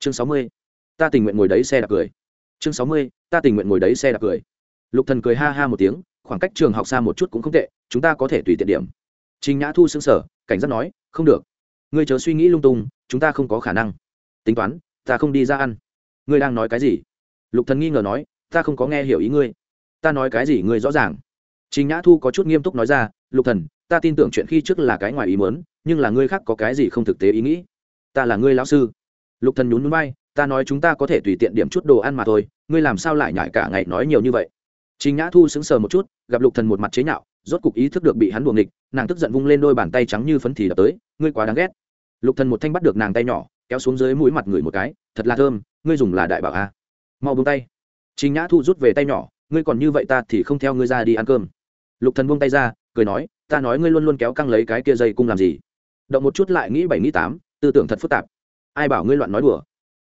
chương sáu mươi, ta tình nguyện ngồi đấy xe đạp cười. Chương sáu mươi, ta tình nguyện ngồi đấy xe đạp cười. Lục thần cười ha ha một tiếng, khoảng cách trường học xa một chút cũng không tệ, chúng ta có thể tùy tiện điểm. Trình nhã thu xứng sở cảnh giác nói, không được. Ngươi chớ suy nghĩ lung tung, chúng ta không có khả năng. Tính toán, ta không đi ra ăn. Ngươi đang nói cái gì? Lục thần nghi ngờ nói, ta không có nghe hiểu ý ngươi. Ta nói cái gì ngươi rõ ràng. Trình nhã thu có chút nghiêm túc nói ra, lục thần, ta tin tưởng chuyện khi trước là cái ngoài ý muốn, nhưng là ngươi khác có cái gì không thực tế ý nghĩ? Ta là ngươi lão sư lục thần nhún nhún vai, ta nói chúng ta có thể tùy tiện điểm chút đồ ăn mà thôi, ngươi làm sao lại nhại cả ngày nói nhiều như vậy? Trình nhã thu sững sờ một chút, gặp lục thần một mặt chế nhạo, rốt cục ý thức được bị hắn buồng địch nàng tức giận vung lên đôi bàn tay trắng như phấn thì đập tới, ngươi quá đáng ghét. Lục thần một thanh bắt được nàng tay nhỏ, kéo xuống dưới mũi mặt người một cái, thật là thơm, ngươi dùng là đại bảo a. Mau buông tay. Trình nhã thu rút về tay nhỏ, ngươi còn như vậy ta thì không theo ngươi ra đi ăn cơm. Lục thần buông tay ra, cười nói, ta nói ngươi luôn luôn kéo căng lấy cái kia dây cung làm gì? Động một chút lại nghĩ bảy, nghĩ tám, tư tưởng thật phức tạp ai bảo ngươi loạn nói đùa?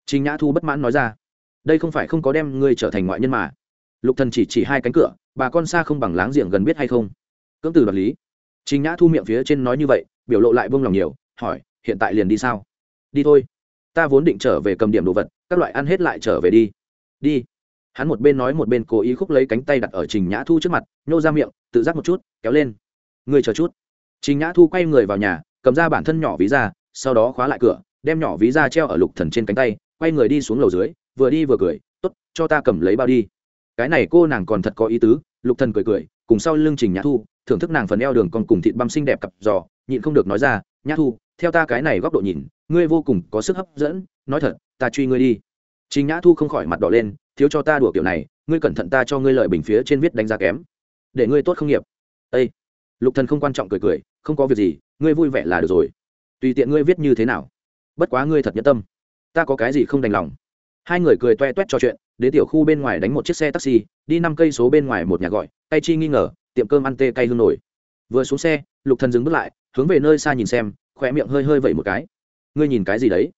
Trình nhã thu bất mãn nói ra. Đây không phải không có đem ngươi trở thành ngoại nhân mà. Lục thần chỉ chỉ hai cánh cửa, bà con xa không bằng láng giềng gần biết hay không? Cưỡng từ đoạt lý. Trình nhã thu miệng phía trên nói như vậy, biểu lộ lại buông lòng nhiều, hỏi, hiện tại liền đi sao? Đi thôi. Ta vốn định trở về cầm điểm đồ vật, các loại ăn hết lại trở về đi. Đi. Hắn một bên nói một bên cố ý khúc lấy cánh tay đặt ở trình nhã thu trước mặt, nhô ra miệng, tự giác một chút, kéo lên. Người chờ chút. Trình nhã thu quay người vào nhà, cầm ra bản thân nhỏ ví ra, sau đó khóa lại cửa đem nhỏ ví ra treo ở lục thần trên cánh tay, quay người đi xuống lầu dưới, vừa đi vừa cười, tốt, cho ta cầm lấy bao đi. Cái này cô nàng còn thật có ý tứ, lục thần cười cười, cùng sau lưng trình nhã thu, thưởng thức nàng phần eo đường còn cùng thịt băm xinh đẹp cặp giò, nhịn không được nói ra, nhã thu, theo ta cái này góc độ nhìn, ngươi vô cùng có sức hấp dẫn, nói thật, ta truy ngươi đi. Trình nhã thu không khỏi mặt đỏ lên, thiếu cho ta đùa kiểu này, ngươi cẩn thận ta cho ngươi lợi bình phía trên viết đánh giá kém, để ngươi tốt không nghiệp. Ây lục thần không quan trọng cười cười, không có việc gì, ngươi vui vẻ là được rồi. Tùy tiện ngươi viết như thế nào bất quá ngươi thật nhẫn tâm. Ta có cái gì không đành lòng? Hai người cười toe toét trò chuyện, đến tiểu khu bên ngoài đánh một chiếc xe taxi, đi năm cây số bên ngoài một nhà gọi, tay chi nghi ngờ, tiệm cơm ăn tê cay hương nổi. Vừa xuống xe, lục thần dừng bước lại, hướng về nơi xa nhìn xem khỏe miệng hơi hơi vẩy một cái. Ngươi nhìn cái gì đấy?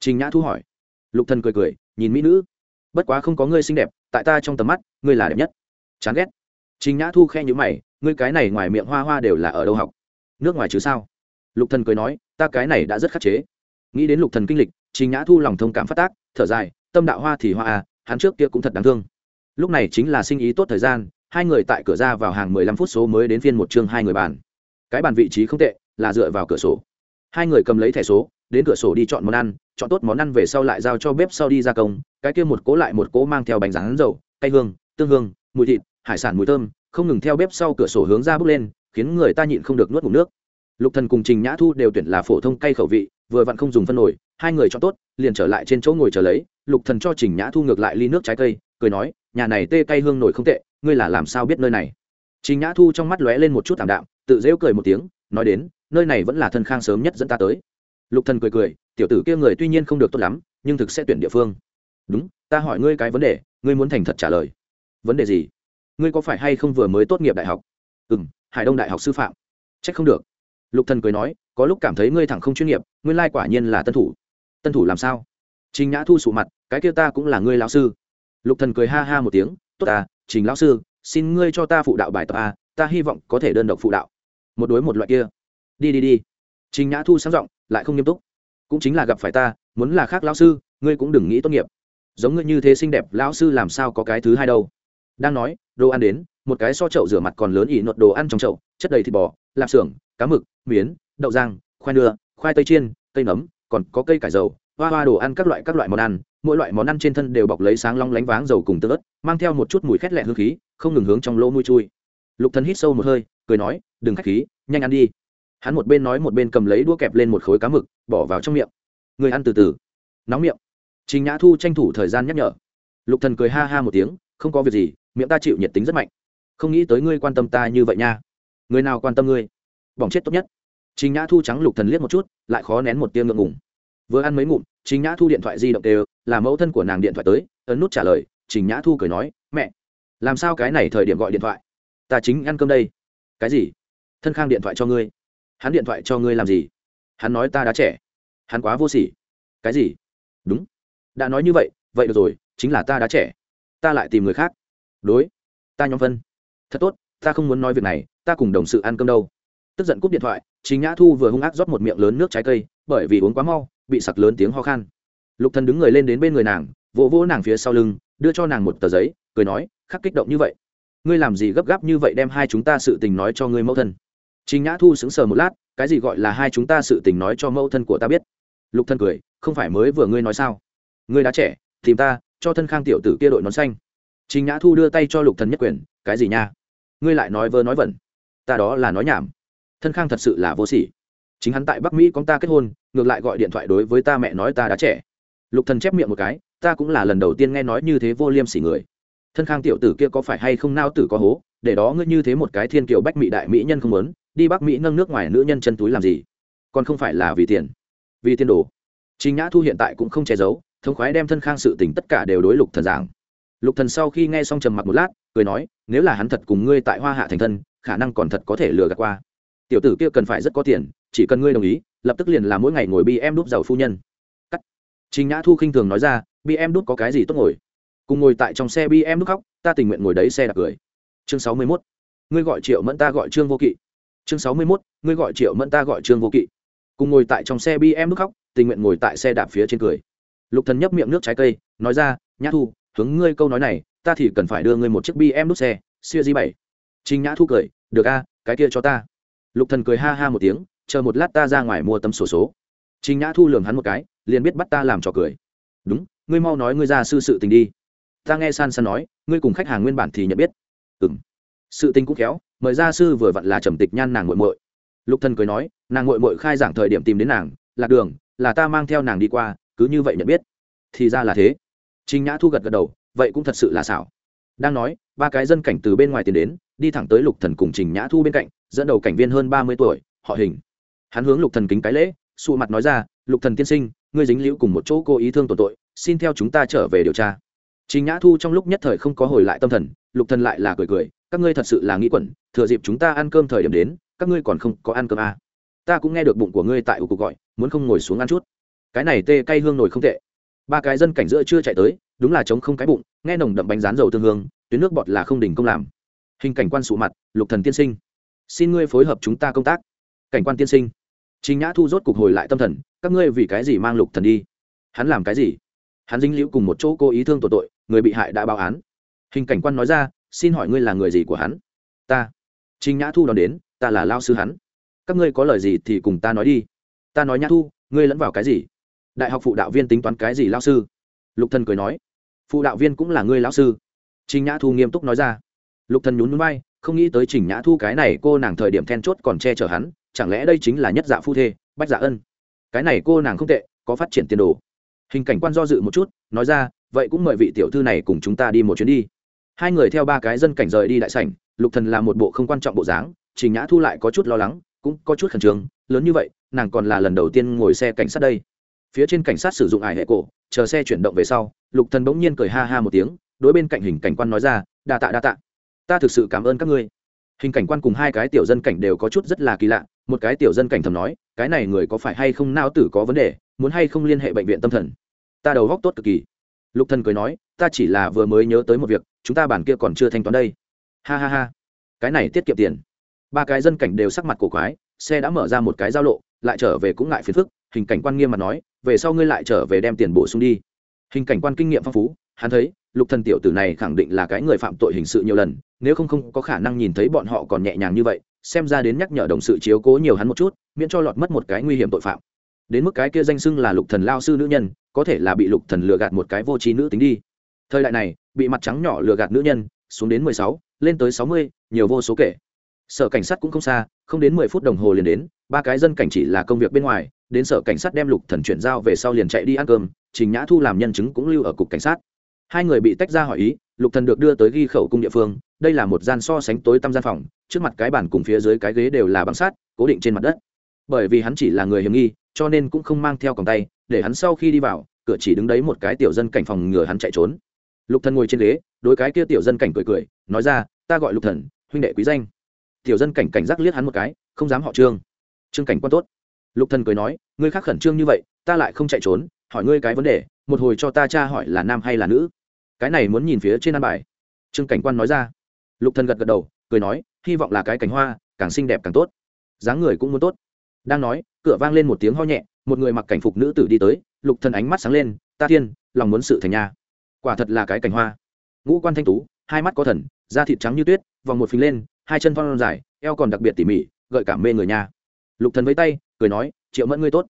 Trình nhã thu hỏi. Lục thần cười cười, nhìn mỹ nữ. Bất quá không có ngươi xinh đẹp, tại ta trong tầm mắt, ngươi là đẹp nhất. Chán ghét. Trình nhã thu khe nhữ mày, ngươi cái này ngoài miệng hoa hoa đều là ở đâu học? Nước ngoài chứ sao? Lục thần cười nói, ta cái này đã rất khắc chế nghĩ đến lục thần kinh lịch, trình nhã thu lòng thông cảm phát tác, thở dài, tâm đạo hoa thì hoa à hắn trước kia cũng thật đáng thương. Lúc này chính là sinh ý tốt thời gian, hai người tại cửa ra vào hàng mười lăm phút số mới đến phiên một chương hai người bàn. Cái bàn vị trí không tệ, là dựa vào cửa sổ. Hai người cầm lấy thẻ số, đến cửa sổ đi chọn món ăn, chọn tốt món ăn về sau lại giao cho bếp sau đi gia công, cái kia một cố lại một cố mang theo bánh rán dầu, cay hương, tương hương, mùi thịt, hải sản mùi thơm, không ngừng theo bếp sau cửa sổ hướng ra bước lên, khiến người ta nhịn không được nuốt ngụm nước lục thần cùng trình nhã thu đều tuyển là phổ thông cay khẩu vị, vừa vặn không dùng phân nổi hai người chọn tốt, liền trở lại trên chỗ ngồi chờ lấy, lục thần cho trình nhã thu ngược lại ly nước trái cây, cười nói, nhà này tê cay hương nổi không tệ, ngươi là làm sao biết nơi này? Trình nhã thu trong mắt lóe lên một chút thảm đạm, tự dễu cười một tiếng, nói đến, nơi này vẫn là thân khang sớm nhất dẫn ta tới. Lục thần cười cười, tiểu tử kia người tuy nhiên không được tốt lắm, nhưng thực sẽ tuyển địa phương. Đúng, ta hỏi ngươi cái vấn đề, ngươi muốn thành thật trả lời. Vấn đề gì? Ngươi có phải hay không vừa mới tốt nghiệp đại học? Ừ m hải đông đại học sư phạm. C h ắ c không được lục thần cười nói, có lúc cảm thấy ngươi thẳng không chuyên nghiệp, nguyên lai quả nhiên là tân thủ. Tân thủ làm sao? Trình nhã thu sụ mặt, cái kia ta cũng là ngươi lão sư. Lục thần cười ha ha một tiếng, tốt à trình lão sư, xin ngươi cho ta phụ đạo bài tập a, ta hy vọng có thể đơn độc phụ đạo. Một đối một loại kia. Đi đi đi. Trình nhã thu sáng giọng, lại không nghiêm túc. Cũng chính là gặp phải ta, muốn là khác lão sư, ngươi cũng đừng nghĩ tốt nghiệp. Giống ngươi như thế xinh đẹp, lão sư làm sao có cái thứ hai đâu. Đang nói, đồ ăn đến, một cái so chậu rửa mặt còn lớn ỉ nột đồ ăn trong chậu, chất đầy thịt bò, lạp xưởng cá mực miến đậu rang, khoai nưa khoai tây chiên cây nấm còn có cây cải dầu hoa hoa đồ ăn các loại các loại món ăn mỗi loại món ăn trên thân đều bọc lấy sáng long lánh váng dầu cùng tơ ớt mang theo một chút mùi khét lẹ hương khí không ngừng hướng trong lỗ mũi chui. Lục thần hít sâu một hơi cười nói đừng khách khí nhanh ăn đi. Hắn một bên nói một bên cầm lấy đũa kẹp lên một khối cá mực bỏ vào trong miệng. Người ăn từ từ. Nóng miệng. Trình nhã thu tranh thủ thời gian nhắc nhở. Lục thần cười ha ha một tiếng không có việc gì miệng ta chịu nhiệt tính rất mạnh. Không nghĩ tới ngươi quan tâm ta như vậy nha. Người nào quan tâm ngươi? Bỏng chết tốt nhất. Trình nhã thu trắng lục thần liếc một chút, lại khó nén một tiếng ngượng ngùng. Vừa ăn mấy ngụm trình nhã thu điện thoại di động đều, là mẫu thân của nàng điện thoại tới, ấn nút trả lời trình nhã thu cười nói, mẹ, làm sao cái này thời điểm gọi điện thoại? Ta chính ăn cơm đây. Cái gì? Thân khang điện thoại cho ngươi. Hắn điện thoại cho ngươi làm gì? Hắn nói ta đã trẻ. Hắn quá vô sỉ. Cái gì? Đúng. Đã nói như vậy vậy được rồi, chính là ta đã trẻ. Ta lại tìm người khác. Đối, ta nhóm phân. Thật tốt, ta không muốn nói việc này, ta cùng đồng sự ăn cơm đâu tức giận cúp điện thoại chính nhã thu vừa hung ác rót một miệng lớn nước trái cây, bởi vì uống quá mau, bị sặc lớn tiếng ho khan. Lục thần đứng người lên đến bên người nàng, vỗ vỗ nàng phía sau lưng, đưa cho nàng một tờ giấy, cười nói, khắc kích động như vậy, ngươi làm gì gấp gáp như vậy đem hai chúng ta sự tình nói cho ngươi mẫu thân? Trình nhã thu sững sờ một lát, cái gì gọi là hai chúng ta sự tình nói cho mẫu thân của ta biết? Lục thân cười, không phải mới vừa ngươi nói sao? Ngươi đã trẻ, tìm ta, cho thân khang tiểu tử kia đội nón xanh. Trình nhã thu đưa tay cho lục thần nhất quyền, cái gì nha? Ngươi lại nói vơ nói vẩn. Ta đó là nói nhảm thân khang thật sự là vô sỉ. Chính hắn tại bắc mỹ con ta kết hôn, ngược lại gọi điện thoại đối với ta mẹ nói ta đã trẻ. Lục thần chép miệng một cái, ta cũng là lần đầu tiên nghe nói như thế vô liêm sỉ người. Thân khang tiểu tử kia có phải hay không nao tử có hố, để đó ngươi như thế một cái thiên kiều bách mỹ đại mỹ nhân không muốn, đi bắc mỹ nâng nước ngoài nữ nhân chân túi làm gì? Còn không phải là vì tiền. Vì tiền đồ. Trình nhã thu hiện tại cũng không che giấu, thống khoái đem thân khang sự tình tất cả đều đối lục thần giảng. Lục thần sau khi nghe xong trầm mặc một lát, cười nói, nếu là hắn thật cùng ngươi tại hoa hạ thành thân, khả năng còn thật có thể lừa gạt qua tiểu tử kia cần phải rất có tiền, chỉ cần ngươi đồng ý, lập tức liền là mỗi ngày ngồi bi em đúp giàu phu nhân. Cắt. Trình nhã thu khinh thường nói ra bi em đúp có cái gì tốt ngồi? Cùng ngồi tại trong xe bi em đúp khóc, ta tình nguyện ngồi đấy xe đạp cười. Chương sáu mươi 61. ngươi gọi triệu mẫn ta gọi trương vô kỵ. Chương sáu mươi 61. ngươi gọi triệu mẫn ta gọi trương vô kỵ. Cùng ngồi tại trong xe bi em đúp khóc, tình nguyện ngồi tại xe đạp phía trên cười. Lục thần nhấp miệng nước trái cây, nói ra, nhã thu, hướng ngươi câu nói này, ta thì cần phải đưa ngươi một chiếc bi em đút xe xia di bảy. Trình nhã thu cười, được a, cái kia cho ta lục thần cười ha ha một tiếng, chờ một lát ta ra ngoài mua tấm sổ số. Trình nhã thu lường hắn một cái, liền biết bắt ta làm trò cười. Đúng, ngươi mau nói ngươi ra sư sự tình đi. Ta nghe san san nói, ngươi cùng khách hàng nguyên bản thì nhận biết. Ừm. Sự tình cũng khéo, mời gia sư vừa vặn là trầm tịch nhan nàng muội muội. Lục thần cười nói, nàng muội muội khai giảng thời điểm tìm đến nàng, lạc đường, là ta mang theo nàng đi qua, cứ như vậy nhận biết. Thì ra là thế. Trình nhã thu gật gật đầu, vậy cũng thật sự là xảo. Đang nói, ba cái dân cảnh từ bên ngoài tiến đến, đi thẳng tới lục thần cùng trình nhã thu bên cạnh dẫn đầu cảnh viên hơn ba mươi tuổi, họ hình. Hắn hướng lục thần kính cái lễ, sụ mặt nói ra, lục thần tiên sinh, ngươi dính liễu cùng một chỗ cố ý thương tổn tội, xin theo chúng ta trở về điều tra. Trình nhã thu trong lúc nhất thời không có hồi lại tâm thần, lục thần lại là cười cười, các ngươi thật sự là nghĩ quẩn, thừa dịp chúng ta ăn cơm thời điểm đến, các ngươi còn không có ăn cơm à. ta cũng nghe được bụng của ngươi tại ủ cục gọi, muốn không ngồi xuống ăn chút. Cái này tê cay hương nổi không tệ. Ba cái dân cảnh giữa chưa chạy tới, đúng là chống không cái bụng, nghe nồng đậm bánh rán dầu tương hương, tuyến nước bọt là không đỉnh công làm. Hình cảnh quan sụ mặt, lục thần tiên sinh xin ngươi phối hợp chúng ta công tác. Cảnh quan tiên sinh. Chính nhã thu rốt cục hồi lại tâm thần, các ngươi vì cái gì mang lục thần đi? Hắn làm cái gì? Hắn dính liễu cùng một chỗ cố ý thương tổ tội, người bị hại đã báo án. Hình cảnh quan nói ra, xin hỏi ngươi là người gì của hắn? Ta. Chính nhã thu đón đến, ta là lao sư hắn. Các ngươi có lời gì thì cùng ta nói đi. Ta nói nhã thu, ngươi lẫn vào cái gì? Đại học phụ đạo viên tính toán cái gì lao sư? Lục thần cười nói. Phụ đạo viên cũng là ngươi lão sư. Trình nhã thu nghiêm túc nói ra. Lục thần nhún núi bay không nghĩ tới trình nhã thu cái này cô nàng thời điểm then chốt còn che chở hắn, chẳng lẽ đây chính là nhất dạ phu thê, bách dạ ân? Cái này cô nàng không tệ, có phát triển tiền đồ. Hình cảnh quan do dự một chút, nói ra, vậy cũng mời vị tiểu thư này cùng chúng ta đi một chuyến đi. Hai người theo ba cái dân cảnh rời đi đại sảnh, lục thần là một bộ không quan trọng bộ dáng, trình nhã thu lại có chút lo lắng, cũng có chút khẩn trương, lớn như vậy, nàng còn là lần đầu tiên ngồi xe cảnh sát đây. Phía trên cảnh sát sử dụng ải hệ cổ, chờ xe chuyển động về sau, lục thần bỗng nhiên cười ha ha một tiếng, đối bên cạnh hình cảnh quan nói ra, đa tạ đa tạ ta thực sự cảm ơn các ngươi. Hình cảnh quan cùng hai cái tiểu dân cảnh đều có chút rất là kỳ lạ. Một cái tiểu dân cảnh thầm nói, cái này người có phải hay không nao tử có vấn đề, muốn hay không liên hệ bệnh viện tâm thần? Ta đầu góc tốt cực kỳ. Lục thần cười nói, ta chỉ là vừa mới nhớ tới một việc, chúng ta bản kia còn chưa thanh toán đây. Ha ha ha. Cái này tiết kiệm tiền. Ba cái dân cảnh đều sắc mặt cổ quái, xe đã mở ra một cái giao lộ, lại trở về cũng ngại phiền phức. Hình cảnh quan nghiêm mặt nói, về sau ngươi lại trở về đem tiền bổ sung đi. Hình cảnh quan kinh nghiệm phong phú, hắn thấy lục thần tiểu tử này khẳng định là cái người phạm tội hình sự nhiều lần, nếu không không có khả năng nhìn thấy bọn họ còn nhẹ nhàng như vậy, xem ra đến nhắc nhở đồng sự chiếu cố nhiều hắn một chút, miễn cho lọt mất một cái nguy hiểm tội phạm. Đến mức cái kia danh xưng là lục thần lao sư nữ nhân, có thể là bị lục thần lừa gạt một cái vô trí nữ tính đi. Thời đại này, bị mặt trắng nhỏ lừa gạt nữ nhân, xuống đến mười sáu, lên tới sáu mươi, nhiều vô số kể. Sở cảnh sát cũng không xa, không đến mười phút đồng hồ liền đến, ba cái dân cảnh chỉ là công việc bên ngoài, đến sở cảnh sát đem lục thần chuyển giao về sau liền chạy đi ăn cơm, trình nhã thu làm nhân chứng cũng lưu ở cục cảnh sát hai người bị tách ra hỏi ý, lục thần được đưa tới ghi khẩu cung địa phương, đây là một gian so sánh tối tăm gian phòng, trước mặt cái bàn cùng phía dưới cái ghế đều là bằng sắt, cố định trên mặt đất. Bởi vì hắn chỉ là người hiểm nghi, cho nên cũng không mang theo còng tay, để hắn sau khi đi vào, cửa chỉ đứng đấy một cái tiểu dân cảnh phòng ngừa hắn chạy trốn. Lục thần ngồi trên ghế, đối cái kia tiểu dân cảnh cười cười, nói ra, ta gọi lục thần, huynh đệ quý danh. Tiểu dân cảnh cảnh giác liếc hắn một cái, không dám họ trương. Trương cảnh quan tốt. Lục thần cười nói, ngươi khác khẩn trương như vậy, ta lại không chạy trốn, hỏi ngươi cái vấn đề, một hồi cho ta cha hỏi là nam hay là nữ cái này muốn nhìn phía trên ăn bài. Trương cảnh quan nói ra. Lục thần gật gật đầu cười nói hy vọng là cái cảnh hoa càng xinh đẹp càng tốt. Dáng người cũng muốn tốt. Đang nói cửa vang lên một tiếng ho nhẹ một người mặc cảnh phục nữ tử đi tới lục thần ánh mắt sáng lên ta thiên lòng muốn sự thành nhà, quả thật là cái cảnh hoa. Ngũ quan thanh tú hai mắt có thần da thịt trắng như tuyết vòng một phình lên hai chân phong dài eo còn đặc biệt tỉ mỉ gợi cảm mê người nhà. lục thần với tay cười nói triệu mẫn ngươi tốt.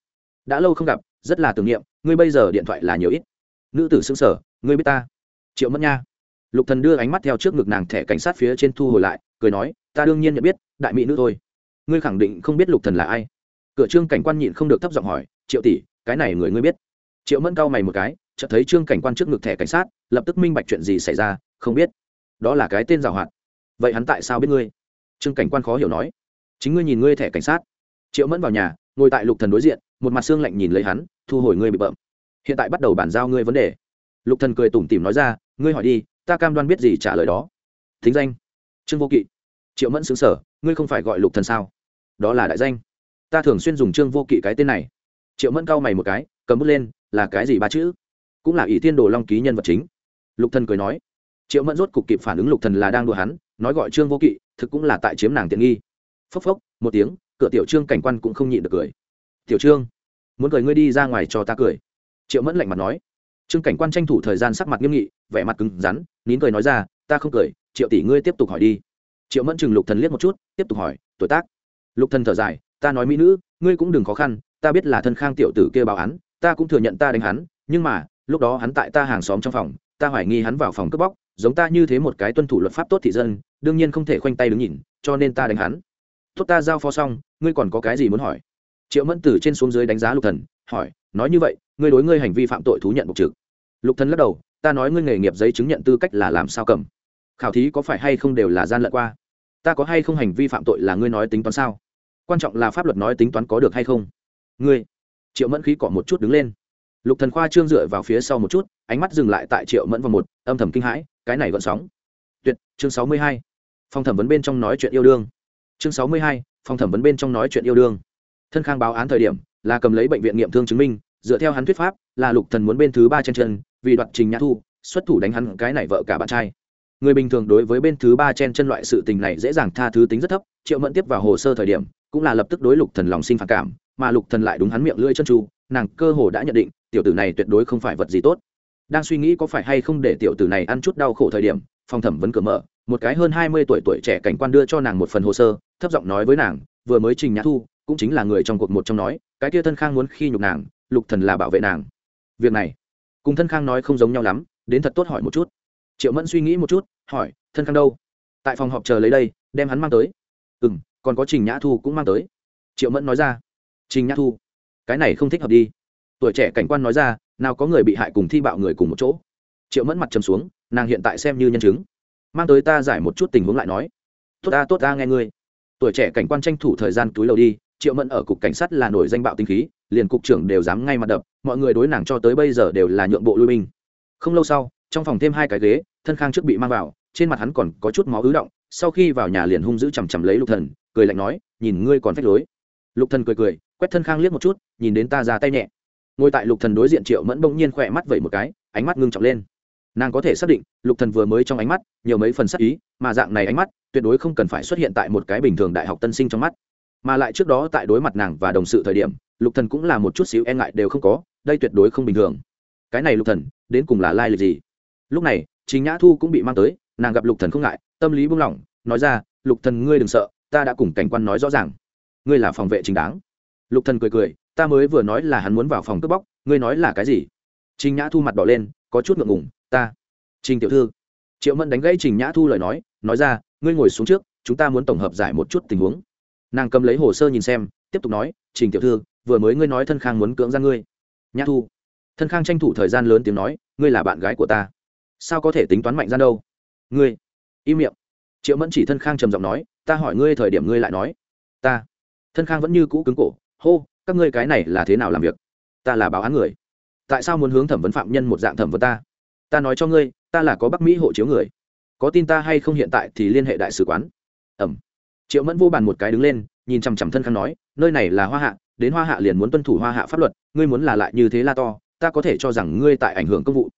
Đã lâu không gặp rất là tưởng niệm ngươi bây giờ điện thoại là nhiều ít. Nữ tử xứng sở ngươi biết ta? Triệu mẫn nha. Lục thần đưa ánh mắt theo trước ngực nàng thẻ cảnh sát phía trên thu hồi lại, cười nói, ta đương nhiên nhận biết, đại mỹ nữ thôi. Ngươi khẳng định không biết lục thần là ai. Cửa trương cảnh quan nhịn không được thấp giọng hỏi, triệu tỷ, cái này người ngươi biết? Triệu mẫn cau mày một cái, chợt thấy trương cảnh quan trước ngực thẻ cảnh sát, lập tức minh bạch chuyện gì xảy ra, không biết. Đó là cái tên giàu hoạt. Vậy hắn tại sao biết ngươi? Trương cảnh quan khó hiểu nói. Chính ngươi nhìn ngươi thẻ cảnh sát. Triệu mẫn vào nhà, ngồi tại lục thần đối diện, một mặt xương lạnh nhìn lấy hắn, thu hồi ngươi bị bợm. Hiện tại bắt đầu bàn giao ngươi vấn đề lục thần cười tủm tỉm nói ra, ngươi hỏi đi, ta cam đoan biết gì trả lời đó. Thính danh. Trương vô kỵ. Triệu mẫn xứng sở ngươi không phải gọi lục thần sao? Đó là đại danh. Ta thường xuyên dùng trương vô kỵ cái tên này. Triệu mẫn cau mày một cái, cầm bút lên, là cái gì ba chữ? Cũng là ỷ thiên đồ long ký nhân vật chính. Lục thần cười nói. Triệu mẫn rốt cục kịp phản ứng lục thần là đang đùa hắn, nói gọi trương vô kỵ, thực cũng là tại chiếm nàng tiện nghi. Phốc phốc, một tiếng, cửa tiểu trương cảnh quan cũng không nhịn được cười. Tiểu trương, muốn cười ngươi đi ra ngoài cho ta cười. Triệu mẫn lạnh mặt nói trương cảnh quan tranh thủ thời gian sắc mặt nghiêm nghị, vẻ mặt cứng rắn, nín cười nói ra, ta không cười, triệu tỷ ngươi tiếp tục hỏi đi. Triệu mẫn chừng lục thần liếc một chút, tiếp tục hỏi, tuổi tác? Lục thần thở dài, ta nói mỹ nữ, ngươi cũng đừng khó khăn, ta biết là thân khang tiểu tử kia báo án, ta cũng thừa nhận ta đánh hắn, nhưng mà, lúc đó hắn tại ta hàng xóm trong phòng, ta hoài nghi hắn vào phòng cướp bóc, giống ta như thế một cái tuân thủ luật pháp tốt thị dân, đương nhiên không thể khoanh tay đứng nhìn, cho nên ta đánh hắn. Tốt, ta giao phó xong, ngươi còn có cái gì muốn hỏi? Triệu mẫn từ trên xuống dưới đánh giá lục thần, hỏi, nói như vậy, ngươi đối ngươi hành vi phạm tội thú nhận bục trực lục thần lắc đầu, ta nói ngươi nghề nghiệp giấy chứng nhận tư cách là làm sao cầm? Khảo thí có phải hay không đều là gian lận qua? Ta có hay không hành vi phạm tội là ngươi nói tính toán sao? Quan trọng là pháp luật nói tính toán có được hay không? Ngươi. Triệu mẫn khí cọ một chút đứng lên. Lục thần khoa trương dựa vào phía sau một chút, ánh mắt dừng lại tại triệu mẫn vào một, âm thầm kinh hãi, cái này gọn sóng. Tuyệt, chương sáu mươi hai. Phòng thẩm vấn bên trong nói chuyện yêu đương. Chương sáu mươi hai, phòng thẩm vấn bên trong nói chuyện yêu đương. Thân khang báo án thời điểm, là cầm lấy bệnh viện nghiệm thương chứng minh, dựa theo hắn thuyết pháp, là lục thần muốn bên thứ ba chân chân vì đoạt trình nhã thu, xuất thủ đánh hắn cái này vợ cả bạn trai. Người bình thường đối với bên thứ ba chen chân loại sự tình này dễ dàng tha thứ tính rất thấp, triệu mẫn tiếp vào hồ sơ thời điểm, cũng là lập tức đối lục thần lòng sinh phản cảm, mà lục thần lại đúng hắn miệng lưỡi chân tru, nàng cơ hồ đã nhận định, tiểu tử này tuyệt đối không phải vật gì tốt. Đang suy nghĩ có phải hay không để tiểu tử này ăn chút đau khổ thời điểm, phòng thẩm vấn cửa mở, một cái hơn hai mươi tuổi tuổi trẻ cảnh quan đưa cho nàng một phần hồ sơ, thấp giọng nói với nàng, vừa mới trình nhã thu, cũng chính là người trong cuộc một trong nói, cái kia thân khang muốn khi nhục nàng, lục thần là bảo vệ nàng. Việc này cùng thân khang nói không giống nhau lắm, đến thật tốt hỏi một chút. Triệu mẫn suy nghĩ một chút, hỏi, thân khang đâu? Tại phòng họp chờ lấy đây, đem hắn mang tới. Ừ m còn có trình nhã thu cũng mang tới. Triệu mẫn nói ra. Trình nhã thu, cái này không thích hợp đi. Tuổi trẻ cảnh quan nói ra, nào có người bị hại cùng thi bạo người cùng một chỗ. Triệu mẫn mặt trầm xuống, nàng hiện tại xem như nhân chứng. Mang tới ta giải một chút tình huống lại nói. Tốt ta tốt ta, nghe ngươi. Tuổi trẻ cảnh quan tranh thủ thời gian túi lầu đi, triệu mẫn ở cục cảnh sát là nổi danh bạo tinh khí liền cục trưởng đều dám ngay mặt đập, mọi người đối nàng cho tới bây giờ đều là nhượng bộ lui binh. Không lâu sau, trong phòng thêm hai cái ghế, thân khang trước bị mang vào, trên mặt hắn còn có chút máu ứ động, sau khi vào nhà liền hung dữ chằm chằm lấy lục thần, cười lạnh nói, nhìn ngươi còn phách lối. Lục thần cười cười, quét thân khang liếc một chút, nhìn đến ta ra tay nhẹ. Ngồi tại lục thần đối diện triệu mẫn bỗng nhiên khỏe mắt vẩy một cái, ánh mắt ngưng trọng lên. Nàng có thể xác định, lục thần vừa mới trong ánh mắt, nhiều mấy phần sắc ý, mà dạng này ánh mắt, tuyệt đối không cần phải xuất hiện tại một cái bình thường đại học tân sinh trong mắt mà lại trước đó tại đối mặt nàng và đồng sự thời điểm, lục thần cũng là một chút xíu e ngại đều không có, đây tuyệt đối không bình thường. Cái này lục thần, đến cùng là lai lịch gì? Lúc này chính nhã thu cũng bị mang tới, nàng gặp lục thần không ngại, tâm lý buông lỏng, nói ra, lục thần ngươi đừng sợ, ta đã cùng cảnh quan nói rõ ràng. Ngươi là phòng vệ chính đáng. Lục thần cười cười, ta mới vừa nói là hắn muốn vào phòng cướp bóc, ngươi nói là cái gì? Trình nhã thu mặt đỏ lên, có chút ngượng ngùng, ta, trình tiểu thư. Triệu mẫn đánh gãy trình nhã thu lời nói nói ra, ngươi ngồi xuống trước, chúng ta muốn tổng hợp giải một chút tình huống nàng cầm lấy hồ sơ nhìn xem, tiếp tục nói, trình tiểu thư, vừa mới ngươi nói thân khang muốn cưỡng ra ngươi. Nhã thu. Thân khang tranh thủ thời gian lớn tiếng nói, ngươi là bạn gái của ta. Sao có thể tính toán mạnh gian đâu? Ngươi. Im miệng. Triệu mẫn chỉ thân khang trầm giọng nói, ta hỏi ngươi thời điểm ngươi lại nói. Ta. Thân khang vẫn như cũ cứng cổ, hô, các ngươi cái này là thế nào làm việc? Ta là báo án người. Tại sao muốn hướng thẩm vấn phạm nhân một dạng thẩm vấn ta? Ta nói cho ngươi, ta là có bắc mỹ hộ chiếu người. Có tin ta hay không hiện tại thì liên hệ đại sứ quán. Ẩm triệu mẫn vô bàn một cái đứng lên, nhìn chằm chằm thân khang nói, nơi này là hoa hạ, đến hoa hạ liền muốn tuân thủ hoa hạ pháp luật, ngươi muốn là lại như thế la to, ta có thể cho rằng ngươi tại ảnh hưởng công vụ.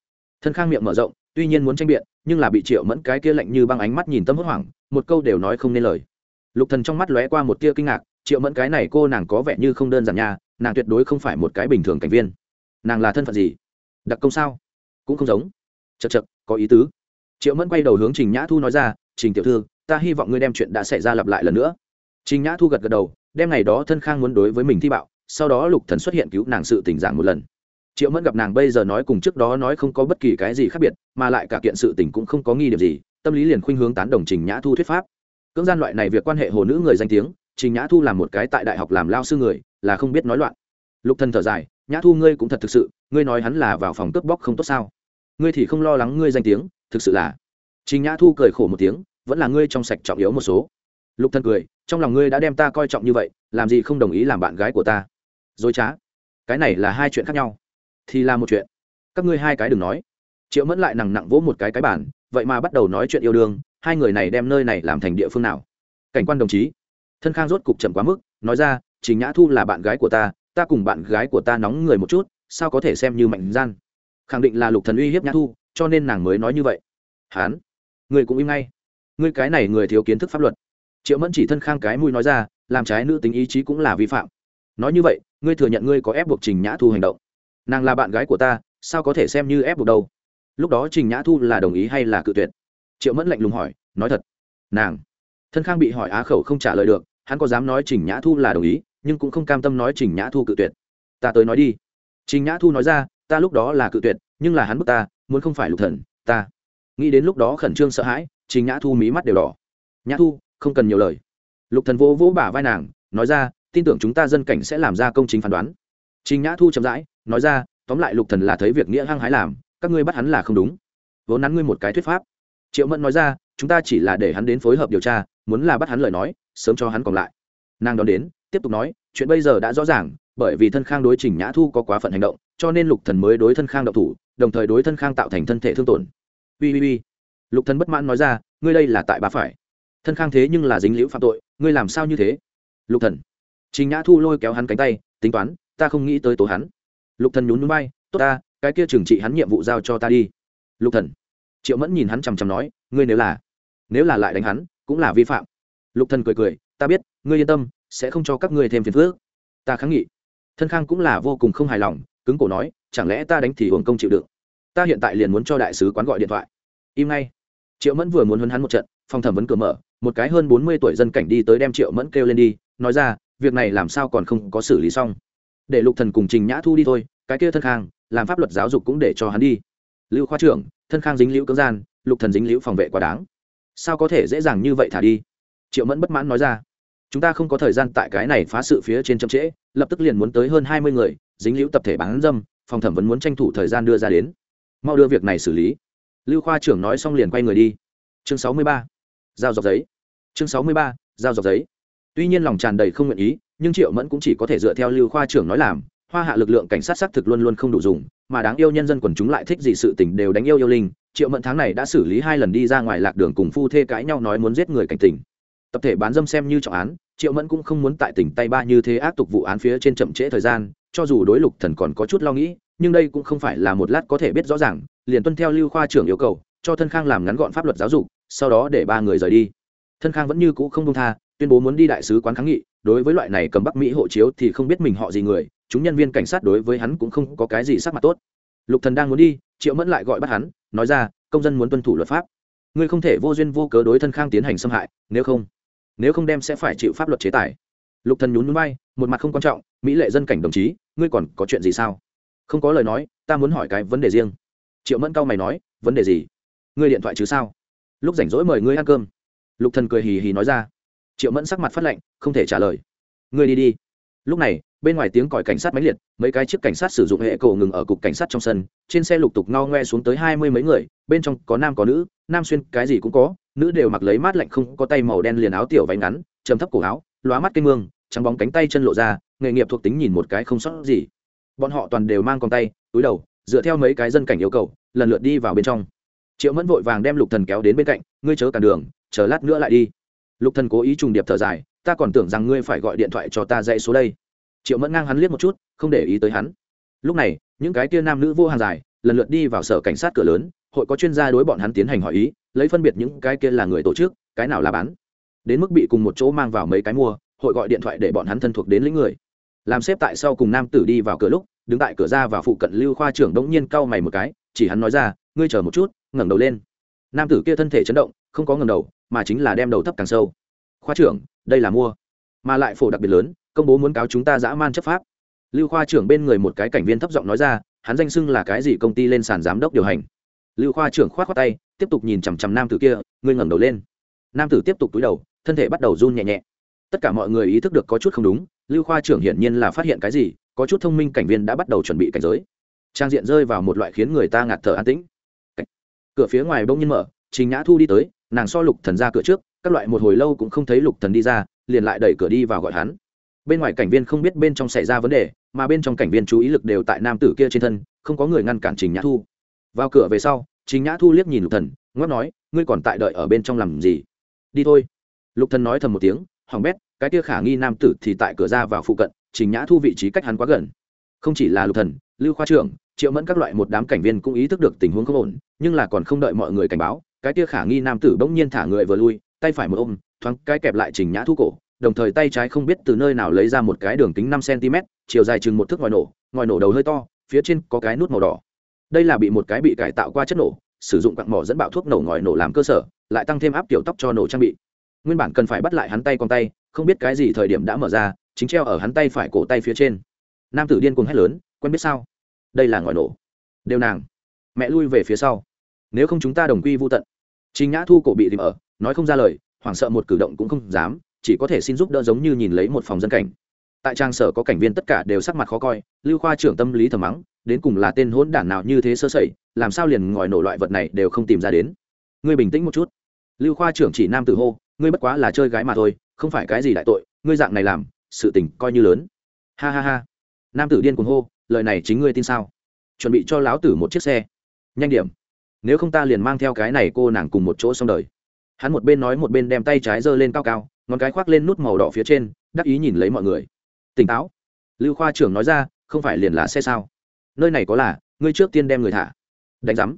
Thân khang miệng mở rộng, tuy nhiên muốn tranh biện, nhưng là bị triệu mẫn cái kia lạnh như băng ánh mắt nhìn tâm hốt hoảng, một câu đều nói không nên lời. Lục thần trong mắt lóe qua một tia kinh ngạc, triệu mẫn cái này cô nàng có vẻ như không đơn giản nha, nàng tuyệt đối không phải một cái bình thường cảnh viên. Nàng là thân phận gì? Đặc công sao? Cũng không giống. Chật chật có ý tứ. Triệu mẫn quay đầu hướng trình nhã thu nói ra, trình tiểu thư ta hy vọng ngươi đem chuyện đã xảy ra lặp lại lần nữa. Trình nhã thu gật gật đầu, đem ngày đó thân khang muốn đối với mình thi bạo, sau đó lục thần xuất hiện cứu nàng sự tình giảng một lần. Triệu mẫn gặp nàng bây giờ nói cùng trước đó nói không có bất kỳ cái gì khác biệt, mà lại cả kiện sự tình cũng không có nghi điểm gì, tâm lý liền khuynh hướng tán đồng trình nhã thu thuyết pháp. Cưỡng gian loại này việc quan hệ hồ nữ người danh tiếng, trình nhã thu làm một cái tại đại học làm lao sư người, là không biết nói loạn. Lục thần thở dài, nhã thu ngươi cũng thật thực sự, ngươi nói hắn là vào phòng cướp bóc không tốt sao? Ngươi thì không lo lắng ngươi danh tiếng, thực sự là. Trình nhã thu cười khổ một tiếng vẫn là ngươi trong sạch trọng yếu một số. Lục thần cười, trong lòng ngươi đã đem ta coi trọng như vậy, làm gì không đồng ý làm bạn gái của ta? Dối trá. Cái này là hai chuyện khác nhau. Thì là một chuyện. Các ngươi hai cái đừng nói. Triệu mẫn lại nặng nặng vỗ một cái cái bản vậy mà bắt đầu nói chuyện yêu đương, hai người này đem nơi này làm thành địa phương nào? Cảnh quan đồng chí. Thân khang rốt cục chậm quá mức, nói ra chính nhã thu là bạn gái của ta ta cùng bạn gái của ta nóng người một chút, sao có thể xem như mạnh gian? Khẳng định là lục thần uy hiếp nhã thu, cho nên nàng mới nói như vậy. Hán, người cũng im ngay ngươi cái này người thiếu kiến thức pháp luật. Triệu mẫn chỉ thân khang cái mũi nói ra, làm trái nữ tính ý chí cũng là vi phạm. Nói như vậy, ngươi thừa nhận ngươi có ép buộc trình nhã thu hành động. Nàng là bạn gái của ta, sao có thể xem như ép buộc đâu? Lúc đó trình nhã thu là đồng ý hay là cự tuyệt? Triệu mẫn lạnh lùng hỏi, nói thật. Nàng. Thân khang bị hỏi á khẩu không trả lời được, hắn có dám nói trình nhã thu là đồng ý, nhưng cũng không cam tâm nói trình nhã thu cự tuyệt. Ta tới nói đi. Trình nhã thu nói ra, ta lúc đó là cự tuyệt, nhưng là hắn bức ta, muốn không phải lục thần, ta. Nghĩ đến lúc đó khẩn trương sợ hãi Chính nhã thu mí mắt đều đỏ. Nhã thu, không cần nhiều lời. Lục thần vỗ vỗ bả vai nàng, nói ra, tin tưởng chúng ta dân cảnh sẽ làm ra công chính phán đoán. Chính nhã thu chậm rãi, nói ra, tóm lại lục thần là thấy việc nghĩa hăng hái làm, các ngươi bắt hắn là không đúng. Vốn nắn ngươi một cái thuyết pháp. Triệu mẫn nói ra, chúng ta chỉ là để hắn đến phối hợp điều tra, muốn là bắt hắn lời nói, sớm cho hắn còn lại. Nàng đón đến, tiếp tục nói, chuyện bây giờ đã rõ ràng, bởi vì thân khang đối trình nhã thu có quá phận hành động, cho nên lục thần mới đối thân khang động thủ, đồng thời đối thân khang tạo thành thân thể thương tổn. Ui ui ui lục thần bất mãn nói ra, ngươi đây là tại bà phải. Thân khang thế nhưng là dính liễu phạm tội, ngươi làm sao như thế? Lục thần. Trình nhã thu lôi kéo hắn cánh tay, tính toán, ta không nghĩ tới tố hắn. Lục thần nhún nhún bay tốt ta, cái kia trừng trị hắn nhiệm vụ giao cho ta đi. Lục thần. Triệu mẫn nhìn hắn chằm chằm nói, ngươi nếu là nếu là lại đánh hắn, cũng là vi phạm. Lục thần cười cười, ta biết, ngươi yên tâm, sẽ không cho các ngươi thêm phiền phức. Ta kháng nghị. Thân khang cũng là vô cùng không hài lòng, cứng cổ nói, chẳng lẽ ta đánh thì hưởng công chịu đựng? Ta hiện tại liền muốn cho đại sứ quán gọi điện thoại. Im ngay triệu mẫn vừa muốn huấn hắn một trận, phòng thẩm vấn cửa mở, một cái hơn bốn mươi tuổi dân cảnh đi tới đem triệu mẫn kêu lên đi, nói ra, việc này làm sao còn không có xử lý xong? Để lục thần cùng trình nhã thu đi thôi, cái kia thân khang, làm pháp luật giáo dục cũng để cho hắn đi. Lưu khoa trưởng, thân khang dính liễu cưỡng gian, lục thần dính liễu phòng vệ quá đáng. Sao có thể dễ dàng như vậy thả đi? Triệu mẫn bất mãn nói ra. Chúng ta không có thời gian tại cái này phá sự phía trên chậm trễ, lập tức liền muốn tới hơn hai mươi người, dính liễu tập thể bán dâm, phòng thẩm vẫn muốn tranh thủ thời gian đưa ra đến. Mau đưa việc này xử lý lưu khoa trưởng nói xong liền quay người đi. Chương sáu mươi ba. Giao dọc giấy. Chương sáu mươi ba, giao dọc giấy. Tuy nhiên lòng tràn đầy không nguyện ý, nhưng triệu mẫn cũng chỉ có thể dựa theo lưu khoa trưởng nói làm, hoa hạ lực lượng cảnh sát xác thực luôn luôn không đủ dùng, mà đáng yêu nhân dân quần chúng lại thích gì sự tình đều đánh yêu yêu linh. Triệu mẫn tháng này đã xử lý hai lần đi ra ngoài lạc đường cùng phu thê cãi nhau nói muốn giết người cảnh tỉnh. tập thể bán dâm xem như trọng án, triệu mẫn cũng không muốn tại tỉnh tay ba như thế ác tục vụ án phía trên chậm trễ thời gian, cho dù đối lục thần còn có chút lo nghĩ, nhưng đây cũng không phải là một lát có thể biết rõ ràng liền tuân theo lưu khoa trưởng yêu cầu, cho thân khang làm ngắn gọn pháp luật giáo dục, sau đó để ba người rời đi. Thân khang vẫn như cũ không công tha, tuyên bố muốn đi đại sứ quán kháng nghị, đối với loại này cầm bắc mỹ hộ chiếu thì không biết mình họ gì người, chúng nhân viên cảnh sát đối với hắn cũng không có cái gì sắc mặt tốt. Lục thần đang muốn đi, triệu mẫn lại gọi bắt hắn, nói ra, công dân muốn tuân thủ luật pháp. Ngươi không thể vô duyên vô cớ đối thân khang tiến hành xâm hại, nếu không nếu không đem sẽ phải chịu pháp luật chế tài. Lục thần nhún núi bay một mặt không quan trọng, mỹ lệ dân cảnh đồng chí, ngươi còn có chuyện gì sao? Không có lời nói, ta muốn hỏi cái vấn đề riêng triệu mẫn cao mày nói, vấn đề gì? Ngươi điện thoại chứ sao? Lúc rảnh rỗi mời ngươi ăn cơm. Lục thần cười hì hì nói ra. Triệu mẫn sắc mặt phát lạnh, không thể trả lời. Ngươi đi đi. Lúc này, bên ngoài tiếng còi cảnh sát máy liệt, mấy cái chiếc cảnh sát sử dụng hệ cổ ngừng ở cục cảnh sát trong sân, trên xe lục tục ngao ngoe xuống tới hai mươi mấy người, bên trong có nam có nữ, nam xuyên cái gì cũng có, nữ đều mặc lấy mát lạnh không có tay màu đen liền áo tiểu váy ngắn chầm thấp cổ áo, lóa mắt cây mương, trắng bóng cánh tay chân lộ ra, nghề nghiệp thuộc tính nhìn một cái không sót gì. Bọn họ toàn đều mang con tay, túi đầu dựa theo mấy cái dân cảnh yêu cầu, lần lượt đi vào bên trong. Triệu mẫn vội vàng đem lục thần kéo đến bên cạnh, ngươi chớ cản đường, chờ lát nữa lại đi. Lục thần cố ý trùng điệp thở dài, ta còn tưởng rằng ngươi phải gọi điện thoại cho ta dạy số đây. Triệu mẫn ngang hắn liếc một chút, không để ý tới hắn. Lúc này, những cái kia nam nữ vô hàng dài, lần lượt đi vào sở cảnh sát cửa lớn, hội có chuyên gia đối bọn hắn tiến hành hỏi ý, lấy phân biệt những cái kia là người tổ chức, cái nào là bán. Đến mức bị cùng một chỗ mang vào mấy cái mua, hội gọi điện thoại để bọn hắn thân thuộc đến lĩnh người. Làm xếp tại sau cùng nam tử đi vào cửa lúc đứng tại cửa ra và phụ cận lưu khoa trưởng đống nhiên cau mày một cái, chỉ hắn nói ra, ngươi chờ một chút, ngẩng đầu lên. Nam tử kia thân thể chấn động, không có ngẩng đầu, mà chính là đem đầu thấp càng sâu. Khoa trưởng, đây là mua. Mà lại phổ đặc biệt lớn, công bố muốn cáo chúng ta dã man chấp pháp. Lưu khoa trưởng bên người một cái cảnh viên thấp giọng nói ra, hắn danh xưng là cái gì công ty lên sàn giám đốc điều hành. Lưu khoa trưởng khoát khoát tay, tiếp tục nhìn chằm chằm nam tử kia, ngươi ngẩng đầu lên. Nam tử tiếp tục túi đầu, thân thể bắt đầu run nhẹ nhẹ. Tất cả mọi người ý thức được có chút không đúng, lưu khoa trưởng hiển nhiên là phát hiện cái gì có chút thông minh cảnh viên đã bắt đầu chuẩn bị cảnh giới. Trang diện rơi vào một loại khiến người ta ngạt thở an tĩnh. Cửa phía ngoài bỗng nhiên mở, trình nhã thu đi tới, nàng so lục thần ra cửa trước, các loại một hồi lâu cũng không thấy lục thần đi ra, liền lại đẩy cửa đi vào gọi hắn. Bên ngoài cảnh viên không biết bên trong xảy ra vấn đề, mà bên trong cảnh viên chú ý lực đều tại nam tử kia trên thân, không có người ngăn cản trình nhã thu. Vào cửa về sau, trình nhã thu liếc nhìn lục thần ngót nói, ngươi còn tại đợi ở bên trong làm gì? Đi thôi. Lục thần nói thầm một tiếng hỏng bét, cái kia khả nghi nam tử thì tại cửa ra vào phụ cận trình nhã thu vị trí cách hắn quá gần. Không chỉ là lục thần, lưu khoa trưởng, triệu mẫn các loại một đám cảnh viên cũng ý thức được tình huống không ổn, nhưng là còn không đợi mọi người cảnh báo, cái kia khả nghi nam tử bỗng nhiên thả người vừa lui, tay phải một ôm, thoáng cái kẹp lại trình nhã thu cổ, đồng thời tay trái không biết từ nơi nào lấy ra một cái đường kính năm cm, chiều dài chừng một thước ngoài nổ ngoài nổ đầu hơi to, phía trên có cái nút màu đỏ. Đây là bị một cái bị cải tạo qua chất nổ, sử dụng quặng mỏ dẫn bạo thuốc nổ ngòi nổ làm cơ sở, lại tăng thêm áp tiểu tóc cho nổ trang bị. Nguyên bản cần phải bắt lại hắn tay con tay, không biết cái gì thời điểm đã mở ra chính treo ở hắn tay phải cổ tay phía trên. Nam tử điên cuồng hét lớn, quen biết sao? Đây là ngòi nổ. Đều nàng. Mẹ lui về phía sau. Nếu không chúng ta đồng quy vô tận. Chính nhã thu cổ bị tìm ở, nói không ra lời, hoảng sợ một cử động cũng không dám, chỉ có thể xin giúp đỡ giống như nhìn lấy một phòng dân cảnh. Tại trang sở có cảnh viên tất cả đều sắc mặt khó coi, lưu khoa trưởng tâm lý thầm mắng, đến cùng là tên hỗn đản nào như thế sơ sẩy, làm sao liền ngòi nổ loại vật này đều không tìm ra đến? Ngươi bình tĩnh một chút. Lưu khoa trưởng chỉ nam tử hô, ngươi bất quá là chơi gái mà thôi, không phải cái gì đại tội, ngươi dạng này làm sự tình coi như lớn. Ha ha ha. Nam tử điên cuồng hô, lời này chính ngươi tin sao? Chuẩn bị cho lão tử một chiếc xe. Nhanh điểm. Nếu không ta liền mang theo cái này cô nàng cùng một chỗ xong đời. Hắn một bên nói một bên đem tay trái giơ lên cao cao, ngón cái khoác lên nút màu đỏ phía trên, đắc ý nhìn lấy mọi người. Tỉnh táo. Lưu khoa trưởng nói ra, không phải liền là xe sao? Nơi này có là, ngươi trước tiên đem người thả. Đánh giám.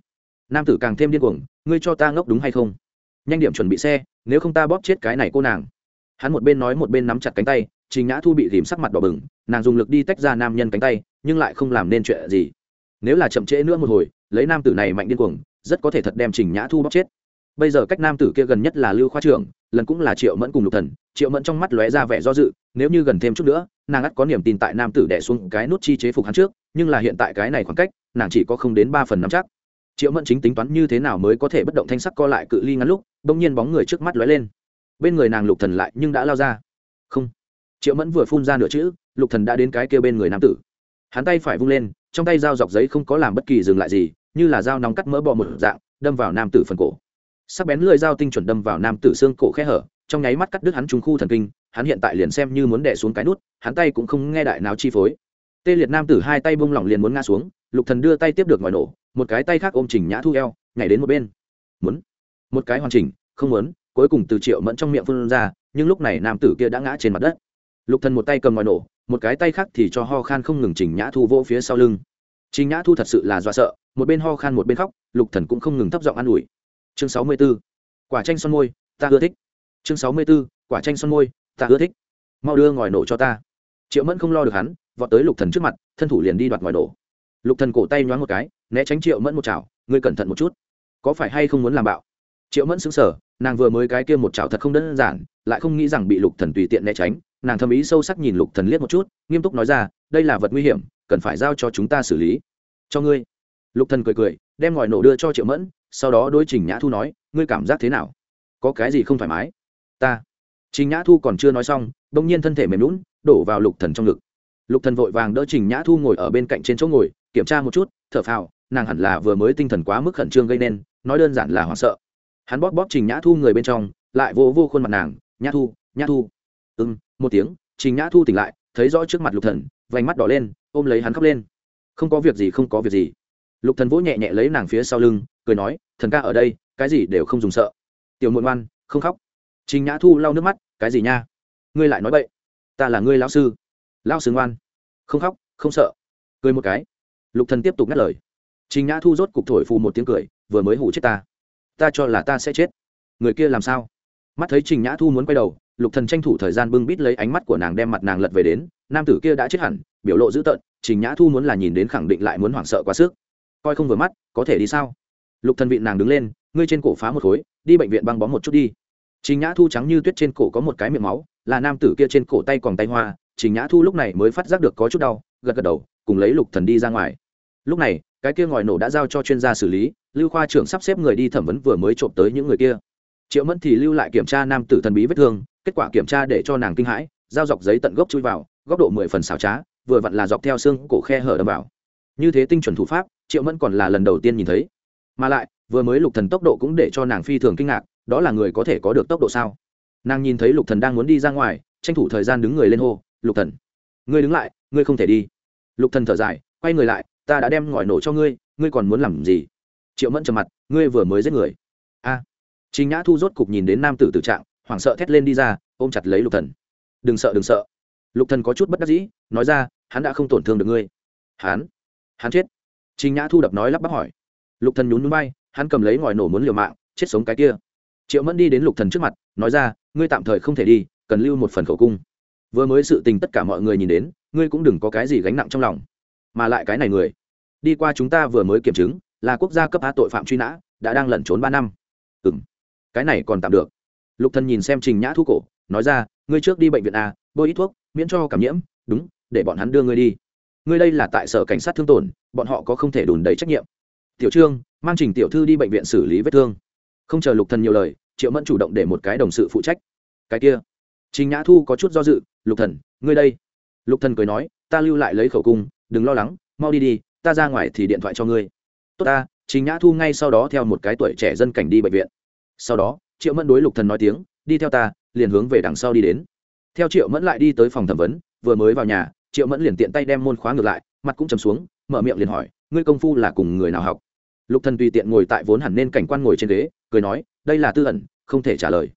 Nam tử càng thêm điên cuồng, ngươi cho ta ngốc đúng hay không? Nhanh điểm chuẩn bị xe, nếu không ta bóp chết cái này cô nàng hắn một bên nói một bên nắm chặt cánh tay, trình ngã thu bị tìm sắc mặt đỏ bừng, nàng dùng lực đi tách ra nam nhân cánh tay, nhưng lại không làm nên chuyện gì. Nếu là chậm trễ nữa một hồi, lấy nam tử này mạnh điên cuồng, rất có thể thật đem trình nhã thu bóp chết. Bây giờ cách nam tử kia gần nhất là lưu khoa trưởng, lần cũng là triệu mẫn cùng lục thần. Triệu mẫn trong mắt lóe ra vẻ do dự, nếu như gần thêm chút nữa, nàng ắt có niềm tin tại nam tử đẻ xuống cái nút chi chế phục hắn trước, nhưng là hiện tại cái này khoảng cách, nàng chỉ có không đến ba phần năm chắc. Triệu mẫn chính tính toán như thế nào mới có thể bất động thanh sắc co lại cự ly ngắn lúc, bỗng nhiên bóng người trước mắt lóe lên bên người nàng lục thần lại nhưng đã lao ra. Không. Triệu mẫn vừa phun ra nửa chữ, lục thần đã đến cái kia bên người nam tử. Hắn tay phải vung lên, trong tay dao dọc giấy không có làm bất kỳ dừng lại gì, như là dao nóng cắt mỡ bò một dạng, đâm vào nam tử phần cổ. Sắc bén lưỡi dao tinh chuẩn đâm vào nam tử xương cổ khe hở, trong nháy mắt cắt đứt hắn trùng khu thần kinh, hắn hiện tại liền xem như muốn đè xuống cái nút, hắn tay cũng không nghe đại nào chi phối. Tê liệt nam tử hai tay bung lỏng liền muốn ngã xuống, lục thần đưa tay tiếp được ngòi nổ, một cái tay khác ôm chỉnh nhã thu eo, nhảy đến một bên. Muốn. Một cái hoàn chỉnh, không muốn cuối cùng từ triệu mẫn trong miệng phun ra, nhưng lúc này nam tử kia đã ngã trên mặt đất. Lục thần một tay cầm ngoài nổ, một cái tay khác thì cho ho khan không ngừng chỉnh nhã thu vô phía sau lưng. Trình nhã thu thật sự là do sợ, một bên ho khan một bên khóc, lục thần cũng không ngừng thấp giọng an ủi. Chương sáu mươi 64. quả chanh son môi, ta ưa thích. Chương sáu mươi 64. quả chanh son môi, ta ưa thích. Mau đưa ngòi nổ cho ta. Triệu mẫn không lo được hắn, vọt tới lục thần trước mặt, thân thủ liền đi đoạt ngòi nổ. Lục thần cổ tay nhoáng một cái, né tránh triệu mẫn một chảo, ngươi cẩn thận một chút. Có phải hay không muốn làm bạo? Triệu mẫn sững sờ nàng vừa mới cái kia một chảo thật không đơn giản, lại không nghĩ rằng bị lục thần tùy tiện né tránh, nàng thầm ý sâu sắc nhìn lục thần liếc một chút, nghiêm túc nói ra, đây là vật nguy hiểm, cần phải giao cho chúng ta xử lý. Cho ngươi. Lục thần cười cười, đem ngòi nổ đưa cho triệu mẫn, sau đó đối trình nhã thu nói, ngươi cảm giác thế nào? Có cái gì không thoải mái? Ta. Trình nhã thu còn chưa nói xong, bỗng nhiên thân thể mềm lún đổ vào lục thần trong ngực. Lục thần vội vàng đỡ trình nhã thu ngồi ở bên cạnh trên chỗ ngồi, kiểm tra một chút, thở phào, nàng hẳn là vừa mới tinh thần quá mức khẩn trương gây nên, nói đơn giản là hoảng sợ hắn bóp bóp trình nhã thu người bên trong, lại vô vô khuôn mặt nàng, nhã thu nhã thu. Ừm, một tiếng, trình nhã thu tỉnh lại, thấy rõ trước mặt lục thần, vành mắt đỏ lên, ôm lấy hắn khóc lên. Không có việc gì, không có việc gì. Lục thần vỗ nhẹ nhẹ lấy nàng phía sau lưng, cười nói, thần ca ở đây, cái gì đều không dùng sợ. Tiểu muộn ngoan, không khóc. Trình nhã thu lau nước mắt, cái gì nha? Ngươi lại nói bậy. Ta là ngươi lão sư. Lão sư ngoan. Không khóc, không sợ. Cười một cái. Lục thần tiếp tục ngắt lời. Trình nhã thu rốt cục thổi phù một tiếng cười, vừa mới hủ chết ta ta cho là ta sẽ chết. Người kia làm sao? Mắt thấy trình nhã thu muốn quay đầu, lục thần tranh thủ thời gian bưng bít lấy ánh mắt của nàng đem mặt nàng lật về đến, nam tử kia đã chết hẳn, biểu lộ dữ tợn, trình nhã thu muốn là nhìn đến khẳng định lại muốn hoảng sợ quá sức. Coi không vừa mắt, có thể đi sao? Lục thần vị nàng đứng lên, ngươi trên cổ phá một khối, đi bệnh viện băng bó một chút đi. Trình nhã thu trắng như tuyết trên cổ có một cái miệng máu, là nam tử kia trên cổ tay còn tay hoa, trình nhã thu lúc này mới phát giác được có chút đau, gật gật đầu, cùng lấy lục thần đi ra ngoài. Lúc này, cái kia ngòi nổ đã giao cho chuyên gia xử lý lưu khoa trưởng sắp xếp người đi thẩm vấn vừa mới trộm tới những người kia. Triệu mẫn thì lưu lại kiểm tra nam tử thần bí vết thương, kết quả kiểm tra để cho nàng kinh hãi, giao dọc giấy tận gốc chui vào, góc độ mười phần xảo trá, vừa vặn là dọc theo xương cổ khe hở đâm vào. Như thế tinh chuẩn thủ pháp, triệu mẫn còn là lần đầu tiên nhìn thấy. Mà lại, vừa mới lục thần tốc độ cũng để cho nàng phi thường kinh ngạc, đó là người có thể có được tốc độ sao? Nàng nhìn thấy lục thần đang muốn đi ra ngoài, tranh thủ thời gian đứng người lên hô, lục thần, ngươi đứng lại, ngươi không thể đi. Lục thần thở dài, quay người lại, ta đã đem ngòi nổ cho ngươi ngươi còn muốn làm gì? Triệu mẫn trầm mặt, ngươi vừa mới giết người? A. À. trình nhã thu rốt cục nhìn đến nam tử tử trạng, hoảng sợ thét lên đi ra, ôm chặt lấy lục thần. Đừng sợ đừng sợ. Lục thần có chút bất đắc dĩ, nói ra, hắn đã không tổn thương được ngươi. Hắn? Hắn chết? Trình nhã thu đập nói lắp bắp hỏi. Lục thần nhún nhún bay hắn cầm lấy ngòi nổ muốn liều mạng, chết sống cái kia. Triệu mẫn đi đến lục thần trước mặt, nói ra, ngươi tạm thời không thể đi, cần lưu một phần khẩu cung. Vừa mới sự tình tất cả mọi người nhìn đến, ngươi cũng đừng có cái gì gánh nặng trong lòng. Mà lại cái này người, đi qua chúng ta vừa mới kiểm chứng là quốc gia cấp á tội phạm truy nã, đã đang lẩn trốn ba năm. Ừ m cái này còn tạm được. Lục thần nhìn xem trình nhã thu cổ, nói ra, ngươi trước đi bệnh viện a, bôi ít thuốc, miễn cho cảm nhiễm, đúng, để bọn hắn đưa ngươi đi. Ngươi đây là tại sở cảnh sát thương tổn, bọn họ có không thể đùn đầy trách nhiệm. Tiểu trương, mang trình tiểu thư đi bệnh viện xử lý vết thương. Không chờ lục thần nhiều lời, triệu mẫn chủ động để một cái đồng sự phụ trách. Cái kia. Trình nhã thu có chút do dự, lục thần, ngươi đây. Lục thần cười nói, ta lưu lại lấy khẩu cung, đừng lo lắng, mau đi đi, ta ra ngoài thì điện thoại cho ngươi tốt ta chính nhã thu ngay sau đó theo một cái tuổi trẻ dân cảnh đi bệnh viện. Sau đó, triệu mẫn đối lục thần nói tiếng, đi theo ta, liền hướng về đằng sau đi đến. Theo triệu mẫn lại đi tới phòng thẩm vấn, vừa mới vào nhà, triệu mẫn liền tiện tay đem môn khóa ngược lại, mặt cũng chầm xuống, mở miệng liền hỏi, ngươi công phu là cùng người nào học? Lục thần tùy tiện ngồi tại vốn hẳn nên cảnh quan ngồi trên ghế, cười nói, đây là tư ẩn, không thể trả lời.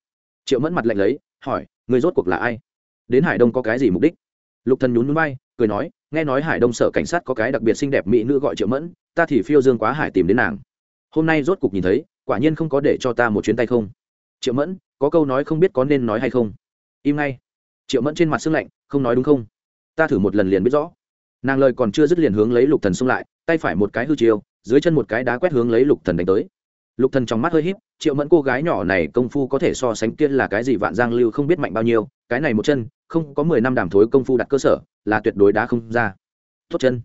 Triệu mẫn mặt lạnh lấy, hỏi, ngươi rốt cuộc là ai? Đến hải đông có cái gì mục đích? Lục thần nhún núi bay cười nói, nghe nói hải đông sở cảnh sát có cái đặc biệt xinh đẹp mỹ nữ gọi triệu mẫn ta thì phiêu dương quá hải tìm đến nàng. Hôm nay rốt cục nhìn thấy, quả nhiên không có để cho ta một chuyến tay không. Triệu mẫn, có câu nói không biết có nên nói hay không? Im ngay. Triệu mẫn trên mặt sưng lạnh, không nói đúng không? Ta thử một lần liền biết rõ. Nàng lời còn chưa dứt liền hướng lấy lục thần xung lại, tay phải một cái hư chiêu, dưới chân một cái đá quét hướng lấy lục thần đánh tới. Lục thần trong mắt hơi híp, triệu mẫn cô gái nhỏ này công phu có thể so sánh kia là cái gì vạn giang lưu không biết mạnh bao nhiêu, cái này một chân, không có mười năm đàm thối công phu đặt cơ sở, là tuyệt đối đá không ra. Tốt chân.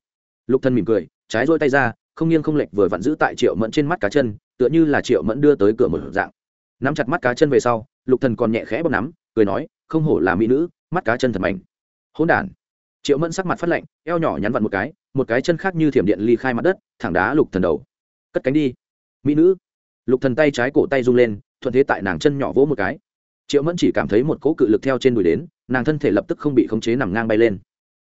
Lục thần mỉm cười, trái rôi tay ra không nghiêng không lệch vừa vặn giữ tại triệu mẫn trên mắt cá chân, tựa như là triệu mẫn đưa tới cửa một dạng. Nắm chặt mắt cá chân về sau, lục thần còn nhẹ khẽ bóp nắm, cười nói, không hổ là mỹ nữ, mắt cá chân thật mạnh hỗn đản. Triệu mẫn sắc mặt phát lạnh, eo nhỏ nhắn vặn một cái một cái chân khác như thiểm điện ly khai mặt đất, thẳng đá lục thần đầu. Cất cánh đi. Mỹ nữ. Lục thần tay trái cổ tay rung lên, thuận thế tại nàng chân nhỏ vỗ một cái. Triệu mẫn chỉ cảm thấy một cỗ cự lực theo trên đùi đến, nàng thân thể lập tức không bị khống chế nằm ngang bay lên.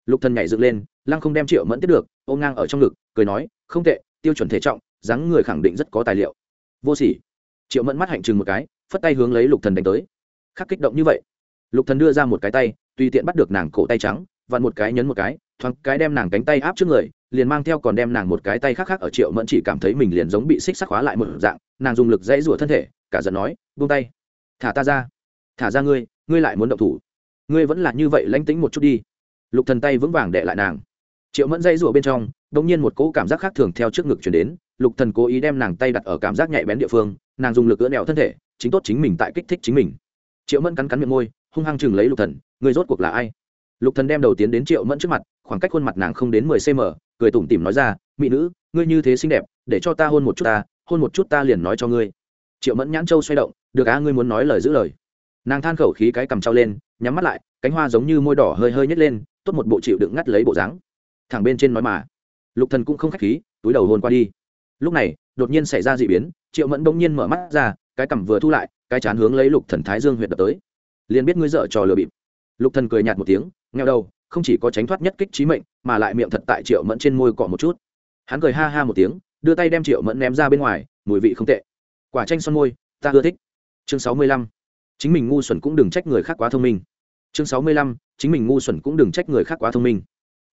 Lục thần nhảy dựng lên, lăng không đem triệu mẫn tiếp được, ôm ngang ở trong ngực, cười nói không tệ, tiêu chuẩn thể trọng, dáng người khẳng định rất có tài liệu. Vô sỉ. Triệu mẫn mắt hạnh chừng một cái, phất tay hướng lấy lục thần đánh tới. Khắc kích động như vậy. Lục thần đưa ra một cái tay, tùy tiện bắt được nàng cổ tay trắng, vặn một cái nhấn một cái, thoáng cái đem nàng cánh tay áp trước người, liền mang theo còn đem nàng một cái tay khác khác ở triệu mẫn chỉ cảm thấy mình liền giống bị xích sắc hóa lại một dạng, nàng dùng lực dãy rủa thân thể, cả giận nói, buông tay. Thả ta ra. Thả ra ngươi ngươi lại muốn động thủ. Ngươi vẫn là như vậy lánh tính một chút đi. Lục thần tay vững vàng đệ lại nàng triệu mẫn dây rủa bên trong, đột nhiên một cỗ cảm giác khác thường theo trước ngực chuyển đến, lục thần cố ý đem nàng tay đặt ở cảm giác nhạy bén địa phương, nàng dùng lực cỡ nẹo thân thể, chính tốt chính mình tại kích thích chính mình. Triệu mẫn cắn cắn miệng môi, hung hăng chừng lấy lục thần, Người rốt cuộc là ai? Lục thần đem đầu tiến đến triệu mẫn trước mặt, khoảng cách khuôn mặt nàng không đến mười cm cười tủm tỉm nói ra, mỹ nữ, ngươi như thế xinh đẹp, để cho ta hôn một chút ta, hôn một chút ta liền nói cho ngươi. Triệu mẫn nhãn châu xoay động, được á, ngươi muốn nói lời giữ lời. Nàng than khẩu khí cái cầm trao lên, nhắm mắt lại, cánh hoa giống như môi đỏ hơi hơi nhét lên, tốt một bộ chịu đựng ngắt lấy bộ dáng thẳng bên trên nói mà. Lục thần cũng không khách khí, túi đầu hôn qua đi. Lúc này, đột nhiên xảy ra dị biến, triệu mẫn bỗng nhiên mở mắt ra, cái cằm vừa thu lại, cái chán hướng lấy lục thần thái dương huyệt đập tới. Liền biết ngươi dở trò lừa bịp. Lục thần cười nhạt một tiếng nghèo đầu, không chỉ có tránh thoát nhất kích trí mệnh, mà lại miệng thật tại triệu mẫn trên môi cọ một chút. Hắn cười ha ha một tiếng, đưa tay đem triệu mẫn ném ra bên ngoài, mùi vị không tệ. Quả chanh son môi, ta ưa thích. Chương sáu mươi lăm, chính mình ngu xuẩn cũng đừng trách người khác quá thông minh. Chương sáu mươi lăm, chính mình ngu xuẩn cũng đừng trách người khác quá thông minh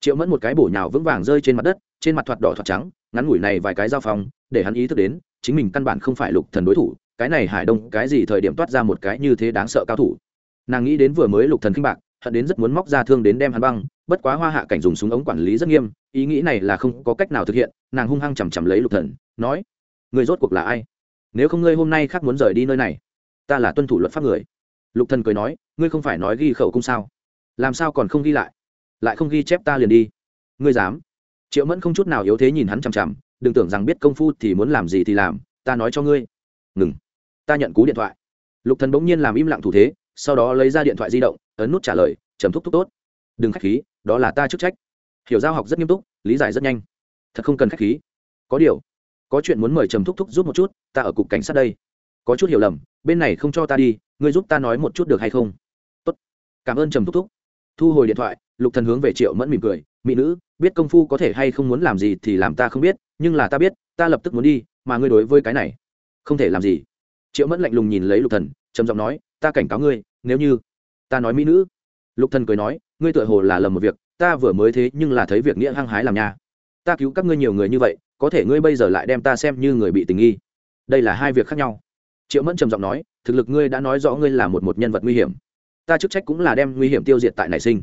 triệu mẫn một cái bổ nhào vững vàng rơi trên mặt đất, trên mặt thoạt đỏ thoạt trắng, ngắn ngủi này vài cái giao phong, để hắn ý thức đến, chính mình căn bản không phải lục thần đối thủ, cái này hải đông, cái gì thời điểm toát ra một cái như thế đáng sợ cao thủ. Nàng nghĩ đến vừa mới lục thần kinh bạc, hận đến rất muốn móc ra thương đến đem hắn băng, bất quá hoa hạ cảnh dùng súng ống quản lý rất nghiêm, ý nghĩ này là không có cách nào thực hiện, nàng hung hăng chằm chằm lấy lục thần, nói người rốt cuộc là ai? Nếu không ngươi hôm nay khác muốn rời đi nơi này, ta là tuân thủ luật pháp người. Lục thần cười nói, ngươi không phải nói ghi khẩu cung sao? Làm sao còn không ghi lại? Lại không ghi chép ta liền đi. Ngươi dám? Triệu mẫn không chút nào yếu thế nhìn hắn chằm chằm, đừng tưởng rằng biết công phu thì muốn làm gì thì làm, ta nói cho ngươi. Ngừng. Ta nhận cú điện thoại. Lục thần bỗng nhiên làm im lặng thủ thế, sau đó lấy ra điện thoại di động, ấn nút trả lời chấm thúc thúc tốt. Đừng khách khí, đó là ta chức trách. Hiểu giao học rất nghiêm túc, lý giải rất nhanh. Thật không cần khách khí. Có điều, có chuyện muốn mời trầm thúc thúc giúp một chút, ta ở cục cảnh sát đây. Có chút hiểu lầm, bên này không cho ta đi, ngươi giúp ta nói một chút được hay không? Tốt. Cảm ơn trầm thúc thúc. Thu hồi điện thoại lục thần hướng về triệu mẫn mỉm cười, mỹ nữ, biết công phu có thể hay không muốn làm gì thì làm ta không biết, nhưng là ta biết, ta lập tức muốn đi, mà ngươi đối với cái này không thể làm gì. Triệu mẫn lạnh lùng nhìn lấy lục thần, trầm giọng nói, ta cảnh cáo ngươi, nếu như ta nói mỹ nữ. Lục thần cười nói, ngươi tựa hồ là lầm một việc, ta vừa mới thế nhưng là thấy việc nghĩa hăng hái làm nha. Ta cứu các ngươi nhiều người như vậy, có thể ngươi bây giờ lại đem ta xem như người bị tình nghi. Đây là hai việc khác nhau. Triệu mẫn trầm giọng nói, thực lực ngươi đã nói rõ ngươi là một một nhân vật nguy hiểm. Ta chức trách cũng là đem nguy hiểm tiêu diệt tại nảy sinh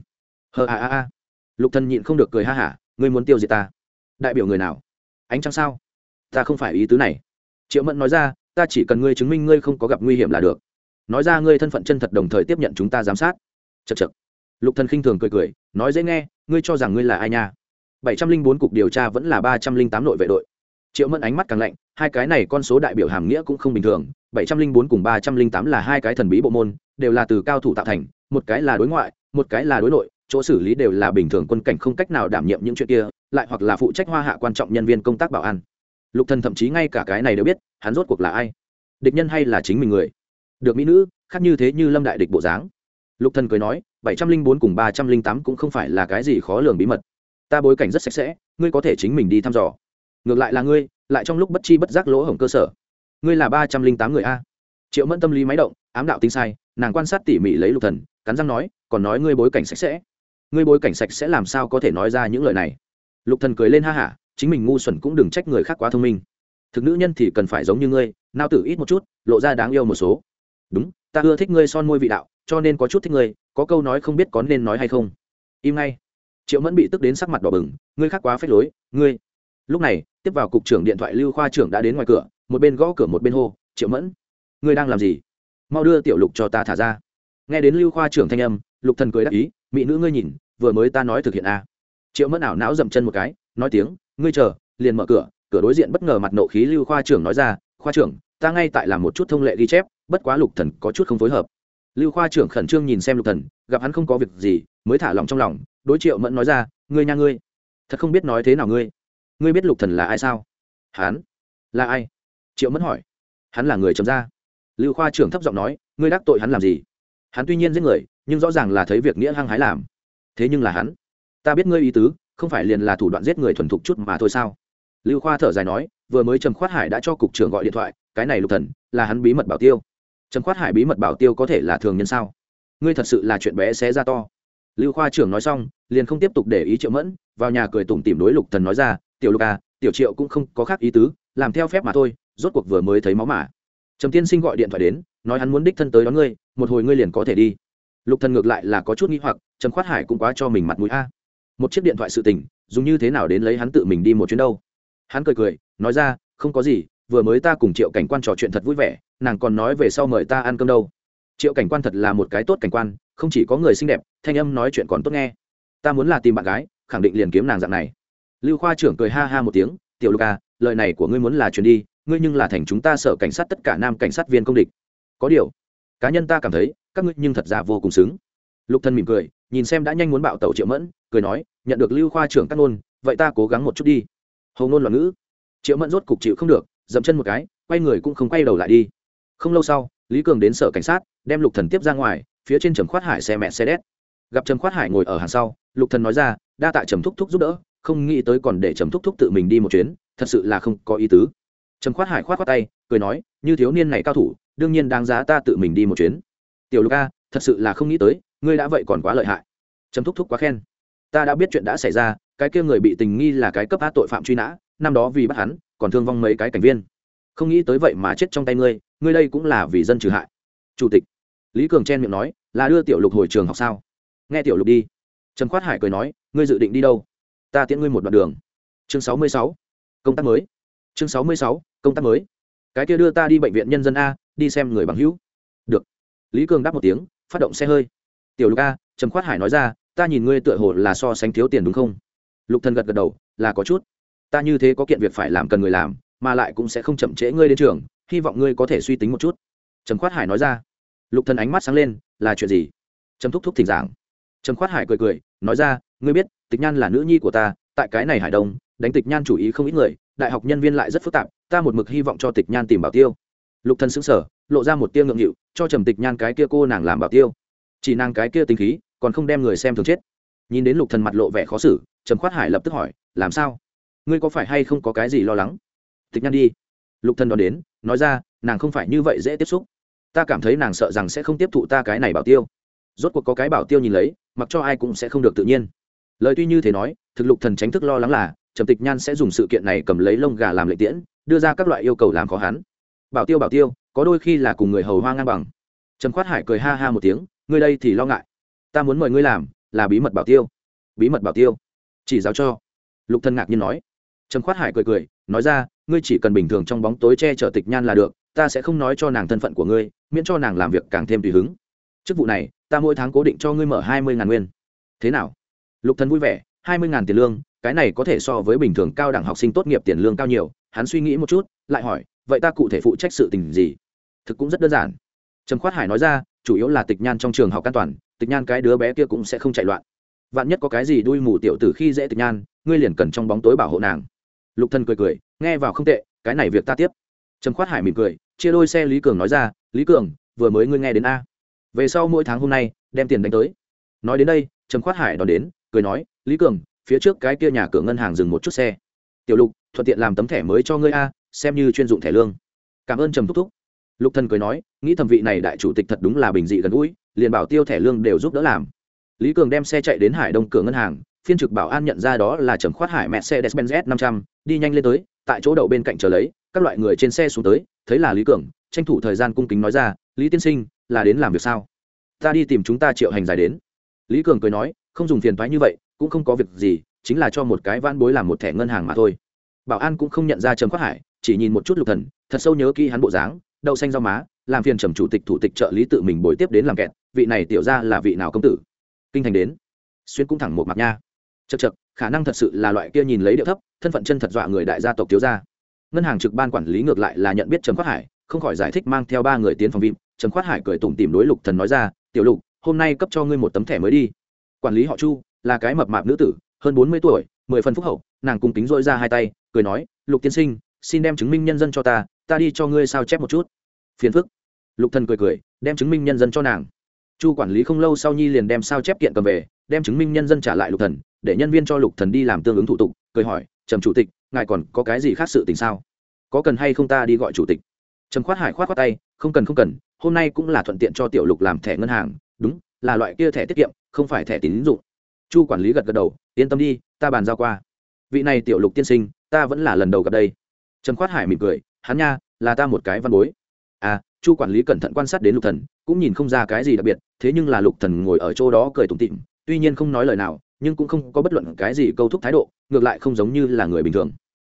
hờ, a a a. Lục thần nhịn không được cười ha hả, ngươi muốn tiêu diệt ta. Đại biểu người nào? Ánh trăng sao? Ta không phải ý tứ này. Triệu mẫn nói ra, ta chỉ cần ngươi chứng minh ngươi không có gặp nguy hiểm là được. Nói ra ngươi thân phận chân thật đồng thời tiếp nhận chúng ta giám sát. Chật chật lục thần khinh thường cười cười, nói dễ nghe, ngươi cho rằng ngươi là ai nha? Bảy trăm linh bốn cục điều tra vẫn là ba trăm linh tám nội vệ đội. Triệu mẫn ánh mắt càng lạnh, hai cái này con số đại biểu hàm nghĩa cũng không bình thường. Bảy trăm linh bốn cùng ba trăm linh tám là hai cái thần bí bộ môn, đều là từ cao thủ tạo thành, một cái là đối ngoại, một cái là đối nội chỗ xử lý đều là bình thường quân cảnh không cách nào đảm nhiệm những chuyện kia, lại hoặc là phụ trách hoa hạ quan trọng nhân viên công tác bảo an. Lục thần thậm chí ngay cả cái này đều biết, hắn rốt cuộc là ai? Địch nhân hay là chính mình người? Được mỹ nữ, khác như thế như lâm đại địch bộ dáng. Lục thần cười nói, bảy trăm linh bốn cùng ba trăm linh tám cũng không phải là cái gì khó lường bí mật. Ta bối cảnh rất sạch sẽ, ngươi có thể chính mình đi thăm dò. Ngược lại là ngươi, lại trong lúc bất chi bất giác lỗ hổng cơ sở. Ngươi là ba trăm linh tám người a. Triệu mẫn tâm lý máy động, ám đạo tính sai, nàng quan sát tỉ mỉ lấy lục thần, cắn răng nói, còn nói ngươi bối cảnh sạch sẽ ngươi bối cảnh sạch sẽ làm sao có thể nói ra những lời này? Lục thần cười lên ha hả, chính mình ngu xuẩn cũng đừng trách người khác quá thông minh. Thực nữ nhân thì cần phải giống như ngươi, nao tử ít một chút, lộ ra đáng yêu một số. Đúng, ta ưa thích ngươi son môi vị đạo, cho nên có chút thích ngươi, có câu nói không biết có nên nói hay không. Im ngay. Triệu mẫn bị tức đến sắc mặt đỏ bừng, ngươi khác quá phết lối, ngươi. Lúc này, tiếp vào cục trưởng điện thoại lưu khoa trưởng đã đến ngoài cửa, một bên gõ cửa một bên hô, triệu mẫn, ngươi đang làm gì? Mau đưa tiểu lục cho ta thả ra. Nghe đến lưu khoa trưởng thanh âm, lục thần cười đáp ý mỹ nữ ngươi nhìn, vừa mới ta nói thực hiện a à. triệu mẫn ảo não dậm chân một cái, nói tiếng, ngươi chờ, liền mở cửa. Cửa đối diện bất ngờ mặt nộ khí lưu khoa trưởng nói ra, khoa trưởng, ta ngay tại làm một chút thông lệ ghi chép, bất quá lục thần có chút không phối hợp. Lưu khoa trưởng khẩn trương nhìn xem lục thần, gặp hắn không có việc gì, mới thả lòng trong lòng, đối triệu mẫn nói ra, ngươi nha ngươi, thật không biết nói thế nào ngươi. Ngươi biết lục thần là ai sao? Hắn? Là ai? Triệu mẫn hỏi. Hắn là người chấm ra. Lưu khoa trưởng thấp giọng nói, ngươi đắc tội hắn làm gì? Hắn tuy nhiên giết người nhưng rõ ràng là thấy việc nghĩa hăng hái làm. Thế nhưng là hắn, ta biết ngươi ý tứ, không phải liền là thủ đoạn giết người thuần thục chút mà thôi sao? Lưu khoa thở dài nói, vừa mới trầm khoát hải đã cho cục trưởng gọi điện thoại, cái này lục thần, là hắn bí mật bảo tiêu. Trầm khoát hải bí mật bảo tiêu có thể là thường nhân sao? Ngươi thật sự là chuyện bé xé ra to. Lưu khoa trưởng nói xong, liền không tiếp tục để ý triệu mẫn, vào nhà cười tủm tỉm đối lục thần nói ra, tiểu lục à tiểu triệu cũng không có khác ý tứ, làm theo phép mà thôi, rốt cuộc vừa mới thấy máu mà. Trầm tiên sinh gọi điện thoại đến, nói hắn muốn đích thân tới đón ngươi, một hồi ngươi liền có thể đi lục thần ngược lại là có chút nghi hoặc, trầm khoát hải cũng quá cho mình mặt mũi a. Một chiếc điện thoại sự tình, dùng như thế nào đến lấy hắn tự mình đi một chuyến đâu? Hắn cười cười, nói ra, không có gì, vừa mới ta cùng triệu cảnh quan trò chuyện thật vui vẻ, nàng còn nói về sau mời ta ăn cơm đâu. Triệu cảnh quan thật là một cái tốt cảnh quan, không chỉ có người xinh đẹp, thanh âm nói chuyện còn tốt nghe. Ta muốn là tìm bạn gái, khẳng định liền kiếm nàng dạng này. Lưu khoa trưởng cười ha ha một tiếng, tiểu lục à lời này của ngươi muốn là chuyển đi, ngươi nhưng là thành chúng ta sở cảnh sát tất cả nam cảnh sát viên công địch. Có điều, cá nhân ta cảm thấy các ngươi nhưng thật ra vô cùng xứng. Lục thân mỉm cười, nhìn xem đã nhanh muốn bạo tàu triệu mẫn, cười nói, nhận được lưu khoa trưởng các nôn vậy ta cố gắng một chút đi. Hầu nôn loạn ngữ. Triệu mẫn rốt cục chịu không được, dậm chân một cái, quay người cũng không quay đầu lại đi. Không lâu sau, lý cường đến sở cảnh sát, đem lục thần tiếp ra ngoài, phía trên trầm khoát hải xe mẹ xe đét. Gặp trầm khoát hải ngồi ở hàng sau, lục thần nói ra, đa tạ trầm thúc thúc giúp đỡ, không nghĩ tới còn để trầm thúc thúc tự mình đi một chuyến, thật sự là không có ý tứ. Trầm khoát hải khoát khoát tay, cười nói, như thiếu niên này cao thủ, đương nhiên đáng giá ta tự mình đi một chuyến tiểu lục a, thật sự là không nghĩ tới, ngươi đã vậy còn quá lợi hại. Trầm thúc thúc quá khen. Ta đã biết chuyện đã xảy ra, cái kia người bị tình nghi là cái cấp á tội phạm truy nã, năm đó vì bắt hắn, còn thương vong mấy cái cảnh viên. Không nghĩ tới vậy mà chết trong tay ngươi ngươi đây cũng là vì dân trừ hại. Chủ tịch. Lý cường chen miệng nói, là đưa tiểu lục hồi trường học sao? Nghe tiểu lục đi. Trầm khoát hải cười nói, ngươi dự định đi đâu? Ta tiễn ngươi một đoạn đường. Chương sáu mươi sáu. Công tác mới. Chương sáu mươi sáu, công tác mới. Cái kia đưa ta đi bệnh viện nhân dân a, đi xem người bằng hữu lý cường đáp một tiếng, phát động xe hơi. Tiểu lục a, trầm khoát hải nói ra, ta nhìn ngươi tựa hồ là so sánh thiếu tiền đúng không? Lục thần gật gật đầu, là có chút. Ta như thế có kiện việc phải làm cần người làm, mà lại cũng sẽ không chậm trễ ngươi đến trường, hy vọng ngươi có thể suy tính một chút. Trầm khoát hải nói ra. Lục thần ánh mắt sáng lên, là chuyện gì? Trầm thúc thúc thỉnh giảng. Trầm khoát hải cười cười, nói ra, ngươi biết, tịch nhan là nữ nhi của ta, tại cái này hải đông, đánh tịch nhan chủ ý không ít người, đại học nhân viên lại rất phức tạp, ta một mực hy vọng cho tịch nhan tìm bảo tiêu. Lục thần sững sờ lộ ra một tia ngượng nghịu, cho trầm tịch nhan cái kia cô nàng làm bảo tiêu. Chỉ nàng cái kia tính khí, còn không đem người xem thường chết. Nhìn đến lục thần mặt lộ vẻ khó xử, trầm khoát hải lập tức hỏi, làm sao? Ngươi có phải hay không có cái gì lo lắng? Tịch nhan đi. Lục thần đón đến, nói ra, nàng không phải như vậy dễ tiếp xúc. Ta cảm thấy nàng sợ rằng sẽ không tiếp thụ ta cái này bảo tiêu. Rốt cuộc có cái bảo tiêu nhìn lấy, mặc cho ai cũng sẽ không được tự nhiên. Lời tuy như thế nói, thực lục thần tránh thức lo lắng là, trầm tịch nhan sẽ dùng sự kiện này cầm lấy lông gà làm lệ tiễn, đưa ra các loại yêu cầu làm khó hắn. Bảo tiêu bảo tiêu có đôi khi là cùng người hầu hoa ngang bằng. Trầm khoát hải cười ha ha một tiếng, ngươi đây thì lo ngại. Ta muốn mời ngươi làm là bí mật bảo tiêu. Bí mật bảo tiêu? Chỉ giáo cho. Lục thần ngạc nhiên nói. Trầm khoát hải cười cười, nói ra, ngươi chỉ cần bình thường trong bóng tối che chở tịch nhan là được, ta sẽ không nói cho nàng thân phận của ngươi, miễn cho nàng làm việc càng thêm tùy hứng. Chức vụ này, ta mỗi tháng cố định cho ngươi mở hai mươi ngàn nguyên. Thế nào? Lục thần vui vẻ, hai mươi ngàn tiền lương, cái này có thể so với bình thường cao đẳng học sinh tốt nghiệp tiền lương cao nhiều. Hắn suy nghĩ một chút, lại hỏi, vậy ta cụ thể phụ trách sự tình gì? Thực cũng rất đơn giản. Trầm khoát hải nói ra, chủ yếu là tịch nhan trong trường học an toàn, tịch nhan cái đứa bé kia cũng sẽ không chạy loạn. Vạn nhất có cái gì đuôi mù tiểu tử khi dễ tịch nhan, ngươi liền cần trong bóng tối bảo hộ nàng. Lục thần cười cười, nghe vào không tệ, cái này việc ta tiếp. Trầm khoát hải mỉm cười, chia đôi xe lý cường nói ra, lý cường, vừa mới ngươi nghe đến a. Về sau mỗi tháng hôm nay, đem tiền đánh tới. Nói đến đây, trầm khoát hải đón đến, cười nói, lý cường, phía trước cái kia nhà cửa ngân hàng dừng một chút xe. Tiểu lục, thuận tiện làm tấm thẻ mới cho ngươi a, xem như chuyên dụng thẻ lương. Cảm ơn trầm thúc thúc lục thần cười nói, nghĩ thẩm vị này đại chủ tịch thật đúng là bình dị gần gũi, liền bảo tiêu thẻ lương đều giúp đỡ làm. Lý cường đem xe chạy đến hải đông cửa ngân hàng, phiên trực bảo an nhận ra đó là trầm khoát hải mẹ xe despenz năm trăm, đi nhanh lên tới, tại chỗ đậu bên cạnh chờ lấy, các loại người trên xe xuống tới, thấy là lý cường, tranh thủ thời gian cung kính nói ra, lý tiên sinh, là đến làm việc sao? Ta đi tìm chúng ta triệu hành dài đến. Lý cường cười nói, không dùng phiền thoái như vậy, cũng không có việc gì, chính là cho một cái van bối làm một thẻ ngân hàng mà thôi. Bảo an cũng không nhận ra trầm khoát hải, chỉ nhìn một chút lục thần, thật sâu nhớ kỹ hắn bộ dáng đậu xanh rau má, làm phiền trầm chủ tịch thủ tịch trợ lý tự mình bồi tiếp đến làm kẹt, vị này tiểu ra là vị nào công tử? Kinh thành đến. Xuyên cũng thẳng một mặt nha. Chật chật khả năng thật sự là loại kia nhìn lấy điệu thấp, thân phận chân thật dọa người đại gia tộc thiếu gia. Ngân hàng trực ban quản lý ngược lại là nhận biết trầm khoát hải, không khỏi giải thích mang theo ba người tiến phòng vịm trầm khoát hải cười tủm tìm đối lục thần nói ra, tiểu lục, hôm nay cấp cho ngươi một tấm thẻ mới đi. Quản lý họ chu, là cái mập mạp nữ tử, hơn bốn mươi tuổi, mười phần phúc hậu, nàng cùng kính dội ra hai tay, cười nói, lục tiên sinh, xin đem chứng minh nhân dân cho ta ta đi cho ngươi sao chép một chút. Phiền phức. Lục thần cười cười, đem chứng minh nhân dân cho nàng. Chu quản lý không lâu sau nhi liền đem sao chép kiện cầm về, đem chứng minh nhân dân trả lại lục thần, để nhân viên cho lục thần đi làm tương ứng thủ tục, cười hỏi, trầm chủ tịch, ngài còn có cái gì khác sự tình sao? Có cần hay không ta đi gọi chủ tịch? Trầm khoát hải khoát khoát tay, không cần không cần, hôm nay cũng là thuận tiện cho tiểu lục làm thẻ ngân hàng, đúng, là loại kia thẻ tiết kiệm, không phải thẻ tín dụng. Chu quản lý gật gật đầu, yên tâm đi, ta bàn giao qua. Vị này tiểu lục tiên sinh, ta vẫn là lần đầu gặp đây. Trầm khoát hải mỉm cười hắn nha, là ta một cái văn bối. À chu quản lý cẩn thận quan sát đến lục thần, cũng nhìn không ra cái gì đặc biệt, thế nhưng là lục thần ngồi ở chỗ đó cười tủm tỉm, tuy nhiên không nói lời nào, nhưng cũng không có bất luận cái gì câu thúc thái độ, ngược lại không giống như là người bình thường.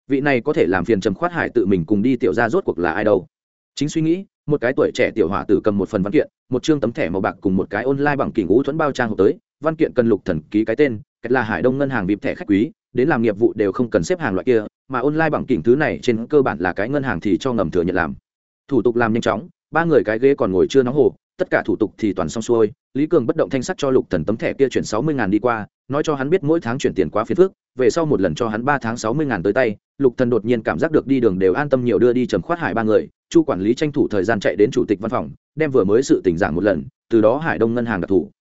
Vị này có thể làm phiền trầm khoát hải tự mình cùng đi tiểu ra rốt cuộc là ai đâu. Chính suy nghĩ, một cái tuổi trẻ tiểu hỏa tử cầm một phần văn kiện, một chương tấm thẻ màu bạc cùng một cái online bằng kỉnh ngũ thuẫn bao trang hộp tới, văn kiện cần lục thần ký cái tên cách là hải đông ngân hàng bịp thẻ khách quý, đến làm nghiệp vụ đều không cần xếp hàng loại kia mà online bằng kỉnh thứ này trên cơ bản là cái ngân hàng thì cho ngầm thừa nhận làm. Thủ tục làm nhanh chóng, ba người cái ghế còn ngồi chưa nóng hồ, tất cả thủ tục thì toàn xong xuôi, lý cường bất động thanh sắc cho lục thần tấm thẻ kia chuyển sáu mươi ngàn đi qua, nói cho hắn biết mỗi tháng chuyển tiền quá phiền phức, về sau một lần cho hắn ba tháng sáu mươi ngàn tới tay, lục thần đột nhiên cảm giác được đi đường đều an tâm nhiều đưa đi trầm khoát hải ba người, chu quản lý tranh thủ thời gian chạy đến chủ tịch văn phòng, đem vừa mới sự tình giảng một lần, từ đó hải đông ngân hàng đặc thủ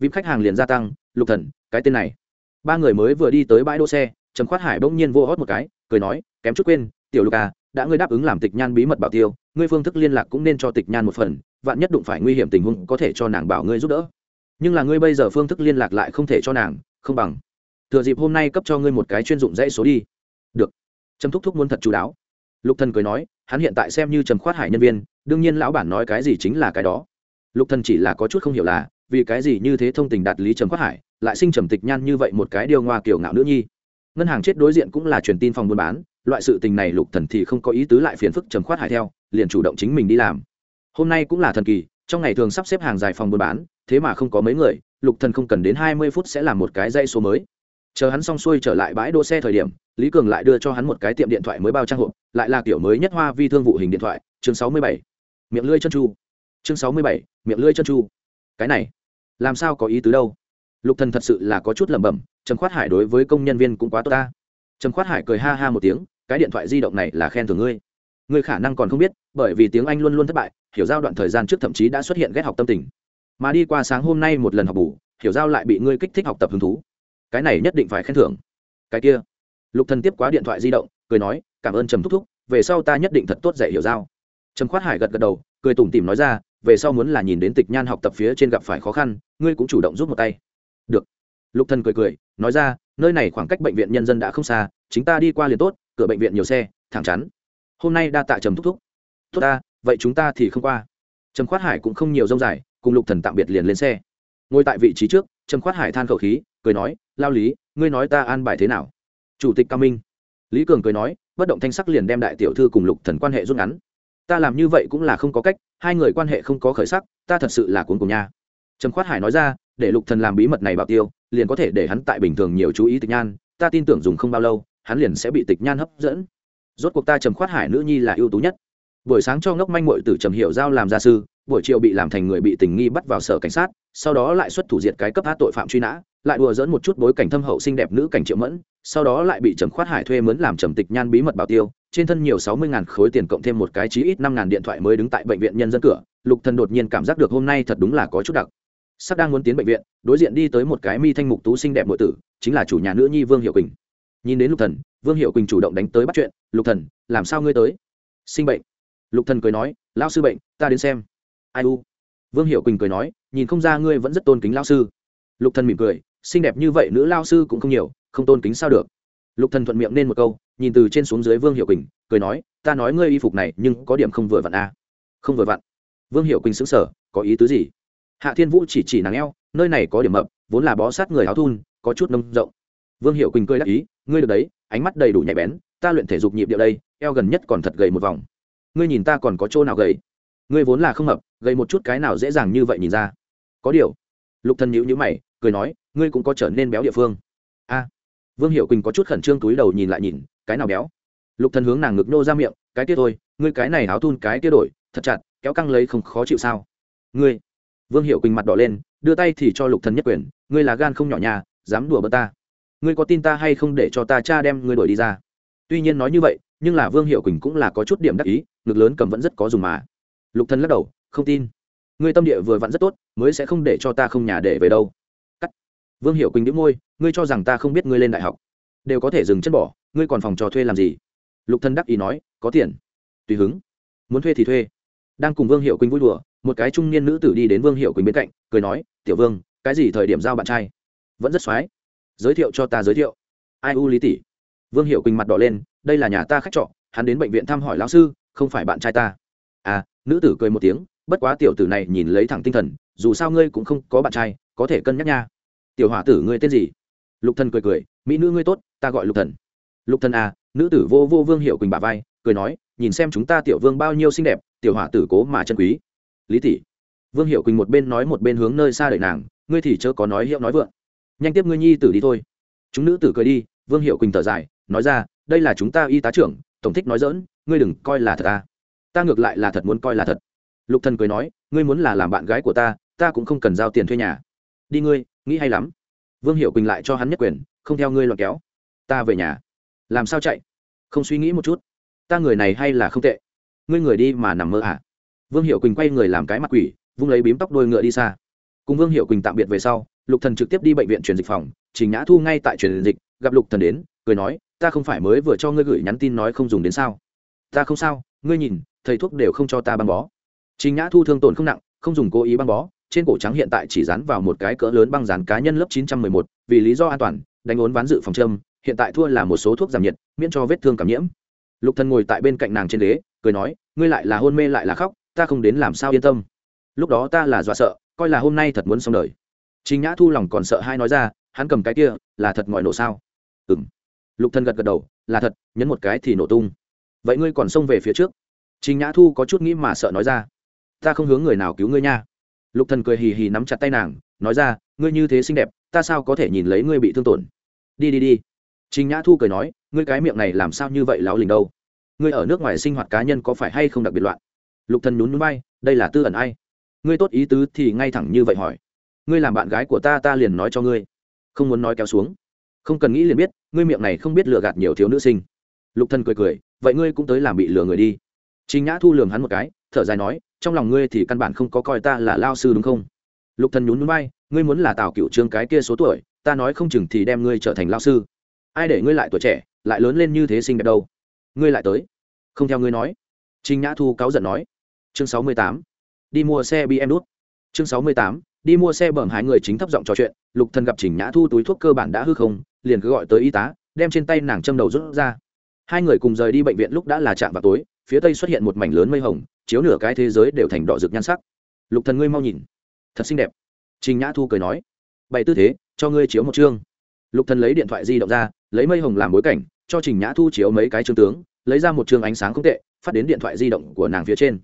vip khách hàng liền gia tăng, lục thần, cái tên này. Ba người mới vừa đi tới bãi đỗ xe, trầm khoát hải bỗng nhiên vô hót một cái cười nói, kém chút quên, tiểu lục à đã ngươi đáp ứng làm tịch nhan bí mật bảo tiêu, ngươi phương thức liên lạc cũng nên cho tịch nhan một phần, vạn nhất đụng phải nguy hiểm tình huống có thể cho nàng bảo ngươi giúp đỡ. Nhưng là ngươi bây giờ phương thức liên lạc lại không thể cho nàng, không bằng. Thừa dịp hôm nay cấp cho ngươi một cái chuyên dụng dãy số đi. Được. Trầm thúc thúc muốn thật chú đáo. Lục thần cười nói, hắn hiện tại xem như trầm khoát hải nhân viên, đương nhiên lão bản nói cái gì chính là cái đó. Lục thần chỉ là có chút không hiểu là, vì cái gì như thế thông tình đạt lý trầm khoát hải, lại sinh trầm tịch nhan như vậy một cái điều ngoa kiểu ngạo nữ nhi ngân hàng chết đối diện cũng là truyền tin phòng buôn bán, loại sự tình này lục thần thì không có ý tứ lại phiền phức trầm khoát hải theo, liền chủ động chính mình đi làm. Hôm nay cũng là thần kỳ, trong ngày thường sắp xếp hàng dài phòng buôn bán, thế mà không có mấy người, lục thần không cần đến hai mươi phút sẽ làm một cái dây số mới. Chờ hắn xong xuôi trở lại bãi đỗ xe thời điểm, lý cường lại đưa cho hắn một cái tiệm điện thoại mới bao trang hộp, lại là kiểu mới nhất hoa vi thương vụ hình điện thoại, chương sáu mươi bảy. Miệng lưỡi chân chu. Chương sáu mươi bảy, miệng lưỡi chân chu. Cái này, làm sao có ý tứ đâu? Lục thần thật sự là có chút lẩm bẩm, trầm khoát hải đối với công nhân viên cũng quá tốt ta. Trầm khoát hải cười ha ha một tiếng, cái điện thoại di động này là khen thưởng ngươi. Ngươi khả năng còn không biết, bởi vì tiếng anh luôn luôn thất bại, hiểu giao đoạn thời gian trước thậm chí đã xuất hiện ghét học tâm tình. Mà đi qua sáng hôm nay một lần học bù, hiểu giao lại bị ngươi kích thích học tập hứng thú. Cái này nhất định phải khen thưởng. Cái kia. Lục thần tiếp quá điện thoại di động, cười nói, cảm ơn trầm thúc thúc, về sau ta nhất định thật tốt dạy hiểu giao. Trầm khoát hải gật gật đầu, cười tủm tỉm nói ra, về sau muốn là nhìn đến tịch nhan học tập phía trên gặp phải khó khăn, ngươi cũng chủ động giúp một tay được. Lục thần cười cười, nói ra, nơi này khoảng cách bệnh viện nhân dân đã không xa, chính ta đi qua liền tốt, cửa bệnh viện nhiều xe, thẳng chắn. Hôm nay đa tạ trầm thúc thúc. Tốt ta, vậy chúng ta thì không qua. Trầm khoát hải cũng không nhiều rông dài, cùng lục thần tạm biệt liền lên xe. Ngồi tại vị trí trước, trầm khoát hải than khẩu khí, cười nói, lao lý, ngươi nói ta an bài thế nào? Chủ tịch cao minh. Lý cường cười nói, bất động thanh sắc liền đem đại tiểu thư cùng lục thần quan hệ rút ngắn. Ta làm như vậy cũng là không có cách, hai người quan hệ không có khởi sắc, ta thật sự là cuốn cùng nha. Trầm khoát hải nói ra để lục thần làm bí mật này bảo tiêu, liền có thể để hắn tại bình thường nhiều chú ý tịch nhan, ta tin tưởng dùng không bao lâu, hắn liền sẽ bị tịch nhan hấp dẫn. Rốt cuộc ta trầm khoát hải nữ nhi là ưu tú nhất. Buổi sáng cho ngốc manh muội tử trầm hiểu giao làm gia sư, buổi chiều bị làm thành người bị tình nghi bắt vào sở cảnh sát, sau đó lại xuất thủ diệt cái cấp hát tội phạm truy nã, lại đùa dẫn một chút bối cảnh thâm hậu xinh đẹp nữ cảnh triệu mẫn, sau đó lại bị trầm khoát hải thuê mướn làm trầm tịch nhan bí mật bảo tiêu, trên thân nhiều sáu mươi ngàn khối tiền cộng thêm một cái chí ít năm ngàn điện thoại mới đứng tại bệnh viện nhân dân cửa, lục thần đột nhiên cảm giác được hôm nay thật đúng là có chút đặc sắp đang muốn tiến bệnh viện, đối diện đi tới một cái mi thanh mục tú xinh đẹp nội tử, chính là chủ nhà nữ nhi vương hiệu quỳnh. Nhìn đến lục thần, vương hiệu quỳnh chủ động đánh tới bắt chuyện, lục thần, làm sao ngươi tới? Sinh bệnh. Lục thần cười nói, lão sư bệnh, ta đến xem. Ai u? Vương hiệu quỳnh cười nói, nhìn không ra ngươi vẫn rất tôn kính lão sư. Lục thần mỉm cười, xinh đẹp như vậy nữ lao sư cũng không nhiều, không tôn kính sao được? Lục thần thuận miệng nên một câu, nhìn từ trên xuống dưới vương hiệu quỳnh, cười nói, ta nói ngươi y phục này nhưng có điểm không vừa vặn a à. không vừa vặn. Vương hiệu quỳnh sững sờ, có ý tứ gì? Hạ thiên vũ chỉ chỉ nàng eo, nơi này có điểm mập, vốn là bó sát người áo thun, có chút nông rộng. Vương hiệu quỳnh cười đáp ý, ngươi được đấy, ánh mắt đầy đủ nhạy bén, ta luyện thể dục nhịp điệu đây, eo gần nhất còn thật gầy một vòng. Ngươi nhìn ta còn có chỗ nào gầy? Ngươi vốn là không mập, gầy một chút cái nào dễ dàng như vậy nhìn ra. Có điều, lục thần nhíu nhíu mày, cười nói, ngươi cũng có trở nên béo địa phương. A. Vương hiệu quỳnh có chút khẩn trương túi đầu nhìn lại nhìn, cái nào béo? Lục thần hướng nàng ngực nô ra miệng, cái kia thôi, ngươi cái này áo thun cái kia đổi, thật chặt, kéo căng lấy không khó chịu sao? Ngươi vương hiệu quỳnh mặt đỏ lên, đưa tay thì cho lục thần nhất quyền, ngươi là gan không nhỏ nhà dám đùa bỡ ta. Ngươi có tin ta hay không để cho ta cha đem ngươi đuổi đi ra? Tuy nhiên nói như vậy, nhưng là vương hiệu quỳnh cũng là có chút điểm đắc ý ngực lớn cầm vẫn rất có dùng mà. Lục thần lắc đầu, không tin. Ngươi tâm địa vừa vặn rất tốt, mới sẽ không để cho ta không nhà để về đâu. Cắt. Vương hiệu quỳnh đĩu môi, ngươi cho rằng ta không biết ngươi lên đại học, đều có thể dừng chân bỏ, ngươi còn phòng trò thuê làm gì? Lục thần đắc ý nói, có tiền. Tùy hứng. Muốn thuê thì thuê. Đang cùng vương hiệu quỳnh vui đùa một cái trung niên nữ tử đi đến vương hiệu quỳnh bên cạnh, cười nói, tiểu vương, cái gì thời điểm giao bạn trai? Vẫn rất xoái giới thiệu cho ta giới thiệu. Ai u lý tỷ? Vương hiệu quỳnh mặt đỏ lên, đây là nhà ta khách trọ, hắn đến bệnh viện thăm hỏi lão sư, không phải bạn trai ta. À nữ tử cười một tiếng, bất quá tiểu tử này nhìn lấy thẳng tinh thần, dù sao ngươi cũng không có bạn trai, có thể cân nhắc nha. Tiểu hỏa tử ngươi tên gì? Lục thần cười cười, mỹ nữ ngươi tốt, ta gọi lục thần. Lục thần à? Nữ tử vô vô vương hiệu quỳnh bà vai, cười nói, nhìn xem chúng ta tiểu vương bao nhiêu xinh đẹp, tiểu hỏa tử cố mà chân quý lý tỷ vương hiệu quỳnh một bên nói một bên hướng nơi xa đợi nàng, ngươi thì chớ có nói hiệu nói vượng. Nhanh tiếp ngươi nhi tử đi thôi. Chúng nữ tử cười đi, vương hiệu quỳnh thở dài, nói ra, đây là chúng ta y tá trưởng, tổng thích nói dỡn ngươi đừng coi là thật ta à. ta ngược lại là thật muốn coi là thật. Lục thần cười nói, ngươi muốn là làm bạn gái của ta ta cũng không cần giao tiền thuê nhà. Đi ngươi, nghĩ hay lắm. Vương hiệu quỳnh lại cho hắn nhất quyền, không theo ngươi loạn kéo. Ta về nhà. Làm sao chạy? Không suy nghĩ một chút. Ta người này hay là không tệ. Ngươi người đi mà nằm mơ à? Vương hiệu quỳnh quay người làm cái mặt quỷ vung lấy bím tóc đôi ngựa đi xa. Cùng vương hiệu quỳnh tạm biệt về sau lục thần trực tiếp đi bệnh viện truyền dịch phòng trình nhã thu ngay tại truyền dịch gặp lục thần đến cười nói ta không phải mới vừa cho ngươi gửi nhắn tin nói không dùng đến sao? Ta không sao ngươi nhìn thầy thuốc đều không cho ta băng bó. Trình nhã thu thương tổn không nặng không dùng cố ý băng bó trên cổ trắng hiện tại chỉ dán vào một cái cỡ lớn băng dán cá nhân lớp 911, vì lý do an toàn đánh ốn ván dự phòng châm hiện tại thua là một số thuốc giảm nhiệt miễn cho vết thương cảm nhiễm. Lục thần ngồi tại bên cạnh nàng trên đế, cười nói ngươi lại là hôn mê lại là khóc ta không đến làm sao yên tâm. Lúc đó ta là dọa sợ, coi là hôm nay thật muốn xong đời. Trình nhã thu lòng còn sợ hai nói ra, hắn cầm cái kia, là thật ngòi nổ sao? Ừ m lục thần gật gật đầu, là thật, nhấn một cái thì nổ tung. Vậy ngươi còn xông về phía trước? Trình nhã thu có chút nghĩ mà sợ nói ra. Ta không hướng người nào cứu ngươi nha. Lục thần cười hì hì nắm chặt tay nàng, nói ra, ngươi như thế xinh đẹp, ta sao có thể nhìn lấy ngươi bị thương tổn? Đi đi đi. Trình nhã thu cười nói, ngươi cái miệng này làm sao như vậy láo lình đâu? Ngươi ở nước ngoài sinh hoạt cá nhân có phải hay không đặc biệt loạn? Lục thần nhún nhún bay đây là tư ẩn ai? Ngươi tốt ý tứ thì ngay thẳng như vậy hỏi. Ngươi làm bạn gái của ta ta liền nói cho ngươi. Không muốn nói kéo xuống. Không cần nghĩ liền biết, ngươi miệng này không biết lừa gạt nhiều thiếu nữ sinh. Lục thần cười cười, vậy ngươi cũng tới làm bị lừa người đi. Trình nhã thu lường hắn một cái, thở dài nói, trong lòng ngươi thì căn bản không có coi ta là lao sư đúng không? Lục thần nhún nhún bay ngươi muốn là tào cựu trương cái kia số tuổi, ta nói không chừng thì đem ngươi trở thành lao sư. Ai để ngươi lại tuổi trẻ, lại lớn lên như thế xinh đẹp đâu? Ngươi lại tới. Không theo ngươi nói. Trình nhã thu cáu giận nói chương sáu mươi tám. Đi mua xe bm đút. Chương sáu mươi tám. Đi mua xe bẩm hai người chính thấp giọng trò chuyện, lục thần gặp trình nhã thu túi thuốc cơ bản đã hư không, liền cứ gọi tới y tá, đem trên tay nàng châm đầu rút ra. Hai người cùng rời đi bệnh viện lúc đã là chạm vào tối, phía tây xuất hiện một mảnh lớn mây hồng, chiếu nửa cái thế giới đều thành đỏ rực nhan sắc. Lục thần ngươi mau nhìn. Thật xinh đẹp. Trình nhã thu cười nói. Bày tư thế, cho ngươi chiếu một chương. Lục thần lấy điện thoại di động ra, lấy mây hồng làm bối cảnh, cho trình nhã thu chiếu mấy cái chương tướng, lấy ra một chương ánh sáng không tệ, phát đến điện thoại di động của nàng phía trên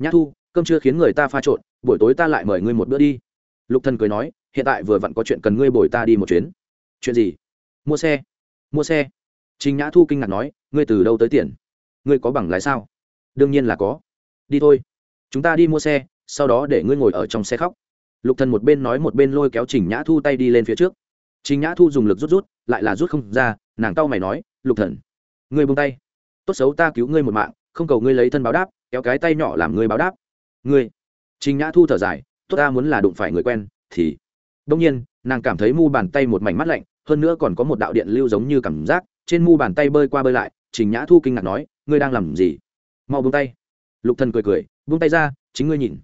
nhã thu, cơm chưa khiến người ta pha trộn, buổi tối ta lại mời ngươi một bữa đi. Lục thần cười nói, hiện tại vừa vặn có chuyện cần ngươi bồi ta đi một chuyến. Chuyện gì? Mua xe. Mua xe. Trình nhã thu kinh ngạc nói, ngươi từ đâu tới tiền? Ngươi có bằng lái sao? Đương nhiên là có. Đi thôi. Chúng ta đi mua xe, sau đó để ngươi ngồi ở trong xe khóc. Lục thần một bên nói một bên lôi kéo trình nhã thu tay đi lên phía trước. Trình nhã thu dùng lực rút rút, lại là rút không ra, nàng tao mày nói, lục thần, ngươi buông tay. Tốt xấu ta cứu ngươi một mạng, không cầu ngươi lấy thân báo đáp kéo cái tay nhỏ làm ngươi báo đáp. Ngươi, trình nhã thu thở dài, tốt ta muốn là đụng phải người quen, thì. Đông nhiên, nàng cảm thấy mu bàn tay một mảnh mắt lạnh, hơn nữa còn có một đạo điện lưu giống như cảm giác, trên mu bàn tay bơi qua bơi lại, trình nhã thu kinh ngạc nói, ngươi đang làm gì? Mau buông tay. Lục thần cười cười, buông tay ra, chính ngươi nhìn.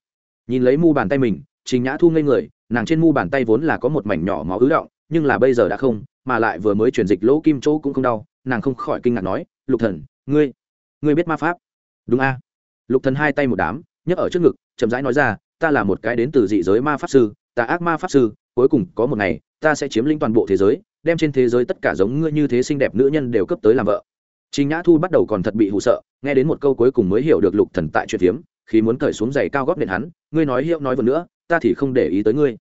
Nhìn lấy mu bàn tay mình, trình nhã thu ngây người, nàng trên mu bàn tay vốn là có một mảnh nhỏ máu ứ động, nhưng là bây giờ đã không, mà lại vừa mới chuyển dịch lỗ kim chỗ cũng không đau, nàng không khỏi kinh ngạc nói, lục thần, ngươi ngươi biết ma pháp. Đúng a lục thần hai tay một đám nhấc ở trước ngực chậm rãi nói ra ta là một cái đến từ dị giới ma pháp sư ta ác ma pháp sư cuối cùng có một ngày ta sẽ chiếm lĩnh toàn bộ thế giới đem trên thế giới tất cả giống ngươi như thế xinh đẹp nữ nhân đều cấp tới làm vợ Trình Nhã Thu bắt đầu còn thật bị hù sợ, nghe đến một câu cuối cùng mới hiểu được Lục Thần tại chuyện phiếm, khi muốn cởi xuống giày cao gót nền hắn, ngươi nói hiệu nói vừa nữa, ta thì không để ý tới ngươi.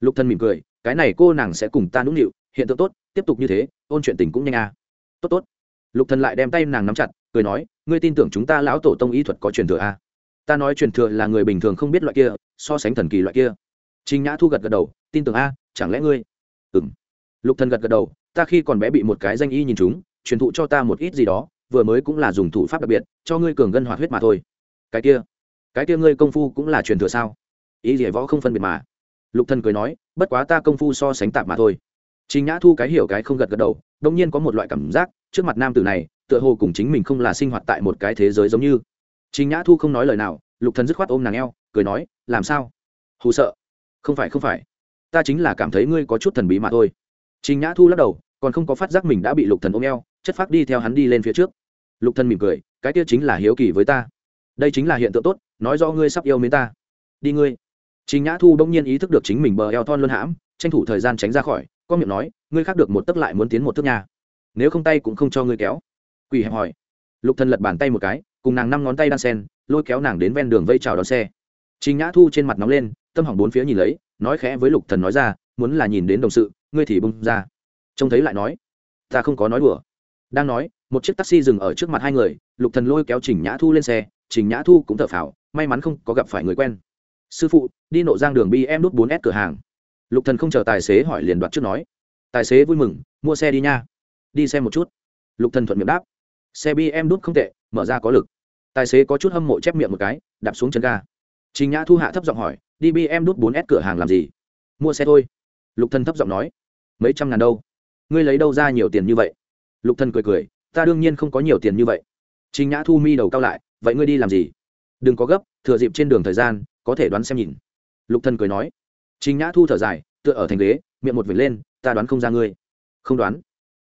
Lục Thần mỉm cười, cái này cô nàng sẽ cùng ta nũng nịu, hiện tượng tốt, tiếp tục như thế, ôn chuyện tình cũng nhanh à. Tốt tốt. Lục Thần lại đem tay nàng nắm chặt, cười nói, ngươi tin tưởng chúng ta lão tổ tông y thuật có truyền thừa à? Ta nói truyền thừa là người bình thường không biết loại kia, so sánh thần kỳ loại kia. Trình Nhã Thu gật gật đầu, tin tưởng a, chẳng lẽ ngươi? Ừm. Lục Thần gật gật đầu, ta khi còn bé bị một cái danh y nhìn chúng, truyền thụ cho ta một ít gì đó vừa mới cũng là dùng thủ pháp đặc biệt cho ngươi cường gân hoạt huyết mà thôi cái kia cái kia ngươi công phu cũng là truyền thừa sao ý gì võ không phân biệt mà lục thần cười nói bất quá ta công phu so sánh tạp mà thôi trình nhã thu cái hiểu cái không gật gật đầu đông nhiên có một loại cảm giác trước mặt nam tử này tựa hồ cùng chính mình không là sinh hoạt tại một cái thế giới giống như. Trình nhã thu không nói lời nào, lục thần dứt khoát ôm nàng eo, cười nói, làm sao? Hù sợ. Không phải không phải. Ta chính là cảm thấy ngươi có chút thần bí mà thôi. Trình nhã thu lắc đầu, còn không có phát giác mình đã bị lục thần ôm eo, chất phát đi theo hắn đi lên phía trước. Lục thần mỉm cười, cái kia chính là hiếu kỳ với ta. Đây chính là hiện tượng tốt, nói do ngươi sắp yêu mến ta. Đi ngươi. Trình nhã thu bỗng nhiên ý thức được chính mình bờ eo thon luôn hãm, tranh thủ thời gian tránh ra khỏi con miệng nói, ngươi khác được một tấc lại muốn tiến một thước nhà. Nếu không tay cũng không cho ngươi kéo quỳ hẹp hỏi. Lục thần lật bàn tay một cái, cùng nàng năm ngón tay đan sen, lôi kéo nàng đến ven đường vây chào đón xe. Trình nhã thu trên mặt nóng lên, tâm hỏng bốn phía nhìn lấy, nói khẽ với lục thần nói ra, muốn là nhìn đến đồng sự, ngươi thì bung ra. Trông thấy lại nói, ta không có nói đùa. Đang nói, một chiếc taxi dừng ở trước mặt hai người, lục thần lôi kéo trình nhã thu lên xe, trình nhã thu cũng thở phào, may mắn không có gặp phải người quen. Sư phụ, đi nộ giang đường bm nút bốn s cửa hàng. Lục thần không chờ tài xế hỏi liền đoạt trước nói, tài xế vui mừng, mua xe đi nha, đi xem một chút. Lục thần thuận miệng đáp xe bm đút không tệ, mở ra có lực. Tài xế có chút hâm mộ chép miệng một cái, đạp xuống chân ga. Trình nhã thu hạ thấp giọng hỏi, đi bm đút bốn s cửa hàng làm gì? Mua xe thôi. Lục thần thấp giọng nói, mấy trăm ngàn đâu? Ngươi lấy đâu ra nhiều tiền như vậy? Lục thần cười cười, ta đương nhiên không có nhiều tiền như vậy. Trình nhã thu mi đầu cao lại, vậy ngươi đi làm gì? Đừng có gấp, thừa dịp trên đường thời gian, có thể đoán xem nhìn. Lục thần cười nói, trình nhã thu thở dài, tựa ở thành ghế, miệng một vệt lên, ta đoán không ra ngươi. Không đoán.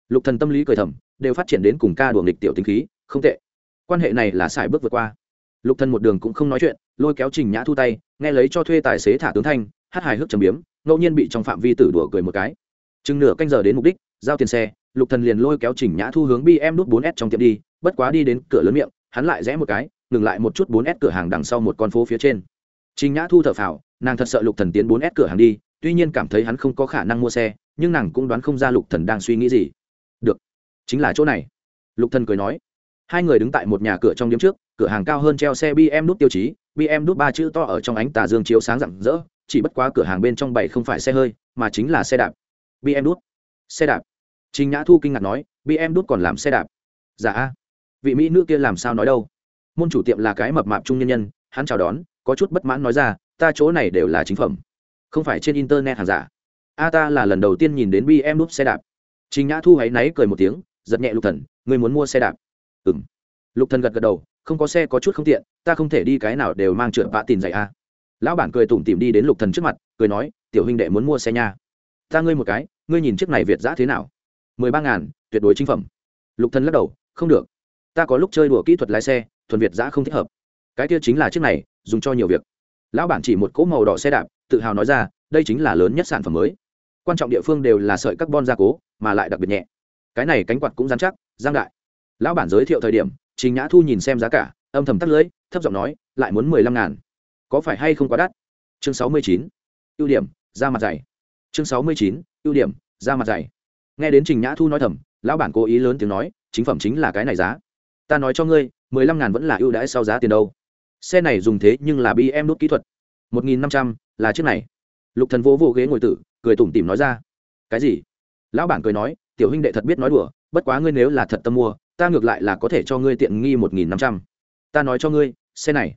Lục thần tâm lý cười thầm đều phát triển đến cùng ca đùa nghịch tiểu tính khí, không tệ. Quan hệ này là xài bước vượt qua. Lục thần một đường cũng không nói chuyện, lôi kéo trình nhã thu tay, nghe lấy cho thuê tài xế thả tướng thanh, hát hài hước trầm biếm, ngẫu nhiên bị trong phạm vi tử đùa cười một cái. Chừng nửa canh giờ đến mục đích, giao tiền xe, lục thần liền lôi kéo trình nhã thu hướng bm nút 4 s trong tiệm đi, bất quá đi đến cửa lớn miệng, hắn lại rẽ một cái, ngừng lại một chút 4 s cửa hàng đằng sau một con phố phía trên. Trình nhã thu thở phào, nàng thật sợ lục thần tiến 4 s cửa hàng đi, tuy nhiên cảm thấy hắn không có khả năng mua xe, nhưng nàng cũng đoán không ra lục thần đang suy nghĩ gì chính là chỗ này. Lục thần cười nói, hai người đứng tại một nhà cửa trong điếm trước, cửa hàng cao hơn treo xe bm nút tiêu chí bm nút ba chữ to ở trong ánh tà dương chiếu sáng rạng rỡ, chỉ bất quá cửa hàng bên trong bảy không phải xe hơi, mà chính là xe đạp. Bm nút xe đạp. Trình nhã thu kinh ngạc nói bm nút còn làm xe đạp? Dạ a. Vị mỹ nữ kia làm sao nói đâu? Môn chủ tiệm là cái mập mạp trung nhân nhân, hắn chào đón, có chút bất mãn nói ra, ta chỗ này đều là chính phẩm. Không phải trên internet hàng giả. A ta là lần đầu tiên nhìn đến bm nút xe đạp. Trình nhã thu hãy náy cười một tiếng giật nhẹ lục thần người muốn mua xe đạp? Ừm. lục thần gật gật đầu, không có xe có chút không tiện, ta không thể đi cái nào đều mang trượt vạ tìm dạy a. Lão bản cười tủm tỉm đi đến lục thần trước mặt, cười nói, tiểu huynh đệ muốn mua xe nha. Ta ngươi một cái, ngươi nhìn chiếc này việt giã thế nào? Mười ba ngàn, tuyệt đối chính phẩm. Lục thần lắc đầu, không được. Ta có lúc chơi đùa kỹ thuật lái xe, thuần việt giã không thích hợp. Cái kia chính là chiếc này, dùng cho nhiều việc. Lão bản chỉ một cỗ màu đỏ xe đạp, tự hào nói ra, đây chính là lớn nhất sản phẩm mới. Quan trọng địa phương đều là sợi carbon gia cố, mà lại đặc biệt nhẹ cái này cánh quạt cũng dán chắc, giang đại. Lão bản giới thiệu thời điểm, trình nhã thu nhìn xem giá cả, âm thầm tắt lưỡi thấp giọng nói, lại muốn mười lăm ngàn. Có phải hay không quá đắt? Chương sáu mươi chín, ưu điểm da mặt dày. Chương sáu mươi chín, ưu điểm da mặt dày. Nghe đến trình nhã thu nói thầm, lão bản cố ý lớn tiếng nói, chính phẩm chính là cái này giá. Ta nói cho ngươi, mười lăm ngàn vẫn là ưu đãi sau giá tiền đâu. Xe này dùng thế nhưng là bm nút kỹ thuật. Một nghìn năm trăm, là chiếc này. Lục thần vỗ vỗ ghế ngồi tử, cười tủm tỉm nói ra. Cái gì? Lão bản cười nói tiểu huynh đệ thật biết nói đùa, bất quá ngươi nếu là thật tâm mua, ta ngược lại là có thể cho ngươi tiện nghi một nghìn năm trăm. Ta nói cho ngươi, xe này,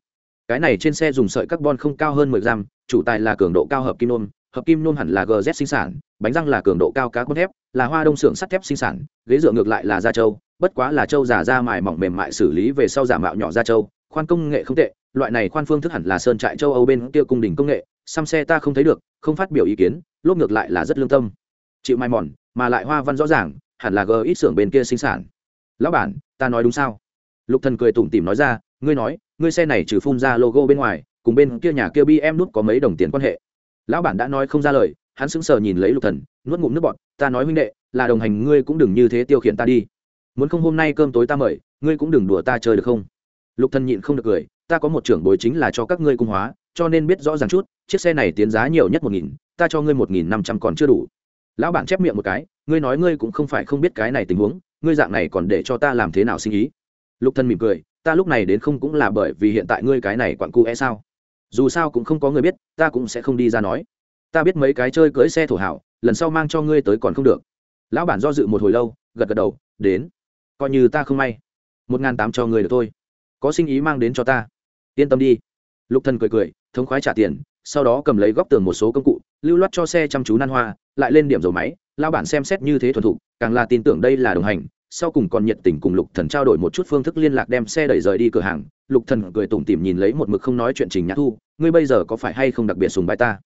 cái này trên xe dùng sợi carbon không cao hơn mười gram, chủ tài là cường độ cao hợp kim nôm, hợp kim nôm hẳn là gz sinh sản, bánh răng là cường độ cao cá cốt thép, là hoa đông xưởng sắt thép sinh sản, ghế dựa ngược lại là da trâu, bất quá là trâu giả da mài mỏng mềm mại xử lý về sau giả mạo nhỏ da trâu, khoan công nghệ không tệ, loại này khoan phương thức hẳn là sơn trại châu âu bên kia cung đình công nghệ, xăm xe ta không thấy được, không phát biểu ý kiến, lốp ngược lại là rất lương tâm. Chịu mai mòn mà lại hoa văn rõ ràng, hẳn là g ít xưởng bên kia sinh sản. Lão bản, ta nói đúng sao? Lục thần cười tủm tỉm nói ra, ngươi nói, ngươi xe này trừ phun ra logo bên ngoài, cùng bên kia nhà kia bm nút có mấy đồng tiền quan hệ? Lão bản đã nói không ra lời, hắn sững sờ nhìn lấy lục thần, nuốt ngụm nước bọt, ta nói huynh đệ, là đồng hành ngươi cũng đừng như thế tiêu khiển ta đi. Muốn không hôm nay cơm tối ta mời, ngươi cũng đừng đùa ta chơi được không? Lục thần nhịn không được cười, ta có một trưởng bối chính là cho các ngươi cung hóa, cho nên biết rõ ràng chút, chiếc xe này tiến giá nhiều nhất một nghìn, ta cho ngươi một nghìn năm trăm còn chưa đủ lão bản chép miệng một cái, ngươi nói ngươi cũng không phải không biết cái này tình huống, ngươi dạng này còn để cho ta làm thế nào sinh ý? Lục thân mỉm cười, ta lúc này đến không cũng là bởi vì hiện tại ngươi cái này quặn cu é sao? Dù sao cũng không có người biết, ta cũng sẽ không đi ra nói. Ta biết mấy cái chơi cưỡi xe thổ hảo, lần sau mang cho ngươi tới còn không được. Lão bản do dự một hồi lâu, gật gật đầu, đến. Coi như ta không may. Một n g h n tám cho người được thôi. Có sinh ý mang đến cho ta. Yên tâm đi. Lục thần cười cười, thống khoái trả tiền, sau đó cầm lấy góc tường một số công cụ lưu loát cho xe chăm chú nan hoa, lại lên điểm dầu máy lao bản xem xét như thế thuần thục, càng là tin tưởng đây là đồng hành. Sau cùng còn nhiệt tình cùng lục thần trao đổi một chút phương thức liên lạc đem xe đẩy rời đi cửa hàng. Lục thần cười tủm tỉm nhìn lấy một mực không nói chuyện trình nhã thu, ngươi bây giờ có phải hay không đặc biệt sùng bái ta?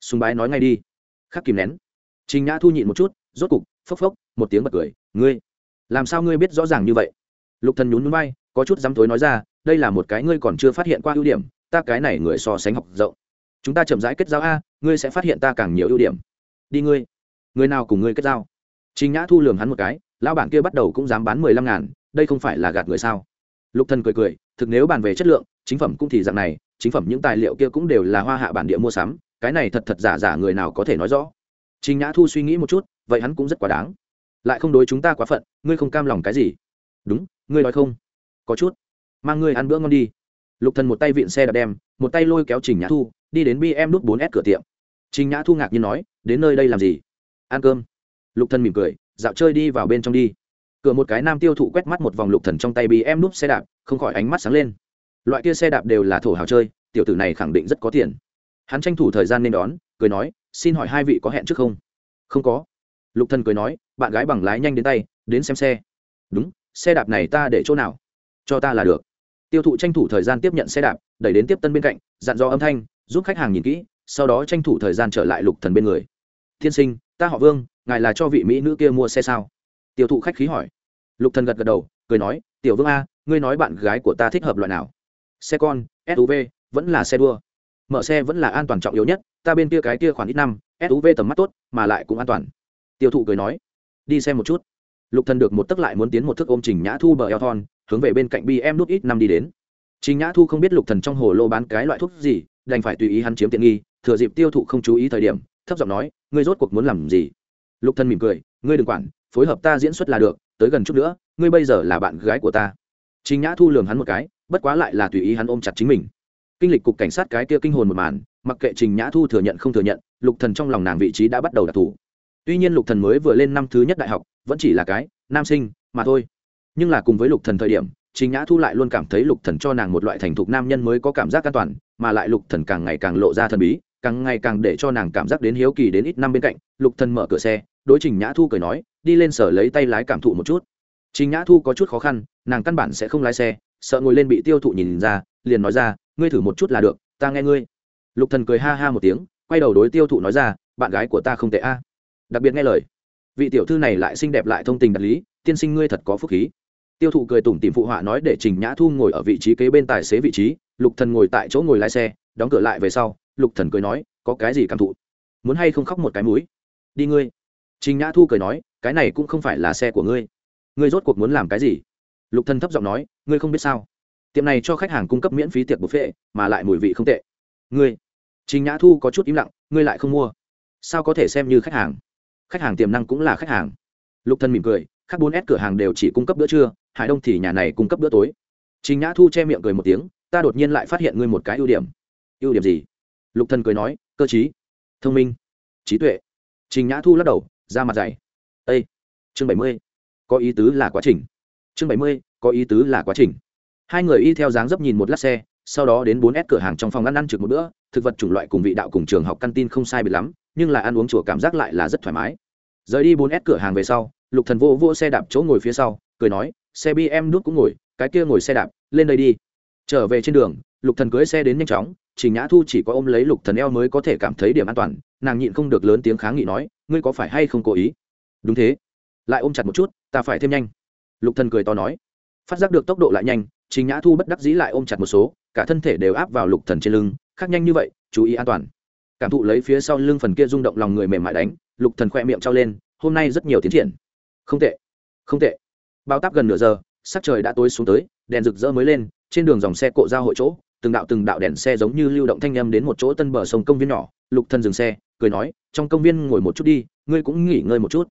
Sùng bái nói ngay đi. Khắc kìm nén. Trình nhã thu nhịn một chút, rốt cục, phốc phốc, một tiếng bật cười, ngươi, làm sao ngươi biết rõ ràng như vậy? Lục thần nhún nhún vai, có chút dám thối nói ra, đây là một cái ngươi còn chưa phát hiện qua ưu điểm, ta cái này người so sánh học rộng chúng ta chậm rãi kết giao a, ngươi sẽ phát hiện ta càng nhiều ưu điểm. Đi ngươi. Người nào cùng ngươi kết giao? Trình nhã thu lường hắn một cái, lão bản kia bắt đầu cũng dám bán mười lăm ngàn, đây không phải là gạt người sao? Lục thần cười cười, thực nếu bàn về chất lượng, chính phẩm cũng thì dạng này, chính phẩm những tài liệu kia cũng đều là hoa hạ bản địa mua sắm, cái này thật thật giả giả người nào có thể nói rõ? Trình nhã thu suy nghĩ một chút, vậy hắn cũng rất quá đáng. Lại không đối chúng ta quá phận, ngươi không cam lòng cái gì? Đúng, ngươi nói không. Có chút. Mang ngươi ăn bữa ngon đi. Lục thần một tay vịn xe đạp đem, một tay lôi kéo trình nhã thu đi đến bm nút bốn s cửa tiệm. Trình nhã thu ngạc nhiên nói, đến nơi đây làm gì? Ăn cơm. Lục thần mỉm cười, dạo chơi đi vào bên trong đi. Cửa một cái nam tiêu thụ quét mắt một vòng lục thần trong tay bm nút xe đạp, không khỏi ánh mắt sáng lên. Loại kia xe đạp đều là thổ hào chơi, tiểu tử này khẳng định rất có tiền. Hắn tranh thủ thời gian nên đón, cười nói, xin hỏi hai vị có hẹn trước không? Không có. Lục thần cười nói, bạn gái bằng lái nhanh đến tay, đến xem xe. Đúng, xe đạp này ta để chỗ nào? Cho ta là được. Tiêu thụ tranh thủ thời gian tiếp nhận xe đạp, đẩy đến tiếp tân bên cạnh, dặn dò âm thanh giúp khách hàng nhìn kỹ, sau đó tranh thủ thời gian trở lại lục thần bên người. Tiên sinh, ta họ vương, ngài là cho vị mỹ nữ kia mua xe sao? Tiêu thụ khách khí hỏi. Lục thần gật gật đầu, cười nói, tiểu vương a, ngươi nói bạn gái của ta thích hợp loại nào? Xe con suv vẫn là xe đua. Mở xe vẫn là an toàn trọng yếu nhất, ta bên kia cái kia khoảng ít năm suv tầm mắt tốt, mà lại cũng an toàn. Tiêu thụ cười nói. Đi xem một chút. Lục thần được một tức lại muốn tiến một thức ôm trình nhã thu bờ eo thon, hướng về bên cạnh bm nút ít năm đi đến. Trình nhã thu không biết lục thần trong hồ lô bán cái loại thuốc gì đành phải tùy ý hắn chiếm tiện nghi, thừa dịp tiêu thụ không chú ý thời điểm, thấp giọng nói, ngươi rốt cuộc muốn làm gì? Lục thần mỉm cười, ngươi đừng quản, phối hợp ta diễn xuất là được, tới gần chút nữa, ngươi bây giờ là bạn gái của ta. Trình nhã thu lường hắn một cái, bất quá lại là tùy ý hắn ôm chặt chính mình. Kinh lịch cục cảnh sát cái kia kinh hồn một màn, mặc kệ trình nhã thu thừa nhận không thừa nhận, lục thần trong lòng nàng vị trí đã bắt đầu đặc thù. Tuy nhiên lục thần mới vừa lên năm thứ nhất đại học, vẫn chỉ là cái nam sinh mà thôi. Nhưng là cùng với lục thần thời điểm, trình nhã thu lại luôn cảm thấy lục thần cho nàng một loại thành thục nam nhân mới có cảm giác an toàn mà lại lục thần càng ngày càng lộ ra thần bí, càng ngày càng để cho nàng cảm giác đến hiếu kỳ đến ít năm bên cạnh, lục thần mở cửa xe, đối trình nhã thu cười nói, đi lên sở lấy tay lái cảm thụ một chút. Trình nhã thu có chút khó khăn, nàng căn bản sẽ không lái xe, sợ ngồi lên bị tiêu thụ nhìn ra, liền nói ra, ngươi thử một chút là được, ta nghe ngươi. Lục thần cười ha ha một tiếng, quay đầu đối tiêu thụ nói ra, bạn gái của ta không tệ a. Đặc biệt nghe lời, vị tiểu thư này lại xinh đẹp lại thông tình đạt lý, tiên sinh ngươi thật có phúc khí tiêu thụ cười tủm tìm phụ họa nói để trình nhã thu ngồi ở vị trí kế bên tài xế vị trí, lục thần ngồi tại chỗ ngồi lái xe, đóng cửa lại về sau, lục thần cười nói, có cái gì cảm thụ? Muốn hay không khóc một cái mũi? Đi ngươi. Trình nhã thu cười nói, cái này cũng không phải là xe của ngươi. Ngươi rốt cuộc muốn làm cái gì? Lục thần thấp giọng nói, ngươi không biết sao? Tiệm này cho khách hàng cung cấp miễn phí tiệc buffet, mà lại mùi vị không tệ. Ngươi? Trình nhã thu có chút im lặng, ngươi lại không mua? Sao có thể xem như khách hàng? Khách hàng tiềm năng cũng là khách hàng. Lục thần mỉm cười các bốn s cửa hàng đều chỉ cung cấp bữa trưa hải đông thì nhà này cung cấp bữa tối. Trình nhã thu che miệng cười một tiếng, ta đột nhiên lại phát hiện ngươi một cái ưu điểm. Ưu điểm gì? Lục thần cười nói, cơ trí, thông minh, trí tuệ. Trình nhã thu lắc đầu ra mặt dày. Ây chương bảy mươi, có ý tứ là quá trình. Chương bảy mươi, có ý tứ là quá trình. Hai người y theo dáng dấp nhìn một lát xe, sau đó đến bốn s cửa hàng trong phòng ăn ăn trực một bữa, thực vật chủng loại cùng vị đạo cùng trường học căn tin không sai biệt lắm, nhưng là ăn uống chùa cảm giác lại là rất thoải mái. Rời đi bốn s cửa hàng về sau, lục thần vô vô xe đạp chỗ ngồi phía sau cười nói, xe bm đút cũng ngồi, cái kia ngồi xe đạp, lên đây đi. Trở về trên đường, lục thần cưới xe đến nhanh chóng, trình nhã thu chỉ có ôm lấy lục thần eo mới có thể cảm thấy điểm an toàn, nàng nhịn không được lớn tiếng kháng nghị nói, ngươi có phải hay không cố ý? Đúng thế. Lại ôm chặt một chút, ta phải thêm nhanh. Lục thần cười to nói. Phát giác được tốc độ lại nhanh, trình nhã thu bất đắc dĩ lại ôm chặt một số, cả thân thể đều áp vào lục thần trên lưng, khác nhanh như vậy, chú ý an toàn. Cảm thụ lấy phía sau lưng phần kia rung động lòng người mềm mại đánh, lục thần khoe miệng trao lên, hôm nay rất nhiều tiến triển. Không tệ không tệ bao táp gần nửa giờ, sắc trời đã tối xuống tới, đèn rực rỡ mới lên, trên đường dòng xe cộ giao hội chỗ, từng đạo từng đạo đèn xe giống như lưu động thanh â đến một chỗ tân bờ sông công viên nhỏ. Lục thần dừng xe, cười nói, trong công viên ngồi một chút đi, ngươi cũng nghỉ ngơi một chút.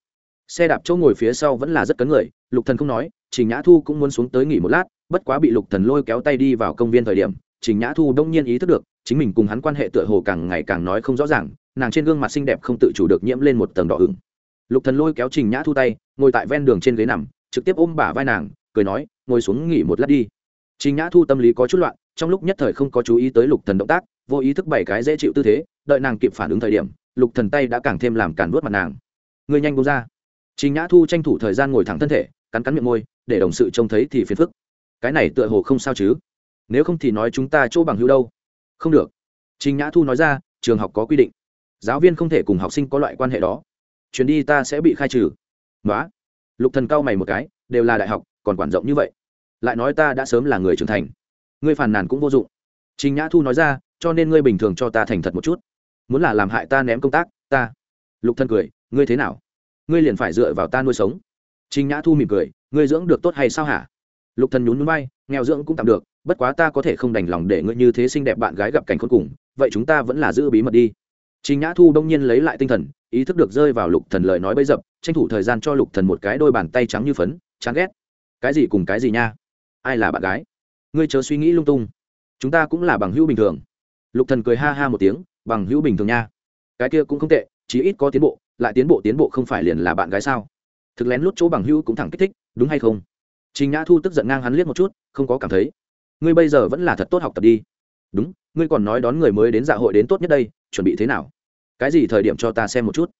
Xe đạp chỗ ngồi phía sau vẫn là rất cấn người, lục thần không nói, trình nhã thu cũng muốn xuống tới nghỉ một lát, bất quá bị lục thần lôi kéo tay đi vào công viên thời điểm, trình nhã thu đông nhiên ý thức được, chính mình cùng hắn quan hệ tựa hồ càng ngày càng nói không rõ ràng, nàng trên gương mặt xinh đẹp không tự chủ được nhiễm lên một tầng đỏ ửng. Lục thần lôi kéo trình nhã thu tay, ngồi tại ven đường trên ghế nằm trực tiếp ôm bả vai nàng, cười nói, ngồi xuống nghỉ một lát đi. Trình nhã thu tâm lý có chút loạn, trong lúc nhất thời không có chú ý tới lục thần động tác, vô ý thức bảy cái dễ chịu tư thế, đợi nàng kịp phản ứng thời điểm, lục thần tay đã càng thêm làm cản nuốt mặt nàng. Người nhanh buông ra. Trình nhã thu tranh thủ thời gian ngồi thẳng thân thể, cắn cắn miệng môi, để đồng sự trông thấy thì phiền phức. Cái này tựa hồ không sao chứ? Nếu không thì nói chúng ta chỗ bằng hữu đâu? Không được. Trình nhã thu nói ra, trường học có quy định. Giáo viên không thể cùng học sinh có loại quan hệ đó. Chuyến đi ta sẽ bị khai trừ. Nói lục thần cao mày một cái, đều là đại học, còn quản rộng như vậy. Lại nói ta đã sớm là người trưởng thành. Ngươi phàn nàn cũng vô dụng. Trình nhã thu nói ra, cho nên ngươi bình thường cho ta thành thật một chút. Muốn là làm hại ta ném công tác, ta. Lục thần cười, ngươi thế nào? Ngươi liền phải dựa vào ta nuôi sống. Trình nhã thu mỉm cười, ngươi dưỡng được tốt hay sao hả? Lục thần nhún núi bay nghèo dưỡng cũng tạm được, bất quá ta có thể không đành lòng để ngươi như thế xinh đẹp bạn gái gặp cảnh khốn cùng, vậy chúng ta vẫn là giữ bí mật đi. Trình nhã thu đông nhiên lấy lại tinh thần ý thức được rơi vào lục thần lời nói bấy dập, tranh thủ thời gian cho lục thần một cái đôi bàn tay trắng như phấn, chán ghét. Cái gì cùng cái gì nha? Ai là bạn gái? Ngươi chớ suy nghĩ lung tung. Chúng ta cũng là bằng hữu bình thường. Lục thần cười ha ha một tiếng, bằng hữu bình thường nha. Cái kia cũng không tệ, chí ít có tiến bộ, lại tiến bộ tiến bộ không phải liền là bạn gái sao? Thực lén lút chỗ bằng hữu cũng thẳng kích thích, đúng hay không? Trình nhã thu tức giận ngang hắn liếc một chút, không có cảm thấy. Ngươi bây giờ vẫn là thật tốt học tập đi. Đúng, ngươi còn nói đón người mới đến dạ hội đến tốt nhất đây, chuẩn bị thế nào? Cái gì thời điểm cho ta xem một chút?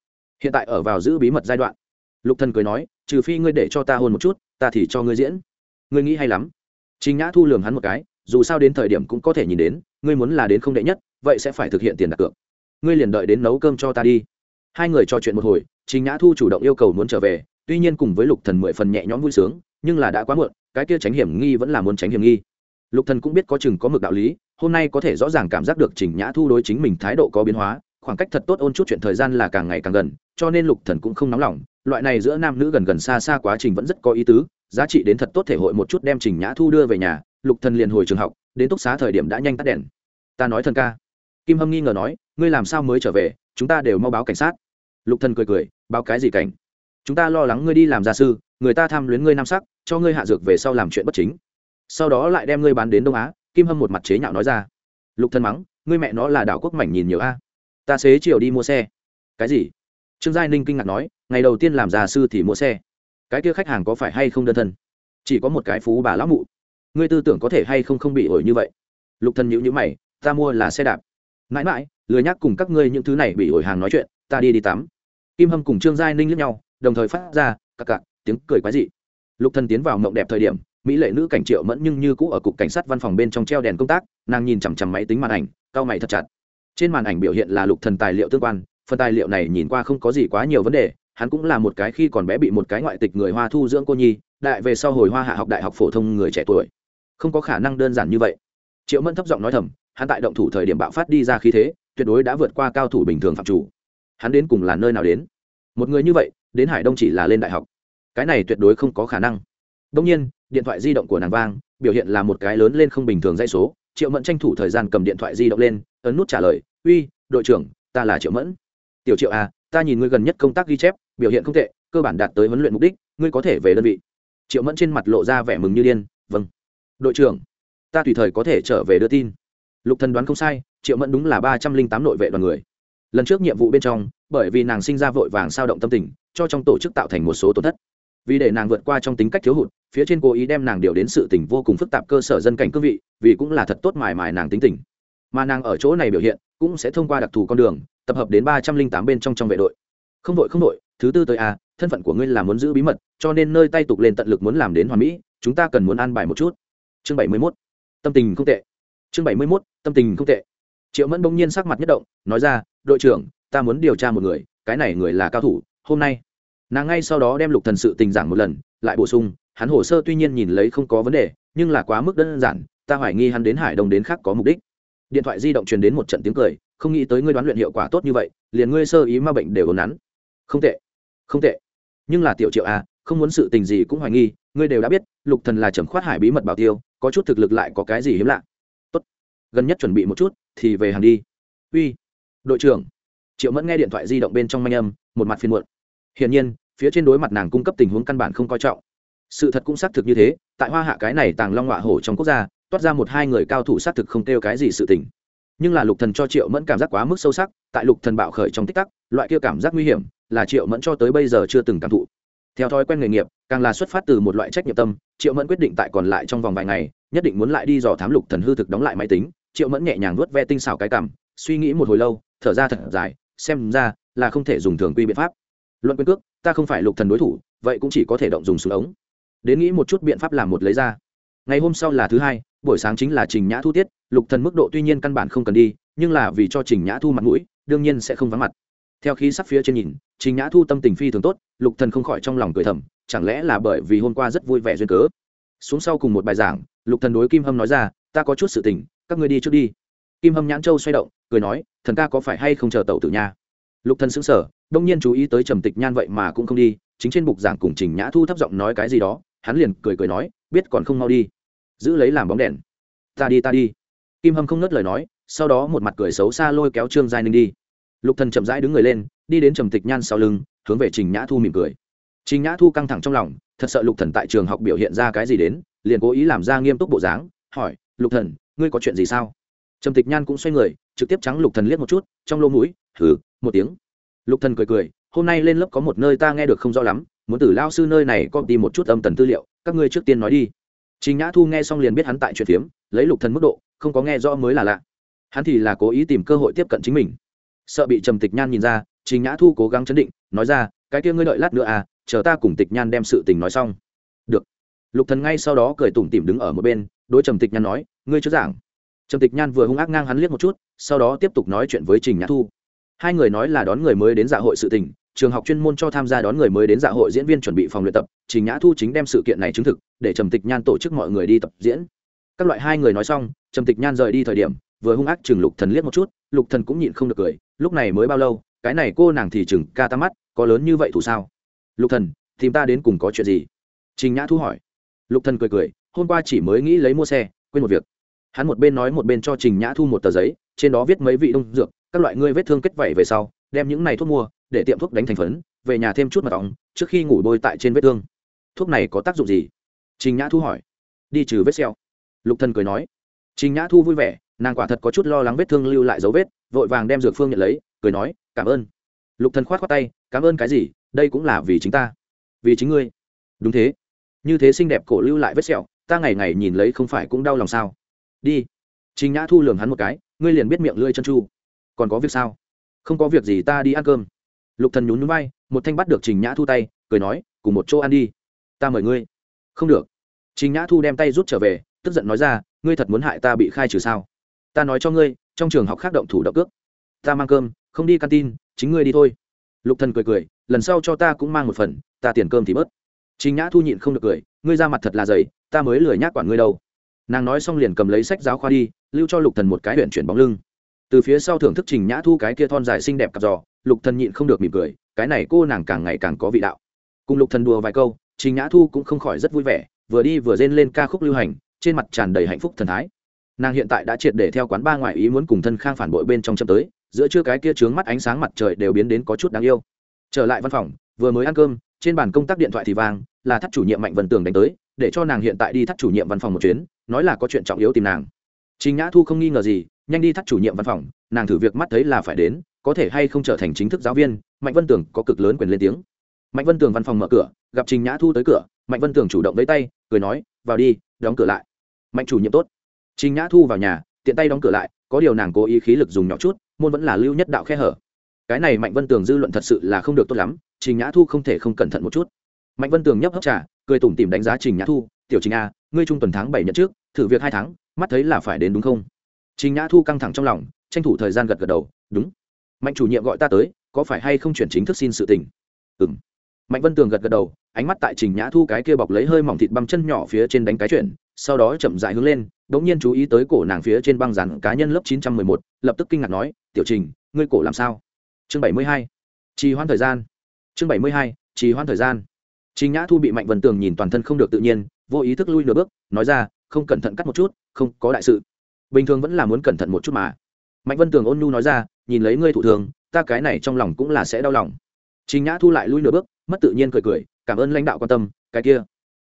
Hiện tại ở vào giữ bí mật giai đoạn. Lục thần cười nói, trừ phi ngươi để cho ta hôn một chút, ta thì cho ngươi diễn. Ngươi nghĩ hay lắm. Trình nhã thu lường hắn một cái, dù sao đến thời điểm cũng có thể nhìn đến, ngươi muốn là đến không đệ nhất, vậy sẽ phải thực hiện tiền đặt cược. Ngươi liền đợi đến nấu cơm cho ta đi. Hai người trò chuyện một hồi, trình nhã thu chủ động yêu cầu muốn trở về, tuy nhiên cùng với lục thần mười phần nhẹ nhõm vui sướng, nhưng là đã quá muộn, cái kia tránh hiểm nghi vẫn là muốn tránh hiểm nghi. Lục thần cũng biết có chừng có mực đạo lý, hôm nay có thể rõ ràng cảm giác được trình nhã thu đối chính mình thái độ có biến hóa khoảng cách thật tốt ôn chút chuyện thời gian là càng ngày càng gần, cho nên lục thần cũng không nóng lòng. Loại này giữa nam nữ gần gần xa xa quá trình vẫn rất có ý tứ, giá trị đến thật tốt thể hội một chút đem trình nhã thu đưa về nhà, lục thần liền hồi trường học, đến túc xá thời điểm đã nhanh tắt đèn. Ta nói thần ca. Kim hâm nghi ngờ nói, ngươi làm sao mới trở về, chúng ta đều mau báo cảnh sát. Lục thần cười cười, báo cái gì cảnh? Chúng ta lo lắng ngươi đi làm gia sư, người ta tham luyến ngươi nam sắc, cho ngươi hạ dược về sau làm chuyện bất chính. Sau đó lại đem ngươi bán đến đông á, kim hâm một mặt chế nhạo nói ra. Lục thần mắng, ngươi mẹ nó là đảo quốc mảnh nhìn nhiều a ta xế chiều đi mua xe. Cái gì? Trương giai ninh kinh ngạc nói, ngày đầu tiên làm già sư thì mua xe. Cái kia khách hàng có phải hay không đơn thân? Chỉ có một cái phú bà lão mụ. Ngươi tư tưởng có thể hay không không bị ổi như vậy? Lục thần nhữ nhữ mày, ta mua là xe đạp. Mãi mãi, lười nhắc cùng các ngươi những thứ này bị ổi hàng nói chuyện, ta đi đi tắm. Kim hâm cùng trương giai ninh lướt nhau, đồng thời phát ra, cặc cặc, tiếng cười quái dị. Lục thần tiến vào mộng đẹp thời điểm, mỹ lệ nữ cảnh triệu mẫn nhưng như cũ ở cục cảnh sát văn phòng bên trong treo đèn công tác, nàng nhìn chằm chằm máy tính màn ảnh cao mày thật chặt trên màn ảnh biểu hiện là lục thần tài liệu tương quan, phần tài liệu này nhìn qua không có gì quá nhiều vấn đề, hắn cũng là một cái khi còn bé bị một cái ngoại tịch người hoa thu dưỡng cô nhi, đại về sau hồi hoa hạ học đại học phổ thông người trẻ tuổi. Không có khả năng đơn giản như vậy. Triệu mẫn thấp giọng nói thầm, hắn tại động thủ thời điểm bạo phát đi ra khí thế, tuyệt đối đã vượt qua cao thủ bình thường phạm chủ. Hắn đến cùng là nơi nào đến? Một người như vậy, đến hải đông chỉ là lên đại học. Cái này tuyệt đối không có khả năng. Đông nhiên, điện thoại di động của nàng vang, biểu hiện là một cái lớn lên không bình thường dây số triệu mẫn tranh thủ thời gian cầm điện thoại di động lên, ấn nút trả lời, uy, đội trưởng, ta là triệu mẫn. Tiểu triệu à ta nhìn ngươi gần nhất công tác ghi chép, biểu hiện không tệ, cơ bản đạt tới huấn luyện mục đích, ngươi có thể về đơn vị. Triệu mẫn trên mặt lộ ra vẻ mừng như điên vâng. Đội trưởng, ta tùy thời có thể trở về đưa tin. Lục thần đoán không sai, triệu mẫn đúng là ba trăm linh tám nội vệ đoàn người. Lần trước nhiệm vụ bên trong, bởi vì nàng sinh ra vội vàng sao động tâm tình, cho trong tổ chức tạo thành một số tổn thất. Vì để nàng vượt qua trong tính cách thiếu hụt phía trên cố ý đem nàng điều đến sự tình vô cùng phức tạp cơ sở dân cảnh cương vị, vì cũng là thật tốt mài mài nàng tính tình. Mà nàng ở chỗ này biểu hiện, cũng sẽ thông qua đặc thù con đường, tập hợp đến ba trăm linh tám bên trong trong vệ đội. Không đội không đội thứ tư tới a thân phận của ngươi là muốn giữ bí mật, cho nên nơi tay tục lên tận lực muốn làm đến hoàn mỹ, chúng ta cần muốn an bài một chút. Chương bảy mươi mốt, tâm tình không tệ. Chương bảy mươi mốt, tâm tình không tệ. Triệu mẫn bỗng nhiên sắc mặt nhất động, nói ra, đội trưởng, ta muốn điều tra một người, cái này người là cao thủ, hôm nay. Nàng ngay sau đó đem lục thần sự tình giảng một lần, lại bổ sung hắn hồ sơ tuy nhiên nhìn lấy không có vấn đề, nhưng là quá mức đơn giản, ta hoài nghi hắn đến hải đông đến khác có mục đích. Điện thoại di động truyền đến một trận tiếng cười, không nghĩ tới ngươi đoán luyện hiệu quả tốt như vậy, liền ngươi sơ ý ma bệnh đều ồn nắn. Không tệ không tệ. Nhưng là tiểu triệu à không muốn sự tình gì cũng hoài nghi, ngươi đều đã biết, lục thần là trầm khoát hải bí mật bảo tiêu, có chút thực lực lại có cái gì hiếm lạ. Tốt, gần nhất chuẩn bị một chút, thì về hàng đi. Uy, đội trưởng. Triệu mẫn nghe điện thoại di động bên trong manh âm, một mặt phiền muộn. Hiển nhiên, phía trên đối mặt nàng cung cấp tình huống căn bản không coi trọng sự thật cũng xác thực như thế, tại hoa hạ cái này tàng long họa hổ trong quốc gia, toát ra một hai người cao thủ xác thực không kêu cái gì sự tình. Nhưng là lục thần cho triệu mẫn cảm giác quá mức sâu sắc, tại lục thần bạo khởi trong tích tắc, loại kia cảm giác nguy hiểm, là triệu mẫn cho tới bây giờ chưa từng cảm thụ. Theo thói quen nghề nghiệp, càng là xuất phát từ một loại trách nhiệm tâm, triệu mẫn quyết định tại còn lại trong vòng vài ngày, nhất định muốn lại đi dò thám lục thần hư thực đóng lại máy tính. Triệu mẫn nhẹ nhàng nuốt ve tinh xảo cái cảm, suy nghĩ một hồi lâu, thở ra thật dài, xem ra là không thể dùng thường quy biện pháp. Luận quyền cước, ta không phải lục thần đối thủ, vậy cũng chỉ có thể động dùng súng ống đến nghĩ một chút biện pháp làm một lấy ra. Ngày hôm sau là thứ hai, buổi sáng chính là trình nhã thu tiết, lục thần mức độ tuy nhiên căn bản không cần đi, nhưng là vì cho trình nhã thu mặt mũi, đương nhiên sẽ không vắng mặt. Theo khí sắc phía trên nhìn, trình nhã thu tâm tình phi thường tốt, lục thần không khỏi trong lòng cười thầm, chẳng lẽ là bởi vì hôm qua rất vui vẻ duyên cớ? Xuống sau cùng một bài giảng, lục thần đối kim hâm nói ra, ta có chút sự tình, các ngươi đi trước đi. Kim hâm nhãn châu xoay động, cười nói, thần ca có phải hay không chờ tàu tử nha? Lục thần sững sờ, đông nhiên chú ý tới trầm tịch nhan vậy mà cũng không đi, chính trên bục giảng cùng trình nhã thu thấp giọng nói cái gì đó hắn liền cười cười nói, biết còn không mau đi, giữ lấy làm bóng đèn. Ta đi ta đi. Kim hâm không nớt lời nói, sau đó một mặt cười xấu xa lôi kéo trương giai ninh đi. Lục thần chậm rãi đứng người lên, đi đến trầm tịch nhan sau lưng, hướng về trình nhã thu mỉm cười. Trình nhã thu căng thẳng trong lòng, thật sợ lục thần tại trường học biểu hiện ra cái gì đến, liền cố ý làm ra nghiêm túc bộ dáng, hỏi, lục thần, ngươi có chuyện gì sao? Trầm tịch nhan cũng xoay người, trực tiếp trắng lục thần liếc một chút, trong lỗ mũi thử một tiếng. Lục thần cười cười, hôm nay lên lớp có một nơi ta nghe được không rõ lắm muốn từ lao sư nơi này có tìm một chút âm tần tư liệu, các ngươi trước tiên nói đi. Trình nhã thu nghe xong liền biết hắn tại chuyện phiếm, lấy lục thần mức độ, không có nghe rõ mới là lạ. Hắn thì là cố ý tìm cơ hội tiếp cận chính mình. Sợ bị trầm tịch nhan nhìn ra, trình nhã thu cố gắng chấn định, nói ra, cái kia ngươi đợi lát nữa à chờ ta cùng tịch nhan đem sự tình nói xong. Được. Lục thần ngay sau đó cười tủm tỉm đứng ở một bên, đối trầm tịch nhan nói, ngươi chớ giảng. Trầm tịch nhan vừa hung ác ngang hắn liếc một chút, sau đó tiếp tục nói chuyện với trình nhã thu. Hai người nói là đón người mới đến dạ hội sự tình trường học chuyên môn cho tham gia đón người mới đến dạ hội diễn viên chuẩn bị phòng luyện tập, trình nhã thu chính đem sự kiện này chứng thực, để trầm tịch nhan tổ chức mọi người đi tập diễn. Các loại hai người nói xong, trầm tịch nhan rời đi thời điểm, vừa hung ác chừng lục thần liếc một chút, lục thần cũng nhịn không được cười, lúc này mới bao lâu, cái này cô nàng thì chừng ca ta mắt, có lớn như vậy thủ sao? Lục thần, tìm ta đến cùng có chuyện gì? Trình nhã thu hỏi. Lục thần cười cười, hôm qua chỉ mới nghĩ lấy mua xe, quên một việc. Hắn một bên nói một bên cho trình nhã thu một tờ giấy, trên đó viết mấy vị đông dược, các loại ngươi vết thương kết vảy về sau, đem những này thuốc mua để tiệm thuốc đánh thành phấn, về nhà thêm chút mật ong, trước khi ngủ bôi tại trên vết thương. Thuốc này có tác dụng gì? Trình nhã thu hỏi. Đi trừ vết xeo lục thần cười nói. Trình nhã thu vui vẻ, nàng quả thật có chút lo lắng vết thương lưu lại dấu vết, vội vàng đem dược phương nhận lấy, cười nói, cảm ơn. Lục thần khoát khoát tay, cảm ơn cái gì? Đây cũng là vì chính ta. Vì chính ngươi. Đúng thế. Như thế xinh đẹp cổ lưu lại vết sẹo, ta ngày ngày nhìn lấy không phải cũng đau lòng sao? Đi. Trình nhã thu lường hắn một cái, ngươi liền biết miệng lưỡi chân chu. Còn có việc sao? Không có việc gì, ta đi ăn cơm lục thần nhún nhún vai một thanh bắt được trình nhã thu tay cười nói cùng một chỗ ăn đi. Ta mời ngươi. Không được. Trình nhã thu đem tay rút trở về tức giận nói ra ngươi thật muốn hại ta bị khai trừ sao? Ta nói cho ngươi trong trường học khác động thủ động cước. Ta mang cơm không đi tin, chính ngươi đi thôi. Lục thần cười cười lần sau cho ta cũng mang một phần ta tiền cơm thì bớt. Trình nhã thu nhịn không được cười ngươi ra mặt thật là dày ta mới lười nhác quản ngươi đâu. Nàng nói xong liền cầm lấy sách giáo khoa đi lưu cho lục thần một cái huyện chuyển bóng lưng. Từ phía sau thưởng thức trình nhã thu cái kia thon dài xinh đẹp cặp giò lục thần nhịn không được mỉm cười cái này cô nàng càng ngày càng có vị đạo. Cùng lục thần đùa vài câu trình nhã thu cũng không khỏi rất vui vẻ vừa đi vừa rên lên ca khúc lưu hành trên mặt tràn đầy hạnh phúc thần thái. Nàng hiện tại đã triệt để theo quán ba ngoại ý muốn cùng thân khang phản bội bên trong châm tới giữa trưa cái kia trướng mắt ánh sáng mặt trời đều biến đến có chút đáng yêu. Trở lại văn phòng vừa mới ăn cơm trên bàn công tác điện thoại thì vang là thắt chủ nhiệm mạnh vân tường đánh tới để cho nàng hiện tại đi thắt chủ nhiệm văn phòng một chuyến nói là có chuyện trọng yếu tìm nàng. Trình Nhã Thu không nghi ngờ gì, nhanh đi thắt chủ nhiệm văn phòng, nàng thử việc mắt thấy là phải đến, có thể hay không trở thành chính thức giáo viên, Mạnh Vân Tường có cực lớn quyền lên tiếng. Mạnh Vân Tường văn phòng mở cửa, gặp Trình Nhã Thu tới cửa, Mạnh Vân Tường chủ động lấy tay, cười nói, "Vào đi, đóng cửa lại." Mạnh chủ nhiệm tốt. Trình Nhã Thu vào nhà, tiện tay đóng cửa lại, có điều nàng cố ý khí lực dùng nhỏ chút, môn vẫn là lưu nhất đạo khe hở. Cái này Mạnh Vân Tường dư luận thật sự là không được tốt lắm, Trình Nhã Thu không thể không cẩn thận một chút. Mạnh Vân Tường nhấp hấp trà, cười tủm tỉm đánh giá Trình Nhã Thu, "Tiểu Trình a, ngươi trung tuần tháng bảy nhận trước, thử việc hai tháng, mắt thấy là phải đến đúng không?" Trình Nhã Thu căng thẳng trong lòng, tranh thủ thời gian gật gật đầu, "Đúng." Mạnh chủ nhiệm gọi ta tới, có phải hay không chuyển chính thức xin sự tình? Ừm. Mạnh Vân Tường gật gật đầu, ánh mắt tại Trình Nhã Thu cái kia bọc lấy hơi mỏng thịt băm chân nhỏ phía trên đánh cái chuyển, sau đó chậm rãi hướng lên, đống nhiên chú ý tới cổ nàng phía trên băng dàn cá nhân lớp 911, lập tức kinh ngạc nói, "Tiểu Trình, ngươi cổ làm sao?" Chương 72. Trì hoãn thời gian. Chương 72. Trì hoãn thời gian. Trình Nhã Thu bị Mạnh Vân Tường nhìn toàn thân không được tự nhiên, vô ý thức lui nửa bước, nói ra, "Không cẩn thận cắt một chút, không có đại sự." Bình thường vẫn là muốn cẩn thận một chút mà. Mạnh Vân Tường ôn nhu nói ra, "Nhìn lấy ngươi thụ thường, ta cái này trong lòng cũng là sẽ đau lòng." Trình Nhã Thu lại lui nửa bước, mất tự nhiên cười cười, "Cảm ơn lãnh đạo quan tâm, cái kia,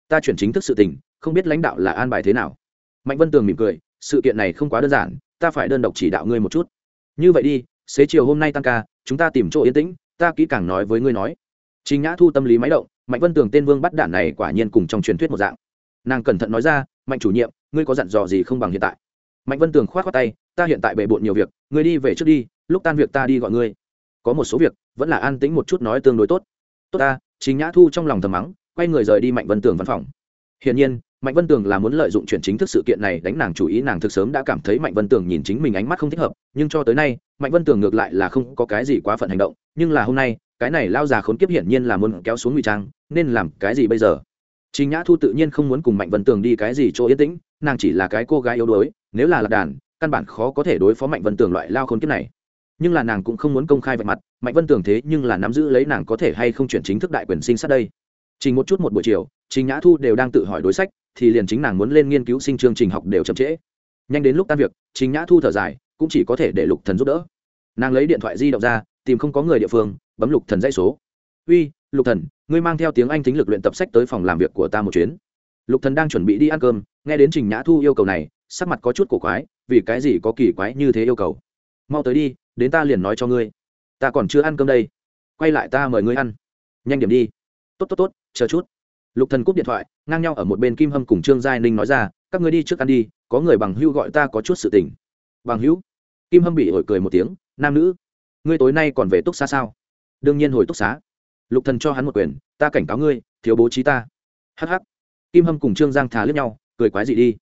ta chuyển chính thức sự tình, không biết lãnh đạo là an bài thế nào." Mạnh Vân Tường mỉm cười, "Sự kiện này không quá đơn giản, ta phải đơn độc chỉ đạo ngươi một chút. Như vậy đi, xế chiều hôm nay tăng ca, chúng ta tìm chỗ yên tĩnh, ta kỹ càng nói với ngươi nói." Trình Nhã Thu tâm lý máy động, mạnh vân tường tên vương bắt đạn này quả nhiên cùng trong truyền thuyết một dạng nàng cẩn thận nói ra mạnh chủ nhiệm ngươi có dặn dò gì không bằng hiện tại mạnh vân tường k h o á t khoác tay ta hiện tại bề bộn nhiều việc ngươi đi về trước đi lúc tan việc ta đi gọi ngươi. Có một số việc vẫn là an tĩnh một chút nói tương đối tốt. Tốt ta chính nhã thu trong lòng thầm mắng quay người rời đi mạnh vân tường văn phòng. Hiển nhiên mạnh vân tường là muốn lợi dụng chuyển chính thức sự kiện này đánh nàng chủ ý nàng thực sớm đã cảm thấy mạnh vân tường nhìn chính mình ánh mắt không thích hợp nhưng cho tới nay mạnh vân tường ngược lại là không có cái gì quá phận hành động nhưng là hôm nay cái này lao già khốn kiếp hiển nhiên là muốn kéo xuống ngụy trang nên làm cái gì bây giờ? Trình Nhã Thu tự nhiên không muốn cùng Mạnh Vân Tường đi cái gì chỗ yên tĩnh, nàng chỉ là cái cô gái yếu đuối, nếu là lạc đàn, căn bản khó có thể đối phó Mạnh Vân Tường loại lao khốn kiếp này. Nhưng là nàng cũng không muốn công khai vạch mặt, Mạnh Vân tưởng thế nhưng là nắm giữ lấy nàng có thể hay không chuyển chính thức đại quyền sinh sát đây. Trình một chút một buổi chiều, Trình Nhã Thu đều đang tự hỏi đối sách, thì liền chính nàng muốn lên nghiên cứu sinh chương trình học đều chậm trễ. Nhanh đến lúc tan việc, Trình Nhã Thu thở dài, cũng chỉ có thể để Lục Thần giúp đỡ. Nàng lấy điện thoại di động ra, tìm không có người địa phương, bấm Lục Thần dãy số. "Uy, lục thần ngươi mang theo tiếng anh thính lực luyện tập sách tới phòng làm việc của ta một chuyến lục thần đang chuẩn bị đi ăn cơm nghe đến trình nhã thu yêu cầu này sắc mặt có chút cổ quái vì cái gì có kỳ quái như thế yêu cầu mau tới đi, đến ta liền nói cho ngươi. Ta còn chưa ăn cơm đây. Quay lại ta mời ngươi ăn. Nhanh điểm đi. Tốt tốt tốt, chờ chút. Lục thần cúp điện thoại, ngang nhau ở một bên kim hâm cùng trương giai ninh nói ra, các ngươi đi trước ăn đi, có người bằng hữu gọi ta có chút sự tình. Bằng hữu? Kim hâm bị hồi cười một tiếng, nam nữ, ngươi tối nay còn về túc xá sao? Đương nhiên hồi túc xá. Lục thần cho hắn một quyền, ta cảnh cáo ngươi, thiếu bố trí ta. Hắc hắc. Kim hâm cùng trương giang thà lướt nhau, cười quái gì đi.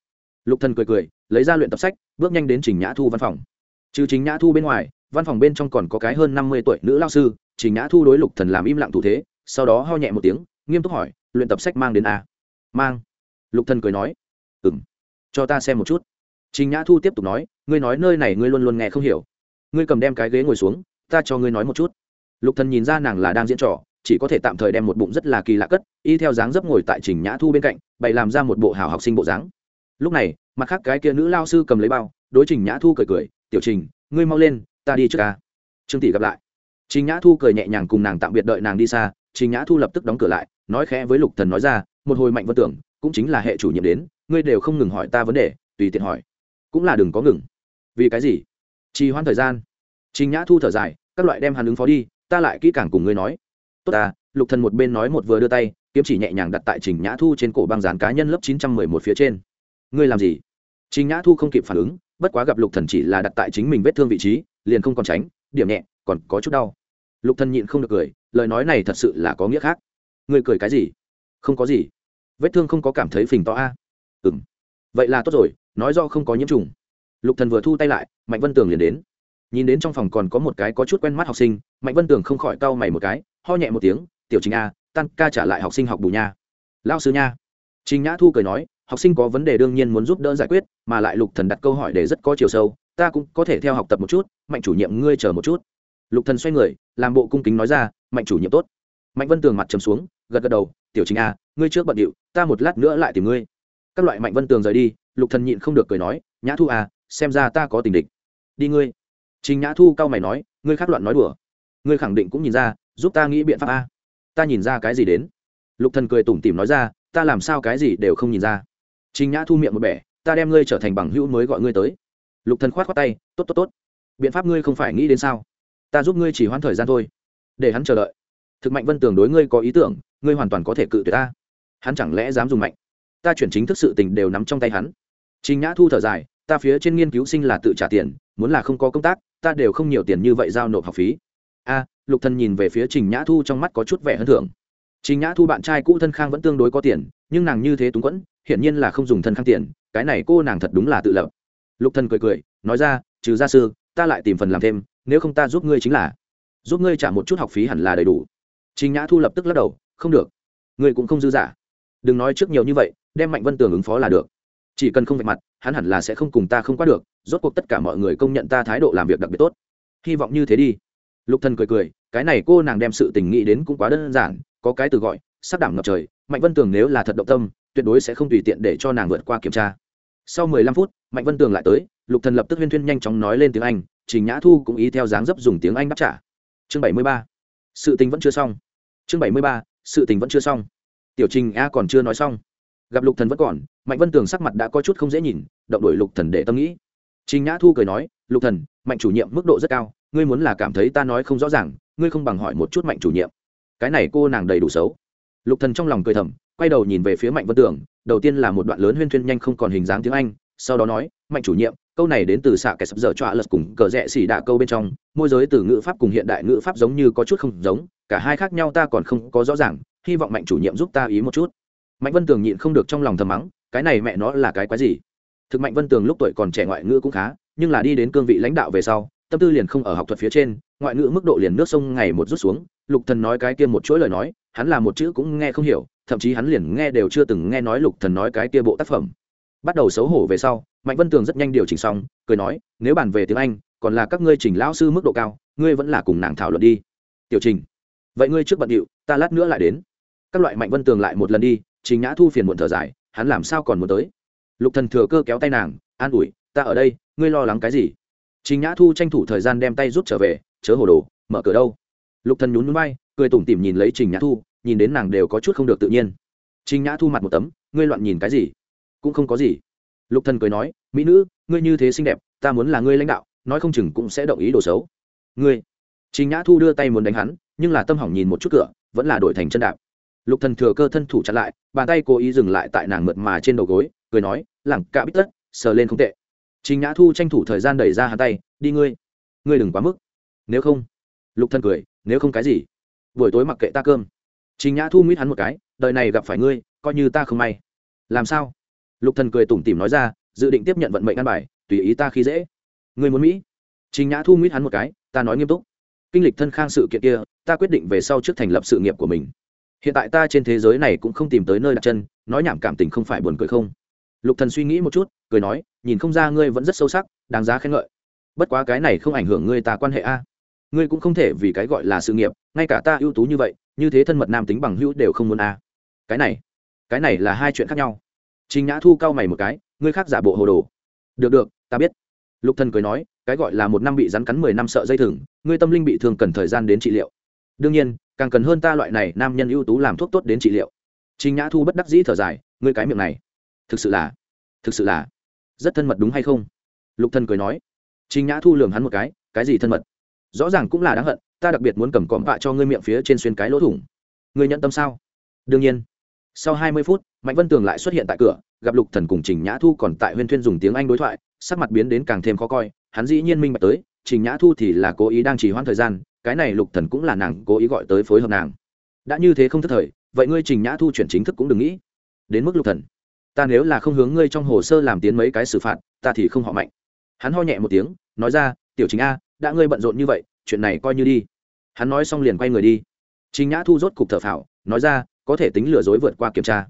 Lục thần cười cười, lấy ra luyện tập sách, bước nhanh đến trình nhã thu văn phòng trừ Chính nhã thu bên ngoài, văn phòng bên trong còn có cái hơn năm mươi tuổi nữ lao sư chính nhã thu đối lục thần làm im lặng thủ thế, sau đó ho nhẹ một tiếng, nghiêm túc hỏi, luyện tập sách mang đến à? mang. Lục thần cười nói, ừm, cho ta xem một chút. Chính nhã thu tiếp tục nói, ngươi nói nơi này ngươi luôn luôn nghe không hiểu. Ngươi cầm đem cái ghế ngồi xuống, ta cho ngươi nói một chút. Lục thần nhìn ra nàng là đang diễn trò, chỉ có thể tạm thời đem một bụng rất là kỳ lạ cất, y theo dáng dấp ngồi tại trình nhã thu bên cạnh, bày làm ra một bộ hào học sinh bộ dáng. Lúc này, mặt khác cái kia nữ lao sư cầm lấy bao, đối trình nhã thu cười cười tiểu trình, ngươi mau lên, ta đi trước ca. Trương tỷ gặp lại. Trình nhã thu cười nhẹ nhàng cùng nàng tạm biệt đợi nàng đi xa, trình nhã thu lập tức đóng cửa lại, nói khẽ với lục thần nói ra, một hồi mạnh vân tưởng, cũng chính là hệ chủ nhiệm đến, ngươi đều không ngừng hỏi ta vấn đề, tùy tiện hỏi, cũng là đừng có ngừng. Vì cái gì? Trì hoãn thời gian. Trình nhã thu thở dài, các loại đem hắn ứng phó đi, ta lại kỹ càng cùng ngươi nói. Tốt ta. Lục thần một bên nói một vừa đưa tay, kiếm chỉ nhẹ nhàng đặt tại trình nhã thu trên cổ băng dán cá nhân lớp chín trăm mười một phía trên. Ngươi làm gì? Trình nhã thu không kịp phản ứng bất quá gặp lục thần chỉ là đặt tại chính mình vết thương vị trí, liền không còn tránh, điểm nhẹ, còn có chút đau. Lục thần nhịn không được cười, lời nói này thật sự là có nghĩa khác. Người cười cái gì? Không có gì. Vết thương không có cảm thấy phình to a. À? ừm. Vậy là tốt rồi, nói do không có nhiễm trùng. Lục thần vừa thu tay lại, mạnh vân tường liền đến. Nhìn đến trong phòng còn có một cái có chút quen mắt học sinh, mạnh vân tường không khỏi cau mày một cái, ho nhẹ một tiếng, tiểu trình a, tan ca trả lại học sinh học bù nha. Lao sư nha. Trình nhã thu cười nói học sinh có vấn đề đương nhiên muốn giúp đỡ giải quyết, mà lại lục thần đặt câu hỏi để rất có chiều sâu, ta cũng có thể theo học tập một chút, mạnh chủ nhiệm ngươi chờ một chút. Lục thần xoay người, làm bộ cung kính nói ra, mạnh chủ nhiệm tốt. Mạnh vân tường mặt trầm xuống, gật gật đầu, tiểu chính a à, ngươi trước bận điệu, ta một lát nữa lại tìm ngươi. Các loại mạnh vân tường rời đi, lục thần nhịn không được cười nói, nhã thu a xem ra ta có tình địch. Đi ngươi. Trình nhã thu cao mày nói, ngươi khác loạn nói đùa. Ngươi khẳng định cũng nhìn ra, giúp ta nghĩ biện pháp a. Ta nhìn ra cái gì đến? Lục thần cười tủm tỉm nói ra, ta làm sao cái gì đều không nhìn ra trình nhã thu miệng một bẻ, ta đem ngươi trở thành bằng hữu mới gọi ngươi tới. Lục thần khoát khoát tay, tốt tốt tốt. Biện pháp ngươi không phải nghĩ đến sao? Ta giúp ngươi chỉ hoãn thời gian thôi, để hắn chờ đợi. Thực mạnh vân tường đối ngươi có ý tưởng, ngươi hoàn toàn có thể cự tuyệt ta. Hắn chẳng lẽ dám dùng mạnh? Ta chuyển chính thức sự tình đều nắm trong tay hắn. Trình nhã thu thở dài, ta phía trên nghiên cứu sinh là tự trả tiền, muốn là không có công tác, ta đều không nhiều tiền như vậy giao nộp học phí. A, lục thần nhìn về phía trình nhã thu trong mắt có chút vẻ hân thượng. trình nhã thu bạn trai cũ thân khang vẫn tương đối có tiền, nhưng nàng như thế túng quẫn hiển nhiên là không dùng thân khang tiền, cái này cô nàng thật đúng là tự lập. Lục thần cười cười, nói ra, trừ gia sư, ta lại tìm phần làm thêm, nếu không ta giúp ngươi chính là, giúp ngươi trả một chút học phí hẳn là đầy đủ. Trình nhã thu lập tức lắc đầu, không được, ngươi cũng không dư giả. Đừng nói trước nhiều như vậy, đem mạnh vân tường ứng phó là được. Chỉ cần không vạch mặt, hắn hẳn là sẽ không cùng ta không qua được, rốt cuộc tất cả mọi người công nhận ta thái độ làm việc đặc biệt tốt. Hy vọng như thế đi. Lục thần cười cười, cái này cô nàng đem sự tình nghĩ đến cũng quá đơn giản, có cái từ gọi sắp đảm ngập trời mạnh vân tường nếu là thật động tâm, tuyệt đối sẽ không tùy tiện để cho nàng vượt qua kiểm tra. Sau mười lăm phút, mạnh vân tường lại tới, lục thần lập tức huyên thuyên nhanh chóng nói lên tiếng anh, trình nhã thu cũng ý theo dáng dấp dùng tiếng anh đáp trả. Chương bảy mươi ba. Sự tình vẫn chưa xong. Chương bảy mươi ba, sự tình vẫn chưa xong. Tiểu trình a còn chưa nói xong. Gặp lục thần vẫn còn, mạnh vân tường sắc mặt đã có chút không dễ nhìn, động đổi lục thần để tâm nghĩ. Trình nhã thu cười nói, lục thần, mạnh chủ nhiệm mức độ rất cao, ngươi muốn là cảm thấy ta nói không rõ ràng, ngươi không bằng hỏi một chút mạnh chủ nhiệm. Cái này cô nàng đầy đủ xấu lục thần trong lòng cười thầm, quay đầu nhìn về phía mạnh vân tường đầu tiên là một đoạn lớn huyên thuyên nhanh không còn hình dáng tiếng anh, sau đó nói, mạnh chủ nhiệm, câu này đến từ xạ kẻ sập dở trọa lật cùng cờ rẽ xỉ đạ câu bên trong, môi giới từ ngữ pháp cùng hiện đại ngữ pháp giống như có chút không giống, cả hai khác nhau ta còn không có rõ ràng, hy vọng mạnh chủ nhiệm giúp ta ý một chút. Mạnh vân tường nhịn không được trong lòng thầm mắng, cái này mẹ nó là cái quái gì? Thực mạnh vân tường lúc tuổi còn trẻ ngoại ngữ cũng khá, nhưng là đi đến cương vị lãnh đạo về sau, tâm tư liền không ở học thuật phía trên, ngoại ngữ mức độ liền nước sông ngày một rút xuống lục thần nói cái kia một chuỗi lời nói, hắn là một chữ cũng nghe không hiểu, thậm chí hắn liền nghe đều chưa từng nghe nói lục thần nói cái kia bộ tác phẩm. Bắt đầu xấu hổ về sau, mạnh vân tường rất nhanh điều chỉnh xong, cười nói, nếu bàn về tiếng anh, còn là các ngươi chỉnh lão sư mức độ cao, ngươi vẫn là cùng nàng thảo luận đi. Tiểu trình, vậy ngươi trước bận điệu, ta lát nữa lại đến. Các loại mạnh vân tường lại một lần đi, trình nhã thu phiền muộn thở dài, hắn làm sao còn muốn tới? Lục thần thừa cơ kéo tay nàng, an ủi, ta ở đây, ngươi lo lắng cái gì? Trình nhã thu tranh thủ thời gian đem tay rút trở về, chớ hồ đồ, mở cửa đâu? Lục thần nhún nhún bay cười tủm tỉm nhìn lấy trình nhã thu, nhìn đến nàng đều có chút không được tự nhiên. Trình nhã thu mặt một tấm, ngươi loạn nhìn cái gì? Cũng không có gì. Lục thần cười nói, mỹ nữ, ngươi như thế xinh đẹp, ta muốn là ngươi lãnh đạo, nói không chừng cũng sẽ động ý đồ xấu. Ngươi? Trình nhã thu đưa tay muốn đánh hắn, nhưng là tâm hỏng nhìn một chút cửa, vẫn là đổi thành chân đạp. Lục thần thừa cơ thân thủ chặn lại, bàn tay cố ý dừng lại tại nàng mượt mà trên đầu gối, cười nói, lẳng cả bít tất, sờ lên không tệ. Trình nhã thu tranh thủ thời gian đẩy ra hắn tay, đi ngươi ngươi đừng quá mức. Nếu không lục thân cười, nếu không cái gì, buổi tối mặc kệ ta cơm. Trình nhã thu mít hắn một cái, đời này gặp phải ngươi, coi như ta không may. Làm sao? Lục thần cười tủm tỉm nói ra, dự định tiếp nhận vận mệnh ăn bài, tùy ý ta khi dễ. Ngươi muốn mỹ? Trình nhã thu mít hắn một cái, ta nói nghiêm túc. Kinh lịch thân khang sự kiện kia, ta quyết định về sau trước thành lập sự nghiệp của mình. Hiện tại ta trên thế giới này cũng không tìm tới nơi đặt chân, nói nhảm cảm tình không phải buồn cười không? Lục thần suy nghĩ một chút, cười nói, nhìn không ra ngươi vẫn rất sâu sắc, đáng giá khen ngợi. Bất quá cái này không ảnh hưởng ngươi ta quan hệ a ngươi cũng không thể vì cái gọi là sự nghiệp, ngay cả ta ưu tú như vậy, như thế thân mật nam tính bằng hữu đều không muốn a cái này cái này là hai chuyện khác nhau. Trình nhã thu cau mày một cái, ngươi khác giả bộ hồ đồ. Được được, ta biết. Lục thần cười nói, cái gọi là một năm bị rắn cắn mười năm sợ dây thừng, ngươi tâm linh bị thương cần thời gian đến trị liệu. Đương nhiên, càng cần hơn ta loại này nam nhân ưu tú làm thuốc tốt đến trị liệu. Trình nhã thu bất đắc dĩ thở dài, ngươi cái miệng này, thực sự là, thực sự là rất thân mật đúng hay không? Lục thần cười nói. Trình nhã thu lườm hắn một cái cái gì thân mật? Rõ ràng cũng là đáng hận, ta đặc biệt muốn cầm cọm vạ cho ngươi miệng phía trên xuyên cái lỗ thủng. Ngươi nhận tâm sao? Đương nhiên. Sau hai mươi phút, mạnh vân tường lại xuất hiện tại cửa, gặp lục thần cùng trình nhã thu còn tại huyên thuyên dùng tiếng anh đối thoại, sắc mặt biến đến càng thêm khó coi, hắn dĩ nhiên minh bạch tới, trình nhã thu thì là cố ý đang trì hoãn thời gian, cái này lục thần cũng là nàng cố ý gọi tới phối hợp nàng. Đã như thế không thất thời, vậy ngươi trình nhã thu chuyển chính thức cũng đừng nghĩ. Đến mức lục thần, ta nếu là không hướng ngươi trong hồ sơ làm tiến mấy cái xử phạt, ta thì không họ mạnh. Hắn ho nhẹ một tiếng, nói ra, tiểu chính a đã ngươi bận rộn như vậy, chuyện này coi như đi. Hắn nói xong liền quay người đi. Trình nhã thu rốt cục thở phào, nói ra, có thể tính lừa dối vượt qua kiểm tra.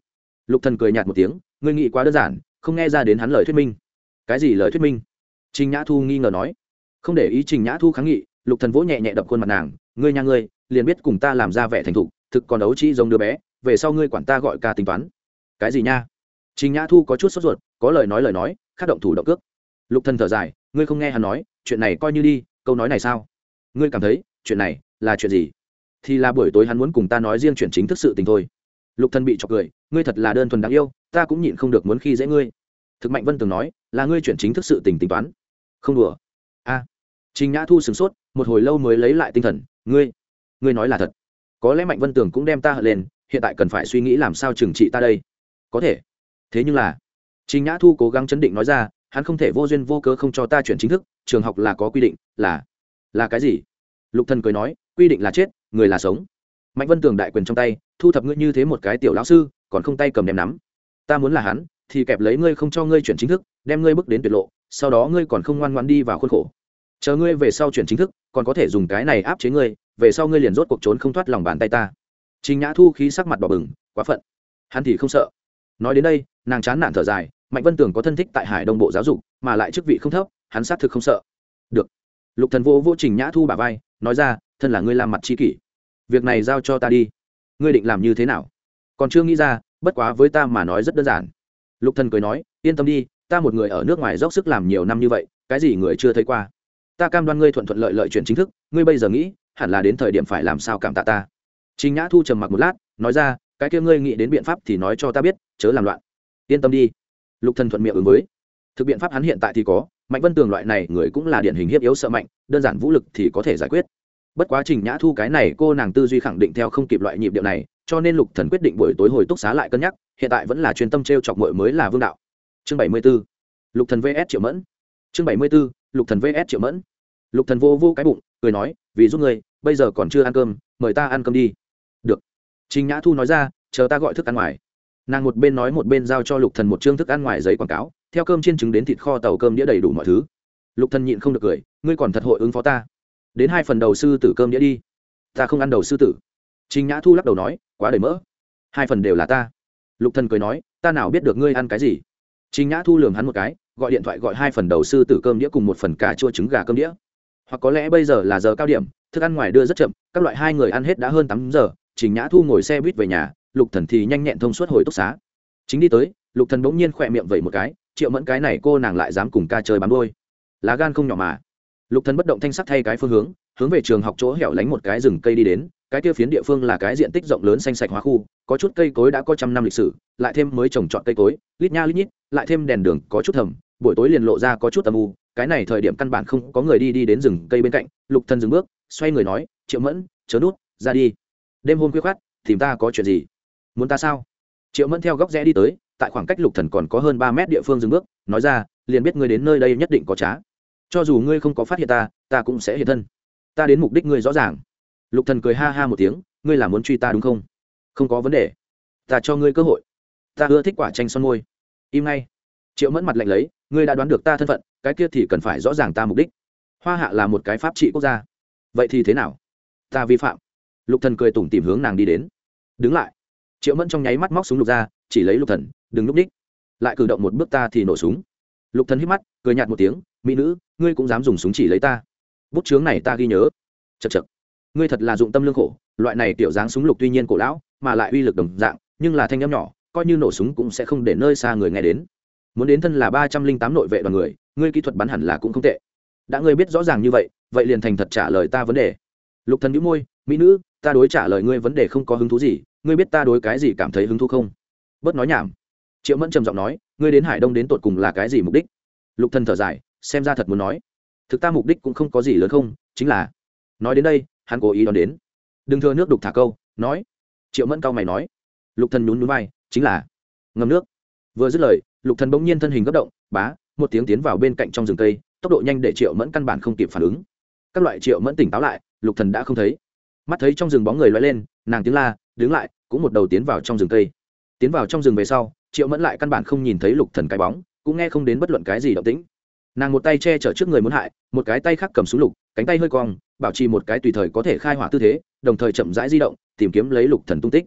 Lục thần cười nhạt một tiếng, ngươi nghĩ quá đơn giản, không nghe ra đến hắn lời thuyết minh. Cái gì lời thuyết minh? Trình nhã thu nghi ngờ nói. Không để ý trình nhã thu kháng nghị, lục thần vỗ nhẹ nhẹ đập khuôn mặt nàng, ngươi nhà ngươi, liền biết cùng ta làm ra vẻ thành thục, thực còn đấu trí giống đứa bé, về sau ngươi quản ta gọi ca tính toán. Cái gì nha? Trình nhã thu có chút sốt ruột, có lời nói lời nói, khát động thủ động cước. Lục thần thở dài, ngươi không nghe hắn nói, chuyện này coi như đi câu nói này sao? Ngươi cảm thấy, chuyện này là chuyện gì? Thì là buổi tối hắn muốn cùng ta nói riêng chuyện chính thức sự tình thôi. Lục thần bị chọc cười, ngươi thật là đơn thuần đáng yêu, ta cũng nhịn không được muốn khi dễ ngươi. Thực mạnh vân từng nói, là ngươi chuyển chính thức sự tình tính toán. Không đùa. A. Trình nhã thu sửng sốt, một hồi lâu mới lấy lại tinh thần, ngươi ngươi nói là thật. Có lẽ mạnh vân tường cũng đem ta hận lên, hiện tại cần phải suy nghĩ làm sao trừng trị ta đây. Có thể. Thế nhưng là, trình nhã thu cố gắng chấn định nói ra hắn không thể vô duyên vô cớ không cho ta chuyển chính thức, trường học là có quy định, là là cái gì? Lục thần cười nói, quy định là chết, người là sống. Mạnh vân tường đại quyền trong tay, thu thập ngươi như thế một cái tiểu lão sư, còn không tay cầm đem nắm. Ta muốn là hắn, thì kẹp lấy ngươi không cho ngươi chuyển chính thức, đem ngươi bước đến tuyệt lộ, sau đó ngươi còn không ngoan ngoan đi vào khuôn khổ. Chờ ngươi về sau chuyển chính thức, còn có thể dùng cái này áp chế ngươi, về sau ngươi liền rốt cuộc trốn không thoát lòng bàn tay ta. Trình nhã thu khí sắc mặt bỏ bừng, quá phận. Hắn thì không sợ. Nói đến đây, nàng chán nản thở dài mạnh vân Tưởng có thân thích tại hải đông bộ giáo dục mà lại chức vị không thấp hắn xác thực không sợ. Được. Lục thần vô vô trình nhã thu bà vai nói ra thân là ngươi làm mặt chi kỷ. Việc này giao cho ta đi. Ngươi định làm như thế nào? Còn chưa nghĩ ra bất quá với ta mà nói rất đơn giản. Lục thần cười nói yên tâm đi ta một người ở nước ngoài dốc sức làm nhiều năm như vậy cái gì người chưa thấy qua. Ta cam đoan ngươi thuận thuận lợi lợi chuyện chính thức ngươi bây giờ nghĩ hẳn là đến thời điểm phải làm sao cảm tạ ta. Trình Nhã Thu trầm mặc một lát, nói ra, cái kia ngươi nghĩ đến biện pháp thì nói cho ta biết, chớ làm loạn. Yên tâm đi. Lục Thần thuận miệng ứng với. Thực biện pháp hắn hiện tại thì có, Mạnh Vân Tường loại này người cũng là điển hình hiếp yếu sợ mạnh, đơn giản vũ lực thì có thể giải quyết. Bất quá Trình Nhã Thu cái này cô nàng tư duy khẳng định theo không kịp loại nhịp điệu này, cho nên Lục Thần quyết định buổi tối hồi túc xá lại cân nhắc, hiện tại vẫn là chuyên tâm treo chọc muội mới là vương đạo. Chương 74. Lục Thần VS Triệu Mẫn. Chương 74. Lục Thần VS Triệu Mẫn. Lục Thần vô vô cái bụng, cười nói, vì giúp ngươi, bây giờ còn chưa ăn cơm, mời ta ăn cơm đi được trình nhã thu nói ra chờ ta gọi thức ăn ngoài nàng một bên nói một bên giao cho lục thần một chương thức ăn ngoài giấy quảng cáo, theo cơm chiên trứng đến thịt kho tàu cơm đĩa đầy đủ mọi thứ. Lục thần nhịn không được cười, ngươi còn thật hội ứng phó ta. Đến hai phần đầu sư tử cơm đĩa đi. Ta không ăn đầu sư tử. Trình nhã thu lắc đầu nói, quá đầy mỡ. Hai phần đều là ta. Lục thần cười nói, ta nào biết được ngươi ăn cái gì. Trình nhã thu lườm hắn một cái, gọi điện thoại gọi hai phần đầu sư tử cơm đĩa cùng một phần cà chua trứng gà cơm đĩa. Hoặc có lẽ bây giờ là giờ cao điểm, thức ăn ngoài đưa rất chậm, các loại hai người ăn hết đã hơn tám giờ, trình nhã thu ngồi xe buýt về nhà lục thần thì nhanh nhẹn thông suốt hồi túc xá. Chính đi tới, lục thần bỗng nhiên khỏe miệng vẩy một cái, triệu mẫn cái này cô nàng lại dám cùng ca chơi bám đôi lá gan không nhỏ mà. Lục thần bất động thanh sắc thay cái phương hướng hướng về trường học chỗ hẻo lánh một cái rừng cây đi đến, cái kia phiến địa phương là cái diện tích rộng lớn xanh sạch hóa khu, có chút cây cối đã có trăm năm lịch sử, lại thêm mới trồng trọt cây cối, lít nha lít nhít, lại thêm đèn đường có chút thầm, buổi tối liền lộ ra có chút âm u, cái này thời điểm căn bản không có người đi đi đến rừng cây bên cạnh, lục thần dừng bước, xoay người nói, triệu mẫn, chớ nút, ra đi. Đêm hôm khuya khoát tìm ta có chuyện gì? Muốn ta sao? Triệu mẫn theo góc rẽ đi tới, tại khoảng cách lục thần còn có hơn ba mét địa phương dừng bước, nói ra, liền biết ngươi đến nơi đây nhất định có trá. Cho dù ngươi không có phát hiện ta ta cũng sẽ hiện thân. Ta đến mục đích ngươi rõ ràng. Lục thần cười ha ha một tiếng, ngươi là muốn truy ta đúng không? Không có vấn đề. Ta cho ngươi cơ hội. Ta ưa thích quả tranh son môi. Im ngay. Triệu mẫn mặt lạnh lấy, ngươi đã đoán được ta thân phận, cái kia thì cần phải rõ ràng ta mục đích. Hoa hạ là một cái pháp trị quốc gia. Vậy thì thế nào? Ta vi phạm. Lục thần cười tủm tìm hướng nàng đi đến. Đứng lại triệu mẫn trong nháy mắt móc súng lục ra, chỉ lấy lục thần, đừng núp đích. Lại cử động một bước ta thì nổ súng. Lục thần hít mắt, cười nhạt một tiếng, mỹ nữ, ngươi cũng dám dùng súng chỉ lấy ta. Bút chướng này ta ghi nhớ. Chật chật ngươi thật là dụng tâm lương khổ, loại này tiểu dáng súng lục tuy nhiên cổ lão, mà lại uy lực đồng dạng, nhưng là thanh âm nhỏ, coi như nổ súng cũng sẽ không để nơi xa người nghe đến. Muốn đến thân là ba trăm linh tám nội vệ đoàn người, ngươi kỹ thuật bắn hẳn là cũng không tệ. Đã ngươi biết rõ ràng như vậy vậy liền thành thật trả lời ta vấn đề. Lục thần nhíu môi, mỹ nữ ta đối trả lời ngươi vấn đề không có hứng thú gì, ngươi biết ta đối cái gì cảm thấy hứng thú không? Bớt nói nhảm. Triệu mẫn trầm giọng nói, ngươi đến hải đông đến tột cùng là cái gì mục đích? Lục thần thở dài, xem ra thật muốn nói. Thực ta mục đích cũng không có gì lớn không, chính là, nói đến đây, hắn cố ý đón đến. Đừng thừa nước đục thả câu, nói. Triệu mẫn cao mày nói. Lục thần nhún nhún vai, chính là, ngâm nước. Vừa dứt lời, lục thần bỗng nhiên thân hình gấp động, bá, một tiếng tiến vào bên cạnh trong rừng cây, tốc độ nhanh để triệu mẫn căn bản không kịp phản ứng. Các loại triệu mẫn tỉnh táo lại, lục thần đã không thấy mắt thấy trong rừng bóng người loay lên, nàng tiếng la, đứng lại, cũng một đầu tiến vào trong rừng cây. Tiến vào trong rừng về sau, triệu mẫn lại căn bản không nhìn thấy lục thần cái bóng, cũng nghe không đến bất luận cái gì động tĩnh. Nàng một tay che chở trước người muốn hại, một cái tay khác cầm súng lục, cánh tay hơi cong, bảo trì một cái tùy thời có thể khai hỏa tư thế, đồng thời chậm rãi di động, tìm kiếm lấy lục thần tung tích.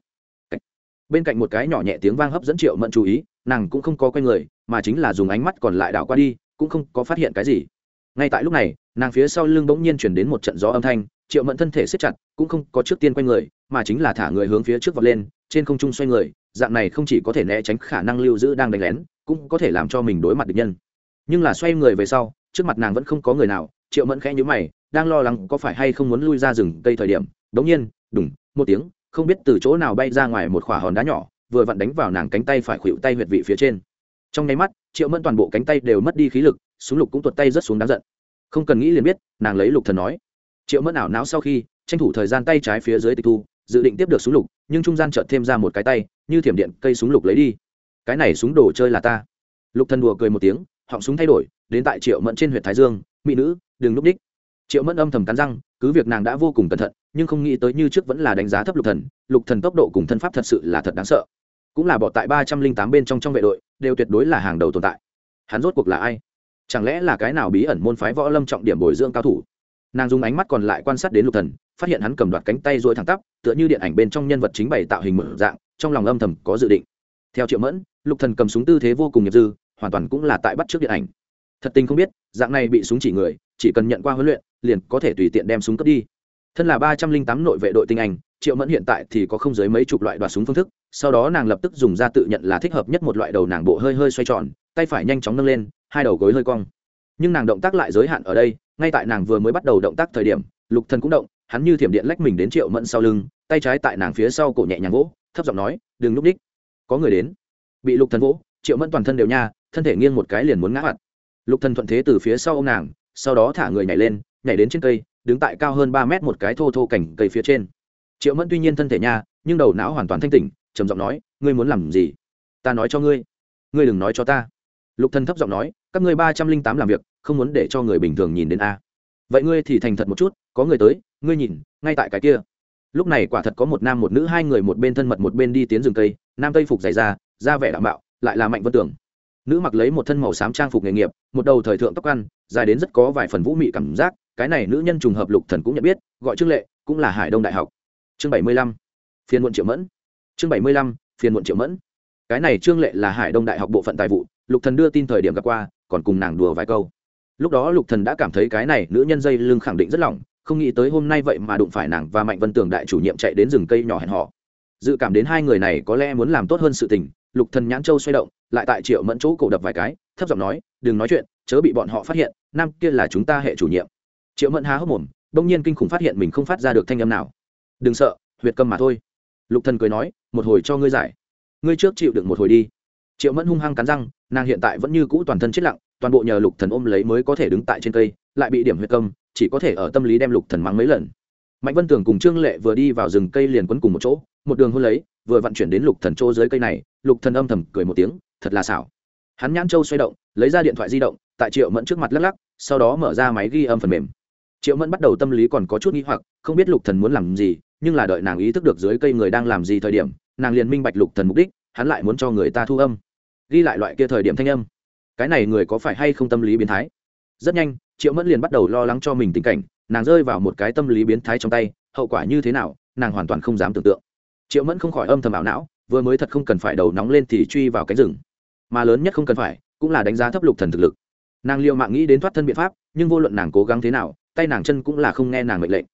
Bên cạnh một cái nhỏ nhẹ tiếng vang hấp dẫn triệu mẫn chú ý, nàng cũng không có quay người, mà chính là dùng ánh mắt còn lại đảo qua đi, cũng không có phát hiện cái gì. Ngay tại lúc này, nàng phía sau lưng bỗng nhiên chuyển đến một trận gió âm thanh triệu mẫn thân thể siết chặt, cũng không có trước tiên quanh người, mà chính là thả người hướng phía trước vọt lên, trên không trung xoay người, dạng này không chỉ có thể né tránh khả năng lưu giữ đang đánh lén, cũng có thể làm cho mình đối mặt địch nhân. Nhưng là xoay người về sau, trước mặt nàng vẫn không có người nào, triệu mẫn khẽ nhíu mày, đang lo lắng có phải hay không muốn lui ra rừng cây thời điểm, đống nhiên, đùng, một tiếng, không biết từ chỗ nào bay ra ngoài một khỏa hòn đá nhỏ, vừa vặn đánh vào nàng cánh tay phải khuỵu tay huyệt vị phía trên. Trong nháy mắt, triệu mẫn toàn bộ cánh tay đều mất đi khí lực, súng lục cũng tuột tay rất xuống đáng giận. Không cần nghĩ liền biết, nàng lấy lục thần nói triệu mẫn ảo não sau khi, tranh thủ thời gian tay trái phía dưới tịch thu, dự định tiếp được súng lục, nhưng trung gian chợt thêm ra một cái tay, như thiểm điện, cây súng lục lấy đi. Cái này súng đồ chơi là ta. Lục thần đùa cười một tiếng, họng súng thay đổi, đến tại triệu mẫn trên huyện thái dương, mỹ nữ, đừng núp đích. Triệu mẫn âm thầm cắn răng, cứ việc nàng đã vô cùng cẩn thận, nhưng không nghĩ tới như trước vẫn là đánh giá thấp lục thần lục thần tốc độ cùng thân pháp thật sự là thật đáng sợ. Cũng là bọn tại ba trăm linh tám bên trong trong vệ đội, đều tuyệt đối là hàng đầu tồn tại. Hắn rốt cuộc là ai? Chẳng lẽ là cái nào bí ẩn môn phái võ lâm trọng điểm bồi dưỡng cao thủ? Nàng dùng ánh mắt còn lại quan sát đến lục thần, phát hiện hắn cầm đoạt cánh tay duỗi thẳng tắp, tựa như điện ảnh bên trong nhân vật chính bày tạo hình mở dạng, trong lòng âm thầm có dự định. Theo triệu mẫn, lục thần cầm súng tư thế vô cùng nghiệp dư, hoàn toàn cũng là tại bắt trước điện ảnh. Thật tình không biết, dạng này bị súng chỉ người, chỉ cần nhận qua huấn luyện, liền có thể tùy tiện đem súng cướp đi. Thân là ba trăm linh tám nội vệ đội tinh anh, triệu mẫn hiện tại thì có không dưới mấy chục loại đoạt súng phương thức, sau đó nàng lập tức dùng ra tự nhận là thích hợp nhất một loại đầu nàng bộ hơi hơi xoay tròn, tay phải nhanh chóng nâng lên, hai đầu gối hơi cong nhưng nàng động tác lại giới hạn ở đây, ngay tại nàng vừa mới bắt đầu động tác thời điểm, lục thần cũng động, hắn như thiểm điện lách mình đến triệu mẫn sau lưng, tay trái tại nàng phía sau cổ nhẹ nhàng vỗ, thấp giọng nói, đừng núp đích có người đến. Bị lục thần vỗ, triệu mẫn toàn thân đều nha, thân thể nghiêng một cái liền muốn ngã mặt. Lục thần thuận thế từ phía sau ô m nàng, sau đó thả người nhảy lên, nhảy đến trên cây, đứng tại cao hơn ba mét một cái thô thô cảnh cây phía trên. Triệu mẫn tuy nhiên thân thể nha, nhưng đầu não hoàn toàn thanh tỉnh, trầm giọng nói, ngươi muốn làm gì? Ta nói cho ngươi ngươi đừng nói cho ta. Lục thần thấp giọng nói các ngươi ba trăm linh tám làm việc, không muốn để cho người bình thường nhìn đến a. Vậy ngươi thì thành thật một chút, có người tới, ngươi nhìn, ngay tại cái kia. Lúc này quả thật có một nam một nữ, hai người một bên thân mật một bên đi tiến rừng cây, nam tây phục dày ra ra vẻ đảm bảo lại là mạnh vân tưởng. Nữ mặc lấy một thân màu xám trang phục nghề nghiệp, một đầu thời thượng tóc ăn, dài đến rất có vài phần vũ mị cảm giác, cái này nữ nhân trùng hợp lục thần cũng nhận biết, gọi trương lệ, cũng là hải đông đại học. Chương bảy mươi lăm phiên muộn triệu mẫn. Chương bảy mươi lăm phiên muộn triệu mẫn. Cái này trương lệ là hải đông đại học bộ phận tài vụ lục thần đưa tin thời điểm gặp qua, còn cùng nàng đùa vài câu. Lúc đó lục thần đã cảm thấy cái này nữ nhân dây lưng khẳng định rất lỏng, không nghĩ tới hôm nay vậy mà đụng phải nàng và mạnh vân tường đại chủ nhiệm chạy đến rừng cây nhỏ hẹn họ dự cảm đến hai người này có lẽ muốn làm tốt hơn sự tình, lục thần nhãn châu xoay động, lại tại triệu mẫn chỗ cổ đập vài cái, thấp giọng nói, đừng nói chuyện, chớ bị bọn họ phát hiện, nam kia là chúng ta hệ chủ nhiệm. Triệu mẫn há hốc mồm, bỗng nhiên kinh khủng phát hiện mình không phát ra được thanh âm nào. Đừng sợ, huyệt cầm mà thôi. Lục thần cười nói, một hồi cho ngươi giải. Ngươi trước chịu đựng một hồi đi. Triệu mẫn hung hăng cắn răng nàng hiện tại vẫn như cũ toàn thân chết lặng, toàn bộ nhờ lục thần ôm lấy mới có thể đứng tại trên cây, lại bị điểm huyệt công, chỉ có thể ở tâm lý đem lục thần mắng mấy lần. Mạnh vân tường cùng trương lệ vừa đi vào rừng cây liền quấn cùng một chỗ, một đường hôn lấy, vừa vận chuyển đến lục thần chỗ dưới cây này, lục thần âm thầm cười một tiếng, thật là xảo. Hắn nhãn châu xoay động, lấy ra điện thoại di động, tại triệu mẫn trước mặt lắc lắc, sau đó mở ra máy ghi âm phần mềm. Triệu mẫn bắt đầu tâm lý còn có chút nghi hoặc, không biết lục thần muốn làm gì, nhưng là đợi nàng ý thức được dưới cây người đang làm gì thời điểm, nàng liền minh bạch lục thần mục đích, hắn lại muốn cho người ta thu âm ghi lại loại kia thời điểm thanh âm. Cái này người có phải hay không tâm lý biến thái? Rất nhanh, triệu mẫn liền bắt đầu lo lắng cho mình tình cảnh, nàng rơi vào một cái tâm lý biến thái trong tay, hậu quả như thế nào, nàng hoàn toàn không dám tưởng tượng. Triệu mẫn không khỏi âm thầm ảo não, vừa mới thật không cần phải đầu nóng lên thì truy vào cánh rừng. Mà lớn nhất không cần phải, cũng là đánh giá thấp lục thần thực lực. Nàng liệu mạng nghĩ đến thoát thân biện pháp, nhưng vô luận nàng cố gắng thế nào, tay nàng chân cũng là không nghe nàng mệnh lệnh.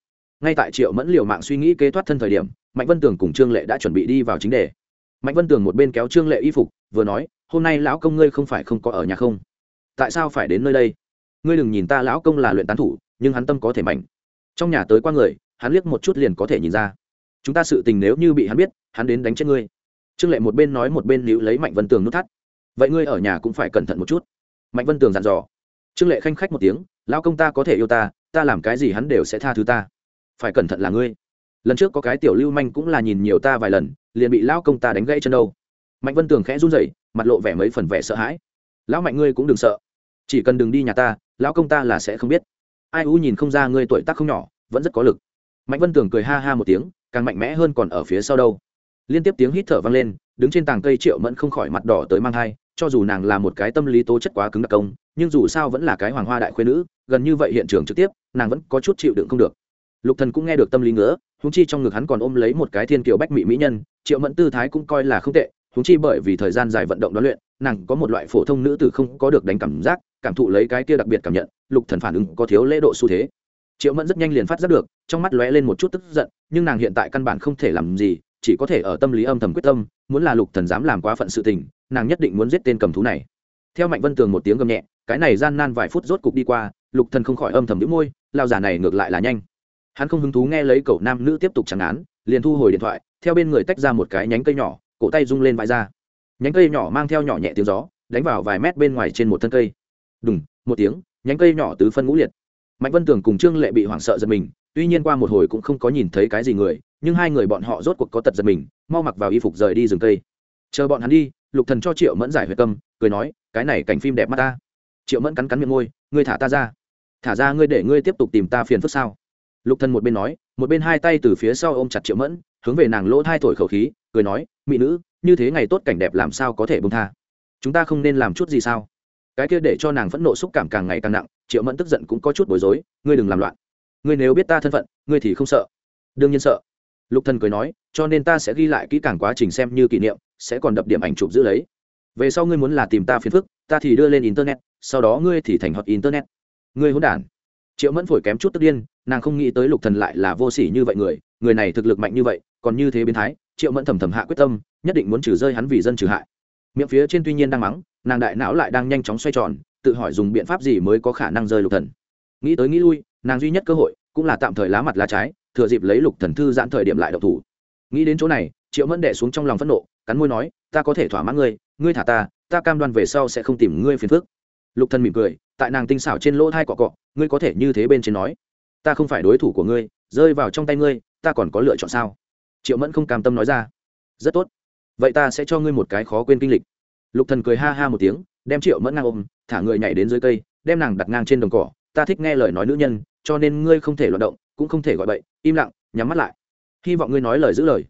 Ngay tại triệu mẫn liều mạng suy nghĩ kế thoát thân thời điểm, mạnh vân tường cùng trương lệ đã chuẩn bị đi vào chính đề. Mạnh vân tường một bên kéo trương lệ y phục, vừa nói hôm nay lão công ngươi không phải không có ở nhà không? Tại sao phải đến nơi đây? Ngươi đừng nhìn ta lão công là luyện tán thủ, nhưng hắn tâm có thể mạnh. Trong nhà tới qua người, hắn liếc một chút liền có thể nhìn ra. Chúng ta sự tình nếu như bị hắn biết, hắn đến đánh chết ngươi. Trương lệ một bên nói một bên níu lấy mạnh vân tường nút thắt. Vậy ngươi ở nhà cũng phải cẩn thận một chút. Mạnh vân tường dặn dò. Trương lệ khanh khách một tiếng, lão công ta có thể yêu ta ta làm cái gì hắn đều sẽ tha thứ ta. Phải cẩn thận là ngươi. Lần trước có cái tiểu lưu manh cũng là nhìn nhiều ta vài lần, liền bị lão công ta đánh gãy chân đâu. Mạnh vân tường khẽ run rẩy mặt lộ vẻ mấy phần vẻ sợ hãi. Lão mạnh ngươi cũng đừng sợ. Chỉ cần đừng đi nhà ta, lão công ta là sẽ không biết. Ai u nhìn không ra ngươi tuổi tác không nhỏ, vẫn rất có lực. Mạnh vân tường cười ha ha một tiếng, càng mạnh mẽ hơn còn ở phía sau đâu. Liên tiếp tiếng hít thở vang lên, đứng trên tàng cây triệu mẫn không khỏi mặt đỏ tới mang thai cho dù nàng là một cái tâm lý tố chất quá cứng đặc công, nhưng dù sao vẫn là cái hoàng hoa đại khuyên nữ, gần như vậy hiện trường trực tiếp, nàng vẫn có chút chịu đựng không được. Lục thần cũng nghe được tâm lý ngứa húng chi trong ngực hắn còn ôm lấy một cái thiên kiều bách mỹ mỹ nhân, triệu mẫn tư thái cũng coi là không tệ húng chi bởi vì thời gian dài vận động đoán luyện, nàng có một loại phổ thông nữ tử không có được đánh cảm giác, cảm thụ lấy cái kia đặc biệt cảm nhận, lục thần phản ứng có thiếu lễ độ xu thế. Triệu mẫn rất nhanh liền phát giác được, trong mắt lóe lên một chút tức giận, nhưng nàng hiện tại căn bản không thể làm gì, chỉ có thể ở tâm lý âm thầm quyết tâm, muốn là lục thần dám làm quá phận sự tình, nàng nhất định muốn giết tên cầm thú này. Theo mạnh vân tường một tiếng gầm nhẹ, cái này gian nan vài phút rốt cục đi qua, lục thần không khỏi âm thầm đĩu môi, lao giả này ngược lại là nhanh. Hắn không hứng thú nghe lấy cậu nam nữ tiếp tục chẳng án, liền thu hồi điện thoại, theo bên người tách ra một cái nhánh cây nhỏ cổ tay rung lên vãi ra. Nhánh cây nhỏ mang theo nhỏ nhẹ tiếng gió, đánh vào vài mét bên ngoài trên một thân cây. Đùng, một tiếng, nhánh cây nhỏ tứ phân ngũ liệt. Mạnh vân tường cùng trương lệ bị hoảng sợ giật mình, tuy nhiên qua một hồi cũng không có nhìn thấy cái gì người, nhưng hai người bọn họ rốt cuộc có tật giật mình, mau mặc vào y phục rời đi rừng cây. Chờ bọn hắn đi, lục thần cho triệu mẫn giải huyệt tâm, cười nói, cái này cảnh phim đẹp mắt ta. Triệu mẫn cắn cắn miệng môi, ngươi thả ta ra. Thả ra ngươi để ngươi tiếp tục tìm ta phiền phức sao? Lục thần một bên nói, một bên hai tay từ phía sau ôm chặt triệu mẫn, hướng về nàng lỗ thai thổi khẩu khí cười nói, mỹ nữ, như thế ngày tốt cảnh đẹp làm sao có thể bông tha? Chúng ta không nên làm chút gì sao? Cái kia để cho nàng phẫn nộ xúc cảm càng ngày càng nặng, triệu mẫn tức giận cũng có chút bối rối, ngươi đừng làm loạn. Ngươi nếu biết ta thân phận, ngươi thì không sợ. Đương nhiên sợ. Lục thần cười nói, cho nên ta sẽ ghi lại kỹ càng quá trình xem như kỷ niệm, sẽ còn đập điểm ảnh chụp giữ lấy. Về sau ngươi muốn là tìm ta phiền phức, ta thì đưa lên internet, sau đó ngươi thì thành hot internet. Ngươi hỗn đản. Triệu mẫn phổi kém chút tức điên, nàng không nghĩ tới lục thần lại là vô sỉ như vậy người người này thực lực mạnh như vậy, còn như thế biến thái triệu mẫn thầm thầm hạ quyết tâm, nhất định muốn trừ rơi hắn vì dân trừ hại. Miệng phía trên tuy nhiên đang mắng, nàng đại não lại đang nhanh chóng xoay tròn, tự hỏi dùng biện pháp gì mới có khả năng rơi lục thần. Nghĩ tới nghĩ lui, nàng duy nhất cơ hội cũng là tạm thời lá mặt lá trái, thừa dịp lấy lục thần thư giãn thời điểm lại độc thủ. Nghĩ đến chỗ này, triệu mẫn đệ xuống trong lòng phẫn nộ, cắn môi nói, ta có thể thỏa mãn ngươi ngươi thả ta ta cam đoan về sau sẽ không tìm ngươi phiền phức. Lục thần mỉm cười, tại nàng tinh xảo trên lỗ thai cọ cọ, ngươi có thể như thế bên trên nói, ta không phải đối thủ của ngươi, rơi vào trong tay ngươi, ta còn có lựa chọn sao? Triệu mẫn không cam tâm nói ra. Rất tốt. Vậy ta sẽ cho ngươi một cái khó quên kinh lịch. Lục thần cười ha ha một tiếng, đem triệu mẫn ngang ôm, thả người nhảy đến dưới cây, đem nàng đặt ngang trên đồng cỏ. Ta thích nghe lời nói nữ nhân, cho nên ngươi không thể loạt động, cũng không thể gọi bậy. Im lặng, nhắm mắt lại. Hy vọng ngươi nói lời giữ lời.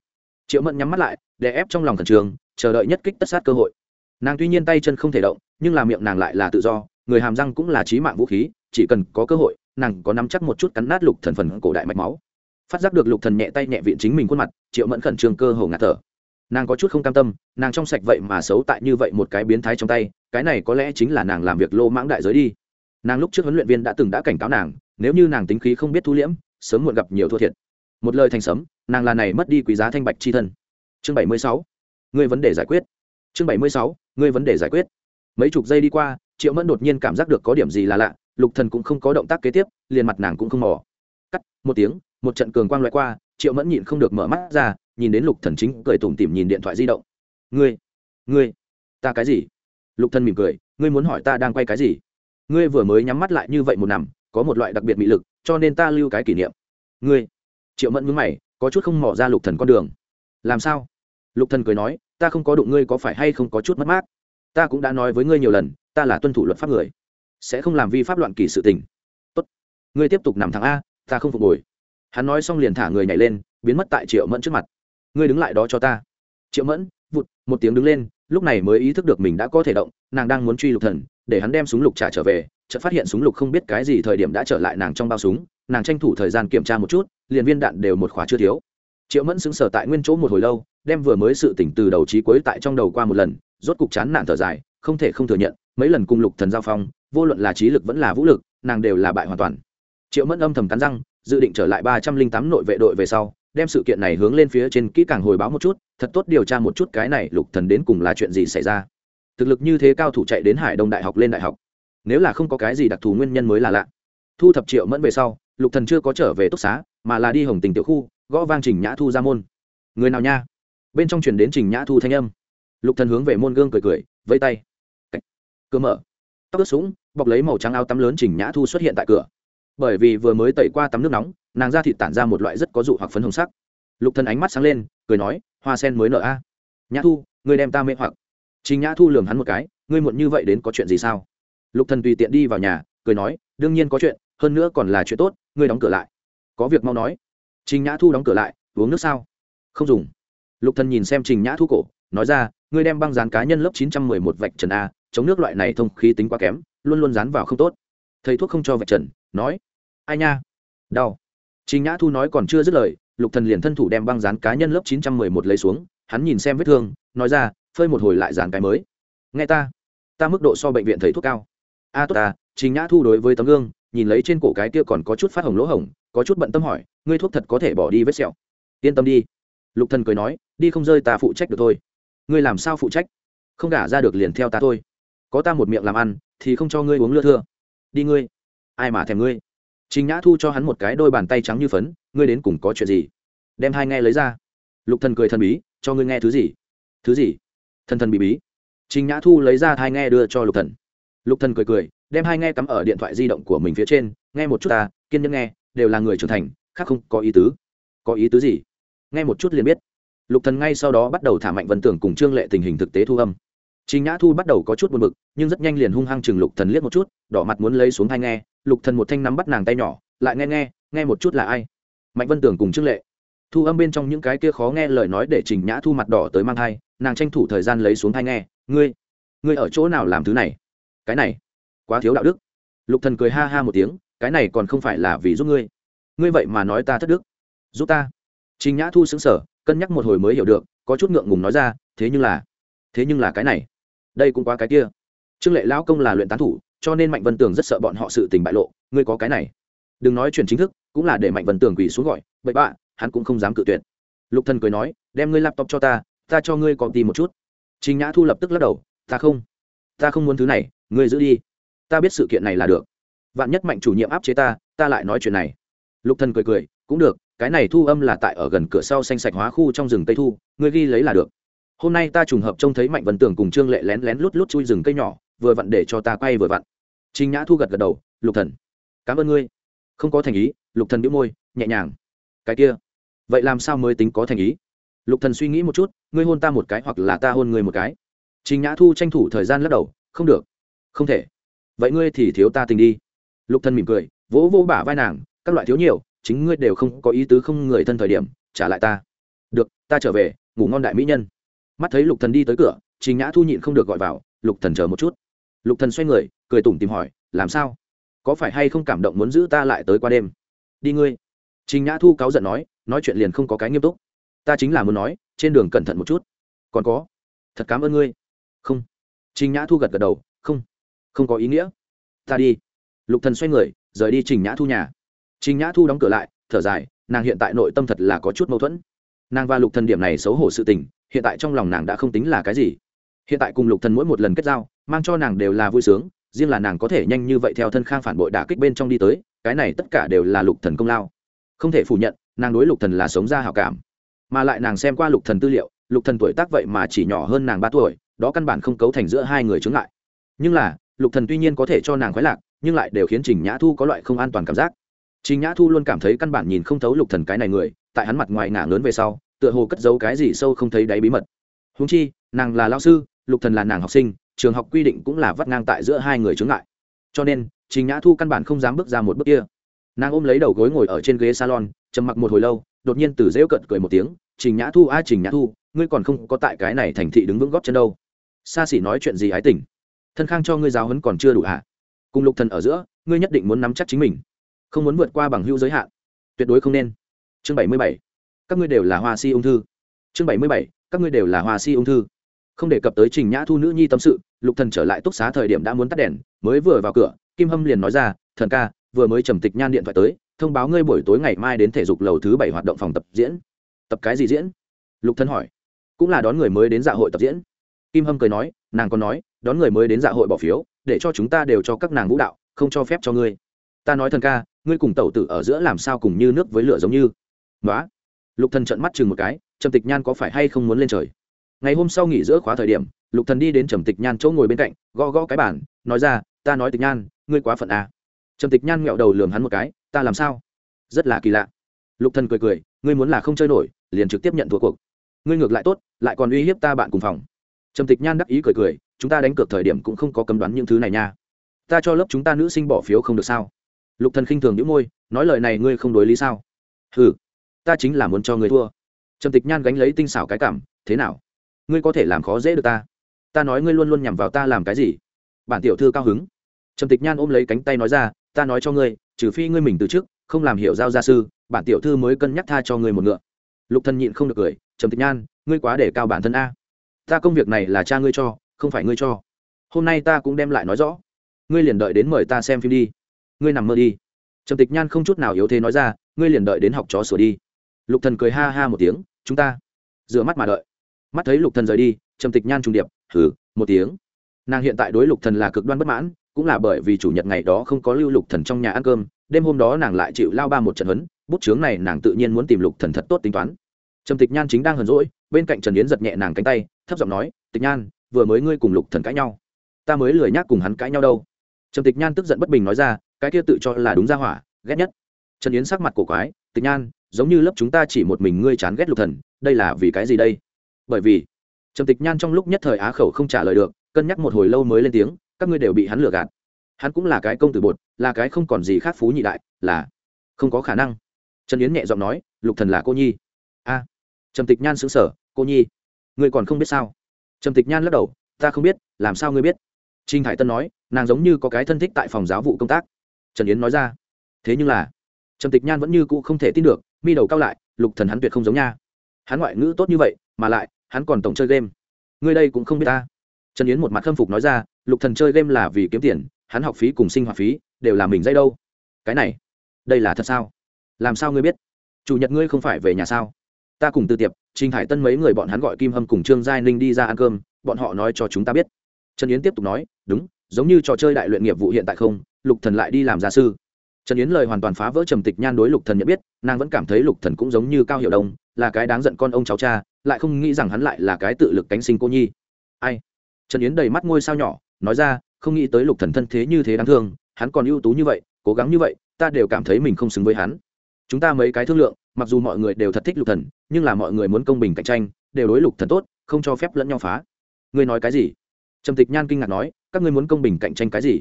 Triệu mẫn nhắm mắt lại để ép trong lòng thần trường chờ đợi nhất kích tất sát cơ hội. Nàng tuy nhiên tay chân không thể động, nhưng là miệng nàng lại là tự do, người hàm răng cũng là trí mạng vũ khí, chỉ cần có cơ hội, nàng có nắm chắc một chút cắn nát lục thần phần cổ đại mạch máu phát giác được lục thần nhẹ tay nhẹ viện chính mình khuôn mặt, triệu mẫn khẩn trương cơ hồ ngạt thở. Nàng có chút không cam tâm, nàng trong sạch vậy mà xấu tại như vậy một cái biến thái trong tay, cái này có lẽ chính là nàng làm việc lô mãng đại giới đi. Nàng lúc trước huấn luyện viên đã từng đã cảnh cáo nàng, nếu như nàng tính khí không biết thu liễm, sớm muộn gặp nhiều thua thiệt. Một lời thành sấm, nàng là này mất đi quý giá thanh bạch chi thân. Chương bảy mươi sáu, ngươi vấn đề giải quyết. Chương bảy mươi sáu, ngươi vấn đề giải quyết. Mấy chục giây đi qua, triệu mẫn đột nhiên cảm giác được có điểm gì là lạ, lục thần cũng không có động tác kế tiếp, liền mặt nàng cũng không mò. Cắt, một tiếng một trận cường quang loại qua, triệu mẫn nhịn không được mở mắt ra, nhìn đến lục thần chính cười tủm tỉm nhìn điện thoại di động. Ngươi ngươi, ta cái gì? Lục thần mỉm cười, ngươi muốn hỏi ta đang quay cái gì? Ngươi vừa mới nhắm mắt lại như vậy một nằm, có một loại đặc biệt mị lực, cho nên ta lưu cái kỷ niệm. Ngươi? Triệu mẫn mướn mày, có chút không mỏ ra lục thần con đường. Làm sao? Lục thần cười nói, ta không có đụng ngươi có phải hay không có chút mất mát? Ta cũng đã nói với ngươi nhiều lần, ta là tuân thủ luật pháp người, sẽ không làm vi pháp loạn kỳ sự tình. Tốt, ngươi tiếp tục nằm thẳng a, ta không phục hồi hắn nói xong liền thả người nhảy lên, biến mất tại triệu mẫn trước mặt. Ngươi đứng lại đó cho ta. Triệu mẫn vụt một tiếng đứng lên, lúc này mới ý thức được mình đã có thể động, nàng đang muốn truy lục thần, để hắn đem súng lục trả trở về, chợt phát hiện súng lục không biết cái gì thời điểm đã trở lại nàng trong bao súng, nàng tranh thủ thời gian kiểm tra một chút, liền viên đạn đều một khóa chưa thiếu. Triệu mẫn xứng sở tại nguyên chỗ một hồi lâu, đem vừa mới sự tỉnh từ đầu trí cuối tại trong đầu qua một lần, rốt cục chán nản thở dài, không thể không thừa nhận, mấy lần cùng lục thần giao phong, vô luận là trí lực vẫn là vũ lực, nàng đều là bại hoàn toàn. Triệu mẫn âm thầm cắn răng dự định trở lại ba trăm linh tám nội vệ đội về sau, đem sự kiện này hướng lên phía trên kỹ càng hồi báo một chút, thật tốt điều tra một chút cái này lục thần đến cùng là chuyện gì xảy ra. Thực lực như thế cao thủ chạy đến hải đông đại học lên đại học. Nếu là không có cái gì đặc thù nguyên nhân mới là lạ. Thu thập triệu mẫn về sau, lục thần chưa có trở về túc xá, mà là đi hồng tình tiểu khu, gõ vang trình nhã thu ra môn. Người nào nha? Bên trong truyền đến trình nhã thu thanh âm. Lục thần hướng về môn gương cười cười, vẫy tay. Cửa mở. Tóc ướt sũng, bọc lấy màu trắng áo tắm lớn trình nhã thu xuất hiện tại cửa bởi vì vừa mới tẩy qua tắm nước nóng, nàng ra thịt tản ra một loại rất có dụ hoặc phấn hồng sắc. Lục thần ánh mắt sáng lên, cười nói, hoa sen mới nở a. Nhã thu, ngươi đem ta mê hoặc. Trình nhã thu lườm hắn một cái, ngươi muộn như vậy đến có chuyện gì sao? Lục thần tùy tiện đi vào nhà, cười nói, đương nhiên có chuyện, hơn nữa còn là chuyện tốt, ngươi đóng cửa lại. Có việc mau nói. Trình nhã thu đóng cửa lại, uống nước sao? Không dùng. Lục thần nhìn xem trình nhã thu cổ, nói ra, ngươi đem băng dán cá nhân lớp chín trăm mười một vạch trần a, chống nước loại này thông khí tính quá kém, luôn luôn dán vào không tốt. Thầy thuốc không cho vạch trần nói, ai nha, đau. Trình nhã thu nói còn chưa dứt lời, lục thần liền thân thủ đem băng dán cá nhân lớp chín trăm mười một lấy xuống, hắn nhìn xem vết thương, nói ra, phơi một hồi lại dán cái mới. Nghe ta ta mức độ so bệnh viện thầy thuốc cao. A, tốt ta. Trình nhã thu đối với tấm gương, nhìn lấy trên cổ cái kia còn có chút phát hồng lỗ hồng có chút bận tâm hỏi, ngươi thuốc thật có thể bỏ đi vết sẹo? Yên tâm đi. Lục thần cười nói, đi không rơi ta phụ trách được thôi. Ngươi làm sao phụ trách? Không gả ra được liền theo ta thôi. Có ta một miệng làm ăn, thì không cho ngươi uống lưa thưa. Đi ngươi ai mà thèm ngươi? Trình nhã thu cho hắn một cái đôi bàn tay trắng như phấn, ngươi đến cùng có chuyện gì? Đem hai nghe lấy ra. Lục thần cười thần bí, cho ngươi nghe thứ gì? Thứ gì? Thần thần bí bí. Trình nhã thu lấy ra hai nghe đưa cho lục thần. Lục thần cười cười, đem hai nghe cắm ở điện thoại di động của mình phía trên, nghe một chút ta, kiên nhẫn nghe, đều là người trưởng thành, khác không có ý tứ. Có ý tứ gì? Nghe một chút liền biết. Lục thần ngay sau đó bắt đầu thả mạnh vân tưởng cùng trương lệ tình hình thực tế thu âm. Trình Nhã Thu bắt đầu có chút buồn bực, nhưng rất nhanh liền hung hăng chừng Lục Thần liếc một chút, đỏ mặt muốn lấy xuống tai nghe, Lục Thần một thanh nắm bắt nàng tay nhỏ, lại nghe nghe, nghe một chút là ai? Mạnh Vân Tưởng cùng Trương Lệ. Thu âm bên trong những cái kia khó nghe lời nói để Trình Nhã Thu mặt đỏ tới mang hai, nàng tranh thủ thời gian lấy xuống tai nghe, "Ngươi, ngươi ở chỗ nào làm thứ này?" "Cái này, quá thiếu đạo đức." Lục Thần cười ha ha một tiếng, "Cái này còn không phải là vì giúp ngươi. Ngươi vậy mà nói ta thất đức." "Giúp ta?" Trình Nhã Thu sững sờ, cân nhắc một hồi mới hiểu được, có chút ngượng ngùng nói ra, "Thế nhưng là, thế nhưng là cái này." Đây cũng quá cái kia. Trương lệ lão công là luyện tán thủ, cho nên mạnh vân tường rất sợ bọn họ sự tình bại lộ, ngươi có cái này. Đừng nói chuyện chính thức, cũng là để mạnh vân tường quỳ xuống gọi, bậy bạ, hắn cũng không dám cự tuyệt. Lục thần cười nói, đem ngươi laptop cho ta ta cho ngươi còn tìm một chút. Trình nhã thu lập tức lắc đầu, ta không ta không muốn thứ này, ngươi giữ đi. Ta biết sự kiện này là được. Vạn nhất mạnh chủ nhiệm áp chế ta ta lại nói chuyện này. Lục thần cười cười, cũng được, cái này thu âm là tại ở gần cửa sau xanh sạch hóa khu trong rừng tây thu, ngươi ghi lấy là được hôm nay ta trùng hợp trông thấy mạnh vân tường cùng trương lệ lén lén lút lút chui rừng cây nhỏ, vừa vặn để cho ta quay vừa vặn. Trinh nhã thu gật gật đầu, lục thần, cảm ơn ngươi. Không có thành ý, lục thần đĩu môi, nhẹ nhàng, cái kia, vậy làm sao mới tính có thành ý? Lục thần suy nghĩ một chút, ngươi hôn ta một cái hoặc là ta hôn ngươi một cái. Trinh nhã thu tranh thủ thời gian lắc đầu, không được, không thể. Vậy ngươi thì thiếu ta tình đi. Lục thần mỉm cười, vỗ vỗ bả vai nàng, các loại thiếu nhiều, chính ngươi đều không có ý tứ không người thân thời điểm, trả lại ta. Được, ta trở về, ngủ ngon đại mỹ nhân mắt thấy lục thần đi tới cửa, trình nhã thu nhịn không được gọi vào, lục thần chờ một chút. Lục thần xoay người, cười tủm tìm hỏi, làm sao? Có phải hay không cảm động muốn giữ ta lại tới qua đêm? Đi ngươi. Trình nhã thu cáu giận nói nói chuyện liền không có cái nghiêm túc. Ta chính là muốn nói, trên đường cẩn thận một chút. Còn có? Thật cảm ơn ngươi. Không. Trình nhã thu gật gật đầu, không. Không có ý nghĩa. Ta đi. Lục thần xoay người, rời đi trình nhã thu nhà. Trình nhã thu đóng cửa lại, thở dài, nàng hiện tại nội tâm thật là có chút mâu thuẫn. Nàng và lục thần điểm này xấu hổ sự tình hiện tại trong lòng nàng đã không tính là cái gì. Hiện tại cùng lục thần mỗi một lần kết giao, mang cho nàng đều là vui sướng, riêng là nàng có thể nhanh như vậy theo thân khang phản bội đả kích bên trong đi tới, cái này tất cả đều là lục thần công lao. Không thể phủ nhận, nàng đối lục thần là sống ra hảo cảm. Mà lại nàng xem qua lục thần tư liệu, lục thần tuổi tác vậy mà chỉ nhỏ hơn nàng ba tuổi, đó căn bản không cấu thành giữa hai người chướng lại nhưng là, lục thần tuy nhiên có thể cho nàng khoái lạc, nhưng lại đều khiến trình nhã thu có loại không an toàn cảm giác. Trình nhã thu luôn cảm thấy căn bản nhìn không thấu lục thần cái này người, tại hắn mặt ngoài ngả lớn về sau tựa hồ cất giấu cái gì sâu không thấy đáy bí mật. Húng chi, nàng là lao sư, lục thần là nàng học sinh, trường học quy định cũng là vắt ngang tại giữa hai người chướng ngại. Cho nên, trình nhã thu căn bản không dám bước ra một bước kia. Nàng ôm lấy đầu gối ngồi ở trên ghế salon, trầm mặc một hồi lâu, đột nhiên từ rêu cận cười một tiếng, trình nhã thu, a, trình nhã thu, ngươi còn không có tại cái này thành thị đứng vững góp chân đâu. Xa xỉ nói chuyện gì ái tình? Thân khang cho ngươi giáo huấn còn chưa đủ hạ cùng lục thần ở giữa, ngươi nhất định muốn nắm chắc chính mình. Không muốn vượt qua bằng hữu giới hạn. Tuyệt đối không nên. Chương bảy mươi bảy các ngươi đều là hoa si ung thư. Chương bảy mươi bảy, các ngươi đều là hoa si ung thư. Không đề cập tới trình nhã thu nữ nhi tâm sự, lục thần trở lại túc xá thời điểm đã muốn tắt đèn, mới vừa vào cửa, kim hâm liền nói ra, thần ca, vừa mới trầm tịch nhan điện thoại tới, thông báo ngươi buổi tối ngày mai đến thể dục lầu thứ bảy hoạt động phòng tập diễn. Tập cái gì diễn? Lục thân hỏi. Cũng là đón người mới đến dạ hội tập diễn. Kim hâm cười nói, nàng còn nói, đón người mới đến dạ hội bỏ phiếu, để cho chúng ta đều cho các nàng vũ đạo, không cho phép cho ngươi. Ta nói thần ca, ngươi cùng tẩu tử ở giữa làm sao cùng như nước với lửa giống như? Nói lục thần trợn mắt chừng một cái, trầm tịch nhan có phải hay không muốn lên trời? Ngày hôm sau nghỉ giữa khóa thời điểm, lục thần đi đến trầm tịch nhan chỗ ngồi bên cạnh, gõ gõ cái bàn, nói ra, ta nói tịch nhan, ngươi quá phận à. trầm tịch nhan nghẹo đầu lườm hắn một cái, ta làm sao? Rất là kỳ lạ. Lục thần cười cười, ngươi muốn là không chơi nổi, liền trực tiếp nhận thua cuộc. Ngươi ngược lại tốt, lại còn uy hiếp ta bạn cùng phòng. Trầm tịch nhan đắc ý cười cười, chúng ta đánh cược thời điểm cũng không có cấm đoán những thứ này nha. Ta cho lớp chúng ta nữ sinh bỏ phiếu không được sao? Lục thần khinh thường nhíu môi, nói lời này ngươi không đối lý sao? Hừ ta chính là muốn cho ngươi thua. Trầm tịch nhan gánh lấy tinh xảo cái cảm, thế nào? Ngươi có thể làm khó dễ được ta. Ta nói ngươi luôn luôn nhằm vào ta làm cái gì? Bản tiểu thư cao hứng. Trầm tịch nhan ôm lấy cánh tay nói ra, ta nói cho ngươi, trừ phi ngươi mình từ trước không làm hiểu giao gia sư, bản tiểu thư mới cân nhắc tha cho ngươi một ngựa. Lục thần nhịn không được cười, trầm tịch nhan, ngươi quá để cao bản thân a. Ta công việc này là cha ngươi cho, không phải ngươi cho. Hôm nay ta cũng đem lại nói rõ. Ngươi liền đợi đến mời ta xem phim đi. Ngươi nằm mơ đi. Trầm tịch nhan không chút nào yếu thế nói ra, ngươi liền đợi đến học chó sửa đi lục thần cười ha ha một tiếng chúng ta rửa mắt mà đợi. Mắt thấy lục thần rời đi trầm tịch nhan trùng điệp hừ, một tiếng. Nàng hiện tại đối lục thần là cực đoan bất mãn cũng là bởi vì chủ nhật ngày đó không có lưu lục thần trong nhà ăn cơm đêm hôm đó nàng lại chịu lao ba một trận huấn bút chướng này nàng tự nhiên muốn tìm lục thần thật tốt tính toán. Trầm tịch nhan chính đang hờn rỗi bên cạnh trần yến giật nhẹ nàng cánh tay thấp giọng nói tịch nhan vừa mới ngươi cùng lục thần cãi nhau ta mới lười nhác cùng hắn cãi nhau đâu. Trầm tịch nhan tức giận bất bình nói ra cái kia tự cho là đúng ra hỏa ghét nhất. Trần yến sắc mặt cổ quái tịch nhan giống như lớp chúng ta chỉ một mình ngươi chán ghét lục thần, đây là vì cái gì đây? Bởi vì, trầm tịch nhan trong lúc nhất thời á khẩu không trả lời được, cân nhắc một hồi lâu mới lên tiếng, các ngươi đều bị hắn lừa gạt. Hắn cũng là cái công tử bột, là cái không còn gì khác phú nhị đại, là không có khả năng. Trần yến nhẹ giọng nói, lục thần là cô nhi. A, trầm tịch nhan sững sờ, cô nhi, ngươi còn không biết sao? Trầm tịch nhan lắc đầu, ta không biết, làm sao ngươi biết? Trinh hải tân nói, nàng giống như có cái thân thích tại phòng giáo vụ công tác. Trần yến nói ra, thế nhưng là, trầm tịch nhan vẫn như cũ không thể tin được mi đầu cao lại, lục thần hắn tuyệt không giống nha. Hắn ngoại ngữ tốt như vậy, mà lại, hắn còn tổng chơi game. Ngươi đây cũng không biết ta. Trần yến một mặt khâm phục nói ra, lục thần chơi game là vì kiếm tiền, hắn học phí cùng sinh hoạt phí, đều là mình dây đâu. Cái này, đây là thật sao? Làm sao ngươi biết? Chủ nhật ngươi không phải về nhà sao? Ta cùng từ tiệp, trình hải tân mấy người bọn hắn gọi kim hâm cùng trương giai ninh đi ra ăn cơm, bọn họ nói cho chúng ta biết. Trần yến tiếp tục nói, đúng, giống như trò chơi đại luyện nghiệp vụ hiện tại không, lục thần lại đi làm gia sư trần yến lời hoàn toàn phá vỡ trầm tịch nhan đối lục thần nhận biết, nàng vẫn cảm thấy lục thần cũng giống như cao hiệu đông, là cái đáng giận con ông cháu cha, lại không nghĩ rằng hắn lại là cái tự lực cánh sinh cô nhi. Ai? Trần yến đầy mắt ngôi sao nhỏ, nói ra, không nghĩ tới lục thần thân thế như thế đáng thương, hắn còn ưu tú như vậy, cố gắng như vậy, ta đều cảm thấy mình không xứng với hắn. Chúng ta mấy cái thương lượng, mặc dù mọi người đều thật thích lục thần, nhưng là mọi người muốn công bình cạnh tranh, đều đối lục thần tốt, không cho phép lẫn nhau phá. Ngươi nói cái gì? Trầm tịch nhan kinh ngạc nói, các ngươi muốn công bình cạnh tranh cái gì?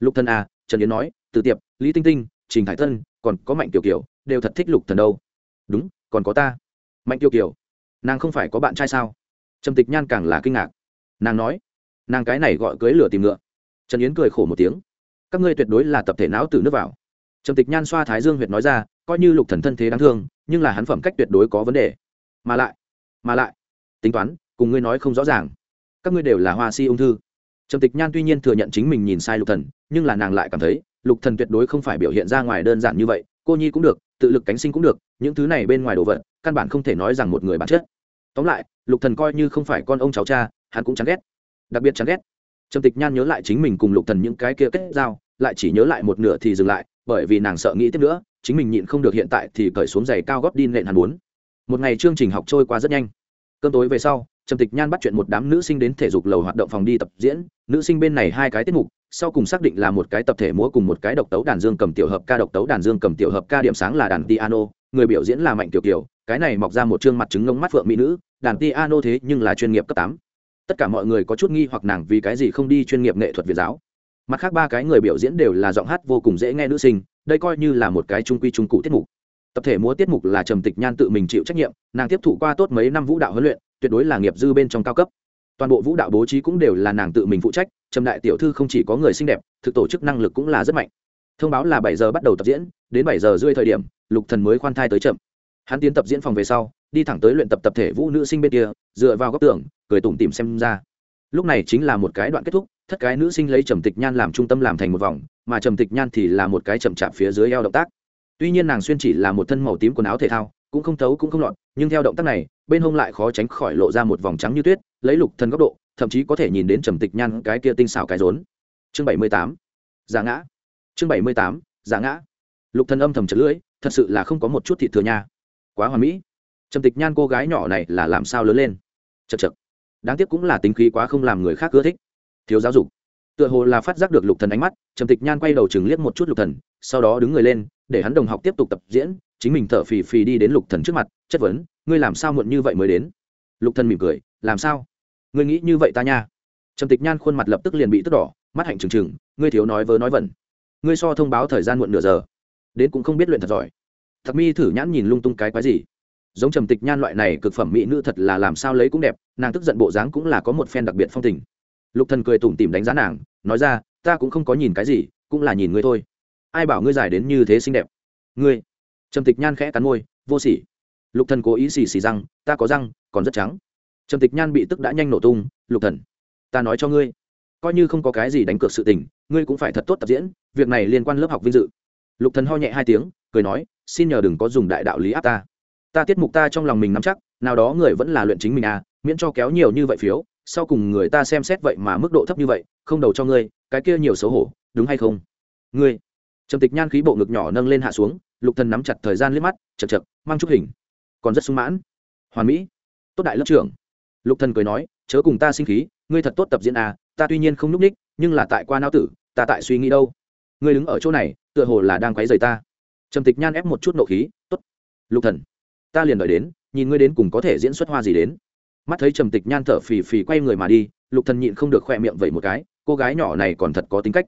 Lục thần à trần yến nói, từ tiệp, lý tinh tinh, trình thái thân, còn có mạnh tiểu kiều, đều thật thích lục thần đâu. Đúng, còn có ta. Mạnh tiểu kiều, nàng không phải có bạn trai sao? Trầm tịch nhan càng là kinh ngạc. Nàng nói, nàng cái này gọi cưới lửa tìm ngựa. Trần yến cười khổ một tiếng, các ngươi tuyệt đối là tập thể não từ nước vào. Trầm tịch nhan xoa thái dương huyệt nói ra, coi như lục thần thân thế đáng thương, nhưng là hắn phẩm cách tuyệt đối có vấn đề. Mà lại mà lại, tính toán, cùng ngươi nói không rõ ràng. Các ngươi đều là hoa si ung thư trầm tịch nhan tuy nhiên thừa nhận chính mình nhìn sai lục thần, nhưng là nàng lại cảm thấy, lục thần tuyệt đối không phải biểu hiện ra ngoài đơn giản như vậy, cô nhi cũng được, tự lực cánh sinh cũng được, những thứ này bên ngoài đồ vật, căn bản không thể nói rằng một người bản chất. Tóm lại, lục thần coi như không phải con ông cháu cha, hắn cũng chán ghét. Đặc biệt chán ghét. Trầm tịch nhan nhớ lại chính mình cùng lục thần những cái kia kết giao, lại chỉ nhớ lại một nửa thì dừng lại, bởi vì nàng sợ nghĩ tiếp nữa, chính mình nhịn không được hiện tại thì cởi xuống giày cao góp đi nện hắn muốn. Một ngày chương trình học trôi qua rất nhanh. Cơm tối về sau trầm tịch nhan bắt chuyện một đám nữ sinh đến thể dục lầu hoạt động phòng đi tập diễn. Nữ sinh bên này hai cái tiết mục, sau cùng xác định là một cái tập thể múa cùng một cái độc tấu đàn dương cầm tiểu hợp ca, độc tấu đàn dương cầm tiểu hợp ca điểm sáng là đàn piano, người biểu diễn là mạnh tiểu kiều. Cái này mọc ra một chương mặt trứng ngông mắt phượng mỹ nữ, đàn piano thế nhưng là chuyên nghiệp cấp tám. Tất cả mọi người có chút nghi hoặc nàng vì cái gì không đi chuyên nghiệp nghệ thuật việt giáo. Mặt khác ba cái người biểu diễn đều là giọng hát vô cùng dễ nghe nữ sinh, đây coi như là một cái trung quy trung cụ tiết mục. Tập thể múa tiết mục là trầm tịch nhan tự mình chịu trách nhiệm, nàng tiếp thụ qua tốt mấy năm vũ đạo huấn luyện tuyệt đối là nghiệp dư bên trong cao cấp. Toàn bộ vũ đạo bố trí cũng đều là nàng tự mình phụ trách, trầm đại tiểu thư không chỉ có người xinh đẹp, thực tổ chức năng lực cũng là rất mạnh. Thông báo là bảy giờ bắt đầu tập diễn, đến bảy giờ rưỡi thời điểm, lục thần mới khoan thai tới chậm. Hắn tiến tập diễn phòng về sau, đi thẳng tới luyện tập tập thể vũ nữ sinh bên kia, dựa vào góc tường, cười tủm tỉm xem ra. Lúc này chính là một cái đoạn kết thúc, thất cái nữ sinh lấy trầm tịch nhan làm trung tâm làm thành một vòng, mà trầm tịch nhan thì là một cái chậm chạp phía dưới eo động tác. Tuy nhiên nàng xuyên chỉ là một thân màu tím quần áo thể thao cũng không thấu cũng không lọt, nhưng theo động tác này, bên hông lại khó tránh khỏi lộ ra một vòng trắng như tuyết, lấy lục thần góc độ, thậm chí có thể nhìn đến trầm tịch nhan cái kia tinh xảo cái rốn. Chương bảy mươi tám, giả ngã. Chương bảy mươi tám, giả ngã. Lục thần âm thầm chật lưỡi, thật sự là không có một chút thị thừa nha. Quá hoàn mỹ. Trầm tịch nhan cô gái nhỏ này là làm sao lớn lên? Chật chật. Đáng tiếc cũng là tính khí quá không làm người khác ưa thích. Thiếu giáo dục. Tựa hồ là phát giác được lục thần ánh mắt, trầm tịch nhan quay đầu chừng liếc một chút lục thần, sau đó đứng người lên, để hắn đồng học tiếp tục tập diễn chính mình thở phì phì đi đến lục thần trước mặt, chất vấn, ngươi làm sao muộn như vậy mới đến? Lục thần mỉm cười, làm sao? Ngươi nghĩ như vậy ta nha. Trầm tịch nhan khuôn mặt lập tức liền bị tức đỏ, mắt hạnh trừng trừng, ngươi thiếu nói vớ nói vẩn. Ngươi so thông báo thời gian muộn nửa giờ, đến cũng không biết luyện thật giỏi. Thật mi thử nhãn nhìn lung tung cái quái gì? Giống trầm tịch nhan loại này cực phẩm mỹ nữ thật là làm sao lấy cũng đẹp, nàng tức giận bộ dáng cũng là có một phen đặc biệt phong tình. Lục thần cười tủm tỉm đánh giá nàng, nói ra, ta cũng không có nhìn cái gì, cũng là nhìn ngươi thôi. Ai bảo ngươi giải đến như thế xinh đẹp? Ngươi trầm tịch nhan khẽ cắn môi, vô sỉ. Lục thần cố ý xì xì răng, ta có răng, còn rất trắng. Trầm tịch nhan bị tức đã nhanh nổ tung, lục thần, ta nói cho ngươi, coi như không có cái gì đánh cược sự tình, ngươi cũng phải thật tốt tập diễn, việc này liên quan lớp học vinh dự. Lục thần ho nhẹ hai tiếng, cười nói, xin nhờ đừng có dùng đại đạo lý áp ta. Ta tiết mục ta trong lòng mình nắm chắc, nào đó người vẫn là luyện chính mình à miễn cho kéo nhiều như vậy phiếu, sau cùng người ta xem xét vậy mà mức độ thấp như vậy, không đầu cho ngươi, cái kia nhiều xấu hổ, đúng hay không? Ngươi. Trầm tịch nhan khí bộ ngực nhỏ nâng lên hạ xuống lục thần nắm chặt thời gian liếc mắt, chật chật, mang chút hình. Còn rất sung mãn. Hoàn mỹ, tốt đại lớp trưởng. Lục thần cười nói, chớ cùng ta sinh khí, ngươi thật tốt tập diễn à ta tuy nhiên không núp ních, nhưng là tại qua não tử, ta tại suy nghĩ đâu. Ngươi đứng ở chỗ này, tựa hồ là đang quấy rầy ta. Trầm tịch nhan ép một chút nộ khí, tốt. Lục thần, ta liền đợi đến, nhìn ngươi đến cùng có thể diễn xuất hoa gì đến. Mắt thấy trầm tịch nhan thở phì phì quay người mà đi, lục thần nhịn không được khoe miệng vậy một cái, cô gái nhỏ này còn thật có tính cách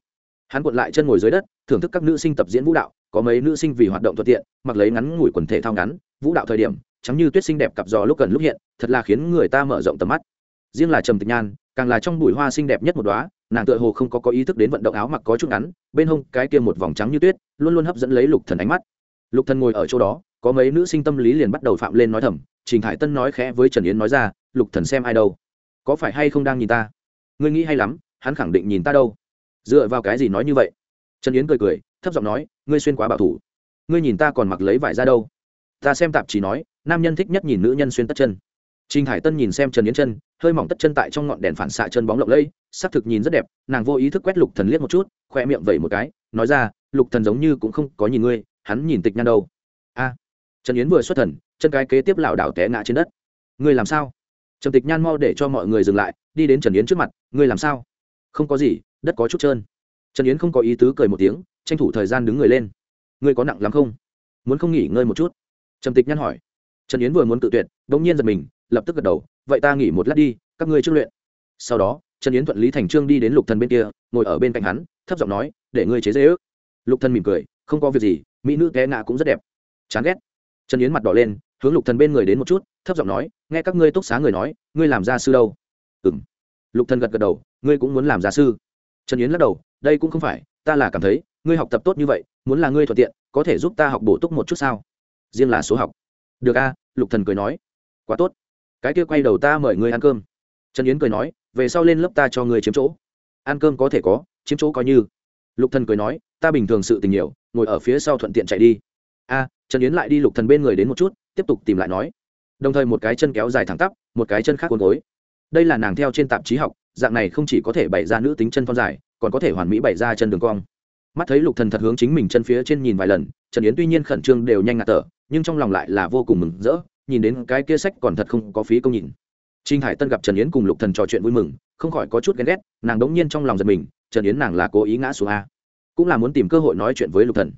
hắn cuộn lại chân ngồi dưới đất, thưởng thức các nữ sinh tập diễn vũ đạo, có mấy nữ sinh vì hoạt động thuận tiện, mặc lấy ngắn ngủi quần thể thao ngắn, vũ đạo thời điểm chẳng như tuyết sinh đẹp cặp giò lúc cần lúc hiện, thật là khiến người ta mở rộng tầm mắt. Riêng là trầm tịch nhan, càng là trong bụi hoa xinh đẹp nhất một đóa, nàng tựa hồ không có có ý thức đến vận động áo mặc có chút ngắn, bên hông cái kia một vòng trắng như tuyết, luôn luôn hấp dẫn lấy lục thần ánh mắt. Lục thần ngồi ở chỗ đó, có mấy nữ sinh tâm lý liền bắt đầu phạm lên nói thầm, trình hải tân nói khẽ với trần yến nói ra, lục thần xem ai đâu? Có phải hay không đang nhìn ta? Ngươi nghĩ hay lắm, hắn khẳng định nhìn ta đâu? Dựa vào cái gì nói như vậy trần yến cười cười thấp giọng nói ngươi xuyên quá bảo thủ ngươi nhìn ta còn mặc lấy vải ra đâu ta xem tạp chí nói nam nhân thích nhất nhìn nữ nhân xuyên tất chân Trình Hải Tân nhìn xem Trần Yến chân, hơi mỏng tất chân tại trong ngọn đèn phản xạ chân bóng lộng lẫy, sắc thực nhìn rất đẹp, nàng vô ý thức quét Lục Thần liếc một chút, khoe miệng vẩy một cái, nói ra, Lục Thần giống như cũng không có nhìn ngươi, hắn nhìn Tịch Nhan đâu. A. Trần Yến vừa xuất thần, chân cái kế tiếp lảo đảo té ngã trên đất. Ngươi làm sao? Trầm Tịch Nhan mau để cho mọi người dừng lại, đi đến Trần Yến trước mặt, ngươi làm sao? Không có gì, đất có chút trơn. Trần Yến không có ý tứ cười một tiếng, tranh thủ thời gian đứng người lên. Ngươi có nặng lắm không? Muốn không nghỉ ngơi một chút? Trầm Tịch nhăn hỏi. Trần Yến vừa muốn tự tuyệt, đột nhiên giật mình, lập tức gật đầu vậy ta nghỉ một lát đi các ngươi trước luyện sau đó trần yến thuận lý thành trương đi đến lục thần bên kia ngồi ở bên cạnh hắn thấp giọng nói để ngươi chế dễ ước lục thần mỉm cười không có việc gì mỹ nữ té ngã cũng rất đẹp chán ghét trần yến mặt đỏ lên hướng lục thần bên người đến một chút thấp giọng nói nghe các ngươi túc xá người nói ngươi làm gia sư đâu ừm lục thần gật gật đầu ngươi cũng muốn làm gia sư trần yến lắc đầu, đây cũng không phải, ta là cảm thấy, ngươi học tập tốt như vậy, muốn là ngươi thuận tiện, có thể giúp ta học bổ túc một chút sao? Riêng là số học. Được a, lục thần cười nói. Quá tốt. Cái kia quay đầu ta mời ngươi ăn cơm. Trần yến cười nói, về sau lên lớp ta cho ngươi chiếm chỗ. Ăn cơm có thể có, chiếm chỗ coi như. Lục thần cười nói, ta bình thường sự tình nhiều, ngồi ở phía sau thuận tiện chạy đi. A, trần yến lại đi lục thần bên người đến một chút, tiếp tục tìm lại nói. Đồng thời một cái chân kéo dài thẳng tắp, một cái chân khác cuốn gối. Đây là nàng theo trên tạp chí học dạng này không chỉ có thể bày ra nữ tính chân phong dài, còn có thể hoàn mỹ bày ra chân đường cong. Mắt thấy lục thần thật hướng chính mình chân phía trên nhìn vài lần, trần yến tuy nhiên khẩn trương đều nhanh ngạt tở nhưng trong lòng lại là vô cùng mừng rỡ, nhìn đến cái kia sách còn thật không có phí công nhìn. Trinh hải tân gặp trần yến cùng lục thần trò chuyện vui mừng, không khỏi có chút ghen ghét, nàng đống nhiên trong lòng giật mình, trần yến nàng là cố ý ngã xuống a. Cũng là muốn tìm cơ hội nói chuyện với lục thần.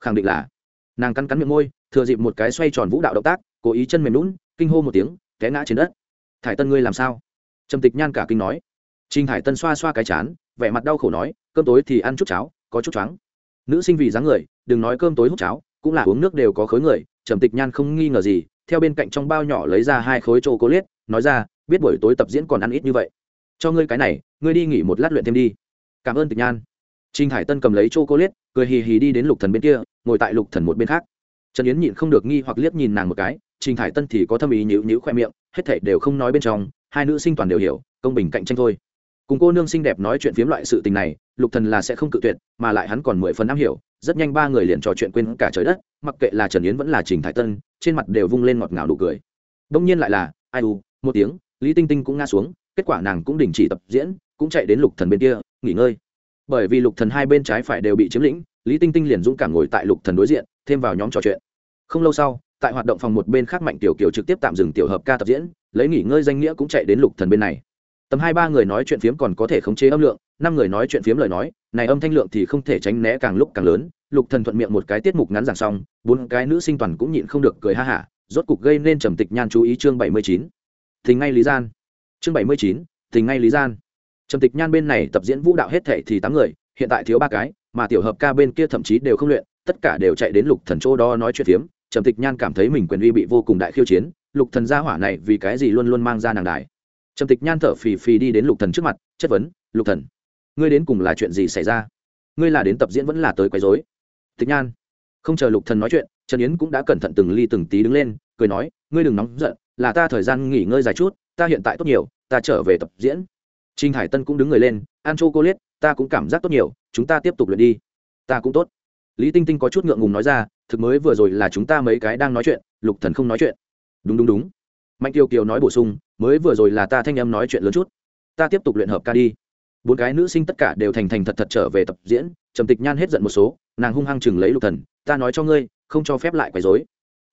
Khẳng định là. Nàng cắn cắn miệng môi, thừa dịp một cái xoay tròn vũ đạo động tác, cố ý chân mềm lún kinh hô một tiếng, té ngã trên đất. Thải tân ngươi làm sao? Trầm tịch nhan cả kinh nói trinh hải tân xoa xoa cái chán, vẻ mặt đau khổ nói, cơm tối thì ăn chút cháo, có chút choáng. Nữ sinh vì dáng người, đừng nói cơm tối hút cháo, cũng là uống nước đều có khối người, trầm tịch nhan không nghi ngờ gì, theo bên cạnh trong bao nhỏ lấy ra hai khối chô cố liết nói ra, biết buổi tối tập diễn còn ăn ít như vậy. Cho ngươi cái này, ngươi đi nghỉ một lát luyện thêm đi. Cảm ơn tịch nhan. Trinh hải tân cầm lấy chô cô liết cười hì hì đi đến lục thần bên kia, ngồi tại lục thần một bên khác. Trần yến nhịn không được nghi hoặc liếc nhìn nàng một cái trinh hải tân thì có thâm ý nhữ nhữ khoe miệng, hết thảy đều không nói bên trong, hai nữ sinh toàn đều hiểu, công bình cạnh tranh thôi cùng cô nương xinh đẹp nói chuyện phiếm loại sự tình này, lục thần là sẽ không cự tuyệt, mà lại hắn còn mười phần am hiểu, rất nhanh ba người liền trò chuyện quên cả trời đất, mặc kệ là trần yến vẫn là trình thái tân, trên mặt đều vung lên ngọt ngào nụ cười. Đông nhiên lại là, ai u, một tiếng, lý tinh tinh cũng ngã xuống, kết quả nàng cũng đình chỉ tập diễn, cũng chạy đến lục thần bên kia, nghỉ ngơi. Bởi vì lục thần hai bên trái phải đều bị chiếm lĩnh, lý tinh tinh liền dũng cảm ngồi tại lục thần đối diện, thêm vào nhóm trò chuyện. Không lâu sau, tại hoạt động phòng một bên khác mạnh tiểu kiều trực tiếp tạm dừng tiểu hợp ca tập diễn, lấy nghỉ ngơi danh nghĩa cũng chạy đến lục thần bên này tầm hai ba người nói chuyện phiếm còn có thể khống chế âm lượng, năm người nói chuyện phiếm lời nói, này âm thanh lượng thì không thể tránh né càng lúc càng lớn. Lục thần thuận miệng một cái tiết mục ngắn giảng xong, bốn cái nữ sinh toàn cũng nhịn không được cười ha hả, rốt cục gây nên trầm tịch nhan chú ý chương bảy mươi chín. Tình ngay lý gian. Chương bảy mươi chín tình ngay lý gian. Trầm tịch nhan bên này tập diễn vũ đạo hết thể thì tám người, hiện tại thiếu ba cái, mà tiểu hợp ca bên kia thậm chí đều không luyện, tất cả đều chạy đến lục thần chỗ đó nói chuyện phiếm. Trầm tịch nhan cảm thấy mình quyền uy bị vô cùng đại khiêu chiến, lục thần gia hỏa này vì cái gì luôn luôn mang ra nàng đài? Trầm tịch nhan thở phì phì đi đến lục thần trước mặt, chất vấn, lục thần, ngươi đến cùng là chuyện gì xảy ra? Ngươi là đến tập diễn vẫn là tới quấy rối? Tịch nhan, không chờ lục thần nói chuyện, trần yến cũng đã cẩn thận từng ly từng tí đứng lên, cười nói, ngươi đừng nóng giận, là ta thời gian nghỉ ngơi dài chút, ta hiện tại tốt nhiều, ta trở về tập diễn. Trinh hải tân cũng đứng người lên, an chô cô liết, ta cũng cảm giác tốt nhiều, chúng ta tiếp tục luyện đi. Ta cũng tốt. Lý tinh tinh có chút ngượng ngùng nói ra, thực mới vừa rồi là chúng ta mấy cái đang nói chuyện, lục thần không nói chuyện. Đúng đúng đúng mạnh kiều kiều nói bổ sung, mới vừa rồi là ta thanh em nói chuyện lớn chút. Ta tiếp tục luyện hợp ca đi. Bốn cái nữ sinh tất cả đều thành thành thật thật trở về tập diễn, trầm tịch nhan hết giận một số, nàng hung hăng chừng lấy lục thần, ta nói cho ngươi, không cho phép lại quấy rối.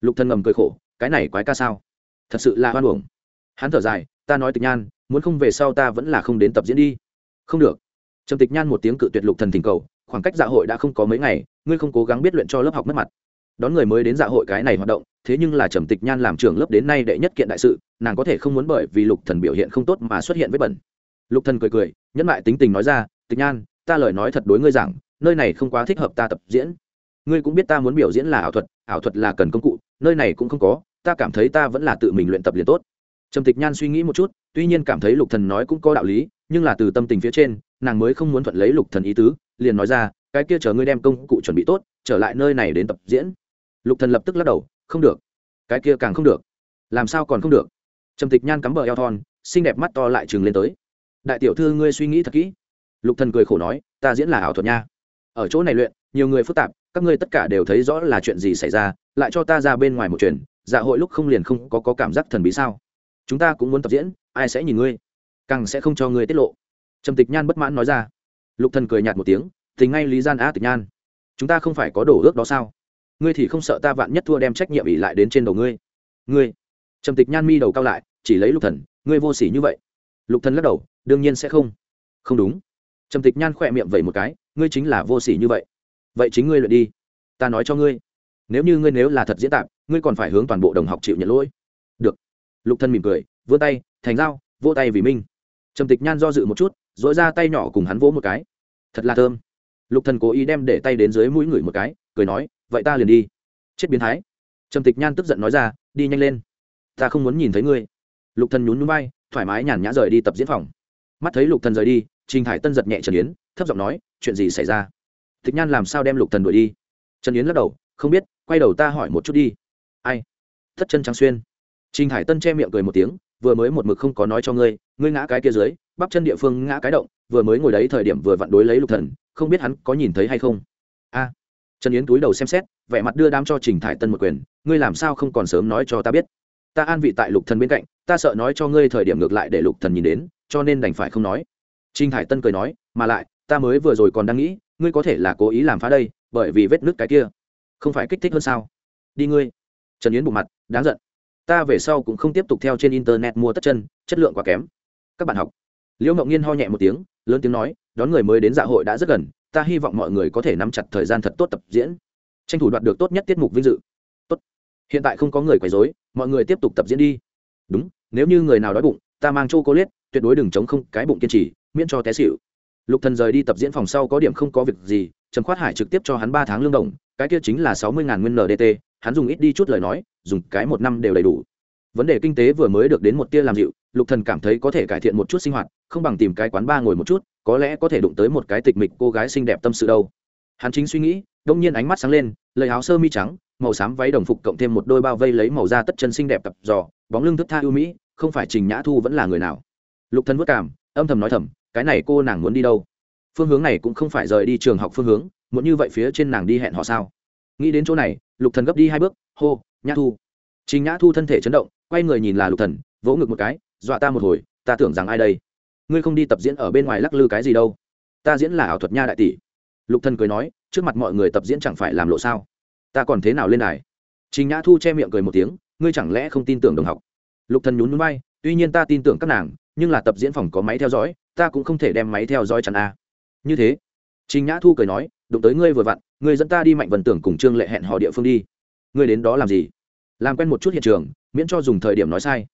Lục thần ngầm cười khổ, cái này quái ca sao? Thật sự là hoan uổng. Hắn thở dài, ta nói tịch nhan, muốn không về sau ta vẫn là không đến tập diễn đi. Không được. Trầm tịch nhan một tiếng cự tuyệt lục thần thỉnh cầu, khoảng cách dạ hội đã không có mấy ngày, ngươi không cố gắng biết luyện cho lớp học mất mặt. Đón người mới đến dạ hội cái này hoạt động thế nhưng là trầm tịch nhan làm trưởng lớp đến nay đệ nhất kiện đại sự, nàng có thể không muốn bởi vì lục thần biểu hiện không tốt mà xuất hiện với bẩn. Lục thần cười cười, nhẫn lại tính tình nói ra, tịch nhan, ta lời nói thật đối ngươi rằng nơi này không quá thích hợp ta tập diễn. Ngươi cũng biết ta muốn biểu diễn là ảo thuật ảo thuật là cần công cụ, nơi này cũng không có, ta cảm thấy ta vẫn là tự mình luyện tập liền tốt. Trầm tịch nhan suy nghĩ một chút, tuy nhiên cảm thấy lục thần nói cũng có đạo lý, nhưng là từ tâm tình phía trên, nàng mới không muốn thuận lấy lục thần ý tứ, liền nói ra, cái kia chờ ngươi đem công cụ chuẩn bị tốt, trở lại nơi này đến tập diễn. Lục thần lập tức lắc đầu không được. Cái kia càng không được. Làm sao còn không được? Trầm tịch nhan cắm bờ eo thon xinh đẹp mắt to lại chừng lên tới. Đại tiểu thư ngươi suy nghĩ thật kỹ. Lục thần cười khổ nói ta diễn là ảo thuật nha. Ở chỗ này luyện nhiều người phức tạp các ngươi tất cả đều thấy rõ là chuyện gì xảy ra lại cho ta ra bên ngoài một chuyện dạ hội lúc không liền không có, có cảm giác thần bí sao? Chúng ta cũng muốn tập diễn ai sẽ nhìn ngươi? Càng sẽ không cho ngươi tiết lộ. Trầm tịch nhan bất mãn nói ra. Lục thần cười nhạt một tiếng tình ngay lý gian a tịch nhan. Chúng ta không phải có đổ ước đó sao? Ngươi thì không sợ ta vạn nhất thua đem trách nhiệm ỉ lại đến trên đầu ngươi. Ngươi, trầm tịch nhan mi đầu cao lại, chỉ lấy lục thần, ngươi vô sỉ như vậy. Lục thần lắc đầu, đương nhiên sẽ không. Không đúng. Trầm tịch nhan khỏe miệng vậy một cái, ngươi chính là vô sỉ như vậy. Vậy chính ngươi luyện đi. Ta nói cho ngươi, nếu như ngươi nếu là thật diễn tạp, ngươi còn phải hướng toàn bộ đồng học chịu nhận lỗi. Được. Lục thần mỉm cười, vươn tay, thành dao, vỗ tay vì minh. Trầm tịch nhan do dự một chút dỗi ra tay nhỏ cùng hắn vỗ một cái. Thật là thơm. Lục thần cố ý đem để tay đến dưới mũi người một cái, cười nói vậy ta liền đi. Chết biến thái. Trầm tịch nhan tức giận nói ra, đi nhanh lên. Ta không muốn nhìn thấy ngươi. Lục thần nhún nhún vai, thoải mái nhàn nhã rời đi tập diễn phòng. Mắt thấy lục thần rời đi, trình hải tân giật nhẹ trần yến, thấp giọng nói, chuyện gì xảy ra? Tịch nhan làm sao đem lục thần đuổi đi? Trần yến lắc đầu, không biết, quay đầu ta hỏi một chút đi. Ai? Thất chân trắng xuyên. Trình hải tân che miệng cười một tiếng, vừa mới một mực không có nói cho ngươi ngươi ngã cái kia dưới, bắp chân địa phương ngã cái động, vừa mới ngồi đấy thời điểm vừa vặn đối lấy lục thần, không biết hắn có nhìn thấy hay không? A trần yến túi đầu xem xét, vẻ mặt đưa đám cho trình thải tân một quyền, ngươi làm sao không còn sớm nói cho ta biết? Ta an vị tại lục thần bên cạnh, ta sợ nói cho ngươi thời điểm ngược lại để lục thần nhìn đến, cho nên đành phải không nói. Trình thải tân cười nói, mà lại, ta mới vừa rồi còn đang nghĩ, ngươi có thể là cố ý làm phá đây, bởi vì vết nứt cái kia. Không phải kích thích hơn sao? Đi ngươi. Trần yến bụng mặt, đáng giận. Ta về sau cũng không tiếp tục theo trên internet mua tất chân, chất lượng quá kém. Các bạn học. Liễu mộng nhiên ho nhẹ một tiếng, lớn tiếng nói, đón người mới đến dạ hội đã rất gần ta hy vọng mọi người có thể nắm chặt thời gian thật tốt tập diễn. Tranh thủ đoạt được tốt nhất tiết mục vinh dự. Tốt. Hiện tại không có người quấy rối, mọi người tiếp tục tập diễn đi. Đúng, nếu như người nào đói bụng, ta mang chô cô liết tuyệt đối đừng chống không cái bụng kiên trì, miễn cho té xịu lục thần rời đi tập diễn phòng sau có điểm không có việc gì trần khoát hải trực tiếp cho hắn ba tháng lương đồng, cái kia chính là sáu mươi ngàn nguyên ndt hắn dùng ít đi chút lời nói, dùng cái một năm đều đầy đủ vấn đề kinh tế vừa mới được đến một tia làm dịu, lục thần cảm thấy có thể cải thiện một chút sinh hoạt, không bằng tìm cái quán ba ngồi một chút, có lẽ có thể đụng tới một cái tịch mịch cô gái xinh đẹp tâm sự đâu. Hắn chính suy nghĩ, đông nhiên ánh mắt sáng lên, lấy áo sơ mi trắng, màu xám váy đồng phục cộng thêm một đôi bao vây lấy màu da tất chân xinh đẹp tập giò bóng lưng thức tha ưu mỹ, không phải trình nhã thu vẫn là người nào. Lục thần vất cảm, âm thầm nói thầm, cái này cô nàng muốn đi đâu? Phương hướng này cũng không phải rời đi trường học phương hướng, muốn như vậy phía trên nàng đi hẹn họ sao? Nghĩ đến chỗ này, lục thần gấp đi hai bước, hô, nhã thu trình nhã thu thân thể chấn động quay người nhìn là lục thần vỗ ngực một cái dọa ta một hồi ta tưởng rằng ai đây? Ngươi không đi tập diễn ở bên ngoài lắc lư cái gì đâu. Ta diễn là ảo thuật nha đại tỷ. Lục thần cười nói trước mặt mọi người tập diễn chẳng phải làm lộ sao? Ta còn thế nào lên đài? Trình nhã thu che miệng cười một tiếng ngươi chẳng lẽ không tin tưởng đồng học? Lục thần nhún nhún vai, tuy nhiên ta tin tưởng các nàng nhưng là tập diễn phòng có máy theo dõi ta cũng không thể đem máy theo dõi chắn a. Như thế trình nhã thu cười nói đụng tới ngươi vừa vặn ngươi dẫn ta đi mạnh vần tưởng cùng trương lệ hẹn hò địa phương đi. Ngươi đến đó làm gì? Làm quen một chút hiện trường miễn cho dùng thời điểm nói sai.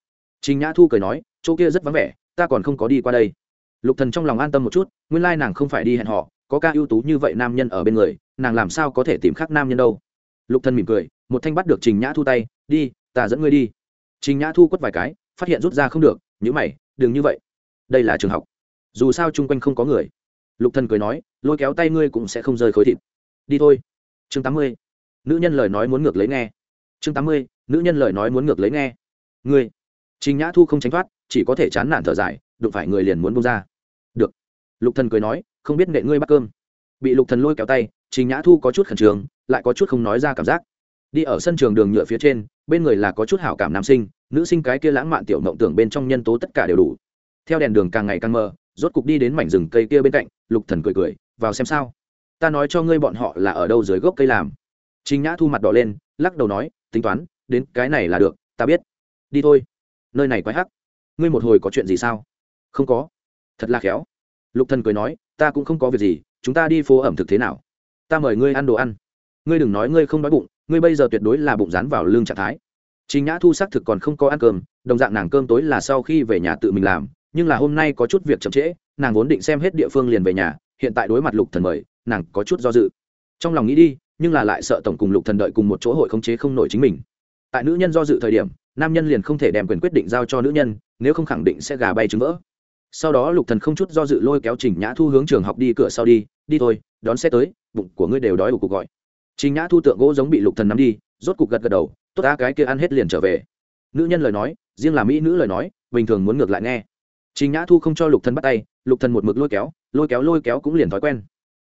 Trình nhã thu cười nói chỗ kia rất vắng vẻ ta còn không có đi qua đây. Lục thần trong lòng an tâm một chút nguyên lai nàng không phải đi hẹn họ, có ca ưu tú như vậy nam nhân ở bên người nàng làm sao có thể tìm khác nam nhân đâu. Lục thần mỉm cười một thanh bắt được trình nhã thu tay đi ta dẫn ngươi đi. Trình nhã thu quất vài cái phát hiện rút ra không được nhữ mày đừng như vậy. Đây là trường học. Dù sao chung quanh không có người. Lục thần cười nói lôi kéo tay ngươi cũng sẽ không rơi khối thịt. Đi thôi. Chương tám mươi. Nữ nhân lời nói muốn ngược lấy nghe. Chương tám mươi nữ nhân lời nói muốn ngược lấy nghe. Ngươi, trình nhã thu không tránh thoát, chỉ có thể chán nản thở dài, đụng phải người liền muốn bông ra. Được. Lục thần cười nói, không biết nệ ngươi bắt cơm. Bị lục thần lôi kéo tay, trình nhã thu có chút khẩn trương, lại có chút không nói ra cảm giác. Đi ở sân trường đường nhựa phía trên, bên người là có chút hảo cảm nam sinh, nữ sinh cái kia lãng mạn tiểu mộng tưởng bên trong nhân tố tất cả đều đủ. Theo đèn đường càng ngày càng mờ, rốt cục đi đến mảnh rừng cây kia bên cạnh, lục thần cười cười, vào xem sao. Ta nói cho ngươi bọn họ là ở đâu dưới gốc cây làm. Trình nhã thu mặt đỏ lên, lắc đầu nói, tính toán đến cái này là được ta biết. Đi thôi. Nơi này quái hắc. Ngươi một hồi có chuyện gì sao? Không có. Thật là khéo. Lục thần cười nói ta cũng không có việc gì chúng ta đi phố ẩm thực thế nào? Ta mời ngươi ăn đồ ăn. Ngươi đừng nói ngươi không đói bụng ngươi bây giờ tuyệt đối là bụng rán vào lương trạng thái. Trình Nhã Thu xác thực còn không có ăn cơm, đồng dạng nàng cơm tối là sau khi về nhà tự mình làm, nhưng là hôm nay có chút việc chậm trễ, nàng vốn định xem hết địa phương liền về nhà, hiện tại đối mặt Lục Thần mời, nàng có chút do dự. Trong lòng nghĩ đi, nhưng là lại sợ tổng cùng Lục Thần đợi cùng một chỗ hội khống chế không nổi chính mình. Tại nữ nhân do dự thời điểm, nam nhân liền không thể đem quyền quyết định giao cho nữ nhân, nếu không khẳng định sẽ gà bay trứng vỡ. Sau đó lục thần không chút do dự lôi kéo trình nhã thu hướng trường học đi cửa sau đi đi thôi đón xe tới bụng của ngươi đều đói ủ cục gọi. Trình nhã thu tượng gỗ giống bị lục thần nắm đi rốt cục gật gật đầu tốt á cái kia ăn hết liền trở về. Nữ nhân lời nói riêng là mỹ nữ lời nói bình thường muốn ngược lại nghe. Trình nhã thu không cho lục thần bắt tay lục thần một mực lôi kéo lôi kéo lôi kéo cũng liền thói quen.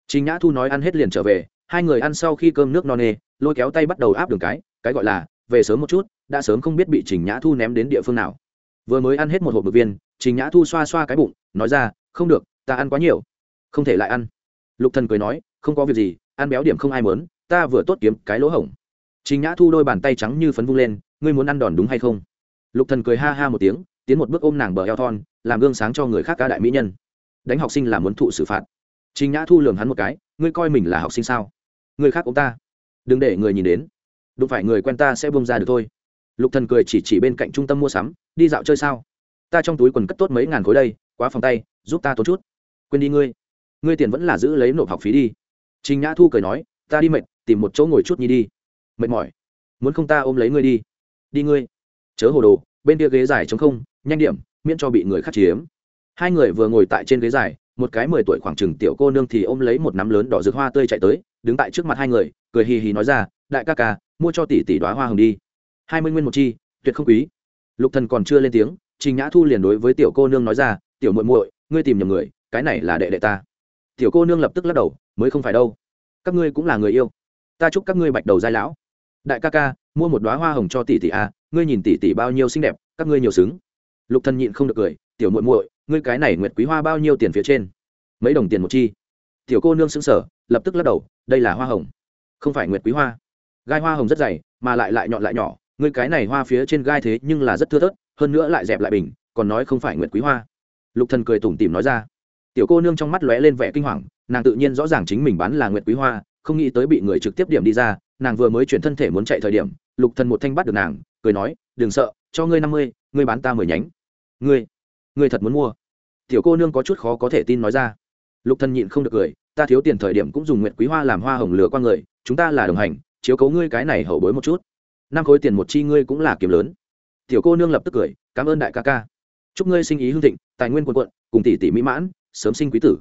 Trình nhã thu nói ăn hết liền trở về hai người ăn sau khi cơm nước no nê lôi kéo tay bắt đầu áp đường cái cái gọi là về sớm một chút, đã sớm không biết bị trình nhã thu ném đến địa phương nào. Vừa mới ăn hết một hộp bực viên, trình nhã thu xoa xoa cái bụng, nói ra, không được, ta ăn quá nhiều. Không thể lại ăn. Lục thần cười nói, không có việc gì, ăn béo điểm không ai muốn, ta vừa tốt kiếm cái lỗ hổng. Trình nhã thu đôi bàn tay trắng như phấn vung lên, ngươi muốn ăn đòn đúng hay không? Lục thần cười ha ha một tiếng, tiến một bước ôm nàng bờ eo thon, làm gương sáng cho người khác ca đại mỹ nhân. Đánh học sinh là muốn thụ xử phạt. Trình nhã thu lường hắn một cái, ngươi coi mình là học sinh sao? Người khác ôm ta. Đừng để người nhìn đến đụng phải người quen ta sẽ bông ra được thôi. Lục thần cười chỉ chỉ bên cạnh trung tâm mua sắm, đi dạo chơi sao? Ta trong túi quần cất tốt mấy ngàn khối đây, quá phòng tay, giúp ta tốn chút. Quên đi ngươi. Ngươi tiền vẫn là giữ lấy nộp học phí đi. Trình nhã thu cười nói, ta đi mệt, tìm một chỗ ngồi chút nhi đi. Mệt mỏi. Muốn không ta ôm lấy ngươi đi? Đi ngươi. Chớ hồ đồ, bên kia ghế dài trống không, nhanh điểm, miễn cho bị người khác chiếm. Hai người vừa ngồi tại trên ghế dài, một cái mười tuổi khoảng chừng tiểu cô nương thì ôm lấy một nắm lớn đỏ rực hoa tươi chạy tới, đứng tại trước mặt hai người, cười hì hì nói ra, đại ca ca mua cho tỷ tỷ đoá hoa hồng đi. Hai mươi nguyên một chi, tuyệt không quý. Lục thần còn chưa lên tiếng, trình nhã thu liền đối với tiểu cô nương nói ra, tiểu muội muội, ngươi tìm nhầm người, cái này là đệ đệ ta. Tiểu cô nương lập tức lắc đầu, mới không phải đâu. Các ngươi cũng là người yêu. Ta chúc các ngươi bạch đầu giai lão. Đại ca ca, mua một đoá hoa hồng cho tỷ tỷ a, ngươi nhìn tỷ tỷ bao nhiêu xinh đẹp, các ngươi nhiều xứng. Lục thần nhịn không được cười, tiểu muội muội, ngươi cái này nguyệt quý hoa bao nhiêu tiền phía trên? Mấy đồng tiền một chi. Tiểu cô nương sững sờ, lập tức lắc đầu, đây là hoa hồng. Không phải nguyệt quý hoa gai hoa hồng rất dày, mà lại lại nhọn lại nhỏ. Ngươi cái này hoa phía trên gai thế nhưng là rất thưa thớt, hơn nữa lại dẹp lại bình, còn nói không phải nguyệt quý hoa. Lục thần cười tủm tỉm nói ra. Tiểu cô nương trong mắt lóe lên vẻ kinh hoàng, nàng tự nhiên rõ ràng chính mình bán là nguyệt quý hoa, không nghĩ tới bị người trực tiếp điểm đi ra, nàng vừa mới chuyển thân thể muốn chạy thời điểm, lục thần một thanh bắt được nàng, cười nói, đừng sợ, cho ngươi năm mươi, ngươi bán ta mười nhánh. Ngươi ngươi thật muốn mua? Tiểu cô nương có chút khó có thể tin nói ra. Lục thần nhịn không được cười, ta thiếu tiền thời điểm cũng dùng nguyệt quý hoa làm hoa hồng lửa qua người, chúng ta là đồng hành chiếu cố ngươi cái này hậu bối một chút. Năm khối tiền một chi ngươi cũng là kiếm lớn. Tiểu cô nương lập tức cười, cảm ơn đại ca ca. Chúc ngươi sinh ý hương thịnh, tài nguyên quân quận cùng tỷ tỷ mỹ mãn, sớm sinh quý tử.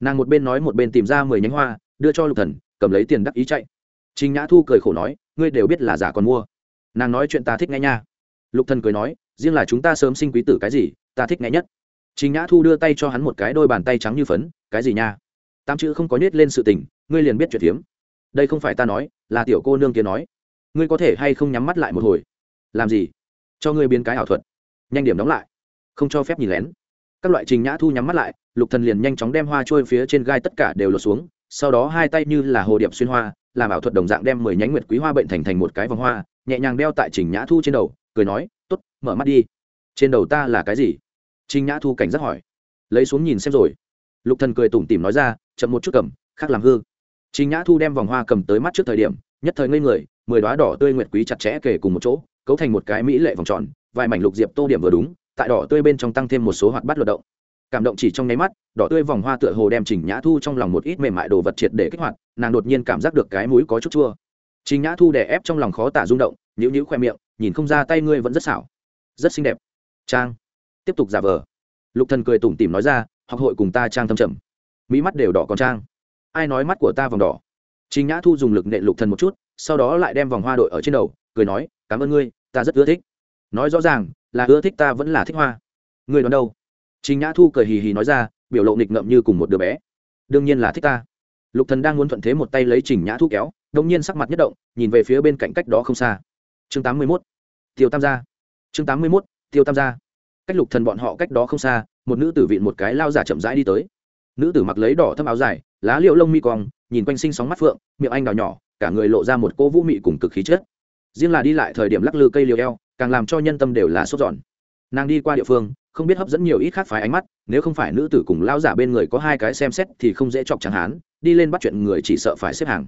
Nàng một bên nói một bên tìm ra mười nhánh hoa, đưa cho lục thần, cầm lấy tiền đắc ý chạy. Trình nhã thu cười khổ nói, ngươi đều biết là giả còn mua. Nàng nói chuyện ta thích nghe nha. Lục thần cười nói, riêng là chúng ta sớm sinh quý tử cái gì, ta thích nghe nhất. Trình nhã thu đưa tay cho hắn một cái đôi bàn tay trắng như phấn, cái gì nha? Tám chữ không có nhét lên sự tình, ngươi liền biết chuyện hiếm đây không phải ta nói, là tiểu cô nương kia nói. Ngươi có thể hay không nhắm mắt lại một hồi? Làm gì? Cho ngươi biến cái ảo thuật. Nhanh điểm đóng lại. Không cho phép nhìn lén. Các loại trình nhã thu nhắm mắt lại, lục thần liền nhanh chóng đem hoa trôi phía trên gai tất cả đều lột xuống, sau đó hai tay như là hồ điệp xuyên hoa, làm ảo thuật đồng dạng đem mười nhánh nguyệt quý hoa bệnh thành thành một cái vòng hoa, nhẹ nhàng đeo tại trình nhã thu trên đầu, cười nói, tốt, mở mắt đi. Trên đầu ta là cái gì? Trình nhã thu cảnh giác hỏi. Lấy xuống nhìn xem rồi. Lục thần cười tủm tỉm nói ra, chậm một chút cầm, khác làm hư trình nhã thu đem vòng hoa cầm tới mắt trước thời điểm, nhất thời ngây người, mười đóa đỏ tươi nguyệt quý chặt chẽ kề cùng một chỗ, cấu thành một cái mỹ lệ vòng tròn, vài mảnh lục diệp tô điểm vừa đúng, tại đỏ tươi bên trong tăng thêm một số hoạt bát luật động. Cảm động chỉ trong nháy mắt, đỏ tươi vòng hoa tựa hồ đem trình nhã thu trong lòng một ít mềm mại đồ vật triệt để kích hoạt, nàng đột nhiên cảm giác được cái mũi có chút chua. Trình nhã thu đè ép trong lòng khó tả rung động nhữ nhữ khoe miệng, nhìn không ra tay ngươi vẫn rất xảo. Rất xinh đẹp. Trang. Tiếp tục giả vờ. Lục thần cười tủm tỉm nói ra, học hội cùng ta trang thâm trầm. Mỹ mắt đều đỏ còn trang ai nói mắt của ta vòng đỏ? Trình nhã thu dùng lực nện lục thần một chút, sau đó lại đem vòng hoa đội ở trên đầu, cười nói, cảm ơn ngươi, ta rất ưa thích. Nói rõ ràng, là ưa thích ta vẫn là thích hoa. Ngươi đoán đâu? Trình nhã thu cười hì hì nói ra, biểu lộ nghịch ngợm như cùng một đứa bé. Đương nhiên là thích ta. Lục thần đang muốn thuận thế một tay lấy trình nhã thu kéo đông nhiên sắc mặt nhất động, nhìn về phía bên cạnh cách đó không xa. Chương tám mươi 81. tiêu tam gia. Chương tám mươi 81. tiêu tam gia. Cách lục thần bọn họ cách đó không xa, một nữ tử vịn một cái lao giả chậm rãi đi tới. Nữ tử mặc lấy đỏ thâm áo dài lá liệu lông mi cong, nhìn quanh sinh sóng mắt phượng, miệng anh đào nhỏ, cả người lộ ra một cô vũ mị cùng cực khí chất. Riêng là đi lại thời điểm lắc lư cây liều eo, càng làm cho nhân tâm đều là sốt giòn nàng đi qua địa phương, không biết hấp dẫn nhiều ít khác phái ánh mắt, nếu không phải nữ tử cùng lão giả bên người có hai cái xem xét thì không dễ chọc chẳng hán, đi lên bắt chuyện người chỉ sợ phải xếp hàng.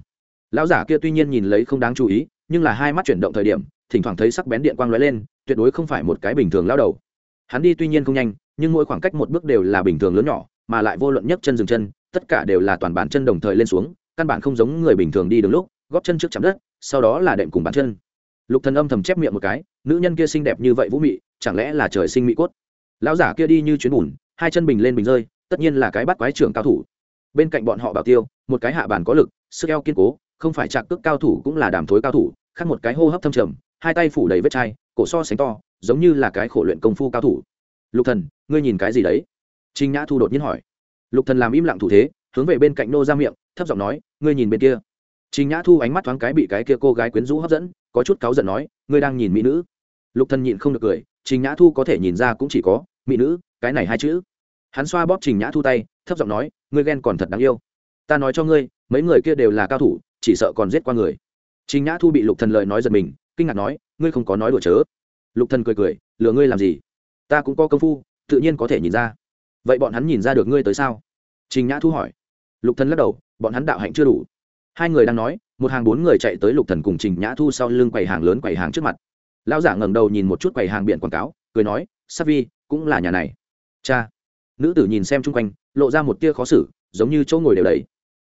Lão giả kia tuy nhiên nhìn lấy không đáng chú ý, nhưng là hai mắt chuyển động thời điểm, thỉnh thoảng thấy sắc bén điện quang lóe lên, tuyệt đối không phải một cái bình thường lao đầu. Hắn đi tuy nhiên không nhanh, nhưng mỗi khoảng cách một bước đều là bình thường lớn nhỏ, mà lại vô luận nhấc chân dừng chân tất cả đều là toàn bàn chân đồng thời lên xuống, căn bản không giống người bình thường đi đường lúc, góp chân trước chạm đất, sau đó là đệm cùng bàn chân. Lục thần âm thầm chép miệng một cái, nữ nhân kia xinh đẹp như vậy vũ mị, chẳng lẽ là trời sinh mỹ cốt? Lão giả kia đi như chuyến bùn, hai chân bình lên bình rơi, tất nhiên là cái bắt quái trưởng cao thủ. Bên cạnh bọn họ bảo tiêu, một cái hạ bàn có lực, sức eo kiên cố, không phải trạc cước cao thủ cũng là đàm thối cao thủ, khác một cái hô hấp thâm trầm, hai tay phủ đầy vết chai, cổ so sánh to, giống như là cái khổ luyện công phu cao thủ. Lục thần, ngươi nhìn cái gì đấy? Trinh nhã thu đột nhiên hỏi lục thần làm im lặng thủ thế, hướng về bên cạnh nô ra miệng, thấp giọng nói, ngươi nhìn bên kia. Trình nhã thu ánh mắt thoáng cái bị cái kia cô gái quyến rũ hấp dẫn, có chút cáu giận nói, ngươi đang nhìn mỹ nữ. Lục thần nhịn không được cười, trình nhã thu có thể nhìn ra cũng chỉ có, mỹ nữ, cái này hai chữ. Hắn xoa bóp trình nhã thu tay, thấp giọng nói, ngươi ghen còn thật đáng yêu. Ta nói cho ngươi, mấy người kia đều là cao thủ, chỉ sợ còn giết qua người. Trình nhã thu bị lục thần lời nói giật mình, kinh ngạc nói, ngươi không có nói đùa chớ. Lục thần cười cười, lừa ngươi làm gì? Ta cũng có công phu, tự nhiên có thể nhìn ra vậy bọn hắn nhìn ra được ngươi tới sao? Trình nhã thu hỏi. Lục thần lắc đầu, bọn hắn đạo hạnh chưa đủ. Hai người đang nói, một hàng bốn người chạy tới lục thần cùng trình nhã thu sau lưng quầy hàng lớn quầy hàng trước mặt. Lão giả ngẩng đầu nhìn một chút quầy hàng biển quảng cáo, cười nói sắc vi, cũng là nhà này. Cha. Nữ tử nhìn xem chung quanh, lộ ra một tia khó xử, giống như chỗ ngồi đều đầy.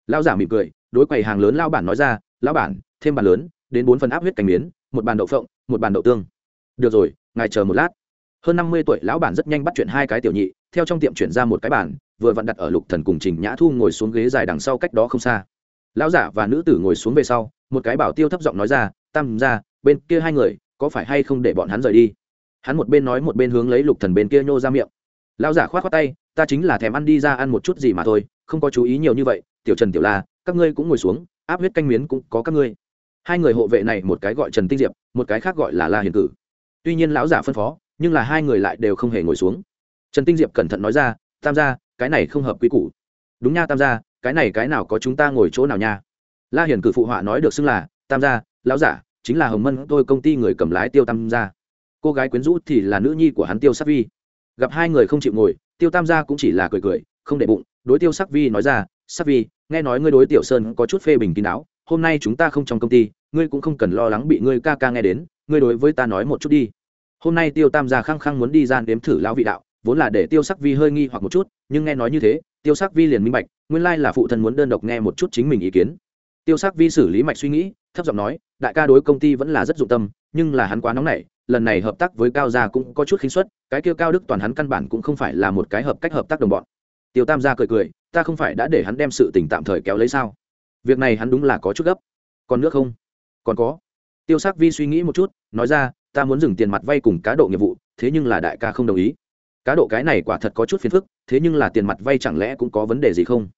Lão giả mỉm cười, đối quầy hàng lớn lão bản nói ra, lão bản, thêm bàn lớn, đến bốn phần áp huyết cành miến, một bàn đậu phộng, một bàn đậu tương. Được rồi, ngài chờ một lát. Hơn năm mươi tuổi lão bản rất nhanh bắt chuyện hai cái tiểu nhị theo trong tiệm chuyển ra một cái bàn, vừa vặn đặt ở lục thần cùng trình nhã thu ngồi xuống ghế dài đằng sau cách đó không xa. Lão giả và nữ tử ngồi xuống về sau, một cái bảo tiêu thấp giọng nói ra, tam ra bên kia hai người, có phải hay không để bọn hắn rời đi? Hắn một bên nói một bên hướng lấy lục thần bên kia nhô ra miệng. Lão giả khoát khoát tay, ta chính là thèm ăn đi ra ăn một chút gì mà thôi, không có chú ý nhiều như vậy, tiểu trần tiểu la, các ngươi cũng ngồi xuống, áp huyết canh miến cũng có các ngươi. Hai người hộ vệ này một cái gọi trần tinh diệp, một cái khác gọi là la hiền cử. Tuy nhiên lão giả phân phó, nhưng là hai người lại đều không hề ngồi xuống trần tinh diệp cẩn thận nói ra, tam gia, cái này không hợp quy củ. Đúng nha, tam gia, cái này cái nào có chúng ta ngồi chỗ nào nha? La Hiển cử phụ họa nói được xưng là, tam gia, lão giả, chính là hồng mân, tôi công ty người cầm lái tiêu tam gia. Cô gái quyến rũ thì là nữ nhi của hắn tiêu sắc vi. Gặp hai người không chịu ngồi, tiêu tam gia cũng chỉ là cười cười, không để bụng, đối tiêu sắc vi nói ra, sắc vi, nghe nói ngươi đối tiểu sơn có chút phê bình kín đáo, hôm nay chúng ta không trong công ty, ngươi cũng không cần lo lắng bị ngươi ca ca nghe đến, ngươi đối với ta nói một chút đi. Hôm nay tiêu tam gia khăng khăng muốn đi gian đếm thử lão vị đạo vốn là để tiêu sắc vi hơi nghi hoặc một chút, nhưng nghe nói như thế, tiêu sắc vi liền minh bạch, nguyên lai là phụ thân muốn đơn độc nghe một chút chính mình ý kiến. Tiêu sắc vi xử lý mạch suy nghĩ, thấp giọng nói, đại ca đối công ty vẫn là rất dụng tâm, nhưng là hắn quá nóng nảy, lần này hợp tác với cao gia cũng có chút khinh suất, cái kia cao đức toàn hắn căn bản cũng không phải là một cái hợp cách hợp tác đồng bọn. Tiêu tam gia cười cười, ta không phải đã để hắn đem sự tình tạm thời kéo lấy sao? Việc này hắn đúng là có chút gấp. Còn nước không? Còn có. Tiêu sắc vi suy nghĩ một chút, nói ra, ta muốn dừng tiền mặt vay cùng cá độ nghiệp vụ, thế nhưng là đại ca không đồng ý cá độ cái này quả thật có chút phiền phức, thế nhưng là tiền mặt vay chẳng lẽ cũng có vấn đề gì không?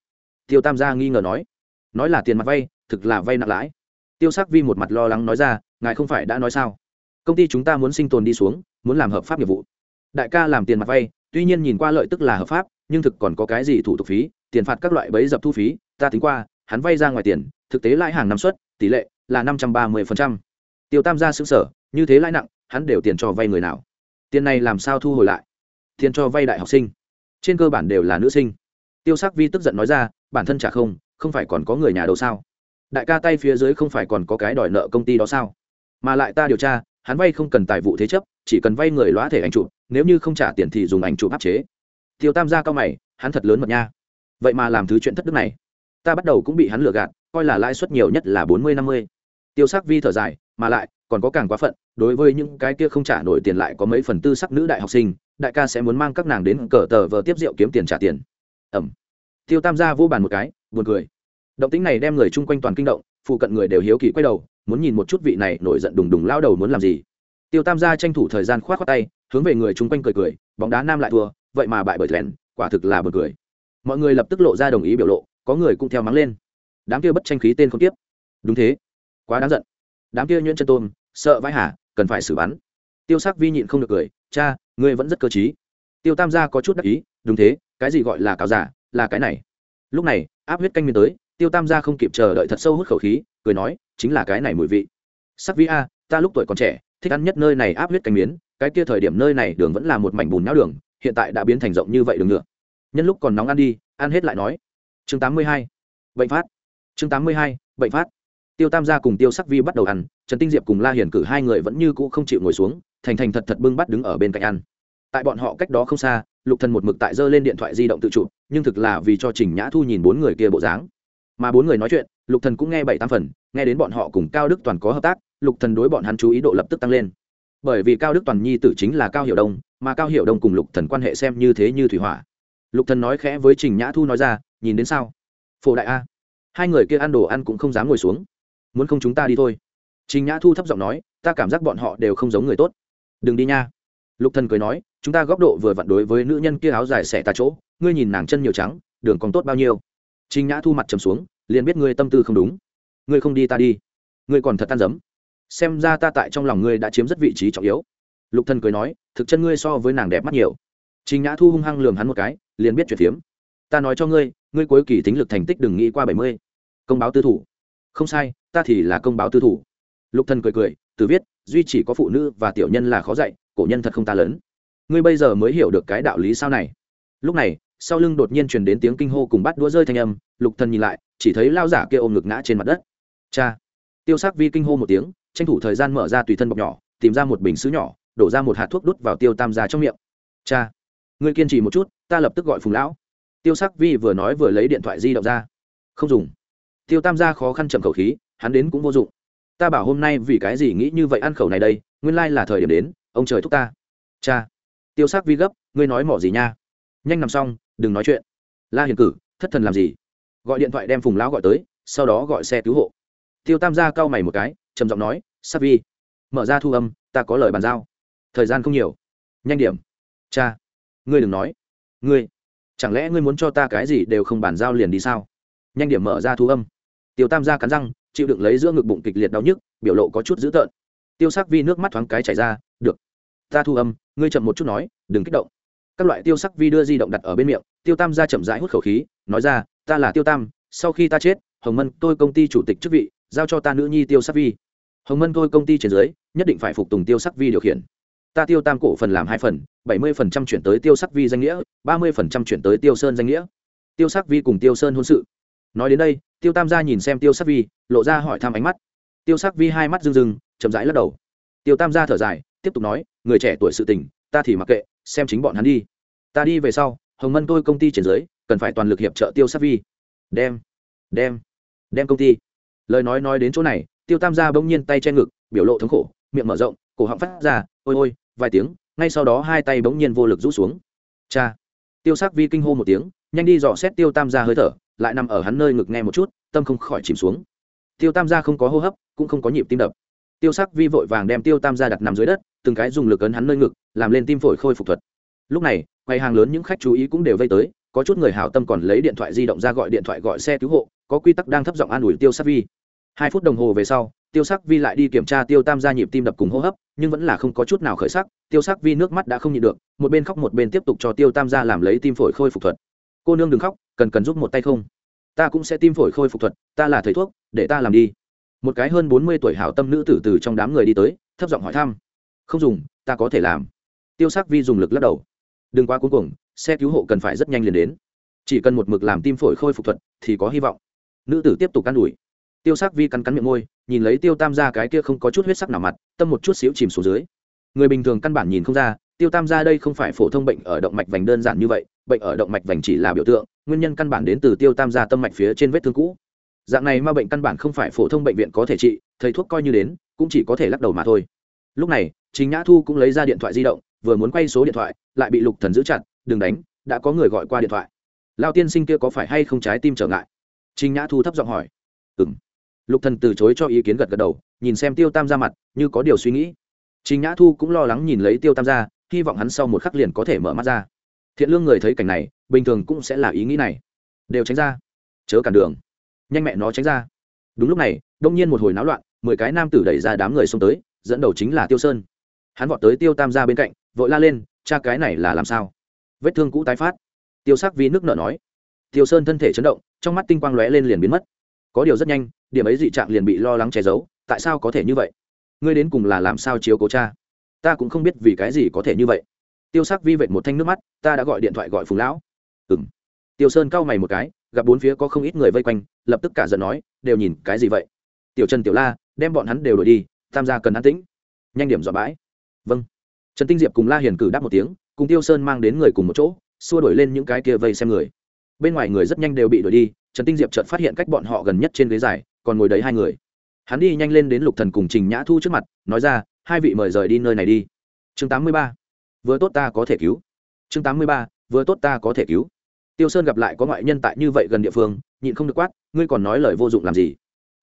Tiêu tam gia nghi ngờ nói. Nói là tiền mặt vay, thực là vay nặng lãi. Tiêu sắc vi một mặt lo lắng nói ra, ngài không phải đã nói sao? Công ty chúng ta muốn sinh tồn đi xuống, muốn làm hợp pháp nghiệp vụ. Đại ca làm tiền mặt vay, tuy nhiên nhìn qua lợi tức là hợp pháp, nhưng thực còn có cái gì thủ tục phí, tiền phạt các loại bấy dập thu phí, ta tính qua, hắn vay ra ngoài tiền, thực tế lãi hàng năm suất tỷ lệ là năm trăm ba mươi tiêu tam gia xứng sở như thế lãi nặng, hắn đều tiền cho vay người nào? Tiền này làm sao thu hồi lại? Thiên cho vay đại học sinh. Trên cơ bản đều là nữ sinh. Tiêu sắc vi tức giận nói ra, bản thân trả không không phải còn có người nhà đâu sao? Đại ca tay phía dưới không phải còn có cái đòi nợ công ty đó sao? Mà lại ta điều tra, hắn vay không cần tài vụ thế chấp, chỉ cần vay người lõa thể ảnh chụp, nếu như không trả tiền thì dùng ảnh chụp áp chế. Tiêu tam gia cao mày, hắn thật lớn mật nha. Vậy mà làm thứ chuyện thất đức này. Ta bắt đầu cũng bị hắn lừa gạt, coi là lãi suất nhiều nhất là bốn mươi năm mươi. Tiêu sắc vi thở dài, mà lại còn có càng quá phận, đối với những cái kia không trả nổi tiền lại có mấy phần tư sắc nữ đại học sinh, đại ca sẽ muốn mang các nàng đến cờ tờ vờ tiếp rượu kiếm tiền trả tiền. Ẩm. Tiêu tam gia vô bàn một cái, buồn cười. Động tính này đem người chung quanh toàn kinh động, phụ cận người đều hiếu kỳ quay đầu, muốn nhìn một chút vị này nổi giận đùng đùng lao đầu muốn làm gì. Tiêu tam gia tranh thủ thời gian khoát khoát tay, hướng về người chung quanh cười cười, bóng đá nam lại thua, vậy mà bại bởi thèn quả thực là buồn cười. Mọi người lập tức lộ ra đồng ý biểu lộ, có người cũng theo mắng lên. Đám kia bất tranh khí tên không tiếp. Đúng thế. Quá đáng giận đám kia nhuyễn chân tôm, sợ vãi hả cần phải xử bắn. Tiêu sắc vi nhịn không được cười, cha, ngươi vẫn rất cơ t tiêu tam gia có chút đắc ý, đúng thế, cái gì gọi là cáo giả, là cái này. Lúc này, áp huyết canh miên tới, tiêu tam gia không kịp chờ đợi thật sâu hút khẩu khí, cười nói, chính là cái này mùi vị. Sắc vi a, ta lúc tuổi còn trẻ, thích ăn nhất nơi này áp huyết canh miến, cái kia thời điểm nơi này đường vẫn là một mảnh bùn nhão đường, hiện tại đã biến thành rộng như vậy đường nữa nhân lúc còn nóng ăn đi, ăn hết lại nói. Chương 82. bệnh phát. Chương 82. bệnh phát tiêu tam gia cùng tiêu sắc vi bắt đầu ăn, trần tinh diệp cùng la hiển cử hai người vẫn như cũ không chịu ngồi xuống, thành thành thật thật bưng bắt đứng ở bên cạnh ăn. Tại bọn họ cách đó không xa, lục thần một mực tại giơ lên điện thoại di động tự chụp nhưng thực là vì cho trình nhã thu nhìn bốn người kia bộ dáng. Mà bốn người nói chuyện, lục thần cũng nghe bảy tam phần, nghe đến bọn họ cùng cao đức toàn có hợp tác, lục thần đối bọn hắn chú ý độ lập tức tăng lên. Bởi vì cao đức toàn nhi tử chính là cao hiểu đông, mà cao hiểu đông cùng lục thần quan hệ xem như thế như thủy hỏa. Lục thần nói khẽ với trình nhã thu nói ra, nhìn đến sao? Phổ đại a. Hai người kia ăn đồ ăn cũng không dám ngồi xuống muốn không chúng ta đi thôi. Trình nhã thu thấp giọng nói, ta cảm giác bọn họ đều không giống người tốt. Đừng đi nha. Lục thần cười nói, chúng ta góc độ vừa vặn đối với nữ nhân kia áo dài xẻ ta chỗ, ngươi nhìn nàng chân nhiều trắng, đường còn tốt bao nhiêu. Trình nhã thu mặt trầm xuống, liền biết ngươi tâm tư không đúng. Ngươi không đi ta đi. Ngươi còn thật tan dấm. Xem ra ta tại trong lòng ngươi đã chiếm rất vị trí trọng yếu. Lục thần cười nói, thực chân ngươi so với nàng đẹp mắt nhiều. Trình nhã thu hung hăng lườm hắn một cái, liền biết chuyển phiếm. Ta nói cho ngươi ngươi cuối kỳ tính lực thành tích đừng nghĩ qua bảy mươi. Công báo tư thủ không sai, ta thì là công báo tư thủ. Lục thần cười cười, từ viết, duy chỉ có phụ nữ và tiểu nhân là khó dạy, cổ nhân thật không ta lớn. Ngươi bây giờ mới hiểu được cái đạo lý sao này. Lúc này, sau lưng đột nhiên truyền đến tiếng kinh hô cùng bắt đũa rơi thanh âm, lục thần nhìn lại, chỉ thấy lao giả kia ôm ngực ngã trên mặt đất. Cha! Tiêu sắc vi kinh hô một tiếng, tranh thủ thời gian mở ra tùy thân bọc nhỏ, tìm ra một bình sứ nhỏ, đổ ra một hạt thuốc đút vào tiêu tam gia trong miệng. Cha! Ngươi kiên trì một chút, ta lập tức gọi phùng lão. Tiêu sắc vi vừa nói vừa lấy điện thoại di động ra. Không dùng tiêu tam gia khó khăn chậm khẩu khí, hắn đến cũng vô dụng. Ta bảo hôm nay vì cái gì nghĩ như vậy ăn khẩu này đây, nguyên lai là thời điểm đến, ông trời thúc ta. Cha, tiêu sắc vi gấp, ngươi nói mỏ gì nha? Nhanh nằm xong, đừng nói chuyện. La hiền cử, thất thần làm gì? Gọi điện thoại đem phùng lão gọi tới, sau đó gọi xe cứu hộ. Tiêu tam gia cau mày một cái, trầm giọng nói, sắc vi, mở ra thu âm, ta có lời bàn giao. Thời gian không nhiều. Nhanh điểm. Cha, ngươi đừng nói. Ngươi, chẳng lẽ ngươi muốn cho ta cái gì đều không bàn giao liền đi sao? Nhanh điểm mở ra thu âm tiêu tam gia cắn răng, chịu đựng lấy giữa ngực bụng kịch liệt đau nhức, biểu lộ có chút dữ tợn. Tiêu sắc vi nước mắt thoáng cái chảy ra, được, ta thu âm, ngươi chậm một chút nói, đừng kích động. Các loại tiêu sắc vi đưa di động đặt ở bên miệng, tiêu tam gia chậm rãi hút khẩu khí, nói ra, ta là tiêu tam, sau khi ta chết, hồng mân tôi công ty chủ tịch chức vị, giao cho ta nữ nhi tiêu sắc vi. Hồng mân tôi công ty trên dưới, nhất định phải phục tùng tiêu sắc vi điều khiển. Ta tiêu tam cổ phần làm hai phần, bảy mươi phần trăm chuyển tới tiêu sắc vi danh nghĩa, ba mươi phần trăm chuyển tới tiêu sơn danh nghĩa. Tiêu sắc vi cùng tiêu sơn hôn sự nói đến đây, tiêu tam gia nhìn xem tiêu sắc vi, lộ ra hỏi thăm ánh mắt. Tiêu sắc vi hai mắt rưng rưng, chậm rãi lắc đầu. Tiêu tam gia thở dài, tiếp tục nói, người trẻ tuổi sự tình, ta thì mặc kệ, xem chính bọn hắn đi. Ta đi về sau, hồng mân tôi công ty trên dưới, cần phải toàn lực hiệp trợ tiêu sắc vi. Đem đem đem công ty. Lời nói nói đến chỗ này, tiêu tam gia bỗng nhiên tay che ngực, biểu lộ thống khổ, miệng mở rộng, cổ họng phát ra, ôi ôi, vài tiếng, ngay sau đó hai tay bỗng nhiên vô lực rũ xuống. Cha. Tiêu sắc vi kinh hô một tiếng, nhanh đi dò xét tiêu tam gia hơi thở lại nằm ở hắn nơi ngực nghe một chút, tâm không khỏi chìm xuống. Tiêu tam gia không có hô hấp, cũng không có nhịp tim đập. Tiêu sắc vi vội vàng đem tiêu tam gia đặt nằm dưới đất, từng cái dùng lực ấn hắn nơi ngực, làm lên tim phổi khôi phục thuật. Lúc này, quầy hàng lớn những khách chú ý cũng đều vây tới, có chút người hảo tâm còn lấy điện thoại di động ra gọi điện thoại gọi xe cứu hộ, có quy tắc đang thấp giọng an ủi tiêu sắc vi. Hai phút đồng hồ về sau, tiêu sắc vi lại đi kiểm tra tiêu tam gia nhịp tim đập cùng hô hấp, nhưng vẫn là không có chút nào khởi sắc, tiêu sắc vi nước mắt đã không nhịn được, một bên khóc một bên tiếp tục cho tiêu tam gia làm lấy tim phổi khôi phục thuật cô nương đừng khóc, cần cần giúp một tay không? Ta cũng sẽ tim phổi khôi phục thuật, ta là thầy thuốc, để ta làm đi. Một cái hơn bốn mươi tuổi hảo tâm nữ tử từ trong đám người đi tới, thấp giọng hỏi thăm. Không dùng, ta có thể làm. Tiêu sắc vi dùng lực lắc đầu. Đừng quá cuối cùng xe cứu hộ cần phải rất nhanh liền đến. Chỉ cần một mực làm tim phổi khôi phục thuật thì có hy vọng. Nữ tử tiếp tục can đuổi tiêu sắc vi cắn cắn miệng môi, nhìn lấy tiêu tam gia cái kia không có chút huyết sắc nào mặt, tâm một chút xíu chìm xuống dưới. Người bình thường căn bản nhìn không ra, tiêu tam gia đây không phải phổ thông bệnh ở động mạch vành đơn giản như vậy bệnh ở động mạch vành chỉ là biểu tượng, nguyên nhân căn bản đến từ tiêu tam gia tâm mạch phía trên vết thương cũ. Dạng này mà bệnh căn bản không phải phổ thông bệnh viện có thể trị, thầy thuốc coi như đến, cũng chỉ có thể lắc đầu mà thôi. Lúc này chính nhã thu cũng lấy ra điện thoại di động, vừa muốn quay số điện thoại, lại bị lục thần giữ chặt, đừng đánh, đã có người gọi qua điện thoại. Lao tiên sinh kia có phải hay không trái tim trở ngại? Trình nhã thu thấp giọng hỏi. Ừng lục thần từ chối cho ý kiến gật gật đầu, nhìn xem tiêu tam ra mặt, như có điều suy nghĩ. Trình nhã thu cũng lo lắng nhìn lấy tiêu tam ra hy vọng hắn sau một khắc liền có thể mở mắt ra thiện lương người thấy cảnh này, bình thường cũng sẽ là ý nghĩ này. Đều tránh ra. Chớ cản đường. Nhanh mẹ nó tránh ra. Đúng lúc này, đông nhiên một hồi náo loạn, mười cái nam tử đẩy ra đám người xông tới, dẫn đầu chính là tiêu sơn. Hắn vọt tới tiêu tam ra bên cạnh, vội la lên, cha cái này là làm sao? Vết thương cũ tái phát. Tiêu sắc vi nước nợ nói. Tiêu sơn thân thể chấn động, trong mắt tinh quang lóe lên liền biến mất. Có điều rất nhanh, điểm ấy dị trạng liền bị lo lắng che giấu, tại sao có thể như vậy? Ngươi đến cùng là làm sao chiếu cố cha? Ta cũng không biết vì cái gì có thể như vậy tiêu sắc vi vệt một thanh nước mắt, ta đã gọi điện thoại gọi phùng lão. Ừng tiêu sơn cau mày một cái, gặp bốn phía có không ít người vây quanh, lập tức cả giận nói, đều nhìn cái gì vậy? Tiểu trần, tiểu la, đem bọn hắn đều đổi đi, tham gia cần an tĩnh. Nhanh điểm dọn bãi. Vâng. Trần tinh diệp cùng la hiền cử đáp một tiếng, cùng tiêu sơn mang đến người cùng một chỗ, xua đổi lên những cái kia vây xem người. Bên ngoài người rất nhanh đều bị đuổi đi, trần tinh diệp chợt phát hiện cách bọn họ gần nhất trên ghế dài, còn ngồi đấy hai người. Hắn đi nhanh lên đến lục thần cùng trình nhã thu trước mặt, nói ra, hai vị mời rời đi nơi này đi. Chương tám mươi ba vừa tốt ta có thể cứu. Chương tám mươi ba vừa tốt ta có thể cứu. Tiêu sơn gặp lại có ngoại nhân tại như vậy gần địa phương nhịn không được quát ngươi còn nói lời vô dụng làm gì?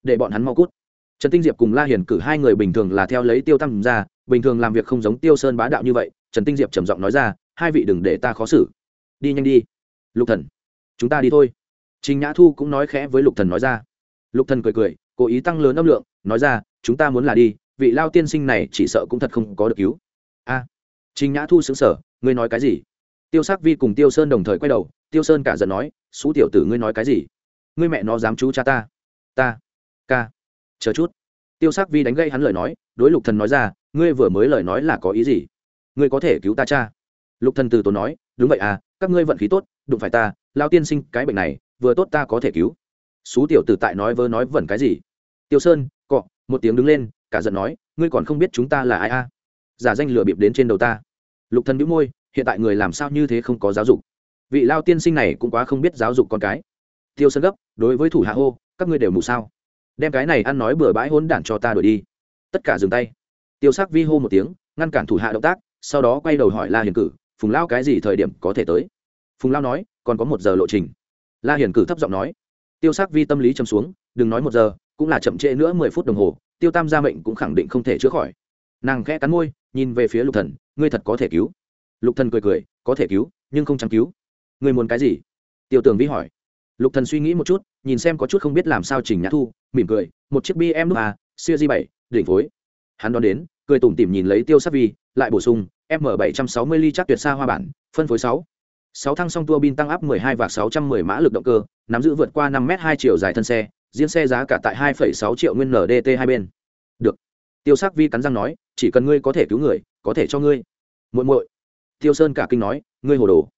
Để bọn hắn mau cút. Trần tinh diệp cùng la hiền cử hai người bình thường là theo lấy tiêu tăng ra bình thường làm việc không giống tiêu sơn bá đạo như vậy trần tinh diệp trầm giọng nói ra hai vị đừng để ta khó xử. Đi nhanh đi. Lục thần chúng ta đi thôi. Trình nhã thu cũng nói khẽ với lục thần nói ra. Lục thần cười cười cố ý tăng lớn âm lượng nói ra chúng ta muốn là đi vị lao tiên sinh này chỉ sợ cũng thật không có được cứu. A à, trình nhã thu sững sờ, ngươi nói cái gì? Tiêu sắc vi cùng tiêu sơn đồng thời quay đầu tiêu sơn cả giận nói xú tiểu tử ngươi nói cái gì? Ngươi mẹ nó dám chú cha ta ta ca chờ chút. Tiêu sắc vi đánh gây hắn lời nói đối lục thần nói ra ngươi vừa mới lời nói là có ý gì? Ngươi có thể cứu ta cha? Lục thần từ tốn nói đúng vậy à các ngươi vận khí tốt đụng phải ta Lão tiên sinh cái bệnh này vừa tốt ta có thể cứu. Xú tiểu tử tại nói vớ nói vẩn cái gì? Tiêu sơn cọ một tiếng đứng lên cả giận nói ngươi còn không biết chúng ta là ai a? à? Giả danh lừa bịp đến trên đầu ta. Lục thần bĩu môi, hiện tại người làm sao như thế không có giáo dục? Vị lao tiên sinh này cũng quá không biết giáo dục con cái. Tiêu sơn gấp, đối với thủ hạ hô, các ngươi đều mù sao? Đem cái này ăn nói bừa bãi hỗn đản cho ta đuổi đi. Tất cả dừng tay. Tiêu sắc vi hô một tiếng, ngăn cản thủ hạ động tác, sau đó quay đầu hỏi la hiền cử, phùng lao cái gì thời điểm có thể tới? Phùng lao nói, còn có một giờ lộ trình. La hiền cử thấp giọng nói. Tiêu sắc vi tâm lý châm xuống, đừng nói một giờ, cũng là chậm trễ nữa mười phút đồng hồ, tiêu tam gia mệnh cũng khẳng định không thể chữa khỏi. Nàng khẽ cắn môi nhìn về phía lục thần ngươi thật có thể cứu. Lục thần cười cười có thể cứu nhưng không chẳng cứu. Ngươi muốn cái gì? Tiêu tường vi hỏi. Lục thần suy nghĩ một chút nhìn xem có chút không biết làm sao chỉnh nhã thu mỉm cười một chiếc bm a à, siêu di bảy đỉnh phối. Hắn đón đến cười tủm tỉm nhìn lấy tiêu sắc vi lại bổ sung m bảy trăm sáu mươi ly chắc tuyệt xa hoa bản phân phối sáu. Sáu thăng song tua bin tăng áp 12 và 610 mã lực động cơ nắm giữ vượt qua 5 m 2 chiều dài thân xe riêng xe giá cả tại 2,6 triệu nguyên ndt hai bên được tiêu sắc vi cắn răng nói, chỉ cần ngươi có thể cứu người, có thể cho ngươi. Muội muội. Tiêu sơn cả kinh nói, ngươi hồ đồ.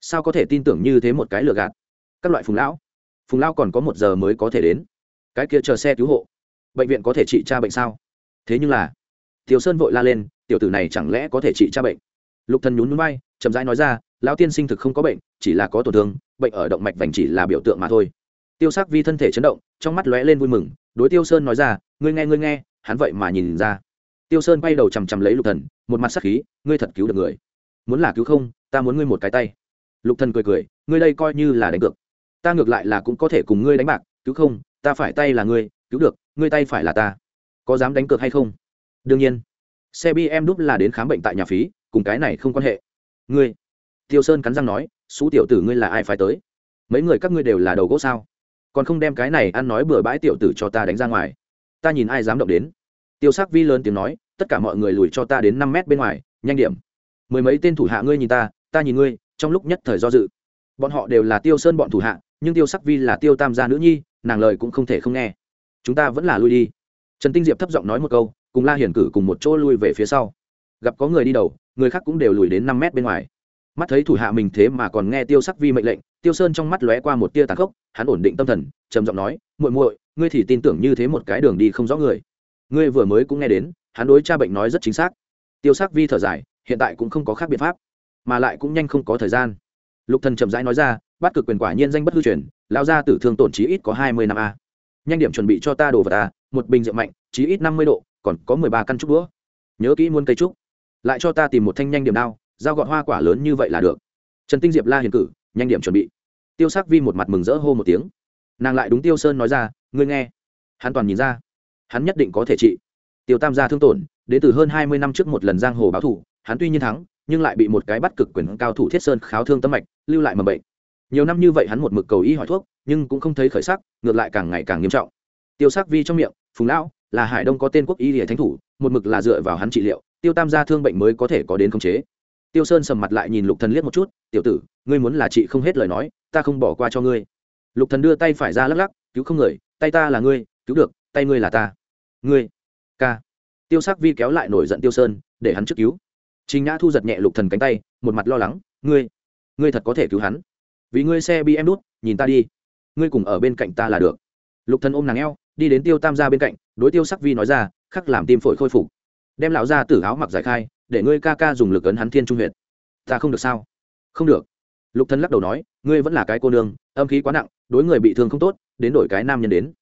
Sao có thể tin tưởng như thế một cái lừa gạt? Các loại phùng lão. Phùng lão còn có một giờ mới có thể đến. Cái kia chờ xe cứu hộ. Bệnh viện có thể trị cha bệnh sao? Thế nhưng là. Tiêu sơn vội la lên, tiểu tử này chẳng lẽ có thể trị cha bệnh? Lục thần nhún nhún bay chậm rãi nói ra, lão tiên sinh thực không có bệnh, chỉ là có tổn thương, bệnh ở động mạch vành chỉ là biểu tượng mà thôi. Tiêu sắc vi thân thể chấn động, trong mắt lóe lên vui mừng, đối tiêu sơn nói ra, ngươi nghe ngươi nghe hắn vậy mà nhìn ra. Tiêu sơn quay đầu chằm chằm lấy lục thần, một mặt sắc khí, ngươi thật cứu được người. Muốn là cứu không, ta muốn ngươi một cái tay. Lục thần cười cười, ngươi đây coi như là đánh cược. Ta ngược lại là cũng có thể cùng ngươi đánh bạc, cứu không, ta phải tay là ngươi, cứu được, ngươi tay phải là ta. Có dám đánh cược hay không? Đương nhiên. Xe bi em đúc là đến khám bệnh tại nhà phí, cùng cái này không quan hệ. Ngươi. Tiêu sơn cắn răng nói xú tiểu tử ngươi là ai phải tới? Mấy người các ngươi đều là đầu gỗ sao? Còn không đem cái này ăn nói bừa bãi tiểu tử cho ta đánh ra ngoài. Ta nhìn ai dám động đến tiêu sắc vi lớn tiếng nói, tất cả mọi người lùi cho ta đến năm mét bên ngoài, nhanh điểm. Mười mấy tên thủ hạ ngươi nhìn ta ta nhìn ngươi, trong lúc nhất thời do dự. Bọn họ đều là tiêu sơn bọn thủ hạ, nhưng tiêu sắc vi là tiêu tam gia nữ nhi, nàng lời cũng không thể không nghe. Chúng ta vẫn là lui đi. Trần tinh diệp thấp giọng nói một câu, cùng la hiển cử cùng một chỗ lui về phía sau. Gặp có người đi đầu, người khác cũng đều lùi đến năm mét bên ngoài. Mắt thấy thủ hạ mình thế mà còn nghe tiêu sắc vi mệnh lệnh, tiêu sơn trong mắt lóe qua một tia tàn khốc, hắn ổn định tâm thần, trầm giọng nói, muội muội, ngươi thì tin tưởng như thế một cái đường đi không rõ người ngươi vừa mới cũng nghe đến, hắn đối cha bệnh nói rất chính xác. Tiêu sắc vi thở dài, hiện tại cũng không có khác biện pháp, mà lại cũng nhanh không có thời gian. Lục thần chậm rãi nói ra, bắt cực quyền quả nhiên danh bất hư truyền lao ra tử thương tổn trí ít có hai mươi năm a. Nhanh điểm chuẩn bị cho ta đồ vật ta một bình rượu mạnh trí ít năm mươi độ, còn có mười ba căn trúc đũa. Nhớ kỹ muôn cây trúc. Lại cho ta tìm một thanh nhanh điểm đao dao gọt hoa quả lớn như vậy là được. Trần tinh diệp la hiền cử, nhanh điểm chuẩn bị. Tiêu sắc vi một mặt mừng rỡ hô một tiếng. Nàng lại đúng tiêu sơn nói ra, ngươi nghe. Hắn toàn nhìn ra hắn nhất định có thể trị. Tiêu tam gia thương tổn, đến từ hơn hai mươi năm trước một lần giang hồ báo thủ, hắn tuy nhiên thắng, nhưng lại bị một cái bắt cực quyền cao thủ thiết sơn kháo thương tâm mạch, lưu lại mầm bệnh. Nhiều năm như vậy hắn một mực cầu y hỏi thuốc, nhưng cũng không thấy khởi sắc, ngược lại càng ngày càng nghiêm trọng. Tiêu sắc vi trong miệng, phùng lão, là hải đông có tên quốc y địa thánh thủ, một mực là dựa vào hắn trị liệu, tiêu tam gia thương bệnh mới có thể có đến khống chế. Tiêu sơn sầm mặt lại nhìn lục thần liếc một chút, tiểu tử, ngươi muốn là chị không hết lời nói, ta không bỏ qua cho ngươi. Lục thần đưa tay phải ra lắc lắc, cứu không người, tay ta là ngươi, cứu được tay ngươi là ta. Ngươi, ca. Tiêu sắc vi kéo lại nổi giận tiêu sơn, để hắn trước cứu. Trình nhã thu giật nhẹ lục thần cánh tay, một mặt lo lắng. Ngươi ngươi thật có thể cứu hắn. Vì ngươi xe bị em đút, nhìn ta đi. Ngươi cùng ở bên cạnh ta là được. Lục thần ôm nàng eo, đi đến tiêu tam gia bên cạnh, đối tiêu sắc vi nói ra, khắc làm tim phổi khôi phục. Đem lão ra tử áo mặc giải khai, để ngươi ca ca dùng lực ấn hắn thiên trung huyệt. Ta không được sao? Không được. Lục thần lắc đầu nói, ngươi vẫn là cái cô nương, âm khí quá nặng, đối người bị thương không tốt, đến đổi cái nam nhân đến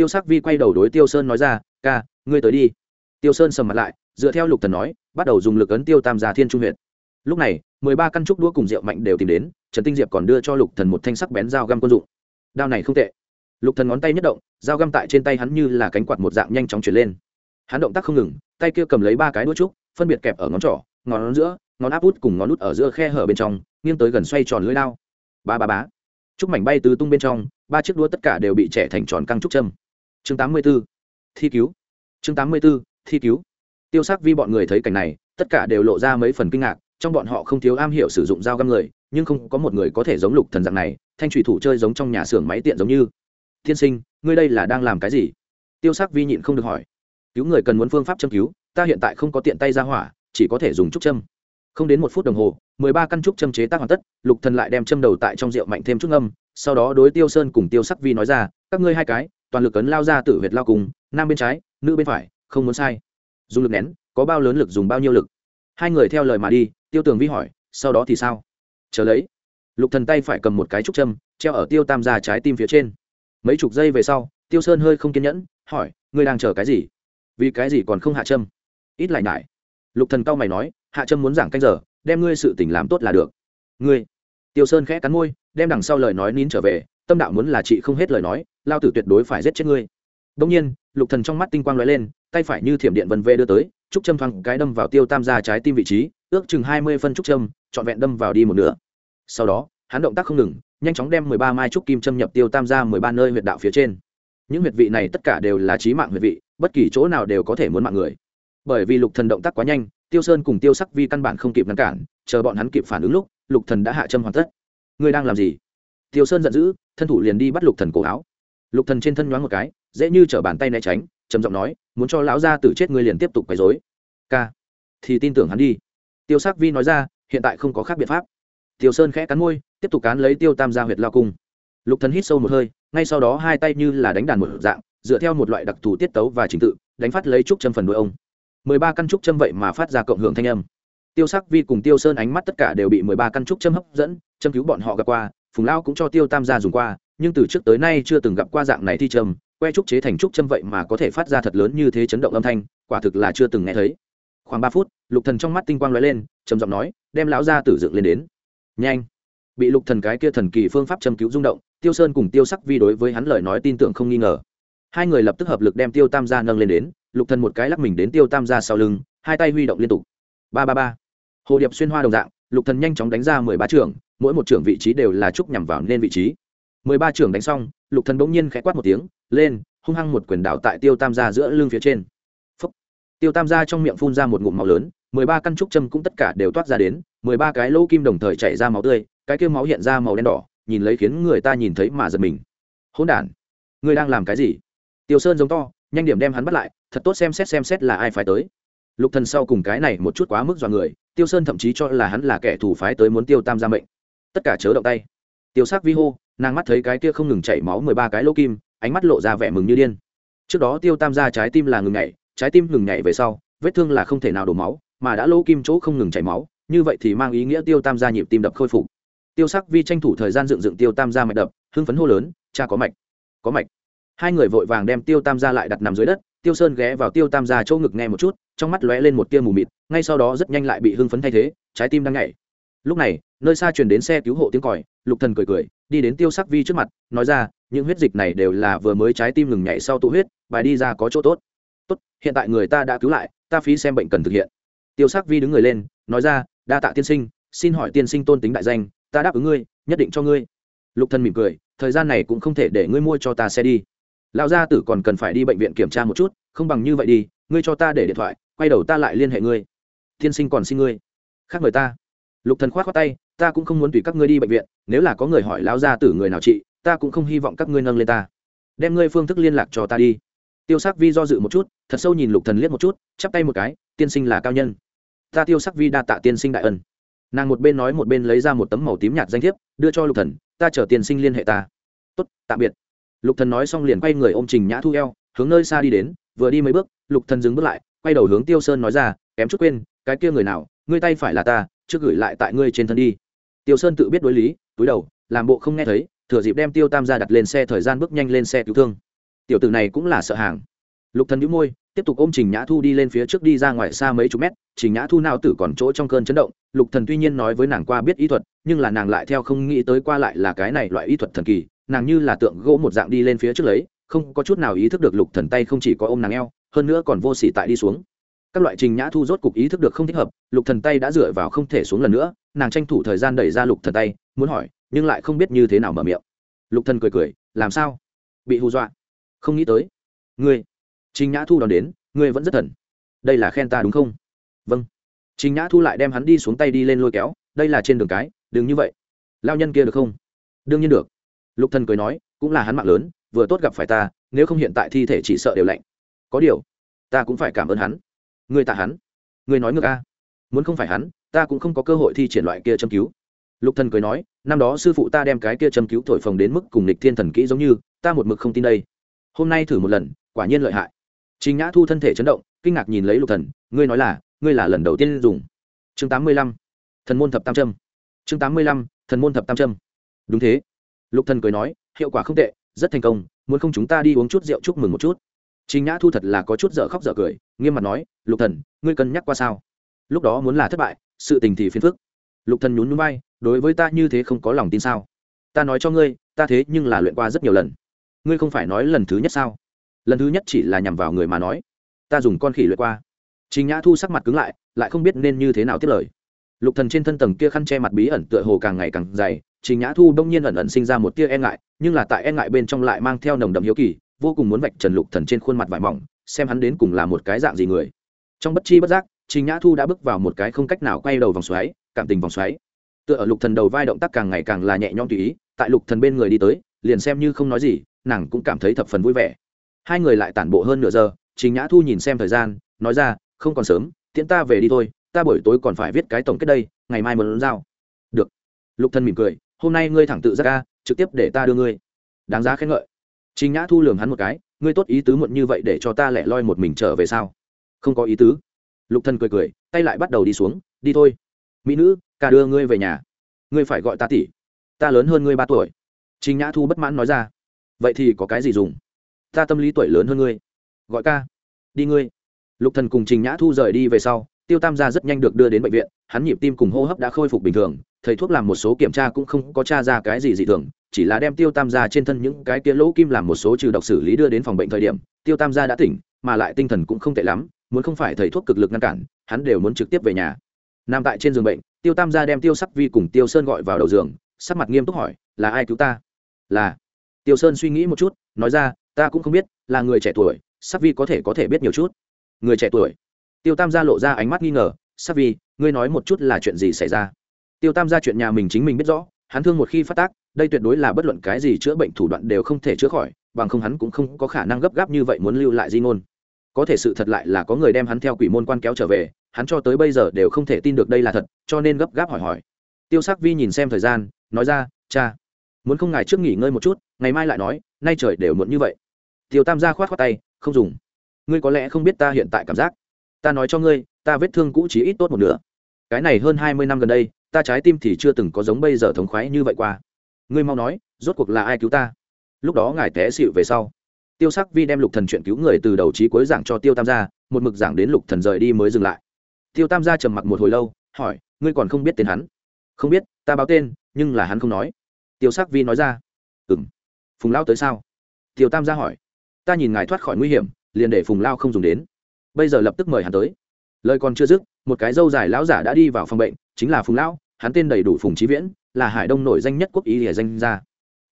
tiêu sắc vi quay đầu đối tiêu sơn nói ra, ca, ngươi tới đi. Tiêu sơn sầm mặt lại, dựa theo lục thần nói, bắt đầu dùng lực ấn tiêu tam gia thiên trung huyện lúc này, mười ba căn trúc đũa cùng rượu mạnh đều tìm đến, trần tinh diệp còn đưa cho lục thần một thanh sắc bén dao găm quân dụng. Đao này không tệ. Lục thần ngón tay nhất động, dao găm tại trên tay hắn như là cánh quạt một dạng nhanh chóng chuyển lên. Hắn động tác không ngừng, tay kia cầm lấy ba cái đũa trúc, phân biệt kẹp ở ngón trỏ, ngón giữa, ngón áp út cùng ngón út ở giữa khe hở bên trong, nghiêng tới gần xoay tròn lưỡi lao ba ba bá trúc mảnh bay tứ tung bên trong, ba chiếc đũa tất cả đều bị trẻ thành tròn căng trúc châm chương tám mươi 84. thi cứu chương tám mươi 84. thi cứu tiêu sắc vi bọn người thấy cảnh này, tất cả đều lộ ra mấy phần kinh ngạc, trong bọn họ không thiếu am hiểu sử dụng dao găm người, nhưng không có một người có thể giống lục thần dạng này, thanh thủy thủ chơi giống trong nhà xưởng máy tiện giống như thiên sinh, ngươi đây là đang làm cái gì tiêu sắc vi nhịn không được hỏi cứu người cần muốn phương pháp châm cứu, ta hiện tại không có tiện tay ra hỏa, chỉ có thể dùng trúc châm không đến một phút đồng hồ, mười ba căn trúc châm chế tác hoàn tất, lục thần lại đem châm đầu tại trong rượu mạnh thêm chút âm sau đó đối tiêu sơn cùng tiêu sắc vi nói ra, các ngươi hai cái toàn lực ấn lao ra tử huyệt lao cùng, nam bên trái, nữ bên phải, không muốn sai. Dùng lực nén, có bao lớn lực dùng bao nhiêu lực? Hai người theo lời mà đi, tiêu tường vi hỏi, sau đó thì sao? Chờ lấy. Lục thần tay phải cầm một cái trúc châm, treo ở tiêu tam gia trái tim phía trên. Mấy chục giây về sau, tiêu sơn hơi không kiên nhẫn, hỏi, ngươi đang chờ cái gì? Vì cái gì còn không hạ châm? Ít lại nhải. Lục thần cao mày nói, hạ châm muốn giảng canh giờ, đem ngươi sự tình làm tốt là được. Ngươi? Tiêu sơn khẽ cắn môi, đem đằng sau lời nói nín trở về tâm đạo muốn là chị không hết lời nói, lao tử tuyệt đối phải giết chết ngươi. Đông nhiên, lục thần trong mắt tinh quang lóe lên, tay phải như thiểm điện vần vê đưa tới, trúc châm thoáng cái đâm vào tiêu tam gia trái tim vị trí, ước chừng hai mươi phân trúc châm, trọn vẹn đâm vào đi một nửa. Sau đó, hắn động tác không ngừng, nhanh chóng đem mười ba mai trúc kim châm nhập tiêu tam gia mười ba nơi huyệt đạo phía trên. Những huyệt vị này tất cả đều là trí mạng huyệt vị, bất kỳ chỗ nào đều có thể muốn mạng người. Bởi vì lục thần động tác quá nhanh, tiêu sơn cùng tiêu sắc vi căn bản không kịp ngăn cản, chờ bọn hắn kịp phản ứng lúc, lục thần đã hạ châm hoàn tất. Ngươi đang làm gì? Tiêu sơn giận dữ thân thủ liền đi bắt lục thần cổ áo. Lục thần trên thân nhoáng một cái, dễ như trở bàn tay né tránh, trầm giọng nói, muốn cho lão gia tử chết ngươi liền tiếp tục quấy rối. Ca, thì tin tưởng hắn đi. Tiêu sắc vi nói ra, hiện tại không có khác biện pháp. Tiêu sơn khẽ cắn môi, tiếp tục cán lấy tiêu tam gia huyệt lao cung. Lục thần hít sâu một hơi, ngay sau đó hai tay như là đánh đàn một dạng, dựa theo một loại đặc thù tiết tấu và trình tự, đánh phát lấy trúc châm phần đuôi ông. Mười ba căn trúc châm vậy mà phát ra cộng hưởng thanh âm. Tiêu sắc vi cùng tiêu sơn ánh mắt tất cả đều bị mười ba căn trúc châm hấp dẫn, châm cứu bọn họ gặp qua phùng lao cũng cho tiêu tam gia dùng qua nhưng từ trước tới nay chưa từng gặp qua dạng này thi trầm, que trúc chế thành trúc châm vậy mà có thể phát ra thật lớn như thế chấn động âm thanh quả thực là chưa từng nghe thấy. Khoảng ba phút lục thần trong mắt tinh quang lóe lên trầm giọng nói đem lão gia tử dựng lên đến. Nhanh. Bị lục thần cái kia thần kỳ phương pháp châm cứu rung động tiêu sơn cùng tiêu sắc vi đối với hắn lời nói tin tưởng không nghi ngờ. Hai người lập tức hợp lực đem tiêu tam gia nâng lên đến lục thần một cái lắc mình đến tiêu tam gia sau lưng hai tay huy động liên tục. Ba ba ba. Hồ điệp xuyên hoa đồng dạng lục thần nhanh chóng đánh ra mười ba trưởng mỗi một trưởng vị trí đều là trúc nhằm vào nên vị trí. Mười ba trưởng đánh xong, lục thần bỗng nhiên khẽ quát một tiếng, lên, hung hăng một quyền đảo tại tiêu tam gia giữa lưng phía trên. Phúc. tiêu tam gia trong miệng phun ra một ngụm máu lớn, mười ba căn trúc châm cũng tất cả đều toát ra đến, mười ba cái lỗ kim đồng thời chảy ra máu tươi, cái kia máu hiện ra màu đen đỏ, nhìn lấy khiến người ta nhìn thấy mà giật mình. Hỗn đản, ngươi đang làm cái gì? Tiêu sơn giống to, nhanh điểm đem hắn bắt lại, thật tốt xem xét xem xét là ai phải tới. Lục thần sau cùng cái này một chút quá mức dọa người tiêu sơn thậm chí cho là hắn là kẻ thù phái tới muốn tiêu tam gia mệnh. Tất cả chớ động tay. Tiêu sắc vi hô, nàng mắt thấy cái kia không ngừng chảy máu mười ba cái lỗ kim, ánh mắt lộ ra vẻ mừng như điên. Trước đó tiêu tam gia trái tim là ngừng nhảy, trái tim ngừng nhảy về sau, vết thương là không thể nào đổ máu, mà đã lỗ kim chỗ không ngừng chảy máu, như vậy thì mang ý nghĩa tiêu tam gia nhịp tim đập khôi phục. Tiêu sắc vi tranh thủ thời gian dựng dựng tiêu tam gia mạch đập, hưng phấn hô lớn, cha có mạch có mạch. Hai người vội vàng đem tiêu tam gia lại đặt nằm dưới đất, tiêu sơn ghé vào tiêu tam gia chỗ ngực nghe một chút trong mắt lóe lên một tia mù mịt, ngay sau đó rất nhanh lại bị hưng phấn thay thế, trái tim đang nhảy. Lúc này, nơi xa truyền đến xe cứu hộ tiếng còi, lục thần cười cười, đi đến tiêu sắc vi trước mặt, nói ra, những huyết dịch này đều là vừa mới trái tim ngừng nhảy sau tụ huyết, bài đi ra có chỗ tốt. Tốt, hiện tại người ta đã cứu lại, ta phí xem bệnh cần thực hiện. Tiêu sắc vi đứng người lên, nói ra, đa tạ tiên sinh, xin hỏi tiên sinh tôn tính đại danh, ta đáp ứng ngươi, nhất định cho ngươi. Lục thần mỉm cười, thời gian này cũng không thể để ngươi mua cho ta xe đi. Lão gia tử còn cần phải đi bệnh viện kiểm tra một chút, không bằng như vậy đi, ngươi cho ta để điện thoại quay đầu ta lại liên hệ ngươi. Tiên sinh còn xin ngươi. Khác mời ta. Lục thần khoát khoát tay, ta cũng không muốn tùy các ngươi đi bệnh viện, nếu là có người hỏi lão gia tử người nào trị ta cũng không hy vọng các ngươi nâng lên ta. Đem ngươi phương thức liên lạc cho ta đi. Tiêu sắc vi do dự một chút, thật sâu nhìn lục thần liếc một chút, chắp tay một cái, tiên sinh là cao nhân. Ta tiêu sắc vi đa tạ tiên sinh đại ân. Nàng một bên nói một bên lấy ra một tấm màu tím nhạt danh thiếp, đưa cho lục thần, ta chờ tiên sinh liên hệ ta. Tốt, tạm biệt. Lục thần nói xong liền quay người ôm trình nhã thu eo, hướng nơi xa đi đến, vừa đi mấy bước, lục thần dừng bước lại quay đầu hướng tiêu sơn nói ra, kém chút quên, cái kia người nào, ngươi tay phải là ta, trước gửi lại tại ngươi trên thân đi. Tiêu sơn tự biết đối lý, túi đầu, làm bộ không nghe thấy, thừa dịp đem tiêu tam ra đặt lên xe thời gian bước nhanh lên xe cứu thương. Tiểu tử này cũng là sợ hàng. Lục thần nhíu môi, tiếp tục ôm trình nhã thu đi lên phía trước đi ra ngoài xa mấy chục mét, trình nhã thu nào tử còn chỗ trong cơn chấn động, lục thần tuy nhiên nói với nàng qua biết ý thuật, nhưng là nàng lại theo không nghĩ tới qua lại là cái này loại ý thuật thần kỳ, nàng như là tượng gỗ một dạng đi lên phía trước lấy, không có chút nào ý thức được lục thần tay không chỉ có ôm nàng eo hơn nữa còn vô sỉ tại đi xuống. Các loại trình nhã thu rốt cục ý thức được không thích hợp, lục thần tay đã dựa vào không thể xuống lần nữa, nàng tranh thủ thời gian đẩy ra lục thần tay, muốn hỏi, nhưng lại không biết như thế nào mở miệng. Lục thần cười cười, làm sao? Bị hù dọa? Không nghĩ tới. Ngươi, trình nhã thu đón đến, ngươi vẫn rất thần. Đây là khen ta đúng không? Vâng. Trình nhã thu lại đem hắn đi xuống tay đi lên lôi kéo, đây là trên đường cái, đừng như vậy. Lao nhân kia được không? Đương nhiên được. Lục thần cười nói, cũng là hắn mạng lớn, vừa tốt gặp phải ta, nếu không hiện tại thi thể chỉ sợ đều lạnh có điều ta cũng phải cảm ơn hắn người tạ hắn người nói ngược a muốn không phải hắn ta cũng không có cơ hội thi triển loại kia châm cứu lục thần cười nói năm đó sư phụ ta đem cái kia châm cứu thổi phồng đến mức cùng lịch thiên thần kỹ giống như ta một mực không tin đây hôm nay thử một lần quả nhiên lợi hại chính Nhã Thu thân thể chấn động, kinh ngạc nhìn lấy Lục Thần, ngươi nói là, ngươi là lần đầu tiên dùng. Chương 85. Thần môn thập tam châm. Chương 85. Thần môn thập tam châm. Đúng thế. Lục Thần cười nói, hiệu quả không tệ, rất thành công, muốn không chúng ta đi uống chút rượu chúc mừng một chút. Trình Nhã Thu thật là có chút dở khóc dở cười, nghiêm mặt nói, Lục Thần, ngươi cân nhắc qua sao? Lúc đó muốn là thất bại, sự tình thì phiền phức. Lục Thần nhún nhún vai, đối với ta như thế không có lòng tin sao? Ta nói cho ngươi, ta thế nhưng là luyện qua rất nhiều lần. Ngươi không phải nói lần thứ nhất sao? lần thứ nhất chỉ là nhằm vào người mà nói ta dùng con khỉ luyện qua trình nhã thu sắc mặt cứng lại lại không biết nên như thế nào tiếp lời lục thần trên thân tầng kia khăn che mặt bí ẩn tựa hồ càng ngày càng dày trình nhã thu bỗng nhiên ẩn ẩn sinh ra một tia e ngại nhưng là tại e ngại bên trong lại mang theo nồng đậm hiếu kỳ vô cùng muốn vạch trần lục thần trên khuôn mặt vải mỏng, xem hắn đến cùng là một cái dạng gì người. Trong bất chi bất giác, trình nhã thu đã bước vào một cái không cách nào quay đầu vòng xoáy, cảm tình vòng xoáy. Tựa ở lục thần đầu vai động tác càng ngày càng là nhẹ nhõm tùy ý, tại lục thần bên người đi tới, liền xem như không nói gì, nàng cũng cảm thấy thập phần vui vẻ. Hai người lại tản bộ hơn nửa giờ, trình nhã thu nhìn xem thời gian, nói ra, không còn sớm, tiễn ta về đi thôi, ta buổi tối còn phải viết cái tổng kết đây, ngày mai muốn giao. Được. Lục thần mỉm cười, hôm nay ngươi thẳng tự ra ca trực tiếp để ta đưa ngươi. Đáng giá khen ngợi trình nhã thu lường hắn một cái, ngươi tốt ý tứ muộn như vậy để cho ta lẻ loi một mình trở về sao? Không có ý tứ. Lục Thần cười cười, tay lại bắt đầu đi xuống, đi thôi. Mỹ nữ ca đưa ngươi về nhà. Ngươi phải gọi ta tỷ. Ta lớn hơn ngươi ba tuổi. Trình nhã thu bất mãn nói ra, vậy thì có cái gì dùng? Ta tâm lý tuổi lớn hơn ngươi. Gọi ca. Đi ngươi. Lục thần cùng trình nhã thu rời đi về sau, tiêu tam gia rất nhanh được đưa đến bệnh viện, hắn nhịp tim cùng hô hấp đã khôi phục bình thường, thầy thuốc làm một số kiểm tra cũng không có tra ra cái gì dị thường chỉ là đem tiêu tam gia trên thân những cái kia lỗ kim làm một số trừ độc xử lý đưa đến phòng bệnh thời điểm, tiêu tam gia đã tỉnh, mà lại tinh thần cũng không tệ lắm, muốn không phải thầy thuốc cực lực ngăn cản, hắn đều muốn trực tiếp về nhà. Nằm tại trên giường bệnh, tiêu tam gia đem tiêu sắc vi cùng tiêu sơn gọi vào đầu giường, sắc mặt nghiêm túc hỏi, là ai cứu ta? Là. Tiêu sơn suy nghĩ một chút, nói ra, ta cũng không biết, là người trẻ tuổi, sắc vi có thể có thể biết nhiều chút. Người trẻ tuổi? Tiêu tam gia lộ ra ánh mắt nghi ngờ, sắc vi, ngươi nói một chút là chuyện gì xảy ra? Tiêu tam gia chuyện nhà mình chính mình biết rõ, hắn thương một khi phát tác đây tuyệt đối là bất luận cái gì chữa bệnh thủ đoạn đều không thể chữa khỏi, bằng không hắn cũng không có khả năng gấp gáp như vậy muốn lưu lại di ngôn. Có thể sự thật lại là có người đem hắn theo quỷ môn quan kéo trở về, hắn cho tới bây giờ đều không thể tin được đây là thật, cho nên gấp gáp hỏi hỏi. Tiêu sắc vi nhìn xem thời gian, nói ra, cha, muốn không ngài trước nghỉ ngơi một chút, ngày mai lại nói, nay trời đều muộn như vậy. Tiêu tam gia khoát khoát tay, không dùng. Ngươi có lẽ không biết ta hiện tại cảm giác. Ta nói cho ngươi, ta vết thương cũ chỉ ít tốt một nửa. Cái này hơn hai mươi năm gần đây, ta trái tim thì chưa từng có giống bây giờ thống khoái như vậy qua ngươi mau nói, rốt cuộc là ai cứu ta? Lúc đó ngài té xịu về sau. Tiêu sắc vi đem lục thần chuyện cứu người từ đầu trí cuối giảng cho tiêu tam gia, một mực giảng đến lục thần rời đi mới dừng lại. Tiêu tam gia trầm mặc một hồi lâu, hỏi, ngươi còn không biết tên hắn? Không biết, ta báo tên, nhưng là hắn không nói. Tiêu sắc vi nói ra. Ừm. Phùng lao tới sao? Tiêu tam gia hỏi. Ta nhìn ngài thoát khỏi nguy hiểm, liền để phùng lao không dùng đến. Bây giờ lập tức mời hắn tới. Lời còn chưa dứt, một cái dâu dài lão giả đã đi vào phòng bệnh, chính là phùng lão hắn tên đầy đủ phùng trí viễn là hải đông nổi danh nhất quốc y lìa danh gia.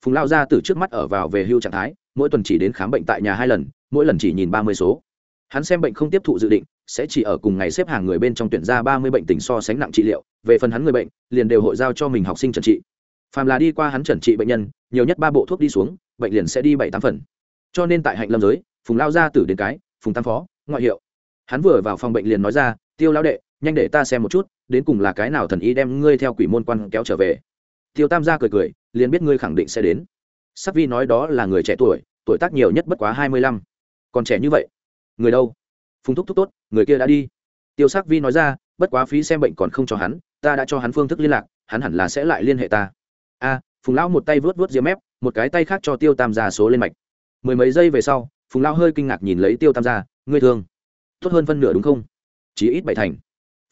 Phùng lao gia từ trước mắt ở vào về hưu trạng thái, mỗi tuần chỉ đến khám bệnh tại nhà hai lần, mỗi lần chỉ nhìn ba mươi số. Hắn xem bệnh không tiếp thụ dự định, sẽ chỉ ở cùng ngày xếp hàng người bên trong tuyển ra ba mươi bệnh tình so sánh nặng trị liệu, về phần hắn người bệnh, liền đều hội giao cho mình học sinh trần trị. Phàm là đi qua hắn trần trị bệnh nhân, nhiều nhất ba bộ thuốc đi xuống, bệnh liền sẽ đi bảy tám phần. Cho nên tại hạnh lâm giới, phùng lao gia tử đến cái, phùng tam phó, ngoại hiệu. Hắn vừa vào phòng bệnh liền nói ra, tiêu lao đệ, nhanh để ta xem một chút, đến cùng là cái nào thần y đem ngươi theo quỷ môn quan kéo trở về tiêu tam gia cười cười, liền biết ngươi khẳng định sẽ đến. Sắc vi nói đó là người trẻ tuổi tuổi tác nhiều nhất bất quá hai mươi lăm. Còn trẻ như vậy, người đâu? Phùng thúc thúc tốt, người kia đã đi. Tiêu sắc vi nói ra, bất quá phí xem bệnh còn không cho hắn, ta đã cho hắn phương thức liên lạc, hắn hẳn là sẽ lại liên hệ ta. A, phùng lão một tay vớt vớt diêm mép, một cái tay khác cho tiêu tam gia số lên mạch. Mười mấy giây về sau, phùng lão hơi kinh ngạc nhìn lấy tiêu tam gia, ngươi thương. Tốt hơn phân nửa đúng không? Chỉ ít bảy thành.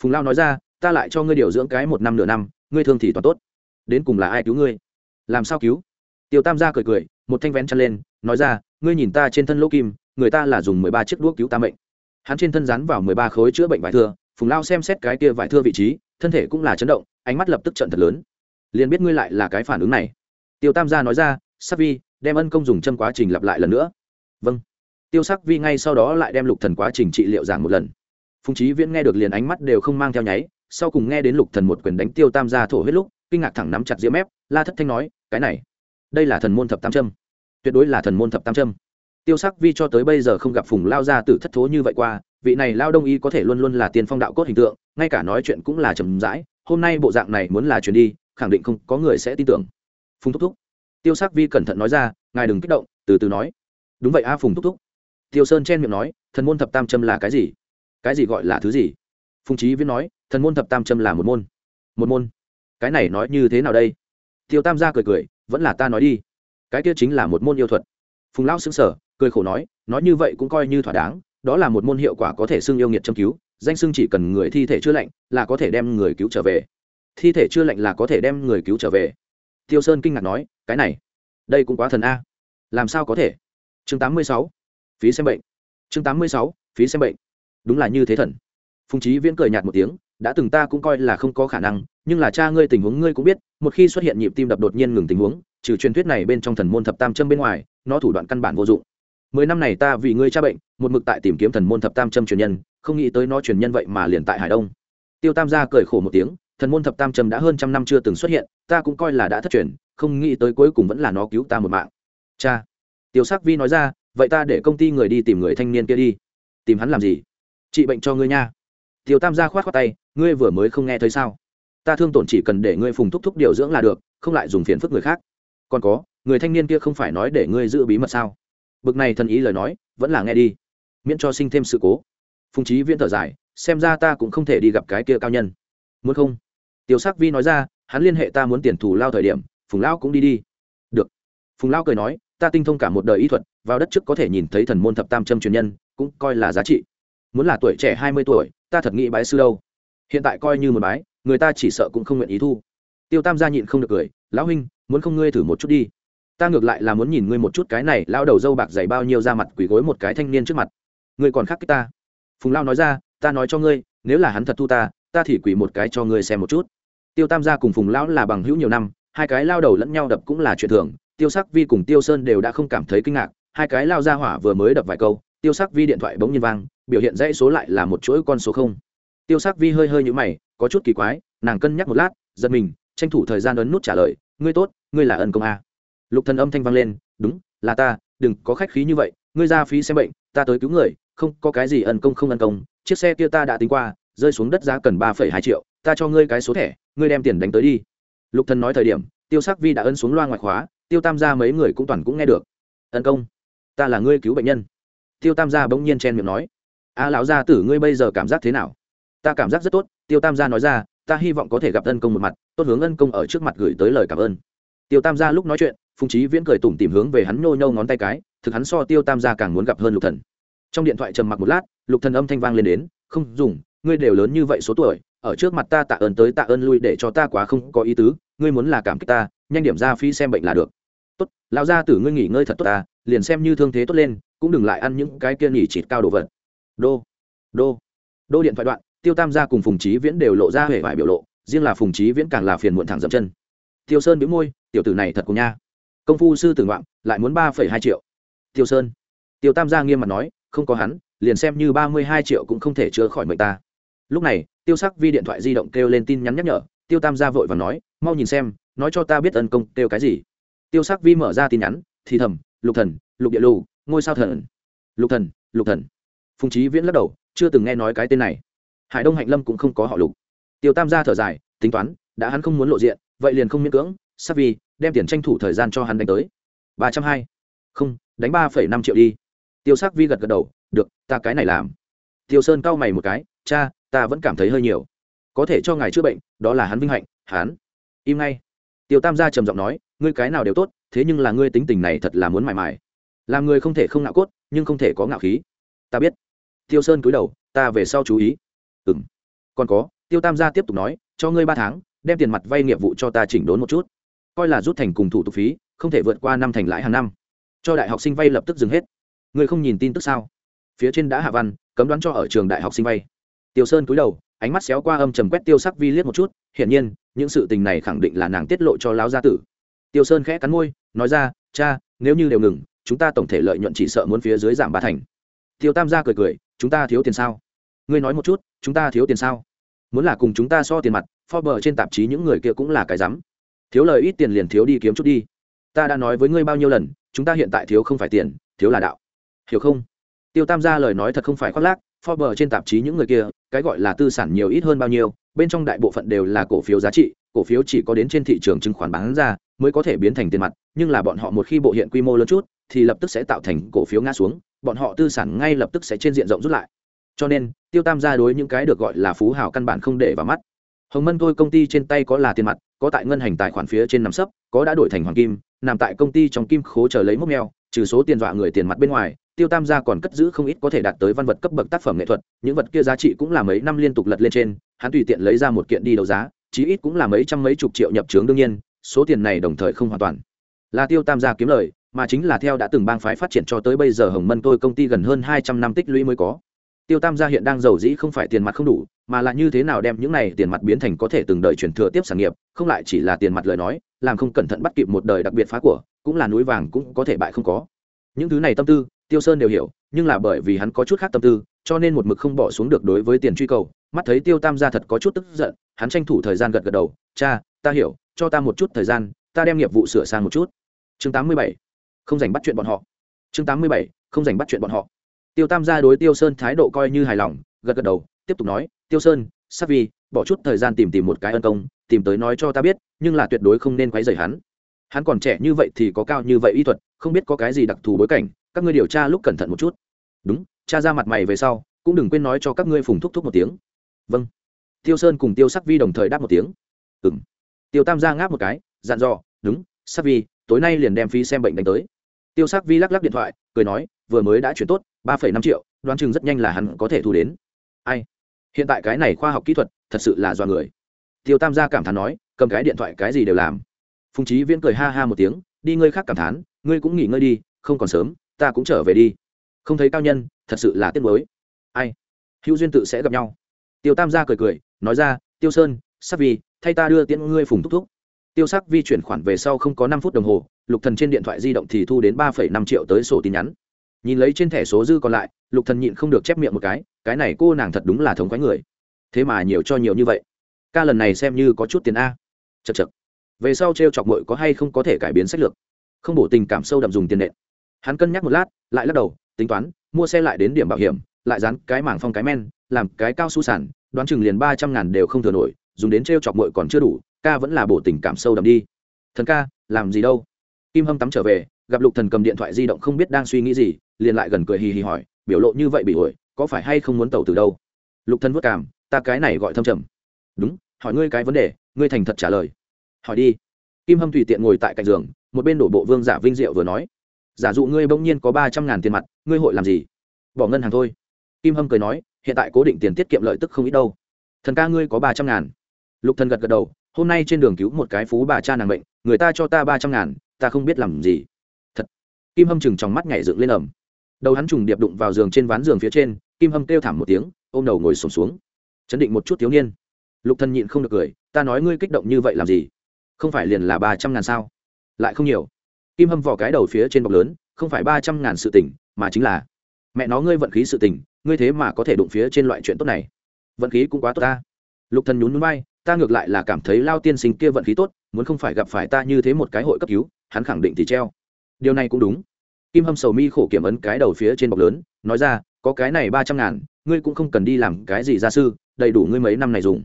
Phùng Lão nói ra, ta lại cho ngươi điều dưỡng cái một năm nửa năm, ngươi thương thì toàn tốt đến cùng là ai cứu ngươi? Làm sao cứu? Tiêu tam gia cười cười, một thanh vén chăn lên, nói ra, ngươi nhìn ta trên thân lỗ kim, người ta là dùng mười ba chiếc đuốc cứu ta mệnh. Hắn trên thân rắn vào mười ba khối chữa bệnh vải thưa, phùng lao xem xét cái kia vải thưa vị trí, thân thể cũng là chấn động, ánh mắt lập tức trận thật lớn. Liền biết ngươi lại là cái phản ứng này. Tiêu tam gia nói ra, sắc vi, đem ân công dùng chân quá trình lặp lại lần nữa. Vâng. Tiêu sắc vi ngay sau đó lại đem lục thần quá trình trị liệu giảng một lần. Phùng trí viễn nghe được liền ánh mắt đều không mang theo nháy, sau cùng nghe đến lục thần một quyền đánh tiêu tam gia thổ huyết lúc kinh ngạc thẳng nắm chặt diễm mép, la thất thanh nói cái này đây là thần môn thập tam Trâm, tuyệt đối là thần môn thập tam Trâm. tiêu sắc vi cho tới bây giờ không gặp phùng lao gia tử thất thố như vậy qua vị này lao đông y có thể luôn luôn là tiền phong đạo cốt hình tượng ngay cả nói chuyện cũng là trầm rãi hôm nay bộ dạng này muốn là chuyển đi khẳng định không có người sẽ tin tưởng. Phùng thúc thúc. Tiêu sắc vi cẩn thận nói ra ngài đừng kích động từ từ nói. Đúng vậy a phùng thúc thúc. Tiêu sơn chen miệng nói thần môn thập tam Trâm là cái gì? Cái gì gọi là thứ gì? Phùng trí viễn nói thần môn thập tam Trâm là một môn. Một môn? Cái này nói như thế nào đây? Tiêu tam gia cười cười, vẫn là ta nói đi. Cái kia chính là một môn yêu thuật. Phùng lão xứng sở cười khổ nói nói như vậy cũng coi như thỏa đáng, đó là một môn hiệu quả có thể xưng yêu nghiệt châm cứu, danh xưng chỉ cần người thi thể chưa lạnh là có thể đem người cứu trở về. Thi thể chưa lạnh là có thể đem người cứu trở về. Tiêu sơn kinh ngạc nói, cái này, đây cũng quá thần a. Làm sao có thể? Chương tám mươi sáu, phí xem bệnh. Chương tám mươi sáu, phí xem bệnh. Đúng là như thế thần. Phùng trí viễn cười nhạt một tiếng, đã từng ta cũng coi là không có khả năng nhưng là cha ngươi tình huống ngươi cũng biết, một khi xuất hiện nhịp tim đập đột nhiên ngừng tình huống, trừ truyền thuyết này bên trong thần môn thập tam châm bên ngoài, nó thủ đoạn căn bản vô dụng. Mười năm này ta vì ngươi cha bệnh, một mực tại tìm kiếm thần môn thập tam châm truyền nhân, không nghĩ tới nó truyền nhân vậy mà liền tại hải đông. Tiêu tam gia cười khổ một tiếng, thần môn thập tam châm đã hơn trăm năm chưa từng xuất hiện, ta cũng coi là đã thất truyền, không nghĩ tới cuối cùng vẫn là nó cứu ta một mạng. Cha, tiêu sắc vi nói ra, vậy ta để công ty người đi tìm người thanh niên kia đi. Tìm hắn làm gì? Trị bệnh cho ngươi nha. Tiêu tam gia khoát khoát tay, ngươi vừa mới không nghe thấy sao? Ta thương tổn chỉ cần để ngươi phùng thúc thúc điều dưỡng là được, không lại dùng phiền phức người khác. Còn có, người thanh niên kia không phải nói để ngươi giữ bí mật sao? Bực này thần ý lời nói, vẫn là nghe đi, miễn cho sinh thêm sự cố. Phùng trí viễn thở dài, xem ra ta cũng không thể đi gặp cái kia cao nhân. Muốn không? Tiểu sắc vi nói ra, hắn liên hệ ta muốn tiền thù lao thời điểm, phùng lao cũng đi đi. Được. Phùng lao cười nói, ta tinh thông cả một đời y thuật, vào đất trước có thể nhìn thấy thần môn thập tam châm truyền nhân, cũng coi là giá trị. Muốn là tuổi trẻ hai mươi tuổi, ta thật nghĩ bái sư đâu. Hiện tại coi như một bái người ta chỉ sợ cũng không nguyện ý thu. Tiêu tam gia nhịn không được cười, lão huynh, muốn không ngươi thử một chút đi. Ta ngược lại là muốn nhìn ngươi một chút cái này lao đầu dâu bạc dày bao nhiêu ra mặt quỳ gối một cái thanh niên trước mặt. Ngươi còn khác cái ta. Phùng lao nói ra, ta nói cho ngươi, nếu là hắn thật thu ta ta thì quỳ một cái cho ngươi xem một chút. Tiêu tam gia cùng phùng lão là bằng hữu nhiều năm, hai cái lao đầu lẫn nhau đập cũng là chuyện thường. Tiêu sắc vi cùng tiêu sơn đều đã không cảm thấy kinh ngạc, hai cái lao ra hỏa vừa mới đập vài câu, tiêu sắc vi điện thoại bỗng nhiên vang, biểu hiện dãy số lại là một chuỗi con số không tiêu sắc vi hơi hơi nhũ mày, có chút kỳ quái, nàng cân nhắc một lát, giật mình, tranh thủ thời gian ấn nút trả lời, ngươi tốt, ngươi là ân công a. Lục thần âm thanh vang lên, đúng, là ta, đừng có khách khí như vậy, ngươi ra phí xem bệnh, ta tới cứu người, không, có cái gì ân công không ân công, chiếc xe kia ta đã tính qua, rơi xuống đất giá cần ba phẩy hai triệu, ta cho ngươi cái số thẻ, ngươi đem tiền đánh tới đi. Lục thần nói thời điểm, tiêu sắc vi đã ấn xuống loa ngoại khóa, tiêu tam gia mấy người cũng toàn cũng nghe được. Ân công, ta là ngươi cứu bệnh nhân. Tiêu tam gia bỗng nhiên chen miệng nói, a lão gia tử, ngươi bây giờ cảm giác thế nào? Ta cảm giác rất tốt, tiêu tam gia nói ra, ta hy vọng có thể gặp ân công một mặt, tốt hướng ân công ở trước mặt gửi tới lời cảm ơn. Tiêu tam gia lúc nói chuyện, phùng trí viễn cười tủm tìm hướng về hắn nhô nhô ngón tay cái, thực hắn so tiêu tam gia càng muốn gặp hơn lục thần. Trong điện thoại trầm mặc một lát, lục thần âm thanh vang lên đến, không dùng, ngươi đều lớn như vậy số tuổi, ở trước mặt ta tạ ơn tới tạ ơn lui để cho ta quá không có ý tứ, ngươi muốn là cảm kích ta, nhanh điểm ra phi xem bệnh là được. Tốt, lão gia tử ngươi nghỉ ngơi thật tốt ta, liền xem như thương thế tốt lên, cũng đừng lại ăn những cái kia nghỉ chịt cao đồ vật. Đô đô. Đô điện thoại đoạn tiêu tam gia cùng phùng trí viễn đều lộ ra hề vải biểu lộ, riêng là phùng trí viễn càng là phiền muộn thẳng dậm chân. Tiêu sơn biếu môi, tiểu tử này thật cùng nha. Công phu sư tử ngoạn, lại muốn ba phẩy hai triệu. Tiêu sơn. Tiêu tam gia nghiêm mặt nói, không có hắn, liền xem như ba mươi hai triệu cũng không thể chữa khỏi mệnh ta. Lúc này, tiêu sắc vi điện thoại di động kêu lên tin nhắn nhắc nhở, tiêu tam gia vội và nói, mau nhìn xem, nói cho ta biết ân công kêu cái gì. Tiêu sắc vi mở ra tin nhắn, thì thầm, lục thần, lục địa lù, ngôi sao thần. Lục thần lục thần. Phùng trí viễn lắc đầu, chưa từng nghe nói cái tên này hải đông hạnh lâm cũng không có họ lục. Tiêu tam gia thở dài, tính toán, đã hắn không muốn lộ diện, vậy liền không miễn cưỡng sắc vi, đem tiền tranh thủ thời gian cho hắn đánh tới. Ba trăm hai. Không, đánh ba phẩy năm triệu đi. Tiêu sắc vi gật gật đầu, được, ta cái này làm. Tiêu sơn cau mày một cái, cha, ta vẫn cảm thấy hơi nhiều. Có thể cho ngài chữa bệnh, đó là hắn vinh hạnh, hắn. Im ngay. Tiêu tam gia trầm giọng nói, ngươi cái nào đều tốt, thế nhưng là ngươi tính tình này thật là muốn mải mải. Làm người không thể không ngạo cốt, nhưng không thể có ngạo khí. Ta biết. Tiêu sơn cúi đầu, ta về sau chú ý ừng còn có, tiêu tam gia tiếp tục nói, cho ngươi ba tháng, đem tiền mặt vay nghiệp vụ cho ta chỉnh đốn một chút. Coi là rút thành cùng thủ tục phí, không thể vượt qua năm thành lãi hàng năm. Cho đại học sinh vay lập tức dừng hết. Ngươi không nhìn tin tức sao? Phía trên đã hạ văn, cấm đoán cho ở trường đại học sinh vay. Tiêu sơn cúi đầu, ánh mắt xéo qua âm trầm quét tiêu sắc vi liếc một chút, hiển nhiên, những sự tình này khẳng định là nàng tiết lộ cho lão gia tử. Tiêu sơn khẽ cắn môi, nói ra, cha, nếu như đều ngừng, chúng ta tổng thể lợi nhuận chỉ sợ muốn phía dưới giảm ba thành. Tiêu tam gia cười cười, chúng ta thiếu tiền sao? Ngươi nói một chút, chúng ta thiếu tiền sao? Muốn là cùng chúng ta so tiền mặt, Forbes trên tạp chí những người kia cũng là cái rắm. Thiếu lời ít tiền liền thiếu đi kiếm chút đi. Ta đã nói với ngươi bao nhiêu lần, chúng ta hiện tại thiếu không phải tiền, thiếu là đạo. Hiểu không? Tiêu tam gia lời nói thật không phải khoác lác, Forbes trên tạp chí những người kia, cái gọi là tư sản nhiều ít hơn bao nhiêu, bên trong đại bộ phận đều là cổ phiếu giá trị, cổ phiếu chỉ có đến trên thị trường chứng khoán bán ra, mới có thể biến thành tiền mặt, nhưng là bọn họ một khi bộ hiện quy mô lớn chút, thì lập tức sẽ tạo thành cổ phiếu ngã xuống, bọn họ tư sản ngay lập tức sẽ trên diện rộng rút lại cho nên, tiêu tam gia đối những cái được gọi là phú hào căn bản không để vào mắt. Hồng mân tôi công ty trên tay có là tiền mặt, có tại ngân hành tài khoản phía trên nằm sấp, có đã đổi thành hoàng kim, nằm tại công ty trong kim khố chờ lấy mốc neo trừ số tiền dọa người tiền mặt bên ngoài, tiêu tam gia còn cất giữ không ít có thể đạt tới văn vật cấp bậc tác phẩm nghệ thuật, những vật kia giá trị cũng là mấy năm liên tục lật lên trên, hắn tùy tiện lấy ra một kiện đi đấu giá, chí ít cũng là mấy trăm mấy chục triệu nhập trướng đương nhiên, số tiền này đồng thời không hoàn toàn. Là tiêu tam gia kiếm lời, mà chính là theo đã từng bang phái phát triển cho tới bây giờ hồng mân tôi công ty gần hơn hai trăm năm tích lũy mới có tiêu tam gia hiện đang giàu dĩ không phải tiền mặt không đủ, mà là như thế nào đem những này tiền mặt biến thành có thể từng đời chuyển thừa tiếp sản nghiệp, không lại chỉ là tiền mặt lời nói, làm không cẩn thận bắt kịp một đời đặc biệt phá của, cũng là núi vàng cũng có thể bại không có. Những thứ này tâm tư, tiêu sơn đều hiểu, nhưng là bởi vì hắn có chút khác tâm tư, cho nên một mực không bỏ xuống được đối với tiền truy cầu. Mắt thấy tiêu tam gia thật có chút tức giận, hắn tranh thủ thời gian gật gật đầu, cha, ta hiểu, cho ta một chút thời gian, ta đem nghiệp vụ sửa sang một chút. Chương tám mươi bảy, không dành bắt chuyện bọn họ. Chương tám mươi bảy, không dành bắt chuyện bọn họ tiêu tam gia đối tiêu sơn thái độ coi như hài lòng, gật gật đầu, tiếp tục nói, tiêu sơn sắc vi, bỏ chút thời gian tìm tìm một cái ân công, tìm tới nói cho ta biết, nhưng là tuyệt đối không nên quấy rầy hắn. Hắn còn trẻ như vậy thì có cao như vậy y thuật, không biết có cái gì đặc thù bối cảnh, các ngươi điều tra lúc cẩn thận một chút. Đúng, cha ra mặt mày về sau, cũng đừng quên nói cho các ngươi phùng thúc thúc một tiếng. Vâng. Tiêu sơn cùng tiêu sắc vi đồng thời đáp một tiếng. Ừ m tiêu tam gia ngáp một cái, dặn dò, đúng sắc vi, tối nay liền đem phí xem bệnh đánh tới. Tiêu sắc vi lắc lắc điện thoại, cười nói vừa mới đã chuyển tốt, ba phẩy năm triệu, đoán chừng rất nhanh là hắn có thể thu đến. Ai? Hiện tại cái này khoa học kỹ thuật, thật sự là do người. Tiêu tam gia cảm thán nói, cầm cái điện thoại cái gì đều làm. Phùng trí viễn cười ha ha một tiếng, đi ngươi khác cảm thán, ngươi cũng nghỉ ngơi đi, không còn sớm, ta cũng trở về đi. Không thấy cao nhân, thật sự là tiếc mới ai? Hữu duyên tự sẽ gặp nhau. Tiêu tam gia cười cười, nói ra, tiêu sơn, sắc vi, thay ta đưa tiễn ngươi phùng thúc thúc. Tiêu sắc vi chuyển khoản về sau không có năm phút đồng hồ, lục thần trên điện thoại di động thì thu đến ba năm triệu tới sổ tin nhắn nhìn lấy trên thẻ số dư còn lại, lục thần nhịn không được chép miệng một cái cái này cô nàng thật đúng là thống khoái người. Thế mà nhiều cho nhiều như vậy. Ca lần này xem như có chút tiền a. Chật chật về sau t r e o chọc mội có hay không có thể cải biến sách lược. Không bổ tình cảm sâu đậm dùng tiền nệ. hắn cân nhắc một lát, lại lắc đầu, tính toán, mua xe lại đến điểm bảo hiểm, lại dán cái mảng phong cái men, làm cái cao su sản đoán chừng liền ba trăm ngàn đều không thừa nổi, dùng đến t r e o chọc mội còn chưa đủ, ca vẫn là bổ tình cảm sâu đậm đi. Thần ca, làm gì đâu? Kim hâm tắm trở về, gặp lục thần cầm điện thoại di động không biết đang suy nghĩ gì liền lại gần cười hì hì hỏi, biểu lộ như vậy bị ổi, có phải hay không muốn tàu từ đâu? Lục thân vất cảm ta cái này gọi thâm trầm. Đúng, hỏi ngươi cái vấn đề, ngươi thành thật trả lời. Hỏi đi. Kim hâm tùy tiện ngồi tại cạnh giường, một bên đổ bộ vương giả vinh diệu vừa nói. Giả dụ ngươi bỗng nhiên có ba trăm ngàn tiền mặt, ngươi hội làm gì? Bỏ ngân hàng thôi. Kim hâm cười nói, hiện tại cố định tiền tiết kiệm lợi tức không ít đâu. Thần ca ngươi có ba trăm ngàn. Lục thần gật gật đầu, hôm nay trên đường cứu một cái phú bà cha nàng bệnh người ta cho ta ba trăm ngàn, ta không biết làm gì. Thật. Kim hâm chừng trong mắt nhảy dựng lên ẩm đầu hắn trùng điệp đụng vào giường trên ván giường phía trên, kim hâm kêu thảm một tiếng, ôm đầu ngồi sổm xuống. Chấn định một chút thiếu niên. Lục thần nhịn không được cười, ta nói ngươi kích động như vậy làm gì? Không phải liền là ba trăm ngàn sao? Lại không nhiều. Kim hâm vỏ cái đầu phía trên bọc lớn, không phải ba trăm ngàn sự tình, mà chính là, mẹ nó ngươi vận khí sự tình, ngươi thế mà có thể đụng phía trên loại chuyện tốt này. Vận khí cũng quá tốt ta. Lục thần nhún núi bay ta ngược lại là cảm thấy lao tiên sinh kia vận khí tốt, muốn không phải gặp phải ta như thế một cái hội cấp cứu, hắn khẳng định thì treo. Điều này cũng đúng kim hâm sầu mi khổ kiểm ấn cái đầu phía trên bọc lớn, nói ra, có cái này ba trăm ngàn, ngươi cũng không cần đi làm cái gì gia sư, đầy đủ ngươi mấy năm này dùng.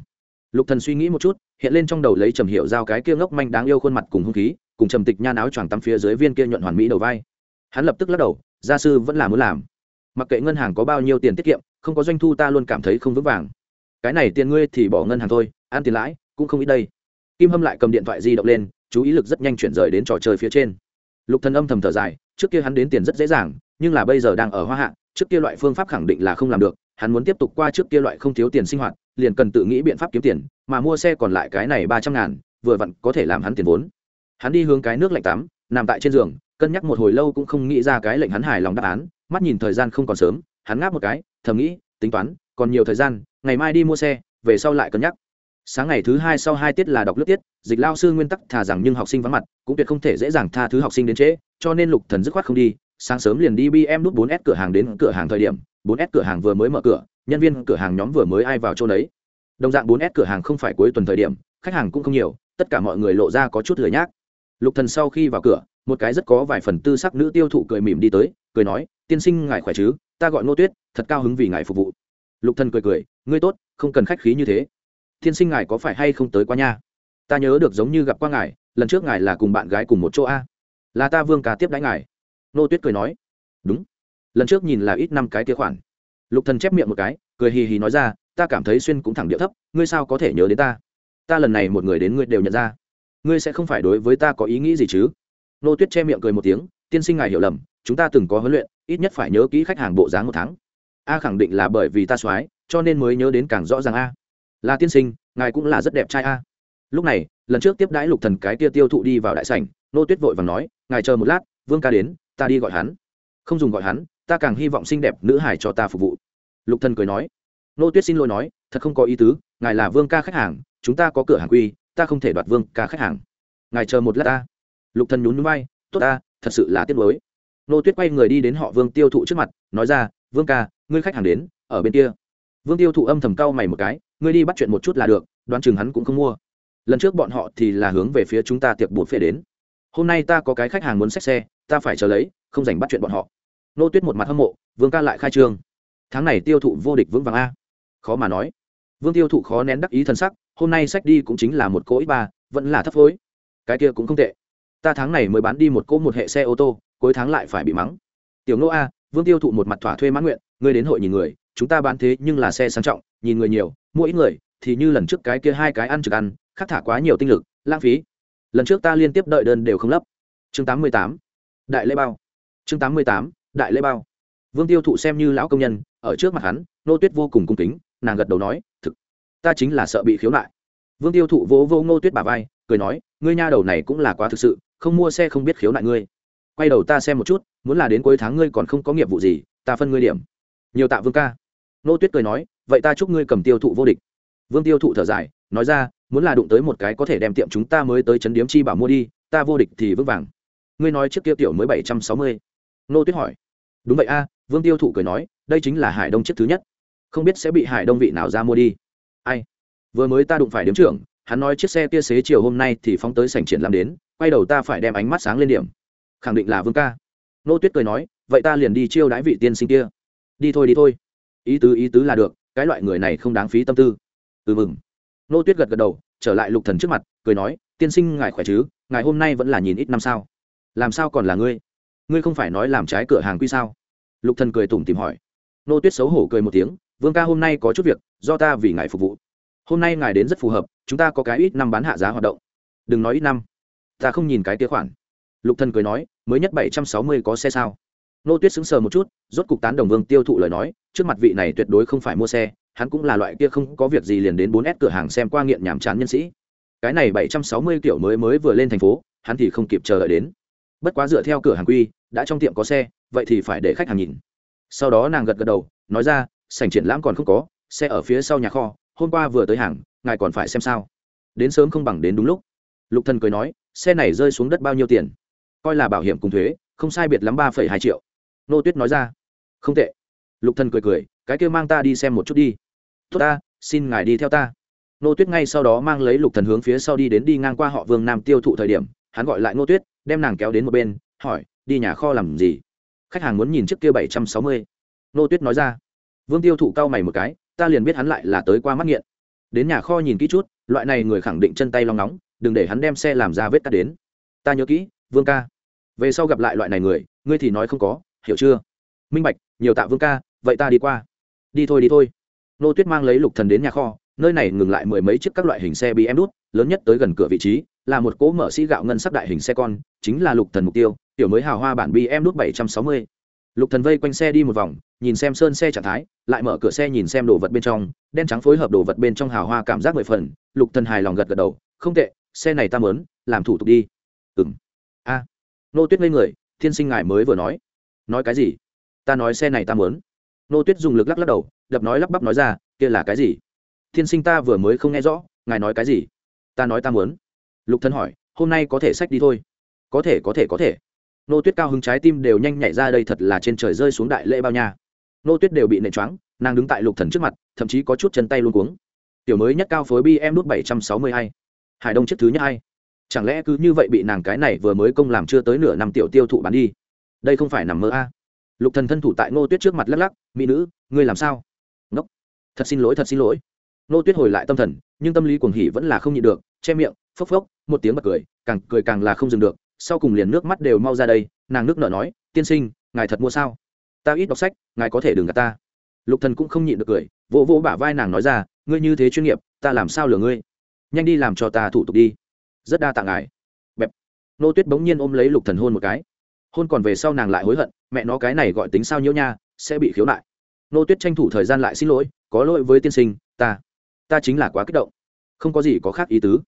Lục thần suy nghĩ một chút, hiện lên trong đầu lấy trầm hiệu giao cái kia ngốc manh đáng yêu khuôn mặt cùng hung khí, cùng trầm tịch nhan áo choàng tắm phía dưới viên kia nhuận hoàn mỹ đầu vai. Hắn lập tức lắc đầu, gia sư vẫn là muốn làm. Mặc kệ ngân hàng có bao nhiêu tiền tiết kiệm, không có doanh thu ta luôn cảm thấy không vững vàng. Cái này tiền ngươi thì bỏ ngân hàng thôi, ăn tiền lãi, cũng không ít đây. Kim hâm lại cầm điện thoại di động lên, chú ý lực rất nhanh chuyển rời đến trò chơi phía trên lục thần âm thầm thở dài, trước kia hắn đến tiền rất dễ dàng, nhưng là bây giờ đang ở hoa hạ, trước kia loại phương pháp khẳng định là không làm được, hắn muốn tiếp tục qua trước kia loại không thiếu tiền sinh hoạt, liền cần tự nghĩ biện pháp kiếm tiền, mà mua xe còn lại cái này ba trăm ngàn, vừa vặn có thể làm hắn tiền vốn. Hắn đi hướng cái nước lạnh tắm, nằm tại trên giường, cân nhắc một hồi lâu cũng không nghĩ ra cái lệnh hắn hài lòng đáp án, mắt nhìn thời gian không còn sớm, hắn ngáp một cái, thầm nghĩ, tính toán, còn nhiều thời gian, ngày mai đi mua xe, về sau lại cân nhắc sáng ngày thứ hai sau hai tiết là đọc lớp tiết, dịch lao sư nguyên tắc thà rằng nhưng học sinh vắng mặt, cũng tuyệt không thể dễ dàng tha thứ học sinh đến trễ, cho nên lục thần dứt khoát không đi. Sáng sớm liền đi bm nút 4S cửa hàng đến cửa hàng thời điểm 4S cửa hàng vừa mới mở cửa, nhân viên cửa hàng nhóm vừa mới ai vào chỗ đấy đồng dạng 4S cửa hàng không phải cuối tuần thời điểm, khách hàng cũng không nhiều, tất cả mọi người lộ ra có chút lười nhác. Lục thần sau khi vào cửa, một cái rất có vài phần tư sắc nữ tiêu thụ cười mỉm đi tới, cười nói, tiên sinh ngài khỏe chứ? Ta gọi nô tuyết, thật cao hứng vì ngài phục vụ. Lục thần cười cười, ngươi tốt, không cần khách khí như thế tiên sinh ngài có phải hay không tới qua nha? Ta nhớ được giống như gặp qua ngài, lần trước ngài là cùng bạn gái cùng một chỗ a. Là ta vương ca tiếp đãi ngài. Nô tuyết cười nói. Đúng. Lần trước nhìn là ít năm cái kia khoản. Lục thần chép miệng một cái, cười hì hì nói ra, ta cảm thấy xuyên cũng thẳng điệu thấp, ngươi sao có thể nhớ đến ta? Ta lần này một người đến ngươi đều nhận ra. Ngươi sẽ không phải đối với ta có ý nghĩ gì chứ? Nô tuyết che miệng cười một tiếng, tiên sinh ngài hiểu lầm, chúng ta từng có huấn luyện, ít nhất phải nhớ kỹ khách hàng bộ dáng một tháng. A khẳng định là bởi vì ta soái, cho nên mới nhớ đến càng rõ ràng a là tiên sinh, ngài cũng là rất đẹp trai a. Lúc này, lần trước tiếp đãi lục thần cái kia tiêu thụ đi vào đại sảnh, nô tuyết vội vàng nói, ngài chờ một lát, vương ca đến, ta đi gọi hắn. Không dùng gọi hắn, ta càng hy vọng xinh đẹp nữ hải cho ta phục vụ. Lục thần cười nói. Nô tuyết xin lỗi nói, thật không có ý tứ, ngài là vương ca khách hàng, chúng ta có cửa hàng quy, ta không thể đoạt vương ca khách hàng. Ngài chờ một lát ta. Lục thần nhún nhún vai, tốt ta, thật sự là tiếc nuối. Nô tuyết quay người đi đến họ vương tiêu thụ trước mặt, nói ra, vương ca, ngươi khách hàng đến, ở bên kia. Vương tiêu thụ âm thầm cau mày một cái ngươi đi bắt chuyện một chút là được, đoán chừng hắn cũng không mua. Lần trước bọn họ thì là hướng về phía chúng ta tiệc bột phê đến. Hôm nay ta có cái khách hàng muốn xách xe, ta phải chờ lấy, không dành bắt chuyện bọn họ. Nô tuyết một mặt hâm mộ, vương ca lại khai trương. Tháng này tiêu thụ vô địch vững vàng a. Khó mà nói. Vương tiêu thụ khó nén đắc ý t sắc, hôm nay sách đi cũng chính là một cỗ ít ba, vẫn là thấp phối. Cái kia cũng không tệ. Ta tháng này mới bán đi một cỗ một hệ xe ô tô, cuối tháng lại phải bị mắng. Tiểu nô a, vương tiêu thụ một mặt thỏa thuê mãn nguyện, ngươi đến hội nhìn người chúng ta bán thế nhưng là xe sang trọng, nhìn người nhiều, mua ít người, thì như lần trước cái kia hai cái ăn trực ăn khắc thả quá nhiều tinh lực, lãng phí. Lần trước ta liên tiếp đợi đơn đều không lấp. Chương tám mươi tám, đại lễ bao. Chương tám mươi tám, đại lễ bao. Vương tiêu thụ xem như lão công nhân, ở trước mặt hắn, nô tuyết vô cùng cung kính, nàng gật đầu nói, thực, ta chính là sợ bị khiếu nại. Vương tiêu thụ vỗ vô ngô tuyết bà vai, cười nói, ngươi nha đầu này cũng là quá thực sự, không mua xe không biết khiếu nại ngươi. Quay đầu ta xem một chút, muốn là đến cuối tháng ngươi còn không có nghiệp vụ gì, ta phân ngươi điểm. Nhiều tạ vương ca nô tuyết cười nói, vậy ta chúc ngươi cầm tiêu thụ vô địch. Vương tiêu thụ thở dài, nói ra, muốn là đụng tới một cái có thể đem tiệm chúng ta mới tới chấn điếm chi bảo mua đi, ta vô địch thì vững vàng. Ngươi nói chiếc kia tiểu mới bảy trăm sáu mươi. Nô tuyết hỏi. Đúng vậy a. Vương tiêu thụ cười nói, đây chính là hải đông chiếc thứ nhất. Không biết sẽ bị hải đông vị nào ra mua đi. Ai? Vừa mới ta đụng phải điếm trưởng, hắn nói chiếc xe kia xế chiều hôm nay thì phóng tới sảnh triển làm đến, quay đầu ta phải đem ánh mắt sáng lên điểm. Khẳng định là vương ca. Nô tuyết cười nói, vậy ta liền đi chiêu đãi vị tiên sinh kia. Đi thôi đi thôi ý tứ ý tứ là được, cái loại người này không đáng phí tâm tư. Ừ mừng. Nô tuyết gật gật đầu, trở lại lục thần trước mặt, cười nói, tiên sinh ngài khỏe chứ? Ngài hôm nay vẫn là nhìn ít năm sao? Làm sao còn là ngươi? Ngươi không phải nói làm trái cửa hàng quy sao? Lục thần cười tủm tìm hỏi. Nô tuyết xấu hổ cười một tiếng, vương ca hôm nay có chút việc, do ta vì ngài phục vụ. Hôm nay ngài đến rất phù hợp, chúng ta có cái ít năm bán hạ giá hoạt động. Đừng nói ít năm, ta không nhìn cái kia khoản. Lục thần cười nói, mới nhất bảy trăm sáu mươi có xe sao? Nô tuyết sững sờ một chút, rốt cục tán đồng vương tiêu thụ lời nói trước mặt vị này tuyệt đối không phải mua xe, hắn cũng là loại kia không có việc gì liền đến bốn s cửa hàng xem qua nghiện nhàm chán nhân sĩ. Cái này bảy trăm sáu mươi kiểu mới mới vừa lên thành phố, hắn thì không kịp chờ đợi đến. Bất quá dựa theo cửa hàng quy, đã trong tiệm có xe, vậy thì phải để khách hàng nhìn. Sau đó nàng gật gật đầu, nói ra, sảnh triển lãm còn không có, xe ở phía sau nhà kho, hôm qua vừa tới hàng, ngài còn phải xem sao. Đến sớm không bằng đến đúng lúc. Lục thần cười nói, xe này rơi xuống đất bao nhiêu tiền? Coi là bảo hiểm cùng thuế, không sai biệt lắm ba phẩy hai triệu. Nô tuyết nói ra, không tệ lục thần cười cười, cái kia mang ta đi xem một chút đi. Tốt ta, xin ngài đi theo ta. Nô tuyết ngay sau đó mang lấy lục thần hướng phía sau đi đến đi ngang qua họ vương nam tiêu thụ thời điểm, hắn gọi lại nô tuyết, đem nàng kéo đến một bên, hỏi, đi nhà kho làm gì? Khách hàng muốn nhìn chiếc kia bảy trăm sáu mươi. Nô tuyết nói ra, vương tiêu thụ cau mày một cái, ta liền biết hắn lại là tới qua mắt nghiện. Đến nhà kho nhìn kỹ chút, loại này người khẳng định chân tay long nóng, đừng để hắn đem xe làm ra vết cắt đến. Ta nhớ kỹ, vương ca. Về sau gặp lại loại này người, ngươi thì nói không có, hiểu chưa? Minh bạch, nhiều tạ vương ca vậy ta đi qua. Đi thôi đi thôi. Nô tuyết mang lấy lục thần đến nhà kho, nơi này ngừng lại mười mấy chiếc các loại hình xe bị em đút, lớn nhất tới gần cửa vị trí, là một cỗ mở sĩ gạo ngân sắc đại hình xe con, chính là lục thần mục tiêu, tiểu mới hào hoa bản bm đút bảy trăm sáu mươi. Lục thần vây quanh xe đi một vòng, nhìn xem sơn xe trạng thái, lại mở cửa xe nhìn xem đồ vật bên trong, đen trắng phối hợp đồ vật bên trong hào hoa cảm giác mười phần, lục thần hài lòng gật gật đầu, không tệ, xe này ta mớn, làm thủ tục đi. Ừm, a. Nô tuyết ngây người, thiên sinh ngài mới vừa nói. Nói cái gì? Ta nói xe này ta mớn nô tuyết dùng lực lắc lắc đầu, đập nói lắp bắp nói ra, kia là cái gì? Thiên sinh ta vừa mới không nghe rõ, ngài nói cái gì? Ta nói ta muốn. Lục thân hỏi, hôm nay có thể sách đi thôi. Có thể có thể có thể. Nô tuyết cao hứng trái tim đều nhanh nhảy ra đây thật là trên trời rơi xuống đại lễ bao nha. Nô tuyết đều bị nện choáng, nàng đứng tại lục thần trước mặt, thậm chí có chút chân tay luôn cuống. Tiểu mới nhất cao phối bm nút bảy trăm sáu mươi hai. Hải đông chiếc thứ nhất hai. Chẳng lẽ cứ như vậy bị nàng cái này vừa mới công làm chưa tới nửa năm tiểu tiêu thụ bán đi? Đây không phải nằm mơ a lục thần thân thủ tại ngô tuyết trước mặt lắc lắc, mỹ nữ, ngươi làm sao? Ngốc. Thật xin lỗi, thật xin lỗi. Ngô tuyết hồi lại tâm thần, nhưng tâm lý cuồng hỉ vẫn là không nhịn được, che miệng, phốc phốc, một tiếng bật cười, càng cười càng là không dừng được, sau cùng liền nước mắt đều mau ra đây, nàng nước nợ nói, tiên sinh, ngài thật mua sao? Ta ít đọc sách, ngài có thể đừng gạt ta. Lục thần cũng không nhịn được cười, vỗ vỗ bả vai nàng nói ra, ngươi như thế chuyên nghiệp, ta làm sao lừa ngươi? Nhanh đi làm cho ta thủ tục đi. Rất đa tạ ngài. Bẹp. Nô tuyết bỗng nhiên ôm lấy lục thần hôn một cái hôn còn về sau nàng lại hối hận, mẹ nó cái này gọi tính sao nhiễu nha, sẽ bị khiếu nại. Nô tuyết tranh thủ thời gian lại xin lỗi, có lỗi với tiên sinh, ta ta chính là quá kích động. Không có gì có khác ý tứ.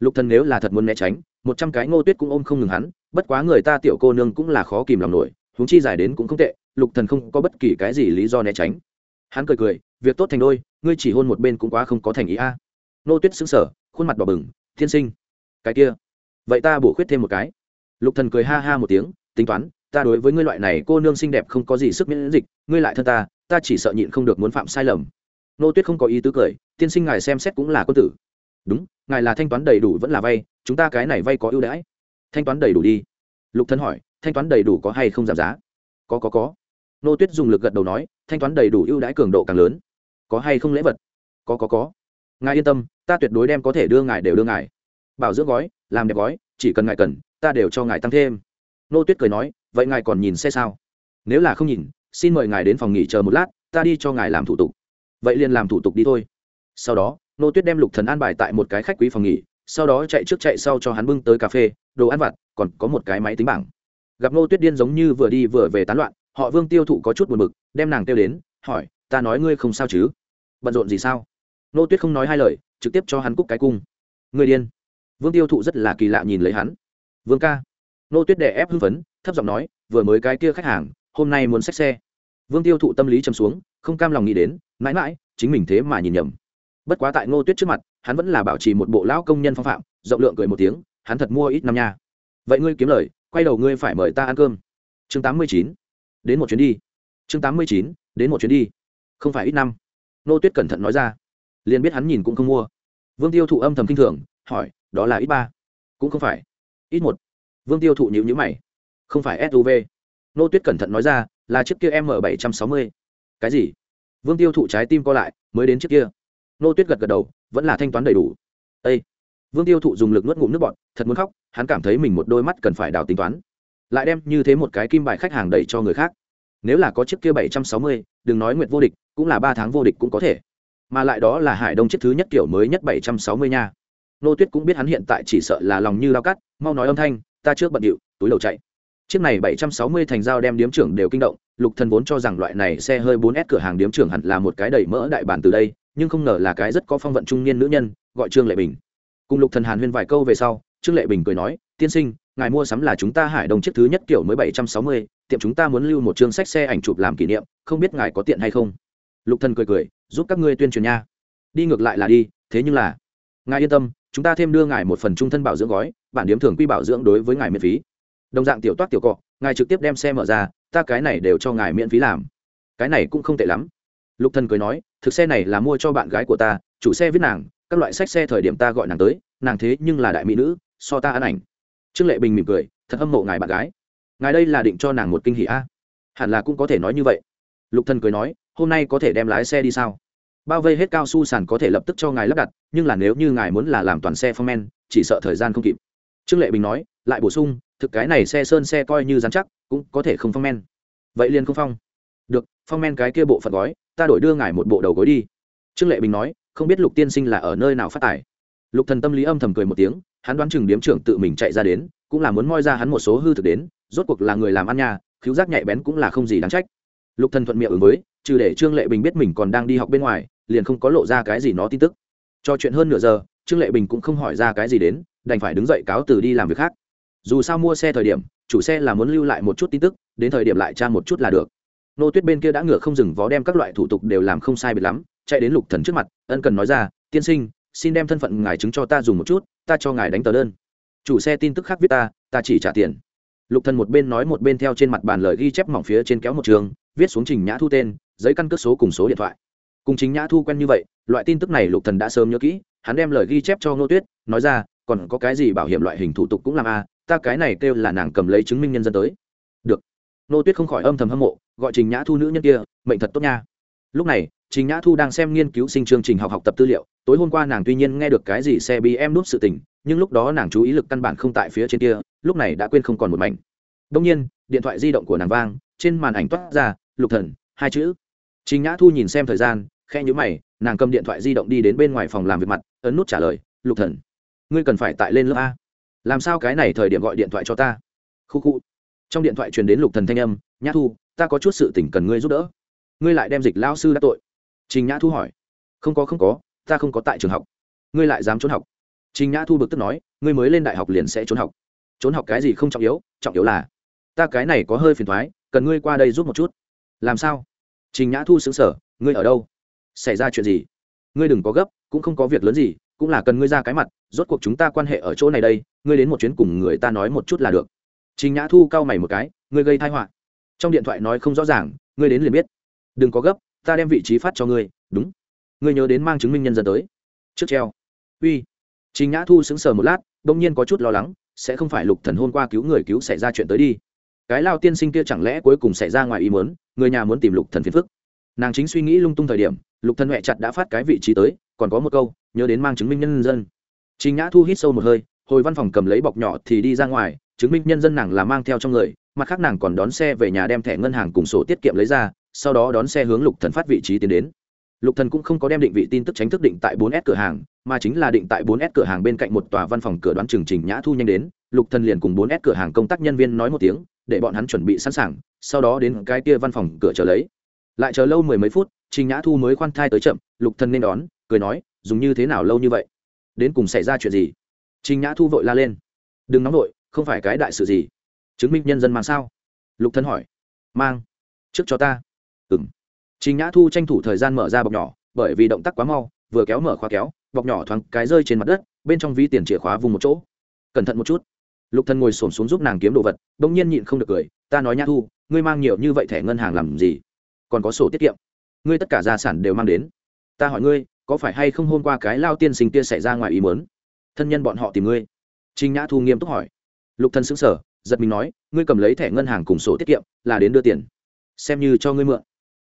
Lục thần nếu là thật muốn né tránh, một trăm cái ngô tuyết cũng ôm không ngừng hắn, bất quá người ta tiểu cô nương cũng là khó kìm lòng nổi, huống chi giải đến cũng không tệ, lục thần không có bất kỳ cái gì lý do né tránh. Hắn cười cười, việc tốt thành đôi, ngươi chỉ hôn một bên cũng quá không có thành ý a. Nô tuyết sững sờ, khuôn mặt đỏ bừng thiên sinh, cái kia, vậy ta bổ khuyết thêm một cái. Lục thần cười ha ha một tiếng tính toán, ta đối với ngươi loại này cô nương xinh đẹp không có gì sức miễn dịch, ngươi lại thân ta ta chỉ sợ nhịn không được muốn phạm sai lầm. Nô tuyết không có ý tứ cười, tiên sinh ngài xem xét cũng là quân tử. Đúng, ngài là thanh toán đầy đủ vẫn là vay, chúng ta cái này vay có ưu đãi. Thanh toán đầy đủ đi. Lục thân hỏi, thanh toán đầy đủ có hay không giảm giá? Có có có. Nô tuyết dùng lực gật đầu nói, thanh toán đầy đủ ưu đãi cường độ càng lớn. Có hay không lễ vật? Có có có. Ngài yên tâm, ta tuyệt đối đem có thể đưa ngài đều đưa ngài. Bảo dưỡng gói, làm đẹp gói, chỉ cần ngài cần, ta đều cho ngài tăng thêm nô tuyết cười nói, vậy ngài còn nhìn xe sao? Nếu là không nhìn, xin mời ngài đến phòng nghỉ chờ một lát, ta đi cho ngài làm thủ tục. Vậy liền làm thủ tục đi thôi. Sau đó, nô tuyết đem lục thần an bài tại một cái khách quý phòng nghỉ, sau đó chạy trước chạy sau cho hắn bưng tới cà phê, đồ ăn vặt, còn có một cái máy tính bảng. Gặp nô tuyết điên giống như vừa đi vừa về tán loạn, họ vương tiêu thụ có chút buồn bực, đem nàng tiêu đến, hỏi, ta nói ngươi không sao chứ? Bận rộn gì sao? Nô tuyết không nói hai lời, trực tiếp cho hắn cúc cái cung. Người điên. Vương tiêu thụ rất là kỳ lạ nhìn lấy hắn. Vương ca nô tuyết đè ép hưng phấn, thấp giọng nói, vừa mới cái kia khách hàng, hôm nay muốn xách xe. Vương tiêu thụ tâm lý chầm xuống, không cam lòng nghĩ đến, mãi mãi, chính mình thế mà nhìn nhầm. Bất quá tại ngô tuyết trước mặt, hắn vẫn là bảo trì một bộ lão công nhân phong phạm, rộng lượng cười một tiếng, hắn thật mua ít năm nha. Vậy ngươi kiếm lời, quay đầu ngươi phải mời ta ăn cơm. Chương tám mươi chín, đến một chuyến đi. Chương tám mươi chín, đến một chuyến đi. Không phải ít năm. Ngô tuyết cẩn thận nói ra. Liền biết hắn nhìn cũng không mua. Vương tiêu thụ âm thầm k i n h thường, hỏi, đó là ít ba? Cũng không phải. Ít một vương tiêu thụ nhữ nhữ mày. Không phải suv nô tuyết cẩn thận nói ra, là chiếc kia m bảy trăm sáu mươi. Cái gì? Vương tiêu thụ trái tim co lại, mới đến chiếc kia. Nô tuyết gật gật đầu, vẫn là thanh toán đầy đủ. Â vương tiêu thụ dùng lực nuốt ngụm nước bọt, thật muốn khóc, hắn cảm thấy mình một đôi mắt cần phải đào tính toán. Lại đem như thế một cái kim bài khách hàng đẩy cho người khác. Nếu là có chiếc kia bảy trăm sáu mươi, đừng nói nguyện vô địch, cũng là ba tháng vô địch cũng có thể. Mà lại đó là hải đông chiếc thứ nhất kiểu mới nhất bảy trăm sáu mươi nha. Nô tuyết cũng biết hắn hiện tại chỉ sợ là lòng như lao cắt, mau nói âm thanh ta trước bận điệu, túi đầu chạy. Chiếc này bảy trăm sáu mươi thành dao đem điếm trưởng đều kinh động, lục thần vốn cho rằng loại này xe hơi bốn s cửa hàng điếm trưởng hẳn là một cái đầy mỡ đại bản từ đây, nhưng không ngờ là cái rất có phong vận trung niên nữ nhân, gọi trương lệ bình. Cùng lục thần hàn huyên vài câu về sau, trương lệ bình cười nói, tiên sinh, ngài mua sắm là chúng ta hải đồng chiếc thứ nhất kiểu mới bảy trăm sáu mươi, tiệm chúng ta muốn lưu một chương sách xe ảnh chụp làm kỷ niệm, không biết ngài có tiện hay không? Lục thần cười cười, giúp các ngươi tuyên truyền nha. Đi ngược lại là đi, thế nhưng là ngài yên tâm, chúng ta thêm đưa ngài một phần trung thân bảo dưỡng gói, bản điếm thường quy bảo dưỡng đối với ngài miễn phí. Đồng dạng tiểu toát tiểu cọ, ngài trực tiếp đem xe mở ra, ta cái này đều cho ngài miễn phí làm. Cái này cũng không tệ lắm. Lục thần cười nói, thực xe này là mua cho bạn gái của ta, chủ xe viết nàng, các loại sách xe thời điểm ta gọi nàng tới, nàng thế nhưng là đại mỹ nữ, so ta ăn ảnh. Trương lệ bình mỉm cười, thật hâm mộ ngài bạn gái. Ngài đây là định cho nàng một kinh hỉ a? Hẳn là cũng có thể nói như vậy. Lục thần cười nói, hôm nay có thể đem lái xe đi sao? Bao vây hết cao su sàn có thể lập tức cho ngài lắp đặt, nhưng là nếu như ngài muốn là làm toàn xe phong men, chỉ sợ thời gian không kịp. Trương lệ bình nói, lại bổ sung, thực cái này xe sơn xe coi như dán chắc, cũng có thể không phong men. Vậy liền không phong. Được, phong men cái kia bộ phận gói, ta đổi đưa ngài một bộ đầu gối đi. Trương lệ bình nói, không biết lục tiên sinh là ở nơi nào phát tài lục thần tâm lý âm thầm cười một tiếng, hắn đoán chừng điếm trưởng tự mình chạy ra đến, cũng là muốn moi ra hắn một số hư thực đến, rốt cuộc là người làm ăn nhà, khiếu giác nhạy bén cũng là không gì đáng trách lục thần thuận miệng ứng với, trừ để trương lệ bình biết mình còn đang đi học bên ngoài, liền không có lộ ra cái gì nó tin tức. Cho chuyện hơn nửa giờ, trương lệ bình cũng không hỏi ra cái gì đến, đành phải đứng dậy cáo từ đi làm việc khác. Dù sao mua xe thời điểm, chủ xe là muốn lưu lại một chút tin tức, đến thời điểm lại tra một chút là được. Nô tuyết bên kia đã ngựa không dừng vó đem các loại thủ tục đều làm không sai biệt lắm, chạy đến lục thần trước mặt, ân cần nói ra, tiên sinh, xin đem thân phận ngài chứng cho ta dùng một chút, ta cho ngài đánh tờ đơn. Chủ xe tin tức khác viết ta ta chỉ trả tiền. Lục thần một bên nói một bên theo trên mặt bàn lời ghi chép mỏng phía trên kéo một trường viết xuống trình nhã thu tên, giấy căn cước số cùng số điện thoại. Cùng chính nhã thu quen như vậy, loại tin tức này lục thần đã sớm nhớ kỹ, hắn đem lời ghi chép cho ngô tuyết, nói ra, còn có cái gì bảo hiểm loại hình thủ tục cũng làm a ta cái này kêu là nàng cầm lấy chứng minh nhân dân tới. Được. Ngô tuyết không khỏi âm thầm hâm mộ, gọi trình nhã thu nữ nhân kia, mệnh thật tốt nha. Lúc này, trình nhã thu đang xem nghiên cứu sinh chương trình học học tập tư liệu, tối hôm qua nàng tuy nhiên nghe được cái gì xe bm núp sự tình, nhưng lúc đó nàng chú ý lực căn bản không tại phía trên kia, lúc này đã quên không còn một mảnh. Đông nhiên, điện thoại di động của nàng vang, trên màn ảnh toát ra lục thần, hai chữ. Trình nhã thu nhìn xem thời gian khe nhíu mày, nàng cầm điện thoại di động đi đến bên ngoài phòng làm việc mặt, ấn nút trả lời, lục thần, ngươi cần phải tại lên lớp a. Làm sao cái này thời điểm gọi điện thoại cho ta? Khu khu. Trong điện thoại truyền đến lục thần thanh âm, nhã thu, ta có chút sự tình cần ngươi giúp đỡ. Ngươi lại đem dịch lão sư đã tội. Trình nhã thu hỏi, không có không có, ta không có tại trường học. Ngươi lại dám trốn học. Trình nhã thu bực tức nói, ngươi mới lên đại học liền sẽ trốn học. Trốn học cái gì không trọng yếu trọng yếu là ta cái này có hơi phiền thoái, cần ngươi qua đây giúp một chút làm sao? Trình nhã thu xứng sở ngươi ở đâu? Xảy ra chuyện gì? Ngươi đừng có gấp, cũng không có việc lớn gì, cũng là cần ngươi ra cái mặt, rốt cuộc chúng ta quan hệ ở chỗ này đây, ngươi đến một chuyến cùng người ta nói một chút là được. Trình nhã thu cau mày một cái, ngươi gây thai họa. Trong điện thoại nói không rõ ràng, ngươi đến liền biết. Đừng có gấp, ta đem vị trí phát cho ngươi, đúng. Ngươi nhớ đến mang chứng minh nhân dân tới. Trước treo. Uy. Trình nhã thu sững sờ một lát bỗng nhiên có chút lo lắng, sẽ không phải lục thần hôm qua cứu người cứu xảy ra chuyện tới đi cái lao tiên sinh kia chẳng lẽ cuối cùng xảy ra ngoài ý muốn, người nhà muốn tìm lục thần phiền phức. Nàng chính suy nghĩ lung tung thời điểm, lục thần huệ chặt đã phát cái vị trí tới, còn có một câu, nhớ đến mang chứng minh nhân dân. Trình nhã thu hít sâu một hơi, hồi văn phòng cầm lấy bọc nhỏ thì đi ra ngoài, chứng minh nhân dân nàng là mang theo trong người, mặt khác nàng còn đón xe về nhà đem thẻ ngân hàng cùng sổ tiết kiệm lấy ra, sau đó đón xe hướng lục thần phát vị trí tiến đến. Lục thần cũng không có đem định vị tin tức tránh thức định tại 4S cửa hàng, mà chính là định tại 4S cửa hàng bên cạnh một tòa văn phòng cửa đoán trường trình nhã thu nhanh đến, lục thần liền cùng 4S cửa hàng công tác nhân viên nói một tiếng để bọn hắn chuẩn bị sẵn sàng, sau đó đến cái kia văn phòng cửa chờ lấy. Lại chờ lâu mười mấy phút, trình nhã thu mới khoan thai tới chậm, lục thần nên đón, cười nói, dùng như thế nào lâu như vậy? Đến cùng xảy ra chuyện gì? Trình nhã thu vội la lên, đừng nóng vội, không phải cái đại sự gì. Chứng minh nhân dân mang sao? Lục thần hỏi, mang, trước cho ta. Ừm. Trình nhã thu tranh thủ thời gian mở ra bọc nhỏ, bởi vì động tác quá mau, vừa kéo mở khóa kéo, bọc nhỏ thoáng cái rơi trên mặt đất, bên trong ví tiền chìa khóa vùng một chỗ. Cẩn thận một chút lục thần ngồi xổm xuống giúp nàng kiếm đồ vật, bỗng nhiên nhịn không được cười, ta nói nhã thu, ngươi mang nhiều như vậy thẻ ngân hàng làm gì? Còn có sổ tiết kiệm. Ngươi tất cả gia sản đều mang đến. Ta hỏi ngươi, có phải hay không hôm qua cái lao tiên sinh kia xảy ra ngoài ý muốn? Thân nhân bọn họ tìm ngươi. Trinh nhã thu nghiêm túc hỏi. Lục thần sững sờ, giật mình nói, ngươi cầm lấy thẻ ngân hàng cùng sổ tiết kiệm, là đến đưa tiền. Xem như cho ngươi mượn.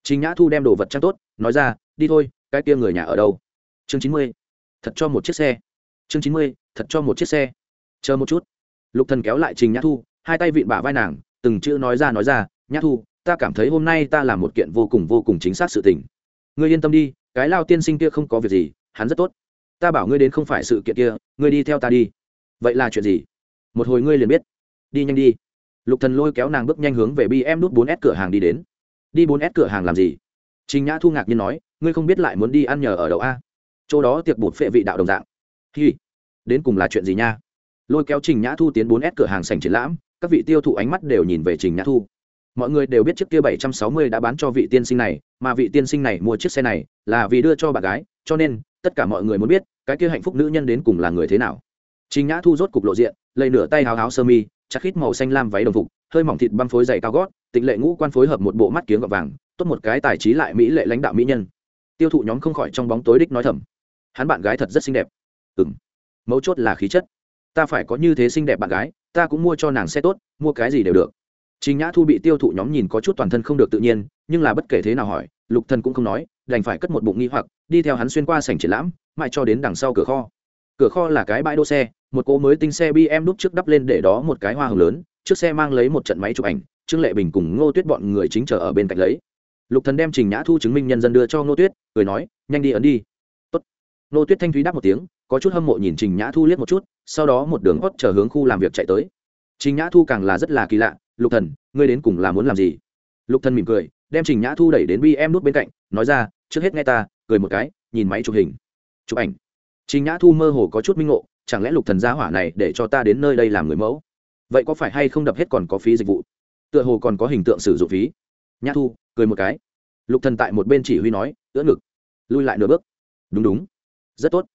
Trinh nhã thu đem đồ vật trang tốt, nói ra, đi thôi, cái kia người nhà ở đâu? Chương chín mươi, thật cho một chiếc xe. Chương chín mươi, thật cho một chiếc xe. Chờ một chút lục thần kéo lại trình nhã thu, hai tay vịn bả vai nàng, từng chữ nói ra nói ra, nhã thu, ta cảm thấy hôm nay ta làm một kiện vô cùng vô cùng chính xác sự tình. Ngươi yên tâm đi, cái lao tiên sinh kia không có việc gì, hắn rất tốt. Ta bảo ngươi đến không phải sự kiện kia, ngươi đi theo ta đi. Vậy là chuyện gì? Một hồi ngươi liền biết. Đi nhanh đi. Lục thần lôi kéo nàng bước nhanh hướng về bm nút 4 s cửa hàng đi đến. Đi 4 s cửa hàng làm gì? Trình nhã thu ngạc nhiên nói, ngươi không biết lại muốn đi ăn nhờ ở đậu a. Chỗ đó tiệc bột phệ vị đạo đồng dạng. Hi, đến cùng là chuyện gì nha? Lôi kéo trình nhã thu tiến 4 s cửa hàng sành triển lãm, các vị tiêu thụ ánh mắt đều nhìn về trình nhã thu. Mọi người đều biết chiếc kia 760 đã bán cho vị tiên sinh này, mà vị tiên sinh này mua chiếc xe này là vì đưa cho bạn gái, cho nên tất cả mọi người muốn biết cái kia hạnh phúc nữ nhân đến cùng là người thế nào. Trình nhã thu rốt cục lộ diện lấy nửa tay háo háo sơ mi chắc khít màu xanh lam váy đồng phục, hơi mỏng thịt băm phối dày cao gót, tịnh lệ ngũ quan phối hợp một bộ mắt kiếng gọt vàng, tốt một cái tài trí lại mỹ lệ lãnh đạo mỹ nhân. Tiêu thụ nhóm không khỏi trong bóng tối đích nói thầm. Hắn bạn gái thật rất xinh đẹp. Ừm. Mấu chốt là khí chất ta phải có như thế xinh đẹp bạn gái ta cũng mua cho nàng xe tốt mua cái gì đều được Trình Nhã Thu bị tiêu thụ nhóm nhìn có chút toàn thân không được tự nhiên, nhưng là bất kể thế nào hỏi, Lục Thần cũng không nói, đành phải cất một bụng nghi hoặc, đi theo hắn xuyên qua sảnh triển lãm, mãi cho đến đằng sau cửa kho. Cửa kho là cái bãi đỗ xe, một cỗ mới tinh xe BMW đúc trước đắp lên để đó một cái hoa hồng lớn, trước xe mang lấy một trận máy chụp ảnh, Trương Lệ Bình cùng Ngô Tuyết bọn người chính chờ ở bên cạnh lấy. Lục Thần đem Trình Nhã Thu chứng minh nhân dân đưa cho Ngô Tuyết, cười nói, nhanh đi ấn đi. Tốt. Ngô Tuyết thanh thúy đáp một tiếng, có chút hâm mộ nhìn Trình Nhã Thu liếc một chút, sau đó một đường hót chờ hướng khu làm việc chạy tới. Trình Nhã Thu càng là rất là kỳ lạ, lục thần ngươi đến cùng là muốn làm gì? Lục thần mỉm cười đem trình nhã thu đẩy đến bi em nút bên cạnh nói ra trước hết nghe ta cười một cái nhìn máy chụp hình. Chụp ảnh? Trình nhã thu mơ hồ có chút minh ngộ chẳng lẽ lục thần gia hỏa này để cho ta đến nơi đây làm người mẫu? Vậy có phải hay không đập hết còn có phí dịch vụ? Tựa hồ còn có hình tượng sử dụng phí. Nhã thu cười một cái. Lục thần tại một bên chỉ huy nói ưỡn ngực. Lui lại nửa bước. Đúng đúng. Rất tốt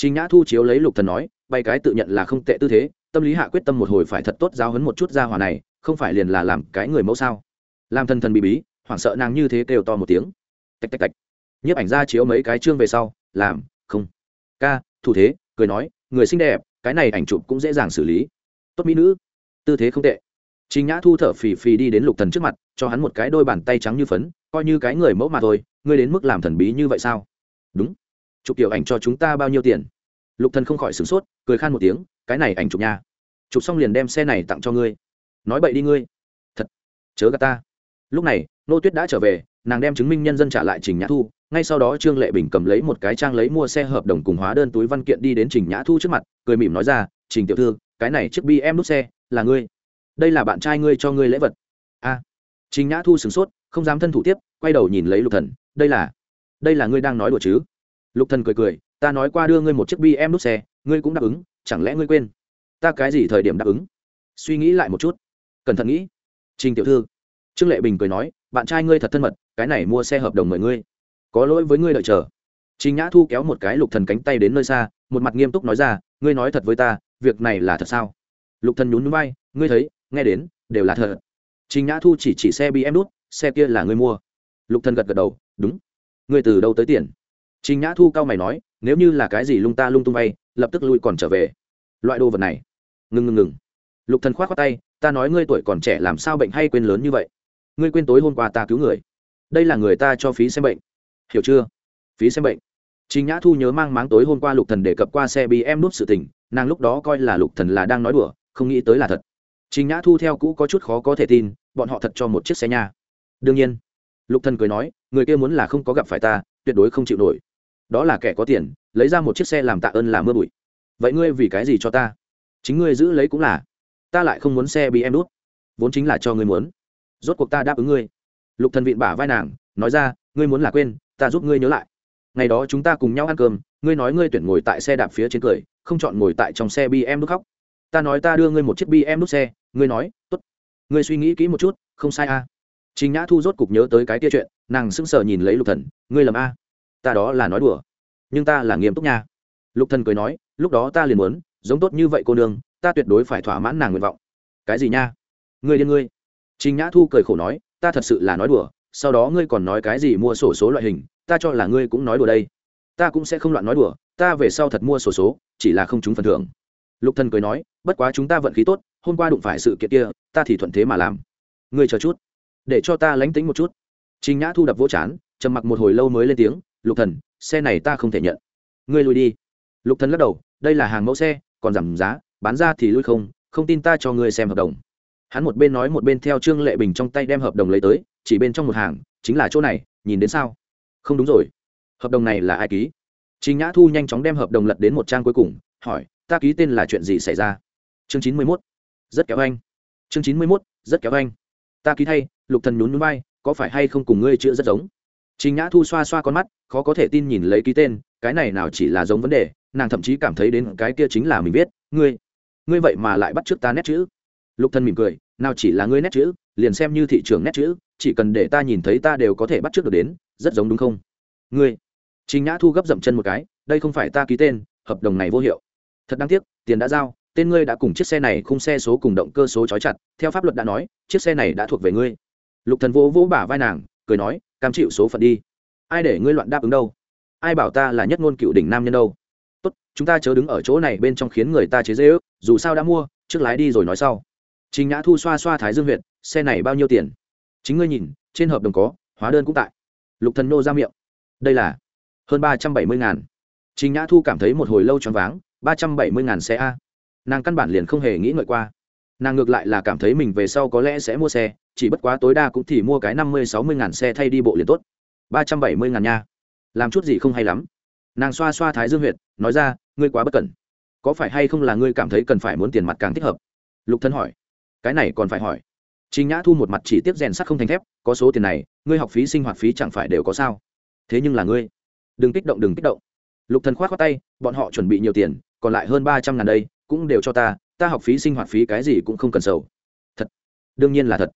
trình nhã thu chiếu lấy lục thần nói, bay cái tự nhận là không tệ tư thế, tâm lý hạ quyết tâm một hồi phải thật tốt giáo huấn một chút gia hỏa này, không phải liền là làm cái người mẫu sao? Làm thần thần bí bí, hoảng sợ nàng như thế kêu to một tiếng. Tạch tạch tạch. Nhiếp ảnh ra chiếu mấy cái chương về sau, làm, không. Ca, thủ thế, cười nói, người xinh đẹp, cái này ảnh chụp cũng dễ dàng xử lý. Tốt mỹ nữ. Tư thế không tệ. Trình nhã thu thở phì phì đi đến lục thần trước mặt, cho hắn một cái đôi bàn tay trắng như phấn, coi như cái người mẫu mà thôi, ngươi đến mức làm thần bí như vậy sao? Đúng chụp tiểu ảnh cho chúng ta bao nhiêu tiền? Lục thần không khỏi sửng sốt, cười khan một tiếng, cái này ảnh chụp nha. Chụp xong liền đem xe này tặng cho ngươi. Nói bậy đi ngươi. Thật, chớ gạt ta. Lúc này, nô tuyết đã trở về, nàng đem chứng minh nhân dân trả lại trình nhã thu, ngay sau đó trương lệ bình cầm lấy một cái trang lấy mua xe hợp đồng cùng hóa đơn túi văn kiện đi đến trình nhã thu trước mặt, cười mỉm nói ra, trình tiểu thư, cái này chiếc bi em nút xe, là ngươi. Đây là bạn trai ngươi cho ngươi lễ vật. A. Trình nhã thu sửng sốt, không dám thân thủ tiếp, quay đầu nhìn lấy lục thần, đây là đây là ngươi đang nói đùa chứ? Lục thần cười cười, ta nói qua đưa ngươi một chiếc bi em nút xe, ngươi cũng đáp ứng, chẳng lẽ ngươi quên? Ta cái gì thời điểm đáp ứng? Suy nghĩ lại một chút. Cẩn thận nghĩ. Trình tiểu thư. Trương lệ bình cười nói, bạn trai ngươi thật thân mật, cái này mua xe hợp đồng mời ngươi. Có lỗi với ngươi đợi chờ. Trình nhã thu kéo một cái lục thần cánh tay đến nơi xa, một mặt nghiêm túc nói ra, ngươi nói thật với ta, việc này là thật sao? Lục thần nhún nhún vai, ngươi thấy, nghe đến, đều là thật. Trình nhã thu chỉ chỉ xe bm đút, xe kia là ngươi mua. Lục thần gật gật đầu, đúng. Ngươi từ đâu tới tiền? Trình nhã thu cao mày nói nếu như là cái gì lung ta lung tung vay lập tức lui còn trở về. Loại đồ vật này. Ngừng ngừng ngừng. Lục thần khoát khoát tay ta nói ngươi tuổi còn trẻ làm sao bệnh hay quên lớn như vậy? Ngươi quên tối hôm qua ta cứu người. Đây là người ta cho phí xem bệnh. Hiểu chưa? Phí xem bệnh. Trình Nhã Thu nhớ mang máng tối hôm qua Lục Thần đề cập qua xe em núp sự tình, nàng lúc đó coi là Lục Thần là đang nói đùa, không nghĩ tới là thật. Trình Nhã Thu theo cũ có chút khó có thể tin, bọn họ thật cho một chiếc xe nha. Đương nhiên, Lục Thần cười nói, người kia muốn là không có gặp phải ta, tuyệt đối không chịu nổi. Đó là kẻ có tiền, lấy ra một chiếc xe làm tạ ơn là mưa bụi. Vậy ngươi vì cái gì cho ta? Chính ngươi giữ lấy cũng là. Ta lại không muốn xe bị em đút. Vốn chính là cho ngươi muốn. Rốt cuộc ta đáp ứng ngươi. Lục thần vịn bả vai nàng nói ra ngươi muốn là quên ta giúp ngươi nhớ lại. Ngày đó chúng ta cùng nhau ăn cơm ngươi nói ngươi tuyển ngồi tại xe đạp phía trên cười không chọn ngồi tại trong xe bi em đút khóc. Ta nói ta đưa ngươi một chiếc bi em đút xe ngươi nói tốt ngươi suy nghĩ kỹ một chút không sai a à. nhã thu rốt cục nhớ tới cái tia chuyện nàng sững sờ nhìn lấy lục thần ngươi lầm a ta đó là nói đùa. Nhưng ta là nghiêm túc nha. Lục thần cười nói, lúc đó ta liền muốn, giống tốt như vậy cô nương, ta tuyệt đối phải thỏa mãn nàng nguyện vọng. Cái gì nha? Ngươi điên ngươi. Trình nhã thu cười khổ nói, ta thật sự là nói đùa, sau đó ngươi còn nói cái gì mua sổ số loại hình, ta cho là ngươi cũng nói đùa đây. Ta cũng sẽ không loạn nói đùa, ta về sau thật mua sổ số, chỉ là không trúng phần thưởng. Lục thần cười nói, bất quá chúng ta vận khí tốt, hôm qua đụng phải sự kiện kia, ta thì thuận thế mà làm. Ngươi chờ chút, để cho ta lánh tính một chút. Trình nhã thu đập vỗ chán, trầm mặc một hồi lâu mới lên tiếng lục thần xe này ta không thể nhận ngươi lùi đi lục thần lắc đầu đây là hàng mẫu xe còn giảm giá bán ra thì lui không không tin ta cho ngươi xem hợp đồng hắn một bên nói một bên theo trương lệ bình trong tay đem hợp đồng lấy tới chỉ bên trong một hàng chính là chỗ này nhìn đến sao không đúng rồi hợp đồng này là ai ký Trình Nhã Thu nhanh chóng đem hợp đồng lật đến một trang cuối cùng, hỏi, ta ký tên là chuyện gì xảy ra? Chương chín mươi Mốt, Rất kéo anh. Chương chín mươi Mốt, Rất kéo anh. Ta ký thay, Lục Thần nhún nhún vai, có phải hay không cùng ngươi chữa rất giống? Trình Nhã Thu xoa xoa con mắt, khó có thể tin nhìn lấy ký tên, cái này nào chỉ là giống vấn đề, nàng thậm chí cảm thấy đến cái kia chính là mình viết, ngươi, ngươi vậy mà lại bắt trước ta nét chữ. Lục Thần mỉm cười, nào chỉ là ngươi nét chữ, liền xem như thị trường nét chữ, chỉ cần để ta nhìn thấy ta đều có thể bắt trước được đến, rất giống đúng không? Ngươi Trình Nhã Thu gấp dậm chân một cái, đây không phải ta ký tên, hợp đồng này vô hiệu. Thật đáng tiếc, tiền đã giao, tên ngươi đã cùng chiếc xe này khung xe số cùng động cơ số chói chặt, theo pháp luật đã nói, chiếc xe này đã thuộc về ngươi. Lục Thần vỗ vỗ bả vai nàng, cười nói, cam chịu số phận đi. Ai để ngươi loạn đáp ứng đâu? Ai bảo ta là nhất ngôn cựu đỉnh nam nhân đâu? Tốt, chúng ta chớ đứng ở chỗ này bên trong khiến người ta chế giễu, dù sao đã mua, trước lái đi rồi nói sau. Trình Nhã Thu xoa xoa thái dương huyệt, xe này bao nhiêu tiền? Chính ngươi nhìn, trên hợp đồng có, hóa đơn cũng tại. Lục Thần nô ra miệng. Đây là hơn ba trăm bảy mươi ngàn trình nhã thu cảm thấy một hồi lâu choáng váng ba trăm bảy mươi ngàn xe a nàng căn bản liền không hề nghĩ ngợi qua nàng ngược lại là cảm thấy mình về sau có lẽ sẽ mua xe chỉ bất quá tối đa cũng thì mua cái năm mươi sáu mươi ngàn xe thay đi bộ liền tốt. Ba trăm bảy mươi ngàn nha. Làm chút gì không hay lắm. Nàng xoa xoa thái dương huyệt nói ra ngươi quá bất cẩn. Có phải hay không là ngươi cảm thấy cần phải muốn tiền mặt càng thích hợp? Lục thân hỏi. Cái này còn phải hỏi. Trình Nhã Thu một mặt chỉ tiếp rèn sắt không thành thép, có số tiền này, ngươi học phí sinh hoạt phí chẳng phải đều có sao? Thế nhưng là ngươi, đừng kích động đừng kích động. Lục thần khoát khoát tay bọn họ chuẩn bị nhiều tiền còn lại hơn ba trăm ngàn đây cũng đều cho ta ta học phí sinh hoạt phí cái gì cũng không cần sầu. Thật đương nhiên là thật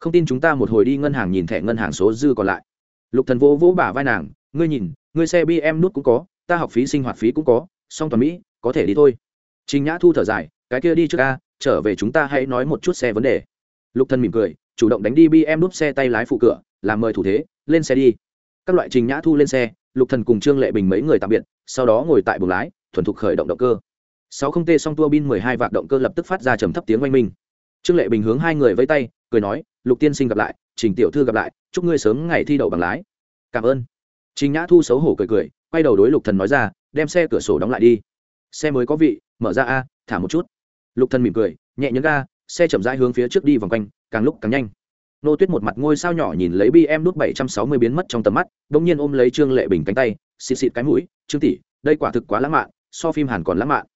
không tin chúng ta một hồi đi ngân hàng nhìn thẻ ngân hàng số dư còn lại. Lục thần vỗ vỗ bả vai nàng, ngươi nhìn, ngươi xe bm nút cũng có, ta học phí sinh hoạt phí cũng có, song toàn mỹ, có thể đi thôi. Trình nhã thu thở dài, cái kia đi trước a, trở về chúng ta hãy nói một chút xe vấn đề. Lục thần mỉm cười, chủ động đánh đi bm nút xe tay lái phụ cửa, làm mời thủ thế, lên xe đi. Các loại trình nhã thu lên xe, lục thần cùng trương lệ bình mấy người tạm biệt, sau đó ngồi tại buồng lái, thuần thục khởi động động cơ. Sáu không t song tua bin mười hai vạc động cơ lập tức phát ra trầm thấp tiếng oanh minh. Trương lệ bình hướng hai người vẫy tay cười nói, lục tiên sinh gặp lại, trình tiểu thư gặp lại, chúc ngươi sớm ngày thi đậu bằng lái. Cảm ơn. Trình nhã thu xấu hổ cười cười, quay đầu đối lục thần nói ra, đem xe cửa sổ đóng lại đi. Xe mới có vị, mở ra a, thả một chút. Lục thần mỉm cười, nhẹ nhấn ga, xe chậm rãi hướng phía trước đi vòng quanh, càng lúc càng nhanh. Nô tuyết một mặt ngôi sao nhỏ nhìn lấy bm nút bảy trăm sáu mươi biến mất trong tầm mắt đ ỗ n g nhiên ôm lấy trương lệ bình cánh tay, xịt xịt cái mũi, trương tỷ, đây quả thực quá lãng mạn, so phim hàn còn lãng mạn.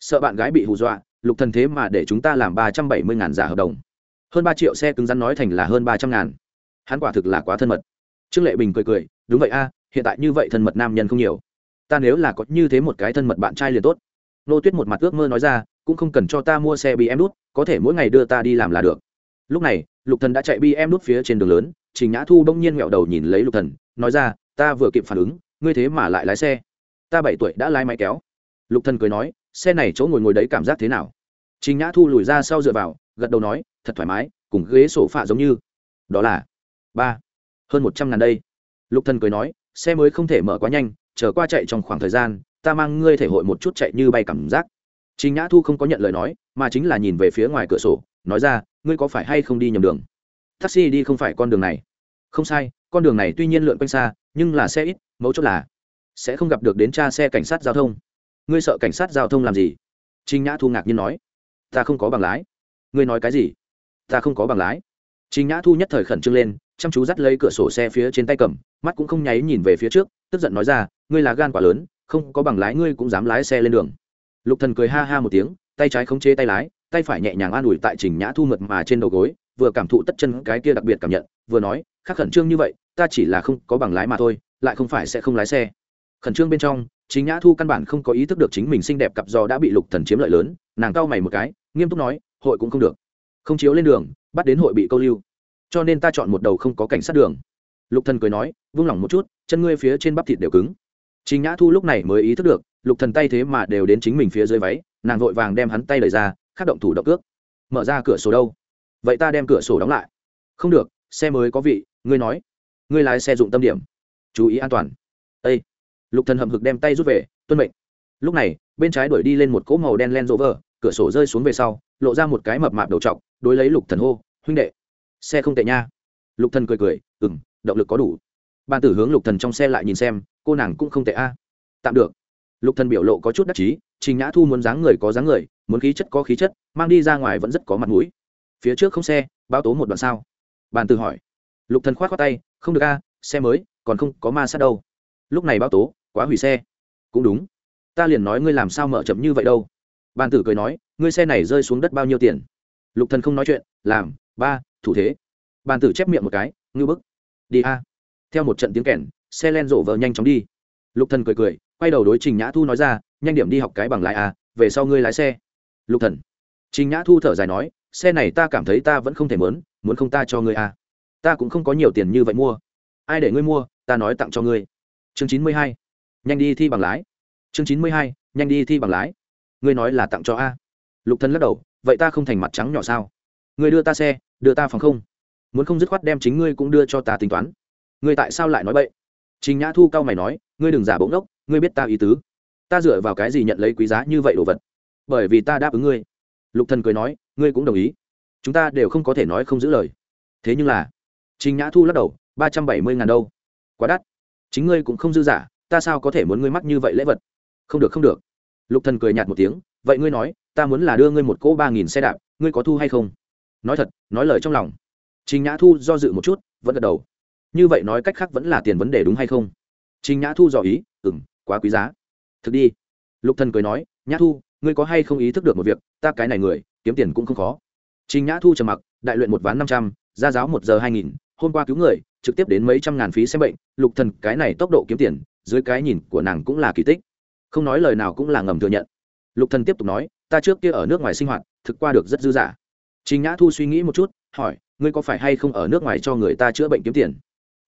Sợ bạn gái bị hù dọa, lục thần thế mà để chúng ta làm ba trăm bảy mươi ngàn giả hợp đồng hơn ba triệu xe cứng rắn nói thành là hơn ba trăm ngàn. Hắn quả thực là quá thân mật. Trương lệ bình cười cười, đúng vậy a, hiện tại như vậy thân mật nam nhân không nhiều. Ta nếu là có như thế một cái thân mật bạn trai liền tốt. Nô tuyết một mặt ước mơ nói ra, cũng không cần cho ta mua xe bị em đút có thể mỗi ngày đưa ta đi làm là được. Lúc này, lục thần đã chạy bi em nút phía trên đường lớn, trình nhã thu bỗng nhiên ngẹo đầu nhìn lấy lục thần, nói ra, ta vừa kịp phản ứng, ngươi thế mà lại lái xe. Ta bảy tuổi đã lái máy kéo. Lục thần cười nói, xe này chỗ ngồi ngồi đấy cảm giác thế nào? Trình nhã thu lùi ra sau dựa vào gật đầu nói, thật thoải mái, cùng ghế sổ phạ giống như. Đó là ba, hơn một trăm ngàn đây. Lục thần cười nói, xe mới không thể mở quá nhanh, chờ qua chạy trong khoảng thời gian, ta mang ngươi thể hội một chút chạy như bay cảm giác. Trình nhã thu không có nhận lời nói, mà chính là nhìn về phía ngoài cửa sổ, nói ra, ngươi có phải hay không đi nhầm đường? Taxi đi không phải con đường này. Không sai, con đường này tuy nhiên lượn quanh xa, nhưng là xe ít, mấu chốt là sẽ không gặp được đến cha xe cảnh sát giao thông. Ngươi sợ cảnh sát giao thông làm gì? Trinh nhã thu ngạc nhiên nói. Ta không có bằng lái ngươi nói cái gì? Ta không có bằng lái. Trinh nhã thu nhất thời khẩn trương lên, chăm chú dắt lấy cửa sổ xe phía trên tay cầm, mắt cũng không nháy nhìn về phía trước, tức giận nói ra, ngươi là gan quả lớn, không có bằng lái ngươi cũng dám lái xe lên đường. Lục thần cười ha ha một tiếng, tay trái khống chế tay lái, tay phải nhẹ nhàng an ủi tại trình nhã thu mượt mà trên đầu gối, vừa cảm thụ tất chân cái kia đặc biệt cảm nhận, vừa nói khác khẩn trương như vậy, ta chỉ là không có bằng lái mà thôi, lại không phải sẽ không lái xe. Khẩn trương bên trong chính nhã thu căn bản không có ý thức được chính mình xinh đẹp cặp do đã bị lục thần chiếm lợi lớn, nàng cau mày một cái, nghiêm túc nói hội cũng không được không chiếu lên đường bắt đến hội bị câu lưu cho nên ta chọn một đầu không có cảnh sát đường lục thần cười nói vung lỏng một chút chân ngươi phía trên bắp thịt đều cứng Trình Nhã Thu lúc này mới ý thức được, Lục Thần tay thế mà đều đến chính mình phía dưới váy, nàng vội vàng đem hắn tay đẩy ra, khắc động thủ động cước. Mở ra cửa sổ đâu? Vậy ta đem cửa sổ đóng lại. Không được, xe mới có vị, ngươi nói. Ngươi lái xe dụng tâm điểm, chú ý an toàn. Ê! Lục Thần hậm hực đem tay rút về, tuân mệnh. Lúc này, bên trái đuổi đi lên một cỗ màu đen len Land vờ cửa sổ rơi xuống về sau, lộ ra một cái mập mạp đầu trọc, đối lấy Lục Thần hô, huynh đệ, xe không tệ nha. Lục Thần cười cười, ừm, động lực có đủ. Ban tử hướng lục thần trong xe lại nhìn xem cô nàng cũng không tệ a. Tạm được. Lục thần biểu lộ có chút đắc chí trình nhã thu muốn dáng người có dáng người muốn khí chất có khí chất mang đi ra ngoài vẫn rất có mặt mũi. Phía trước không xe báo tố một đoạn sao? Bàn tử hỏi. Lục thần khoát khoát tay không được a xe mới còn không có ma sát đâu. Lúc này báo tố quá hủy xe. Cũng đúng. Ta liền nói ngươi làm sao mở chậm như vậy đâu. Bàn tử cười nói ngươi xe này rơi xuống đất bao nhiêu tiền? Lục thần không nói chuyện, làm, ba, thủ thế. Bàn tử chép miệng một cái ngư bức. Đi a. Theo một trận tiếng kèn, xe len rộ vợ nhanh chóng đi. Lục thần cười cười, quay đầu đối trình nhã thu nói ra, nhanh điểm đi học cái bằng lái a, về sau ngươi lái xe. Lục thần. Trình nhã thu thở dài nói, xe này ta cảm thấy ta vẫn không thể mớn, muốn không ta cho ngươi a. Ta cũng không có nhiều tiền như vậy mua. Ai để ngươi mua, ta nói tặng cho ngươi. Chương chín mươi hai, nhanh đi thi bằng lái. Chương chín mươi hai, nhanh đi thi bằng lái. Ngươi nói là tặng cho a lục thần lắc đầu, vậy ta không thành mặt trắng nhỏ sao? Ngươi đưa ta xe, đưa ta phòng không. Muốn không dứt khoát đem chính ngươi cũng đưa cho ta tính toán. Ngươi tại sao lại nói vậy trình nhã thu cao mày nói, ngươi đừng giả bỗng đốc ngươi biết ta ý tứ. Ta dựa vào cái gì nhận lấy quý giá như vậy đồ vật? Bởi vì ta đáp ứng ngươi. Lục thần cười nói, ngươi cũng đồng ý. Chúng ta đều không có thể nói không giữ lời. Thế nhưng là, trình nhã thu lắc đầu, ba trăm bảy mươi ngàn đâu? Quá đắt. Chính ngươi cũng không dư giả, ta sao có thể muốn ngươi mắc như vậy lễ vật? Không được không được. Lục thần cười nhạt một tiếng, vậy ngươi nói ta muốn là đưa ngươi một cỗ ba nghìn xe đạp, ngươi có thu hay không? Nói thật, nói lời trong lòng. Trình nhã thu do dự một chút, vẫn gật đầu. Như vậy nói cách khác vẫn là tiền vấn đề đúng hay không? Trình nhã thu dò ý ừ m quá quý giá. Thực đi. Lục thần cười nói, nhã thu, ngươi có hay không ý thức được một việc, ta cái này người, kiếm tiền cũng không khó. Trình nhã thu trầm mặc, đại luyện một ván năm trăm gia giáo một giờ hai nghìn, hôm qua cứu người, trực tiếp đến mấy trăm ngàn phí xem bệnh, lục thần cái này tốc độ kiếm tiền, dưới cái nhìn của nàng cũng là kỳ tích. Không nói lời nào cũng là ngầm thừa nhận. Lục thần tiếp tục nói ta trước kia ở nước ngoài sinh hoạt, thực qua được rất dư dả. Trình nhã thu suy nghĩ một chút, hỏi, ngươi có phải hay không ở nước ngoài cho người ta chữa bệnh kiếm tiền?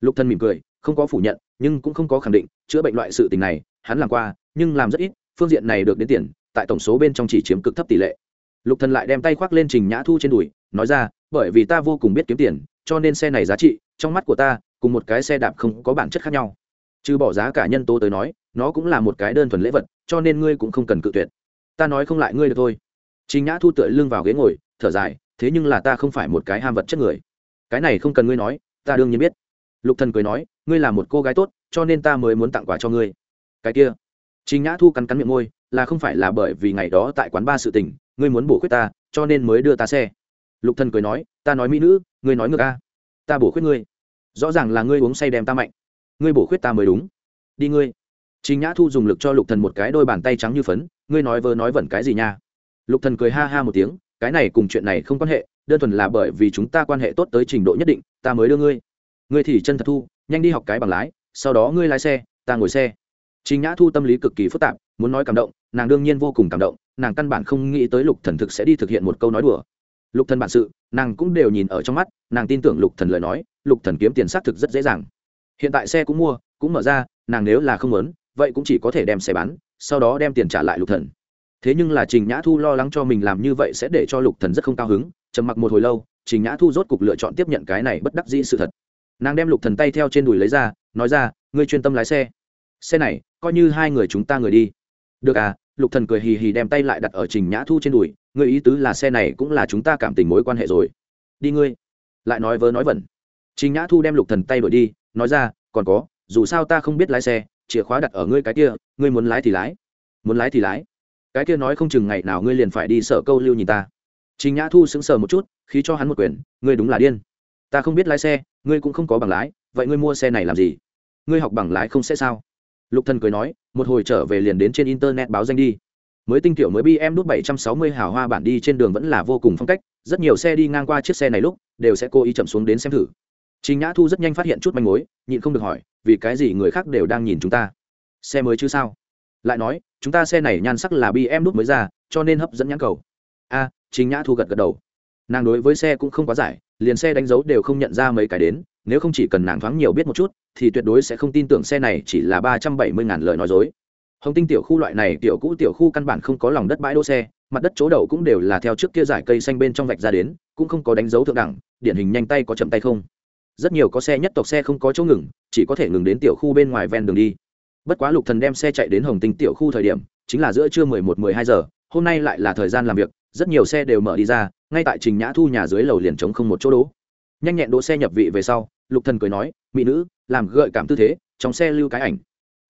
Lục Thân mỉm cười, không có phủ nhận, nhưng cũng không có khẳng định, chữa bệnh loại sự tình này, hắn làm qua, nhưng làm rất ít, phương diện này được đến tiền, tại tổng số bên trong chỉ chiếm cực thấp tỷ lệ. Lục thần lại đem tay khoác lên trình nhã thu trên đùi, nói ra, bởi vì ta vô cùng biết kiếm tiền, cho nên xe này giá trị, trong mắt của ta, cùng một cái xe đạp không có bản chất khác nhau. Trừ bỏ giá cả nhân tố tới nói, nó cũng là một cái đơn thuần lễ vật, cho nên ngươi cũng không cần cự tuyệt ta nói không lại ngươi được thôi. Trình nhã thu tựa lưng vào ghế ngồi, thở dài, thế nhưng là ta không phải một cái ham vật chất người. Cái này không cần ngươi nói, ta đương nhiên biết. Lục thần cười nói, ngươi là một cô gái tốt, cho nên ta mới muốn tặng quà cho ngươi. Cái kia. Trình nhã thu cắn cắn miệng môi, là không phải là bởi vì ngày đó tại quán ba sự tình, ngươi muốn bổ khuyết ta, cho nên mới đưa ta xe. Lục thần cười nói, ta nói mỹ nữ, ngươi nói ngược a. Ta bổ khuyết ngươi. Rõ ràng là ngươi uống say đem ta mạnh. Ngươi bổ khuyết ta mới đúng. Đi ngươi. Trình nhã thu dùng lực cho lục thần một cái đôi bàn tay trắng như phấn ngươi nói vơ nói vẩn cái gì nha lục thần cười ha ha một tiếng cái này cùng chuyện này không quan hệ đơn thuần là bởi vì chúng ta quan hệ tốt tới trình độ nhất định ta mới đưa ngươi ngươi thì chân thật thu nhanh đi học cái bằng lái sau đó ngươi lái xe ta ngồi xe Trình Nhã Thu tâm lý cực kỳ phức tạp, muốn nói cảm động, nàng đương nhiên vô cùng cảm động, nàng căn bản không nghĩ tới Lục Thần thực sẽ đi thực hiện một câu nói đùa. Lục Thần bản sự, nàng cũng đều nhìn ở trong mắt, nàng tin tưởng Lục Thần lời nói, Lục Thần kiếm tiền xác thực rất dễ dàng. Hiện tại xe cũng mua, cũng mở ra, nàng nếu là không muốn, vậy cũng chỉ có thể đem xe bán, sau đó đem tiền trả lại Lục Thần. Thế nhưng là Trình Nhã Thu lo lắng cho mình làm như vậy sẽ để cho Lục Thần rất không cao hứng, trầm mặc một hồi lâu, Trình Nhã Thu rốt cục lựa chọn tiếp nhận cái này bất đắc dĩ sự thật. Nàng đem lục thần tay theo trên đùi lấy ra nói ra ngươi chuyên tâm lái xe. Xe này coi như hai người chúng ta người đi. Được à? Lục thần cười hì hì đem tay lại đặt ở trình nhã thu trên đùi ngươi ý tứ là xe này cũng là chúng ta cảm tình mối quan hệ rồi. Đi ngươi. Lại nói vớ nói vẩn. Trình nhã thu đem lục thần tay đổi đi nói ra còn có dù sao ta không biết lái xe chìa khóa đặt ở ngươi cái kia, ngươi muốn lái thì lái. Muốn lái thì lái. Cái kia nói không chừng ngày nào ngươi liền phải đi sở câu lưu nhìn ta. Trình nhã thu sững sờ một chút, khí cho hắn một quyền, ngươi đúng là điên. Ta không biết lái xe, ngươi cũng không có bằng lái, vậy ngươi mua xe này làm gì? Ngươi học bằng lái không sẽ sao? Lục thần cười nói, một hồi trở về liền đến trên internet báo danh đi. Mới tinh tiểu mới bm đút 760 hào hoa bản đi trên đường vẫn là vô cùng phong cách, rất nhiều xe đi ngang qua chiếc xe này lúc, đều sẽ cố ý chậm xuống đến xem thử. Trình Nhã Thu rất nhanh phát hiện chút manh mối, nhịn không được hỏi, vì cái gì người khác đều đang nhìn chúng ta? Xe mới chứ sao? Lại nói, chúng ta xe này nhan sắc là BM đút mới ra, cho nên hấp dẫn nhãn cầu. A, Trình Nhã Thu gật gật đầu. Nàng đối với xe cũng không quá giải, liền xe đánh dấu đều không nhận ra mấy cái đến nếu không chỉ cần nàng thoáng nhiều biết một chút thì tuyệt đối sẽ không tin tưởng xe này chỉ là ba trăm bảy mươi ngàn lời nói dối hồng tinh tiểu khu loại này tiểu cũ tiểu khu căn bản không có lòng đất bãi đỗ xe mặt đất chỗ đậu cũng đều là theo trước kia giải cây xanh bên trong vạch ra đến cũng không có đánh dấu thượng đẳng điển hình nhanh tay có chậm tay không rất nhiều có xe nhất tộc xe không có chỗ ngừng, chỉ có thể ngừng đến tiểu khu bên ngoài ven đường đi. Bất quá lục thần đem xe chạy đến hồng tinh tiểu khu thời điểm, chính là giữa trưa mười một, mười hai giờ, hôm nay lại là thời gian làm việc, rất nhiều xe đều mở đi ra, ngay tại trình nhã thu nhà dưới lầu liền trống không một chỗ đỗ. Nhanh nhẹn đỗ xe nhập vị về sau, lục thần cười nói, mỹ nữ, làm gợi cảm tư thế, trong xe lưu cái ảnh.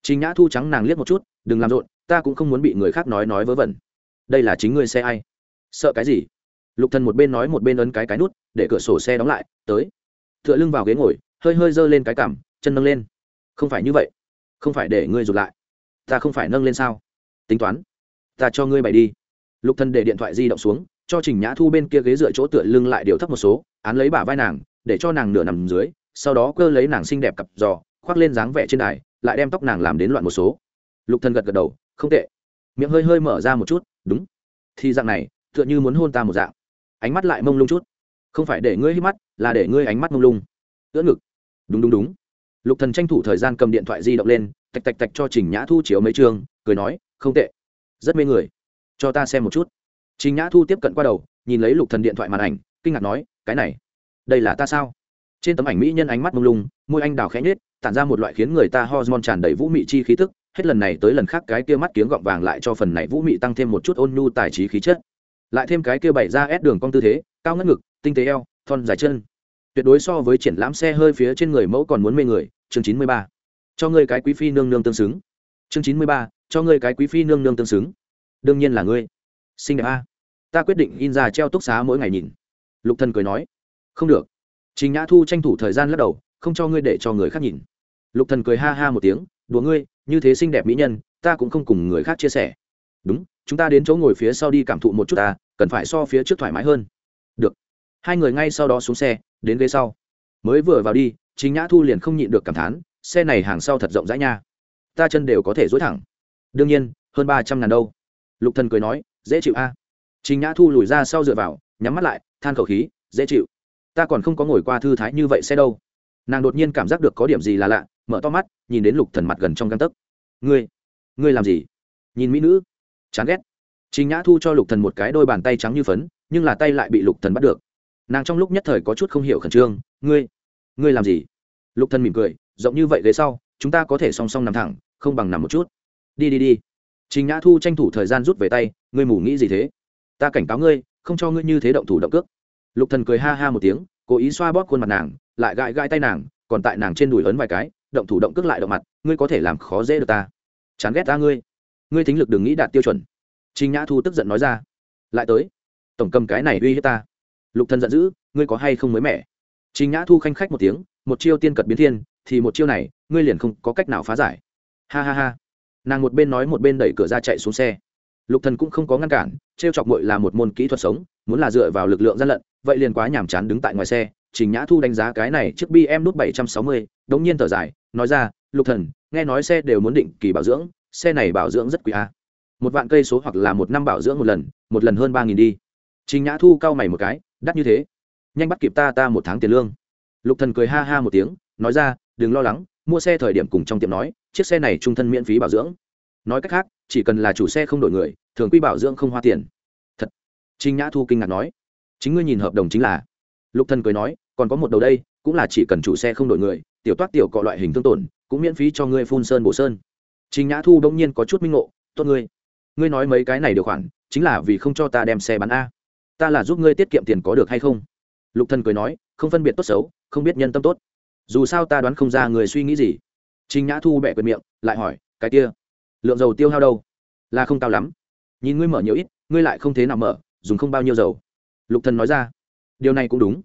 Trình nhã thu trắng nàng liếc một chút, đừng làm rộn, ta cũng không muốn bị người khác nói nói vớ vẩn. Đây là chính ngươi xe ai? Sợ cái gì? Lục thần một bên nói một bên ấn cái cái nút, để cửa sổ xe đóng lại, tới tựa lưng vào ghế ngồi, hơi hơi giơ lên cái cằm, chân nâng lên. Không phải như vậy. Không phải để ngươi rụt lại. Ta không phải nâng lên sao? Tính toán. Ta cho ngươi bày đi. Lục thần để điện thoại di động xuống, cho trình nhã thu bên kia ghế dựa chỗ tựa lưng lại điều thấp một số, án lấy bả vai nàng, để cho nàng nửa nằm dưới, sau đó cơ lấy nàng xinh đẹp cặp giò, khoác lên dáng vẻ trên đài, lại đem tóc nàng làm đến loạn một số. Lục thần gật gật đầu, không tệ. Miệng hơi hơi mở ra một chút, đúng. Thì dạng này, tựa như muốn hôn ta một dạng. Ánh mắt lại mông lung chút không phải để ngươi hít mắt là để ngươi ánh mắt mông lung. Ưỡn ngực. Đúng đúng đúng. Lục thần tranh thủ thời gian cầm điện thoại di động lên tạch tạch tạch cho trình nhã thu chiếu mấy chương cười nói không tệ. Rất mê người. Cho ta xem một chút. Trình nhã thu tiếp cận qua đầu nhìn lấy lục thần điện thoại màn ảnh kinh ngạc nói cái này đây là ta sao? Trên tấm ảnh mỹ nhân ánh mắt mông lung môi anh đào khẽ nhếch, tản ra một loại khiến người ta hormone tràn đầy vũ mị chi khí tức hết lần này tới lần khác cái kia mắt kiếng gọng vàng lại cho phần này vũ mị tăng thêm một chút ôn nhu tài trí khí chất. Lại thêm cái kia bày ra ép đường cong tư thế cao ngất ngực tinh tế eo, thon dài chân. Tuyệt đối so với triển lãm xe hơi phía trên người mẫu còn muốn mê người. Chương chín mươi ba. Cho ngươi cái quý phi nương nương tương xứng. Chương chín mươi ba. Cho ngươi cái quý phi nương nương tương xứng. Đương nhiên là ngươi. Xinh đẹp a. Ta quyết định in ra treo túc xá mỗi ngày nhìn. Lục thần cười nói. Không được. Chính nhã thu tranh thủ thời gian lắc đầu, không cho ngươi để cho người khác nhìn. Lục thần cười ha ha một tiếng. Đùa ngươi, như thế xinh đẹp mỹ nhân, ta cũng không cùng người khác chia sẻ. Đúng, chúng ta đến chỗ ngồi phía sau đi cảm thụ một chút ta, cần phải so phía trước thoải mái hơn hai người ngay sau đó xuống xe đến ghế sau. Mới vừa vào đi chính nhã thu liền không nhịn được cảm thán xe này hàng sau thật rộng rãi nha. Ta chân đều có thể dối thẳng. Đương nhiên hơn ba trăm ngàn đâu. Lục thần cười nói dễ chịu a. À. chính nhã thu lùi ra sau dựa vào nhắm mắt lại than khẩu khí dễ chịu. Ta còn không có ngồi qua thư thái như vậy xe đâu. Nàng đột nhiên cảm giác được có điểm gì là lạ mở to mắt nhìn đến lục thần mặt gần trong găng tấc. Ngươi ngươi làm gì? Nhìn mỹ nữ. Chán ghét. Trình Nhã Thu cho Lục Thần một cái đôi bàn tay trắng như phấn, nhưng là tay lại bị Lục Thần bắt được. Nàng trong lúc nhất thời có chút không hiểu khẩn trương, "Ngươi, ngươi làm gì?" Lục Thần mỉm cười, rộng như vậy ghế sau, chúng ta có thể song song nằm thẳng, không bằng nằm một chút. "Đi đi đi." Trình Nhã Thu tranh thủ thời gian rút về tay, "Ngươi mù nghĩ gì thế? Ta cảnh cáo ngươi, không cho ngươi như thế động thủ động cước." Lục Thần cười ha ha một tiếng, cố ý xoa bóp khuôn mặt nàng, lại gãi gãi tay nàng, còn tại nàng trên đùi ấn vài cái, động thủ động cước lại động mặt, ngươi có thể làm khó dễ được ta. Chán ghét ta ngươi. Ngươi thính lực đừng nghĩ đạt tiêu chuẩn Trình Nhã Thu tức giận nói ra. Lại tới, tổng cầm cái này uy hiếp ta. Lục Thần giận dữ, ngươi có hay không mới mẻ? Trình Nhã Thu khanh khách một tiếng, một chiêu tiên cật biến thiên, thì một chiêu này, ngươi liền không có cách nào phá giải. Ha ha ha. Nàng một bên nói một bên đẩy cửa ra chạy xuống xe. Lục Thần cũng không có ngăn cản, trêu chọc muội là một môn kỹ thuật sống, muốn là dựa vào lực lượng gian lận, vậy liền quá nhàm chán đứng tại ngoài xe. Trình Nhã Thu đánh giá cái này chiếc BM nút 760, đống nhiên thở dài, nói ra, "Lục Thần, nghe nói xe đều muốn định kỳ bảo dưỡng, xe này bảo dưỡng rất quý a." một vạn cây số hoặc là một năm bảo dưỡng một lần một lần hơn ba nghìn đi trình nhã thu cao mày một cái đắt như thế. Nhanh bắt kịp ta ta một tháng tiền lương. Lục thần cười ha ha một tiếng, nói ra, đừng lo lắng, mua xe thời điểm cùng trong tiệm nói, chiếc xe này trung thân miễn phí bảo dưỡng. Nói cách khác, chỉ cần là chủ xe không đổi người, thường quy bảo dưỡng không hoa tiền. Thật. Trình nhã thu kinh ngạc nói. Chính ngươi nhìn hợp đồng chính là. Lục thần cười nói, còn có một đầu đây, cũng là chỉ cần chủ xe không đổi người, tiểu toát tiểu cọ loại hình thương tổn, cũng miễn phí cho ngươi phun sơn bổ sơn. Trình nhã thu đông nhiên có chút minh ngộ, tốt ngươi. Ngươi nói mấy cái này điều khoản, chính là vì không cho ta đem xe bán a ta là giúp ngươi tiết kiệm tiền có được hay không lục thần cười nói không phân biệt tốt xấu không biết nhân tâm tốt dù sao ta đoán không ra người suy nghĩ gì Trình Nhã Thu bẻ quyền miệng, lại hỏi, cái kia, lượng dầu tiêu hao đâu? Là không cao lắm. Nhìn ngươi mở nhiều ít, ngươi lại không thế nào mở, dùng không bao nhiêu dầu. Lục Thần nói ra, điều này cũng đúng.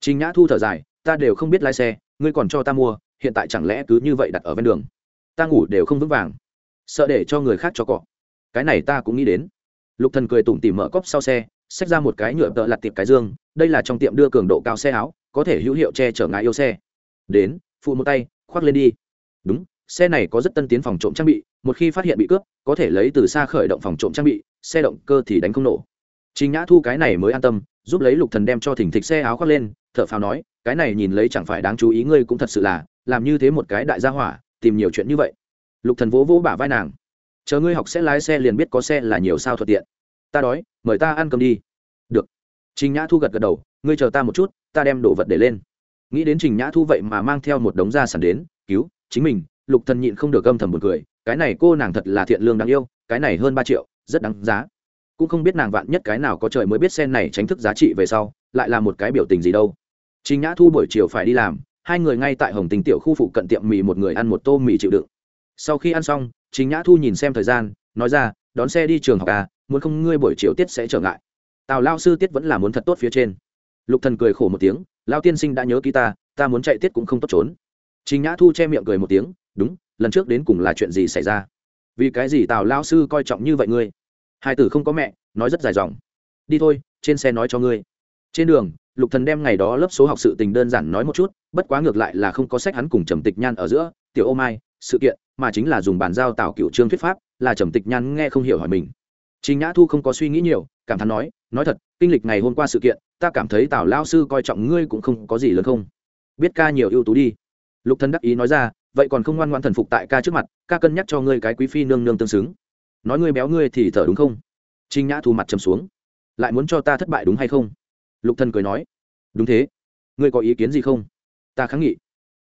Trình Nhã Thu thở dài, ta đều không biết lái xe, ngươi còn cho ta mua, hiện tại chẳng lẽ cứ như vậy đặt ở ven đường? Ta ngủ đều không vững vàng, sợ để cho người khác cho cọ cái này ta cũng nghĩ đến lục thần cười tủm tỉm mở cốc sau xe xách ra một cái nhựa tợ lặt tiệp cái dương, đây là trong tiệm đưa cường độ cao xe áo, có thể hữu hiệu che chở ngại yêu xe. Đến, phụ một tay, khoác lên đi. Đúng, xe này có rất tân tiến phòng trộm trang bị, một khi phát hiện bị cướp, có thể lấy từ xa khởi động phòng trộm trang bị, xe động cơ thì đánh không nổ. Chính nhã thu cái này mới an tâm, giúp lấy lục thần đem cho thỉnh thịch xe áo khoác lên thợ phào nói, cái này nhìn lấy chẳng phải đáng chú ý ngươi cũng thật sự là, làm như thế một cái đại gia hỏa, tìm nhiều chuyện như vậy. Lục thần vỗ vỗ bả vai nàng, chờ ngươi học sẽ lái xe liền biết có xe là nhiều sao thuận tiện ta đói, mời ta ăn cơm đi. Được. Trình nhã thu gật gật đầu, ngươi chờ ta một chút, ta đem đồ vật để lên. Nghĩ đến trình nhã thu vậy mà mang theo một đống gia sản đến, cứu, chính mình, lục thần nhịn không được âm thầm một cười, cái này cô nàng thật là thiện lương đáng yêu, cái này hơn ba triệu, rất đáng giá. Cũng không biết nàng vạn nhất cái nào có trời mới biết sen này tránh thức giá trị về sau, lại là một cái biểu tình gì đâu. Trình nhã thu buổi chiều phải đi làm, hai người ngay tại hồng tình tiểu khu phụ cận tiệm mì một người ăn một tô mì chịu đựng. Sau khi ăn xong, trình nhã thu nhìn xem thời gian, nói ra, đón xe đi trường học à muốn không ngươi buổi chiều tiết sẽ trở ngại. Tào lao sư tiết vẫn là muốn thật tốt phía trên. Lục thần cười khổ một tiếng, lao tiên sinh đã nhớ ký ta ta muốn chạy tiết cũng không tốt trốn. Trình nhã thu che miệng cười một tiếng, đúng, lần trước đến cùng là chuyện gì xảy ra? Vì cái gì tào lao sư coi trọng như vậy ngươi? Hai tử không có mẹ, nói rất dài dòng. Đi thôi, trên xe nói cho ngươi. Trên đường, lục thần đem ngày đó lớp số học sự tình đơn giản nói một chút, bất quá ngược lại là không có sách hắn cùng trầm tịch nhan ở giữa. Tiểu ô mai, sự kiện, mà chính là dùng bàn giao tạo cựu trương thuyết pháp, là trầm tịch nhan nghe không hiểu hỏi mình trình nhã thu không có suy nghĩ nhiều, cảm thán nói nói thật, kinh lịch ngày hôm qua sự kiện, ta cảm thấy tào Lão sư coi trọng ngươi cũng không có gì lớn không. Biết ca nhiều ưu tú đi. Lục thần đắc ý nói ra, vậy còn không ngoan ngoãn thần phục tại ca trước mặt, ca cân nhắc cho ngươi cái quý phi nương nương tương xứng. Nói ngươi béo ngươi thì thở đúng không? Trình nhã thu mặt trầm xuống. Lại muốn cho ta thất bại đúng hay không? Lục thần cười nói. Đúng thế. Ngươi có ý kiến gì không? Ta kháng nghị.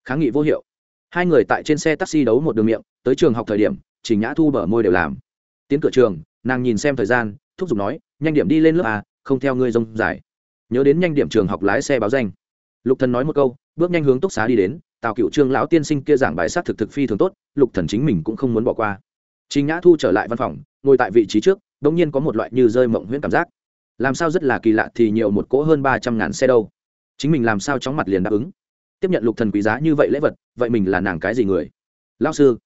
Kháng nghị vô hiệu. Hai người tại trên xe taxi đấu một đường miệng, tới trường học thời điểm, trình nhã thu bở môi đều làm. Tiến cửa trường nàng nhìn xem thời gian, thúc giục nói, nhanh điểm đi lên lớp à không theo ngươi rông dài. Nhớ đến nhanh điểm trường học lái xe báo danh. Lục thần nói một câu, bước nhanh hướng túc xá đi đến, tào cựu trương lão tiên sinh kia giảng bài sát thực thực phi thường tốt, lục thần chính mình cũng không muốn bỏ qua. Chính nhã thu trở lại văn phòng, ngồi tại vị trí trước, đống nhiên có một loại như rơi mộng huyễn cảm giác. Làm sao rất là kỳ lạ thì nhiều một cỗ hơn ba trăm ngàn xe đâu. Chính mình làm sao chóng mặt liền đáp ứng. Tiếp nhận lục thần quý giá như vậy lễ vật, vậy mình là nàng cái gì người? Lão sư,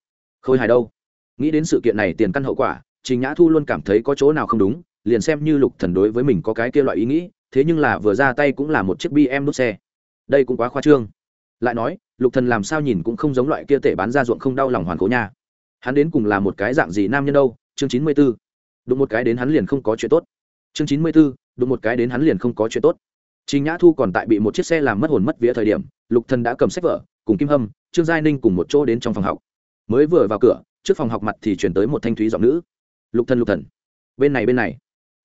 khôi hài đâu? Nghĩ đến sự kiện này tiền căn hậu quả trình nhã thu luôn cảm thấy có chỗ nào không đúng liền xem như lục thần đối với mình có cái kia loại ý nghĩ thế nhưng là vừa ra tay cũng là một chiếc BMW nút xe. Đây cũng quá khoa trương. Lại nói lục thần làm sao nhìn cũng không giống loại kia tệ bán ra ruộng không đau lòng hoàn cố nha. Hắn đến cùng là một cái dạng gì nam nhân đâu? Chương chín mươi 94. đụng một cái đến hắn liền không có chuyện tốt. Chương chín mươi 94, đụng một cái đến hắn liền không có chuyện tốt. Trình Nhã Thu còn tại bị một chiếc xe làm mất hồn mất vía thời điểm, Lục Thần đã cầm sách vở, cùng Kim Hâm, Trương Giai Ninh cùng một chỗ đến trong phòng học. Mới vừa vào cửa, trước phòng học mặt thì truyền tới một thanh thúy giọng nữ. "Lục Thần, Lục Thần." Bên này bên này.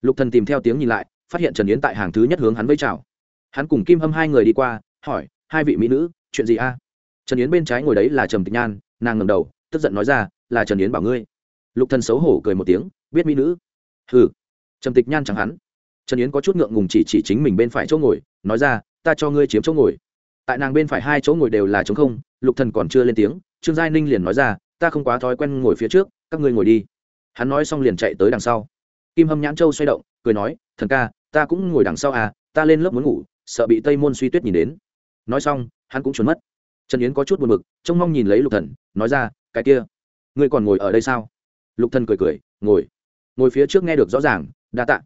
Lục Thần tìm theo tiếng nhìn lại, phát hiện Trần Yến tại hàng thứ nhất hướng hắn vẫy chào. Hắn cùng Kim Hâm hai người đi qua, hỏi: "Hai vị mỹ nữ, chuyện gì a?" Trần Yến bên trái ngồi đấy là Trầm Tịch Nhan, nàng ngẩng đầu, tức giận nói ra: "Là Trần Yến bảo ngươi." Lục Thần xấu hổ cười một tiếng, biết mỹ nữ. "Hừ." Trầm Tịch Nhan chẳng hắn trần yến có chút ngượng ngùng chỉ chỉ chính mình bên phải chỗ ngồi nói ra ta cho ngươi chiếm chỗ ngồi tại nàng bên phải hai chỗ ngồi đều là trống không lục thần còn chưa lên tiếng trương giai ninh liền nói ra ta không quá thói quen ngồi phía trước các ngươi ngồi đi hắn nói xong liền chạy tới đằng sau. Kim hâm nhãn châu xoay động, cười nói, thần ca, ta cũng ngồi đằng sau à ta lên lớp muốn ngủ, sợ bị tây môn suy tuyết nhìn đến. Nói xong, hắn cũng trốn mất. Trần yến có chút buồn bực, trông mong nhìn lấy lục thần, nói ra, cái kia, ngươi còn ngồi ở đây sao? Lục thần cười cười, ngồi. Ngồi phía trước nghe được rõ ràng, đa tạ.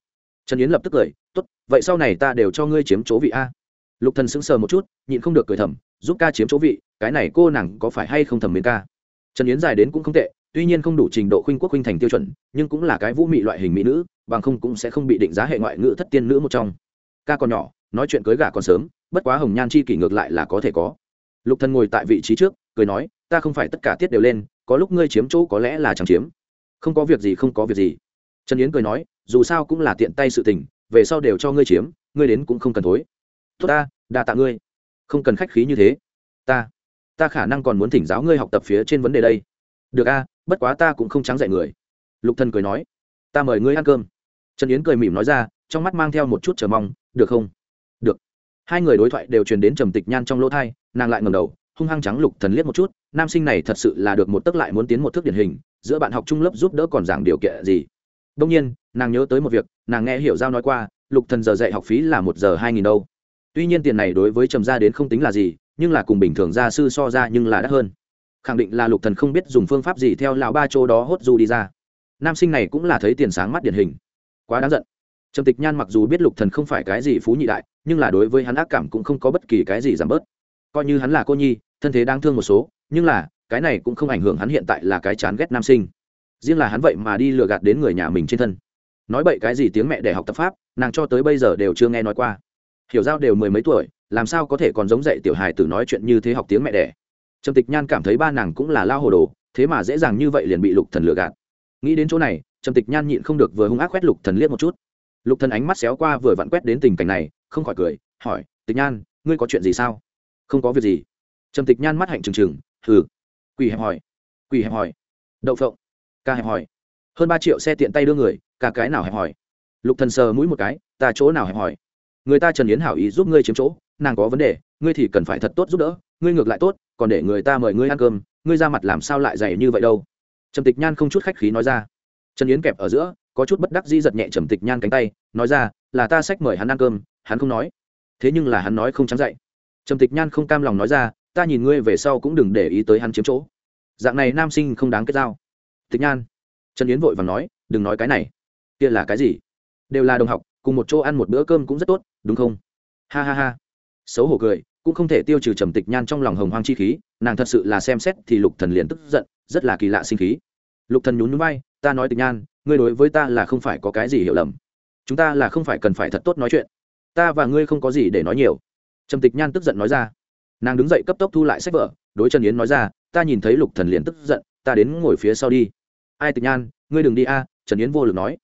Trần yến lập tức cười, tốt, vậy sau này ta đều cho ngươi chiếm chỗ vị a. Lục thần sững sờ một chút, nhịn không được cười thầm, giúp ca chiếm chỗ vị, cái này cô nàng có phải hay không thầm mến ca? Trần yến dài đến cũng không tệ tuy nhiên không đủ trình độ khuynh quốc khuynh thành tiêu chuẩn, nhưng cũng là cái vũ mị loại hình mỹ nữ, bằng không cũng sẽ không bị định giá hệ ngoại ngữ thất tiên nữ một trong. Ca còn nhỏ, nói chuyện cưới gả còn sớm, bất quá hồng nhan chi kỷ ngược lại là có thể có. Lục thần ngồi tại vị trí trước, cười nói, ta không phải tất cả tiết đều lên, có lúc ngươi chiếm chỗ có lẽ là chẳng chiếm. Không có việc gì, không có việc gì. Trần yến cười nói, dù sao cũng là tiện tay sự tình, về sau đều cho ngươi chiếm, ngươi đến cũng không cần thối. Tốt ta, đa tạ ngươi. Không cần khách khí như thế. Ta ta khả năng còn muốn thỉnh giáo ngươi học tập phía trên vấn đề đây. Được a bất quá ta cũng không trắng dạy người. Lục thần cười nói, ta mời ngươi ăn cơm. Trần yến cười mỉm nói ra, trong mắt mang theo một chút chờ mong, được không? Được. Hai người đối thoại đều truyền đến trầm tịch nhan trong lỗ thai, nàng lại ngầm đầu, hung hăng trắng lục thần liếc một chút, nam sinh này thật sự là được một tức lại muốn tiến một thước điển hình, giữa bạn học trung lớp giúp đỡ còn giảng điều kiện gì? Đông nhiên, nàng nhớ tới một việc, nàng nghe hiểu giao nói qua, lục thần giờ dạy học phí là một giờ hai nghìn đâu. Tuy nhiên tiền này đối với trầm gia đến không tính là gì, nhưng là cùng bình thường gia sư so ra nhưng là đắt hơn khẳng định là lục thần không biết dùng phương pháp gì theo lão ba chỗ đó hốt du đi ra. Nam sinh này cũng là thấy tiền sáng mắt điển hình. Quá đáng giận. Trầm tịch nhan mặc dù biết lục thần không phải cái gì phú nhị đại, nhưng là đối với hắn ác cảm cũng không có bất kỳ cái gì giảm bớt. Coi như hắn là cô nhi, thân thế đáng thương một số, nhưng là, cái này cũng không ảnh hưởng hắn hiện tại là cái chán ghét nam sinh. Riêng là hắn vậy mà đi lừa gạt đến người nhà mình trên thân. Nói bậy cái gì tiếng mẹ để học tập pháp, nàng cho tới bây giờ đều chưa nghe nói qua. Hiểu giao đều mười mấy tuổi, làm sao có thể còn giống dạy tiểu hài tử nói chuyện như thế học tiếng mẹ đẻ? Trầm tịch nhan cảm thấy ba nàng cũng là lao hồ đồ, thế mà dễ dàng như vậy liền bị lục thần lừa gạt. Nghĩ đến chỗ này, trầm tịch nhan nhịn không được vừa hung ác quét lục thần liếc một chút. Lục thần ánh mắt xéo qua vừa vặn quét đến tình cảnh này, không khỏi cười, hỏi, tịch nhan, ngươi có chuyện gì sao? Không có việc gì. Trầm tịch nhan mắt hạnh trừng trừng, hừ. Quỷ hẹp hỏi. Quỷ hẹp hỏi. Đậu phộng. Ca hẹp hỏi. Hơn ba triệu xe tiện tay đưa người cả cái nào hẹp hỏi? Lục thần sờ mũi một cái, ta chỗ nào hẹp hỏi? Người ta trần yến hảo ý giúp ngươi chiếm chỗ, nàng có vấn đề, ngươi thì cần phải thật tốt giúp đỡ ngươi ngược lại tốt, còn để người ta mời ngươi ăn cơm, ngươi ra mặt làm sao lại dày như vậy đâu? Trầm tịch nhan không chút khách khí nói ra. Trần yến kẹp ở giữa, có chút bất đắc dĩ giật nhẹ trầm tịch nhan cánh tay, nói ra, là ta sách mời hắn ăn cơm, hắn không nói. Thế nhưng là hắn nói không trắng dậy. Trầm tịch nhan không cam lòng nói ra, ta nhìn ngươi về sau cũng đừng để ý tới hắn chiếm chỗ. Dạng này nam sinh không đáng kết giao. Tịch nhan. Trần yến vội và nói, đừng nói cái này. Kia là cái gì? Đều là đồng học, cùng một chỗ ăn một bữa cơm cũng rất tốt, đúng không? Ha ha ha. Xấu hổ cười cũng không thể tiêu trừ trầm tịch nhan trong lòng hồng hoang chi khí, nàng thật sự là xem xét thì lục thần liền tức giận, rất là kỳ lạ sinh khí. Lục thần nhún nhún vai, ta nói tịch nhan, ngươi đối với ta là không phải có cái gì hiểu lầm. Chúng ta là không phải cần phải thật tốt nói chuyện. Ta và ngươi không có gì để nói nhiều. Trầm tịch nhan tức giận nói ra. Nàng đứng dậy cấp tốc thu lại sách vở, đối trần yến nói ra, ta nhìn thấy lục thần liền tức giận, ta đến ngồi phía sau đi. Ai tịch nhan, ngươi đừng đi a, trần yến vô lực nói.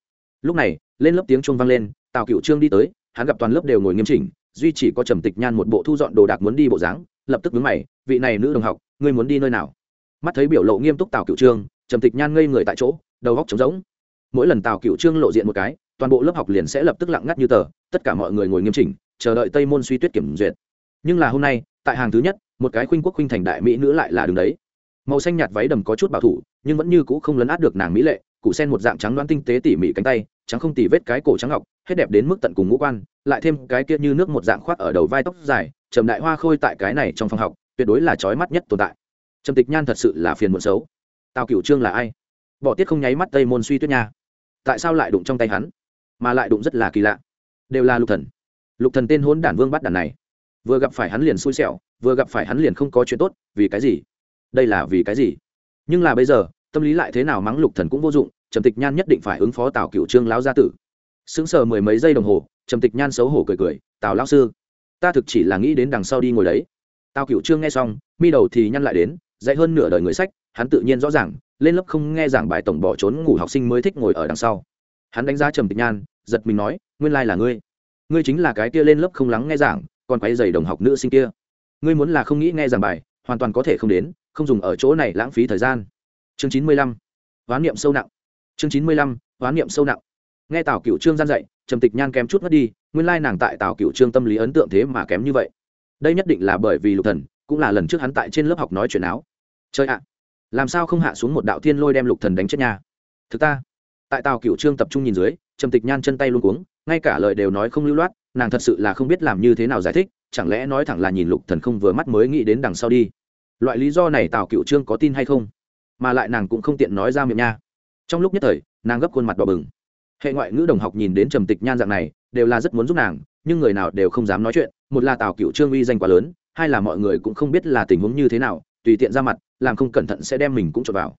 Lúc này, lên lớp tiếng chuông vang lên, tào cựu trương đi tới, hắn gặp toàn lớp đều ngồi nghiêm chỉnh duy chỉ có trầm tịch nhan một bộ thu dọn đồ đạc muốn đi bộ dáng, lập tức vướng mày, vị này nữ đồng học, ngươi muốn đi nơi nào? Mắt thấy biểu lộ nghiêm túc tào cựu trương, trầm tịch nhan ngây người tại chỗ, đầu góc trống rỗng. Mỗi lần tào cựu trương lộ diện một cái, toàn bộ lớp học liền sẽ lập tức lặng ngắt như tờ, tất cả mọi người ngồi nghiêm chỉnh, chờ đợi tây môn suy tuyết kiểm duyệt. Nhưng là hôm nay, tại hàng thứ nhất, một cái khuynh quốc khuynh thành đại mỹ nữ lại là đứng đấy. Màu xanh nhạt váy đầm có chút bảo thủ, nhưng vẫn như cũ không lấn át được nàng mỹ lệ cụ sen một dạng trắng đoán tinh tế tỉ mỉ cánh tay, trắng không tỉ vết cái cổ trắng ngọc hết đẹp đến mức tận cùng ngũ quan, lại thêm cái kia như nước một dạng khoác ở đầu vai tóc dài, trầm đại hoa khôi tại cái này trong phòng học, tuyệt đối là trói mắt nhất tồn tại. Trầm tịch nhan thật sự là phiền muộn xấu. Tào cửu trương là ai? Bỏ tiết không nháy mắt tây môn suy tuyết nha. Tại sao lại đụng trong tay hắn? Mà lại đụng rất là kỳ lạ. Đều là lục thần. Lục thần tên hôn đản vương bắt đản này. Vừa gặp phải hắn liền xui xẻo, vừa gặp phải hắn liền không có chuyện tốt, vì cái gì? Đây là vì cái gì? Nhưng là bây giờ, tâm lý lại thế nào mắng lục thần cũng vô dụng, trầm tịch nhan nhất định phải ứng phó tào cựu trương lão gia tử sững sờ mười mấy giây đồng hồ, trầm tịch nhan xấu hổ cười cười, tào lão sư, ta thực chỉ là nghĩ đến đằng sau đi ngồi đấy. Tào cựu trương nghe xong, mi đầu thì nhăn lại đến, dạy hơn nửa đời người sách, hắn tự nhiên rõ ràng, lên lớp không nghe giảng bài tổng bỏ trốn ngủ học sinh mới thích ngồi ở đằng sau. Hắn đánh giá trầm tịch nhan, giật mình nói, nguyên lai là ngươi. Ngươi chính là cái kia lên lớp không lắng nghe giảng, còn quay giày đồng học nữ sinh kia. Ngươi muốn là không nghĩ nghe giảng bài, hoàn toàn có thể không đến, không dùng ở chỗ này lãng phí thời gian. Chương chín mươi lăm, hoán niệm sâu nặng. Chương chín mươi lăm, hoán niệm sâu nặng nghe tào cựu trương gian dạy, trầm tịch nhan kém chút mất đi, nguyên lai nàng tại tào cựu trương tâm lý ấn tượng thế mà kém như vậy. Đây nhất định là bởi vì lục thần, cũng là lần trước hắn tại trên lớp học nói chuyện áo. Chơi ạ, làm sao không hạ xuống một đạo thiên lôi đem lục thần đánh chết nhà thực ta, tại tào cựu trương tập trung nhìn dưới, trầm tịch nhan chân tay luôn cuống, ngay cả lời đều nói không lưu loát, nàng thật sự là không biết làm như thế nào giải thích, chẳng lẽ nói thẳng là nhìn lục thần không vừa mắt mới nghĩ đến đằng sau đi. Loại lý do này tào cựu trương có tin hay không? Mà lại nàng cũng không tiện nói ra miệng nha. Trong lúc nhất thời, nàng gấp khuôn mặt đỏ bừng hệ ngoại ngữ đồng học nhìn đến trầm tịch nhan dạng này, đều là rất muốn giúp nàng, nhưng người nào đều không dám nói chuyện. Một là tào cựu trương uy danh quá lớn, hai là mọi người cũng không biết là tình huống như thế nào, tùy tiện ra mặt, làm không cẩn thận sẽ đem mình cũng trộn vào.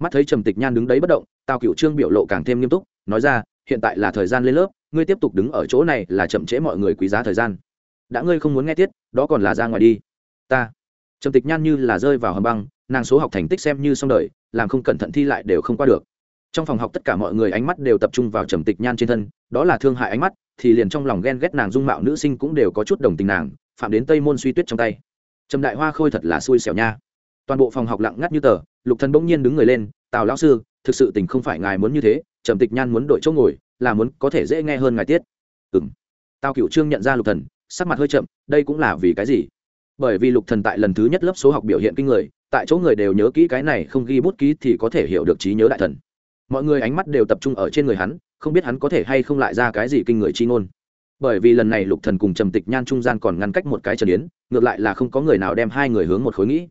Mắt thấy trầm tịch nhan đứng đấy bất động, tào cựu trương biểu lộ càng thêm nghiêm túc, nói ra, hiện tại là thời gian lên lớp, ngươi tiếp tục đứng ở chỗ này là chậm trễ mọi người quý giá thời gian. Đã ngươi không muốn nghe tiết, đó còn là ra ngoài đi. Ta. Trầm tịch nhan như là rơi vào hầm băng, nàng số học thành tích xem như xong đời, làm không cẩn thận thi lại đều không qua được trong phòng học tất cả mọi người ánh mắt đều tập trung vào trầm tịch nhan trên thân, đó là thương hại ánh mắt, thì liền trong lòng ghen ghét nàng dung mạo nữ sinh cũng đều có chút đồng tình nàng, phạm đến tây môn suy tuyết trong tay. Trầm đại hoa khôi thật là xui xẻo nha. Toàn bộ phòng học lặng ngắt như tờ, lục thần bỗng nhiên đứng người lên, tào lão sư, thực sự tình không phải ngài muốn như thế, trầm tịch nhan muốn đổi chỗ ngồi, là muốn có thể dễ nghe hơn ngài tiết. Ừm. Tào cửu trương nhận ra lục thần, sắc mặt hơi chậm, đây cũng là vì cái gì? Bởi vì lục thần tại lần thứ nhất lớp số học biểu hiện kinh người, tại chỗ người đều nhớ kỹ cái này không ghi bút ký thì có thể hiểu được trí nhớ đại thần mọi người ánh mắt đều tập trung ở trên người hắn, không biết hắn có thể hay không lại ra cái gì kinh người chi ngôn. Bởi vì lần này lục thần cùng trầm tịch nhan trung gian còn ngăn cách một cái trần yến, ngược lại là không có người nào đem hai người hướng một khối nghĩ.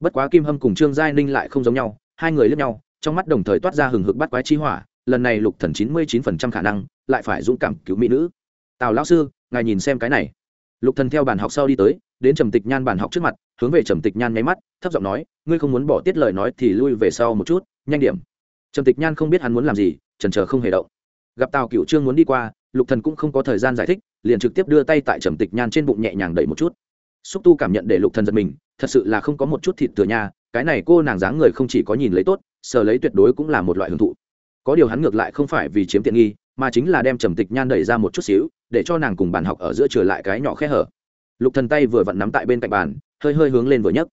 Bất quá kim hâm cùng trương giai ninh lại không giống nhau, hai người lướt nhau, trong mắt đồng thời toát ra hừng hực bắt quái chi hỏa, lần này lục thần chín mươi chín phần trăm khả năng lại phải dũng cảm cứu mỹ nữ. Tào lão sư, ngài nhìn xem cái này. Lục thần theo bàn học sau đi tới, đến trầm tịch nhan bàn học trước mặt, hướng về trầm tịch nhan nháy mắt, thấp giọng nói, ngươi không muốn bỏ tiết lời nói thì lui về sau một chút, nhanh điểm trầm tịch nhan không biết hắn muốn làm gì trần chờ không hề động. Gặp tào cựu trương muốn đi qua, lục thần cũng không có thời gian giải thích, liền trực tiếp đưa tay tại trầm tịch nhan trên bụng nhẹ nhàng đẩy một chút. Xúc tu cảm nhận để lục thần giật mình, thật sự là không có một chút thịt thừa nha. cái này cô nàng dáng người không chỉ có nhìn lấy tốt, sờ lấy tuyệt đối cũng là một loại hưởng thụ. Có điều hắn ngược lại không phải vì chiếm tiện nghi, mà chính là đem trầm tịch nhan đẩy ra một chút xíu, để cho nàng cùng bàn học ở giữa trở lại cái nhỏ khe hở. Lục thần tay vừa vặn nắm tại bên cạnh bàn, hơi hơi hướng lên vừa nhấc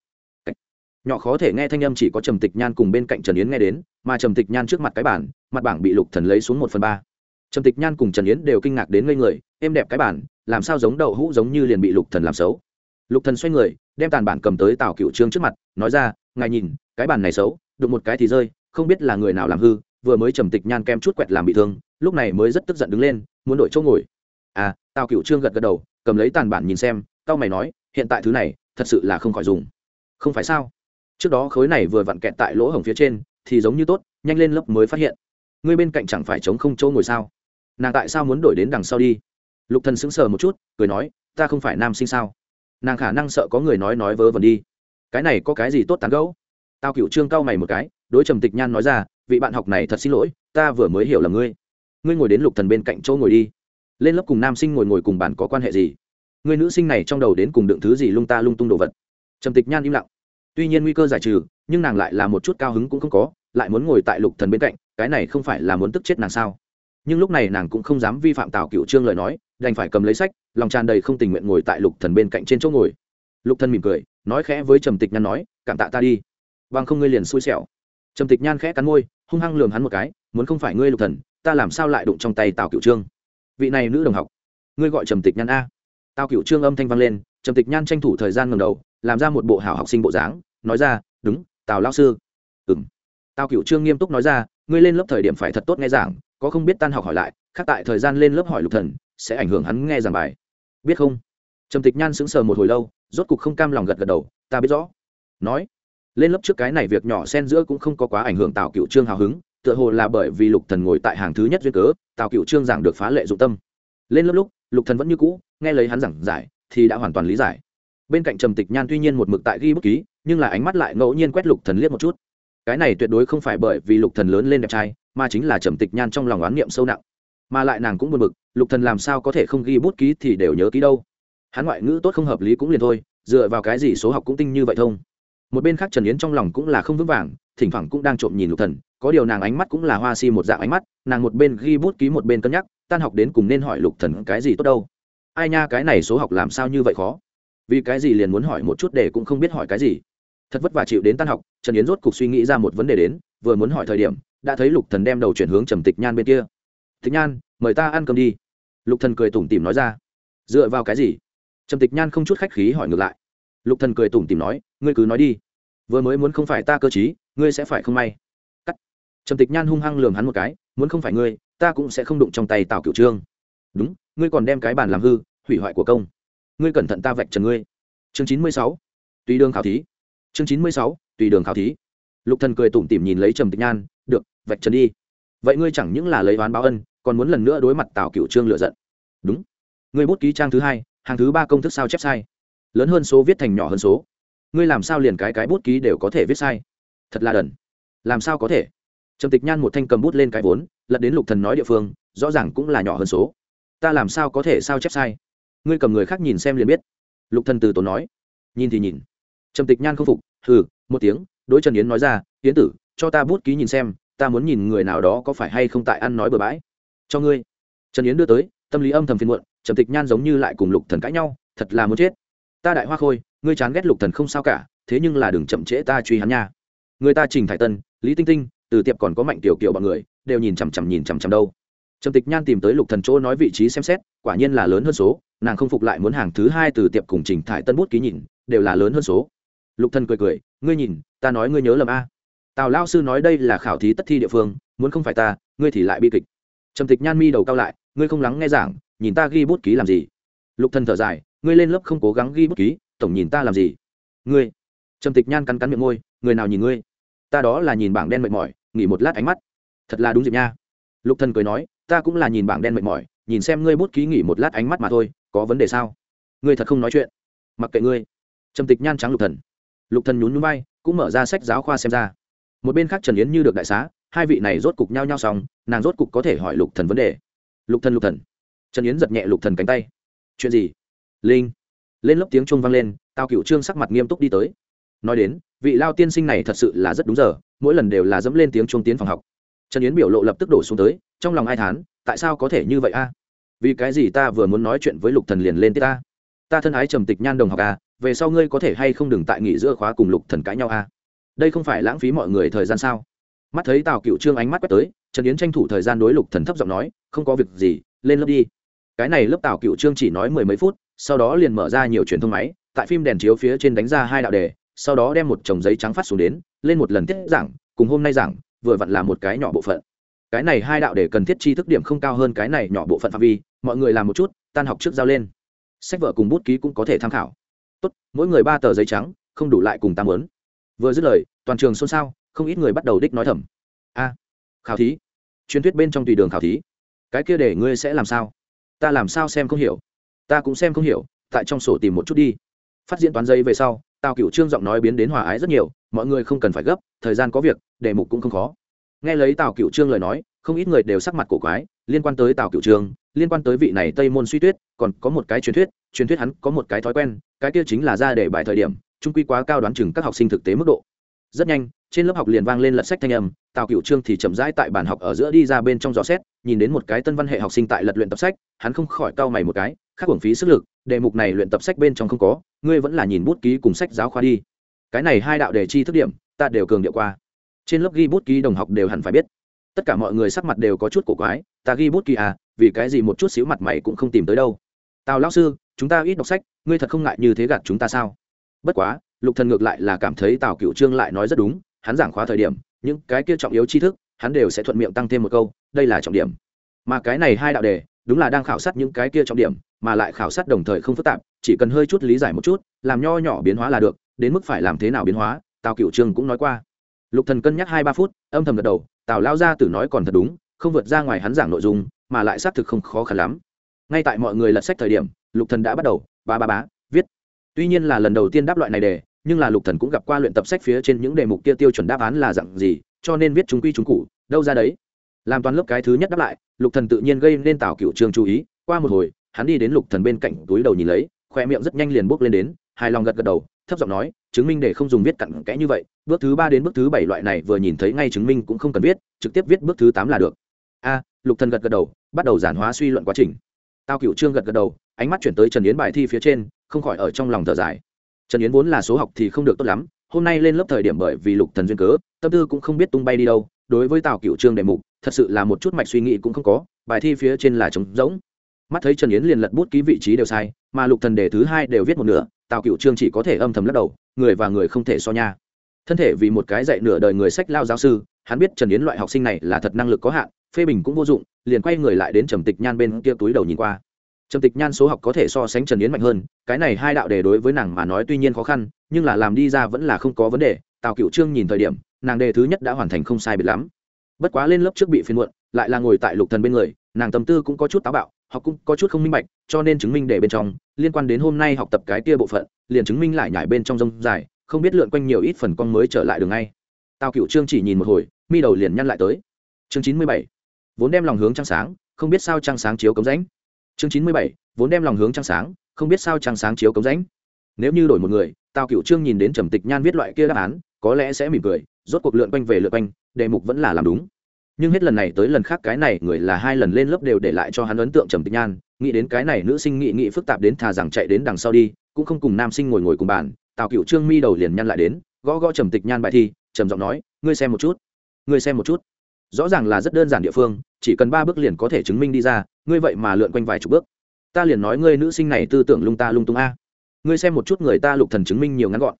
nhỏ khó thể nghe thanh âm chỉ có trầm tịch nhan cùng bên cạnh trần yến nghe đến, mà trầm tịch nhan trước mặt cái bản mặt bảng bị lục thần lấy xuống một phần ba. Trầm tịch nhan cùng trần yến đều kinh ngạc đến ngây người, êm đẹp cái bản làm sao giống đậu hũ giống như liền bị lục thần làm xấu. Lục thần xoay người, đem tàn bản cầm tới tào cựu trương trước mặt, nói ra, ngài nhìn, cái bản này xấu, đụng một cái thì rơi, không biết là người nào làm hư, vừa mới trầm tịch nhan kem chút quẹt làm bị thương, lúc này mới rất tức giận đứng lên, muốn đổi chỗ ngồi. À tào cựu trương gật gật đầu, cầm lấy tàn bản nhìn xem tao mày nói, hiện tại thứ này, thật sự là không khỏi dùng. Không phải sao? Trước đó khối này vừa vặn kẹt tại lỗ hổng phía trên, thì giống như tốt, nhanh lên lớp mới phát hiện. Ngươi bên cạnh chẳng phải chống không chỗ ngồi sao? Nàng tại sao muốn đổi đến đằng sau đi? Lục thần sững sờ một chút, cười nói, ta không phải nam sinh sao? Nàng khả năng sợ có người nói nói vớ vẩn đi. Cái này có cái gì tốt tán gẫu? Tao cựu trương cao mày một cái, đối trầm tịch nhan nói ra, vị bạn học này thật xin lỗi, ta vừa mới hiểu là ngươi. Ngươi ngồi đến lục thần bên cạnh chỗ ngồi đi. Lên lớp cùng nam sinh ngồi ngồi cùng bàn có quan hệ gì? Người nữ sinh này trong đầu đến cùng đựng thứ gì lung ta lung tung đồ vật? Trầm tịch nhan im lặng tuy nhiên nguy cơ giải trừ, nhưng nàng lại là một chút cao hứng cũng không có, lại muốn ngồi tại lục thần bên cạnh, cái này không phải là muốn tức chết nàng sao? Nhưng lúc này nàng cũng không dám vi phạm tào cựu trương lời nói, đành phải cầm lấy sách, lòng tràn đầy không tình nguyện ngồi tại lục thần bên cạnh trên chỗ ngồi. Lục thần mỉm cười, nói khẽ với trầm tịch nhan nói, cảm tạ ta đi, bằng không ngươi liền xui xẻo. Trầm tịch nhan khẽ cắn môi, hung hăng lườm hắn một cái, muốn không phải ngươi lục thần, ta làm sao lại đụng trong tay tào cựu trương? Vị này nữ đồng học, ngươi gọi trầm tịch nhan a? Tào cựu trương âm thanh vang lên trầm tịch nhan tranh thủ thời gian ngầm đầu, làm ra một bộ hảo học sinh bộ dáng, nói ra, đúng, tào lao sư. Ừ m tào cựu trương nghiêm túc nói ra, ngươi lên lớp thời điểm phải thật tốt nghe giảng, có không biết tan học hỏi lại, khác tại thời gian lên lớp hỏi lục thần, sẽ ảnh hưởng hắn nghe giảng bài. Biết không? Trầm tịch nhan sững sờ một hồi lâu, rốt cục không cam lòng gật gật đầu, ta biết rõ. Nói, lên lớp trước cái này việc nhỏ xen giữa cũng không có quá ảnh hưởng tào cựu trương hào hứng, tựa hồ là bởi vì lục thần ngồi tại hàng thứ nhất duyên cớ, tào cựu trương giảng được phá lệ dụng tâm. Lên lớp lúc, lục thần vẫn như cũ, nghe lấy hắn giảng giải thì đã hoàn toàn lý giải. Bên cạnh trầm tịch nhan tuy nhiên một mực tại ghi bút ký, nhưng là ánh mắt lại ngẫu nhiên quét lục thần liếc một chút. Cái này tuyệt đối không phải bởi vì lục thần lớn lên đẹp trai, mà chính là trầm tịch nhan trong lòng oán niệm sâu nặng. Mà lại nàng cũng buồn bực, lục thần làm sao có thể không ghi bút ký thì đều nhớ ký đâu. Hắn ngoại ngữ tốt không hợp lý cũng liền thôi, dựa vào cái gì số học cũng tinh như vậy thông. Một bên khác trần yến trong lòng cũng là không vững vàng, thỉnh thoảng cũng đang trộm nhìn lục thần, có điều nàng ánh mắt cũng là hoa si một dạng ánh mắt, nàng một bên ghi bút ký một bên cân nhắc, tan học đến cùng nên hỏi lục thần cái gì tốt đâu ai nha, cái này số học làm sao như vậy khó? Vì cái gì liền muốn hỏi một chút để cũng không biết hỏi cái gì? Thật vất vả chịu đến tan học, trần yến rốt cục suy nghĩ ra một vấn đề đến, vừa muốn hỏi thời điểm, đã thấy lục thần đem đầu chuyển hướng trầm tịch nhan bên kia. Tịch nhan, mời ta ăn cơm đi. Lục thần cười tủm tỉm nói ra. Dựa vào cái gì? Trầm tịch nhan không chút khách khí hỏi ngược lại. Lục thần cười tủm tỉm nói, ngươi cứ nói đi. Vừa mới muốn không phải ta cơ chí ngươi sẽ phải không may. Cắt. Trầm tịch nhan hung hăng lườm hắn một cái, muốn không phải ngươi, ta cũng sẽ không đụng trong tay tào cửu trương đúng, ngươi còn đem cái bàn làm hư, hủy hoại của công. Ngươi cẩn thận ta vạch trần ngươi. Chương chín mươi sáu. Tùy đường khảo thí. Chương chín mươi sáu, tùy đường khảo thí. Lục thần cười tủm tỉm nhìn lấy trầm tịch nhan, được, vạch trần đi. Vậy ngươi chẳng những là lấy oán báo ân, còn muốn lần nữa đối mặt tào cửu trương lựa giận. Đúng. Ngươi bút ký trang thứ hai, hàng thứ ba công thức sao chép sai. Lớn hơn số viết thành nhỏ hơn số. Ngươi làm sao liền cái cái bút ký đều có thể viết sai? Thật là đần. Làm sao có thể? Trầm tịch nhan một thanh cầm bút lên cái vốn, lật đến lục thần nói địa phương, rõ ràng cũng là nhỏ hơn số ta làm sao có thể sao chép sai? Ngươi cầm người khác nhìn xem liền biết. Lục thần từ tốn nói. Nhìn thì nhìn. Trầm tịch nhan không phục, hừ, một tiếng. Đối trần yến nói ra, yến tử, cho ta bút ký nhìn xem, ta muốn nhìn người nào đó có phải hay không tại ăn nói bừa bãi. Cho ngươi. Trần yến đưa tới, tâm lý âm thầm phiền muộn, trầm tịch nhan giống như lại cùng lục thần cãi nhau, thật là muốn chết. Ta đại hoa khôi, ngươi chán ghét lục thần không sao cả, thế nhưng là đừng chậm trễ ta truy hắn nha. Người ta trình thải tân, lý tinh tinh, từ tiệp còn có mạnh tiểu kiều bọn người, đều nhìn chằm chằm nhìn chằm chằm đâu trầm tịch nhan tìm tới lục thần chỗ nói vị trí xem xét, quả nhiên là lớn hơn số, nàng không phục lại muốn hàng thứ hai từ tiệp cùng trình thải tân bút ký nhìn, đều là lớn hơn số. Lục thần cười cười, ngươi nhìn, ta nói ngươi nhớ lầm a. Tào lao sư nói đây là khảo thí tất thi địa phương, muốn không phải ta, ngươi thì lại bi kịch. Trầm tịch nhan mi đầu cao lại, ngươi không lắng nghe giảng, nhìn ta ghi bút ký làm gì? Lục thần thở dài, ngươi lên lớp không cố gắng ghi bút ký, tổng nhìn ta làm gì? Ngươi. Trầm tịch nhan cắn cắn miệng môi, người nào nhìn ngươi? Ta đó là nhìn bảng đen mệt mỏi, nghỉ một lát ánh mắt. Thật là đúng dịp nha. Lục thần cười nói ta cũng là nhìn bảng đen mệt mỏi, nhìn xem ngươi bút ký nghỉ một lát ánh mắt mà thôi, có vấn đề sao? Ngươi thật không nói chuyện. Mặc kệ ngươi. Trầm tịch nhan trắng lục thần. Lục thần nhún nhún vai, cũng mở ra sách giáo khoa xem ra. Một bên khác trần yến như được đại xá, hai vị này rốt cục nhau nhau xong, nàng rốt cục có thể hỏi lục thần vấn đề. Lục thần lục thần. Trần yến giật nhẹ lục thần cánh tay. Chuyện gì? Linh. Lên lớp tiếng chuông vang lên tao cựu trương sắc mặt nghiêm túc đi tới. Nói đến, vị lao tiên sinh này thật sự là rất đúng giờ, mỗi lần đều là dẫm lên tiếng chuông tiến phòng học trần yến biểu lộ lập tức đổ xuống tới, trong lòng ai thán, tại sao có thể như vậy a? Vì cái gì ta vừa muốn nói chuyện với lục thần liền lên tiết ta? Ta thân ái trầm tịch nhan đồng học a về sau ngươi có thể hay không đừng tại nghỉ giữa khóa cùng lục thần cãi nhau a đây không phải lãng phí mọi người thời gian sao? Mắt thấy tào cựu trương ánh mắt quét tới, trần yến tranh thủ thời gian đối lục thần thấp giọng nói, không có việc gì, lên lớp đi. Cái này lớp tào cựu trương chỉ nói mười mấy phút, sau đó liền mở ra nhiều truyền thông máy, tại phim đèn chiếu phía trên đánh ra hai đạo đề, sau đó đem một chồng giấy trắng phát xuống đến, lên một lần tiết giảng, cùng hôm nay giảng vừa vặn là một cái nhỏ bộ phận. Cái này hai đạo để cần thiết tri thức điểm không cao hơn cái này nhỏ bộ phận phạm vi, mọi người làm một chút, tan học trước giao lên. Sách vở cùng bút ký cũng có thể tham khảo. Tốt, mỗi người ba tờ giấy trắng, không đủ lại cùng tam lớn vừa dứt lời, toàn trường xôn xao, không ít người bắt đầu đích nói thầm. A, khảo thí. Truyền thuyết bên trong tùy đường khảo thí. Cái kia để ngươi sẽ làm sao? Ta làm sao xem không hiểu? Ta cũng xem không hiểu, tại trong sổ tìm một chút đi. Phát diễn toán giấy về sau, tào cựu trương giọng nói biến đến hòa ái rất nhiều mọi người không cần phải gấp, thời gian có việc, đề mục cũng không khó. Nghe lấy tào cựu trương lời nói, không ít người đều sắc mặt cổ quái, liên quan tới tào cựu trương, liên quan tới vị này tây môn suy tuyết, còn có một cái truyền thuyết truyền thuyết hắn có một cái thói quen, cái kia chính là ra để bài thời điểm, trung quy quá cao đoán chừng các học sinh thực tế mức độ. Rất nhanh, trên lớp học liền vang lên lật sách thanh âm, tào cựu trương thì chậm rãi tại bàn học ở giữa đi ra bên trong gió xét, nhìn đến một cái tân văn hệ học sinh tại lật luyện tập sách, hắn không khỏi cau mày một cái khắc hưởng phí sức lực, đề mục này luyện tập sách bên trong không có, ngươi vẫn là nhìn bút ký cùng sách giáo khoa đi cái này hai đạo đề chi thức điểm, ta đều cường điệu qua. Trên lớp ghi bút ký đồng học đều hẳn phải biết. Tất cả mọi người sắc mặt đều có chút cổ quái, ta ghi bút ký à vì cái gì một chút xíu mặt mày cũng không tìm tới đâu. Tào lão sư, chúng ta ít đọc sách, ngươi thật không ngại như thế gạt chúng ta sao? Bất quá, lục thần ngược lại là cảm thấy tào cựu trương lại nói rất đúng, hắn giảng khóa thời điểm, những cái kia trọng yếu tri thức, hắn đều sẽ thuận miệng tăng thêm một câu, đây là trọng điểm. Mà cái này hai đạo đề, đúng là đang khảo sát những cái kia trọng điểm, mà lại khảo sát đồng thời không phức tạp, chỉ cần hơi chút lý giải một chút, làm nho nhỏ biến hóa là được đến mức phải làm thế nào biến hóa, tào cựu trương cũng nói qua. Lục thần cân nhắc hai ba phút, âm thầm gật đầu, tào lao ra tử nói còn thật đúng, không vượt ra ngoài hắn giảng nội dung, mà lại xác thực không khó khăn lắm. Ngay tại mọi người lật sách thời điểm, lục thần đã bắt đầu, ba ba bá viết. Tuy nhiên là lần đầu tiên đáp loại này đề, nhưng là lục thần cũng gặp qua luyện tập sách phía trên những đề mục kia tiêu chuẩn đáp án là dạng gì, cho nên viết chúng quy chúng cụ, đâu ra đấy. Làm toàn lớp cái thứ nhất đáp lại, lục thần tự nhiên gây nên tào cựu trường chú ý, qua một hồi, hắn đi đến lục thần bên cạnh túi đầu nhìn lấy, khoe miệng rất nhanh liền bước lên đến, hài lòng gật gật đầu thấp giọng nói, chứng minh để không dùng viết cặn kẽ như vậy, bước thứ ba đến bước thứ bảy loại này vừa nhìn thấy ngay chứng minh cũng không cần viết, trực tiếp viết bước thứ tám là được. A, lục thần gật gật đầu, bắt đầu giản hóa suy luận quá trình. Tao cựu trương gật gật đầu, ánh mắt chuyển tới trần yến bài thi phía trên, không khỏi ở trong lòng thở dài. Trần yến vốn là số học thì không được tốt lắm, hôm nay lên lớp thời điểm bởi vì lục thần duyên cớ, tâm tư cũng không biết tung bay đi đâu, đối với tào cựu trương đề mục, thật sự là một chút mạch suy nghĩ cũng không có, bài thi phía trên là trống rỗng. Mắt thấy trần yến liền lật bút ký vị trí đều sai, mà lục thần đề thứ hai đều viết một nửa tào cựu trương chỉ có thể âm thầm lắc đầu, người và người không thể so nha. Thân thể vì một cái dạy nửa đời người sách lao giáo sư, hắn biết trần yến loại học sinh này là thật năng lực có hạn, phê bình cũng vô dụng, liền quay người lại đến trầm tịch nhan bên kia túi đầu nhìn qua. Trầm tịch nhan số học có thể so sánh trần yến mạnh hơn, cái này hai đạo đề đối với nàng mà nói tuy nhiên khó khăn, nhưng là làm đi ra vẫn là không có vấn đề, tào cựu trương nhìn thời điểm, nàng đề thứ nhất đã hoàn thành không sai biệt lắm. Bất quá lên lớp trước bị phiên muộn, lại là ngồi tại lục thần bên người, nàng tâm tư cũng có chút táo bạo, học cũng có chút không minh bạch cho nên chứng minh để bên trong, liên quan đến hôm nay học tập cái kia bộ phận, liền chứng minh lại nhảy bên trong rông dài, không biết lượn quanh nhiều ít phần con mới trở lại đường ngay. Tào cựu trương chỉ nhìn một hồi, mi đầu liền nhăn lại tới. Chương chín mươi bảy, vốn đem lòng hướng trăng sáng, không biết sao trăng sáng chiếu cống rãnh. Chương chín mươi bảy, vốn đem lòng hướng trăng sáng, không biết sao trăng sáng chiếu cống rãnh. Nếu như đổi một người, tào cựu trương nhìn đến trầm tịch nhan viết loại kia đáp án, có lẽ sẽ mỉm cười, rốt cuộc lượn quanh về lượn quanh, đề mục vẫn là làm đúng nhưng hết lần này tới lần khác cái này người là hai lần lên lớp đều để lại cho hắn ấn tượng trầm tịch nhan. Nghĩ đến cái này nữ sinh nghị nghị phức tạp đến thà rằng chạy đến đằng sau đi, cũng không cùng nam sinh ngồi ngồi cùng bàn. Tào cựu trương mi đầu liền nhăn lại đến, gõ gõ trầm tịch nhan bài thi, trầm giọng nói, ngươi xem một chút, ngươi xem một chút. Rõ ràng là rất đơn giản địa phương, chỉ cần ba bước liền có thể chứng minh đi ra, ngươi vậy mà lượn quanh vài chục bước. Ta liền nói ngươi nữ sinh này tư tưởng lung ta lung tung a. Ngươi xem một chút người ta lục thần chứng minh nhiều ngắn gọn.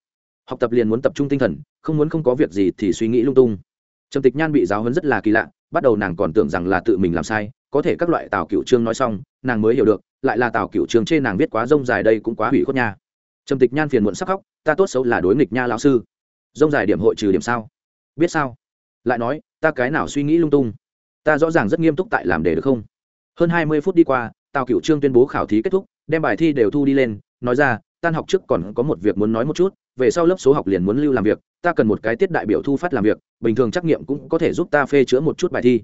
Học tập liền muốn tập trung tinh thần, không muốn không có việc gì thì suy nghĩ lung tung trầm tịch nhan bị giáo huấn rất là kỳ lạ, bắt đầu nàng còn tưởng rằng là tự mình làm sai, có thể các loại tào cựu trương nói xong, nàng mới hiểu được, lại là tào cựu trương chê nàng viết quá rông dài đây cũng quá hủy khuất nha. Trầm tịch nhan phiền muộn sắc khóc, ta tốt xấu là đối nghịch nha lão sư. Rông dài điểm hội trừ điểm sao? Biết sao? Lại nói, ta cái nào suy nghĩ lung tung? Ta rõ ràng rất nghiêm túc tại làm đề được không? Hơn hai mươi phút đi qua, tào cựu trương tuyên bố khảo thí kết thúc, đem bài thi đều thu đi lên, nói ra tan học trước còn có một việc muốn nói một chút, về sau lớp số học liền muốn lưu làm việc, ta cần một cái tiết đại biểu thu phát làm việc, bình thường trắc nghiệm cũng có thể giúp ta phê chữa một chút bài thi.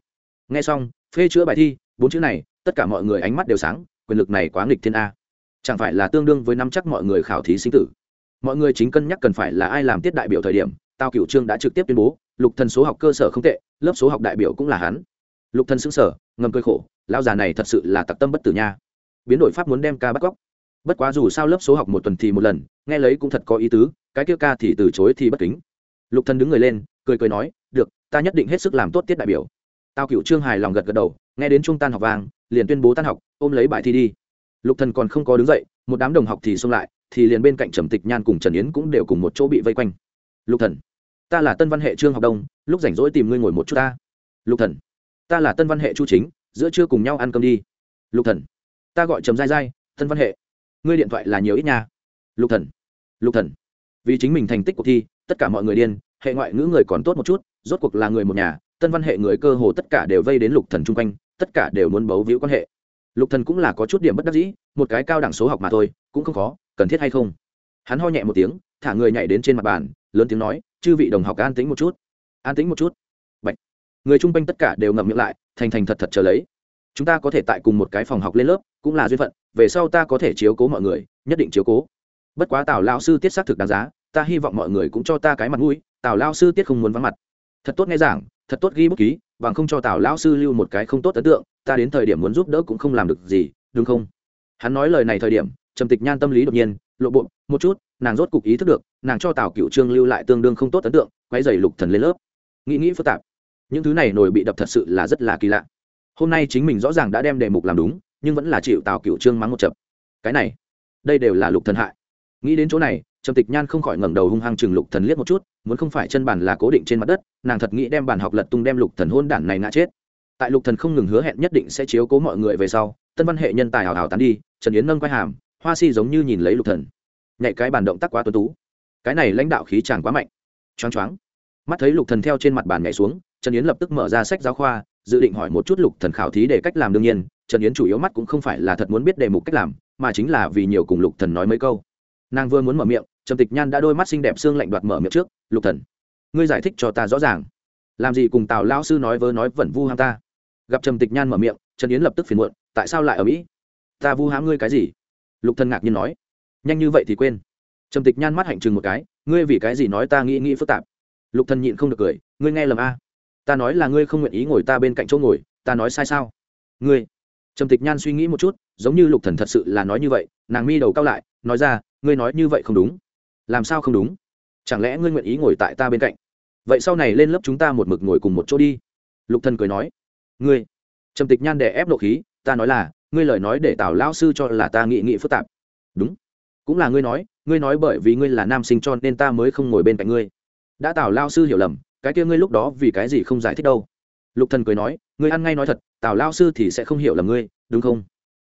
Nghe xong, phê chữa bài thi, bốn chữ này, tất cả mọi người ánh mắt đều sáng, quyền lực này quá nghịch thiên a. Chẳng phải là tương đương với nắm chắc mọi người khảo thí sinh tử. Mọi người chính cân nhắc cần phải là ai làm tiết đại biểu thời điểm tao cựu trương đã trực tiếp tuyên bố, lục thần số học cơ sở không tệ, lớp số học đại biểu cũng là hắn. Lục thần xứng sở ngầm cơi khổ lao già này thật sự là tặc tâm bất tử nha. Biến đổi pháp muốn đem ca bắt cóc bất quá dù sao lớp số học một tuần thì một lần, nghe lấy cũng thật có ý tứ, cái kia ca thì từ chối thì bất kính. Lục thần đứng người lên, cười cười nói, được, ta nhất định hết sức làm tốt tiết đại biểu. Tao cựu trương hài lòng gật gật đầu, nghe đến trung tan học vàng liền tuyên bố tan học, ôm lấy bài thi đi. Lục thần còn không có đứng dậy, một đám đồng học thì xông lại, thì liền bên cạnh trầm tịch nhan cùng trần yến cũng đều cùng một chỗ bị vây quanh. Lục thần, ta là tân văn hệ trương học đông, lúc rảnh rỗi tìm ngươi ngồi một chút ta. Lục thần, ta là tân văn hệ chu chính, giữa trưa cùng nhau ăn cơm đi. Lục thần, ta gọi trầm dai dai tân văn hệ ngươi điện thoại là nhiều ít nha. Lục thần lục thần, vì chính mình thành tích cuộc thi, tất cả mọi người điên, hệ ngoại ngữ người còn tốt một chút, rốt cuộc là người một nhà, tân văn hệ người cơ hồ tất cả đều vây đến lục thần chung quanh, tất cả đều muốn bấu víu quan hệ. Lục thần cũng là có chút điểm bất đắc dĩ, một cái cao đẳng số học mà thôi, cũng không khó, cần thiết hay không? Hắn ho nhẹ một tiếng, thả người nhảy đến trên mặt bàn, lớn tiếng nói, chư vị đồng học, an tĩnh một chút, an tĩnh một chút. Bạch. người chung quanh tất cả đều ngậm miệng lại, thành thành thật thật chờ lấy chúng ta có thể tại cùng một cái phòng học lên lớp, cũng là duyên phận, về sau ta có thể chiếu cố mọi người, nhất định chiếu cố. Bất quá tào lao sư tiết xác thực đáng giá, ta hy vọng mọi người cũng cho ta cái mặt mũi, tào lao sư tiết không muốn vắng mặt. Thật tốt nghe giảng, thật tốt ghi bút ký, bằng không cho tào lao sư lưu một cái không tốt ấn tượng, ta đến thời điểm muốn giúp đỡ cũng không làm được gì, đúng không? Hắn nói lời này thời điểm, trầm tịch nhan tâm lý đột nhiên, lộ bộ, một chút, nàng rốt cục ý thức được, nàng cho tào cựu trương lưu lại tương đương không tốt ấn tượng quay dày lục thần lên lớp. Nghĩ nghĩ phức tạp. Những thứ này nổi bị đập thật sự là rất là kỳ lạ hôm nay chính mình rõ ràng đã đem đề mục làm đúng, nhưng vẫn là chịu tào cựu trương mắng một chập. Cái này, đây đều là lục thần hại. Nghĩ đến chỗ này, trầm tịch nhan không khỏi ngẩng đầu hung hăng chừng lục thần liếc một chút, muốn không phải chân bàn là cố định trên mặt đất, nàng thật nghĩ đem bàn học lật tung đem lục thần hôn đản này ngã chết. Tại lục thần không ngừng hứa hẹn nhất định sẽ chiếu cố mọi người về sau, tân văn hệ nhân tài hào hào tán đi, trần yến nâng quay hàm, hoa si giống như nhìn lấy lục thần. Nhạy cái bàn động tác quá tuấn tú. Cái này lãnh đạo khí chàng quá mạnh. Choáng choáng. Mắt thấy lục thần theo trên mặt bàn nhảy xuống, trần yến lập tức mở ra sách giáo khoa dự định hỏi một chút lục thần khảo thí để cách làm đương nhiên, trần yến chủ yếu mắt cũng không phải là thật muốn biết đề mục cách làm, mà chính là vì nhiều cùng lục thần nói mấy câu. Nàng vừa muốn mở miệng, trầm tịch nhan đã đôi mắt xinh đẹp xương lạnh đoạt mở miệng trước, lục thần, ngươi giải thích cho ta rõ ràng. Làm gì cùng tào lao sư nói vớ nói vẩn vu ham ta? Gặp trầm tịch nhan mở miệng, trần yến lập tức phiền muộn, tại sao lại ở mỹ? Ta vu hãm ngươi cái gì? Lục thần ngạc nhiên nói, nhanh như vậy thì quên. Trầm tịch nhan mắt hạnh chừng một cái, ngươi vì cái gì nói ta nghĩ nghĩ phức tạp? Lục thần nhịn không được cười, ngươi nghe lầm a ta nói là ngươi không nguyện ý ngồi ta bên cạnh chỗ ngồi, ta nói sai sao? Ngươi. Trầm tịch nhan suy nghĩ một chút, giống như lục thần thật sự là nói như vậy, nàng mi đầu cao lại, nói ra, ngươi nói như vậy không đúng. Làm sao không đúng? Chẳng lẽ ngươi nguyện ý ngồi tại ta bên cạnh? Vậy sau này lên lớp chúng ta một mực ngồi cùng một chỗ đi. Lục thần cười nói. Ngươi. Trầm tịch nhan đè ép nộ khí, ta nói là, ngươi lời nói để tào lao sư cho là ta nghị nghị phức tạp. Đúng. Cũng là ngươi nói ngươi nói bởi vì ngươi là nam sinh cho nên ta mới không ngồi bên cạnh ngươi. Đã tào lao sư hiểu lầm cái kia ngươi lúc đó vì cái gì không giải thích đâu? Lục thần cười nói, ngươi ăn ngay nói thật, tào lao sư thì sẽ không hiểu là ngươi, đúng không?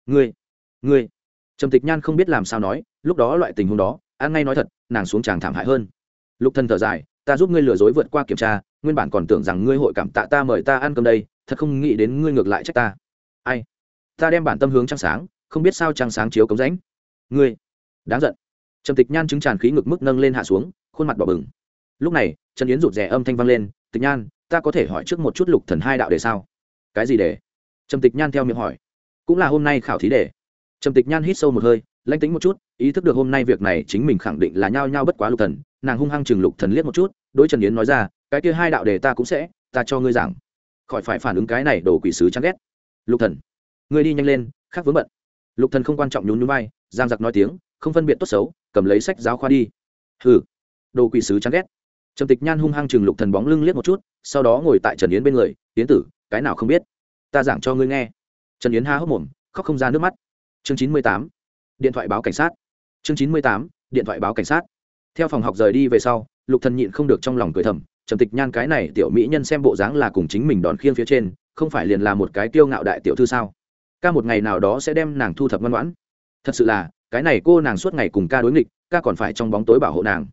Ngươi ngươi. Trầm tịch nhan không biết làm sao nói, lúc đó loại tình huống đó, ăn ngay nói thật, nàng xuống chàng thảm hại hơn. Lục thần thở dài, ta giúp ngươi lừa dối vượt qua kiểm tra, nguyên bản còn tưởng rằng ngươi hội cảm tạ ta mời ta ăn cơm đây, thật không nghĩ đến ngươi ngược lại trách ta. Ai? Ta đem bản tâm hướng trăng sáng, không biết sao trăng sáng chiếu cống rãnh. Ngươi, đáng giận. Trầm tịch nhan chứng tràn khí ngực mức nâng lên hạ xuống, khuôn mặt đỏ bừng. Lúc này trần yến rụt rè âm thanh vang lên, tịch nhan, ta có thể hỏi trước một chút lục thần hai đạo đề sao? Cái gì để trầm tịch nhan theo miệng hỏi. Cũng là hôm nay khảo thí để trầm tịch nhan hít sâu một hơi, lãnh tính một chút, ý thức được hôm nay việc này chính mình khẳng định là nhao nhao bất quá lục thần, nàng hung hăng chừng lục thần liếc một chút, đối trần yến nói ra, cái kia hai đạo đề ta cũng sẽ, ta cho ngươi giảng. Khỏi phải phản ứng cái này đồ quỷ sứ chán ghét. Lục thần, ngươi đi nhanh lên, khác vướng bận. Lục thần không quan trọng nhún nhún vai, giang giặc nói tiếng, không phân biệt tốt xấu, cầm lấy sách giáo khoa đi. Hừ. Đồ quỷ sứ chán ghét trầm tịch nhan hung hăng chừng lục thần bóng lưng liếc một chút, sau đó ngồi tại trần yến bên người, yến tử, cái nào không biết? Ta giảng cho ngươi nghe. Trần yến há hốc mồm, khóc không ra nước mắt. Chương chín mươi tám, điện thoại báo cảnh sát. Chương chín mươi tám, điện thoại báo cảnh sát. Theo phòng học rời đi về sau, lục thần nhịn không được trong lòng cười thầm, trầm tịch nhan cái này tiểu mỹ nhân xem bộ dáng là cùng chính mình đón khiêng phía trên, không phải liền là một cái kiêu ngạo đại tiểu thư sao? Ca một ngày nào đó sẽ đem nàng thu thập ngoan ngoãn. Thật sự là, cái này cô nàng suốt ngày cùng ca đối nghịch, ca còn phải trong bóng tối bảo hộ nàng.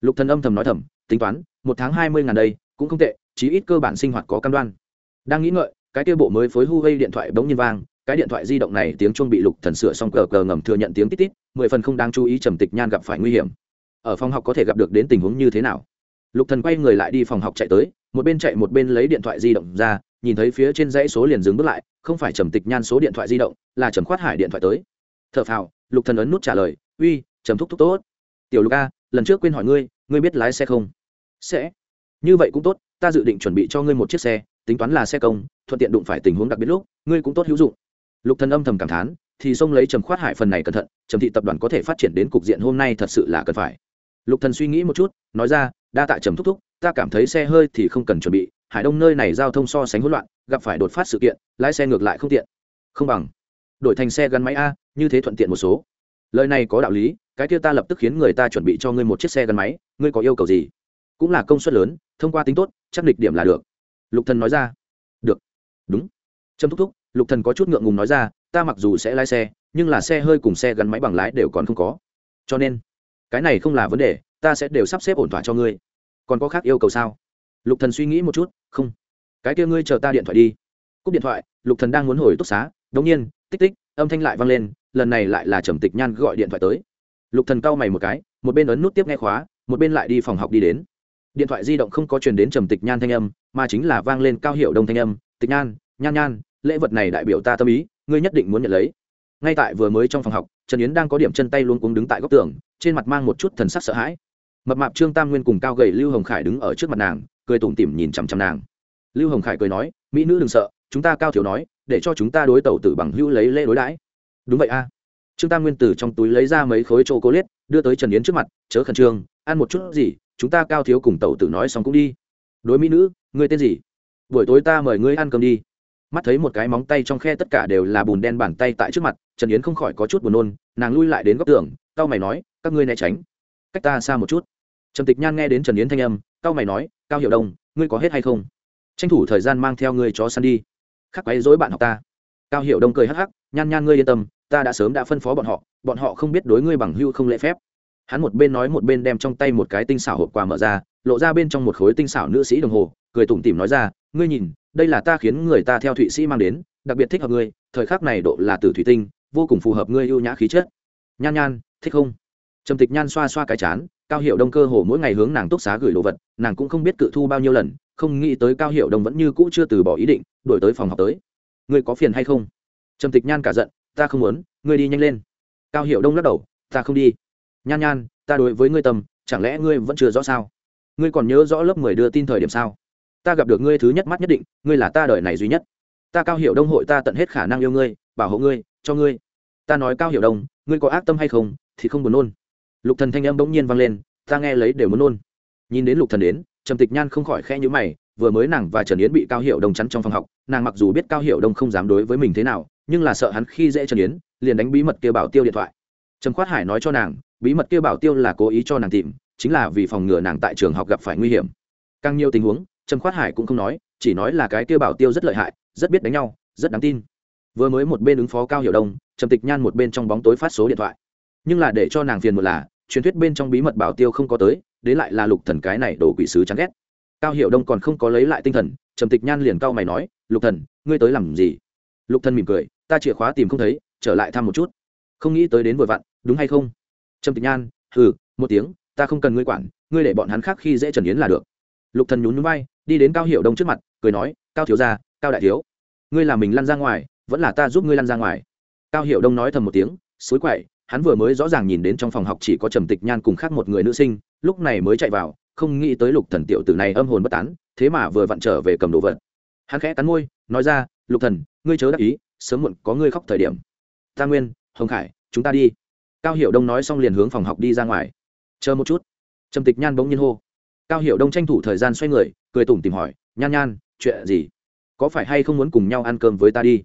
Lục thần âm thầm nói thầm tính toán, một tháng hai mươi ngàn đây, cũng không tệ, chí ít cơ bản sinh hoạt có cam đoan. Đang nghĩ ngợi, cái kia bộ mới phối huawei điện thoại bỗng nhiên vang, cái điện thoại di động này tiếng chuông bị lục thần sửa xong cờ cờ ngầm thừa nhận tiếng tít tít, mười phần không đáng chú ý trầm tịch nhan gặp phải nguy hiểm. Ở phòng học có thể gặp được đến tình huống như thế nào? Lục thần quay người lại đi phòng học chạy tới, một bên chạy một bên lấy điện thoại di động ra, nhìn thấy phía trên dãy số liền dừng bước lại, không phải trầm tịch nhan số điện thoại di động, là trầm khoát hải điện thoại tới. Thợ phào, lục thần ấn nút trả lời, uy, trầm thúc thúc tốt. Tiểu lục a, lần trước quên hỏi ngươi ngươi biết lái xe không? Sẽ. Như vậy cũng tốt, ta dự định chuẩn bị cho ngươi một chiếc xe, tính toán là xe công, thuận tiện đụng phải tình huống đặc biệt lúc, ngươi cũng tốt hữu dụng. Lục thần âm thầm cảm thán, thì xông lấy trầm khoát hải phần này cẩn thận, trầm thị tập đoàn có thể phát triển đến cục diện hôm nay thật sự là cần phải. Lục thần suy nghĩ một chút, nói ra, đa tạ trầm thúc thúc, ta cảm thấy xe hơi thì không cần chuẩn bị, hải đông nơi này giao thông so sánh hỗn loạn, gặp phải đột phát sự kiện, lái xe ngược lại không tiện. Không bằng. Đổi thành xe gắn máy a, như thế thuận tiện một số. Lời này có đạo lý, cái kia ta lập tức khiến người ta chuẩn bị cho ngươi một chiếc xe gắn máy, ngươi có yêu cầu gì? Cũng là công suất lớn, thông qua tính tốt, chắc địch điểm là được. Lục thần nói ra. Được. Đúng. Trâm thúc thúc, lục thần có chút ngượng ngùng nói ra, ta mặc dù sẽ lái xe, nhưng là xe hơi cùng xe gắn máy bằng lái đều còn không có. Cho nên, cái này không là vấn đề, ta sẽ đều sắp xếp ổn thỏa cho ngươi. Còn có khác yêu cầu sao? Lục thần suy nghĩ một chút. Không. Cái kia ngươi chờ ta điện thoại đi. Cúp điện thoại, lục thần đang muốn hồi túc xá. Đống nhiên, tích tích, âm thanh lại vang lên, lần này lại là trầm tịch nhan gọi điện thoại tới. Lục thần cau mày một cái, một bên ấn nút tiếp nghe khóa, một bên lại đi phòng học đi đến điện thoại di động không có truyền đến trầm tịch nhan thanh âm, mà chính là vang lên cao hiệu đông thanh âm, tịch nhan nhan nhan, lễ vật này đại biểu ta tâm ý, ngươi nhất định muốn nhận lấy. Ngay tại vừa mới trong phòng học, trần yến đang có điểm chân tay luôn cuống đứng tại góc tường, trên mặt mang một chút thần sắc sợ hãi. Mập mạp trương tam nguyên cùng cao gầy lưu hồng khải đứng ở trước mặt nàng, cười tủm tỉm nhìn chằm chằm nàng. Lưu hồng khải cười nói, mỹ nữ đừng sợ, chúng ta cao thiếu nói, để cho chúng ta đối tẩu tử bằng hữu lấy lễ đối đãi. Đúng vậy a. Trương tam nguyên từ trong túi lấy ra mấy khối chỗ cố liết đưa tới trần yến trước mặt, chớ khẩn trương, ăn một chút gì chúng ta cao thiếu cùng tẩu tử nói xong cũng đi. Đối mỹ nữ, ngươi tên gì? Buổi tối ta mời ngươi ăn cơm đi. Mắt thấy một cái móng tay trong khe tất cả đều là bùn đen bàn tay tại trước mặt, trần yến không khỏi có chút buồn nôn, nàng lui lại đến góc tường cao mày nói, các ngươi né tránh. Cách ta xa một chút. Trầm tịch nhan nghe đến trần yến thanh âm cao mày nói, cao hiệu đông, ngươi có hết hay không? Tranh thủ thời gian mang theo ngươi chó săn đi. Khắc quấy dối bạn học ta. Cao hiệu đông cười hắc hắc, nhan nhan ngươi yên tâm, ta đã sớm đã phân phó bọn họ bọn họ không biết đối ngươi bằng hưu không lễ phép hắn một bên nói một bên đem trong tay một cái tinh xảo hộp quà mở ra, lộ ra bên trong một khối tinh xảo nữ sĩ đồng hồ, cười tủm tỉm nói ra, ngươi nhìn, đây là ta khiến người ta theo thụy sĩ mang đến, đặc biệt thích hợp ngươi, thời khắc này độ là tử thủy tinh, vô cùng phù hợp ngươi ưu nhã khí chất. Nhan nhan, thích không? Trầm tịch nhan xoa xoa cái chán, cao hiệu đông cơ hồ mỗi ngày hướng nàng túc xá gửi đồ vật, nàng cũng không biết cự thu bao nhiêu lần, không nghĩ tới cao hiệu đông vẫn như cũ chưa từ bỏ ý định, đổi tới phòng học tới. Ngươi có phiền hay không? Trầm tịch nhan cả giận, ta không muốn, ngươi đi nhanh lên. Cao hiệu đông lắc đầu, ta không đi nhan nhan, ta đối với ngươi tâm, chẳng lẽ ngươi vẫn chưa rõ sao? Ngươi còn nhớ rõ lớp mười đưa tin thời điểm sao? Ta gặp được ngươi thứ nhất mắt nhất định, ngươi là ta đời này duy nhất. Ta cao Hiểu đông hội ta tận hết khả năng yêu ngươi, bảo hộ ngươi, cho ngươi. Ta nói cao Hiểu đông, ngươi có ác tâm hay không, thì không buồn nôn. Lục thần thanh âm bỗng nhiên vang lên, ta nghe lấy đều muốn nôn. Nhìn đến lục thần đến, trầm tịch nhan không khỏi khẽ nhíu mày, vừa mới nàng và trần yến bị cao Hiểu đông chắn trong phòng học, nàng mặc dù biết cao Hiểu đông không dám đối với mình thế nào, nhưng là sợ hắn khi dễ trần yến, liền đánh bí mật kia bảo tiêu điện thoại. Trầm khoát hải nói cho nàng bí mật kia bảo tiêu là cố ý cho nàng tìm, chính là vì phòng ngừa nàng tại trường học gặp phải nguy hiểm. Càng nhiều tình huống, trầm khoát hải cũng không nói, chỉ nói là cái kia bảo tiêu rất lợi hại, rất biết đánh nhau, rất đáng tin. Vừa mới một bên ứng phó cao hiểu đông, trầm tịch nhan một bên trong bóng tối phát số điện thoại. Nhưng là để cho nàng phiền một là, truyền thuyết bên trong bí mật bảo tiêu không có tới, đến lại là lục thần cái này đổ quỷ sứ chán ghét. Cao hiểu đông còn không có lấy lại tinh thần, trầm tịch nhan liền cao mày nói, lục thần, ngươi tới làm gì? Lục thần mỉm cười, ta chìa khóa tìm không thấy, trở lại thăm một chút. Không nghĩ tới đến vội vặn, đúng hay không? Trầm tịch nhan, hừ, một tiếng, ta không cần ngươi quản, ngươi để bọn hắn khác khi dễ trần yến là được. Lục thần nhún nhún vai, đi đến cao hiệu đông trước mặt, cười nói, cao thiếu gia, cao đại thiếu, ngươi làm mình lăn ra ngoài, vẫn là ta giúp ngươi lăn ra ngoài. Cao hiệu đông nói thầm một tiếng, suối quậy, hắn vừa mới rõ ràng nhìn đến trong phòng học chỉ có trầm tịch nhan cùng khác một người nữ sinh, lúc này mới chạy vào, không nghĩ tới lục thần tiểu tử này âm hồn bất tán, thế mà vừa vặn trở về cầm đồ vật. Hắn khẽ cắn môi, nói ra, lục thần, ngươi chớ đắc ý, sớm muộn có ngươi khóc thời điểm. Ta nguyên, hồng khải, chúng ta đi cao Hiệu đông nói xong liền hướng phòng học đi ra ngoài. Chờ một chút. Trầm tịch nhan bỗng nhiên hô. Cao Hiệu đông tranh thủ thời gian xoay người, cười tủm tìm hỏi, nhan nhan, chuyện gì? Có phải hay không muốn cùng nhau ăn cơm với ta đi?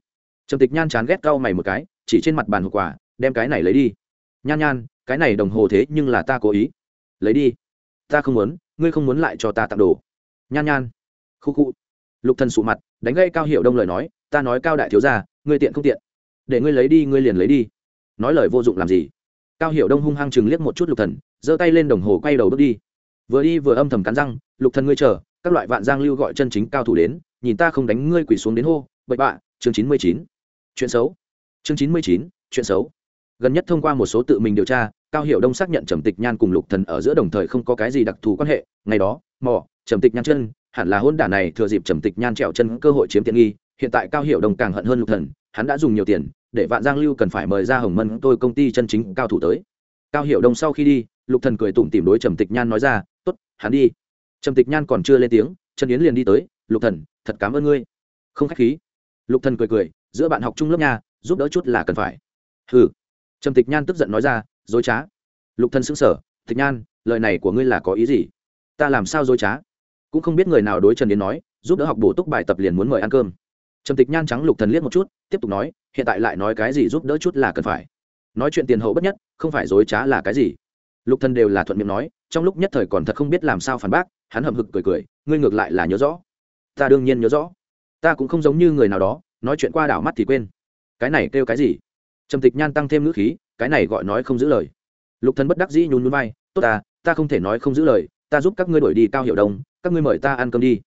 Trầm tịch nhan chán ghét cao mày một cái, chỉ trên mặt bàn hộp quà, đem cái này lấy đi. Nhan nhan, cái này đồng hồ thế nhưng là ta cố ý. Lấy đi? Ta không muốn, ngươi không muốn lại cho ta tặng đồ. Nhan nhan. Khu khu. Lục thần sụ mặt, đánh gây cao hiệu đông lời nói, ta nói cao đại thiếu gia, ngươi tiện không tiện. Để ngươi lấy đi, ngươi liền lấy đi. Nói lời vô dụng làm gì? Cao hiệu đông hung hăng chừng liếc một chút lục thần, giơ tay lên đồng hồ quay đầu bước đi. Vừa đi vừa âm thầm cắn răng, lục thần ngươi chờ, các loại vạn giang lưu gọi chân chính cao thủ đến, nhìn ta không đánh ngươi quỳ xuống đến hô, bậy bạ, chương chín mươi chín. Chuyện xấu. Chương chín mươi chín, chuyện xấu. Gần nhất thông qua một số tự mình điều tra, cao hiệu đông xác nhận trầm tịch nhan cùng lục thần ở giữa đồng thời không có cái gì đặc thù quan hệ, ngày đó, mò, trầm tịch nhan chân, hẳn là hôn đả này thừa dịp trầm tịch nhan trèo chân cơ hội chiếm tiện nghi, hiện tại cao hiệu đông càng hận hơn lục thần, hắn đã dùng nhiều tiền để vạn giang lưu cần phải mời ra hồng mân tôi công ty chân chính cao thủ tới. Cao hiệu đông sau khi đi, lục thần cười tủm tìm đối trầm tịch nhan nói ra, tốt, hắn đi. Trầm tịch nhan còn chưa lên tiếng, trần yến liền đi tới, lục thần, thật cảm ơn ngươi. Không khách khí. Lục thần cười cười, giữa bạn học chung lớp nhà giúp đỡ chút là cần phải. Hừ. Trầm tịch nhan tức giận nói ra, dối trá. Lục thần sững sờ, tịch nhan, lời này của ngươi là có ý gì? Ta làm sao dối trá? Cũng không biết người nào đối trần yến nói, giúp đỡ học bổ túc bài tập liền muốn mời ăn cơm trầm tịch nhan trắng lục thần liếc một chút, tiếp tục nói, hiện tại lại nói cái gì giúp đỡ chút là cần phải. Nói chuyện tiền hậu bất nhất, không phải dối trá là cái gì. Lục thần đều là thuận miệng nói, trong lúc nhất thời còn thật không biết làm sao phản bác, hắn hậm hực cười cười, ngươi ngược lại là nhớ rõ. Ta đương nhiên nhớ rõ. Ta cũng không giống như người nào đó, nói chuyện qua đảo mắt thì quên. Cái này kêu cái gì? Trầm tịch nhan tăng thêm ngữ khí, cái này gọi nói không giữ lời. Lục thần bất đắc dĩ nhún nhún vai, tốt ta ta không thể nói không giữ lời, ta giúp các ngươi đổi đi cao hiệu đông các ngươi mời ta ăn cơm đi.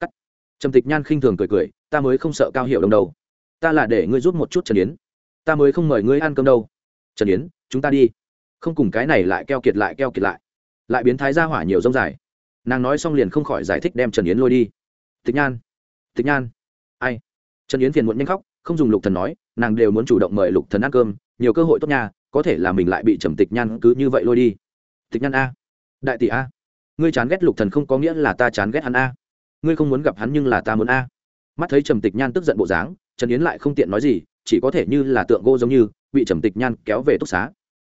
Cắt. Trầm tịch nhan khinh thường cười cười ta mới không sợ cao hiệu đông đâu. Ta là để ngươi giúp một chút trần yến. Ta mới không mời ngươi ăn cơm đâu. Trần yến, chúng ta đi. Không cùng cái này lại keo kiệt lại keo kiệt lại. Lại biến thái ra hỏa nhiều rông dài. Nàng nói xong liền không khỏi giải thích đem trần yến lôi đi. Tịch nhan tịch nhan, ai? Trần yến phiền muộn nhanh khóc, không dùng lục thần nói, nàng đều muốn chủ động mời lục thần ăn cơm, nhiều cơ hội tốt nha, có thể là mình lại bị trầm tịch nhan cứ như vậy lôi đi. Tịch nhan a. Đại tỷ a. Ngươi chán ghét lục thần không có nghĩa là ta chán ghét hắn a. Ngươi không muốn gặp hắn nhưng là ta muốn a mắt thấy trầm tịch nhan tức giận bộ dáng, trần yến lại không tiện nói gì, chỉ có thể như là tượng gỗ giống như, bị trầm tịch nhan kéo về túc xá.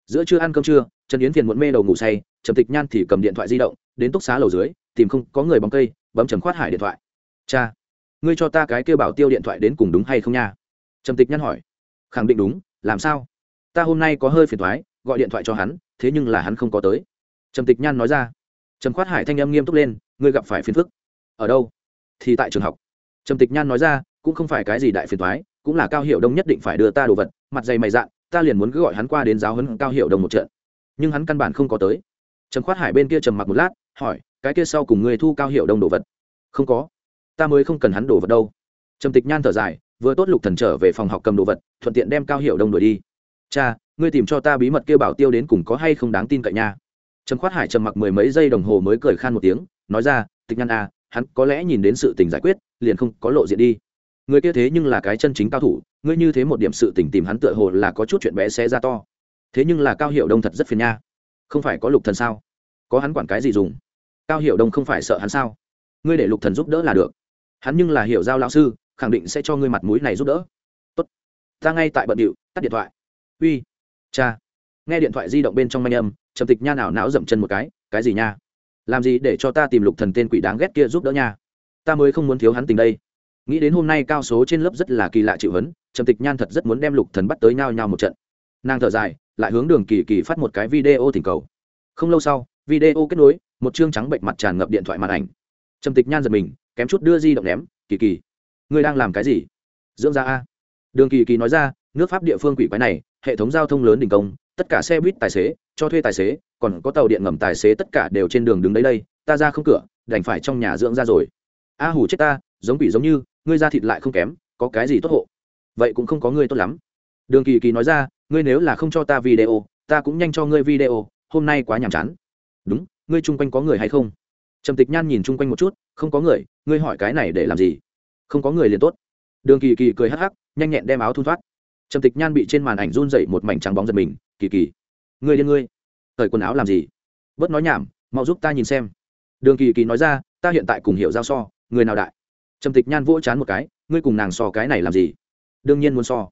Giữa trưa ăn cơm trưa, trần yến phiền muộn mê đầu ngủ say, trầm tịch nhan thì cầm điện thoại di động, đến túc xá lầu dưới, tìm không có người bóng cây, bấm trầm khoát hải điện thoại. Cha, ngươi cho ta cái kêu bảo tiêu điện thoại đến cùng đúng hay không nha? Trầm tịch nhan hỏi. Khẳng định đúng, làm sao? Ta hôm nay có hơi phiền thoái, gọi điện thoại cho hắn, thế nhưng là hắn không có tới. Trầm tịch nhan nói ra. Trầm khoát hải thanh âm nghiêm túc lên, ngươi gặp phải phiền phức. Ở đâu? Thì tại trường học trầm tịch nhan nói ra, cũng không phải cái gì đại phiền thoái cũng là cao hiệu đông nhất định phải đưa ta đồ vật, mặt dày mày dạn, ta liền muốn cứ gọi hắn qua đến giáo hấn cao hiệu đông một trận. Nhưng hắn căn bản không có tới. Trầm khoát hải bên kia trầm mặc một lát, hỏi, cái kia sau cùng ngươi thu cao hiệu đông đồ vật? Không có. Ta mới không cần hắn đồ vật đâu. Trầm tịch nhan thở dài, vừa tốt lục thần trở về phòng học cầm đồ vật, thuận tiện đem cao hiệu đông đuổi đi. Cha, ngươi tìm cho ta bí mật kêu bảo tiêu đến cùng có hay không đáng tin cậy nha. Trầm khoát hải trầm mặc mười mấy giây đồng hồ mới cười khan một tiếng, nói ra, tịch nhan à hắn có lẽ nhìn đến sự tình giải quyết, liền không có lộ diện đi. Người kia thế nhưng là cái chân chính cao thủ, ngươi như thế một điểm sự tình tìm hắn tựa hồ là có chút chuyện bé xé ra to. Thế nhưng là cao hiệu đông thật rất phiền nha. Không phải có lục thần sao? Có hắn quản cái gì dùng? Cao hiệu đông không phải sợ hắn sao? Ngươi để lục thần giúp đỡ là được. Hắn nhưng là hiểu giao lão sư, khẳng định sẽ cho ngươi mặt mũi này giúp đỡ. Tốt. Ta ngay tại bận điệu, tắt điện thoại. Uy. Cha. Nghe điện thoại di động bên trong manh âm, trầm tịch nha nào não dậm chân một cái cái gì nha? Làm gì để cho ta tìm lục thần tên quỷ đáng ghét kia giúp đỡ nha? Ta mới không muốn thiếu hắn tình đây. Nghĩ đến hôm nay cao số trên lớp rất là kỳ lạ chịu hấn, trầm tịch nhan thật rất muốn đem lục thần bắt tới nhau nhau một trận. Nàng thở dài, lại hướng đường kỳ kỳ phát một cái video thỉnh cầu. Không lâu sau, video kết nối, một chương trắng bệnh mặt tràn ngập điện thoại màn ảnh. Trầm tịch nhan giật mình, kém chút đưa di động ném, kỳ kỳ, ngươi đang làm cái gì? Dưỡng ra a. Đường kỳ kỳ nói ra, nước pháp địa phương quỷ quái này, hệ thống giao thông lớn đình công tất cả xe buýt tài xế, cho thuê tài xế, còn có tàu điện ngầm tài xế tất cả đều trên đường đứng đấy đây, ta ra không cửa, đành phải trong nhà dưỡng ra rồi. A hủ chết ta, giống quỷ giống như, ngươi ra thịt lại không kém, có cái gì tốt hộ? Vậy cũng không có ngươi tốt lắm. Đường kỳ kỳ nói ra, ngươi nếu là không cho ta video, ta cũng nhanh cho ngươi video, hôm nay quá nhàm chán. Đúng, ngươi chung quanh có người hay không? Trầm tịch nhan nhìn chung quanh một chút, không có người, ngươi hỏi cái này để làm gì? Không có người liền tốt. Đường kỳ kỳ cười hắc hắc, nhanh nhẹn đem áo thun thoát. Trầm tịch nhan bị trên màn ảnh run dậy một mảnh trắng bóng giật mình kỳ kỳ. Người điên ngươi. Thời quần áo làm gì? Bớt nói nhảm, mau giúp ta nhìn xem. Đường kỳ kỳ nói ra, ta hiện tại cùng hiểu giao so, người nào đại? Trầm tịch nhan vỗ chán một cái, ngươi cùng nàng so cái này làm gì? Đương nhiên muốn so.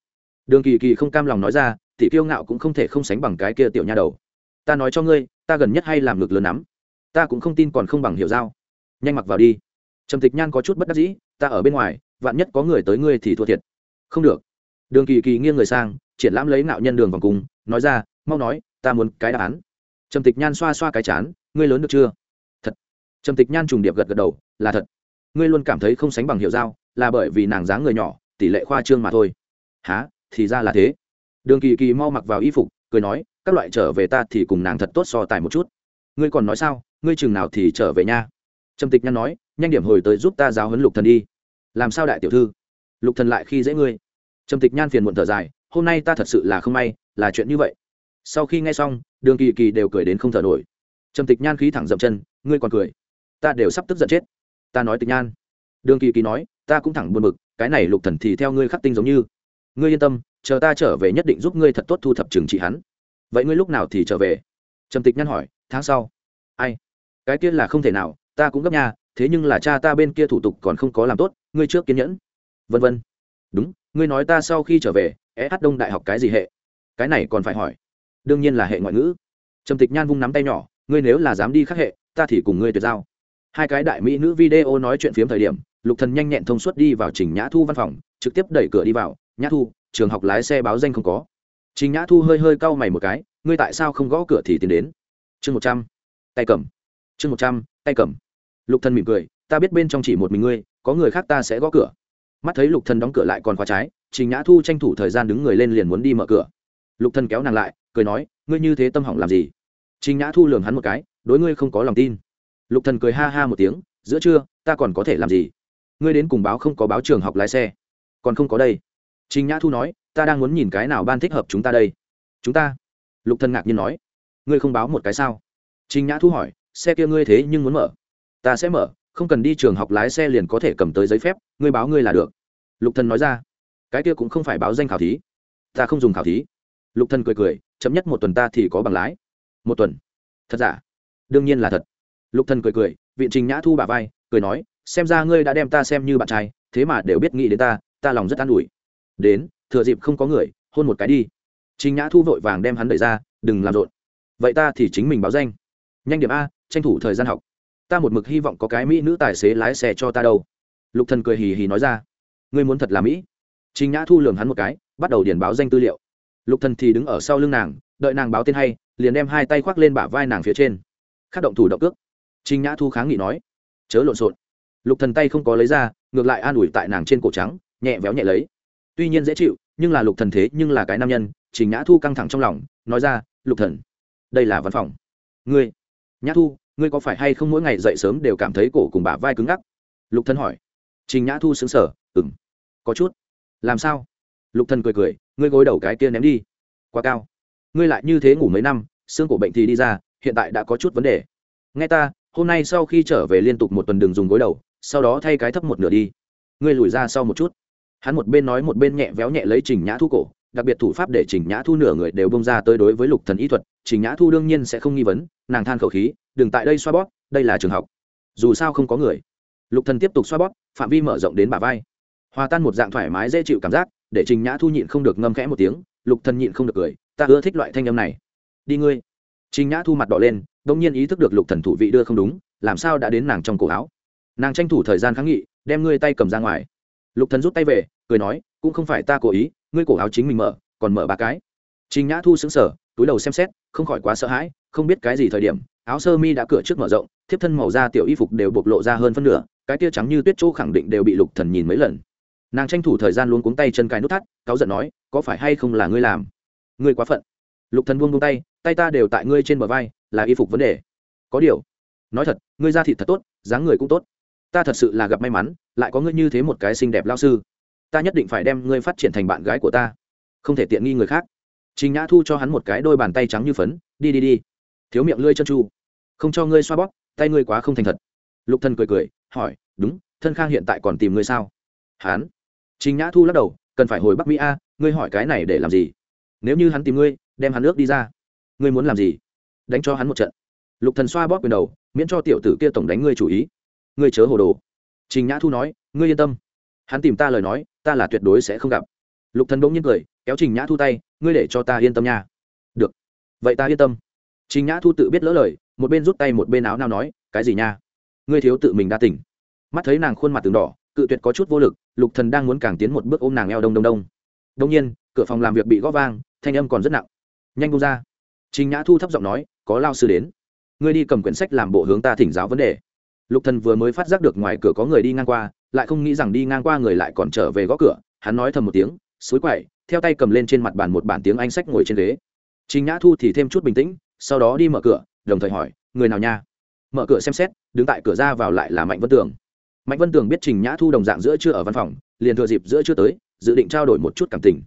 Đường kỳ kỳ không cam lòng nói ra, tỷ kiêu ngạo cũng không thể không sánh bằng cái kia tiểu nha đầu. Ta nói cho ngươi, ta gần nhất hay làm ngực lớn lắm. Ta cũng không tin còn không bằng hiểu giao. Nhanh mặc vào đi. Trầm tịch nhan có chút bất đắc dĩ, ta ở bên ngoài, vạn nhất có người tới ngươi thì thua thiệt. Không được. Đường kỳ kỳ nghiêng người sang, triển lãm lấy ngạo nhân đường vòng cùng nói ra, mau nói, ta muốn cái đáp án. Trầm tịch nhan xoa xoa cái chán, ngươi lớn được chưa? Thật. Trầm tịch nhan trùng điệp gật gật đầu, là thật. Ngươi luôn cảm thấy không sánh bằng hiệu giao, là bởi vì nàng dáng người nhỏ, tỷ lệ khoa trương mà thôi. Há thì ra là thế. Đường kỳ kỳ mau mặc vào y phục, cười nói, các loại trở về ta thì cùng nàng thật tốt so tài một chút. Ngươi còn nói sao? Ngươi chừng nào thì trở về nha? Trầm tịch nhan nói, nhanh điểm hồi tới giúp ta giáo huấn lục thần đi. Làm sao đại tiểu thư? Lục thần lại khi dễ ngươi. Trầm tịch nhan phiền muộn thở dài hôm nay ta thật sự là không may, là chuyện như vậy. Sau khi nghe xong, đường kỳ kỳ đều cười đến không thở nổi. Trầm tịch nhan khí thẳng dậm chân, ngươi còn cười. Ta đều sắp tức giận chết. Ta nói tịch nhan. Đường kỳ kỳ nói, ta cũng thẳng buồn bực, cái này lục thần thì theo ngươi khắc tinh giống như. Ngươi yên tâm, chờ ta trở về nhất định giúp ngươi thật tốt thu thập trừng trị hắn. Vậy ngươi lúc nào thì trở về? Trầm tịch Nhan hỏi, tháng sau. Ai? Cái kia là không thể nào, ta cũng gấp nhà thế nhưng là cha ta bên kia thủ tục còn không có làm tốt, ngươi trước kiên nhẫn. Vân vân. Đúng, ngươi nói ta sau khi trở về é đông đại học cái gì hệ? Cái này còn phải hỏi. Đương nhiên là hệ ngoại ngữ. Trầm tịch nhan vung nắm tay nhỏ, ngươi nếu là dám đi khác hệ, ta thì cùng ngươi tuyệt giao. Hai cái đại mỹ nữ video nói chuyện phiếm thời điểm, lục thần nhanh nhẹn thông suốt đi vào trình nhã thu văn phòng, trực tiếp đẩy cửa đi vào, nhã thu, trường học lái xe báo danh không có. Trình nhã thu hơi hơi cau mày một cái, ngươi tại sao không gõ cửa thì tiến đến? Chương một trăm, tay cầm. Chương một trăm, tay cầm. Lục thần mỉm cười, ta biết bên trong chỉ một mình ngươi, có người khác ta sẽ gõ cửa. Mắt thấy lục thần đóng cửa lại còn khóa trái trình nhã thu tranh thủ thời gian đứng người lên liền muốn đi mở cửa. Lục thần kéo nàng lại, cười nói, ngươi như thế tâm hỏng làm gì? Trình nhã thu lường hắn một cái, đối ngươi không có lòng tin. Lục thần cười ha ha một tiếng, giữa trưa, ta còn có thể làm gì? Ngươi đến cùng báo không có báo trường học lái xe, còn không có đây. Trình nhã thu nói, ta đang muốn nhìn cái nào ban thích hợp chúng ta đây. Chúng ta? Lục thần ngạc nhiên nói, ngươi không báo một cái sao? Trình nhã thu hỏi, xe kia ngươi thế nhưng muốn mở? Ta sẽ mở, không cần đi trường học lái xe liền có thể cầm tới giấy phép, ngươi báo ngươi là được. Lục thần nói ra cái kia cũng không phải báo danh khảo thí. Ta không dùng khảo thí. Lục thần cười cười, chậm nhất một tuần ta thì có bằng lái. Một tuần? Thật giả? Đương nhiên là thật. Lục thần cười cười viện trình nhã thu bà vai, cười nói, xem ra ngươi đã đem ta xem như bạn trai, thế mà đều biết nghĩ đến ta ta lòng rất an ủi. Đến, thừa dịp không có người, hôn một cái đi. Trình nhã thu vội vàng đem hắn đẩy ra, đừng làm rộn. Vậy ta thì chính mình báo danh. Nhanh điểm a, tranh thủ thời gian học. Ta một mực hy vọng có cái mỹ nữ tài xế lái xe cho ta đâu. Lục thần cười hì hì nói ra. Ngươi muốn thật là mỹ? Trình nhã thu lường hắn một cái, bắt đầu điền báo danh tư liệu. Lục thần thì đứng ở sau lưng nàng, đợi nàng báo tên hay, liền đem hai tay khoác lên bả vai nàng phía trên. Khắc động thủ động cước. Trình nhã thu kháng nghị nói, chớ lộn xộn. Lục thần tay không có lấy ra, ngược lại an ủi tại nàng trên cổ trắng, nhẹ véo nhẹ lấy. Tuy nhiên dễ chịu, nhưng là lục thần thế nhưng là cái nam nhân, trình nhã thu căng thẳng trong lòng, nói ra, lục thần, đây là văn phòng. Ngươi, nhã thu, ngươi có phải hay không mỗi ngày dậy sớm đều cảm thấy cổ cùng bả vai cứng ngắc? Lục thần hỏi. Trình nhã thu sững sờ, ừm, có chút làm sao? Lục thần cười cười, ngươi gối đầu cái kia ném đi. Quá cao. Ngươi lại như thế ngủ mấy năm, xương cổ bệnh thì đi ra, hiện tại đã có chút vấn đề. Nghe ta, hôm nay sau khi trở về liên tục một tuần đường dùng gối đầu, sau đó thay cái thấp một nửa đi. Ngươi lùi ra sau một chút. Hắn một bên nói một bên nhẹ véo nhẹ lấy trình nhã thu cổ, đặc biệt thủ pháp để trình nhã thu nửa người đều bông ra tới đối với lục thần y thuật, trình nhã thu đương nhiên sẽ không nghi vấn, nàng than khẩu khí, đừng tại đây xoa bóp, đây là trường học. Dù sao không có người. Lục thần tiếp tục xoa bóp, phạm vi mở rộng đến bả vai hòa tan một dạng thoải mái dễ chịu cảm giác, để trình nhã thu nhịn không được ngâm khẽ một tiếng, lục thần nhịn không được cười, ta ưa thích loại thanh âm này. Đi ngươi. Trình nhã thu mặt đỏ lên đông nhiên ý thức được lục thần thủ vị đưa không đúng, làm sao đã đến nàng trong cổ áo? Nàng tranh thủ thời gian kháng nghị, đem ngươi tay cầm ra ngoài. Lục thần rút tay về, cười nói, cũng không phải ta cố ý, ngươi cổ áo chính mình mở, còn mở ba cái. Trình nhã thu sững sờ, túi đầu xem xét, không khỏi quá sợ hãi, không biết cái gì thời điểm, áo sơ mi đã cửa trước mở rộng, thiếp thân màu da tiểu y phục đều bộc lộ ra hơn phân nửa, cái tia trắng như tuyết chỗ khẳng định đều bị lục thần nhìn mấy lần nàng tranh thủ thời gian luôn cuống tay chân cái nút thắt, cáu giận nói, có phải hay không là ngươi làm? Ngươi quá phận. Lục thần buông buông tay tay ta đều tại ngươi trên bờ vai, là y phục vấn đề. Có điều, nói thật, ngươi ra thịt thật tốt, dáng người cũng tốt. Ta thật sự là gặp may mắn, lại có ngươi như thế một cái xinh đẹp lao sư. Ta nhất định phải đem ngươi phát triển thành bạn gái của ta, không thể tiện nghi người khác. Trình nhã thu cho hắn một cái đôi bàn tay trắng như phấn, đi đi đi. Thiếu miệng lưỡi chân chu không cho ngươi xoa bóp, tay ngươi quá không thành thật. Lục thần cười cười, hỏi, đúng, thân khang hiện tại còn tìm ngươi sao? Hắn trình nhã thu lắc đầu, cần phải hồi bắc mỹ a, ngươi hỏi cái này để làm gì? Nếu như hắn tìm ngươi, đem hắn nước đi ra, ngươi muốn làm gì? Đánh cho hắn một trận. Lục thần xoa bóp quyền đầu, miễn cho tiểu tử kia tổng đánh ngươi chủ ý. Ngươi chớ hồ đồ. Trình nhã thu nói, ngươi yên tâm. Hắn tìm ta lời nói, ta là tuyệt đối sẽ không gặp. Lục thần bỗng nhiên cười, kéo trình nhã thu tay, ngươi để cho ta yên tâm nha. Được. Vậy ta yên tâm. Trình nhã thu tự biết lỡ lời, một bên rút tay một bên áo nào nói, cái gì nha? Ngươi thiếu tự mình đa tỉnh mắt thấy nàng khuôn mặt từng đỏ cự tuyệt có chút vô lực, lục thần đang muốn càng tiến một bước ôm nàng eo đông đông đông. Đông nhiên, cửa phòng làm việc bị gõ vang, thanh âm còn rất nặng. Nhanh bông ra. Trình nhã thu thấp giọng nói, có lao sư đến. Ngươi đi cầm quyển sách làm bộ hướng ta thỉnh giáo vấn đề. Lục thần vừa mới phát giác được ngoài cửa có người đi ngang qua, lại không nghĩ rằng đi ngang qua người lại còn trở về gõ cửa, hắn nói thầm một tiếng, suối quậy, theo tay cầm lên trên mặt bàn một bản tiếng anh sách ngồi trên ghế. Trình nhã thu thì thêm chút bình tĩnh, sau đó đi mở cửa, đồng thời hỏi, người nào nha? Mở cửa xem xét, đứng tại cửa ra vào lại là mạnh vân tường mạnh vân tường biết trình nhã thu đồng dạng giữa chưa ở văn phòng, liền thừa dịp giữa chưa tới, dự định trao đổi một chút cảm tình.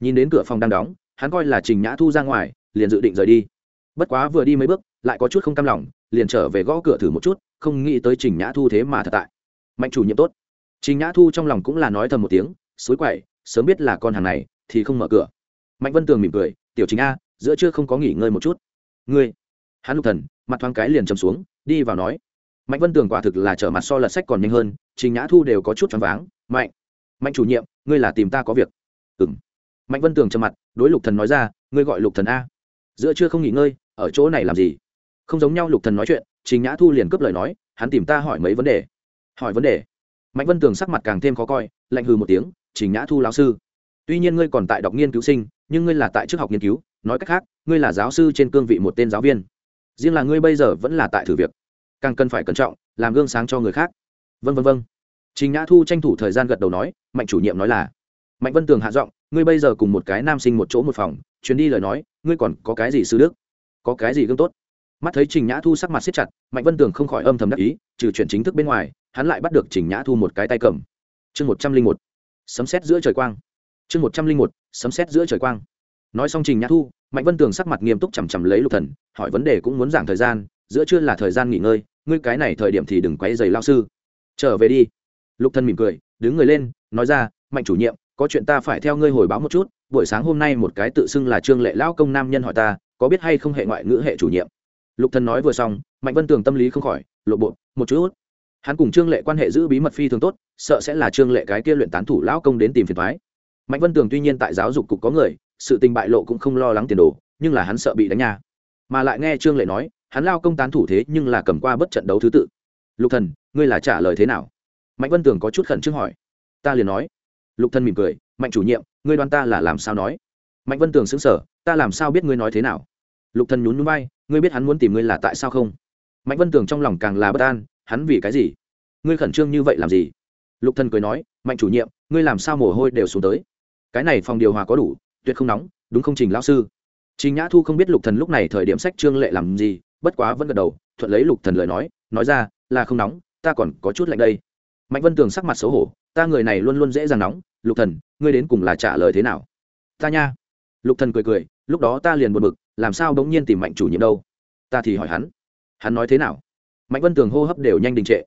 Nhìn đến cửa phòng đang đóng, hắn coi là trình nhã thu ra ngoài, liền dự định rời đi. Bất quá vừa đi mấy bước, lại có chút không cam lòng, liền trở về gõ cửa thử một chút, không nghĩ tới trình nhã thu thế mà thật tại. Mạnh chủ nhiệm tốt. Trình nhã thu trong lòng cũng là nói thầm một tiếng, suối quậy, sớm biết là con hàng này, thì không mở cửa. Mạnh vân tường mỉm cười, tiểu chính a, giữa trưa không có nghỉ ngơi một chút. Ngươi? Hắn lục thần, mặt thoáng cái liền chầm xuống, đi vào nói mạnh vân tường quả thực là trở mặt so lật sách còn nhanh hơn, trình nhã thu đều có chút choáng váng. Mạnh mạnh chủ nhiệm, ngươi là tìm ta có việc. Ừ m mạnh vân tường trầm mặt, đối lục thần nói ra, ngươi gọi lục thần a. Giữa trưa không nghỉ ngơi, ở chỗ này làm gì? Không giống nhau lục thần nói chuyện, trình nhã thu liền cướp lời nói, hắn tìm ta hỏi mấy vấn đề. Hỏi vấn đề? Mạnh vân tường sắc mặt càng thêm khó coi, lạnh hừ một tiếng, trình nhã thu lão sư, tuy nhiên ngươi còn tại đọc nghiên cứu sinh, nhưng ngươi là tại trước học nghiên cứu, nói cách khác, ngươi là giáo sư trên cương vị một tên giáo viên. Riêng là ngươi bây giờ vẫn là tại thử việc càng cần phải cẩn trọng, làm gương sáng cho người khác. Vân vân vân trình nhã thu tranh thủ thời gian gật đầu nói, mạnh chủ nhiệm nói là, mạnh vân tường hạ giọng, ngươi bây giờ cùng một cái nam sinh một chỗ một phòng, chuyến đi lời nói, ngươi còn có cái gì sư đức? Có cái gì gương tốt? Mắt thấy trình nhã thu sắc mặt siết chặt, mạnh vân tường không khỏi âm thầm đắc ý, trừ chuyện chính thức bên ngoài, hắn lại bắt được trình nhã thu một cái tay cầm. Chương một trăm linh một, sấm xét giữa trời quang. Chương một trăm linh một, sấm xét giữa trời quang. Nói xong trình nhã thu, mạnh vân tường sắc mặt nghiêm túc chằm chằm lấy lục thần, hỏi vấn đề cũng muốn giảng thời gian, giữa chưa là thời gian nghỉ ngơi ngươi cái này thời điểm thì đừng quấy giày lao sư. Trở về đi. Lục thần mỉm cười, đứng người lên, nói ra, mạnh chủ nhiệm, có chuyện ta phải theo ngươi hồi báo một chút, buổi sáng hôm nay một cái tự xưng là trương lệ lão công nam nhân hỏi ta, có biết hay không hệ ngoại ngữ hệ chủ nhiệm? Lục thần nói vừa xong, mạnh vân tường tâm lý không khỏi, lộ bộ, một chút. Hắn cùng trương lệ quan hệ giữ bí mật phi thường tốt, sợ sẽ là trương lệ cái kia luyện tán thủ lão công đến tìm phiền thoái mạnh vân tường tuy nhiên tại giáo dục cục có người, sự tình bại lộ cũng không lo lắng tiền đồ, nhưng là hắn sợ bị đánh nha mà lại nghe trương lệ nói hắn lao công tán thủ thế nhưng là cầm qua bất trận đấu thứ tự. Lục thần, ngươi là trả lời thế nào? Mạnh vân tường có chút khẩn trương hỏi. Ta liền nói. Lục thần mỉm cười, mạnh chủ nhiệm, ngươi đoán ta là làm sao nói? Mạnh vân tường sững sờ, ta làm sao biết ngươi nói thế nào? Lục thần nhún nhún vai, ngươi biết hắn muốn tìm ngươi là tại sao không? Mạnh vân tường trong lòng càng là bất an, hắn vì cái gì? Ngươi khẩn trương như vậy làm gì? Lục thần cười nói, mạnh chủ nhiệm, ngươi làm sao mồ hôi đều xuống tới? Cái này phòng điều hòa có đủ, tuyệt không nóng, đúng không trình lão sư? Trình nhã thu không biết lục thần lúc này thời điểm sách trương lệ làm gì bất quá vẫn gật đầu, thuận lấy lục thần lời nói nói ra, là không nóng, ta còn có chút lạnh đây. Mạnh vân tường sắc mặt xấu hổ, ta người này luôn luôn dễ dàng nóng, lục thần, ngươi đến cùng là trả lời thế nào? Ta nha. Lục thần cười cười, lúc đó ta liền buồn bực, làm sao bỗng nhiên tìm mạnh chủ nhiệm đâu? Ta thì hỏi hắn hắn nói thế nào? Mạnh vân tường hô hấp đều nhanh đình trệ.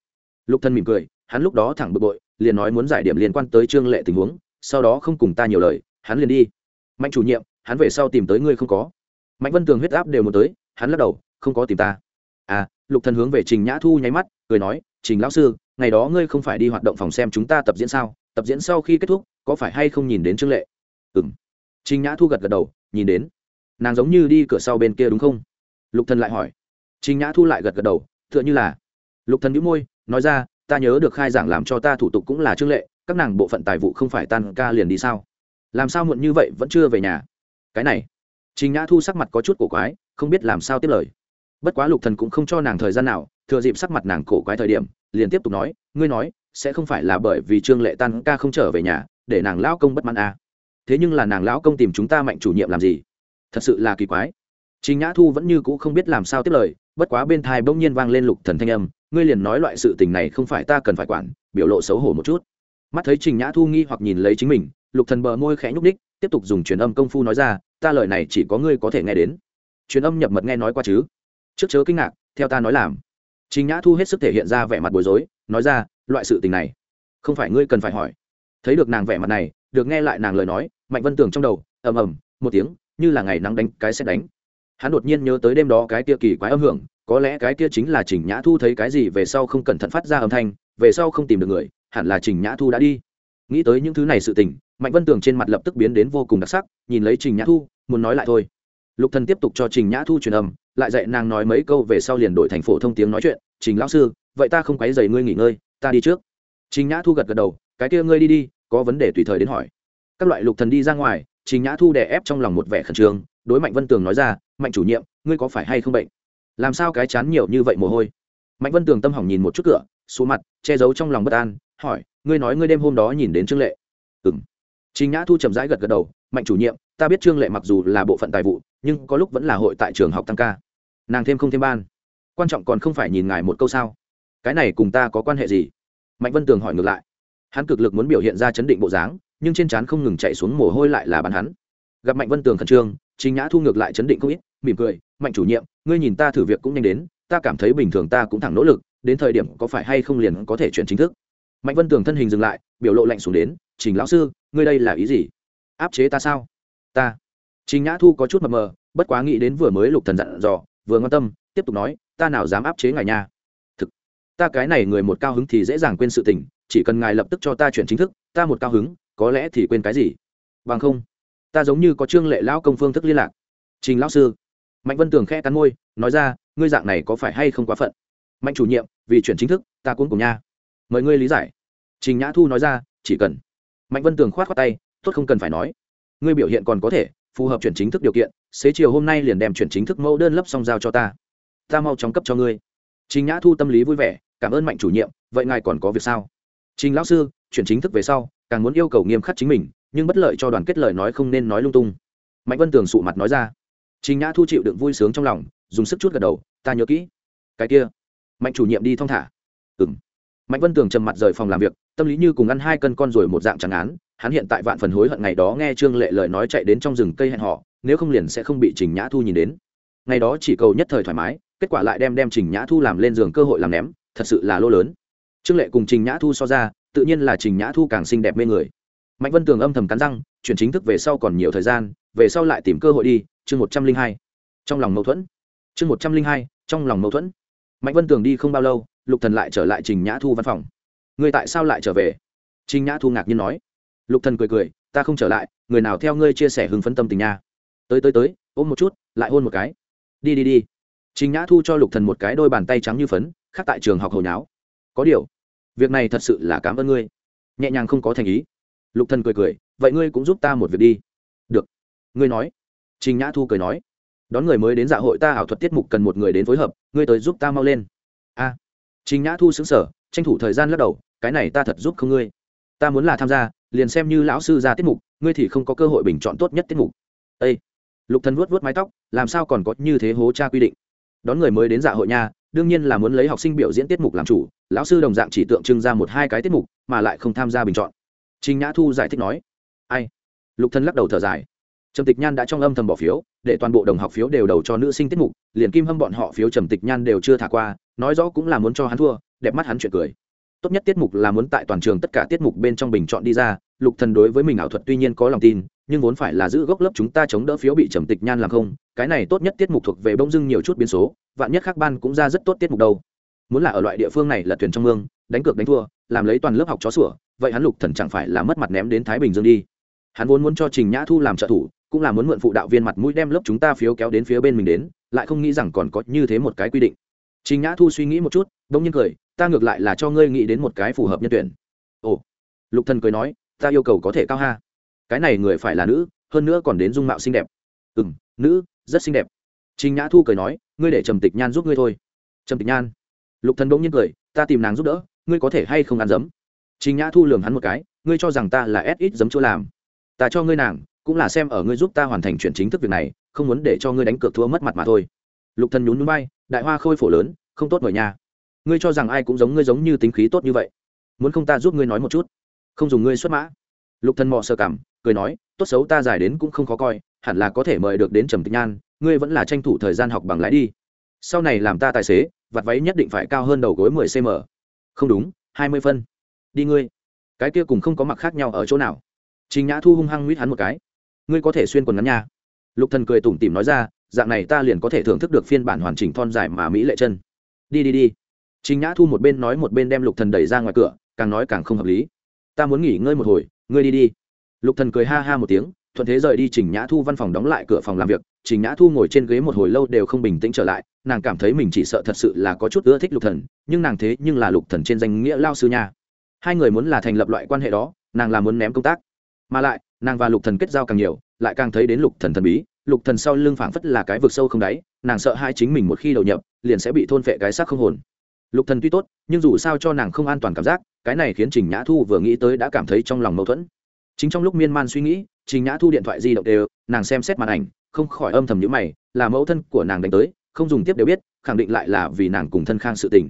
Lục thần mỉm cười, hắn lúc đó thẳng bực bội, liền nói muốn giải điểm liên quan tới trương lệ tình huống, sau đó không cùng ta nhiều lời, hắn liền đi. Mạnh chủ nhiệm, hắn về sau tìm tới ngươi không có. Mạnh vân tường huyết áp đều một tới, hắn lắc đầu không có tìm ta. À lục thần hướng về trình nhã thu nháy mắt, cười nói, trình lão sư, ngày đó ngươi không phải đi hoạt động phòng xem chúng ta tập diễn sao? Tập diễn sau khi kết thúc, có phải hay không nhìn đến trương lệ? Ừm. Trình nhã thu gật gật đầu, nhìn đến. Nàng giống như đi cửa sau bên kia đúng không? Lục thần lại hỏi. Trình nhã thu lại gật gật đầu, tựa như là. Lục thần nhíu môi, nói ra, ta nhớ được khai giảng làm cho ta thủ tục cũng là trương lệ, các nàng bộ phận tài vụ không phải tan ca liền đi sao? Làm sao muộn như vậy vẫn chưa về nhà? Cái này. Trình nhã thu sắc mặt có chút cổ quái, không biết làm sao tiếp lời bất quá lục thần cũng không cho nàng thời gian nào, thừa dịp sắc mặt nàng cổ quái thời điểm, liền tiếp tục nói, ngươi nói, sẽ không phải là bởi vì trương lệ tan ca không trở về nhà, để nàng lão công bất mãn à. thế nhưng là nàng lão công tìm chúng ta mạnh chủ nhiệm làm gì? Thật sự là kỳ quái. Trình nhã thu vẫn như cũ không biết làm sao tiếp lời, bất quá bên thai bỗng nhiên vang lên lục thần thanh âm, ngươi liền nói loại sự tình này không phải ta cần phải quản, biểu lộ xấu hổ một chút. Mắt thấy trình nhã thu nghi hoặc nhìn lấy chính mình, lục thần bờ môi khẽ nhúc ních tiếp tục dùng truyền âm công phu nói ra, ta lời này chỉ có ngươi có thể nghe đến. Truyền âm nhập mật nghe nói qua chứ? Trước chớ kinh ngạc, theo ta nói làm. Trình nhã thu hết sức thể hiện ra vẻ mặt bối rối, nói ra, loại sự tình này, không phải ngươi cần phải hỏi. Thấy được nàng vẻ mặt này, được nghe lại nàng lời nói, mạnh vân tưởng trong đầu, ầm ầm, một tiếng, như là ngày nắng đánh cái xét đánh. Hắn đột nhiên nhớ tới đêm đó cái kia kỳ quái âm hưởng, có lẽ cái kia chính là trình nhã thu thấy cái gì về sau không cẩn thận phát ra âm thanh, về sau không tìm được người, hẳn là trình nhã thu đã đi. Nghĩ tới những thứ này sự tình, mạnh vân tường trên mặt lập tức biến đến vô cùng đặc sắc, nhìn lấy trình nhã thu, muốn nói lại thôi. Lục thần tiếp tục cho trình nhã thu truyền âm lại dạy nàng nói mấy câu về sau liền đổi thành phổ thông tiếng nói chuyện, trình lão sư, vậy ta không quấy dày ngươi nghỉ ngơi, ta đi trước. Trình nhã thu gật gật đầu, cái kia ngươi đi đi, có vấn đề tùy thời đến hỏi. Các loại lục thần đi ra ngoài, trình nhã thu đè ép trong lòng một vẻ khẩn trương, đối mạnh vân tường nói ra, mạnh chủ nhiệm, ngươi có phải hay không bệnh? Làm sao cái chán nhiều như vậy mồ hôi? Mạnh vân tường tâm hỏng nhìn một chút cửa xuống mặt, che giấu trong lòng bất an, hỏi, ngươi nói ngươi đêm hôm đó nhìn đến trương lệ? Ừng trình nhã thu chậm rãi gật gật đầu, mạnh chủ nhiệm, ta biết trương lệ mặc dù là bộ phận tài vụ, nhưng có lúc vẫn là hội tại trường học tăng ca nàng thêm không thêm ban. Quan trọng còn không phải nhìn ngài một câu sao? Cái này cùng ta có quan hệ gì? Mạnh vân tường hỏi ngược lại. Hắn cực lực muốn biểu hiện ra chấn định bộ dáng, nhưng trên trán không ngừng chạy xuống mồ hôi lại là bắn hắn. Gặp mạnh vân tường khẩn trương chính nhã thu ngược lại chấn định không ít, mỉm cười, mạnh chủ nhiệm, ngươi nhìn ta thử việc cũng nhanh đến, ta cảm thấy bình thường ta cũng thẳng nỗ lực, đến thời điểm có phải hay không liền có thể chuyển chính thức? Mạnh vân tường thân hình dừng lại, biểu lộ lạnh xuống đến, trình lão sư, ngươi đây là ý gì? Áp chế ta sao? Ta. Trình nhã thu có chút mập mờ, bất quá nghĩ đến vừa mới lục thần dặn dò vừa ngon tâm, tiếp tục nói, ta nào dám áp chế ngài nha. Thực, ta cái này người một cao hứng thì dễ dàng quên sự tình, chỉ cần ngài lập tức cho ta chuyển chính thức, ta một cao hứng, có lẽ thì quên cái gì? Bằng không, ta giống như có trương lệ lão công phương thức liên lạc. Trình lão sư, mạnh vân tường khẽ cắn môi, nói ra, ngươi dạng này có phải hay không quá phận? Mạnh chủ nhiệm, vì chuyển chính thức, ta cũng cùng nha. Mời ngươi lý giải. Trình nhã thu nói ra, chỉ cần. Mạnh vân tường khoát khoát tay, tốt không cần phải nói. Ngươi biểu hiện còn có thể phù hợp chuyển chính thức điều kiện, xế chiều hôm nay liền đem chuyển chính thức mẫu đơn lấp xong giao cho ta. Ta mau chóng cấp cho ngươi. Trình nhã thu tâm lý vui vẻ, cảm ơn mạnh chủ nhiệm, vậy ngài còn có việc sao? Trình lão sư, chuyển chính thức về sau, càng muốn yêu cầu nghiêm khắc chính mình, nhưng bất lợi cho đoàn kết lời nói không nên nói lung tung. Mạnh vân tường sụ mặt nói ra. Trình nhã thu chịu đựng vui sướng trong lòng, dùng sức chút gật đầu, ta nhớ kỹ. Cái kia, mạnh chủ nhiệm đi thong thả. Ừng mạnh vân tường trầm mặt rời phòng làm việc, tâm lý như cùng ăn hai cân con rồi một dạng chẳng án hắn hiện tại vạn phần hối hận ngày đó nghe trương lệ lời nói chạy đến trong rừng cây hẹn họ nếu không liền sẽ không bị trình nhã thu nhìn đến. Ngày đó chỉ cầu nhất thời thoải mái, kết quả lại đem đem trình nhã thu làm lên giường cơ hội làm ném, thật sự là lỗ lớn. Trương lệ cùng trình nhã thu so ra, tự nhiên là trình nhã thu càng xinh đẹp mê người. Mạnh vân tường âm thầm cắn răng, chuyển chính thức về sau còn nhiều thời gian, về sau lại tìm cơ hội đi, chương một trăm linh hai. Trong lòng mâu thuẫn. Chương một trăm linh hai, trong lòng mâu thuẫn. Mạnh vân tường đi không bao lâu, lục thần lại trở lại trình nhã thu văn phòng. Người tại sao lại trở về? Trình nhã thu ngạc nhiên nói lục thần cười cười, ta không trở lại, người nào theo ngươi chia sẻ hứng phấn tâm tình nha. Tới tới tới, ôm một chút, lại hôn một cái. Đi đi đi. Trình nhã thu cho lục thần một cái đôi bàn tay trắng như phấn, khác tại trường học hồi nháo có điều, việc này thật sự là cảm ơn ngươi. Nhẹ nhàng không có thành ý. Lục thần cười cười, vậy ngươi cũng giúp ta một việc đi. Được. Ngươi nói. Trình nhã thu cười nói. Đón người mới đến dạ hội ta ảo thuật tiết mục cần một người đến phối hợp, ngươi tới giúp ta mau lên. A. Trình nhã thu xứng sở tranh thủ thời gian lắc đầu, cái này ta thật giúp không ngươi. Ta muốn là tham gia liền xem như lão sư ra tiết mục, ngươi thì không có cơ hội bình chọn tốt nhất tiết mục. Ây lục thần vuốt vuốt mái tóc, làm sao còn có như thế hố cha quy định? Đón người mới đến dạ hội nha, đương nhiên là muốn lấy học sinh biểu diễn tiết mục làm chủ, lão sư đồng dạng chỉ tượng trưng ra một hai cái tiết mục, mà lại không tham gia bình chọn. Trình nhã thu giải thích nói. Ai? Lục thần lắc đầu thở dài. Trầm tịch nhan đã trong âm thầm bỏ phiếu, để toàn bộ đồng học phiếu đều đầu cho nữ sinh tiết mục, liền kim hâm bọn họ phiếu trầm tịch nhan đều chưa thả qua, nói rõ cũng là muốn cho hắn thua, đẹp mắt hắn chuyện cười tốt nhất tiết mục là muốn tại toàn trường tất cả tiết mục bên trong bình chọn đi ra, lục thần đối với mình ảo thuật tuy nhiên có lòng tin, nhưng vốn phải là giữ gốc lớp chúng ta chống đỡ phiếu bị trầm tịch nhan làm không, cái này tốt nhất tiết mục thuộc về bông dưng nhiều chút biến số, vạn nhất khác ban cũng ra rất tốt tiết mục đâu. Muốn là ở loại địa phương này là thuyền trong mương, đánh cược đánh thua, làm lấy toàn lớp học chó sủa, vậy hắn lục thần chẳng phải là mất mặt ném đến thái bình dương đi. Hắn vốn muốn cho trình nhã thu làm trợ thủ, cũng là muốn mượn phụ đạo viên mặt mũi đem lớp chúng ta phiếu kéo đến phía bên mình đến, lại không nghĩ rằng còn có như thế một cái quy định trình nhã thu suy nghĩ một chút bỗng nhiên cười, ta ngược lại là cho ngươi nghĩ đến một cái phù hợp nhân tuyển. Ồ. Lục thần cười nói, ta yêu cầu có thể cao ha. Cái này người phải là nữ, hơn nữa còn đến dung mạo xinh đẹp. Ừ nữ, rất xinh đẹp. Trình nhã thu cười nói, ngươi để trầm tịch nhan giúp ngươi thôi. Trầm tịch nhan? Lục thần bỗng nhiên cười, ta tìm nàng giúp đỡ, ngươi có thể hay không ăn dấm trình nhã thu lườm hắn một cái, ngươi cho rằng ta là ép ít dấm chỗ làm? Ta cho ngươi nàng, cũng là xem ở ngươi giúp ta hoàn thành chuyện chính thức việc này, không muốn để cho ngươi đánh cược thua mất mặt mà thôi. Lục thần nhún nhún bay đại hoa khôi phổ lớn, không tốt mời nhà ngươi cho rằng ai cũng giống ngươi giống như tính khí tốt như vậy. Muốn không ta giúp ngươi nói một chút? Không dùng ngươi xuất mã. Lục thần mò sơ cảm cười nói, tốt xấu ta giải đến cũng không khó coi, hẳn là có thể mời được đến trầm tịch nhan, ngươi vẫn là tranh thủ thời gian học bằng lái đi. Sau này làm ta tài xế, vặt váy nhất định phải cao hơn đầu gối 10 cm không đúng 20 phân. Đi ngươi. Cái kia cùng không có mặc khác nhau ở chỗ nào? Trình nhã thu hung hăng nguyết hắn một cái. Ngươi có thể xuyên quần ngắn nha. Lục thần cười tủm tỉm nói ra dạng này ta liền có thể thưởng thức được phiên bản hoàn chỉnh thon dài mà mỹ lệ chân. Đi đi đi. Trình nhã thu một bên nói một bên đem lục thần đẩy ra ngoài cửa, càng nói càng không hợp lý. Ta muốn nghỉ ngơi một hồi, ngươi đi đi. Lục thần cười ha ha một tiếng, thuận thế rời đi trình nhã thu văn phòng đóng lại cửa phòng làm việc. Trình nhã thu ngồi trên ghế một hồi lâu đều không bình tĩnh trở lại, nàng cảm thấy mình chỉ sợ thật sự là có chút ưa thích lục thần, nhưng nàng thế nhưng là lục thần trên danh nghĩa lao sư nha. Hai người muốn là thành lập loại quan hệ đó, nàng là muốn ném công tác. Mà lại, nàng và lục thần kết giao càng nhiều, lại càng thấy đến lục thần thần bí lục thần sau lưng phảng phất là cái vực sâu không đáy, nàng sợ hai chính mình một khi đầu nhập, liền sẽ bị thôn phệ cái xác không hồn. Lục thần tuy tốt, nhưng dù sao cho nàng không an toàn cảm giác, cái này khiến trình nhã thu vừa nghĩ tới đã cảm thấy trong lòng mâu thuẫn. Chính trong lúc miên man suy nghĩ, trình nhã thu điện thoại di động đều, nàng xem xét màn ảnh, không khỏi âm thầm nhíu mày, là mẫu thân của nàng đánh tới, không dùng tiếp đều biết, khẳng định lại là vì nàng cùng thân khang sự tình.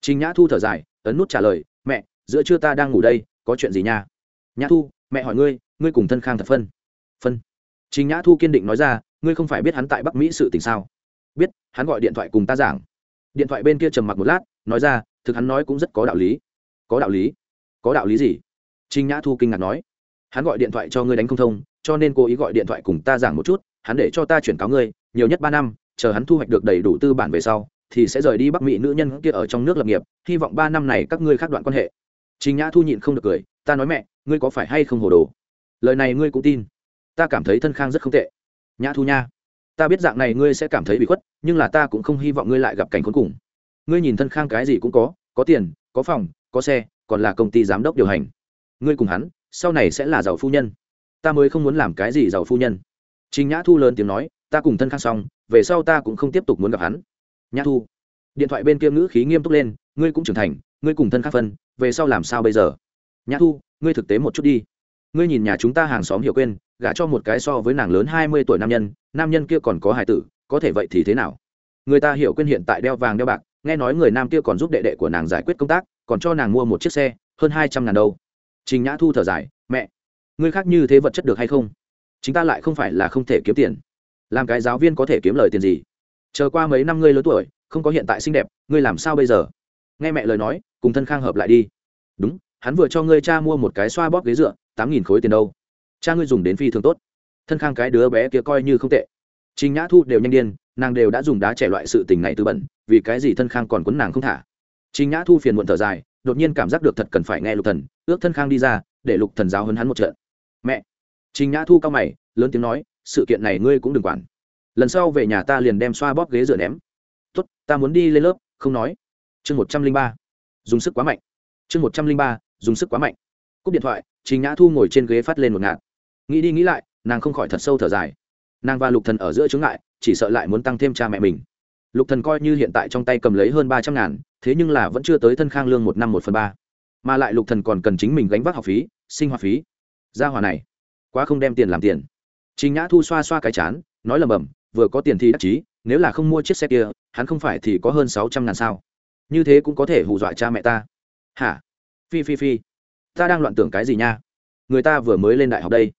Trình nhã thu thở dài, ấn nút trả lời, mẹ, giữa trưa ta đang ngủ đây, có chuyện gì nha? Nhã thu, mẹ hỏi ngươi ngươi cùng thân khang thật phân? Phân trình nhã thu kiên định nói ra, ngươi không phải biết hắn tại bắc mỹ sự tình sao? Biết, hắn gọi điện thoại cùng ta giảng. Điện thoại bên kia trầm mặc một lát, nói ra, thực hắn nói cũng rất có đạo lý. Có đạo lý? Có đạo lý gì? Trình nhã thu kinh ngạc nói. Hắn gọi điện thoại cho ngươi đánh không thông, cho nên cô ý gọi điện thoại cùng ta giảng một chút, hắn để cho ta chuyển cáo ngươi, nhiều nhất ba năm, chờ hắn thu hoạch được đầy đủ tư bản về sau, thì sẽ rời đi bắc mỹ nữ nhân kia ở trong nước lập nghiệp, hy vọng ba năm này các ngươi khác đoạn quan hệ. Trình nhã thu nhịn không được cười, ta nói mẹ, ngươi có phải hay không hồ đồ? Lời này ngươi cũng tin ta cảm thấy thân khang rất không tệ. Nhã thu nha, ta biết dạng này ngươi sẽ cảm thấy bị khuất, nhưng là ta cũng không hy vọng ngươi lại gặp cảnh khốn cùng. Ngươi nhìn thân khang cái gì cũng có có tiền, có phòng, có xe, còn là công ty giám đốc điều hành. Ngươi cùng hắn, sau này sẽ là giàu phu nhân. Ta mới không muốn làm cái gì giàu phu nhân. Trình nhã thu lớn tiếng nói, ta cùng thân khang xong, về sau ta cũng không tiếp tục muốn gặp hắn. Nhã thu, điện thoại bên kia ngữ khí nghiêm túc lên, ngươi cũng trưởng thành, ngươi cùng thân khang phân, về sau làm sao bây giờ? Nhã thu, ngươi thực tế một chút đi. Ngươi nhìn nhà chúng ta hàng xóm hiểu quên gả cho một cái so với nàng lớn hai mươi tuổi nam nhân nam nhân kia còn có hài tử, có thể vậy thì thế nào? Người ta hiểu quên hiện tại đeo vàng đeo bạc, nghe nói người nam kia còn giúp đệ đệ của nàng giải quyết công tác, còn cho nàng mua một chiếc xe, hơn hai trăm ngàn đâu trình nhã thu thở dài, mẹ, ngươi khác như thế vật chất được hay không? Chúng ta lại không phải là không thể kiếm tiền. Làm cái giáo viên có thể kiếm lời tiền gì? Chờ qua mấy năm ngươi lớn tuổi, không có hiện tại xinh đẹp, ngươi làm sao bây giờ? Nghe mẹ lời nói, cùng thân khang hợp lại đi. Đúng, hắn vừa cho ngươi cha mua một cái xoa bóp ghế dựa, tám nghìn khối tiền đâu? Cha ngươi dùng đến phi thường tốt. Thân khang cái đứa bé kia coi như không tệ. Trình nhã thu đều nhanh điên, nàng đều đã dùng đá trẻ loại sự tình này từ bẩn, vì cái gì thân khang còn quấn nàng không thả. Trình nhã thu phiền muộn thở dài, đột nhiên cảm giác được thật cần phải nghe lục thần, ước thân khang đi ra, để lục thần giáo hấn hắn một trận. Mẹ! Trình nhã thu cao mày, lớn tiếng nói, sự kiện này ngươi cũng đừng quản. Lần sau về nhà ta liền đem xoa bóp ghế rửa ném. Tốt, ta muốn đi lên lớp, không nói. Chương một trăm linh ba. Dùng sức quá mạnh. Chương một trăm linh ba, dùng sức quá mạnh. Cúp điện thoại, trình nhã thu ngồi trên ghế phát lên một ngạt nghĩ đi nghĩ lại, nàng không khỏi thật sâu thở dài. Nàng và lục thần ở giữa chướng ngại, chỉ sợ lại muốn tăng thêm cha mẹ mình. Lục thần coi như hiện tại trong tay cầm lấy hơn ba trăm ngàn, thế nhưng là vẫn chưa tới thân khang lương một năm một phần ba. Mà lại lục thần còn cần chính mình gánh vác học phí, sinh hoạt phí. Gia hòa này, quá không đem tiền làm tiền. Trình nhã thu xoa xoa cái chán, nói lầm bầm, vừa có tiền thì đắc chí, nếu là không mua chiếc xe kia, hắn không phải thì có hơn sáu trăm ngàn sao? Như thế cũng có thể hù dọa cha mẹ ta. Hả? Phi phi phi. Ta đang loạn tưởng cái gì nha? Người ta vừa mới lên đại học đây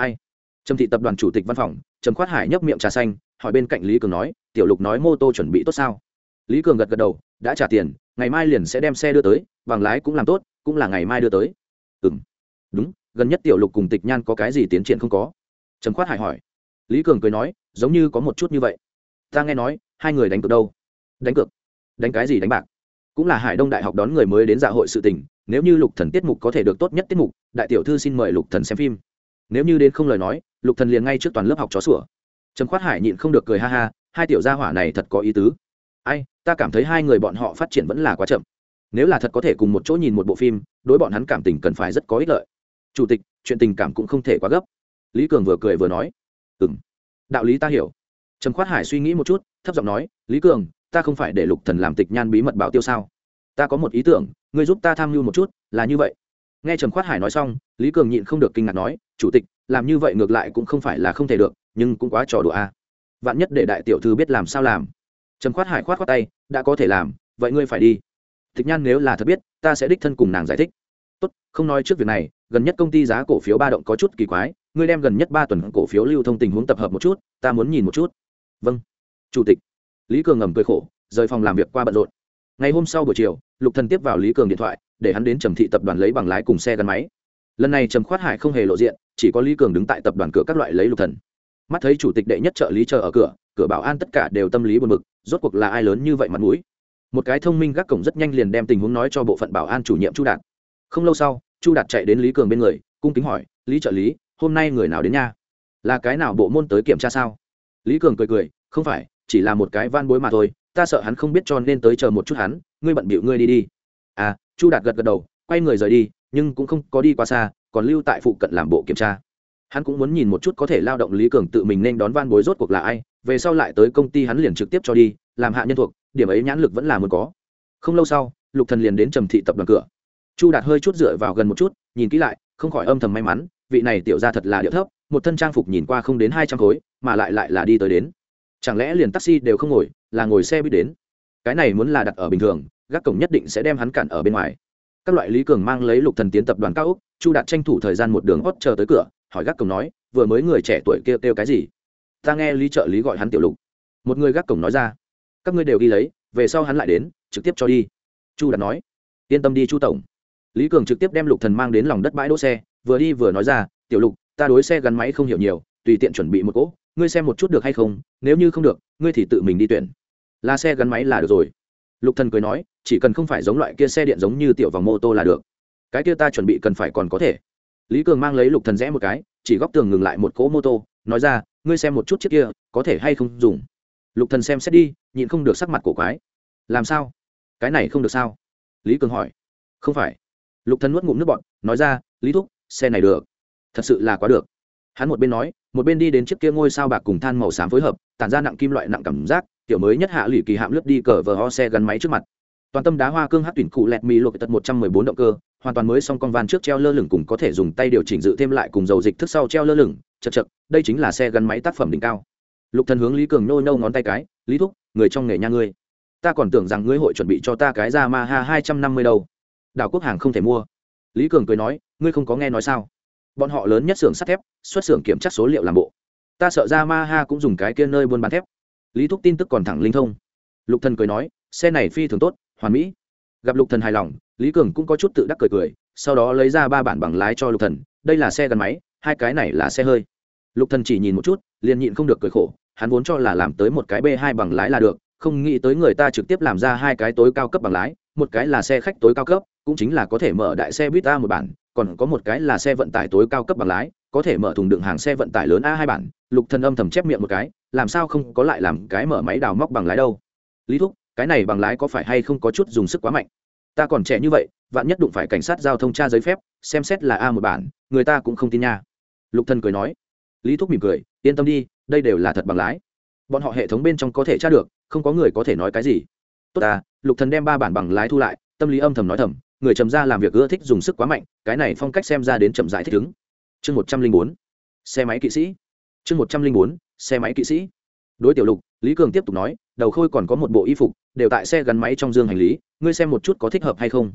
ai? Trầm thị tập đoàn chủ tịch văn phòng, trầm khoát hải nhấp miệng trà xanh, hỏi bên cạnh lý cường nói, tiểu lục nói mô tô chuẩn bị tốt sao? Lý cường gật gật đầu, đã trả tiền, ngày mai liền sẽ đem xe đưa tới, bằng lái cũng làm tốt, cũng là ngày mai đưa tới. Ừ m đúng, gần nhất tiểu lục cùng tịch nhan có cái gì tiến triển không có? Trầm khoát hải hỏi. Lý cường cười nói, giống như có một chút như vậy. Ta nghe nói, hai người đánh cược đâu? Đánh cược? Đánh cái gì đánh bạc? Cũng là hải đông đại học đón người mới đến dạ hội sự tình, nếu như lục thần tiết mục có thể được tốt nhất tiết mục, đại tiểu thư xin mời lục thần xem phim nếu như đến không lời nói, lục thần liền ngay trước toàn lớp học chó sủa. Trầm khoát hải nhịn không được cười ha ha, hai tiểu gia hỏa này thật có ý tứ. Ai, ta cảm thấy hai người bọn họ phát triển vẫn là quá chậm. Nếu là thật có thể cùng một chỗ nhìn một bộ phim, đối bọn hắn cảm tình cần phải rất có ích lợi. Chủ tịch, chuyện tình cảm cũng không thể quá gấp. Lý cường vừa cười vừa nói. Ừm, đạo lý ta hiểu. Trầm khoát hải suy nghĩ một chút, thấp giọng nói, lý cường, ta không phải để lục thần làm tịch nhan bí mật bảo tiêu sao? Ta có một ý tưởng, ngươi giúp ta tham mưu một chút, là như vậy. Nghe trầm khoát hải nói xong, lý cường nhịn không được kinh ngạc nói chủ tịch, làm như vậy ngược lại cũng không phải là không thể được, nhưng cũng quá trò đùa a. Vạn nhất để đại tiểu thư biết làm sao làm. Trầm khoát hải khoát khoát tay, đã có thể làm, vậy ngươi phải đi. Tịch nhan nếu là thật biết, ta sẽ đích thân cùng nàng giải thích. Tốt, không nói trước việc này, gần nhất công ty giá cổ phiếu ba động có chút kỳ quái, ngươi đem gần nhất ba tuần cổ phiếu lưu thông tình huống tập hợp một chút, ta muốn nhìn một chút. Vâng. Chủ tịch. Lý cường ngầm cười khổ, rời phòng làm việc qua bận rộn. Ngày hôm sau buổi chiều, lục thần tiếp vào lý cường điện thoại, để hắn đến trầm thị tập đoàn lấy bằng lái cùng xe gắn máy. Lần này trầm khoát hải không hề lộ diện chỉ có lý cường đứng tại tập đoàn cửa các loại lấy lục thần. Mắt thấy chủ tịch đệ nhất trợ lý chờ ở cửa cửa bảo an tất cả đều tâm lý buồn bực, rốt cuộc là ai lớn như vậy mặt mũi? Một cái thông minh gác cổng rất nhanh liền đem tình huống nói cho bộ phận bảo an chủ nhiệm chu đạt. Không lâu sau, chu đạt chạy đến lý cường bên người, cung kính hỏi, lý trợ lý, hôm nay người nào đến nha? Là cái nào bộ môn tới kiểm tra sao? Lý cường cười cười, không phải, chỉ là một cái van bối mà thôi, ta sợ hắn không biết cho nên tới chờ một chút hắn, ngươi bận bịu ngươi đi đi. À chu đạt gật gật đầu, quay người rời đi, nhưng cũng không có đi qua xa còn lưu tại phụ cận làm bộ kiểm tra. Hắn cũng muốn nhìn một chút có thể lao động lý cường tự mình nên đón van bối rốt cuộc là ai, về sau lại tới công ty hắn liền trực tiếp cho đi, làm hạ nhân thuộc, điểm ấy nhãn lực vẫn là muốn có. Không lâu sau, lục thần liền đến trầm thị tập đoàn cửa. Chu đạt hơi chút dựa vào gần một chút, nhìn kỹ lại, không khỏi âm thầm may mắn, vị này tiểu ra thật là điệu thấp, một thân trang phục nhìn qua không đến hai trăm khối, mà lại lại là đi tới đến. Chẳng lẽ liền taxi đều không ngồi, là ngồi xe buýt đến? Cái này muốn là đặt ở bình thường, gác cổng nhất định sẽ đem hắn cản ở bên ngoài các loại lý cường mang lấy lục thần tiến tập đoàn cao úc chu đạt tranh thủ thời gian một đường hót chờ tới cửa, hỏi gác cổng nói, vừa mới người trẻ tuổi kia kêu cái gì? Ta nghe lý trợ lý gọi hắn tiểu lục. Một người gác cổng nói ra. Các ngươi đều ghi lấy, về sau hắn lại đến, trực tiếp cho đi. Chu đạt nói. Yên tâm đi, chu tổng. Lý cường trực tiếp đem lục thần mang đến lòng đất bãi đỗ xe, vừa đi vừa nói ra, tiểu lục, ta đối xe gắn máy không hiểu nhiều, tùy tiện chuẩn bị một cỗ, ngươi xem một chút được hay không, nếu như không được, ngươi thì tự mình đi tuyển. Là xe gắn máy là được rồi lục thần cười nói, chỉ cần không phải giống loại kia xe điện giống như tiểu vòng mô tô là được. Cái kia ta chuẩn bị cần phải còn có thể. Lý cường mang lấy lục thần rẽ một cái, chỉ góc tường ngừng lại một cỗ mô tô, nói ra, ngươi xem một chút chiếc kia, có thể hay không dùng? Lục thần xem xét đi, nhịn không được sắc mặt cổ quái. Làm sao? Cái này không được sao? Lý cường hỏi. Không phải. Lục thần nuốt ngụm nước bọt, nói ra, lý thúc, xe này được. Thật sự là quá được. Hắn một bên nói, một bên đi đến chiếc kia ngôi sao bạc cùng than màu xám phối hợp, tản ra nặng kim loại nặng cảm giác kiểu mới nhất hạ lụy kỳ hạm lướt đi cờ vờ ho xe gắn máy trước mặt. Toàn tâm đá hoa cương hát tuyển cụ lẹt mì luộc tật một trăm mười bốn động cơ, hoàn toàn mới song con van trước treo lơ lửng cùng có thể dùng tay điều chỉnh dự thêm lại cùng dầu dịch thức sau treo lơ lửng, chật chật, đây chính là xe gắn máy tác phẩm đỉnh cao. Lục thần hướng lý cường nô nô ngón tay cái, lý thúc, người trong nghề nha ngươi. Ta còn tưởng rằng ngươi hội chuẩn bị cho ta cái ra ma ha hai trăm năm mươi đâu. Đảo quốc hàng không thể mua. Lý cường cười nói, ngươi không có nghe nói sao? Bọn họ lớn nhất xưởng sắt thép, xuất xưởng kiểm tra số liệu làm bộ. Ta sợ ra ma ha cũng dùng cái kia nơi buôn bán thép lý thúc tin tức còn thẳng linh thông. Lục thần cười nói, xe này phi thường tốt, hoàn mỹ. Gặp lục thần hài lòng, lý cường cũng có chút tự đắc cười cười, sau đó lấy ra ba bản bằng lái cho lục thần, đây là xe gắn máy, hai cái này là xe hơi. Lục thần chỉ nhìn một chút, liền nhịn không được cười khổ, hắn vốn cho là làm tới một cái b hai bằng lái là được, không nghĩ tới người ta trực tiếp làm ra hai cái tối cao cấp bằng lái, một cái là xe khách tối cao cấp, cũng chính là có thể mở đại xe buýt a một bản, còn có một cái là xe vận tải tối cao cấp bằng lái, có thể mở thùng đựng hàng xe vận tải lớn a hai bản. Lục thần âm thầm chép miệng một cái làm sao không có lại làm cái mở máy đào móc bằng lái đâu? Lý thúc, cái này bằng lái có phải hay không có chút dùng sức quá mạnh? Ta còn trẻ như vậy, vạn nhất đụng phải cảnh sát giao thông tra giấy phép, xem xét là a một bản, người ta cũng không tin nha. Lục thần cười nói. Lý thúc mỉm cười, yên tâm đi, đây đều là thật bằng lái. Bọn họ hệ thống bên trong có thể tra được, không có người có thể nói cái gì. Tốt à lục thần đem ba bản bằng lái thu lại, tâm lý âm thầm nói thầm, người trầm ra làm việc ưa thích dùng sức quá mạnh, cái này phong cách xem ra đến chậm rãi thích ứng. Chương một trăm linh bốn, xe máy kỵ sĩ. Chương một trăm linh bốn xe máy kỵ sĩ. Đối tiểu lục, lý cường tiếp tục nói, đầu khôi còn có một bộ y phục, đều tại xe gắn máy trong dương hành lý, ngươi xem một chút có thích hợp hay không.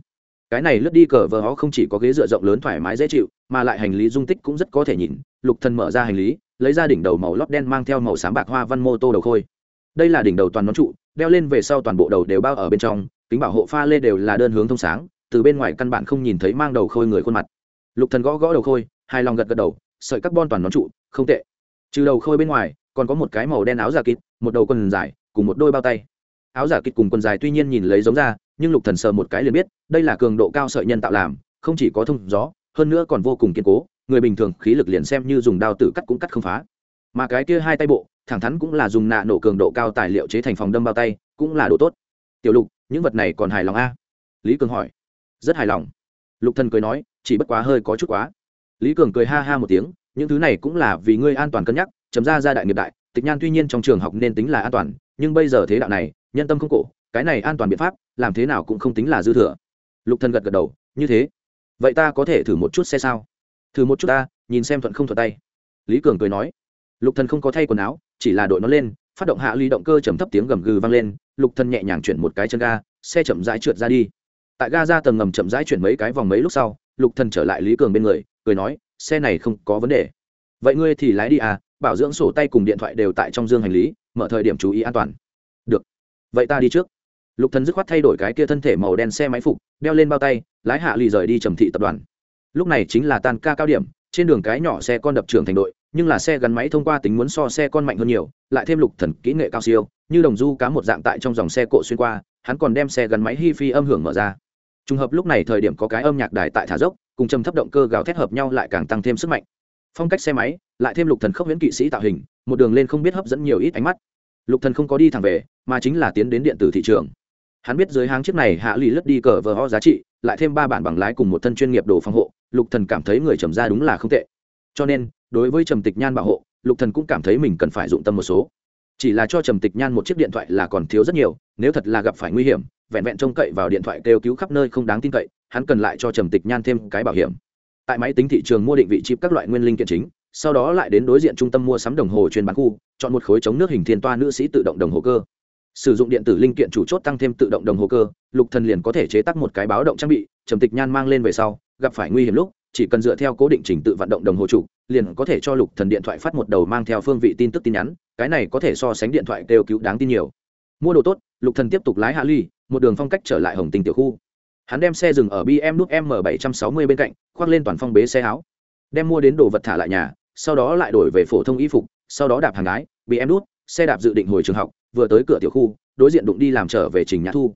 Cái này lướt đi cờ vờ ho không chỉ có ghế dựa rộng lớn thoải mái dễ chịu, mà lại hành lý dung tích cũng rất có thể nhìn, lục thần mở ra hành lý, lấy ra đỉnh đầu màu lót đen mang theo màu xám bạc hoa văn mô tô đầu khôi. Đây là đỉnh đầu toàn nón trụ, đeo lên về sau toàn bộ đầu đều bao ở bên trong, kính bảo hộ pha lê đều là đơn hướng thông sáng, từ bên ngoài căn bản không nhìn thấy mang đầu khôi người khuôn mặt. Lục thần gõ gõ đầu khôi hai lòng gật gật đầu, sợi carbon toàn nón trụ, không tệ trừ đầu khôi bên ngoài, còn có một cái màu đen áo giả kịt, một đầu quần dài, cùng một đôi bao tay. Áo giả kịt cùng quần dài tuy nhiên nhìn lấy giống ra, nhưng lục thần sờ một cái liền biết, đây là cường độ cao sợi nhân tạo làm, không chỉ có thông gió, hơn nữa còn vô cùng kiên cố, người bình thường khí lực liền xem như dùng đao tử cắt cũng cắt không phá. Mà cái kia hai tay bộ, thẳng thắn cũng là dùng nạ nổ cường độ cao tài liệu chế thành phòng đâm bao tay, cũng là độ tốt. Tiểu lục, những vật này còn hài lòng a? Lý cường hỏi. Rất hài lòng. Lục thần cười nói, chỉ bất quá hơi có chút quá. Lý cường cười ha ha một tiếng những thứ này cũng là vì ngươi an toàn cân nhắc, chấm ra gia đại nghiệp đại, tịch nhan tuy nhiên trong trường học nên tính là an toàn, nhưng bây giờ thế đạo này, nhân tâm không cổ, cái này an toàn biện pháp, làm thế nào cũng không tính là dư thừa. Lục thần gật gật đầu, như thế. Vậy ta có thể thử một chút xe sao? Thử một chút ta, nhìn xem thuận không thuận tay. Lý cường cười nói. Lục thần không có thay quần áo, chỉ là đội nó lên, phát động hạ ly động cơ trầm thấp tiếng gầm gừ vang lên, lục thần nhẹ nhàng chuyển một cái chân ga, xe chậm rãi trượt ra đi. Tại ga ra tầng ngầm chậm rãi chuyển mấy cái vòng mấy lúc sau, lục thần trở lại lý cường bên người, cười nói xe này không có vấn đề. Vậy ngươi thì lái đi à bảo dưỡng sổ tay cùng điện thoại đều tại trong dương hành lý, mở thời điểm chú ý an toàn. Được. Vậy ta đi trước. Lục thần dứt khoát thay đổi cái kia thân thể màu đen xe máy phục, đeo lên bao tay, lái hạ lì rời đi trầm thị tập đoàn. Lúc này chính là tan ca cao điểm, trên đường cái nhỏ xe con đập trưởng thành đội, nhưng là xe gắn máy thông qua tính muốn so xe con mạnh hơn nhiều, lại thêm lục thần kỹ nghệ cao siêu, như đồng du cá một dạng tại trong dòng xe cộ xuyên qua, hắn còn đem xe gắn máy hi phi âm hưởng mở ra. Trùng hợp lúc này thời điểm có cái âm nhạc đài tại thả dốc cùng trầm thấp động cơ gào thét hợp nhau lại càng tăng thêm sức mạnh. Phong cách xe máy, lại thêm lục thần khốc huyễn kỵ sĩ tạo hình, một đường lên không biết hấp dẫn nhiều ít ánh mắt. Lục thần không có đi thẳng về, mà chính là tiến đến điện tử thị trường. Hắn biết dưới háng chiếc này hạ lì lướt đi cờ vờ ho giá trị, lại thêm ba bản bằng lái cùng một thân chuyên nghiệp đồ phòng hộ, lục thần cảm thấy người trầm ra đúng là không tệ. Cho nên, đối với trầm tịch nhan bảo hộ, lục thần cũng cảm thấy mình cần phải dụng tâm một số. Chỉ là cho trầm tịch nhan một chiếc điện thoại là còn thiếu rất nhiều, nếu thật là gặp phải nguy hiểm, vẹn vẹn trông cậy vào điện thoại kêu cứu khắp nơi không đáng tin cậy hắn cần lại cho trầm tịch nhan thêm cái bảo hiểm. Tại máy tính thị trường mua định vị chip các loại nguyên linh kiện chính, sau đó lại đến đối diện trung tâm mua sắm đồng hồ chuyên bán khu, chọn một khối chống nước hình thiên toa nữ sĩ tự động đồng hồ cơ. Sử dụng điện tử linh kiện chủ chốt tăng thêm tự động đồng hồ cơ, lục thần liền có thể chế tác một cái báo động trang bị, trầm tịch nhan mang lên về sau, gặp phải nguy hiểm lúc, chỉ cần dựa theo cố định trình tự vận động đồng hồ chủ, liền có thể cho lục thần điện thoại phát một đầu mang theo phương vị tin tức tin nhắn, cái này có thể so sánh điện thoại kêu cứu đáng tin nhiều. Mua đồ tốt, lục thần tiếp tục lái hạ ly một đường phong cách trở lại hồng tinh tiểu khu hắn đem xe dừng ở bm nút m 760 bên cạnh, khoác lên toàn phong bế xe áo. Đem mua đến đồ vật thả lại nhà, sau đó lại đổi về phổ thông y phục, sau đó đạp hàng gái bị em đút xe đạp dự định hồi trường học, vừa tới cửa tiểu khu, đối diện đụng đi làm trở về trình nhã thu.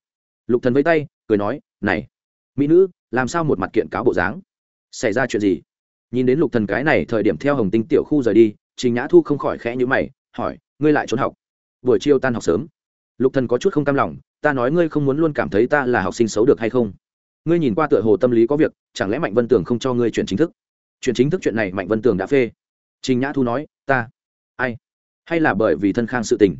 Lục thần với tay, cười nói, này, mỹ nữ, làm sao một mặt kiện cáo bộ dáng? Xảy ra chuyện gì? Nhìn đến lục thần cái này thời điểm theo hồng tinh tiểu khu rời đi, trình nhã thu không khỏi khẽ như mày, hỏi, ngươi lại trốn học? Buổi chiều tan học sớm? Lục thần có chút không cam lòng ta nói ngươi không muốn luôn cảm thấy ta là học sinh xấu được hay không? Ngươi nhìn qua tựa hồ tâm lý có việc, chẳng lẽ mạnh vân tường không cho ngươi chuyển chính thức? Chuyển chính thức chuyện này mạnh vân tường đã phê. Trình nhã thu nói, ta. Ai? Hay là bởi vì thân khang sự tình?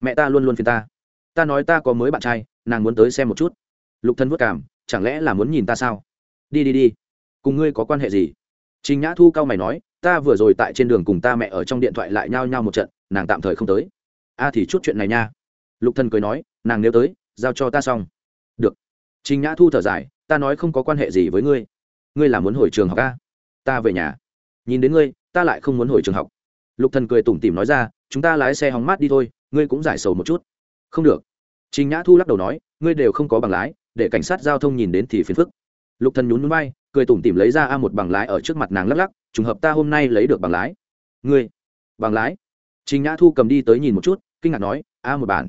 Mẹ ta luôn luôn phiền ta. Ta nói ta có mới bạn trai, nàng muốn tới xem một chút. Lục thân vất cảm chẳng lẽ là muốn nhìn ta sao? Đi đi đi. Cùng ngươi có quan hệ gì? Trình nhã thu cao mày nói, ta vừa rồi tại trên đường cùng ta mẹ ở trong điện thoại lại nhao nhao một trận, nàng tạm thời không tới. A thì chút chuyện này nha. Lục thân cười nói, nàng nếu tới giao cho ta xong. Được. Trình nhã thu thở dài, ta nói không có quan hệ gì với ngươi. Ngươi là muốn hồi trường học ca ta về nhà. Nhìn đến ngươi, ta lại không muốn hồi trường học. Lục thần cười tủm tỉm nói ra, chúng ta lái xe hóng mát đi thôi, ngươi cũng giải sầu một chút. Không được. Trình nhã thu lắc đầu nói, ngươi đều không có bằng lái, để cảnh sát giao thông nhìn đến thì phiền phức. Lục thần nhún nhún bay cười tủm tỉm lấy ra a một bằng lái ở trước mặt nàng lắc lắc, trùng hợp ta hôm nay lấy được bằng lái. Ngươi. Bằng lái. Trình nhã thu cầm đi tới nhìn một chút, kinh ngạc nói, a một bản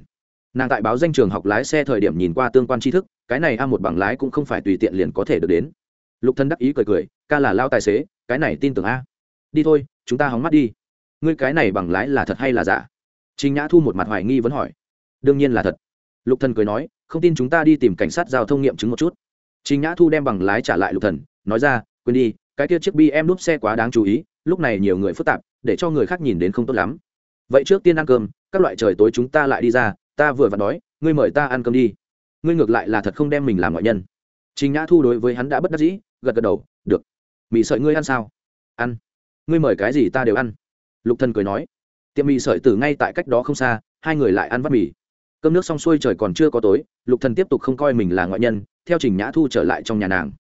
nàng tại báo danh trường học lái xe thời điểm nhìn qua tương quan tri thức, cái này a một bằng lái cũng không phải tùy tiện liền có thể được đến. Lục thân đắc ý cười cười, ca là lao tài xế, cái này tin tưởng a. Đi thôi, chúng ta hóng mắt đi. Ngươi cái này bằng lái là thật hay là giả? Trình nhã thu một mặt hoài nghi vẫn hỏi. Đương nhiên là thật. Lục thần cười nói, không tin chúng ta đi tìm cảnh sát giao thông nghiệm chứng một chút. Trình nhã thu đem bằng lái trả lại lục thần, nói ra, quên đi, cái kia chiếc bi em đúp xe quá đáng chú ý, lúc này nhiều người phức tạp, để cho người khác nhìn đến không tốt lắm. Vậy trước tiên ăn cơm, các loại trời tối chúng ta lại đi ra ta vừa vặn đói ngươi mời ta ăn cơm đi. Ngươi ngược lại là thật không đem mình làm ngoại nhân. Trình nhã thu đối với hắn đã bất đắc dĩ, gật gật đầu, được. Mì sợi ngươi ăn sao? Ăn. Ngươi mời cái gì ta đều ăn. Lục thần cười nói. Tiệm mì sợi từ ngay tại cách đó không xa, hai người lại ăn vắt mì. Cơm nước xong xuôi trời còn chưa có tối, lục thần tiếp tục không coi mình là ngoại nhân, theo trình nhã thu trở lại trong nhà nàng.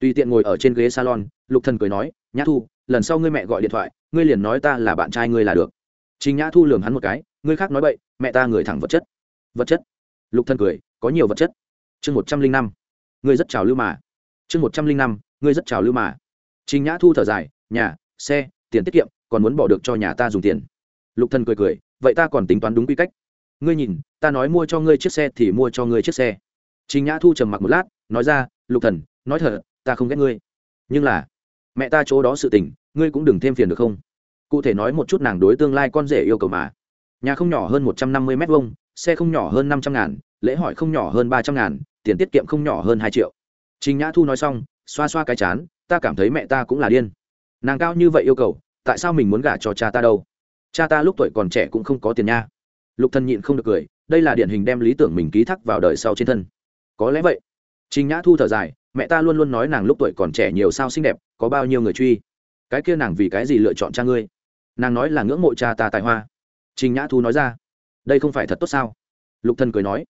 Tùy tiện ngồi ở trên ghế salon, lục thần cười nói, nhã thu, lần sau ngươi mẹ gọi điện thoại, ngươi liền nói ta là bạn trai ngươi là được. Trình nhã thu lườm hắn một cái, ngươi khác nói bậy, mẹ ta người thẳng vật chất vật chất. Lục thân cười, có nhiều vật chất. Chương một trăm linh năm, ngươi rất trào lưu mà. Chương một trăm linh năm, ngươi rất trào lưu mà. Trình nhã thu thở dài, nhà, xe, tiền tiết kiệm, còn muốn bỏ được cho nhà ta dùng tiền. Lục thân cười cười, vậy ta còn tính toán đúng quy cách. Ngươi nhìn, ta nói mua cho ngươi chiếc xe thì mua cho ngươi chiếc xe. Trình nhã thu trầm mặc một lát, nói ra, lục thần, nói thật, ta không ghét ngươi. Nhưng là, mẹ ta chỗ đó sự tình, ngươi cũng đừng thêm phiền được không? Cụ thể nói một chút nàng đối tương lai con rể yêu cầu mà. Nhà không nhỏ hơn một trăm năm mươi m hai xe không nhỏ hơn năm trăm ngàn, lễ hỏi không nhỏ hơn ba trăm ngàn, tiền tiết kiệm không nhỏ hơn hai triệu. Trình nhã thu nói xong, xoa xoa cái chán, ta cảm thấy mẹ ta cũng là điên. Nàng cao như vậy yêu cầu, tại sao mình muốn gả cho cha ta đâu? Cha ta lúc tuổi còn trẻ cũng không có tiền nha. Lục thần nhịn không được cười, đây là điển hình đem lý tưởng mình ký thác vào đời sau trên thân. Có lẽ vậy. Trình nhã thu thở dài, mẹ ta luôn luôn nói nàng lúc tuổi còn trẻ nhiều sao xinh đẹp, có bao nhiêu người truy? Cái kia nàng vì cái gì lựa chọn cha ngươi? Nàng nói là ngưỡng mộ cha ta tài hoa. Trình nhã thu nói ra đây không phải thật tốt sao? Lục thần cười nói.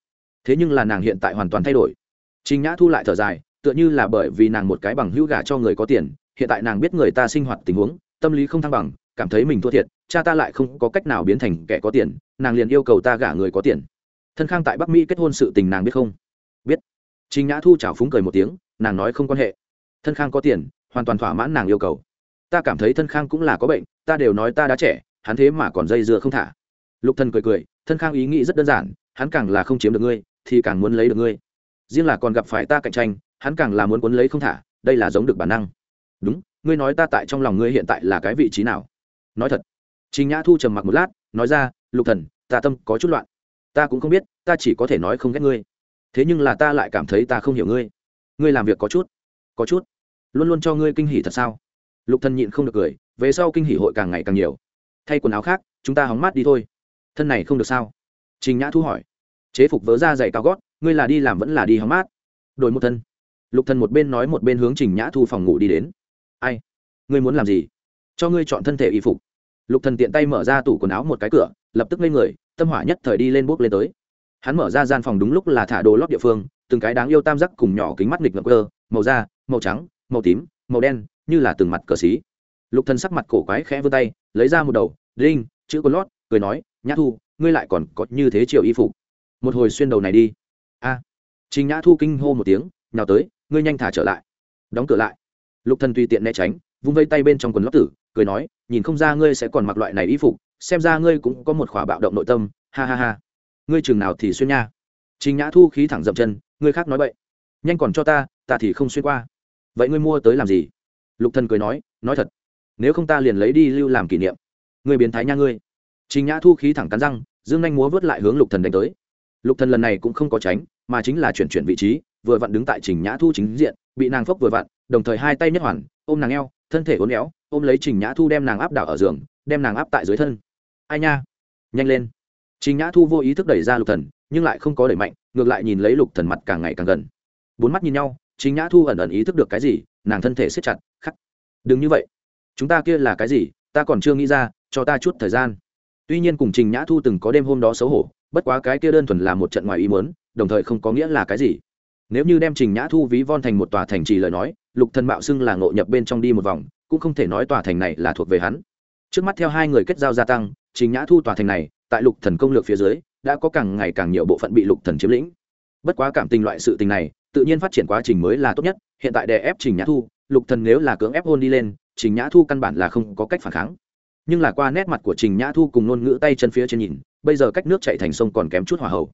Thế nhưng là nàng hiện tại hoàn toàn thay đổi. Trình nhã thu lại thở dài, tựa như là bởi vì nàng một cái bằng hữu gả cho người có tiền, hiện tại nàng biết người ta sinh hoạt tình huống, tâm lý không thăng bằng, cảm thấy mình thua thiệt, cha ta lại không có cách nào biến thành kẻ có tiền, nàng liền yêu cầu ta gả người có tiền. Thân khang tại bắc mỹ kết hôn sự tình nàng biết không? Biết. Trình nhã thu chào phúng cười một tiếng, nàng nói không quan hệ. Thân khang có tiền, hoàn toàn thỏa mãn nàng yêu cầu. Ta cảm thấy thân khang cũng là có bệnh, ta đều nói ta đã trẻ, hắn thế mà còn dây dưa không thả. Lục thần cười cười thân khang ý nghĩ rất đơn giản, hắn càng là không chiếm được ngươi, thì càng muốn lấy được ngươi. Riêng là còn gặp phải ta cạnh tranh, hắn càng là muốn cuốn lấy không thả, đây là giống được bản năng. Đúng, ngươi nói ta tại trong lòng ngươi hiện tại là cái vị trí nào? Nói thật. Trình nhã thu trầm mặc một lát, nói ra, lục thần, ta tâm có chút loạn. Ta cũng không biết, ta chỉ có thể nói không ghét ngươi. Thế nhưng là ta lại cảm thấy ta không hiểu ngươi. Ngươi làm việc có chút có chút. Luôn luôn cho ngươi kinh hỉ thật sao? Lục thần nhịn không được cười, về sau kinh hỉ hội càng ngày càng nhiều. Thay quần áo khác, chúng ta hóng mát đi thôi thân này không được sao? Trình nhã thu hỏi. Chế phục vớ ra giày cao gót, ngươi là đi làm vẫn là đi hóng mát? Đổi một thân. Lục thần một bên nói một bên hướng trình nhã thu phòng ngủ đi đến. Ai? Ngươi muốn làm gì? Cho ngươi chọn thân thể y phục. Lục thần tiện tay mở ra tủ quần áo một cái cửa, lập tức lên người, tâm hỏa nhất thời đi lên bước lên tới. Hắn mở ra gian phòng đúng lúc là thả đồ lót địa phương, từng cái đáng yêu tam giác cùng nhỏ kính mắt nghịch ngợm cơ, màu da, màu trắng, màu tím, màu đen, như là từng mặt cờ xí. Lục thần sắc mặt cổ quái khẽ vươn tay, lấy ra một đầu đinh chữ quần lót, cười nói nhã thu, ngươi lại còn có như thế triệu y phục. Một hồi xuyên đầu này đi. A. Trình nhã thu kinh hô một tiếng, nào tới, ngươi nhanh thả trở lại. Đóng cửa lại. Lục thần tùy tiện né tránh, vung vây tay bên trong quần lót tử, cười nói, nhìn không ra ngươi sẽ còn mặc loại này y phục, xem ra ngươi cũng có một khỏa bạo động nội tâm, ha ha ha. Ngươi chừng nào thì xuyên nha. Trình nhã thu khí thẳng dậm chân, ngươi khác nói vậy nhanh còn cho ta ta thì không xuyên qua. Vậy ngươi mua tới làm gì? Lục thần cười nói nói thật, nếu không ta liền lấy đi lưu làm kỷ niệm. Ngươi biến thái nha ngươi trình nhã thu khí thẳng cắn răng, dương nhanh múa vớt lại hướng lục thần đánh tới. Lục thần lần này cũng không có tránh, mà chính là chuyển chuyển vị trí, vừa vặn đứng tại trình nhã thu chính diện, bị nàng phốc vừa vặn, đồng thời hai tay nhất hoàn, ôm nàng eo, thân thể uốn éo, ôm lấy trình nhã thu đem nàng áp đảo ở giường, đem nàng áp tại dưới thân. Ai nha? Nhanh lên. Trình nhã thu vô ý thức đẩy ra lục thần, nhưng lại không có đẩy mạnh, ngược lại nhìn lấy lục thần mặt càng ngày càng gần. Bốn mắt nhìn nhau, trình nhã thu ẩn ẩn ý thức được cái gì, nàng thân thể siết chặt, khắc. Đừng như vậy. Chúng ta kia là cái gì, ta còn chưa nghĩ ra, cho ta chút thời gian tuy nhiên cùng trình nhã thu từng có đêm hôm đó xấu hổ, bất quá cái kia đơn thuần là một trận ngoài ý muốn, đồng thời không có nghĩa là cái gì. Nếu như đem trình nhã thu ví von thành một tòa thành trì lời nói, lục thần mạo xưng là ngộ nhập bên trong đi một vòng, cũng không thể nói tòa thành này là thuộc về hắn. Trước mắt theo hai người kết giao gia tăng, trình nhã thu tòa thành này, tại lục thần công lược phía dưới, đã có càng ngày càng nhiều bộ phận bị lục thần chiếm lĩnh. Bất quá cảm tình loại sự tình này, tự nhiên phát triển quá trình mới là tốt nhất, hiện tại đè ép trình nhã thu, lục thần nếu là cưỡng ép hôn đi lên, trình nhã thu căn bản là không có cách phản kháng nhưng là qua nét mặt của trình nhã thu cùng ngôn ngữ tay chân phía trên nhìn, bây giờ cách nước chạy thành sông còn kém chút hỏa hậu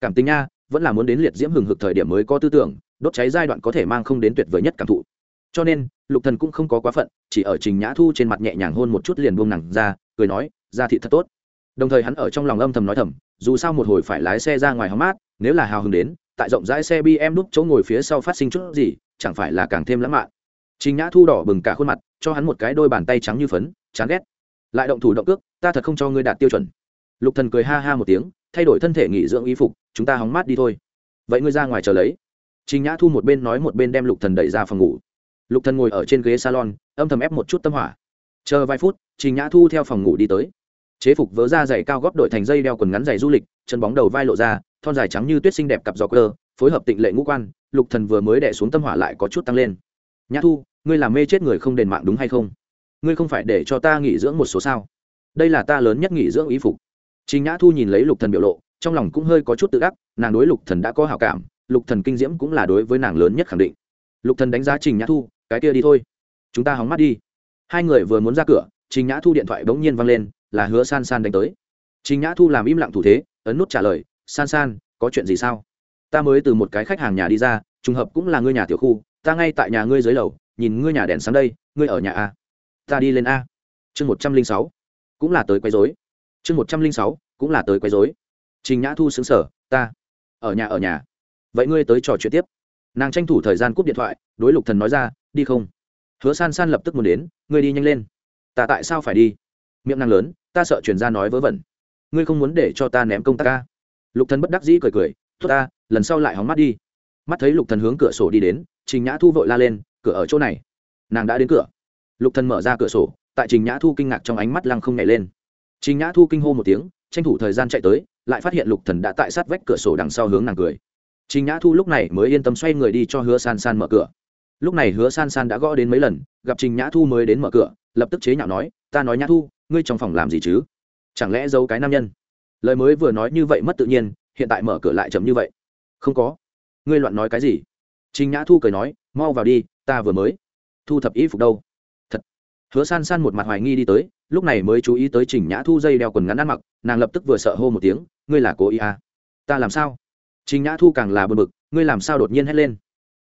cảm tình nha, vẫn là muốn đến liệt diễm hừng hực thời điểm mới có tư tưởng, đốt cháy giai đoạn có thể mang không đến tuyệt vời nhất cảm thụ. Cho nên, lục thần cũng không có quá phận, chỉ ở trình nhã thu trên mặt nhẹ nhàng hôn một chút liền buông nặng ra, cười nói ra thị thật tốt. Đồng thời hắn ở trong lòng âm thầm nói thầm, dù sao một hồi phải lái xe ra ngoài hóng mát, nếu là hào hứng đến, tại rộng rãi xe bm đúc chỗ ngồi phía sau phát sinh chút gì, chẳng phải là càng thêm lãng mạn. Trình nhã thu đỏ bừng cả khuôn mặt, cho hắn một cái đôi bàn tay trắng như phấn, chán ghét lại động thủ động cước, ta thật không cho ngươi đạt tiêu chuẩn. Lục thần cười ha ha một tiếng, thay đổi thân thể nghỉ dưỡng y phục, chúng ta hóng mát đi thôi. Vậy ngươi ra ngoài chờ lấy. Trình nhã thu một bên nói một bên đem lục thần đẩy ra phòng ngủ. Lục thần ngồi ở trên ghế salon, âm thầm ép một chút tâm hỏa. Chờ vài phút, trình nhã thu theo phòng ngủ đi tới. Chế phục vớ ra giày cao góp đội thành dây đeo quần ngắn giày du lịch, chân bóng đầu vai lộ ra, thon dài trắng như tuyết xinh đẹp cặp giò cơ phối hợp tịnh lệ ngũ quan, lục thần vừa mới đè xuống tâm hỏa lại có chút tăng lên. Nhã thu, ngươi làm mê chết người không đền mạng đúng hay không? Ngươi không phải để cho ta nghỉ dưỡng một số sao? Đây là ta lớn nhất nghỉ dưỡng ý phục. Trình nhã thu nhìn lấy lục thần biểu lộ, trong lòng cũng hơi có chút tự đắc, nàng đối lục thần đã có hảo cảm, lục thần kinh diễm cũng là đối với nàng lớn nhất khẳng định. Lục thần đánh giá trình nhã thu, cái kia đi thôi, chúng ta hóng mắt đi. Hai người vừa muốn ra cửa, trình nhã thu điện thoại bỗng nhiên văng lên, là hứa san san đánh tới. Trình nhã thu làm im lặng thủ thế, ấn nút trả lời, san san, có chuyện gì sao? Ta mới từ một cái khách hàng nhà đi ra, trùng hợp cũng là ngươi nhà tiểu khu, ta ngay tại nhà ngươi dưới lầu, nhìn ngươi nhà đèn sáng đây, ngươi ở nhà a ta đi lên a. Chương một trăm linh sáu, cũng là tới quấy dối chương một trăm linh sáu, cũng là tới quấy dối trình nhã thu xứng sở ta, ở nhà ở nhà. Vậy ngươi tới trò chuyện tiếp. Nàng tranh thủ thời gian cúp điện thoại, đối lục thần nói ra, đi không? Hứa san san lập tức muốn đến, ngươi đi nhanh lên. Ta tại sao phải đi? Miệng nàng lớn, ta sợ chuyển ra nói vớ vẩn. Ngươi không muốn để cho ta ném công tác ca lục thần bất đắc dĩ cười cười thốt ta, lần sau lại hóng mắt đi. Mắt thấy lục thần hướng cửa sổ đi đến, trình nhã thu vội la lên, cửa ở chỗ này. Nàng đã đến cửa lục thần mở ra cửa sổ, tại trình nhã thu kinh ngạc trong ánh mắt lăng không nhảy lên. Trình nhã thu kinh hô một tiếng, tranh thủ thời gian chạy tới, lại phát hiện lục thần đã tại sát vách cửa sổ đằng sau hướng nàng cười. Trình nhã thu lúc này mới yên tâm xoay người đi cho hứa san san mở cửa. Lúc này hứa san san đã gõ đến mấy lần, gặp trình nhã thu mới đến mở cửa, lập tức chế nhạo nói, ta nói nhã thu, ngươi trong phòng làm gì chứ? Chẳng lẽ giấu cái nam nhân? Lời mới vừa nói như vậy mất tự nhiên, hiện tại mở cửa lại chậm như vậy. Không có. Ngươi loạn nói cái gì? Trình nhã thu cười nói, mau vào đi, ta vừa mới thu thập y phục đâu hứa san san một mặt hoài nghi đi tới, lúc này mới chú ý tới trình nhã thu dây đeo quần ngắn ăn mặc, nàng lập tức vừa sợ hô một tiếng, ngươi là cố ý à? ta làm sao? Trình nhã thu càng là bực bực, ngươi làm sao đột nhiên hét lên?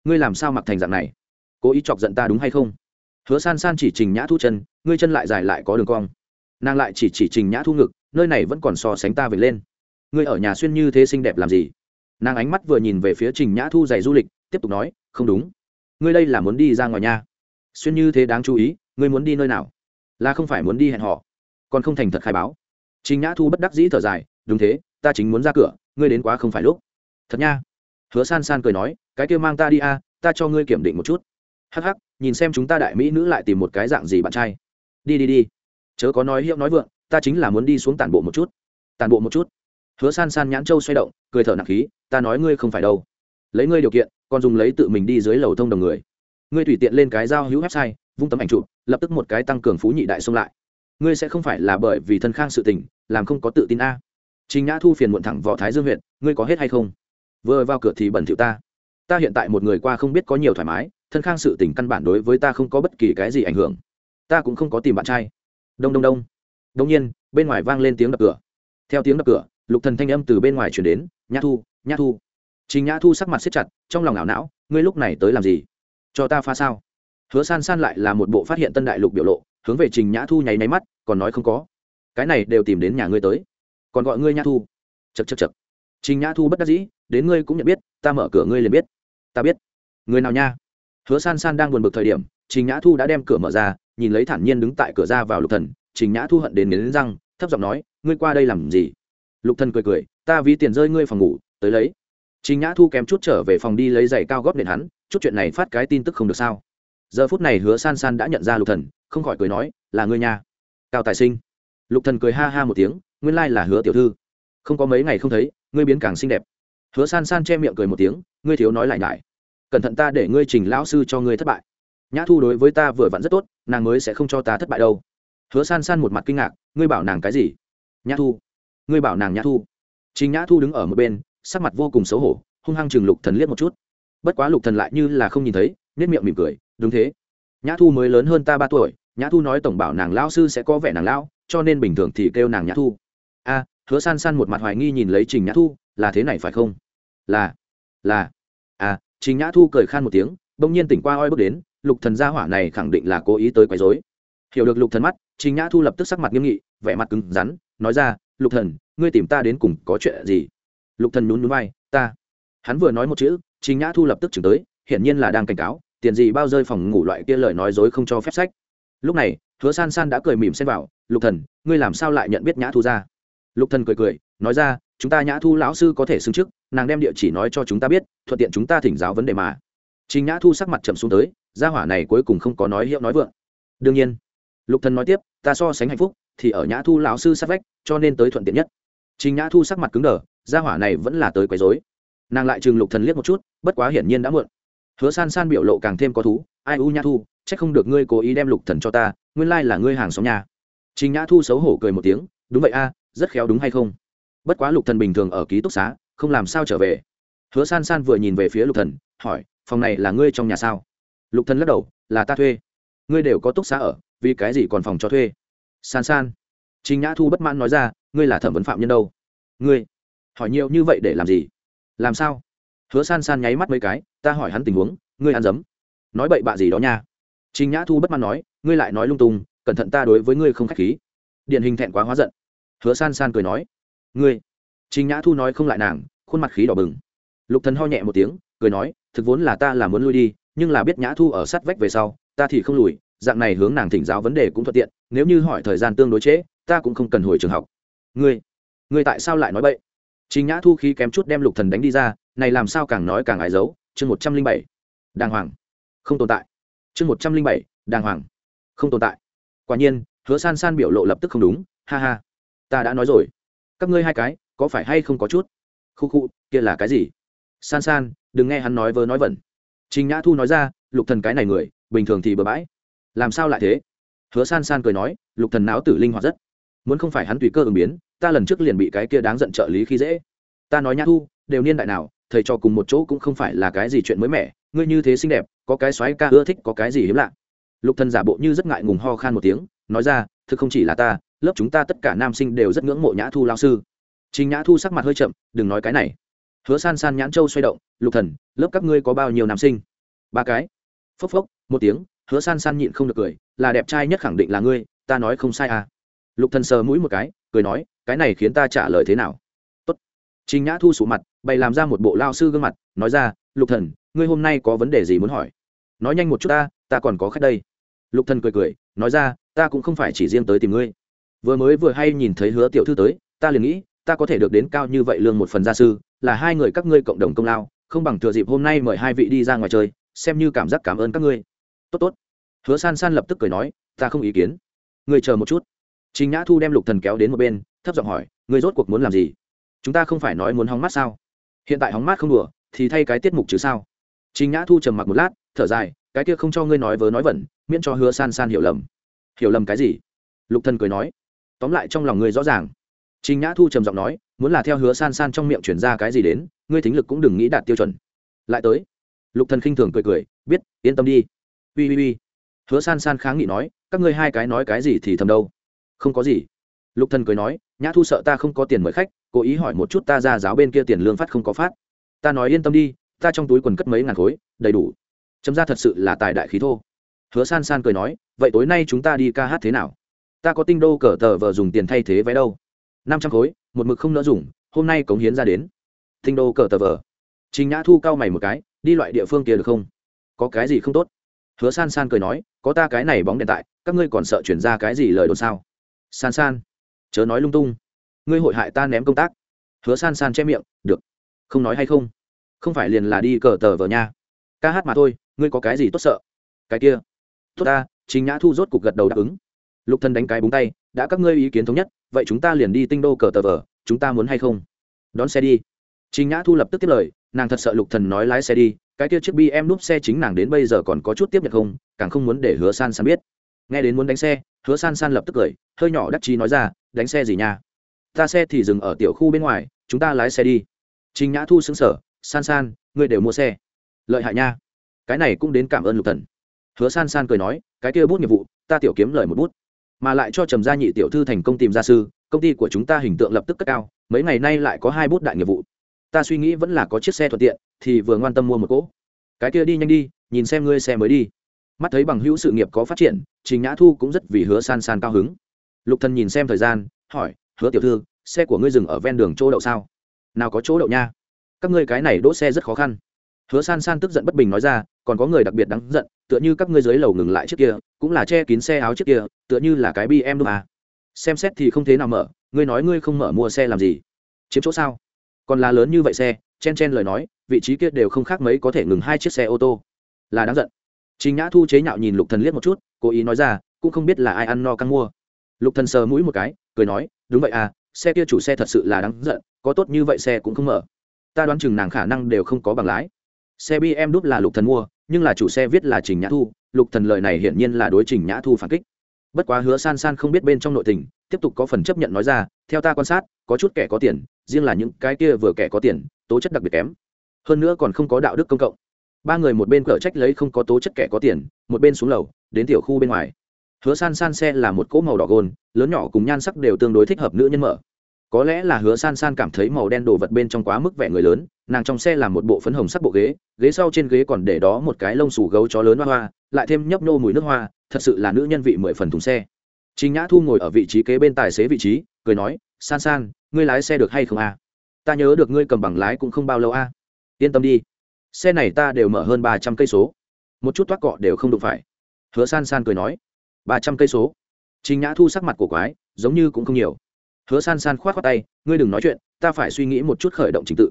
Ngươi làm sao mặc thành dạng này? Cố ý chọc giận ta đúng hay không? Hứa san san chỉ trình nhã thu chân, ngươi chân lại dài lại có đường cong. Nàng lại chỉ chỉ trình nhã thu ngực, nơi này vẫn còn so sánh ta về lên. Ngươi ở nhà xuyên như thế xinh đẹp làm gì? Nàng ánh mắt vừa nhìn về phía trình nhã thu giày du lịch, tiếp tục nói, không đúng. Ngươi đây là muốn đi ra ngoài nhà xuyên như thế đáng chú ý ngươi muốn đi nơi nào? Là không phải muốn đi hẹn họ còn không thành thật khai báo. Trình nhã thu bất đắc dĩ thở dài, đúng thế, ta chính muốn ra cửa, ngươi đến quá không phải lúc. Thật nha. Hứa san san cười nói, cái kia mang ta đi a, ta cho ngươi kiểm định một chút. Hắc hắc, nhìn xem chúng ta đại mỹ nữ lại tìm một cái dạng gì bạn trai. Đi đi đi. Chớ có nói hiệu nói vượng, ta chính là muốn đi xuống tản bộ một chút. Tản bộ một chút. Hứa san san nhãn châu xoay động, cười thở nặng khí, ta nói ngươi không phải đâu. Lấy ngươi điều kiện, còn dùng lấy tự mình đi dưới lầu thông đồng người. Ngươi tùy tiện lên cái giao hữu website vung tấm ảnh chụp, lập tức một cái tăng cường phú nhị đại xông lại. Ngươi sẽ không phải là bởi vì thân khang sự tình, làm không có tự tin a. Trình nhã thu phiền muộn thẳng võ thái dương huyện, ngươi có hết hay không? Vừa vào cửa thì bẩn thỉu ta. Ta hiện tại một người qua không biết có nhiều thoải mái, thân khang sự tình căn bản đối với ta không có bất kỳ cái gì ảnh hưởng. Ta cũng không có tìm bạn trai. Đông đông đông. Đông nhiên, bên ngoài vang lên tiếng đập cửa. Theo tiếng đập cửa, lục thần thanh âm từ bên ngoài chuyển đến, nhã thu nhã thu. Trình nhã thu sắc mặt siết chặt, trong lòng ảo não, ngươi lúc này tới làm gì? Cho ta pha sao? Hứa san san lại là một bộ phát hiện tân đại lục biểu lộ, hướng về trình nhã thu nháy nháy mắt, còn nói không có. Cái này đều tìm đến nhà ngươi tới. Còn gọi ngươi nhã thu. Chật chật chật trình nhã thu bất đắc dĩ, đến ngươi cũng nhận biết, ta mở cửa ngươi liền biết. Ta biết. Người nào nha? Hứa san san đang buồn bực thời điểm, trình nhã thu đã đem cửa mở ra, nhìn lấy thản nhiên đứng tại cửa ra vào lục thần, trình nhã thu hận đến nghiến răng, thấp giọng nói, ngươi qua đây làm gì? Lục thần cười cười, ta ví tiền rơi ngươi phòng ngủ, tới lấy. Trình nhã thu kém chút trở về phòng đi lấy giày cao góp nền hắn, chút chuyện này phát cái tin tức không được sao? Giờ phút này hứa san san đã nhận ra lục thần, không khỏi cười nói, là ngươi nha. Cao tài sinh. Lục thần cười ha ha một tiếng, nguyên lai là hứa tiểu thư. Không có mấy ngày không thấy, ngươi biến càng xinh đẹp. Hứa san san che miệng cười một tiếng, ngươi thiếu nói lại nhải. Cẩn thận ta để ngươi trình lão sư cho ngươi thất bại. Nhã thu đối với ta vừa vặn rất tốt, nàng mới sẽ không cho ta thất bại đâu. Hứa san san một mặt kinh ngạc, ngươi bảo nàng cái gì? Nhã thu. Ngươi bảo nàng nhã thu. Chính nhã thu đứng ở một bên, sắc mặt vô cùng xấu hổ, hung hăng chừng lục thần liếc một chút. Bất quá lục thần lại như là không nhìn thấy nét miệng mỉm cười đúng thế. Nhã thu mới lớn hơn ta ba tuổi, nhã thu nói tổng bảo nàng lão sư sẽ có vẻ nàng lão, cho nên bình thường thì kêu nàng nhã thu. A, hứa san san một mặt hoài nghi nhìn lấy trình nhã thu, là thế này phải không? Là là. À trình nhã thu cười khan một tiếng, bỗng nhiên tỉnh qua oi bước đến, lục thần gia hỏa này khẳng định là cố ý tới quấy rối. Hiểu được lục thần mắt, trình nhã thu lập tức sắc mặt nghiêm nghị, vẻ mặt cứng rắn, nói ra, lục thần, ngươi tìm ta đến cùng có chuyện gì? Lục thần nhún nhún vai, ta. Hắn vừa nói một chữ, trình nhã thu lập tức chừng tới, hiển nhiên là đang cảnh cáo tiền gì bao rơi phòng ngủ loại kia lời nói dối không cho phép sách. Lúc này, hứa san san đã cười mỉm xen vào, lục thần, ngươi làm sao lại nhận biết nhã thu ra? Lục thần cười cười, nói ra, chúng ta nhã thu lão sư có thể xưng chức, nàng đem địa chỉ nói cho chúng ta biết, thuận tiện chúng ta thỉnh giáo vấn đề mà. Trình nhã thu sắc mặt chậm xuống tới, gia hỏa này cuối cùng không có nói hiệu nói vượng. Đương nhiên. Lục thần nói tiếp, ta so sánh hạnh phúc, thì ở nhã thu lão sư sát vách, cho nên tới thuận tiện nhất. Trình nhã thu sắc mặt cứng đờ, gia hỏa này vẫn là tới quấy rối. Nàng lại chừng lục thần liếc một chút, bất quá hiển nhiên đã muộn hứa san san biểu lộ càng thêm có thú, ai u nhã thu, chắc không được ngươi cố ý đem lục thần cho ta, nguyên lai là ngươi hàng xóm nhà. Trình nhã thu xấu hổ cười một tiếng, đúng vậy a, rất khéo đúng hay không? Bất quá lục thần bình thường ở ký túc xá, không làm sao trở về. Hứa san san vừa nhìn về phía lục thần, hỏi, phòng này là ngươi trong nhà sao? Lục thần lắc đầu, là ta thuê. Ngươi đều có túc xá ở, vì cái gì còn phòng cho thuê? San san. Trình nhã thu bất mãn nói ra, ngươi là thẩm vấn phạm nhân đâu? Ngươi. Hỏi nhiều như vậy để làm gì? Làm sao? Hứa san san nháy mắt mấy cái, ta hỏi hắn tình huống, ngươi ăn dấm. Nói bậy bạ gì đó nha. Trình nhã thu bất mãn nói, ngươi lại nói lung tung, cẩn thận ta đối với ngươi không khách khí. Điển hình thẹn quá hóa giận. Hứa san san cười nói, ngươi. Trình nhã thu nói không lại nàng, khuôn mặt khí đỏ bừng. Lục thần ho nhẹ một tiếng, cười nói, thực vốn là ta là muốn lui đi, nhưng là biết nhã thu ở sát vách về sau, ta thì không lùi, dạng này hướng nàng thỉnh giáo vấn đề cũng thuận tiện, nếu như hỏi thời gian tương đối trễ, ta cũng không cần hồi trường học. Ngươi ngươi tại sao lại nói vậy trình nhã thu khí kém chút đem lục thần đánh đi ra, này làm sao càng nói càng ái giấu. Chương một trăm linh bảy, đàng hoàng. Không tồn tại. Chương một trăm linh bảy, đàng hoàng. Không tồn tại. Quả nhiên, hứa san san biểu lộ lập tức không đúng. Ha ha. Ta đã nói rồi. Các ngươi hai cái, có phải hay không có chút? Khu khu, kia là cái gì? San san, đừng nghe hắn nói vớ nói vẩn. Trình nhã thu nói ra, lục thần cái này người, bình thường thì bừa bãi. Làm sao lại thế? Hứa san san cười nói, lục thần não tử linh hoạt rất. Muốn không phải hắn tùy cơ ứng biến ta lần trước liền bị cái kia đáng giận trợ lý khi dễ. Ta nói nhã thu, đều niên đại nào, thầy trò cùng một chỗ cũng không phải là cái gì chuyện mới mẻ, ngươi như thế xinh đẹp, có cái xoáy ca ưa thích, có cái gì hiếm lạ. Lục thần giả bộ như rất ngại ngùng ho khan một tiếng, nói ra, thực không chỉ là ta, lớp chúng ta tất cả nam sinh đều rất ngưỡng mộ nhã thu lao sư. Trình nhã thu sắc mặt hơi chậm, đừng nói cái này. Hứa san san nhãn châu xoay động, lục thần, lớp các ngươi có bao nhiêu nam sinh? Ba cái. Phốc phốc, một tiếng, hứa san san nhịn không được cười, là đẹp trai nhất khẳng định là ngươi, ta nói không sai à. Lục thần sờ mũi một cái cười nói, cái này khiến ta trả lời thế nào? Tốt. Trình nhã thu sụ mặt, bày làm ra một bộ lao sư gương mặt, nói ra, lục thần, ngươi hôm nay có vấn đề gì muốn hỏi? Nói nhanh một chút ta ta còn có khách đây. Lục thần cười cười, nói ra, ta cũng không phải chỉ riêng tới tìm ngươi. Vừa mới vừa hay nhìn thấy hứa tiểu thư tới, ta liền nghĩ, ta có thể được đến cao như vậy lương một phần gia sư, là hai người các ngươi cộng đồng công lao, không bằng thừa dịp hôm nay mời hai vị đi ra ngoài chơi, xem như cảm giác cảm ơn các ngươi. Tốt tốt. Hứa san san lập tức cười nói, ta không ý kiến. Ngươi chờ một chút chính nhã thu đem lục thần kéo đến một bên thấp giọng hỏi ngươi rốt cuộc muốn làm gì chúng ta không phải nói muốn hóng mát sao hiện tại hóng mát không đùa thì thay cái tiết mục chứ sao chính nhã thu trầm mặc một lát thở dài cái kia không cho ngươi nói vớ nói vẩn miễn cho hứa san san hiểu lầm hiểu lầm cái gì lục thần cười nói tóm lại trong lòng ngươi rõ ràng Trình Nhã Thu trầm giọng nói, muốn là theo Hứa San San trong miệng truyền ra cái gì đến, ngươi thính lực cũng đừng nghĩ đạt tiêu chuẩn. Lại tới. Lục Thần khinh thường cười cười, biết, yên tâm đi. Ui ui ui. hứa san san kháng nghị nói các ngươi hai cái nói cái gì thì thầm đâu không có gì. Lục thần cười nói, nhã thu sợ ta không có tiền mời khách, cố ý hỏi một chút ta ra giáo bên kia tiền lương phát không có phát. Ta nói yên tâm đi, ta trong túi quần cất mấy ngàn khối, đầy đủ. Chấm ra thật sự là tài đại khí thô. Hứa san san cười nói, vậy tối nay chúng ta đi ca hát thế nào? Ta có tinh đô cờ tờ vờ dùng tiền thay thế vé đâu. Năm trăm khối, một mực không nỡ dùng, hôm nay cống hiến ra đến. Tinh đô cờ tờ vờ. Trình nhã thu cao mày một cái, đi loại địa phương kia được không? Có cái gì không tốt? Hứa san san cười nói, có ta cái này bóng đèn tại, các ngươi còn sợ chuyển ra cái gì lời đồn sao? San san, chớ nói lung tung, ngươi hội hại ta ném công tác. Hứa san san che miệng, được. Không nói hay không? Không phải liền là đi cờ tờ vờ nha. Ca hát mà thôi, ngươi có cái gì tốt sợ? Cái kia. Tốt ta chính nhã thu rốt cục gật đầu đáp ứng. Lục thân đánh cái búng tay, đã các ngươi ý kiến thống nhất, vậy chúng ta liền đi tinh đô cờ tờ vờ, chúng ta muốn hay không? Đón xe đi. Chính nhã thu lập tức tiếp lời, nàng thật sợ lục thần nói lái xe đi, cái kia chiếc bi em núp xe chính nàng đến bây giờ còn có chút tiếp nhận không, càng không muốn để hứa san san biết nghe đến muốn đánh xe, hứa san san lập tức cười, hơi nhỏ đắc chí nói ra, đánh xe gì nha? Ta xe thì dừng ở tiểu khu bên ngoài, chúng ta lái xe đi. Trình nhã thu xứng sở san san, ngươi đều mua xe. Lợi hại nha. Cái này cũng đến cảm ơn lục thần. Hứa san san cười nói, cái kia bút nghiệp vụ, ta tiểu kiếm lời một bút. Mà lại cho trầm gia nhị tiểu thư thành công tìm gia sư, công ty của chúng ta hình tượng lập tức cất cao, mấy ngày nay lại có hai bút đại nghiệp vụ. Ta suy nghĩ vẫn là có chiếc xe thuận tiện, thì vừa ngoan tâm mua một cỗ. Cái kia đi nhanh đi, nhìn xem ngươi xe mới đi mắt thấy bằng hữu sự nghiệp có phát triển, trình nhã thu cũng rất vì hứa san san cao hứng. Lục thần nhìn xem thời gian, hỏi, hứa tiểu thư, xe của ngươi dừng ở ven đường chỗ đậu sao? Nào có chỗ đậu nha. Các ngươi cái này đỗ xe rất khó khăn. Hứa san san tức giận bất bình nói ra, còn có người đặc biệt đáng giận, tựa như các ngươi dưới lầu ngừng lại trước kia, cũng là che kín xe áo trước kia, tựa như là cái bi em đúng à. xem xét thì không thế nào mở, ngươi nói ngươi không mở mua xe làm gì? Chiếm chỗ sao? Còn là lớn như vậy xe, chen chen lời nói, vị trí kia đều không khác mấy có thể ngừng hai chiếc xe ô tô. Là đáng giận trình nhã thu chế nhạo nhìn lục thần liếc một chút, cố ý nói ra, cũng không biết là ai ăn no căng mua. Lục thần sờ mũi một cái, cười nói, đúng vậy à xe kia chủ xe thật sự là đáng giận, có tốt như vậy xe cũng không mở. Ta đoán chừng nàng khả năng đều không có bằng lái. Xe bm đúp là lục thần mua, nhưng là chủ xe viết là trình nhã thu, lục thần lời này hiển nhiên là đối trình nhã thu phản kích. Bất quá hứa san san không biết bên trong nội tình, tiếp tục có phần chấp nhận nói ra, theo ta quan sát, có chút kẻ có tiền, riêng là những cái kia vừa kẻ có tiền, tố chất đặc biệt kém. Hơn nữa còn không có đạo đức công cộng ba người một bên cở trách lấy không có tố chất kẻ có tiền, một bên xuống lầu, đến tiểu khu bên ngoài. Hứa san san xe là một cỗ màu đỏ gôn, lớn nhỏ cùng nhan sắc đều tương đối thích hợp nữ nhân mở. Có lẽ là hứa san san cảm thấy màu đen đồ vật bên trong quá mức vẻ người lớn, nàng trong xe là một bộ phấn hồng sắc bộ ghế ghế sau trên ghế còn để đó một cái lông xù gấu chó lớn hoa hoa, lại thêm nhấp nô mùi nước hoa, thật sự là nữ nhân vị mười phần thùng xe. Chính nhã thu ngồi ở vị trí kế bên tài xế vị trí, cười nói, san san, ngươi lái xe được hay không a? Ta nhớ được ngươi cầm bằng lái cũng không bao lâu a. Yên tâm đi xe này ta đều mở hơn ba trăm cây số. Một chút toát cọ đều không đụng phải. Hứa san san cười nói, ba trăm cây số. Chính nhã thu sắc mặt của quái, giống như cũng không nhiều. Hứa san san khoát khoác tay, ngươi đừng nói chuyện, ta phải suy nghĩ một chút khởi động trình tự.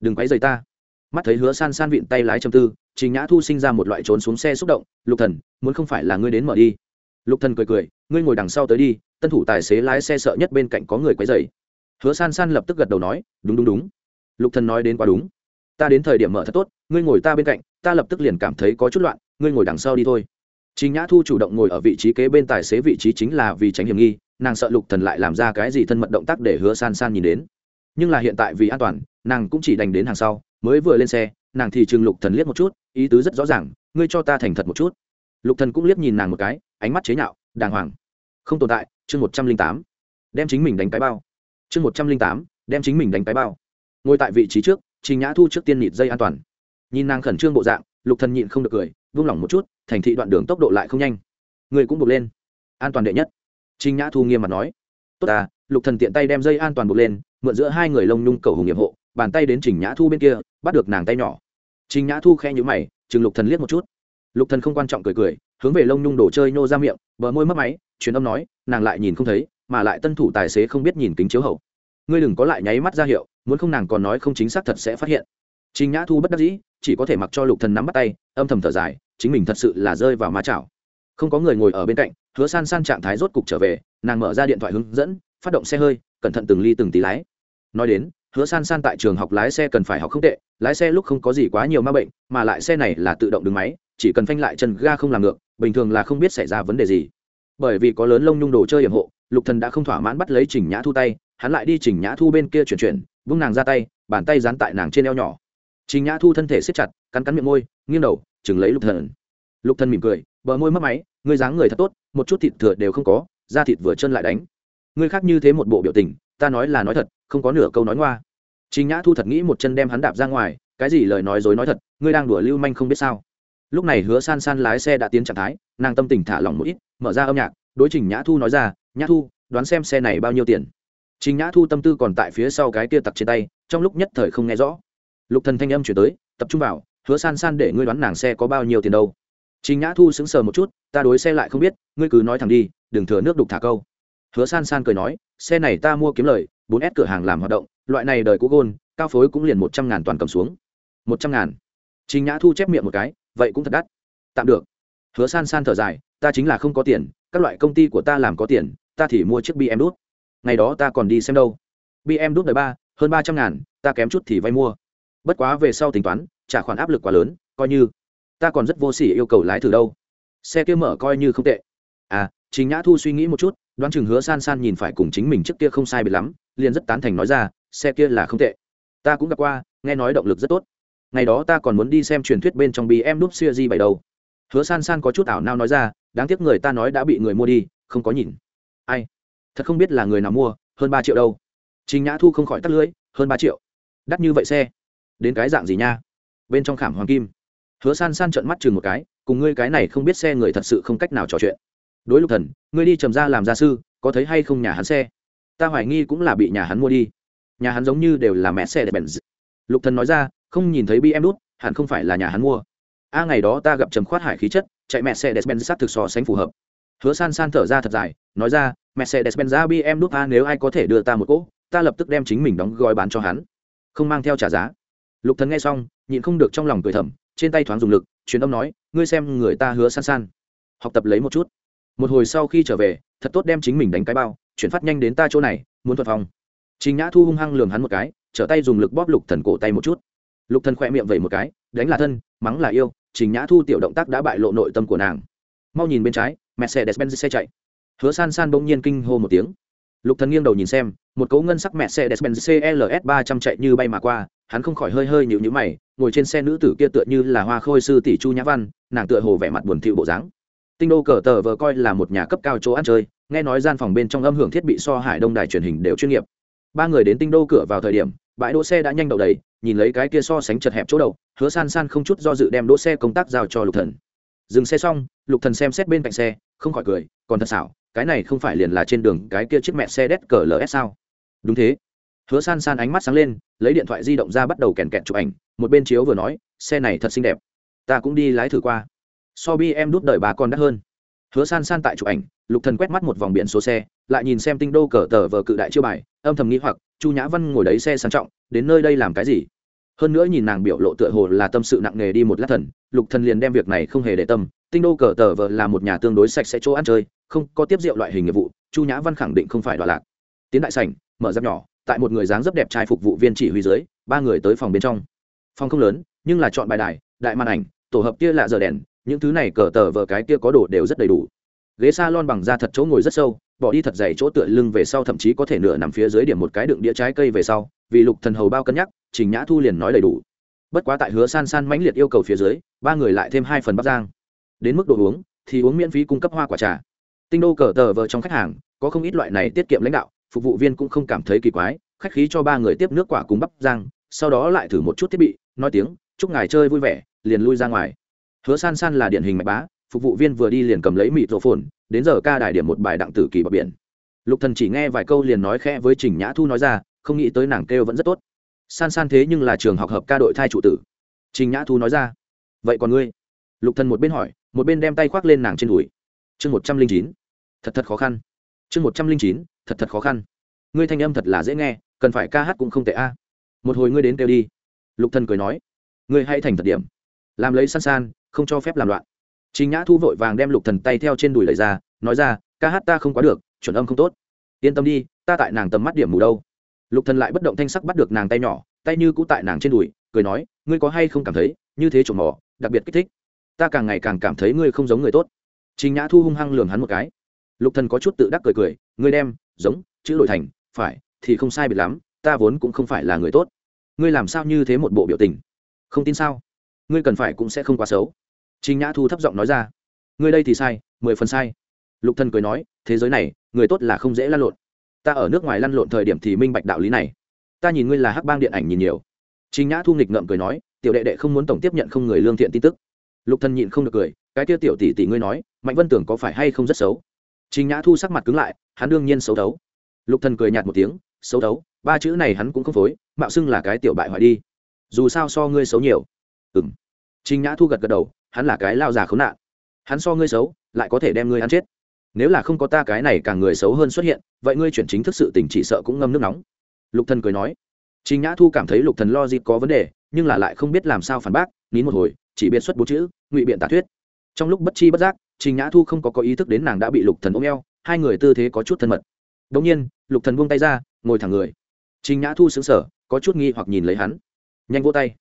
Đừng quấy dày ta. Mắt thấy hứa san san vịn tay lái châm tư, trình nhã thu sinh ra một loại trốn xuống xe xúc động, lục thần, muốn không phải là ngươi đến mở đi. Lục thần cười cười, ngươi ngồi đằng sau tới đi, tân thủ tài xế lái xe sợ nhất bên cạnh có người quấy dày hứa san san lập tức gật đầu nói, đúng đúng đúng. Lục thần nói đến quá đúng ta đến thời điểm mở thật tốt ngươi ngồi ta bên cạnh ta lập tức liền cảm thấy có chút loạn ngươi ngồi đằng sau đi thôi Trình Nhã Thu chủ động ngồi ở vị trí kế bên tài xế vị trí chính là vì tránh hiểm nghi, nàng sợ Lục Thần lại làm ra cái gì thân mật động tác để Hứa San San nhìn đến. Nhưng là hiện tại vì an toàn, nàng cũng chỉ đành đến hàng sau, mới vừa lên xe, nàng thì trừng Lục Thần liếc một chút, ý tứ rất rõ ràng, ngươi cho ta thành thật một chút. Lục Thần cũng liếc nhìn nàng một cái, ánh mắt chế nhạo, đàng hoàng. Không tồn tại, chương một trăm linh tám, đem chính mình đánh cái bao. Chương một trăm linh tám, đem chính mình đánh cái bao. Ngồi tại vị trí trước, Trình Nhã Thu trước tiên nịt dây an toàn. Nhìn nàng khẩn trương bộ dạng, Lục Thần nhịn không được cười, vung lòng một chút, thành thị đoạn đường tốc độ lại không nhanh. Người cũng buộc lên. An toàn đệ nhất. Trình nhã thu nghiêm mặt nói. Tốt à lục thần tiện tay đem dây an toàn buộc lên mượn giữa hai người lông nhung cầu hùng nghiệp hộ bàn tay đến trình nhã thu bên kia bắt được nàng tay nhỏ. Trình nhã thu khẽ nhíu mày chừng lục thần liếc một chút. Lục thần không quan trọng cười cười hướng về lông nhung đồ chơi nô ra miệng bờ môi mất máy truyền âm nói nàng lại nhìn không thấy mà lại tân thủ tài xế không biết nhìn kính chiếu hậu. Ngươi đừng có lại nháy mắt ra hiệu muốn không nàng còn nói không chính xác thật sẽ phát hiện. Trình nhã thu bất đắc dĩ, chỉ có thể mặc cho lục thần nắm bắt tay, âm thầm thở dài, chính mình thật sự là rơi vào ma chảo không có người ngồi ở bên cạnh, hứa san san trạng thái rốt cục trở về, nàng mở ra điện thoại hướng dẫn, phát động xe hơi, cẩn thận từng ly từng tí lái. Nói đến, hứa san san tại trường học lái xe cần phải học không tệ, lái xe lúc không có gì quá nhiều ma bệnh, mà lại xe này là tự động đứng máy, chỉ cần phanh lại chân ga không làm ngược, bình thường là không biết xảy ra vấn đề gì. Bởi vì có lớn lông nhung đồ chơi hiểm hộ, lục thần đã không thỏa mãn bắt lấy trình nhã thu tay, hắn lại đi trình nhã thu bên kia chuyển chuyển vung nàng ra tay bàn tay dán tại nàng trên eo nhỏ trình nhã thu thân thể siết chặt cắn cắn miệng môi nghiêng đầu chừng lấy lục thần lục thần mỉm cười bờ môi mất máy ngươi dáng người thật tốt một chút thịt thừa đều không có da thịt vừa chân lại đánh ngươi khác như thế một bộ biểu tình ta nói là nói thật không có nửa câu nói ngoa Trình Nhã Thu thật nghĩ một chân đem hắn đạp ra ngoài, cái gì lời nói dối nói thật, ngươi đang đùa lưu manh không biết sao. Lúc này Hứa San San lái xe đã tiến trạng thái, nàng tâm tình thả lỏng một ít, mở ra âm nhạc, đối Trình Nhã Thu nói ra, "Nhã Thu, đoán xem xe này bao nhiêu tiền?" Trình Nhã Thu tâm tư còn tại phía sau cái kia tặc trên tay, trong lúc nhất thời không nghe rõ. Lục Thần thanh âm chuyển tới, tập trung vào, Hứa San San để ngươi đoán nàng xe có bao nhiêu tiền đâu. Trình Nhã Thu sững sờ một chút, ta đối xe lại không biết, ngươi cứ nói thẳng đi, đừng thừa nước đục thả câu. Hứa San San cười nói, xe này ta mua kiếm lời, 4S cửa hàng làm hoạt động, loại này đời cũ gôn, cao phối cũng liền một trăm ngàn toàn cầm xuống một trăm ngàn trình nhã thu chép miệng một cái vậy cũng thật đắt tạm được hứa san san thở dài ta chính là không có tiền các loại công ty của ta làm có tiền ta thì mua chiếc BMW đút ngày đó ta còn đi xem đâu. Bm đút đời ba, hơn ba trăm ngàn, ta kém chút thì vay mua. Bất quá về sau tính toán, trả khoản áp lực quá lớn, coi như. Ta còn rất vô s ỉ yêu cầu lái thử đâu. Xe kia mở coi như không tệ. À chính nhã thu suy nghĩ một chút, đoán chừng hứa san san nhìn phải cùng chính mình trước kia không sai biệt lắm, liền rất tán thành nói ra, xe kia là không tệ. Ta cũng gặp qua, nghe nói động lực rất tốt. Ngày đó ta còn muốn đi xem truyền thuyết bên trong bì em núp xuya di bảy đầu hứa san san có chút ảo nao nói ra, đáng tiếc người ta nói đã bị người mua đi, không có nhìn. Ai? Thật không biết là người nào mua, hơn ba triệu đâu. Trình nhã thu không khỏi tắt lưỡi, hơn ba triệu. Đắt như vậy xe? Đến cái dạng gì nha? Bên trong khảm hoàng kim. Hứa san san trợn mắt chừng một cái, cùng ngươi cái này không biết xe người thật sự không cách nào trò chuyện. Đối lục thần, ngươi đi trầm ra làm gia sư, có thấy hay không nhà hắn xe? Ta hoài nghi cũng là bị nhà hắn mua đi. Nhà hắn giống như đều là mẹ xe đẹp bèn lục thần nói ra, không nhìn thấy bm đút hẳn không phải là nhà hắn mua. A, ngày đó ta gặp trầm khoát hải khí chất, chạy mẹ xe đẹp bèn sát thực so sánh phù hợp. Hứa san san thở ra thật dài, nói ra Mercedes-Benz bm đút ta nếu ai có thể đưa ta một cỗ ta lập tức đem chính mình đóng gói bán cho hắn không mang theo trả giá lục thần nghe xong nhịn không được trong lòng cười thầm trên tay thoáng dùng lực truyền âm nói ngươi xem người ta hứa san san học tập lấy một chút một hồi sau khi trở về thật tốt đem chính mình đánh cái bao chuyển phát nhanh đến ta chỗ này muốn thuật phòng Trình Nhã Thu hung hăng lườm hắn một cái, trở tay dùng lực bóp Lục Thần cổ tay một chút. Lục Thần khẽ miệng vẩy một cái, đánh là thân, mắng là yêu, Trình Nhã Thu tiểu động tác đã bại lộ nội tâm của nàng. Mau nhìn bên trái, Mercedes-Benz xe chạy. Hứa San San bỗng nhiên kinh hô một tiếng. Lục Thần nghiêng đầu nhìn xem, một cỗ ngân sắc Mercedes-Benz CLS 300 chạy như bay mà qua, hắn không khỏi hơi hơi nhíu nhíu mày, ngồi trên xe nữ tử kia tựa như là hoa khôi sư tỷ Chu Nhã Văn, nàng tựa hồ vẻ mặt buồn thiu bộ dáng. Tinh đô cờ tờ vờ coi là một nhà cấp cao chỗ ăn chơi, nghe nói gian phòng bên trong âm hưởng thiết bị so hải đông đài truyền hình đều chuyên nghiệp ba người đến tinh đô cửa vào thời điểm bãi đỗ xe đã nhanh đậu đầy nhìn lấy cái kia so sánh chật hẹp chỗ đậu hứa san san không chút do dự đem đỗ xe công tác giao cho lục thần dừng xe xong, lục thần xem xét bên cạnh xe, không khỏi cười, còn thật xảo, cái này không phải liền là trên đường cái kia chiếc mẹ xe đét cờ ls sao? Đúng thế. Hứa san san ánh mắt sáng lên, lấy điện thoại di động ra bắt đầu kèn kẹt chụp ảnh, một bên chiếu vừa nói, xe này thật xinh đẹp. Ta cũng đi lái thử qua. So bi em đút đợi bà con đắt hơn. Hứa san san tại chụp ảnh, lục thần quét mắt một vòng biển số xe, lại nhìn xem tinh đô cờ tờ vờ cự đại chiêu bài, âm thầm nghĩ hoặc, chu nhã văn ngồi đấy xe sang trọng, đến nơi đây làm cái gì? Hơn nữa nhìn nàng biểu lộ tựa hồ là tâm sự nặng nề đi một lát thần, lục thần liền đem việc này không hề để tâm. Tinh đô cờ tờ vợ là một nhà tương đối sạch sẽ chỗ ăn chơi, không có tiếp rượu loại hình nghiệp vụ, chu nhã văn khẳng định không phải đoạn lạc. Tiến đại sảnh, mở giáp nhỏ, tại một người dáng rất đẹp trai phục vụ viên chỉ huy dưới, ba người tới phòng bên trong. Phòng không lớn, nhưng là chọn bài đài, đại màn ảnh, tổ hợp kia là giờ đèn, những thứ này cờ tờ vờ cái kia có đồ đều rất đầy đủ. Ghế s a lon bằng da thật chỗ ngồi rất sâu, bỏ đi thật dày chỗ tựa lưng về sau thậm chí có thể nửa nằm phía dưới điểm một cái đựng đĩa trái cây về sau, vì lục thần hầu bao cân nhắc trình nhã thu liền nói đầy đủ. Bất quá tại hứa san san mãnh liệt yêu cầu phía dưới, ba người lại thêm hai phần bắp giang đến mức đồ uống, thì uống miễn phí cung cấp hoa quả trà. Tinh đô cờ tờ vờ trong khách hàng, có không ít loại này tiết kiệm lãnh đạo, phục vụ viên cũng không cảm thấy kỳ quái, khách khí cho ba người tiếp nước quả cùng bắp giang sau đó lại thử một chút thiết bị, nói tiếng, chúc ngài chơi vui vẻ, liền lui ra ngoài. Hứa san san là điển hình mạch bá, phục vụ viên vừa đi liền cầm lấy mịt rổ phồn, đến giờ ca đài điểm một bài đặng tử kỳ bờ biển. Lục thần chỉ nghe vài câu liền nói khẽ với trình nhã thu nói ra, không nghĩ tới nàng kêu vẫn rất tốt san san thế nhưng là trường học hợp ca đội thai trụ tử. Trình nhã thu nói ra. Vậy còn ngươi? Lục thần một bên hỏi một bên đem tay khoác lên nàng trên đùi. Chương một trăm linh chín. Thật thật khó khăn. Chương một trăm linh chín thật thật khó khăn. Ngươi thanh âm thật là dễ nghe cần phải ca hát cũng không tệ a. Một hồi ngươi đến kêu đi. Lục thần cười nói. Ngươi hãy thành thật điểm. Làm lấy san san không cho phép làm loạn. Trình Nhã Thu vội vàng đem Lục Thần tay theo trên đùi lấy ra, nói ra, ca hát ta không quá được, chuẩn âm không tốt. Yên tâm đi, ta tại nàng tầm mắt điểm mù đâu. Lục Thần lại bất động thanh sắc bắt được nàng tay nhỏ, tay như cũ tại nàng trên đùi, cười nói, ngươi có hay không cảm thấy, như thế trộm mò, đặc biệt kích thích. Ta càng ngày càng cảm thấy ngươi không giống người tốt. Trình Nhã Thu hung hăng lườm hắn một cái. Lục Thần có chút tự đắc cười cười, ngươi đem, giống, chữ đổi thành, phải, thì không sai biệt lắm, ta vốn cũng không phải là người tốt. Ngươi làm sao như thế một bộ biểu tình? Không tin sao? Ngươi cần phải cũng sẽ không quá xấu trình nhã thu thấp giọng nói ra ngươi đây thì sai mười phần sai lục thần cười nói thế giới này người tốt là không dễ lăn lộn ta ở nước ngoài lăn lộn thời điểm thì minh bạch đạo lý này ta nhìn ngươi là hắc bang điện ảnh nhìn nhiều Trình Nhã Thu nghịch ngợm cười nói, tiểu đệ đệ không muốn tổng tiếp nhận không người lương thiện tin tức. Lục Thần nhịn không được cười, cái kia tiểu tỷ tỷ ngươi nói, Mạnh Vân Tưởng có phải hay không rất xấu? Trình Nhã Thu sắc mặt cứng lại, hắn đương nhiên xấu đấu. Lục Thần cười nhạt một tiếng, xấu đấu, ba chữ này hắn cũng không phối, mạo xưng là cái tiểu bại hoại đi. Dù sao so ngươi xấu nhiều. Ừm. Trình Nhã Thu gật gật đầu, hắn là cái lao già khốn nạn. Hắn so ngươi xấu, lại có thể đem ngươi ăn chết. Nếu là không có ta cái này càng người xấu hơn xuất hiện, vậy ngươi chuyển chính thức sự tình chỉ sợ cũng ngâm nước nóng. Lục Thần cười nói, Trình Nhã Thu cảm thấy Lục Thần lo dịp có vấn đề, nhưng là lại không biết làm sao phản bác, nín một hồi, chỉ biết xuất bốn chữ, ngụy biện tả thuyết. Trong lúc bất chi bất giác, Trình Nhã Thu không có có ý thức đến nàng đã bị Lục Thần ôm eo, hai người tư thế có chút thân mật. Đống nhiên, Lục Thần buông tay ra, ngồi thẳng người. Trình Nhã Thu sững sờ, có chút nghi hoặc nhìn lấy hắn. Nhanh vỗ tay.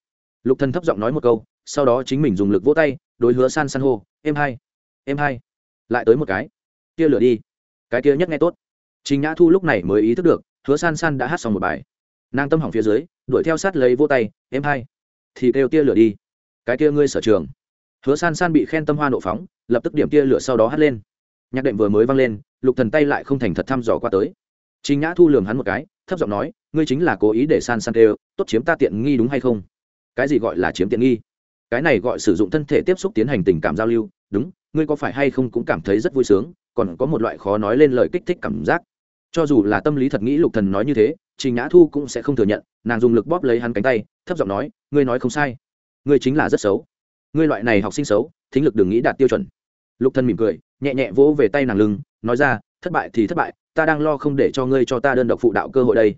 Lục Thần thấp giọng nói một câu, sau đó chính mình dùng lực vỗ tay, đối hứa san san hô, "Em hai, em hai." Lại tới một cái. Kia lửa đi. Cái kia nhất nghe tốt. Trình Nhã Thu lúc này mới ý thức được, hứa san san đã hát xong một bài. Nàng tâm hỏng phía dưới đuổi theo sát lấy vô tay em hai thì kêu tia lửa đi. Cái kia ngươi sở trường. Hứa san san bị khen tâm hoa nộ phóng lập tức điểm tia lửa sau đó hát lên. Nhạc đệm vừa mới văng lên lục thần tay lại không thành thật thăm dò qua tới. Chính nhã thu lường hắn một cái thấp giọng nói ngươi chính là cố ý để san san kêu tốt chiếm ta tiện nghi đúng hay không? Cái gì gọi là chiếm tiện nghi? Cái này gọi sử dụng thân thể tiếp xúc tiến hành tình cảm giao lưu. Đúng ngươi có phải hay không cũng cảm thấy rất vui sướng còn có một loại khó nói lên lời kích thích cảm giác. Cho dù là tâm lý thật nghĩ lục thần nói như thế, trình nhã thu cũng sẽ không thừa nhận, nàng dùng lực bóp lấy hắn cánh tay, thấp giọng nói, ngươi nói không sai. Ngươi chính là rất xấu. Ngươi loại này học sinh xấu, thính lực đừng nghĩ đạt tiêu chuẩn. Lục thần mỉm cười, nhẹ nhẹ vỗ về tay nàng lưng, nói ra, thất bại thì thất bại, ta đang lo không để cho ngươi cho ta đơn độc phụ đạo cơ hội đây.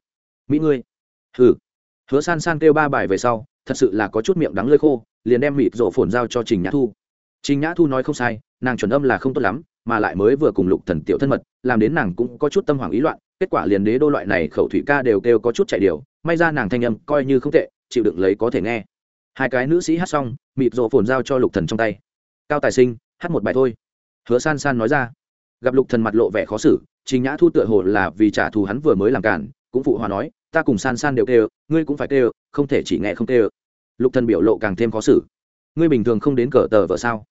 Mỹ ngươi. Hừ. Hứa san san kêu ba bài về sau, thật sự là có chút miệng đắng lơi khô, liền đem mịt rộ phồn giao cho trình nhã thu. Trình nhã thu nói không sai, nàng chuẩn âm là không tốt lắm mà lại mới vừa cùng lục thần tiểu thân mật, làm đến nàng cũng có chút tâm hoảng ý loạn, kết quả liền đế đô loại này khẩu thủy ca đều kêu có chút chạy điều, may ra nàng thanh âm coi như không tệ, chịu đựng lấy có thể nghe. Hai cái nữ sĩ hát xong mịp rộ phồn giao cho lục thần trong tay. Cao tài sinh, hát một bài thôi. Hứa san san nói ra. Gặp lục thần mặt lộ vẻ khó xử, trình nhã thu tựa hồ là vì trả thù hắn vừa mới làm cản, cũng phụ hòa nói, ta cùng san san đều kêu, ngươi cũng phải kêu, không thể chỉ nghe không kêu. Lục thần biểu lộ càng thêm khó xử. Ngươi bình thường không đến cờ tờ vợ sao?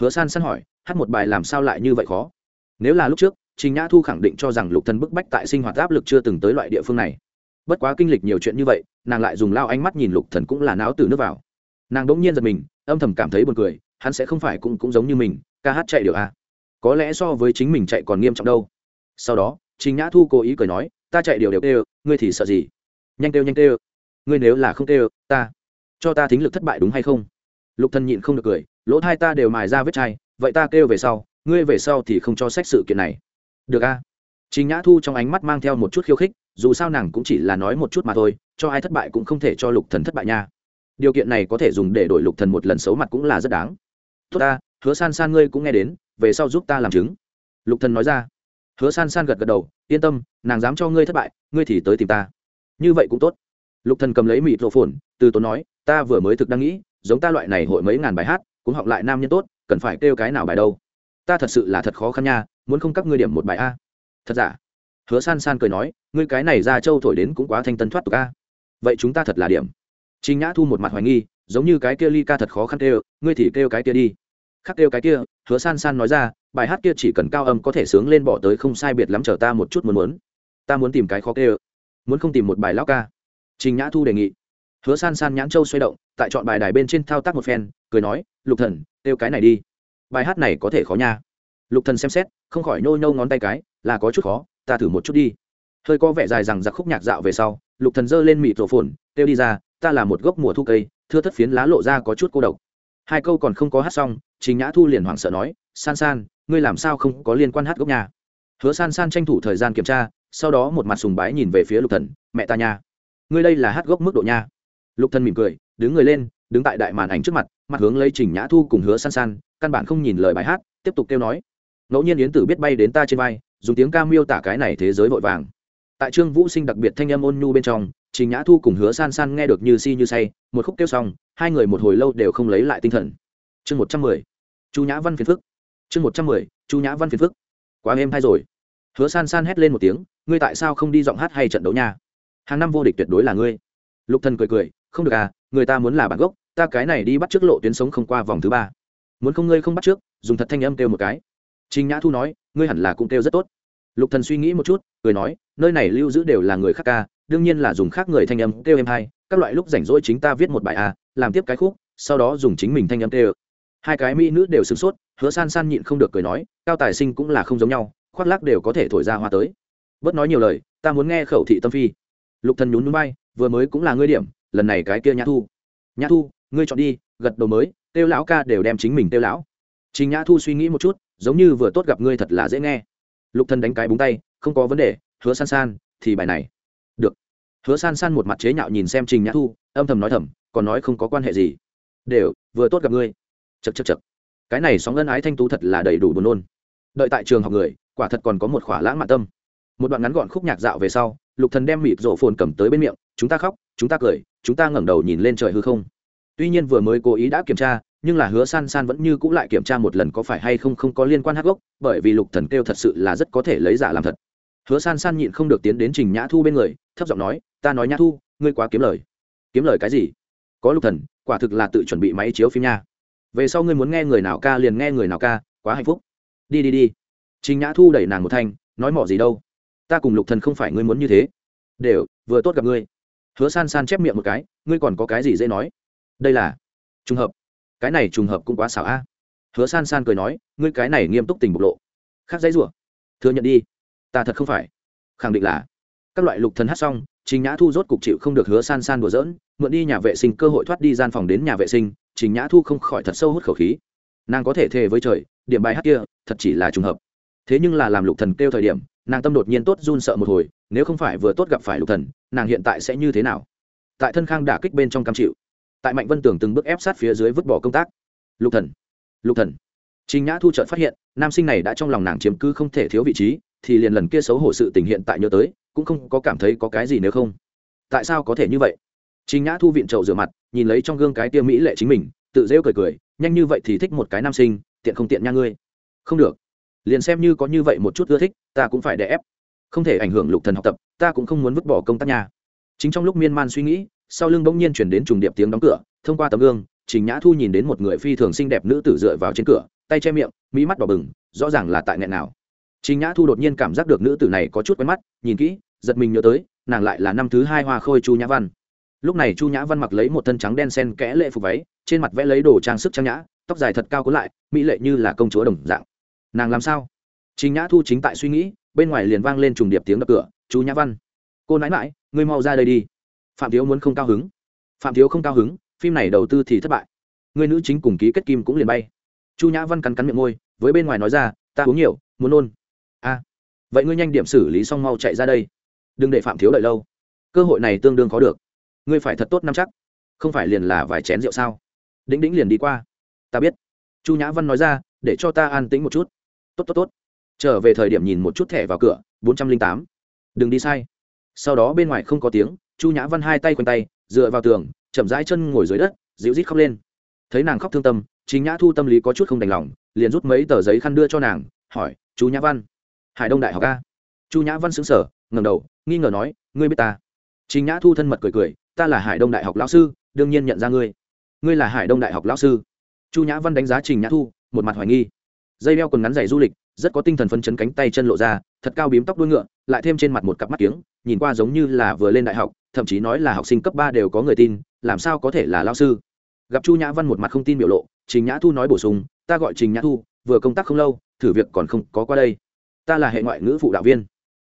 Hứa san san hỏi, hát một bài làm sao lại như vậy khó? Nếu là lúc trước, trình nhã thu khẳng định cho rằng lục thần bức bách tại sinh hoạt áp lực chưa từng tới loại địa phương này. Bất quá kinh lịch nhiều chuyện như vậy, nàng lại dùng lao ánh mắt nhìn lục thần cũng là não từ nước vào. Nàng đỗng nhiên giật mình, âm thầm cảm thấy buồn cười, hắn sẽ không phải cũng cũng giống như mình, ca hát chạy điều à. có lẽ so với chính mình chạy còn nghiêm trọng đâu. Sau đó, trình nhã thu cố ý cười nói, ta chạy điều đều kêu ngươi thì sợ gì? Nhanh kêu nhanh kêu. Ngươi nếu là không kêu, ta, cho ta thính lực thất bại đúng hay không? Lục thần nhịn không được cười lỗ thai ta đều mài ra vết chai vậy ta kêu về sau ngươi về sau thì không cho sách sự kiện này được a chính Nhã Thu trong ánh mắt mang theo một chút khiêu khích, dù sao nàng cũng chỉ là nói một chút mà thôi, cho ai thất bại cũng không thể cho Lục Thần thất bại nha. Điều kiện này có thể dùng để đổi Lục Thần một lần xấu mặt cũng là rất đáng. Tốt ta, Hứa San San ngươi cũng nghe đến, về sau giúp ta làm chứng. Lục Thần nói ra. Hứa San San gật gật đầu, yên tâm, nàng dám cho ngươi thất bại, ngươi thì tới tìm ta. Như vậy cũng tốt. Lục Thần cầm lấy mịt rộ phồn, từ tốn nói, ta vừa mới thực đang nghĩ, giống ta loại này hội mấy ngàn bài hát, cũng học lại nam nhân tốt, cần phải kêu cái nào bài đâu. Ta thật sự là thật khó khăn nha, muốn không các ngươi điểm một bài a thật giả hứa san san cười nói ngươi cái này ra châu thổi đến cũng quá thanh tân thoát tục a vậy chúng ta thật là điểm Trình Nhã Thu một mặt hoài nghi, giống như cái kia ly ca thật khó khăn kêu, ngươi thì kêu cái kia đi. Khắc kêu cái kia, Hứa San San nói ra, bài hát kia chỉ cần cao âm có thể sướng lên bỏ tới không sai biệt lắm chờ ta một chút muốn muốn. Ta muốn tìm cái khó kêu. Muốn không tìm một bài lão ca. Trình Nhã Thu đề nghị. Hứa San San nhãn châu xoay động, tại chọn bài đài bên trên thao tác một phen, cười nói, "Lục Thần, kêu cái này đi. Bài hát này có thể khó nha." lục thần xem xét không khỏi nô nô ngón tay cái là có chút khó ta thử một chút đi hơi có vẻ dài rằng giặc khúc nhạc dạo về sau lục thần giơ lên mịt rổ phồn kêu đi ra ta là một gốc mùa thu cây thưa thất phiến lá lộ ra có chút cô độc hai câu còn không có hát xong trình nhã thu liền hoảng sợ nói san san ngươi làm sao không có liên quan hát gốc nhà hứa san san tranh thủ thời gian kiểm tra sau đó một mặt sùng bái nhìn về phía lục thần mẹ ta nha ngươi đây là hát gốc mức độ nha lục thần mỉm cười đứng người lên đứng tại đại màn ảnh trước mặt mặt hướng lấy trình nhã thu cùng hứa san san, căn bản không nhìn lời bài hát, tiếp tục kêu nói. Ngẫu nhiên yến tử biết bay đến ta trên vai, dùng tiếng ca miêu tả cái này thế giới vội vàng. Tại trương vũ sinh đặc biệt thanh âm ôn nhu bên trong, trình nhã thu cùng hứa san san nghe được như si như say, một khúc kêu xong, hai người một hồi lâu đều không lấy lại tinh thần. Chương một trăm mười. Chu nhã văn phiền phức. Chương một trăm mười, chu nhã văn phiền phức. Quá êm hay rồi. Hứa san san hét lên một tiếng, ngươi tại sao không đi giọng hát hay trận đấu nha? Hàng năm vô địch tuyệt đối là ngươi. Lục thần cười cười, không được à người ta muốn là bản gốc, ta cái này đi bắt trước lộ tuyến sống không qua vòng thứ ba. Muốn không ngươi không bắt trước, dùng thật thanh âm kêu một cái. Trình nhã thu nói, ngươi hẳn là cũng kêu rất tốt. Lục thần suy nghĩ một chút, cười nói, nơi này lưu giữ đều là người khác ca, đương nhiên là dùng khác người thanh âm kêu em hai, các loại lúc rảnh rỗi chính ta viết một bài a, làm tiếp cái khúc, sau đó dùng chính mình thanh âm kêu. Hai cái mỹ nữ đều sửng sốt, hứa san san nhịn không được cười nói, cao tài sinh cũng là không giống nhau, khoác lác đều có thể thổi ra hoa tới. Bớt nói nhiều lời, ta muốn nghe khẩu thị tâm phi. Lục thần nhún núi bay vừa mới cũng là ngươi điểm lần này cái kia nhã thu. Nhã thu, ngươi chọn đi, gật đầu mới tiêu lão ca đều đem chính mình tiêu lão. Trình nhã thu suy nghĩ một chút, giống như vừa tốt gặp ngươi thật là dễ nghe. Lục thần đánh cái búng tay, không có vấn đề, hứa san san, thì bài này. Được. Hứa san san một mặt chế nhạo nhìn xem trình nhã thu, âm thầm nói thầm, còn nói không có quan hệ gì. Đều, vừa tốt gặp ngươi. Chật chật chật cái này sóng ân ái thanh tú thật là đầy đủ buồn nôn. Đợi tại trường học người, quả thật còn có một khỏa lãng mạn tâm. Một đoạn ngắn gọn khúc nhạc dạo về sau, lục thần đem mịp rổ phồn cầm tới bên miệng, chúng ta khóc, chúng ta cười chúng ta ngẩng đầu nhìn lên trời hư không. Tuy nhiên vừa mới cố ý đã kiểm tra, nhưng là hứa san san vẫn như cũ lại kiểm tra một lần có phải hay không không có liên quan hát gốc, bởi vì lục thần kêu thật sự là rất có thể lấy giả làm thật. Hứa san san nhịn không được tiến đến trình nhã thu bên người, thấp giọng nói, ta nói nhã thu, ngươi quá kiếm lời. Kiếm lời cái gì? Có lục thần, quả thực là tự chuẩn bị máy chiếu phim nha. Về sau ngươi muốn nghe người nào ca liền nghe người nào ca, quá hạnh phúc. Đi đi đi. Trình nhã thu đẩy nàng một thanh, nói mỏ gì đâu? Ta cùng lục thần không phải ngươi muốn như thế. Đều, vừa tốt gặp ngươi hứa san san chép miệng một cái, ngươi còn có cái gì dễ nói? Đây là trùng hợp. Cái này trùng hợp cũng quá xảo a. Hứa san san cười nói, ngươi cái này nghiêm túc tình bộc lộ. Khác dãy rủa. Thừa nhận đi. Ta thật không phải. Khẳng định là. Các loại lục thần hát xong, trình nhã thu rốt cục chịu không được hứa san san đùa giỡn, mượn đi nhà vệ sinh cơ hội thoát đi gian phòng đến nhà vệ sinh, trình nhã thu không khỏi thật sâu hút khẩu khí. Nàng có thể thề với trời, điểm bài hát kia, thật chỉ là trùng hợp. Thế nhưng là làm lục thần kêu thời điểm, nàng tâm đột nhiên tốt run sợ một hồi, nếu không phải vừa tốt gặp phải lục thần nàng hiện tại sẽ như thế nào? Tại thân khang đả kích bên trong cam chịu. Tại mạnh vân tưởng từng bước ép sát phía dưới vứt bỏ công tác. Lục thần lục thần. Chính nhã thu chợt phát hiện, nam sinh này đã trong lòng nàng chiếm cứ không thể thiếu vị trí, thì liền lần kia xấu hổ sự tình hiện tại nhớ tới, cũng không có cảm thấy có cái gì nếu không. Tại sao có thể như vậy? Chính nhã thu viện trậu rửa mặt, nhìn lấy trong gương cái tia mỹ lệ chính mình, tự rêu cười cười, nhanh như vậy thì thích một cái nam sinh, tiện không tiện nha ngươi. Không được. Liền xem như có như vậy một chút ưa thích, ta cũng phải đè ép không thể ảnh hưởng lục thần học tập, ta cũng không muốn vứt bỏ công tác nhà chính trong lúc miên man suy nghĩ, sau lưng bỗng nhiên chuyển đến trùng điệp tiếng đóng cửa, thông qua tấm gương, trình nhã thu nhìn đến một người phi thường xinh đẹp nữ tử dựa vào trên cửa, tay che miệng, mỹ mắt đỏ bừng, rõ ràng là tại nghẹn nào. Trình nhã thu đột nhiên cảm giác được nữ tử này có chút quen mắt, nhìn kỹ, giật mình nhớ tới, nàng lại là năm thứ hai hoa khôi chu nhã văn. Lúc này chu nhã văn mặc lấy một thân trắng đen sen kẽ lệ phục váy, trên mặt vẽ lấy đồ trang sức trang nhã, tóc dài thật cao cuốn lại, mỹ lệ như là công chúa đồng dạng. Nàng làm sao? Trình nhã thu chính tại suy nghĩ bên ngoài liền vang lên trùng điệp tiếng đập cửa, chú nhã văn, cô nãi mãi ngươi mau ra đây đi. Phạm thiếu muốn không cao hứng. Phạm thiếu không cao hứng, phim này đầu tư thì thất bại. Người nữ chính cùng ký kết kim cũng liền bay. Chu nhã văn cắn cắn miệng môi, với bên ngoài nói ra, ta uống nhiều, muốn nôn. A, vậy ngươi nhanh điểm xử lý xong mau chạy ra đây. Đừng để phạm thiếu đợi lâu. Cơ hội này tương đương có được. Ngươi phải thật tốt năm chắc. Không phải liền là vài chén rượu sao? Đĩnh đĩnh liền đi qua. Ta biết. Chu nhã văn nói ra, để cho ta an tĩnh một chút. Tốt tốt tốt trở về thời điểm nhìn một chút thẻ vào cửa, bốn trăm linh tám. Đừng đi sai. Sau đó bên ngoài không có tiếng, chu nhã văn hai tay quanh tay, dựa vào tường, chậm rãi chân ngồi dưới đất, dịu rít khóc lên. Thấy nàng khóc thương tâm chính nhã thu tâm lý có chút không đành lòng, liền rút mấy tờ giấy khăn đưa cho nàng, hỏi chú nhã văn, hải đông đại học a? Chu nhã văn xứng sở ngầm đầu, nghi ngờ nói, ngươi biết ta? Chính nhã thu thân mật cười cười, ta là hải đông đại học lão sư, đương nhiên nhận ra ngươi. Ngươi là hải đông đại học lão sư. Chu nhã văn đánh giá trình nhã thu, một mặt hoài nghi. Dây đeo quần ngắn giày du lịch rất có tinh thần phân chấn cánh tay chân lộ ra, thật cao bím tóc đuôi ngựa, lại thêm trên mặt một cặp mắt kiếng, nhìn qua giống như là vừa lên đại học, thậm chí nói là học sinh cấp ba đều có người tin, làm sao có thể là lao sư? Gặp chu nhã văn một mặt không tin biểu lộ, trình nhã thu nói bổ sung, ta gọi trình nhã thu, vừa công tác không lâu, thử việc còn không có qua đây. Ta là hệ ngoại ngữ phụ đạo viên.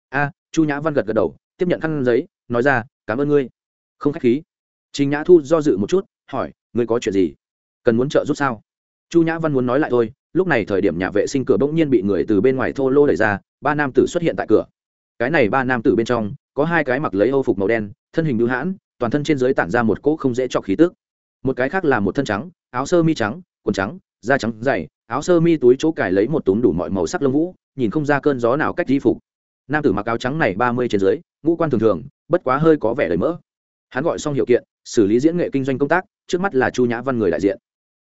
A, chu nhã văn gật gật đầu, tiếp nhận khăn giấy, nói ra, cảm ơn ngươi. Không khách khí. Trình nhã thu do dự một chút, hỏi, ngươi có chuyện gì? Cần muốn trợ giúp sao? Chu nhã văn muốn nói lại thôi lúc này thời điểm nhà vệ sinh cửa bỗng nhiên bị người từ bên ngoài thô lô đẩy ra, ba nam tử xuất hiện tại cửa. Cái này ba nam tử bên trong, có hai cái mặc lấy âu phục màu đen, thân hình đưu hãn, toàn thân trên dưới tản ra một cỗ không dễ chọc khí tức. Một cái khác là một thân trắng, áo sơ mi trắng, quần trắng, da trắng dày, áo sơ mi túi chỗ cài lấy một túm đủ mọi màu sắc lông vũ, nhìn không ra cơn gió nào cách di phục. Nam tử mặc áo trắng này ba mươi trên dưới, ngũ quan thường thường, bất quá hơi có vẻ đầy mỡ. Hắn gọi xong hiệu kiện, xử lý diễn nghệ kinh doanh công tác, trước mắt là chu nhã văn người đại diện.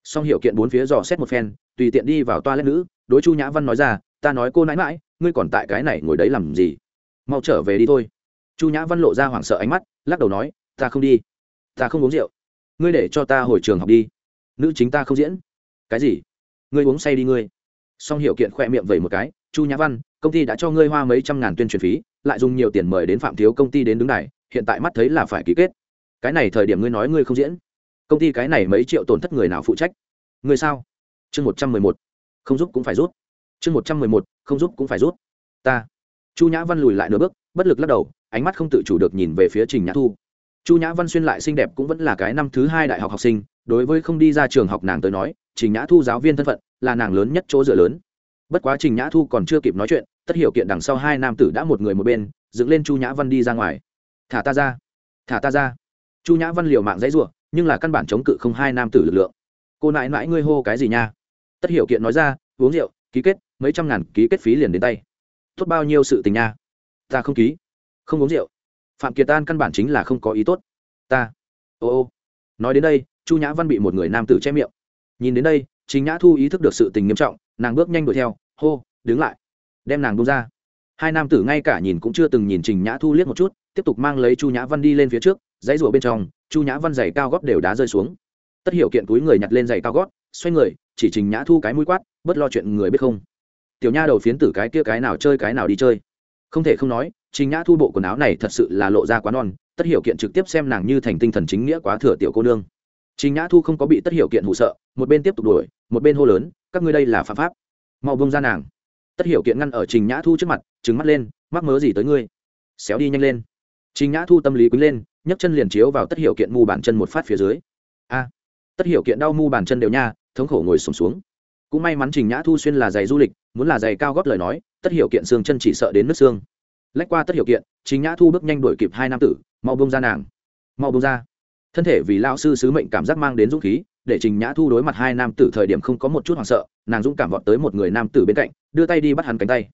Xong hiệu kiện bốn phía dò xét một phen tùy tiện đi vào toa lét nữ, đối chu nhã văn nói ra, ta nói cô nãi mãi ngươi còn tại cái này ngồi đấy làm gì? Mau trở về đi thôi. Chu nhã văn lộ ra hoảng sợ ánh mắt, lắc đầu nói, ta không đi. Ta không uống rượu. Ngươi để cho ta hồi trường học đi. Nữ chính ta không diễn. Cái gì? Ngươi uống say đi ngươi. Song hiệu kiện khoe miệng vẩy một cái, chu nhã văn, công ty đã cho ngươi hoa mấy trăm ngàn tuyên truyền phí, lại dùng nhiều tiền mời đến phạm thiếu công ty đến đứng này hiện tại mắt thấy là phải ký kết. Cái này thời điểm ngươi nói ngươi không diễn. Công ty cái này mấy triệu tổn thất người nào phụ trách? Ngươi sao? Chương một trăm mười một, không giúp cũng phải rút. Chương một trăm mười một, không giúp cũng phải rút. Ta. Chu nhã văn lùi lại nửa bước, bất lực lắc đầu, ánh mắt không tự chủ được nhìn về phía trình nhã thu. Chu nhã văn xuyên lại xinh đẹp cũng vẫn là cái năm thứ hai đại học học sinh, đối với không đi ra trường học nàng tới nói, trình nhã thu giáo viên thân phận là nàng lớn nhất chỗ dựa lớn. Bất quá trình nhã thu còn chưa kịp nói chuyện, tất hiểu kiện đằng sau hai nam tử đã một người một bên, dựng lên chu nhã văn đi ra ngoài. Thả ta ra, thả ta ra. Chu nhã văn liều mạng dãy ruộng nhưng là căn bản chống cự không hai nam tử lực lượng. Cô nãi nãi ngươi hô cái gì nha? Tất hiểu kiện nói ra, uống rượu, ký kết, mấy trăm ngàn ký kết phí liền đến tay. Tốt bao nhiêu sự tình nha? Ta không ký. Không uống rượu. Phạm kiệt an căn bản chính là không có ý tốt. Ta. Ô ô. Nói đến đây, chu nhã văn bị một người nam tử che miệng. Nhìn đến đây chính nhã thu ý thức được sự tình nghiêm trọng, nàng bước nhanh đuổi theo, hô, đứng lại. Đem nàng bung ra. Hai nam tử ngay cả nhìn cũng chưa từng nhìn trình nhã thu liếc một chút, tiếp tục mang lấy chu nhã văn đi lên phía trước, dãy rùa bên trong, chu nhã văn giày cao góp đều đá rơi xuống tất hiểu kiện túi người nhặt lên giày cao gót, xoay người, chỉ trình nhã thu cái mũi quát, bất lo chuyện người biết không? Tiểu nha đầu phiến tử cái kia cái nào chơi cái nào đi chơi. Không thể không nói, trình nhã thu bộ quần áo này thật sự là lộ ra quá non, tất hiểu kiện trực tiếp xem nàng như thành tinh thần chính nghĩa quá thừa tiểu cô nương. Trình nhã thu không có bị tất hiểu kiện hụ sợ, một bên tiếp tục đuổi, một bên hô lớn, các ngươi đây là phạm pháp. Mau bông ra nàng. Tất hiểu kiện ngăn ở trình nhã thu trước mặt trứng mắt lên, mắc mớ gì tới ngươi? Xéo đi nhanh lên. Trình nhã thu tâm lý quý lên, nhấc chân liền chiếu vào tất hiểu kiện mu bàn chân một phát phía dưới. A tất hiểu kiện đau mu bàn chân đều nha thống khổ ngồi sùng xuống, xuống cũng may mắn trình nhã thu xuyên là giày du lịch muốn là giày cao gót lời nói tất hiểu kiện xương chân chỉ sợ đến nước xương. Lách qua tất hiểu kiện trình nhã thu bước nhanh đuổi kịp hai nam tử mau bông ra nàng. Mau bông ra. Thân thể vì lao sư sứ mệnh cảm giác mang đến dũng khí để trình nhã thu đối mặt hai nam tử thời điểm không có một chút hoảng sợ nàng dũng cảm vọt tới một người nam tử bên cạnh đưa tay đi bắt hắn cánh tay.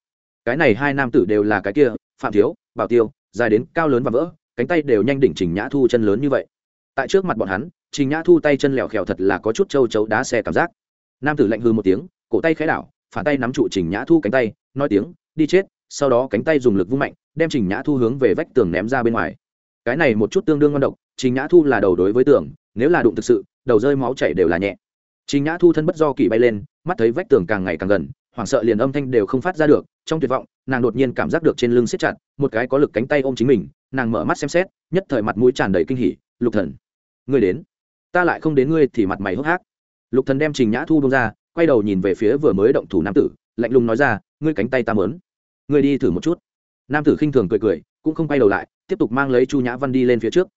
Cái này hai nam tử đều là cái kia phạm thiếu bảo tiêu dài đến cao lớn và vỡ cánh tay đều nhanh đỉnh trình nhã thu chân lớn như vậy. Tại trước mặt bọn hắn trình nhã thu tay chân lèo khèo thật là có chút châu chấu đá xe cảm giác. Nam tử lạnh hư một tiếng, cổ tay khẽ đảo, phản tay nắm trụ trình nhã thu cánh tay, nói tiếng, đi chết. Sau đó cánh tay dùng lực vung mạnh, đem trình nhã thu hướng về vách tường ném ra bên ngoài. Cái này một chút tương đương ngon độc, trình nhã thu là đầu đối với tường, nếu là đụng thực sự, đầu rơi máu chảy đều là nhẹ. Trình nhã thu thân bất do kỳ bay lên, mắt thấy vách tường càng ngày càng gần, hoảng sợ liền âm thanh đều không phát ra được, trong tuyệt vọng, nàng đột nhiên cảm giác được trên lưng siết chặt, một cái có lực cánh tay ôm chính mình, nàng mở mắt xem xét, nhất thời mặt mũi tràn đầy kinh hỉ, lục thần, ngươi đến ta lại không đến ngươi thì mặt mày hốc hác. Lục thần đem trình nhã thu bông ra, quay đầu nhìn về phía vừa mới động thủ nam tử, lạnh lùng nói ra, ngươi cánh tay ta mớn. Ngươi đi thử một chút. Nam tử khinh thường cười cười, cũng không quay đầu lại, tiếp tục mang lấy chu nhã văn đi lên phía trước.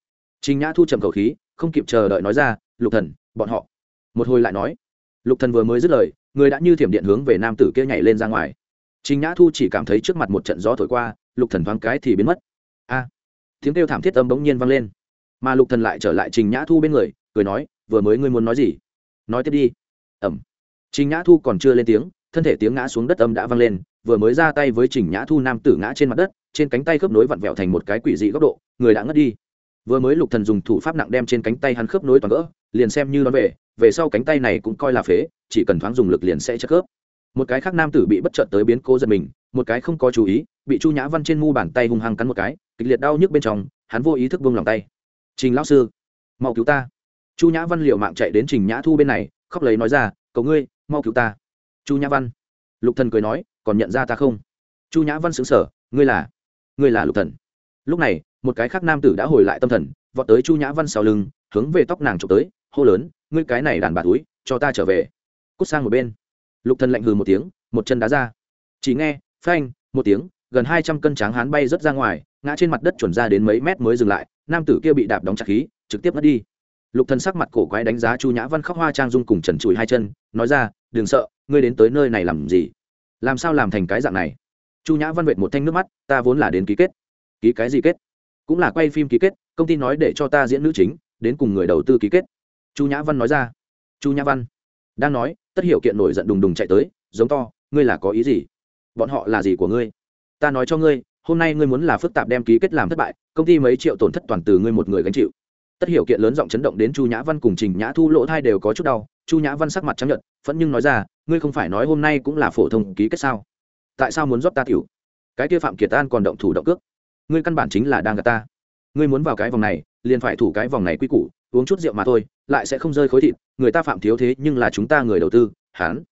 Trình nhã thu trầm khẩu khí, không kịp chờ đợi nói ra, lục thần, bọn họ. Một hồi lại nói, lục thần vừa mới dứt lời, người đã như thiểm điện hướng về nam tử kia nhảy lên ra ngoài. Trình nhã thu chỉ cảm thấy trước mặt một trận gió thổi qua, lục thần thoáng cái thì biến mất. A! Tiếng kêu thảm thiết âm bỗng nhiên vang lên. Mà lục thần lại trở lại trình nhã thu bên người cười nói, vừa mới ngươi muốn nói gì? Nói tiếp đi. Ẩm. Trình nhã thu còn chưa lên tiếng, thân thể tiếng ngã xuống đất âm đã vang lên, vừa mới ra tay với trình nhã thu nam tử ngã trên mặt đất, trên cánh tay khớp nối vặn vẹo thành một cái quỷ dị góc độ, người đã ngất đi. Vừa mới lục thần dùng thủ pháp nặng đem trên cánh tay hắn khớp nối toàn gỡ liền xem như đón về về sau cánh tay này cũng coi là phế, chỉ cần thoáng dùng lực liền sẽ chất khớp. Một cái khác nam tử bị bất chợt tới biến cố giật mình, một cái không có chú ý, bị chu nhã văn trên mu bàn tay hung hăng cắn một cái, kịch liệt đau nhức bên trong, hắn vô ý thức buông lòng tay. Trình lão sư, mau cứu ta chu nhã văn liệu mạng chạy đến trình nhã thu bên này, khóc lấy nói ra, cầu ngươi, mau cứu ta. Chu nhã văn. Lục thần cười nói, còn nhận ra ta không? Chu nhã văn sững sờ, ngươi là ngươi là lục thần. Lúc này, một cái khác nam tử đã hồi lại tâm thần, vọt tới chu nhã văn sau lưng, hướng về tóc nàng trộm tới, hô lớn, ngươi cái này đàn bà túi, cho ta trở về. Cút sang một bên. Lục thần lạnh hừ một tiếng, một chân đá ra. Chỉ nghe, phanh, một tiếng, gần hai trăm cân tráng hán bay rớt ra ngoài, ngã trên mặt đất chuẩn ra đến mấy mét mới dừng lại, nam tử kia bị đạp đóng chặt khí, trực tiếp mất đi lục thần sắc mặt cổ quái đánh giá chu nhã văn khóc hoa trang dung cùng trần chùi hai chân, nói ra, đừng sợ, ngươi đến tới nơi này làm gì? Làm sao làm thành cái dạng này? Chu nhã văn vệt một thanh nước mắt, ta vốn là đến ký kết. Ký cái gì kết? Cũng là quay phim ký kết, công ty nói để cho ta diễn nữ chính, đến cùng người đầu tư ký kết. Chu nhã văn nói ra. Chu nhã văn, đang nói, tất hiểu kiện nổi giận đùng đùng chạy tới, giống to, ngươi là có ý gì? Bọn họ là gì của ngươi? Ta nói cho ngươi, hôm nay ngươi muốn là phức tạp đem ký kết làm thất bại, công ty mấy triệu tổn thất toàn từ ngươi một người gánh chịu tất hiểu kiện lớn giọng chấn động đến chu nhã văn cùng trình nhã thu lỗ thai đều có chút đau, chu nhã văn sắc mặt trắng nhận phẫn nhưng nói ra, ngươi không phải nói hôm nay cũng là phổ thông ký kết sao? Tại sao muốn rót ta tiểu? Cái kia phạm kiệt an còn động thủ động cước. Ngươi căn bản chính là đang gạt ta. Ngươi muốn vào cái vòng này, liền phải thủ cái vòng này quy củ, uống chút rượu mà thôi, lại sẽ không rơi khối thịt, người ta phạm thiếu thế nhưng là chúng ta người đầu tư, hán.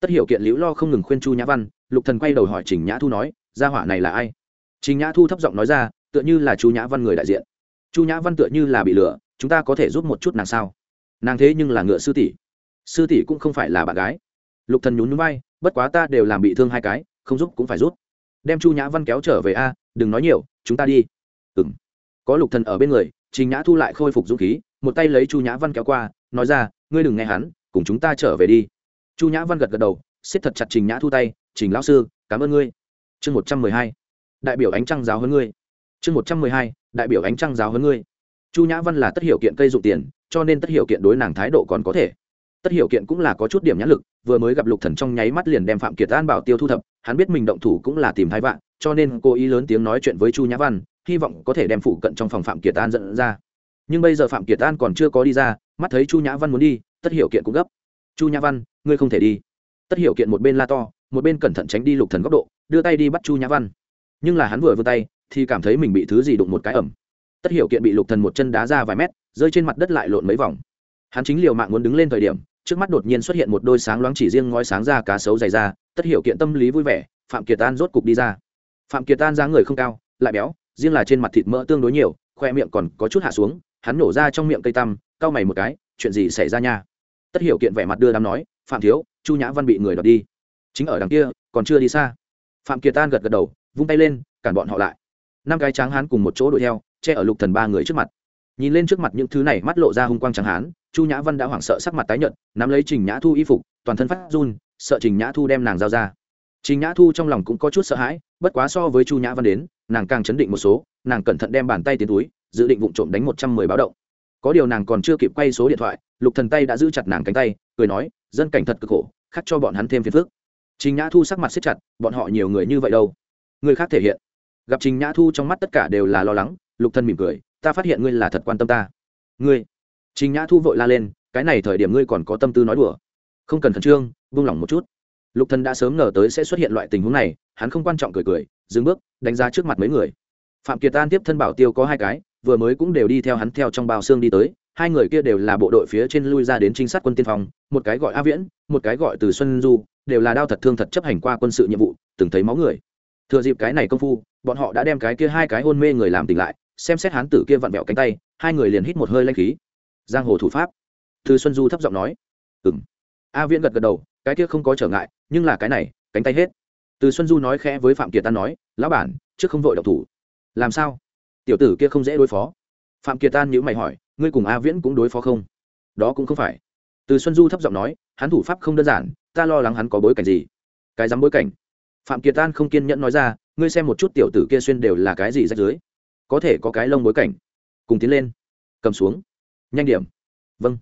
Tất hiểu kiện liễu lo không ngừng khuyên chu nhã văn, lục thần quay đầu hỏi trình nhã thu nói, gia hỏa này là ai? Trình nhã thu thấp giọng nói ra, tựa như là chu nhã văn người đại diện chu nhã văn tựa như là bị lừa, chúng ta có thể giúp một chút nàng sao? Nàng thế nhưng là ngựa sư tỷ. Sư tỷ cũng không phải là bạn gái. Lục thần nhún nhún vai, bất quá ta đều làm bị thương hai cái, không giúp cũng phải giúp. đem chu nhã văn kéo trở về a, đừng nói nhiều, chúng ta đi. Ừm. Có lục thần ở bên người, trình nhã thu lại khôi phục dũng khí, một tay lấy chu nhã văn kéo qua, nói ra, ngươi đừng nghe hắn, cùng chúng ta trở về đi. Chu nhã văn gật gật đầu, siết thật chặt trình nhã thu tay, trình lão sư, cảm ơn ngươi. Chương một trăm mười hai. Đại biểu ánh trăng giáo hơn ngươi. Chương một trăm mười hai đại biểu ánh trăng giáo hơn ngươi. Chu nhã văn là tất hiệu kiện cây dụng tiền, cho nên tất hiệu kiện đối nàng thái độ còn có thể. Tất hiệu kiện cũng là có chút điểm nhãn lực, vừa mới gặp lục thần trong nháy mắt liền đem phạm kiệt an bảo tiêu thu thập, hắn biết mình động thủ cũng là tìm thái vạn, cho nên cô ý lớn tiếng nói chuyện với chu nhã văn, hy vọng có thể đem phụ cận trong phòng phạm kiệt an dẫn ra. Nhưng bây giờ phạm kiệt an còn chưa có đi ra, mắt thấy chu nhã văn muốn đi, tất hiệu kiện cũng gấp. Chu nhã văn, ngươi không thể đi. Tất hiệu kiện một bên la to, một bên cẩn thận tránh đi lục thần góc độ, đưa tay đi bắt chu nhã văn. Nhưng là hắn vừa vươn tay thì cảm thấy mình bị thứ gì đụng một cái ẩm. Tất hiểu kiện bị lục thần một chân đá ra vài mét, rơi trên mặt đất lại lộn mấy vòng. Hắn chính liều mạng muốn đứng lên thời điểm, trước mắt đột nhiên xuất hiện một đôi sáng loáng chỉ riêng ngói sáng ra cá sấu dày ra, tất hiểu kiện tâm lý vui vẻ, phạm kiệt an rốt cục đi ra. Phạm kiệt an dáng người không cao, lại béo, riêng là trên mặt thịt mỡ tương đối nhiều, khoe miệng còn có chút hạ xuống, hắn nổ ra trong miệng cây tăm, cau mày một cái, chuyện gì xảy ra nha? Tất hiểu kiện vẻ mặt đưa đám nói, phạm thiếu, chu nhã văn bị người đoạt đi. Chính ở đằng kia, còn chưa đi xa. Phạm kiệt an gật gật đầu, vung tay lên, cản bọn họ lại năm cái tráng hán cùng một chỗ đuổi theo, che ở lục thần ba người trước mặt. Nhìn lên trước mặt những thứ này, mắt lộ ra hung quang tráng hán, chu nhã văn đã hoảng sợ sắc mặt tái nhợt, nắm lấy trình nhã thu y phục, toàn thân phát run, sợ trình nhã thu đem nàng giao ra. Trình nhã thu trong lòng cũng có chút sợ hãi, bất quá so với chu nhã văn đến, nàng càng chấn định một số, nàng cẩn thận đem bàn tay tiến túi, dự định vụng trộm đánh một trăm mười báo động. Có điều nàng còn chưa kịp quay số điện thoại, lục thần tay đã giữ chặt nàng cánh tay, cười nói, dân cảnh thật cực khổ, khắc cho bọn hắn thêm phiền phức. Trình nhã thu sắc mặt siết chặt, bọn họ nhiều người như vậy đâu? Người khác thể hiện gặp trình nhã thu trong mắt tất cả đều là lo lắng, lục Thân mỉm cười, ta phát hiện ngươi là thật quan tâm ta. Ngươi? Trình nhã thu vội la lên, cái này thời điểm ngươi còn có tâm tư nói đùa. Không cần khẩn trương, buông lỏng một chút. Lục Thân đã sớm ngờ tới sẽ xuất hiện loại tình huống này, hắn không quan trọng cười cười, dừng bước, đánh giá trước mặt mấy người. Phạm kiệt an tiếp thân bảo tiêu có hai cái, vừa mới cũng đều đi theo hắn theo trong bao xương đi tới, hai người kia đều là bộ đội phía trên lui ra đến trinh sát quân tiên phong, một cái gọi a viễn, một cái gọi từ xuân du, đều là đao thật thương thật chấp hành qua quân sự nhiệm vụ, từng thấy máu người thừa dịp cái này công phu, bọn họ đã đem cái kia hai cái hôn mê người làm tỉnh lại, xem xét hán tử kia vặn vẹo cánh tay, hai người liền hít một hơi lanh khí. Giang hồ thủ pháp. Từ xuân du thấp giọng nói. Ừng a viễn gật gật đầu, cái kia không có trở ngại, nhưng là cái này, cánh tay hết. Từ xuân du nói khẽ với phạm kiệt tan nói, lão bản, trước không vội độc thủ. Làm sao? Tiểu tử kia không dễ đối phó. Phạm kiệt tan nhữ mày hỏi, ngươi cùng a viễn cũng đối phó không? Đó cũng không phải. Từ xuân du thấp giọng nói, hắn thủ pháp không đơn giản, ta lo lắng hắn có bối cảnh gì. Cái dám bối cảnh? Phạm kiệt an không kiên nhẫn nói ra, ngươi xem một chút tiểu tử kia xuyên đều là cái gì rách dưới có thể có cái lông bối cảnh. Cùng tiến lên. Cầm xuống. Nhanh điểm. Vâng.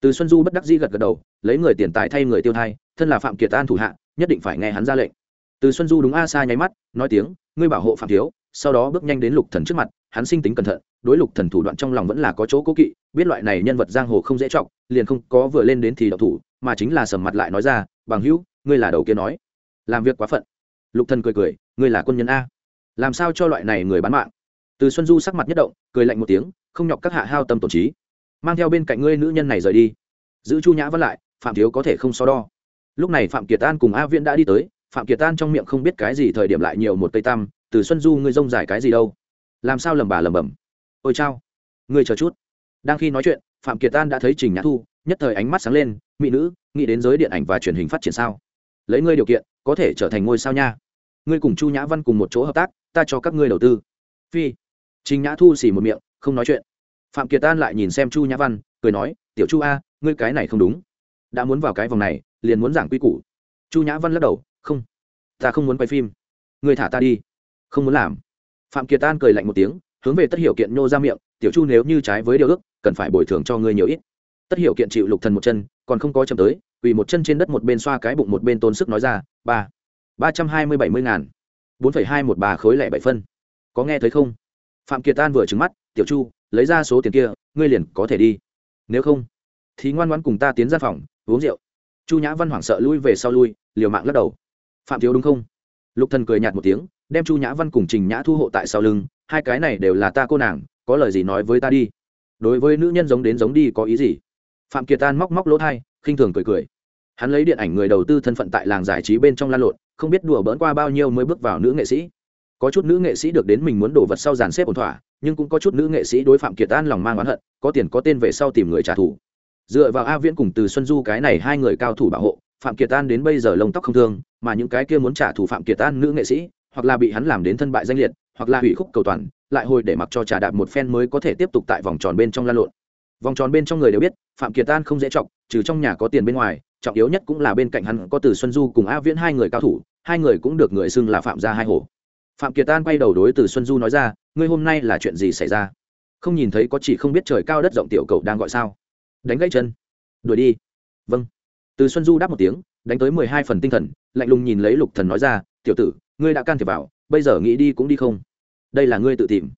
Từ xuân du bất đắc dĩ gật gật đầu, lấy người tiền tài thay người tiêu thai, thân là phạm kiệt an thủ hạ, nhất định phải nghe hắn ra lệnh. Từ xuân du đúng a sa nháy mắt, nói tiếng, ngươi bảo hộ phạm thiếu, sau đó bước nhanh đến lục thần trước mặt, hắn sinh tính cẩn thận, đối lục thần thủ đoạn trong lòng vẫn là có chỗ cố kỵ, biết loại này nhân vật giang hồ không dễ trọng liền không có vừa lên đến thì đậu thủ, mà chính là sầm mặt lại nói ra, bằng hữu, ngươi là đầu kia nói, làm việc quá phận lục thần cười cười, ngươi là quân nhân a. Làm sao cho loại này người bán mạng? Từ xuân du sắc mặt nhất động, cười lạnh một tiếng, không nhọc các hạ hao tâm tổn trí. Mang theo bên cạnh ngươi nữ nhân này rời đi. Giữ chu nhã vẫn lại, phạm thiếu có thể không so đo. Lúc này phạm kiệt an cùng a viễn đã đi tới, phạm kiệt an trong miệng không biết cái gì, thời điểm lại nhiều một cây tăm. từ xuân du, ngươi rông dài cái gì đâu? Làm sao lầm bà lầm bầm ôi chao, ngươi chờ chút. Đang khi nói chuyện, phạm kiệt an đã thấy trình nhã thu, nhất thời ánh mắt sáng lên, mỹ nữ, nghĩ đến giới điện ảnh và truyền hình phát triển sao? Lấy ngươi điều kiện có thể trở thành ngôi sao nha. Ngươi cùng chu nhã văn cùng một chỗ hợp tác, ta cho các ngươi đầu tư. Phi. Trình nhã thu xỉ một miệng, không nói chuyện. Phạm kiệt an lại nhìn xem chu nhã văn, cười nói, tiểu chu a, ngươi cái này không đúng. Đã muốn vào cái vòng này, liền muốn giảng quy củ. Chu nhã văn lắc đầu, không, ta không muốn quay phim. Ngươi thả ta đi. Không muốn làm. Phạm kiệt an cười lạnh một tiếng, hướng về tất hiểu kiện nhô ra miệng, tiểu chu nếu như trái với điều ước, cần phải bồi thường cho ngươi nhiều ít. Tất hiểu kiện chịu lục thần một chân, còn không có chậm tới quỳ một chân trên đất một bên xoa cái bụng một bên tôn sức nói ra, ba ba trăm hai mươi bảy mươi ngàn, bốn phẩy hai một bà khối lẻ bảy phân. Có nghe thấy không? Phạm kiệt an vừa trứng mắt, tiểu chu, lấy ra số tiền kia, ngươi liền có thể đi. Nếu không, thì ngoan ngoãn cùng ta tiến ra phòng, uống rượu. Chu nhã văn hoảng sợ lui về sau lui, liều mạng lắc đầu. Phạm thiếu đúng không? Lục thần cười nhạt một tiếng, đem chu nhã văn cùng trình nhã thu hộ tại sau lưng, hai cái này đều là ta cô nàng, có lời gì nói với ta đi. Đối với nữ nhân giống đến giống đi có ý gì? Phạm kiệt an móc móc lỗ thai, khinh thường cười cười hắn lấy điện ảnh người đầu tư thân phận tại làng giải trí bên trong lan lộn, không biết đùa bỡn qua bao nhiêu mới bước vào nữ nghệ sĩ. Có chút nữ nghệ sĩ được đến mình muốn đổ vật sau dàn xếp ổn thỏa, nhưng cũng có chút nữ nghệ sĩ đối phạm kiệt an lòng mang oán hận, có tiền có tên về sau tìm người trả thù. Dựa vào a viễn cùng từ xuân du cái này hai người cao thủ bảo hộ, phạm kiệt an đến bây giờ lông tóc không thương, mà những cái kia muốn trả thù phạm kiệt an nữ nghệ sĩ, hoặc là bị hắn làm đến thân bại danh liệt, hoặc là hủy khúc cầu toàn, lại hồi để mặc cho trà đạp một phen mới có thể tiếp tục tại vòng tròn bên trong lan lộn. Vòng tròn bên trong người đều biết, phạm kiệt an không dễ chọc, trừ trong nhà có tiền bên ngoài trọng yếu nhất cũng là bên cạnh hắn có từ xuân du cùng a viễn hai người cao thủ, hai người cũng được người xưng là phạm gia hai hồ phạm kiệt an quay đầu đối từ xuân du nói ra, ngươi hôm nay là chuyện gì xảy ra? Không nhìn thấy có chỉ không biết trời cao đất rộng tiểu cầu đang gọi sao? Đánh gãy chân. Đuổi đi. Vâng. Từ xuân du đáp một tiếng, đánh tới mười hai phần tinh thần, lạnh lùng nhìn lấy lục thần nói ra, tiểu tử, ngươi đã can thiệp vào, bây giờ nghĩ đi cũng đi không. Đây là ngươi tự tìm.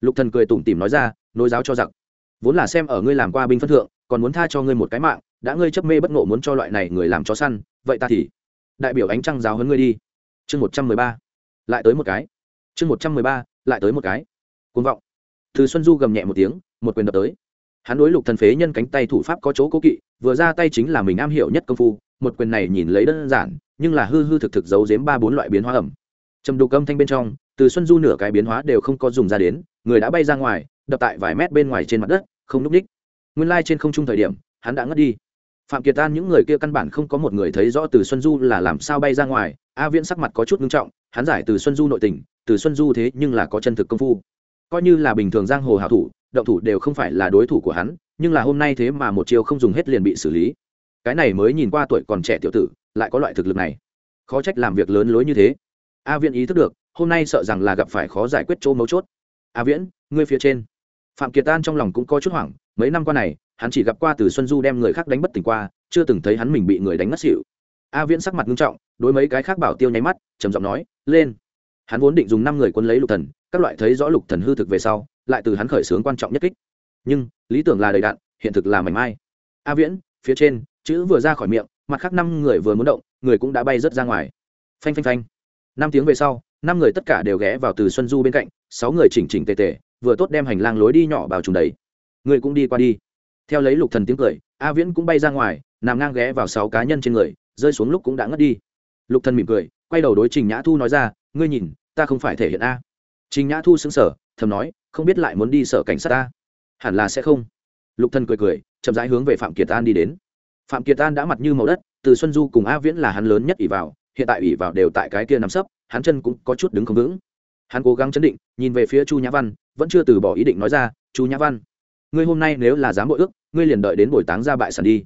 Lục thần cười tủm tỉm nói ra, nối giáo cho giặc. Vốn là xem ở ngươi làm qua binh phân thượng, còn muốn tha cho ngươi một cái mạng đã ngươi chấp mê bất ngộ muốn cho loại này người làm chó săn, vậy ta thì đại biểu ánh trăng giáo hơn ngươi đi. Chương một trăm mười ba, lại tới một cái. Chương một trăm mười ba, lại tới một cái. Côn vọng. Từ xuân du gầm nhẹ một tiếng, một quyền đập tới. Hắn đối lục thần phế nhân cánh tay thủ pháp có chỗ cố kỵ, vừa ra tay chính là mình am hiểu nhất công phu, một quyền này nhìn lấy đơn giản, nhưng là hư hư thực thực giấu giếm ba bốn loại biến hóa ẩm. Trầm đục âm thanh bên trong, từ xuân du nửa cái biến hóa đều không có dùng ra đến, người đã bay ra ngoài, đập tại vài mét bên ngoài trên mặt đất, không núp đích nguyên lai trên không trung thời điểm, hắn đã ngất đi phạm kiệt tan những người kia căn bản không có một người thấy rõ từ xuân du là làm sao bay ra ngoài. A viễn sắc mặt có chút nghiêm trọng, hắn giải từ xuân du nội tình, từ xuân du thế nhưng là có chân thực công phu. Coi như là bình thường giang hồ hảo thủ, động thủ đều không phải là đối thủ của hắn, nhưng là hôm nay thế mà một chiều không dùng hết liền bị xử lý. Cái này mới nhìn qua tuổi còn trẻ tiểu tử, lại có loại thực lực này. Khó trách làm việc lớn lối như thế. A viễn ý thức được, hôm nay sợ rằng là gặp phải khó giải quyết chỗ mấu chốt. A viễn, ngươi phía trên. Phạm kiệt tan trong lòng cũng có chút hoảng, mấy năm qua này hắn chỉ gặp qua từ xuân du đem người khác đánh bất tỉnh qua, chưa từng thấy hắn mình bị người đánh ngất xỉu. A viễn sắc mặt nghiêm trọng, đối mấy cái khác bảo tiêu nháy mắt, trầm giọng nói, lên. Hắn vốn định dùng năm người quân lấy lục thần, các loại thấy rõ lục thần hư thực về sau, lại từ hắn khởi xướng quan trọng nhất kích. Nhưng, lý tưởng là đầy đạn, hiện thực là mảnh mai. A viễn, phía trên, chữ vừa ra khỏi miệng, mặt khác năm người vừa muốn động, người cũng đã bay rớt ra ngoài. Phanh phanh phanh. Năm tiếng về sau, năm người tất cả đều ghé vào từ xuân du bên cạnh, sáu người chỉnh chỉnh tề tề, vừa tốt đem hành lang lối đi nhỏ vào trùng đấy người cũng đi qua đi theo lấy lục thần tiếng cười, a viễn cũng bay ra ngoài, nằm ngang ghé vào sáu cá nhân trên người, rơi xuống lúc cũng đã ngất đi. Lục thần mỉm cười, quay đầu đối trình nhã thu nói ra, ngươi nhìn, ta không phải thể hiện a. Trình nhã thu sững sờ, thầm nói, không biết lại muốn đi sở cảnh sát ta. Hẳn là sẽ không. Lục thần cười cười, chậm rãi hướng về phạm kiệt an đi đến. Phạm kiệt an đã mặt như màu đất, từ xuân du cùng a viễn là hắn lớn nhất ỷ vào, hiện tại ỷ vào đều tại cái kia nằm sấp, hắn chân cũng có chút đứng không vững. Hắn cố gắng chấn định, nhìn về phía chu nhã văn, vẫn chưa từ bỏ ý định nói ra, chu nhã văn ngươi hôm nay nếu là dám bội ước, ngươi liền đợi đến buổi táng ra bại sản đi.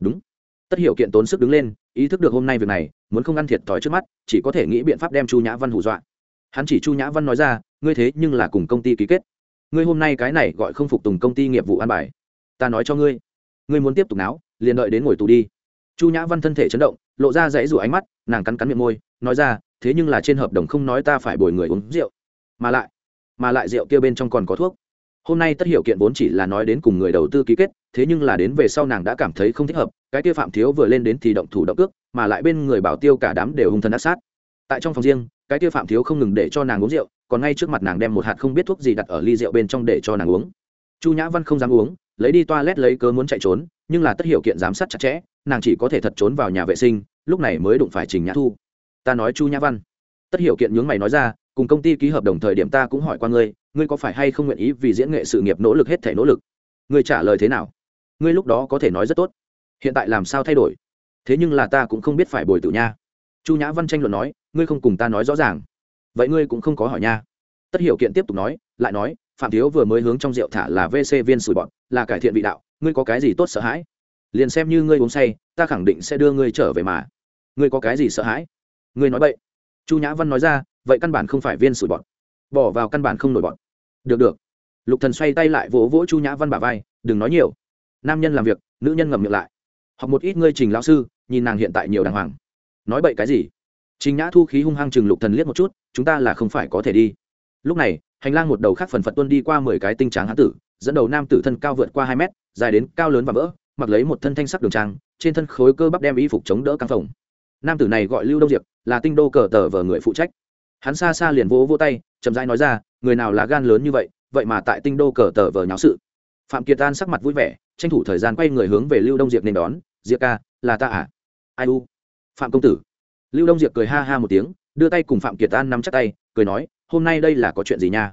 Đúng. Tất hiểu kiện tốn sức đứng lên, ý thức được hôm nay việc này, muốn không ăn thiệt thòi trước mắt, chỉ có thể nghĩ biện pháp đem chu nhã văn hù dọa. Hắn chỉ chu nhã văn nói ra, ngươi thế nhưng là cùng công ty ký kết. Ngươi hôm nay cái này gọi không phục tùng công ty nghiệp vụ an bài. Ta nói cho ngươi ngươi muốn tiếp tục náo, liền đợi đến ngồi tù đi. Chu nhã văn thân thể chấn động, lộ ra dãy rủ ánh mắt, nàng cắn cắn miệng môi, nói ra, thế nhưng là trên hợp đồng không nói ta phải bồi người uống rượu. Mà lại mà lại rượu kia bên trong còn có thuốc hôm nay tất hiểu kiện vốn chỉ là nói đến cùng người đầu tư ký kết, thế nhưng là đến về sau nàng đã cảm thấy không thích hợp, cái kia phạm thiếu vừa lên đến thì động thủ động cước, mà lại bên người bảo tiêu cả đám đều hung thần ác sát. Tại trong phòng riêng, cái kia phạm thiếu không ngừng để cho nàng uống rượu, còn ngay trước mặt nàng đem một hạt không biết thuốc gì đặt ở ly rượu bên trong để cho nàng uống. Chu nhã văn không dám uống, lấy đi toilet lấy cớ muốn chạy trốn, nhưng là tất hiểu kiện giám sát chặt chẽ, nàng chỉ có thể thật trốn vào nhà vệ sinh, lúc này mới đụng phải trình nhã thu. Ta nói chu nhã văn. Tất hiểu kiện nhướng mày nói ra cùng công ty ký hợp đồng thời điểm ta cũng hỏi qua ngươi ngươi có phải hay không nguyện ý vì diễn nghệ sự nghiệp nỗ lực hết thể nỗ lực? Ngươi trả lời thế nào? Ngươi lúc đó có thể nói rất tốt. Hiện tại làm sao thay đổi? Thế nhưng là ta cũng không biết phải bồi tử nha. Chu nhã văn tranh luận nói, ngươi không cùng ta nói rõ ràng. Vậy ngươi cũng không có hỏi nha. Tất hiểu kiện tiếp tục nói, lại nói, phạm thiếu vừa mới hướng trong rượu thả là vc viên sủi bọn là cải thiện vị đạo, ngươi có cái gì tốt sợ hãi? Liền xem như ngươi uống say, ta khẳng định sẽ đưa ngươi trở về mà. Ngươi có cái gì sợ hãi? Ngươi nói vậy chu nhã văn nói ra, vậy căn bản không phải viên sủi bọn bỏ vào căn bản không nổi bọn được được. Lục thần xoay tay lại vỗ vỗ chu nhã văn bả vai, đừng nói nhiều. Nam nhân làm việc, nữ nhân ngậm miệng lại. Học một ít ngươi trình lão sư, nhìn nàng hiện tại nhiều đàng hoàng. Nói bậy cái gì? Trình nhã thu khí hung hăng chừng lục thần liếc một chút, chúng ta là không phải có thể đi. Lúc này, hành lang một đầu khác phần phật tuân đi qua mười cái tinh tráng hán tử, dẫn đầu nam tử thân cao vượt qua hai mét, dài đến cao lớn và vỡ, mặc lấy một thân thanh sắc đường trang, trên thân khối cơ bắp đem y phục chống đỡ căng phòng nam tử này gọi lưu đông diệp, là tinh đô cờ tờ vờ người phụ trách. Hắn xa xa liền vỗ vỗ tay, chậm rãi nói ra, người nào là gan lớn như vậy vậy mà tại tinh đô cờ tờ vờ nháo sự. Phạm kiệt an sắc mặt vui vẻ, tranh thủ thời gian quay người hướng về lưu đông diệp nên đón, diệp ca, là ta à? Ai u? Phạm công tử. Lưu đông diệp cười ha ha một tiếng, đưa tay cùng phạm kiệt an nắm chắc tay, cười nói, hôm nay đây là có chuyện gì nha?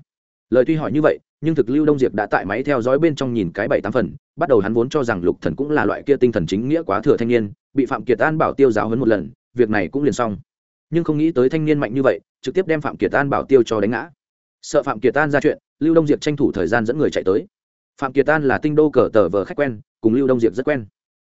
Lời tuy hỏi như vậy, nhưng thực lưu đông diệp đã tại máy theo dõi bên trong nhìn cái bảy tám phần, bắt đầu hắn vốn cho rằng lục thần cũng là loại kia tinh thần chính nghĩa quá thừa thanh niên bị phạm kiệt an bảo tiêu giáo hấn một lần, việc này cũng liền xong. Nhưng không nghĩ tới thanh niên mạnh như vậy, trực tiếp đem phạm kiệt an bảo tiêu cho đánh ngã. Sợ phạm kiệt an ra chuyện, lưu đông diệp tranh thủ thời gian dẫn người chạy tới. Phạm kiệt an là tinh đô cờ tờ vờ khách quen, cùng lưu đông diệp rất quen.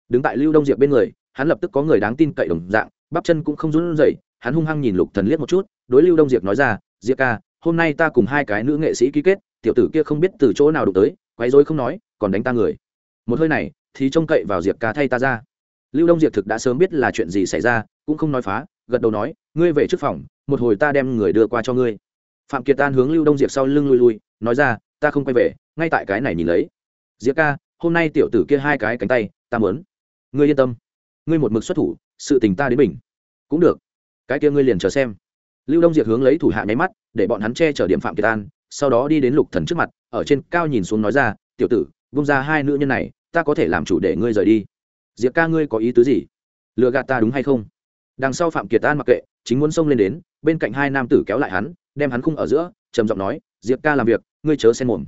Đứng tại lưu đông diệp bên người, hắn lập tức có người đáng tin cậy đồng dạng, bắp chân cũng không run rẩy, hắn hung hăng nhìn lục thần liếc một chút, đối lưu đông diệp nói ra, diệp ca, hôm nay ta cùng hai cái nữ nghệ sĩ ký kết, tiểu tử kia không biết từ chỗ nào đụng tới, quấy rối không nói, còn đánh ta người. Một hơi này, thì trông cậy vào diệp ca thay ta ra lưu đông diệp thực đã sớm biết là chuyện gì xảy ra cũng không nói phá gật đầu nói ngươi về trước phòng một hồi ta đem người đưa qua cho ngươi. Phạm kiệt an hướng lưu đông diệp sau lưng lui lui nói ra ta không quay về ngay tại cái này nhìn lấy. Diệp ca hôm nay tiểu tử kia hai cái cánh tay ta mớn ngươi yên tâm ngươi một mực xuất thủ sự tình ta đến mình, cũng được cái kia ngươi liền chờ xem. Lưu đông diệp hướng lấy thủ hạ nháy mắt để bọn hắn che chở điểm phạm kiệt an sau đó đi đến lục thần trước mặt ở trên cao nhìn xuống nói ra tiểu tử vung ra hai nữ nhân này ta có thể làm chủ để ngươi rời đi diệp ca ngươi có ý tứ gì? Lừa gạt ta đúng hay không? Đằng sau phạm kiệt an mặc kệ, chính muốn xông lên đến, bên cạnh hai nam tử kéo lại hắn, đem hắn khung ở giữa, trầm giọng nói, diệp ca làm việc, ngươi chớ xen mồm.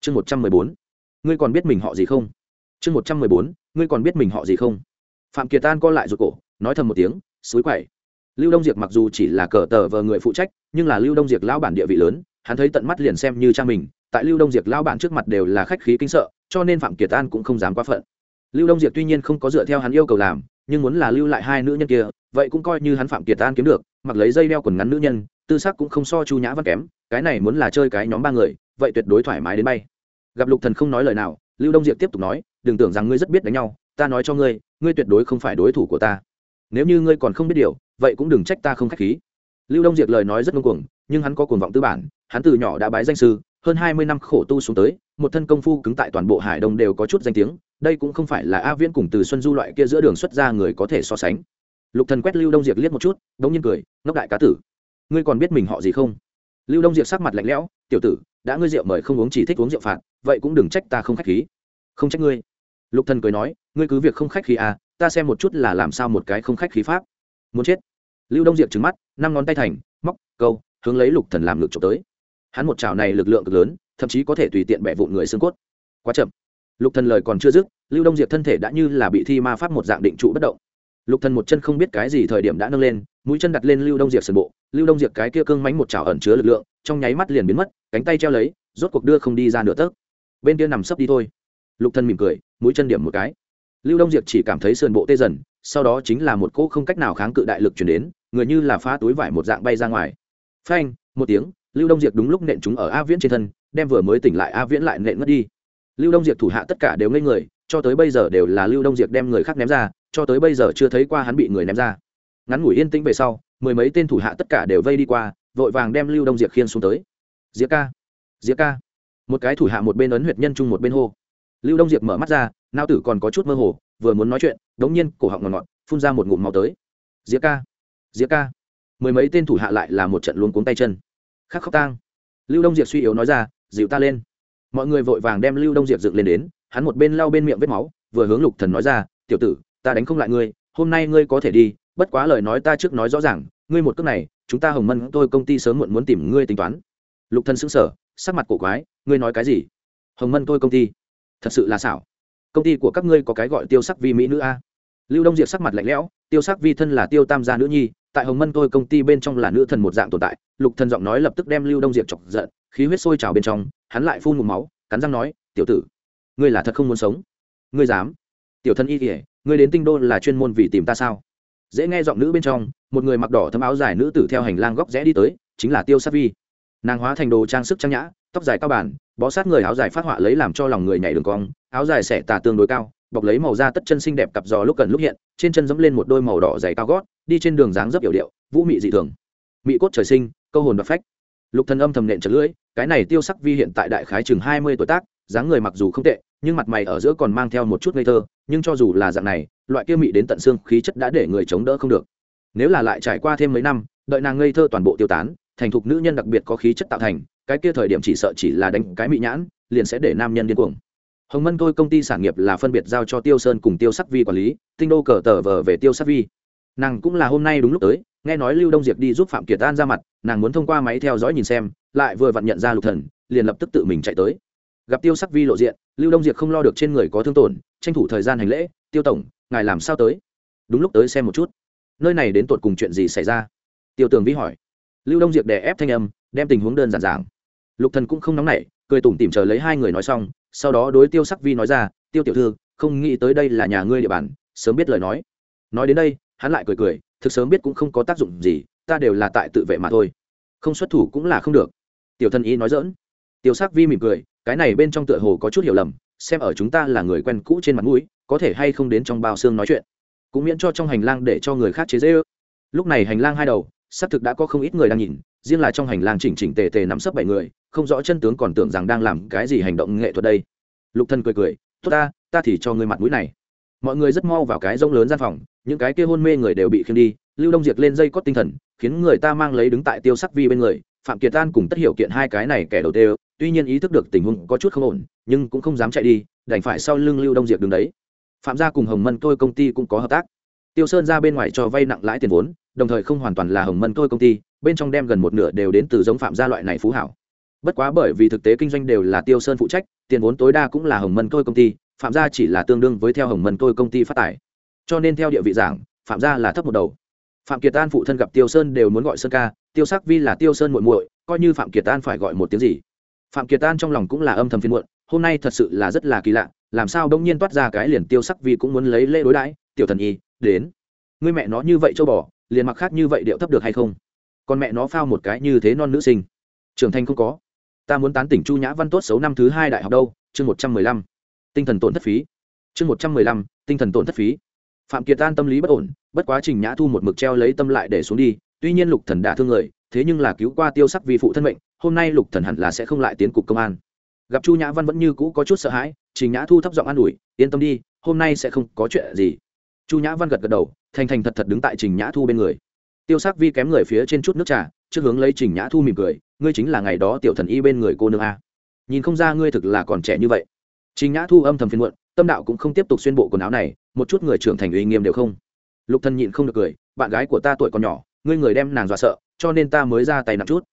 Chương một trăm mười bốn. Ngươi còn biết mình họ gì không? Chương một trăm mười bốn. Ngươi còn biết mình họ gì không? Phạm kiệt an co lại ruột cổ, nói thầm một tiếng, xúi quậy. Lưu đông diệp mặc dù chỉ là cờ tờ vờ người phụ trách, nhưng là lưu đông diệp lão bản địa vị lớn, hắn thấy tận mắt liền xem như cha mình, tại lưu đông diệp lão bản trước mặt đều là khách khí kinh sợ, cho nên phạm kiệt an cũng không dám quá phận lưu đông diệp tuy nhiên không có dựa theo hắn yêu cầu làm, nhưng muốn là lưu lại hai nữ nhân kia, vậy cũng coi như hắn phạm kiệt an kiếm được, mặc lấy dây đeo quần ngắn nữ nhân, tư sắc cũng không so chu nhã văn kém, cái này muốn là chơi cái nhóm ba người, vậy tuyệt đối thoải mái đến bay. Gặp lục thần không nói lời nào, lưu đông diệp tiếp tục nói, đừng tưởng rằng ngươi rất biết đánh nhau, ta nói cho ngươi ngươi tuyệt đối không phải đối thủ của ta. Nếu như ngươi còn không biết điều, vậy cũng đừng trách ta không khách khí. Lưu đông diệp lời nói rất ngông cuồng, nhưng hắn có cuồng vọng tư bản, hắn từ nhỏ đã bái danh sư, hơn hai mươi năm khổ tu xuống tới, một thân công phu cứng tại toàn bộ hải đông đều có chút danh tiếng đây cũng không phải là a viễn cùng từ xuân du loại kia giữa đường xuất ra người có thể so sánh. Lục thần quét lưu đông diệp liếc một chút, đống nhiên cười, ngốc đại cá tử, ngươi còn biết mình họ gì không? Lưu đông diệp sắc mặt lạnh lẽo, tiểu tử, đã ngươi rượu mời không uống chỉ thích uống rượu phạt, vậy cũng đừng trách ta không khách khí. Không trách ngươi. Lục thần cười nói, ngươi cứ việc không khách khí à ta xem một chút là làm sao một cái không khách khí pháp. Muốn chết. Lưu đông diệp trừng mắt, năm ngón tay thành, móc, câu, hướng lấy lục thần làm ngược trộm tới. Hắn một chảo này lực lượng cực lớn, thậm chí có thể tùy tiện bẻ vụn người xương cốt. Quá chậm lục thần lời còn chưa dứt, lưu đông diệp thân thể đã như là bị thi ma pháp một dạng định trụ bất động. Lục thần một chân không biết cái gì thời điểm đã nâng lên, mũi chân đặt lên lưu đông diệp sườn bộ. Lưu đông diệp cái kia cương mánh một chảo ẩn chứa lực lượng, trong nháy mắt liền biến mất, cánh tay treo lấy, rốt cuộc đưa không đi ra nửa tấc. Bên kia nằm sấp đi thôi. Lục thần mỉm cười, mũi chân điểm một cái. Lưu đông diệp chỉ cảm thấy sườn bộ tê dần, sau đó chính là một cỗ không cách nào kháng cự đại lực chuyển đến, người như là phá túi vải một dạng bay ra ngoài. Phanh, một tiếng, lưu đông diệp đúng lúc nện chúng ở a viễn trên thân, đem vừa mới tỉnh lại a viễn lại nện ngất đi lưu đông diệp thủ hạ tất cả đều ngây người, cho tới bây giờ đều là lưu đông diệp đem người khác ném ra, cho tới bây giờ chưa thấy qua hắn bị người ném ra. Ngắn ngủi yên tĩnh về sau, mười mấy tên thủ hạ tất cả đều vây đi qua, vội vàng đem lưu đông diệp khiên xuống tới. Diệp ca diệp ca. Một cái thủ hạ một bên ấn huyệt nhân chung một bên hô. Lưu đông diệp mở mắt ra, nao tử còn có chút mơ hồ, vừa muốn nói chuyện, đống nhiên cổ họng ngọt ngọt, phun ra một ngụm máu tới. Diệp ca diệp ca. Mười mấy tên thủ hạ lại là một trận luống cuống tay chân. Khắc khóc tang. Lưu đông diệp suy yếu nói ra, dịu ta lên mọi người vội vàng đem lưu đông diệp dựng lên đến, hắn một bên lau bên miệng vết máu, vừa hướng lục thần nói ra, tiểu tử, ta đánh không lại ngươi, hôm nay ngươi có thể đi, bất quá lời nói ta trước nói rõ ràng, ngươi một cước này, chúng ta hồng mân tôi công ty sớm muộn muốn tìm ngươi tính toán. Lục thần sững sờ, sắc mặt cổ quái, ngươi nói cái gì? Hồng mân tôi công ty? Thật sự là xảo. Công ty của các ngươi có cái gọi tiêu sắc vi mỹ nữ a? Lưu đông diệp sắc mặt lạnh lẽo, tiêu sắc vi thân là tiêu tam gia nữ nhi tại hồng mân tôi công ty bên trong là nữ thần một dạng tồn tại, lục thần giọng nói lập tức đem lưu đông diệp chọc giận, khí huyết sôi trào bên trong, hắn lại phun một máu, cắn răng nói, tiểu tử, ngươi là thật không muốn sống? Ngươi dám? Tiểu thân y kỉa ngươi đến tinh đô là chuyên môn vì tìm ta sao? Dễ nghe giọng nữ bên trong, một người mặc đỏ thấm áo dài nữ tử theo hành lang góc rẽ đi tới, chính là tiêu Sát vi. Nàng hóa thành đồ trang sức trang nhã, tóc dài cao bản, bó sát người áo dài phát họa lấy làm cho lòng người nhảy đường cong, áo dài xẻ tà tương đối cao bọc lấy màu da tất chân xinh đẹp cặp giò lúc cần lúc hiện, trên chân dẫm lên một đôi màu đỏ dày cao gót, đi trên đường dáng dấp yểu điệu, vũ mị dị thường. Mị cốt trời sinh, câu hồn và phách. Lục thần âm thầm nện chật lưỡi, cái này tiêu sắc vi hiện tại đại khái chừng hai mươi tuổi tác, dáng người mặc dù không tệ, nhưng mặt mày ở giữa còn mang theo một chút ngây thơ, nhưng cho dù là dạng này, loại kia mị đến tận xương khí chất đã để người chống đỡ không được. Nếu là lại trải qua thêm mấy năm, đợi nàng ngây thơ toàn bộ tiêu tán, thành thục nữ nhân đặc biệt có khí chất tạo thành, cái kia thời điểm chỉ sợ chỉ là đánh cái mị nhãn, liền sẽ để nam nhân điên cuồng hồng mân tôi công ty sản nghiệp là phân biệt giao cho tiêu sơn cùng tiêu sắc vi quản lý, tinh đô cờ tờ vờ về tiêu sắc vi. Nàng cũng là hôm nay đúng lúc tới, nghe nói lưu đông diệp đi giúp phạm kiệt an ra mặt, nàng muốn thông qua máy theo dõi nhìn xem, lại vừa vặn nhận ra lục thần, liền lập tức tự mình chạy tới. Gặp tiêu sắc vi lộ diện, lưu đông diệp không lo được trên người có thương tổn, tranh thủ thời gian hành lễ, tiêu tổng, ngài làm sao tới? Đúng lúc tới xem một chút. Nơi này đến tột cùng chuyện gì xảy ra? Tiêu tường vi hỏi. Lưu đông diệp đè ép thanh âm, đem tình huống đơn giản giảng. Lục thần cũng không nóng nảy, cười tủm tỉm chờ lấy hai người nói xong sau đó đối tiêu sắc vi nói ra, tiêu tiểu thư, không nghĩ tới đây là nhà ngươi địa bàn, sớm biết lời nói. Nói đến đây, hắn lại cười cười, thực sớm biết cũng không có tác dụng gì, ta đều là tại tự vệ mà thôi. Không xuất thủ cũng là không được. Tiểu thân ý nói dỡn tiêu sắc vi mỉm cười, cái này bên trong tựa hồ có chút hiểu lầm, xem ở chúng ta là người quen cũ trên mặt mũi, có thể hay không đến trong bao xương nói chuyện. Cũng miễn cho trong hành lang để cho người khác chế dễ ước lúc này hành lang hai đầu, xác thực đã có không ít người đang nhìn, riêng là trong hành lang chỉnh chỉnh tề tề nắm sấp bảy người không rõ chân tướng còn tưởng rằng đang làm cái gì hành động nghệ thuật đây. Lục thân cười cười, tốt ta ta thì cho ngươi mặt mũi này. Mọi người rất mau vào cái rông lớn gian phòng, những cái kia hôn mê người đều bị khiêng đi, lưu đông diệt lên dây cót tinh thần, khiến người ta mang lấy đứng tại tiêu sắc vi bên người, phạm kiệt an cùng tất hiểu kiện hai cái này kẻ đầu tiêu tuy nhiên ý thức được tình huống có chút không ổn, nhưng cũng không dám chạy đi, đành phải sau lưng lưu đông diệt đứng đấy. Phạm gia cùng hồng mân tôi công ty cũng có hợp tác. Tiêu sơn ra bên ngoài cho vay nặng lãi tiền vốn, đồng thời không hoàn toàn là hồng mân tôi công ty, bên trong đem gần một nửa đều đến từ giống phạm gia loại này phú hảo bất quá bởi vì thực tế kinh doanh đều là tiêu sơn phụ trách, tiền vốn tối đa cũng là hồng mân tôi công ty, phạm gia chỉ là tương đương với theo hồng mân tôi công ty phát tài cho nên theo địa vị giảng, phạm gia là thấp một đầu. Phạm kiệt an phụ thân gặp tiêu sơn đều muốn gọi sơn ca, tiêu sắc vi là tiêu sơn muội muội, coi như phạm kiệt an phải gọi một tiếng gì. Phạm kiệt an trong lòng cũng là âm thầm phiền muộn, hôm nay thật sự là rất là kỳ lạ, làm sao đông nhiên toát ra cái liền tiêu sắc vi cũng muốn lấy lễ đối đãi, tiểu thần y, đến. Người mẹ nó như vậy châu bò, liền mặc khác như vậy điệu thấp được hay không? Còn mẹ nó phao một cái như thế non nữ sinh. Trưởng thành không có ta muốn tán tỉnh chu nhã văn tốt xấu năm thứ hai đại học đâu, chương một trăm mười lăm. Tinh thần tổn thất phí. Chương một trăm mười lăm, tinh thần tổn thất phí. Phạm kiệt an tâm lý bất ổn, bất quá trình nhã thu một mực treo lấy tâm lại để xuống đi, tuy nhiên lục thần đã thương người, thế nhưng là cứu qua tiêu sắc vì phụ thân mệnh, hôm nay lục thần hẳn là sẽ không lại tiến cục công an. Gặp chu nhã văn vẫn như cũ có chút sợ hãi, trình nhã thu thấp giọng an ủi, yên tâm đi, hôm nay sẽ không có chuyện gì. Chu nhã văn gật gật đầu, thành thành thật thật đứng tại trình nhã thu bên người. Tiêu sắc vi kém người phía trên chút nước trà trước hướng lấy trình nhã thu mỉm cười, ngươi chính là ngày đó tiểu thần y bên người cô nương a. Nhìn không ra ngươi thực là còn trẻ như vậy. Trình nhã thu âm thầm phiền muộn, tâm đạo cũng không tiếp tục xuyên bộ quần áo này, một chút người trưởng thành uy nghiêm đều không. Lục thần nhịn không được cười, bạn gái của ta tuổi còn nhỏ, ngươi người đem nàng dọa sợ, cho nên ta mới ra tay nặng chút.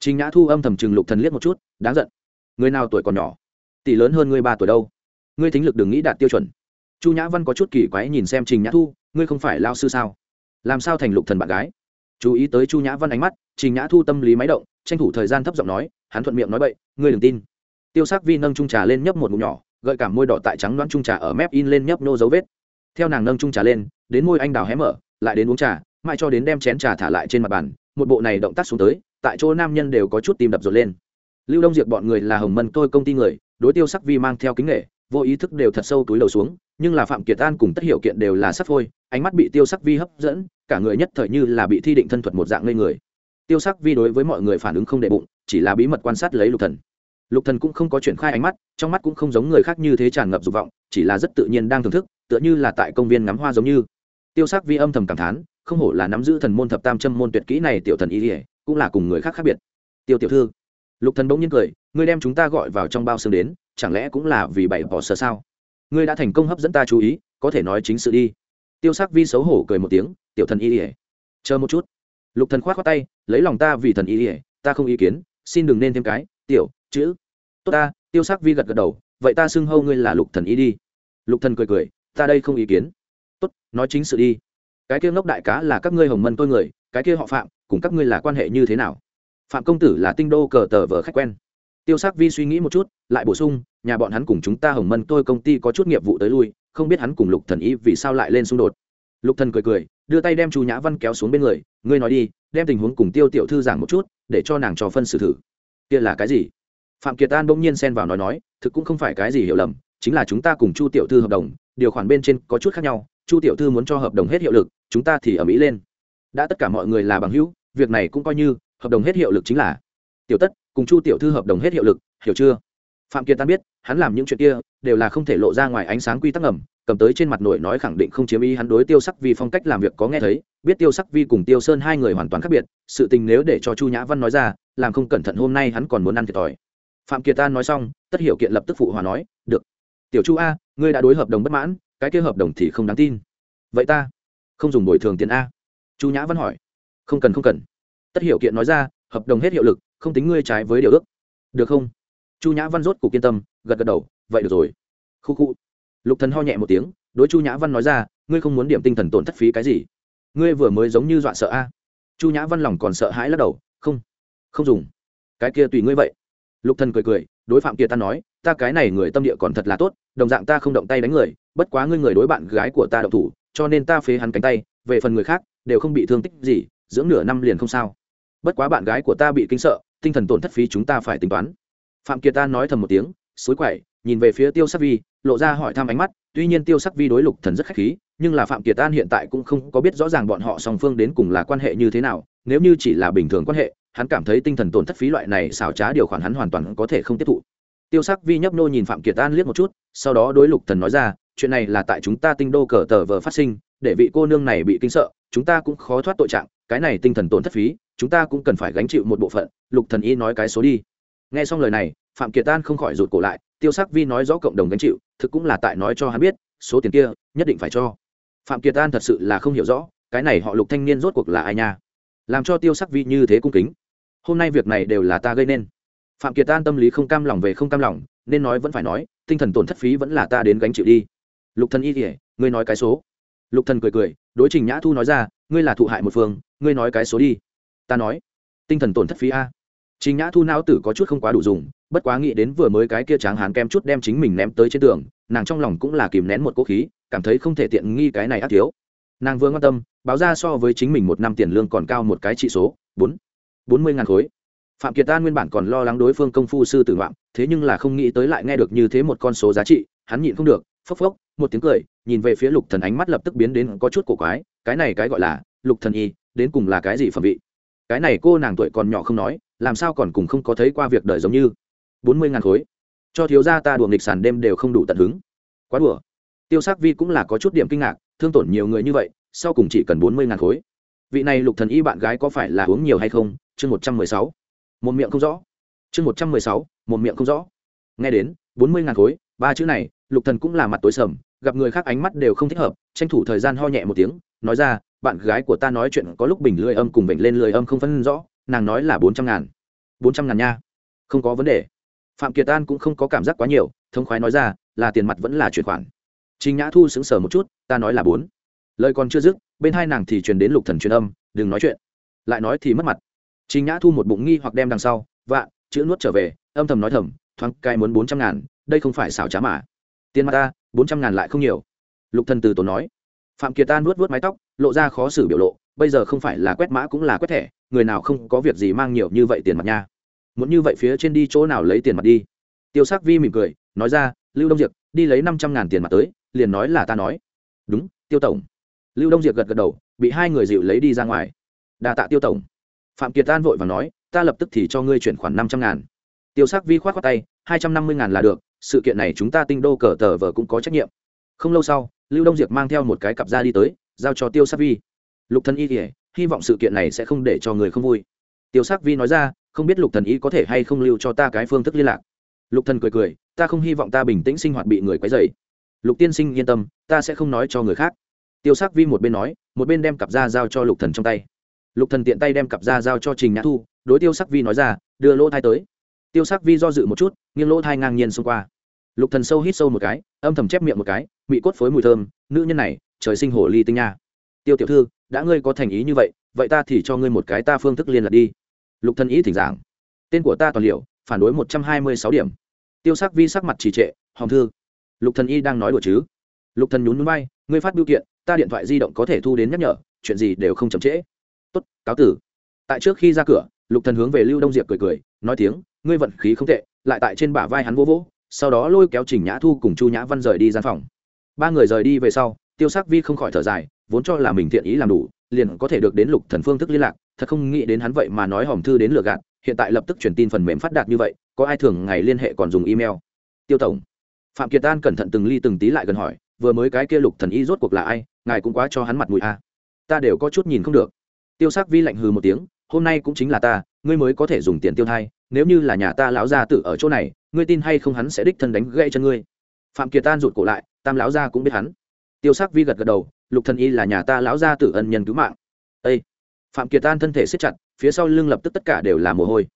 Trình nhã thu âm thầm chừng lục thần liếc một chút, đáng giận. Người nào tuổi còn nhỏ? Tỷ lớn hơn ngươi ba tuổi đâu? Ngươi thính lực đừng nghĩ đạt tiêu chuẩn. Chu nhã văn có chút kỳ quái nhìn xem trình nhã thu, ngươi không phải lao sư sao? Làm sao thành lục thần bạn gái? Chú ý tới chu nhã văn ánh mắt, trình nhã thu tâm lý máy động, tranh thủ thời gian thấp giọng nói, hắn thuận miệng nói bậy, ngươi đừng tin. Tiêu sắc vi nâng trung trà lên nhấp một ngụm nhỏ, gợi cảm môi đỏ tại trắng loãng trung trà ở mép in lên nhấp nô dấu vết. Theo nàng nâng trung trà lên, đến môi anh đào hé mở, lại đến uống trà, mãi cho đến đem chén trà thả lại trên mặt bàn, một bộ này động tác xuống tới, tại chỗ nam nhân đều có chút tìm đập rột lên. Lưu đông diệp bọn người là hồng mân tôi công ty người, đối tiêu sắc vi mang theo kính nghệ vô ý thức đều thật sâu túi đầu xuống nhưng là phạm kiệt an cùng tất hiệu kiện đều là sắc phôi, ánh mắt bị tiêu sắc vi hấp dẫn, cả người nhất thời như là bị thi định thân thuật một dạng ngây người. Tiêu sắc vi đối với mọi người phản ứng không đệ bụng, chỉ là bí mật quan sát lấy lục thần. Lục thần cũng không có chuyển khai ánh mắt, trong mắt cũng không giống người khác như thế tràn ngập dục vọng, chỉ là rất tự nhiên đang thưởng thức, tựa như là tại công viên ngắm hoa giống như. Tiêu sắc vi âm thầm cảm thán, không hổ là nắm giữ thần môn thập tam châm môn tuyệt kỹ này tiểu thần ý ỉa cũng là cùng người khác khác biệt. Tiêu tiểu thư, lục thần bỗng nhiên cười, ngươi đem chúng ta gọi vào trong bao xương đến, chẳng lẽ cũng là vì bảy bỏ sơ sao? Ngươi đã thành công hấp dẫn ta chú ý, có thể nói chính sự đi. Tiêu sắc vi xấu hổ cười một tiếng, tiểu thần y ỉa chờ một chút. Lục thần khoát khoát tay, lấy lòng ta vì thần y ỉa ta không ý kiến, xin đừng nên thêm cái, tiểu, chữ. Tốt ta, tiêu sắc vi gật gật đầu, vậy ta xưng hâu ngươi là lục thần y đi. Lục thần cười cười, ta đây không ý kiến. Tốt, nói chính sự đi. Cái kia ngốc đại cá là các ngươi hồng mân tôi người, cái kia họ phạm, cùng các ngươi là quan hệ như thế nào? Phạm công tử là tinh đô cờ tờ vợ khách quen tiêu sắc vi suy nghĩ một chút, lại bổ sung, nhà bọn hắn cùng chúng ta hồng mân tôi công ty có chút nghiệp vụ tới lui, không biết hắn cùng lục thần ý vì sao lại lên xung đột. Lục thần cười cười, đưa tay đem chu nhã văn kéo xuống bên người, ngươi nói đi, đem tình huống cùng tiêu tiểu thư giảng một chút, để cho nàng cho phân xử thử. Kia là cái gì? Phạm kiệt an bỗng nhiên xen vào nói nói, thực cũng không phải cái gì hiểu lầm, chính là chúng ta cùng chu tiểu thư hợp đồng, điều khoản bên trên có chút khác nhau, chu tiểu thư muốn cho hợp đồng hết hiệu lực, chúng ta thì ở mỹ lên. Đã tất cả mọi người là bằng hữu, việc này cũng coi như, hợp đồng hết hiệu lực chính là. Tiểu tất cùng chu tiểu thư hợp đồng hết hiệu lực, hiểu chưa? Phạm kiệt tan biết, hắn làm những chuyện kia, đều là không thể lộ ra ngoài ánh sáng quy tắc ngầm, cầm tới trên mặt nội nói khẳng định không chiếm ý hắn đối tiêu sắc vi phong cách làm việc có nghe thấy, biết tiêu sắc vi cùng tiêu sơn hai người hoàn toàn khác biệt, sự tình nếu để cho chu nhã văn nói ra, làm không cẩn thận hôm nay hắn còn muốn ăn thiệt thòi. Phạm kiệt tan nói xong, tất hiểu kiện lập tức phụ hòa nói, được. Tiểu chu a, ngươi đã đối hợp đồng bất mãn, cái kia hợp đồng thì không đáng tin. Vậy ta không dùng bồi thường tiền a? Chu nhã văn hỏi. Không cần không cần. Tất hiểu kiện nói ra, hợp đồng hết hiệu lực không tính ngươi trái với điều ước. Được không? Chu nhã văn rốt cục kiên tâm, gật gật đầu, vậy được rồi. Khu khu. Lục thần ho nhẹ một tiếng, đối chu nhã văn nói ra, ngươi không muốn điểm tinh thần tổn thất phí cái gì? Ngươi vừa mới giống như dọa sợ a. Chu nhã văn lòng còn sợ hãi lắc đầu, không không dùng. Cái kia tùy ngươi vậy. Lục thần cười cười, đối phạm kia ta nói, ta cái này người tâm địa còn thật là tốt, đồng dạng ta không động tay đánh người, bất quá ngươi người đối bạn gái của ta động thủ, cho nên ta phế hắn cánh tay, về phần người khác, đều không bị thương tích gì, dưỡng nửa năm liền không sao bất quá bạn gái của ta bị kinh sợ, tinh thần tổn thất phí chúng ta phải tính toán. Phạm kiệt ta nói thầm một tiếng, suối quậy nhìn về phía tiêu sắc vi, lộ ra hỏi thăm ánh mắt, tuy nhiên tiêu sắc vi đối lục thần rất khách khí, nhưng là phạm kiệt an hiện tại cũng không có biết rõ ràng bọn họ song phương đến cùng là quan hệ như thế nào, nếu như chỉ là bình thường quan hệ, hắn cảm thấy tinh thần tổn thất phí loại này xảo trá điều khoản hắn hoàn toàn có thể không tiếp thụ. Tiêu sắc vi nhấp nô nhìn phạm kiệt an liếc một chút, sau đó đối lục thần nói ra, chuyện này là tại chúng ta tinh đô cờ tờ vờ phát sinh để vị cô nương này bị kinh sợ, chúng ta cũng khó thoát tội trạng, cái này tinh thần tổn thất phí, chúng ta cũng cần phải gánh chịu một bộ phận, lục thần y nói cái số đi. Nghe xong lời này, phạm kiệt an không khỏi rụt cổ lại, tiêu sắc vi nói rõ cộng đồng gánh chịu, thực cũng là tại nói cho hắn biết, số tiền kia, nhất định phải cho. Phạm kiệt an thật sự là không hiểu rõ, cái này họ lục thanh niên rốt cuộc là ai nha? Làm cho tiêu sắc vi như thế cung kính. Hôm nay việc này đều là ta gây nên. Phạm kiệt an tâm lý không cam lòng về không cam lòng, nên nói vẫn phải nói, tinh thần tổn thất phí vẫn là ta đến gánh chịu đi. Lục thần y kỉa ngươi nói cái số lục thần cười cười, đối trình nhã thu nói ra, ngươi là thụ hại một phương, ngươi nói cái số đi. Ta nói, tinh thần tổn thất phí a. Trình nhã thu não tử có chút không quá đủ dùng, bất quá nghĩ đến vừa mới cái kia tráng hán kem chút đem chính mình ném tới trên tường, nàng trong lòng cũng là kìm nén một cỗ khí, cảm thấy không thể tiện nghi cái này ác thiếu. Nàng vừa quan tâm, báo ra so với chính mình một năm tiền lương còn cao một cái trị số, bốn bốn mươi ngàn khối. Phạm kiệt an nguyên bản còn lo lắng đối phương công phu sư tử ngoạm, thế nhưng là không nghĩ tới lại nghe được như thế một con số giá trị, hắn nhịn không được, phốc phốc một tiếng cười, nhìn về phía lục thần ánh mắt lập tức biến đến có chút cổ quái, cái này cái gọi là lục thần y, đến cùng là cái gì phẩm vị? Cái này cô nàng tuổi còn nhỏ không nói, làm sao còn cùng không có thấy qua việc đời giống như? Bốn mươi ngàn khối. Cho thiếu gia ta đùa nghịch sàn đêm đều không đủ tận hứng. Quá đùa. Tiêu sắc vi cũng là có chút điểm kinh ngạc, thương tổn nhiều người như vậy, sau cùng chỉ cần bốn mươi ngàn khối. Vị này lục thần y bạn gái có phải là uống nhiều hay không? Chương một trăm mười sáu. Một miệng không rõ. Chương một trăm mười sáu, một miệng không rõ. Nghe đến, bốn mươi ngàn khối, ba chữ này, lục thần cũng là mặt tối sầm gặp người khác ánh mắt đều không thích hợp, tranh thủ thời gian ho nhẹ một tiếng, nói ra, bạn gái của ta nói chuyện có lúc bình lười âm cùng bệnh lên lưỡi âm không phân rõ, nàng nói là bốn trăm ngàn. Bốn trăm ngàn nha. Không có vấn đề. Phạm kiệt an cũng không có cảm giác quá nhiều thông khoái nói ra, là tiền mặt vẫn là chuyển khoản. Trình nhã thu sững sờ một chút, ta nói là bốn. Lời còn chưa dứt, bên hai nàng thì truyền đến lục thần truyền âm, đừng nói chuyện. Lại nói thì mất mặt. Trình nhã thu một bụng nghi hoặc đem đằng sau, vạ, chữ nuốt trở về. Âm thầm nói thầm, thoáng cai muốn bốn trăm ngàn, đây không phải xảo trá mà. Tiền mặt ta bốn trăm ngàn lại không nhiều. Lục thần từ tổ nói. Phạm kiệt an nuốt vuốt mái tóc, lộ ra khó xử biểu lộ, bây giờ không phải là quét mã cũng là quét thẻ, người nào không có việc gì mang nhiều như vậy tiền mặt nha. Muốn như vậy phía trên đi chỗ nào lấy tiền mặt đi? Tiêu sắc vi mỉm cười, nói ra, lưu đông diệp, đi lấy năm trăm ngàn tiền mặt tới, liền nói là ta nói. Đúng, tiêu tổng. Lưu đông diệp gật gật đầu, bị hai người dịu lấy đi ra ngoài. Đà tạ tiêu tổng. Phạm kiệt an vội và nói, ta lập tức thì cho ngươi chuyển khoản năm trăm ngàn. Tiêu sắc vi k h o á t khoác tay, hai trăm năm mươi ngàn là được sự kiện này chúng ta tinh đô cờ tờ vờ cũng có trách nhiệm. Không lâu sau, lưu đông diệp mang theo một cái cặp ra đi tới, giao cho tiêu sắc vi. Lục thần y kể hy vọng sự kiện này sẽ không để cho người không vui. Tiêu sắc vi nói ra, không biết lục thần y có thể hay không lưu cho ta cái phương thức liên lạc. Lục thần cười cười, ta không hy vọng ta bình tĩnh sinh hoạt bị người quấy rầy. Lục tiên sinh yên tâm, ta sẽ không nói cho người khác. Tiêu sắc vi một bên nói, một bên đem cặp da giao cho lục thần trong tay. Lục thần tiện tay đem cặp da giao cho trình nhã thu, đối tiêu sắc vi nói ra, đưa lỗ thai tới. Tiêu sắc vi do dự một chút, nghiêng lỗ thai ngang nhiên xông qua lục thần sâu hít sâu một cái, âm thầm chép miệng một cái bị cốt phối mùi thơm, nữ nhân này, trời sinh hồ ly tinh nha. Tiêu tiểu thư, đã ngươi có thành ý như vậy vậy ta thì cho ngươi một cái ta phương thức liên lạc đi. Lục thần ý thỉnh giảng. Tên của ta toàn liệu, phản đối một trăm hai mươi sáu điểm. Tiêu sắc vi sắc mặt trì trệ hòm thư, lục thần y đang nói đùa chứ? Lục thần nhún núi bay ngươi phát biểu kiện, ta điện thoại di động có thể thu đến nhắc nhở, chuyện gì đều không chậm trễ. Tốt, cáo tử. Tại trước khi ra cửa, lục thần hướng về lưu đông diệp cười cười, nói tiếng, ngươi vận khí không tệ, lại tại trên bả vai hắn vô vỗ sau đó lôi kéo trình nhã thu cùng chu nhã văn rời đi gian phòng. Ba người rời đi về sau, tiêu sắc vi không khỏi thở dài, vốn cho là mình thiện ý làm đủ, liền có thể được đến lục thần phương thức liên lạc, thật không nghĩ đến hắn vậy mà nói hòm thư đến lừa gạt, hiện tại lập tức truyền tin phần mềm phát đạt như vậy, có ai thường ngày liên hệ còn dùng email. Tiêu tổng, phạm kiệt an cẩn thận từng ly từng tí lại gần hỏi, vừa mới cái kia lục thần y rốt cuộc là ai, ngài cũng quá cho hắn mặt mũi a ta đều có chút nhìn không được. Tiêu sắc vi lạnh hừ một tiếng, hôm nay cũng chính là ta, ngươi mới có thể dùng tiền tiêu thai, nếu như là nhà ta lão gia tử ở chỗ này ngươi tin hay không hắn sẽ đích thân đánh gãy chân ngươi? Phạm kiệt Tan rụt cổ lại, tam lão gia cũng biết hắn. Tiêu sắc vi gật gật đầu, lục thần y là nhà ta lão gia tử ân nhân cứu mạng. Ê! phạm kiệt Tan thân thể siết chặt, phía sau lưng lập tức tất cả đều là mồ hôi.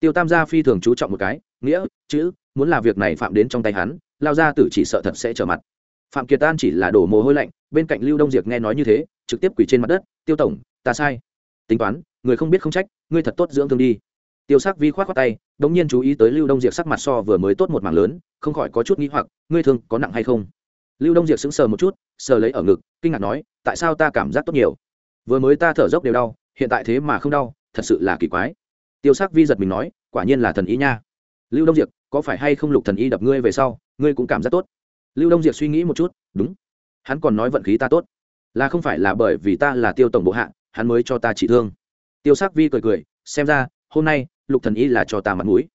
Tiêu tam gia phi thường chú trọng một cái, nghĩa, chữ, muốn là việc này phạm đến trong tay hắn lao gia tử chỉ sợ thật sẽ trở mặt. Phạm kiệt Tan chỉ là đổ mồ hôi lạnh, bên cạnh lưu đông diệc nghe nói như thế, trực tiếp quỳ trên mặt đất, tiêu tổng, ta sai. Tính toán, người không biết không trách, ngươi thật tốt dưỡng thương đi tiêu sắc vi khoát khoát tay đ ỗ n g nhiên chú ý tới lưu đông Diệp sắc mặt so vừa mới tốt một mảng lớn không khỏi có chút nghĩ hoặc ngươi thương có nặng hay không? Lưu đông Diệp sững sờ một chút sờ lấy ở ngực kinh ngạc nói tại sao ta cảm giác tốt nhiều? Vừa mới ta thở dốc đều đau hiện tại thế mà không đau thật sự là kỳ quái. Tiêu sắc vi giật mình nói quả nhiên là thần ý nha. Lưu đông Diệp, có phải hay không lục thần y đập ngươi về sau ngươi cũng cảm giác tốt? Lưu đông Diệp suy nghĩ một chút đúng. Hắn còn nói vận khí ta tốt là không phải là bởi vì ta là tiêu tổng bộ hạ hắn mới cho ta trị thương. Tiêu sắc vi cười cười xem ra hôm nay lục thần y là cho ta mặt mũi.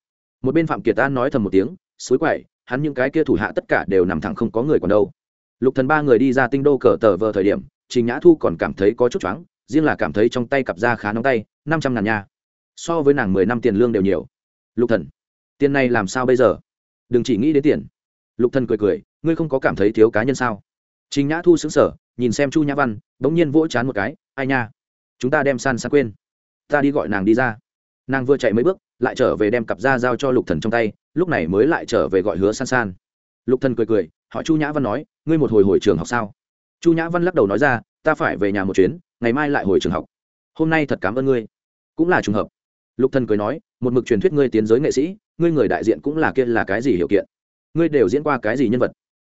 Một bên phạm kiệt an nói thầm một tiếng suối quậy hắn những cái kia thủ hạ tất cả đều nằm thẳng không có người còn đâu. Lục thần ba người đi ra tinh đô cờ tờ vờ thời điểm trình nhã thu còn cảm thấy có chút choáng riêng là cảm thấy trong tay cặp da khá nóng tay năm trăm ngàn nha. So với nàng mười năm tiền lương đều nhiều. Lục thần tiền này làm sao bây giờ? Đừng chỉ nghĩ đến tiền. Lục thần cười cười ngươi không có cảm thấy thiếu cá nhân sao? Trình nhã thu sững sờ, nhìn xem chu nhã văn bỗng nhiên vỗ chán một cái ai nha chúng ta đem san san quên. Ta đi gọi nàng đi ra nàng vừa chạy mấy bước, lại trở về đem cặp da giao cho lục thần trong tay, lúc này mới lại trở về gọi hứa san san. Lục thần cười cười, hỏi chu nhã văn nói, ngươi một hồi hồi trường học sao? Chu nhã văn lắc đầu nói ra, ta phải về nhà một chuyến, ngày mai lại hồi trường học. Hôm nay thật cảm ơn ngươi. Cũng là trùng hợp. Lục thần cười nói, một mực truyền thuyết ngươi tiến giới nghệ sĩ, ngươi người đại diện cũng là kia là cái gì hiểu kiện? Ngươi đều diễn qua cái gì nhân vật?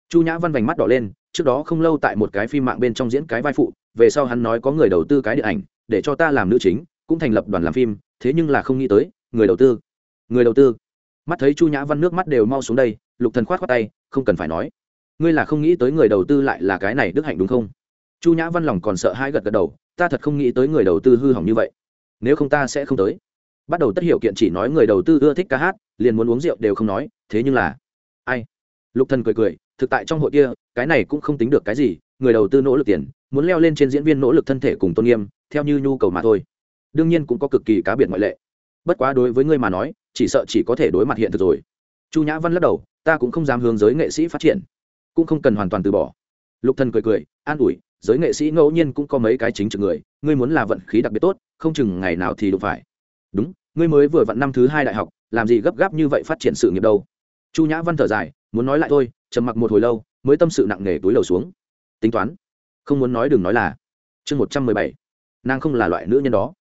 Chu nhã văn vành mắt đỏ lên, trước đó không lâu tại một cái phim mạng bên trong diễn cái vai phụ, về sau hắn nói có người đầu tư cái điện ảnh, để cho ta làm nữ chính, cũng thành lập đoàn làm phim thế nhưng là không nghĩ tới, người đầu tư, người đầu tư. Mắt thấy chu nhã văn nước mắt đều mau xuống đây, lục thần khoát khoát tay, không cần phải nói. Ngươi là không nghĩ tới người đầu tư lại là cái này đức hạnh đúng không? Chu nhã văn lòng còn sợ hai gật gật đầu, ta thật không nghĩ tới người đầu tư hư hỏng như vậy. Nếu không ta sẽ không tới. Bắt đầu tất hiểu kiện chỉ nói người đầu tư ưa thích ca hát, liền muốn uống rượu đều không nói, thế nhưng là, ai? Lục thần cười cười, thực tại trong hội kia, cái này cũng không tính được cái gì, người đầu tư nỗ lực tiền, muốn leo lên trên diễn viên nỗ lực thân thể cùng tôn nghiêm, theo như nhu cầu mà thôi đương nhiên cũng có cực kỳ cá biệt ngoại lệ. Bất quá đối với ngươi mà nói, chỉ sợ chỉ có thể đối mặt hiện thực rồi. Chu nhã văn lắc đầu, ta cũng không dám hướng giới nghệ sĩ phát triển, cũng không cần hoàn toàn từ bỏ. Lục thần cười cười, an ủi, giới nghệ sĩ ngẫu nhiên cũng có mấy cái chính trực người, ngươi muốn là vận khí đặc biệt tốt, không chừng ngày nào thì đụng phải. Đúng, ngươi mới vừa vặn năm thứ hai đại học, làm gì gấp gáp như vậy phát triển sự nghiệp đâu? Chu nhã văn thở dài, muốn nói lại thôi, trầm mặc một hồi lâu, mới tâm sự nặng nề túi lầu xuống. Tính toán, không muốn nói đừng nói là. Chương một trăm mười bảy, nàng không là loại nữ nhân đó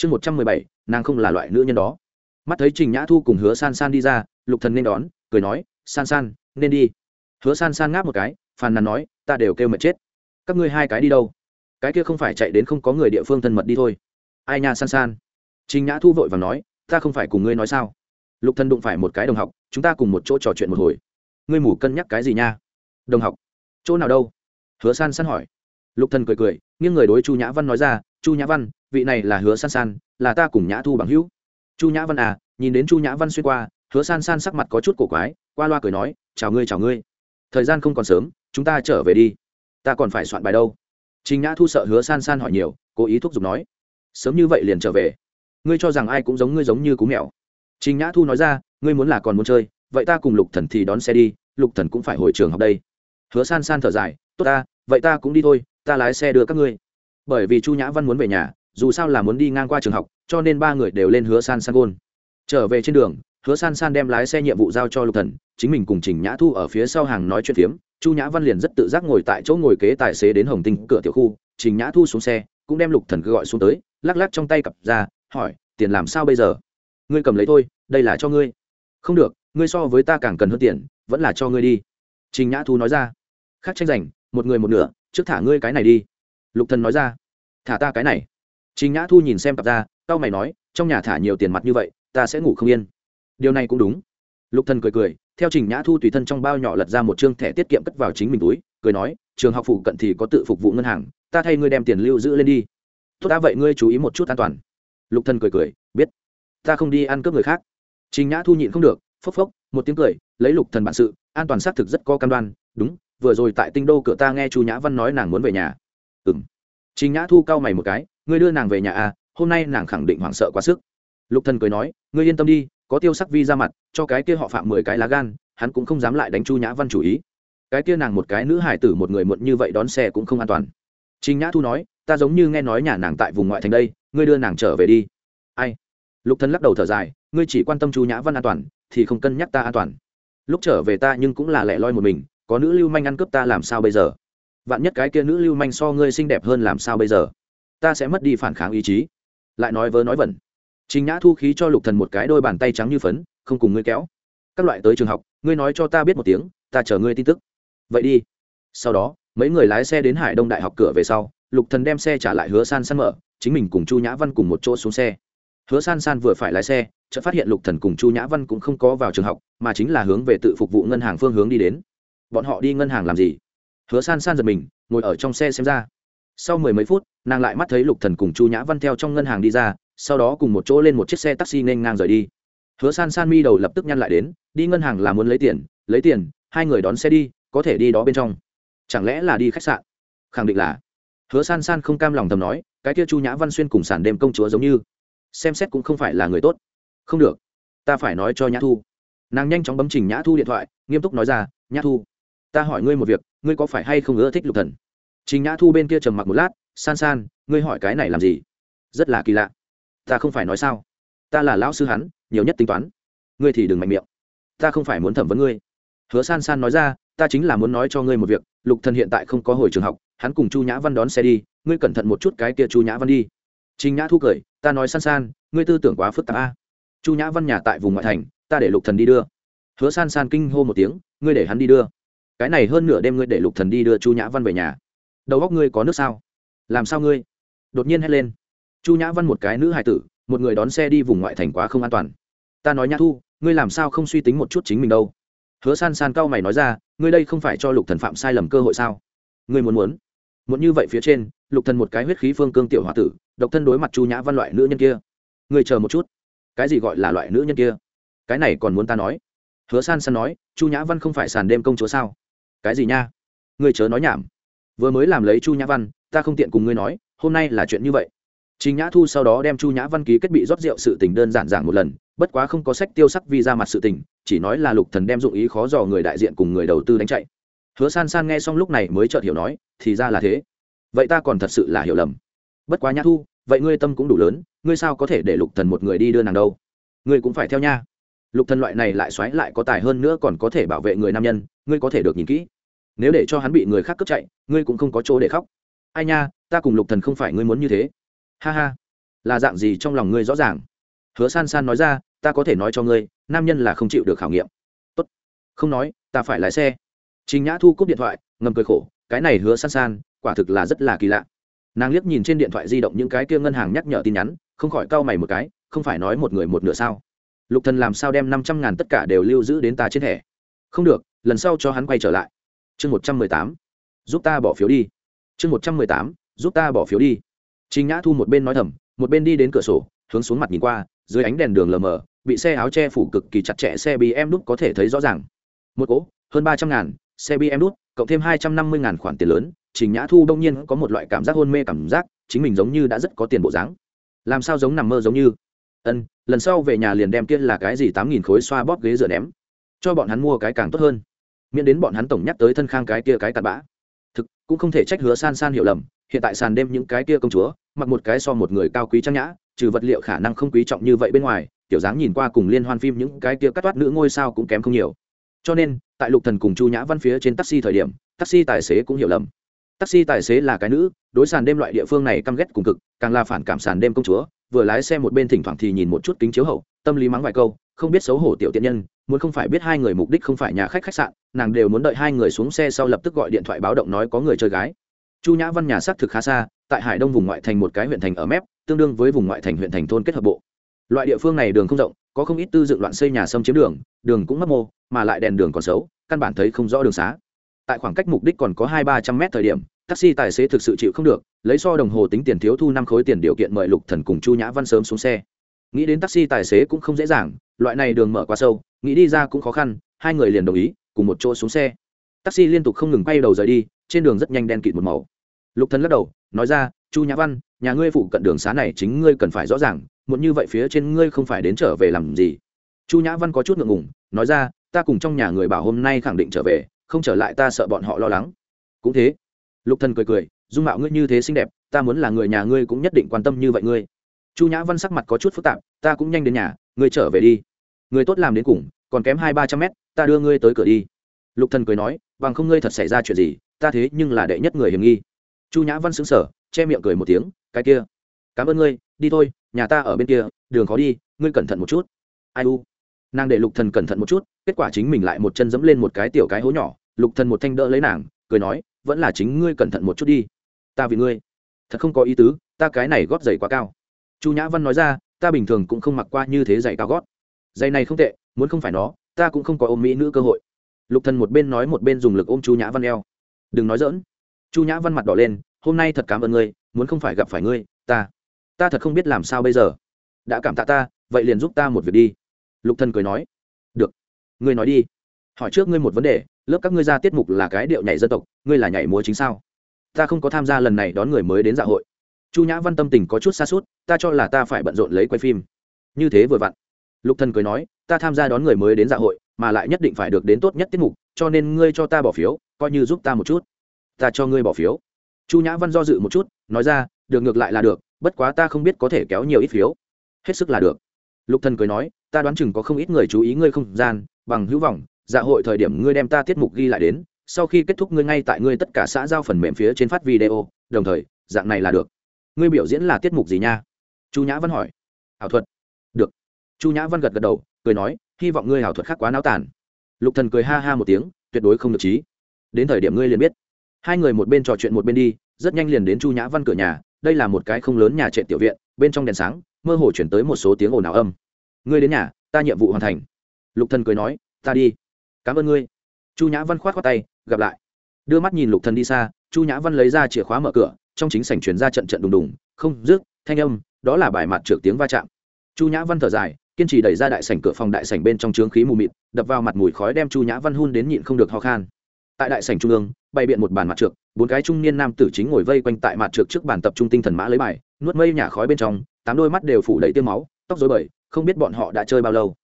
chương một trăm mười bảy, nàng không là loại nữ nhân đó. Mắt thấy trình nhã thu cùng hứa san san đi ra, lục thần nên đón, cười nói, san san, nên đi. Hứa san san ngáp một cái, phàn nàn nói, ta đều kêu mệt chết. Các ngươi hai cái đi đâu? Cái kia không phải chạy đến không có người địa phương thân mật đi thôi. Ai nha, san san? Trình nhã thu vội và nói, ta không phải cùng ngươi nói sao? Lục thần đụng phải một cái đồng học, chúng ta cùng một chỗ trò chuyện một hồi. Ngươi mù cân nhắc cái gì nha? Đồng học. Chỗ nào đâu? Hứa san san hỏi. Lục thần cười cười, nghiêng người đối chu nhã văn nói ra chu nhã văn, vị này là hứa san san, là ta cùng nhã thu bằng hữu. Chu nhã văn à nhìn đến chu nhã văn xuyên qua, hứa san san sắc mặt có chút cổ quái, qua loa cười nói, chào ngươi chào ngươi. Thời gian không còn sớm, chúng ta trở về đi. Ta còn phải soạn bài đâu. Trình nhã thu sợ hứa san san hỏi nhiều, cố ý thúc giục nói, sớm như vậy liền trở về. Ngươi cho rằng ai cũng giống ngươi giống như cú mèo. Trình nhã thu nói ra, ngươi muốn là còn muốn chơi, vậy ta cùng lục thần thì đón xe đi, lục thần cũng phải hồi trường học đây. Hứa san san thở dài, tốt ta, vậy ta cũng đi thôi, ta lái xe đưa các ngươi bởi vì chu nhã văn muốn về nhà, dù sao là muốn đi ngang qua trường học, cho nên ba người đều lên hứa san san gôn trở về trên đường, hứa san san đem lái xe nhiệm vụ giao cho lục thần, chính mình cùng trình nhã thu ở phía sau hàng nói chuyện phiếm. Chu nhã văn liền rất tự giác ngồi tại chỗ ngồi kế tài xế đến hồng tinh cửa tiểu khu. Trình nhã thu xuống xe, cũng đem lục thần cứ gọi xuống tới, lắc lắc trong tay cặp ra, hỏi, tiền làm sao bây giờ? Ngươi cầm lấy thôi, đây là cho ngươi. Không được, ngươi so với ta càng cần hơn tiền, vẫn là cho ngươi đi. Trình nhã thu nói ra. Khác tranh giành, một người một nửa, trước thả ngươi cái này đi lục thần nói ra, thả ta cái này. Trình nhã thu nhìn xem cặp ra tao mày nói, trong nhà thả nhiều tiền mặt như vậy, ta sẽ ngủ không yên. Điều này cũng đúng. Lục thần cười cười, theo trình nhã thu tùy thân trong bao nhỏ lật ra một chương thẻ tiết kiệm cất vào chính mình túi, cười nói, trường học phụ cận thì có tự phục vụ ngân hàng, ta thay ngươi đem tiền lưu giữ lên đi. Tốt đã, vậy ngươi chú ý một chút an toàn. Lục thần cười cười, biết. Ta không đi ăn cướp người khác. Trình nhã thu nhịn không được, phốc phốc, một tiếng cười, lấy lục thần bản sự, an toàn xác thực rất có cam đoan, đúng, vừa rồi tại tinh đô cửa ta nghe chu nhã văn nói nàng muốn về nhà ừm. Trình nhã thu cau mày một cái, ngươi đưa nàng về nhà à? Hôm nay nàng khẳng định hoảng sợ quá sức. Lục thần cười nói, ngươi yên tâm đi, có tiêu sắc vi ra mặt, cho cái kia họ phạm mười cái lá gan, hắn cũng không dám lại đánh chu nhã văn chủ ý. Cái kia nàng một cái nữ hải tử một người muộn như vậy đón xe cũng không an toàn. Trình nhã thu nói, ta giống như nghe nói nhà nàng tại vùng ngoại thành đây, ngươi đưa nàng trở về đi. Ai? Lục thần lắc đầu thở dài, ngươi chỉ quan tâm chu nhã văn an toàn, thì không cân nhắc ta an toàn. Lúc trở về ta nhưng cũng là lẻ loi một mình, có nữ lưu manh ăn cướp ta làm sao bây giờ? Vạn nhất cái kia nữ lưu manh so ngươi xinh đẹp hơn làm sao bây giờ? Ta sẽ mất đi phản kháng ý chí. Lại nói vớ nói vẩn. Chính nhã thu khí cho lục thần một cái đôi bàn tay trắng như phấn, không cùng ngươi kéo. Các loại tới trường học, ngươi nói cho ta biết một tiếng, ta chờ ngươi tin tức. Vậy đi. Sau đó, mấy người lái xe đến hải đông đại học cửa về sau, lục thần đem xe trả lại hứa san san mở, chính mình cùng chu nhã văn cùng một chỗ xuống xe. Hứa san san vừa phải lái xe, chợt phát hiện lục thần cùng chu nhã văn cũng không có vào trường học, mà chính là hướng về tự phục vụ ngân hàng phương hướng đi đến. Bọn họ đi ngân hàng làm gì? Hứa san san giật mình, ngồi ở trong xe xem ra. Sau mười mấy phút, nàng lại mắt thấy lục thần cùng chu nhã văn theo trong ngân hàng đi ra, sau đó cùng một chỗ lên một chiếc xe taxi nên ngang rời đi. Hứa san san mi đầu lập tức nhăn lại đến, đi ngân hàng là muốn lấy tiền lấy tiền, hai người đón xe đi, có thể đi đó bên trong. Chẳng lẽ là đi khách sạn? Khẳng định là. Hứa san san không cam lòng thầm nói, cái kia chu nhã văn xuyên cùng sản đêm công chúa giống như. Xem xét cũng không phải là người tốt. Không được. Ta phải nói cho nhã thu. Nàng nhanh chóng bấm trình nhã thu điện thoại, nghiêm túc nói ra, nhã thu, ta hỏi ngươi một việc ngươi có phải hay không ưa thích lục thần? Trình nhã thu bên kia trầm mặc một lát, san san, ngươi hỏi cái này làm gì? Rất là kỳ lạ. Ta không phải nói sao? Ta là lão sư hắn, nhiều nhất tính toán. Ngươi thì đừng mạnh miệng. Ta không phải muốn thẩm vấn ngươi. Hứa san san nói ra, ta chính là muốn nói cho ngươi một việc, lục thần hiện tại không có hồi trường học, hắn cùng chu nhã văn đón xe đi, ngươi cẩn thận một chút cái kia chu nhã văn đi. Trình nhã thu cười, ta nói san san, ngươi tư tưởng quá phức tạp a. Chu nhã văn nhà tại vùng ngoại thành, ta để lục thần đi đưa. Hứa san san kinh hô một tiếng, ngươi để hắn đi đưa cái này hơn nửa đêm ngươi để lục thần đi đưa chu nhã văn về nhà. Đầu góc ngươi có nước sao? Làm sao ngươi? Đột nhiên hét lên. Chu nhã văn một cái nữ hài tử, một người đón xe đi vùng ngoại thành quá không an toàn. Ta nói nhã thu, ngươi làm sao không suy tính một chút chính mình đâu? Hứa san san cao mày nói ra, ngươi đây không phải cho lục thần phạm sai lầm cơ hội sao? Ngươi muốn muốn. Muốn như vậy phía trên, lục thần một cái huyết khí phương cương tiểu hòa tử, độc thân đối mặt chu nhã văn loại nữ nhân kia. Ngươi chờ một chút. Cái gì gọi là loại nữ nhân kia? Cái này còn muốn ta nói? Hứa san san nói, chu nhã văn không phải sàn đêm công chúa sao? Cái gì nha ngươi chớ nói nhảm vừa mới làm lấy chu nhã văn ta không tiện cùng ngươi nói hôm nay là chuyện như vậy Trình Nhã Thu sau đó đem Chu Nhã Văn ký kết bị rót rượu sự tình đơn giản giảng một lần, bất quá không có sách tiêu sắc vì ra mặt sự tình, chỉ nói là Lục Thần đem dụng ý khó dò người đại diện cùng người đầu tư đánh chạy. Hứa San San nghe xong lúc này mới chợt hiểu nói, thì ra là thế. Vậy ta còn thật sự là hiểu lầm. Bất quá Nhã Thu, vậy ngươi tâm cũng đủ lớn, ngươi sao có thể để Lục Thần một người đi đưa nàng đâu? Ngươi cũng phải theo nha. Lục Thần loại này lại xoáy lại có tài hơn nữa còn có thể bảo vệ người nam nhân, ngươi có thể được nhìn kỹ. Nếu để cho hắn bị người khác cướp chạy, ngươi cũng không có chỗ để khóc. Ai nha, ta cùng Lục Thần không phải ngươi muốn như thế. Ha ha là dạng gì trong lòng ngươi rõ ràng? Hứa san san nói ra ta có thể nói cho ngươi nam nhân là không chịu được khảo nghiệm. Tốt. Không nói ta phải lái xe. Trình nhã thu cúp điện thoại ngầm cười khổ cái này hứa san san quả thực là rất là kỳ lạ. Nàng liếc nhìn trên điện thoại di động những cái kia ngân hàng nhắc nhở tin nhắn không khỏi cau mày một cái không phải nói một người một nửa sao? Lục thần làm sao đem năm trăm ngàn tất cả đều lưu giữ đến ta trên thẻ không được lần sau cho hắn quay trở lại chương một trăm mười tám giúp ta bỏ phiếu đi chương một trăm mười tám giúp ta bỏ phiếu đi Trình Nhã Thu một bên nói thầm, một bên đi đến cửa sổ, hướng xuống mặt nhìn qua, dưới ánh đèn đường lờ mờ, bị xe áo che phủ cực kỳ chặt chẽ xe BM đúc có thể thấy rõ ràng. Một cỗ, hơn ba trăm ngàn, xe BM đúc, cộng thêm hai trăm năm mươi ngàn khoản tiền lớn, Trình Nhã Thu đông nhiên có một loại cảm giác hôn mê cảm giác, chính mình giống như đã rất có tiền bộ dáng. Làm sao giống nằm mơ giống như? Ân, lần sau về nhà liền đem kia là cái gì tám nghìn khối xoa bóp ghế rửa ném, cho bọn hắn mua cái càng tốt hơn. Miễn đến bọn hắn tổng nhắc tới thân khang cái kia cái tạt bã. Thực, cũng không thể trách Hứa San San hiểu lầm, hiện tại sàn đêm những cái kia công chúa mặc một cái so một người cao quý trang nhã trừ vật liệu khả năng không quý trọng như vậy bên ngoài tiểu dáng nhìn qua cùng liên hoan phim những cái kia cắt toát nữ ngôi sao cũng kém không nhiều cho nên tại lục thần cùng chu nhã văn phía trên taxi thời điểm taxi tài xế cũng hiểu lầm taxi tài xế là cái nữ đối sàn đêm loại địa phương này căm ghét cùng cực càng là phản cảm sàn đêm công chúa vừa lái xe một bên thỉnh thoảng thì nhìn một chút kính chiếu hậu, tâm lý mắng vài câu, không biết xấu hổ tiểu tiện nhân, muốn không phải biết hai người mục đích không phải nhà khách khách sạn, nàng đều muốn đợi hai người xuống xe sau lập tức gọi điện thoại báo động nói có người chơi gái. Chu nhã văn nhà xác thực khá xa, tại hải đông vùng ngoại thành một cái huyện thành ở mép, tương đương với vùng ngoại thành huyện thành thôn kết hợp bộ. Loại địa phương này đường không rộng, có không ít tư dựng loạn xây nhà xâm chiếm đường đường cũng mất mô, mà lại đèn đường còn xấu, căn bản thấy không rõ đường xá. Tại khoảng cách mục đích còn có hai ba trăm mét thời điểm taxi tài xế thực sự chịu không được, lấy so đồng hồ tính tiền thiếu thu năm khối tiền điều kiện mời lục thần cùng chu nhã văn sớm xuống xe. Nghĩ đến taxi tài xế cũng không dễ dàng, loại này đường mở quá sâu, nghĩ đi ra cũng khó khăn, hai người liền đồng ý, cùng một chỗ xuống xe. Taxi liên tục không ngừng quay đầu rời đi, trên đường rất nhanh đen kịt một màu. Lục thần lắc đầu, nói ra, chu nhã văn, nhà ngươi phụ cận đường xá này chính ngươi cần phải rõ ràng muốn như vậy phía trên ngươi không phải đến trở về làm gì? Chu nhã văn có chút ngượng ngùng, nói ra, ta cùng trong nhà người bảo hôm nay khẳng định trở về, không trở lại ta sợ bọn họ lo lắng. Cũng thế lục thần cười cười, dung mạo ngươi như thế xinh đẹp, ta muốn là người nhà ngươi cũng nhất định quan tâm như vậy ngươi. Chu nhã văn sắc mặt có chút phức tạp, ta cũng nhanh đến nhà, ngươi trở về đi. Người tốt làm đến cùng, còn kém hai ba trăm mét, ta đưa ngươi tới cửa đi. Lục thần cười nói, bằng không ngươi thật xảy ra chuyện gì, ta thế nhưng là đệ nhất người hiểm nghi. Chu nhã văn sững sờ, che miệng cười một tiếng, cái kia, cảm ơn ngươi, đi thôi, nhà ta ở bên kia, đường khó đi, ngươi cẩn thận một chút. Ai u? Nàng để lục thần cẩn thận một chút, kết quả chính mình lại một chân dẫm lên một cái tiểu cái hố nhỏ, lục thần một thanh đỡ lấy nàng, cười nói vẫn là chính ngươi cẩn thận một chút đi. Ta vì ngươi. Thật không có ý tứ, ta cái này gót giày quá cao. Chu nhã văn nói ra, ta bình thường cũng không mặc qua như thế giày cao gót. Giày này không tệ, muốn không phải nó, ta cũng không có ôm mỹ nữ cơ hội. Lục thần một bên nói một bên dùng lực ôm chu nhã văn eo. Đừng nói dỡn chu nhã văn mặt đỏ lên, hôm nay thật cảm ơn ngươi, muốn không phải gặp phải ngươi, ta. Ta thật không biết làm sao bây giờ. Đã cảm tạ ta, vậy liền giúp ta một việc đi. Lục thần cười nói. Được. Ngươi nói đi. Hỏi trước ngươi một vấn đề lớp các ngươi ra tiết mục là cái điệu nhảy dân tộc, ngươi là nhảy múa chính sao? Ta không có tham gia lần này đón người mới đến dạ hội. Chu nhã văn tâm tình có chút xa suốt, ta cho là ta phải bận rộn lấy quay phim. Như thế vừa vặn. Lục thần cười nói, ta tham gia đón người mới đến dạ hội, mà lại nhất định phải được đến tốt nhất tiết mục, cho nên ngươi cho ta bỏ phiếu, coi như giúp ta một chút. Ta cho ngươi bỏ phiếu. Chu nhã văn do dự một chút, nói ra, được ngược lại là được, bất quá ta không biết có thể kéo nhiều ít phiếu. Hết sức là được. Lục thần cười nói, ta đoán chừng có không ít người chú ý ngươi không gian, bằng hữu vọng dạ hội thời điểm ngươi đem ta tiết mục ghi lại đến, sau khi kết thúc ngươi ngay tại ngươi tất cả xã giao phần mềm phía trên phát video, đồng thời, dạng này là được. Ngươi biểu diễn là tiết mục gì nha? Chu nhã văn hỏi. Ảo thuật. Được. Chu nhã văn gật gật đầu, cười nói, hy vọng ngươi ảo thuật khác quá náo tàn. Lục thần cười ha ha một tiếng, tuyệt đối không được trí đến thời điểm ngươi liền biết. Hai người một bên trò chuyện một bên đi, rất nhanh liền đến chu nhã văn cửa nhà, đây là một cái không lớn nhà trệ tiểu viện, bên trong đèn sáng, mơ hồ chuyển tới một số tiếng ồn ào âm. Ngươi đến nhà, ta nhiệm vụ hoàn thành. Lục thần cười nói, ta đi cảm ơn ngươi. Chu nhã văn khoát khoát tay, gặp lại. Đưa mắt nhìn lục thần đi xa, chu nhã văn lấy ra chìa khóa mở cửa, trong chính sảnh truyền ra trận trận đùng đùng, không rước thanh âm, đó là bài mặt trượt tiếng va chạm. Chu nhã văn thở dài, kiên trì đẩy ra đại sảnh cửa phòng đại sảnh bên trong trướng khí mù mịt, đập vào mặt mùi khói đem chu nhã văn hun đến nhịn không được ho khan. Tại đại sảnh trung ương, bày biện một bàn mặt trượt, bốn cái trung niên nam tử chính ngồi vây quanh tại mặt trượt trước bàn tập trung tinh thần mã lấy bài, nuốt mây nhả khói bên trong, tám đôi mắt đều phủ đầy tiêu máu, tóc rối bời, không biết bọn họ đã chơi bao lâu.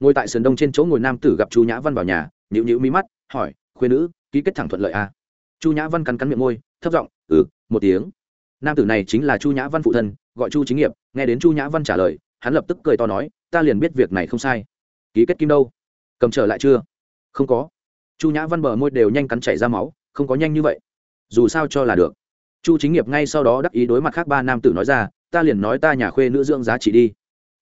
Ngồi tại sườn đông trên chỗ ngồi nam tử gặp chu nhã văn vào nhà nhịu nhịu mí mắt, hỏi khuyên nữ, ký kết thẳng thuận lợi a à? chu nhã văn cắn cắn miệng môi, thấp giọng ừ một tiếng. Nam tử này chính là chu nhã văn phụ thân, gọi chu chính nghiệp, nghe đến chu nhã văn trả lời, hắn lập tức cười to nói, ta liền biết việc này không sai. Ký kết kim đâu? Cầm trở lại chưa? Không có. Chu nhã văn bờ môi đều nhanh cắn chảy ra máu, không có nhanh như vậy. Dù sao cho là được. Chu chính nghiệp ngay sau đó đắc ý đối mặt khác ba nam tử nói ra, ta liền nói ta nhà khuê nữ dưỡng giá trị đi.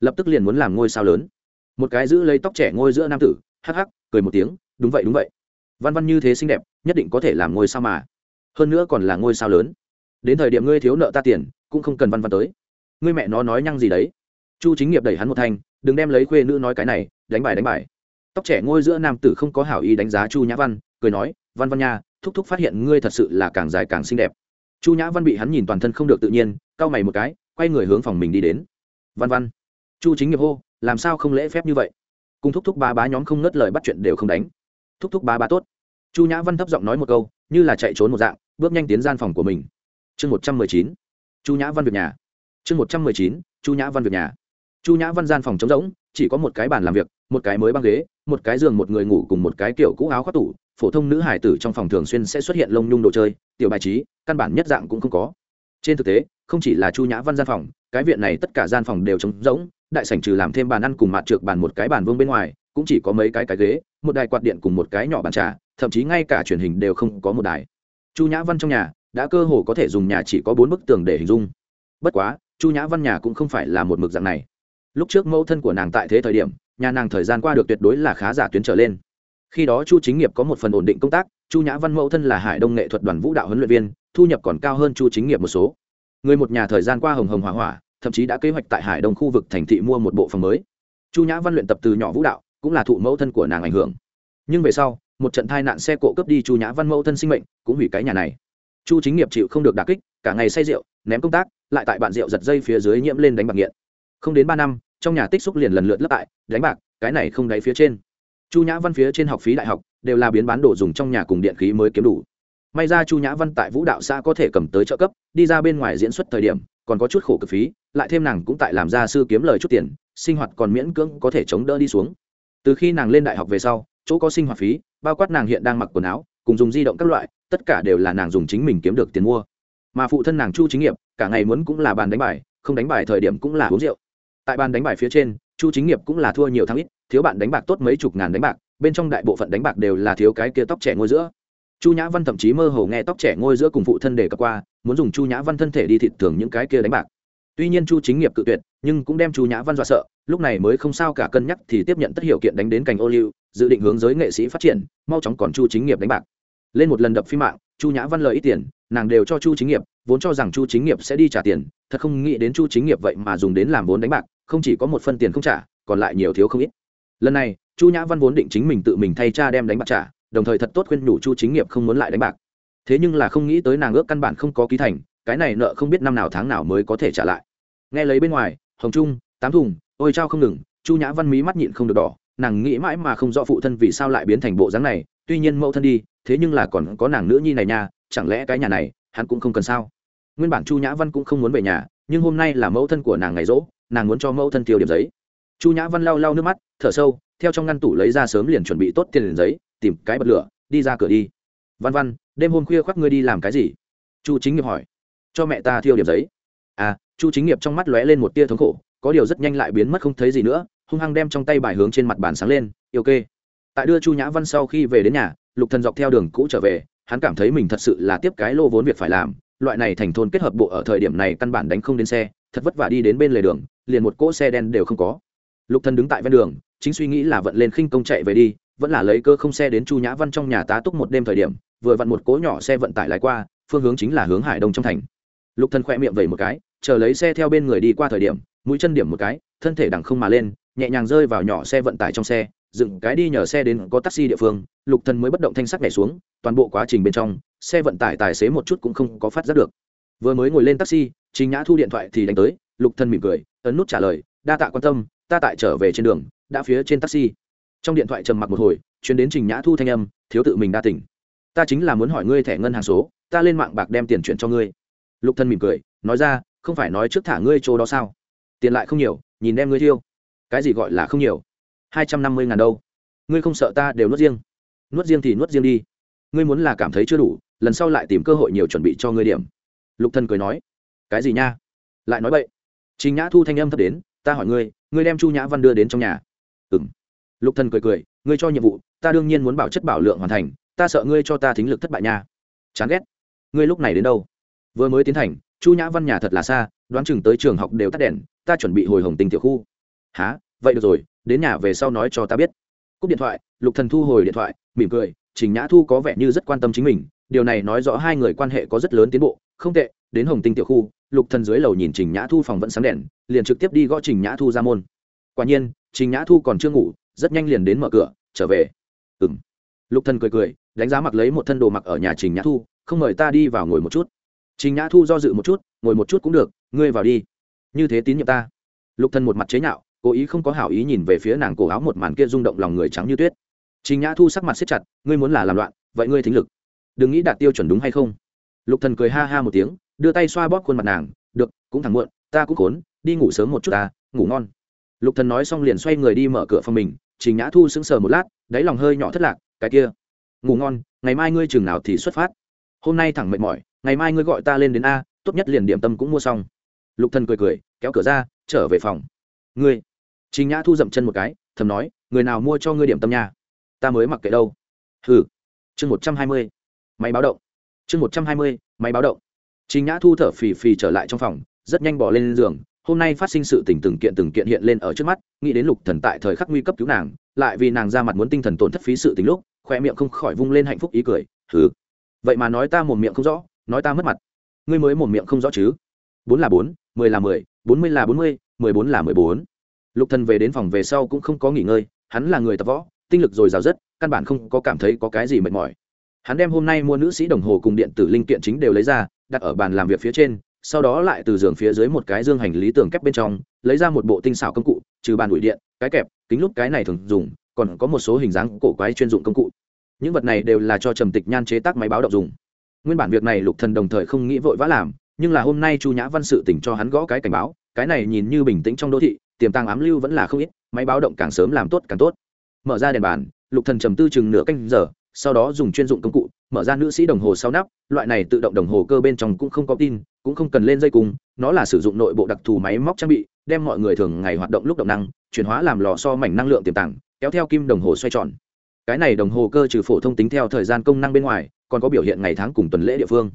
Lập tức liền muốn làm ngôi sao lớn. Một cái giữ lấy tóc trẻ ngôi giữa nam tử, hắc hắc, cười một tiếng đúng vậy đúng vậy. Văn văn như thế xinh đẹp, nhất định có thể làm ngôi sao mà. Hơn nữa còn là ngôi sao lớn. Đến thời điểm ngươi thiếu nợ ta tiền, cũng không cần văn văn tới. Ngươi mẹ nó nói nhăng gì đấy. Chu chính nghiệp đẩy hắn một thanh, đừng đem lấy khuê nữ nói cái này, đánh bài đánh bài. Tóc trẻ ngôi giữa nam tử không có hảo ý đánh giá chu nhã văn, cười nói, văn văn nha, thúc thúc phát hiện ngươi thật sự là càng dài càng xinh đẹp. Chu nhã văn bị hắn nhìn toàn thân không được tự nhiên, cau mày một cái, quay người hướng phòng mình đi đến. Văn văn. Chu chính nghiệp hô, làm sao không lễ phép như vậy? Cùng thúc thúc ba bá nhóm không ngất lời bắt chuyện đều không đánh thúc thúc ba bá tốt. Chu nhã văn thấp giọng nói một câu, như là chạy trốn một dạng, bước nhanh tiến gian phòng của mình. Chương một trăm mười chín, chu nhã văn việc nhà. Chương một trăm mười chín, chu nhã văn việc nhà. Chu nhã văn gian phòng trống rỗng, chỉ có một cái bàn làm việc, một cái mới băng ghế, một cái giường, một người ngủ cùng một cái kiểu cũ áo khoác tủ. Phổ thông nữ hải tử trong phòng thường xuyên sẽ xuất hiện lông nhung đồ chơi, tiểu bài trí, căn bản nhất dạng cũng không có. Trên thực tế, không chỉ là chu nhã văn gian phòng, cái viện này tất cả gian phòng đều trống rỗng, đại sảnh trừ làm thêm bàn ăn cùng mặt trượt bàn một cái bàn vương bên ngoài, cũng chỉ có mấy cái cái ghế một đài quạt điện cùng một cái nhỏ bàn trà, thậm chí ngay cả truyền hình đều không có một đài. Chu nhã văn trong nhà, đã cơ hồ có thể dùng nhà chỉ có bốn bức tường để hình dung. Bất quá, chu nhã văn nhà cũng không phải là một mực dạng này. Lúc trước mẫu thân của nàng tại thế thời điểm, nhà nàng thời gian qua được tuyệt đối là khá giả tuyến trở lên. Khi đó chu chính nghiệp có một phần ổn định công tác, chu nhã văn mẫu thân là hải đông nghệ thuật đoàn vũ đạo huấn luyện viên, thu nhập còn cao hơn chu chính nghiệp một số. Người một nhà thời gian qua hồng hồng hỏa hỏa, thậm chí đã kế hoạch tại hải đông khu vực thành thị mua một bộ phòng mới. Chu nhã văn luyện tập từ nhỏ vũ đạo cũng là thụ mẫu thân của nàng ảnh hưởng. Nhưng về sau, một trận tai nạn xe cộ cướp đi chu nhã văn mẫu thân sinh mệnh, cũng hủy cái nhà này. Chu chính nghiệp chịu không được đà kích, cả ngày say rượu, ném công tác, lại tại bạn rượu giật dây phía dưới nhiễm lên đánh bạc nghiện. Không đến ba năm, trong nhà tích xúc liền lần lượt lấp tại, đánh bạc, cái này không đáy phía trên. Chu nhã văn phía trên học phí đại học, đều là biến bán đồ dùng trong nhà cùng điện khí mới kiếm đủ. May ra chu nhã văn tại vũ đạo xã có thể cầm tới trợ cấp, đi ra bên ngoài diễn xuất thời điểm, còn có chút khổ cực phí, lại thêm nàng cũng tại làm gia sư kiếm lời chút tiền, sinh hoạt còn miễn cưỡng có thể chống đỡ đi xuống từ khi nàng lên đại học về sau, chỗ có sinh hoạt phí, bao quát nàng hiện đang mặc quần áo, cùng dùng di động các loại, tất cả đều là nàng dùng chính mình kiếm được tiền mua. Mà phụ thân nàng chu chính nghiệp, cả ngày muốn cũng là bàn đánh bài, không đánh bài thời điểm cũng là uống rượu. Tại bàn đánh bài phía trên, chu chính nghiệp cũng là thua nhiều thắng ít, thiếu bạn đánh bạc tốt mấy chục ngàn đánh bạc, bên trong đại bộ phận đánh bạc đều là thiếu cái kia tóc trẻ ngôi giữa. Chu nhã văn thậm chí mơ hồ nghe tóc trẻ ngôi giữa cùng phụ thân đề cập qua, muốn dùng chu nhã văn thân thể đi thịt thường những cái kia đánh bạc. Tuy nhiên chu chính nghiệp cự tuyệt nhưng cũng đem chu nhã văn dọa sợ, lúc này mới không sao cả cân nhắc thì tiếp nhận tất hiệu kiện đánh đến cành ô liu, dự định hướng giới nghệ sĩ phát triển, mau chóng còn chu chính nghiệp đánh bạc. Lên một lần đập phim mạng, chu nhã văn lời ít tiền, nàng đều cho chu chính nghiệp, vốn cho rằng chu chính nghiệp sẽ đi trả tiền, thật không nghĩ đến chu chính nghiệp vậy mà dùng đến làm vốn đánh bạc, không chỉ có một phân tiền không trả, còn lại nhiều thiếu không ít. Lần này, chu nhã văn vốn định chính mình tự mình thay cha đem đánh bạc trả, đồng thời thật tốt khuyên nhủ chu chính nghiệp không muốn lại đánh bạc. Thế nhưng là không nghĩ tới nàng ước căn bản không có ký thành, cái này nợ không biết năm nào tháng nào mới có thể trả lại. Nghe lấy bên ngoài hồng trung, tám thùng, ôi trao không ngừng, chu nhã văn mí mắt nhịn không được đỏ, nàng nghĩ mãi mà không rõ phụ thân vì sao lại biến thành bộ dáng này, tuy nhiên mẫu thân đi, thế nhưng là còn có nàng nữ nhi này nha, chẳng lẽ cái nhà này, hắn cũng không cần sao? Nguyên bản chu nhã văn cũng không muốn về nhà, nhưng hôm nay là mẫu thân của nàng ngày rỗ, nàng muốn cho mẫu thân tiêu điểm giấy. Chu nhã văn lau lau nước mắt, thở sâu, theo trong ngăn tủ lấy ra sớm liền chuẩn bị tốt tiền giấy, tìm cái bật lửa, đi ra cửa đi. Văn văn, đêm hôm khuya khoác ngươi đi làm cái gì? Chu chính nghiệp hỏi. Cho mẹ ta thiêu điểm giấy. À chu chính nghiệp trong mắt lóe lên một tia thống khổ, có điều rất nhanh lại biến mất không thấy gì nữa, hung hăng đem trong tay bài hướng trên mặt bàn sáng lên, yêu kê. Tại đưa chu nhã văn sau khi về đến nhà, lục thần dọc theo đường cũ trở về, hắn cảm thấy mình thật sự là tiếp cái lô vốn việc phải làm, loại này thành thôn kết hợp bộ ở thời điểm này căn bản đánh không đến xe, thật vất vả đi đến bên lề đường, liền một cỗ xe đen đều không có. Lục thần đứng tại ven đường, chính suy nghĩ là vận lên khinh công chạy về đi, vẫn là lấy cơ không xe đến chu nhã văn trong nhà tá túc một đêm thời điểm, vừa vặn một cỗ nhỏ xe vận tải lái qua, phương hướng chính là hướng hải đông trong thành. Lục thần khoe miệng vẩy một cái chờ lấy xe theo bên người đi qua thời điểm, mũi chân điểm một cái, thân thể đằng không mà lên, nhẹ nhàng rơi vào nhỏ xe vận tải trong xe, dựng cái đi nhờ xe đến có taxi địa phương, lục thần mới bất động thanh sắc nhảy xuống, toàn bộ quá trình bên trong, xe vận tải tài xế một chút cũng không có phát giác được. Vừa mới ngồi lên taxi, trình nhã thu điện thoại thì đánh tới, lục thần mỉm cười, ấn nút trả lời, đa tạ quan tâm, ta tại trở về trên đường, đã phía trên taxi. Trong điện thoại trầm mặc một hồi chuyến đến trình nhã thu thanh âm, thiếu tự mình đa tỉnh ta chính là muốn hỏi ngươi thẻ ngân hàng số, ta lên mạng bạc đem tiền chuyển cho ngươi. Lục thần mỉm cười, nói ra không phải nói trước thả ngươi chỗ đó sao? Tiền lại không nhiều, nhìn đem ngươi thiêu. Cái gì gọi là không nhiều? Hai trăm năm mươi ngàn đâu. Ngươi không sợ ta đều nuốt riêng. Nuốt riêng thì nuốt riêng đi. Ngươi muốn là cảm thấy chưa đủ, lần sau lại tìm cơ hội nhiều chuẩn bị cho ngươi điểm. Lục thần cười nói. Cái gì nha? Lại nói vậy trình nhã thu thanh âm thấp đến, ta hỏi ngươi ngươi đem chu nhã văn đưa đến trong nhà. Ừm. Lục thần cười cười, ngươi cho nhiệm vụ, ta đương nhiên muốn bảo chất bảo lượng hoàn thành, ta sợ ngươi cho ta thính lực thất bại nha. Chán ghét. Ngươi lúc này đến đâu? Vừa mới tiến thành chu nhã văn nhà thật là xa, đoán chừng tới trường học đều tắt đèn, ta chuẩn bị hồi hồng tình tiểu khu. Há vậy được rồi, đến nhà về sau nói cho ta biết. Cúp điện thoại, lục thần thu hồi điện thoại, mỉm cười, trình nhã thu có vẻ như rất quan tâm chính mình, điều này nói rõ hai người quan hệ có rất lớn tiến bộ. Không tệ, đến hồng tinh tiểu khu, lục thần dưới lầu nhìn trình nhã thu phòng vẫn sáng đèn, liền trực tiếp đi gõ trình nhã thu ra môn. Quả nhiên, trình nhã thu còn chưa ngủ, rất nhanh liền đến mở cửa, trở về. Ừm. Lục thần cười cười, đánh giá mặc lấy một thân đồ mặc ở nhà trình nhã thu, không mời ta đi vào ngồi một chút trình nhã thu do dự một chút, ngồi một chút cũng được, ngươi vào đi. Như thế tín nhiệm ta. Lục thần một mặt chế nhạo, cố ý không có hảo ý nhìn về phía nàng cổ áo một màn kia rung động lòng người trắng như tuyết. Trình nhã thu sắc mặt siết chặt, ngươi muốn là làm loạn, vậy ngươi thính lực. Đừng nghĩ đạt tiêu chuẩn đúng hay không? Lục thần cười ha ha một tiếng, đưa tay xoa bóp khuôn mặt nàng, được, cũng thẳng muộn, ta cũng khốn, đi ngủ sớm một chút ta, ngủ ngon. Lục thần nói xong liền xoay người đi mở cửa phòng mình, trình nhã thu sững sờ một lát, đáy lòng hơi nhỏ thất lạc, cái kia, ngủ ngon, ngày mai ngươi chừng nào thì xuất phát hôm nay thẳng mệt mỏi, ngày mai ngươi gọi ta lên đến a, tốt nhất liền điểm tâm cũng mua xong. Lục thần cười cười, kéo cửa ra, trở về phòng. Ngươi, trình nhã thu dậm chân một cái, thầm nói, người nào mua cho ngươi điểm tâm nha? Ta mới mặc kệ đâu. Hừ. Chương một trăm hai mươi. Máy báo động. Chương một trăm hai mươi, máy báo động. Trình nhã thu thở phì phì trở lại trong phòng, rất nhanh bỏ lên giường. Hôm nay phát sinh sự tình từng kiện từng kiện hiện lên ở trước mắt, nghĩ đến lục thần tại thời khắc nguy cấp cứu nàng, lại vì nàng ra mặt muốn tinh thần tổn thất phí sự tình lúc khoe miệng không khỏi vung lên hạnh phúc ý cười. Hừ vậy mà nói ta một miệng không rõ, nói ta mất mặt. Ngươi mới một miệng không rõ chứ? Bốn là bốn, mười là mười, bốn mươi là bốn mươi, mười bốn là mười bốn. Lục thần về đến phòng về sau cũng không có nghỉ ngơi, hắn là người tập võ, tinh lực dồi dào rất, căn bản không có cảm thấy có cái gì mệt mỏi. Hắn đem hôm nay mua nữ sĩ đồng hồ cùng điện tử linh kiện chính đều lấy ra, đặt ở bàn làm việc phía trên, sau đó lại từ giường phía dưới một cái dương hành lý tường kép bên trong, lấy ra một bộ tinh xảo công cụ, trừ bàn đuổi điện, cái kẹp, kính lúc cái này thường dùng, còn có một số hình dáng cổ quái chuyên dụng công cụ những vật này đều là cho trầm tịch nhan chế tác máy báo động dùng. Nguyên bản việc này lục thần đồng thời không nghĩ vội vã làm nhưng là hôm nay chu nhã văn sự tỉnh cho hắn gõ cái cảnh báo cái này nhìn như bình tĩnh trong đô thị tiềm tàng ám lưu vẫn là không ít máy báo động càng sớm làm tốt càng tốt. Mở ra đèn bàn lục thần trầm tư chừng nửa canh giờ sau đó dùng chuyên dụng công cụ mở ra nữ sĩ đồng hồ sau nắp loại này tự động đồng hồ cơ bên trong cũng không có tin cũng không cần lên dây cung, nó là sử dụng nội bộ đặc thù máy móc trang bị đem mọi người thường ngày hoạt động lúc động năng chuyển hóa làm lò so mảnh năng lượng tiềm tàng kéo theo kim đồng hồ xoay tròn cái này đồng hồ cơ trừ phổ thông tính theo thời gian công năng bên ngoài, còn có biểu hiện ngày tháng cùng tuần lễ địa phương.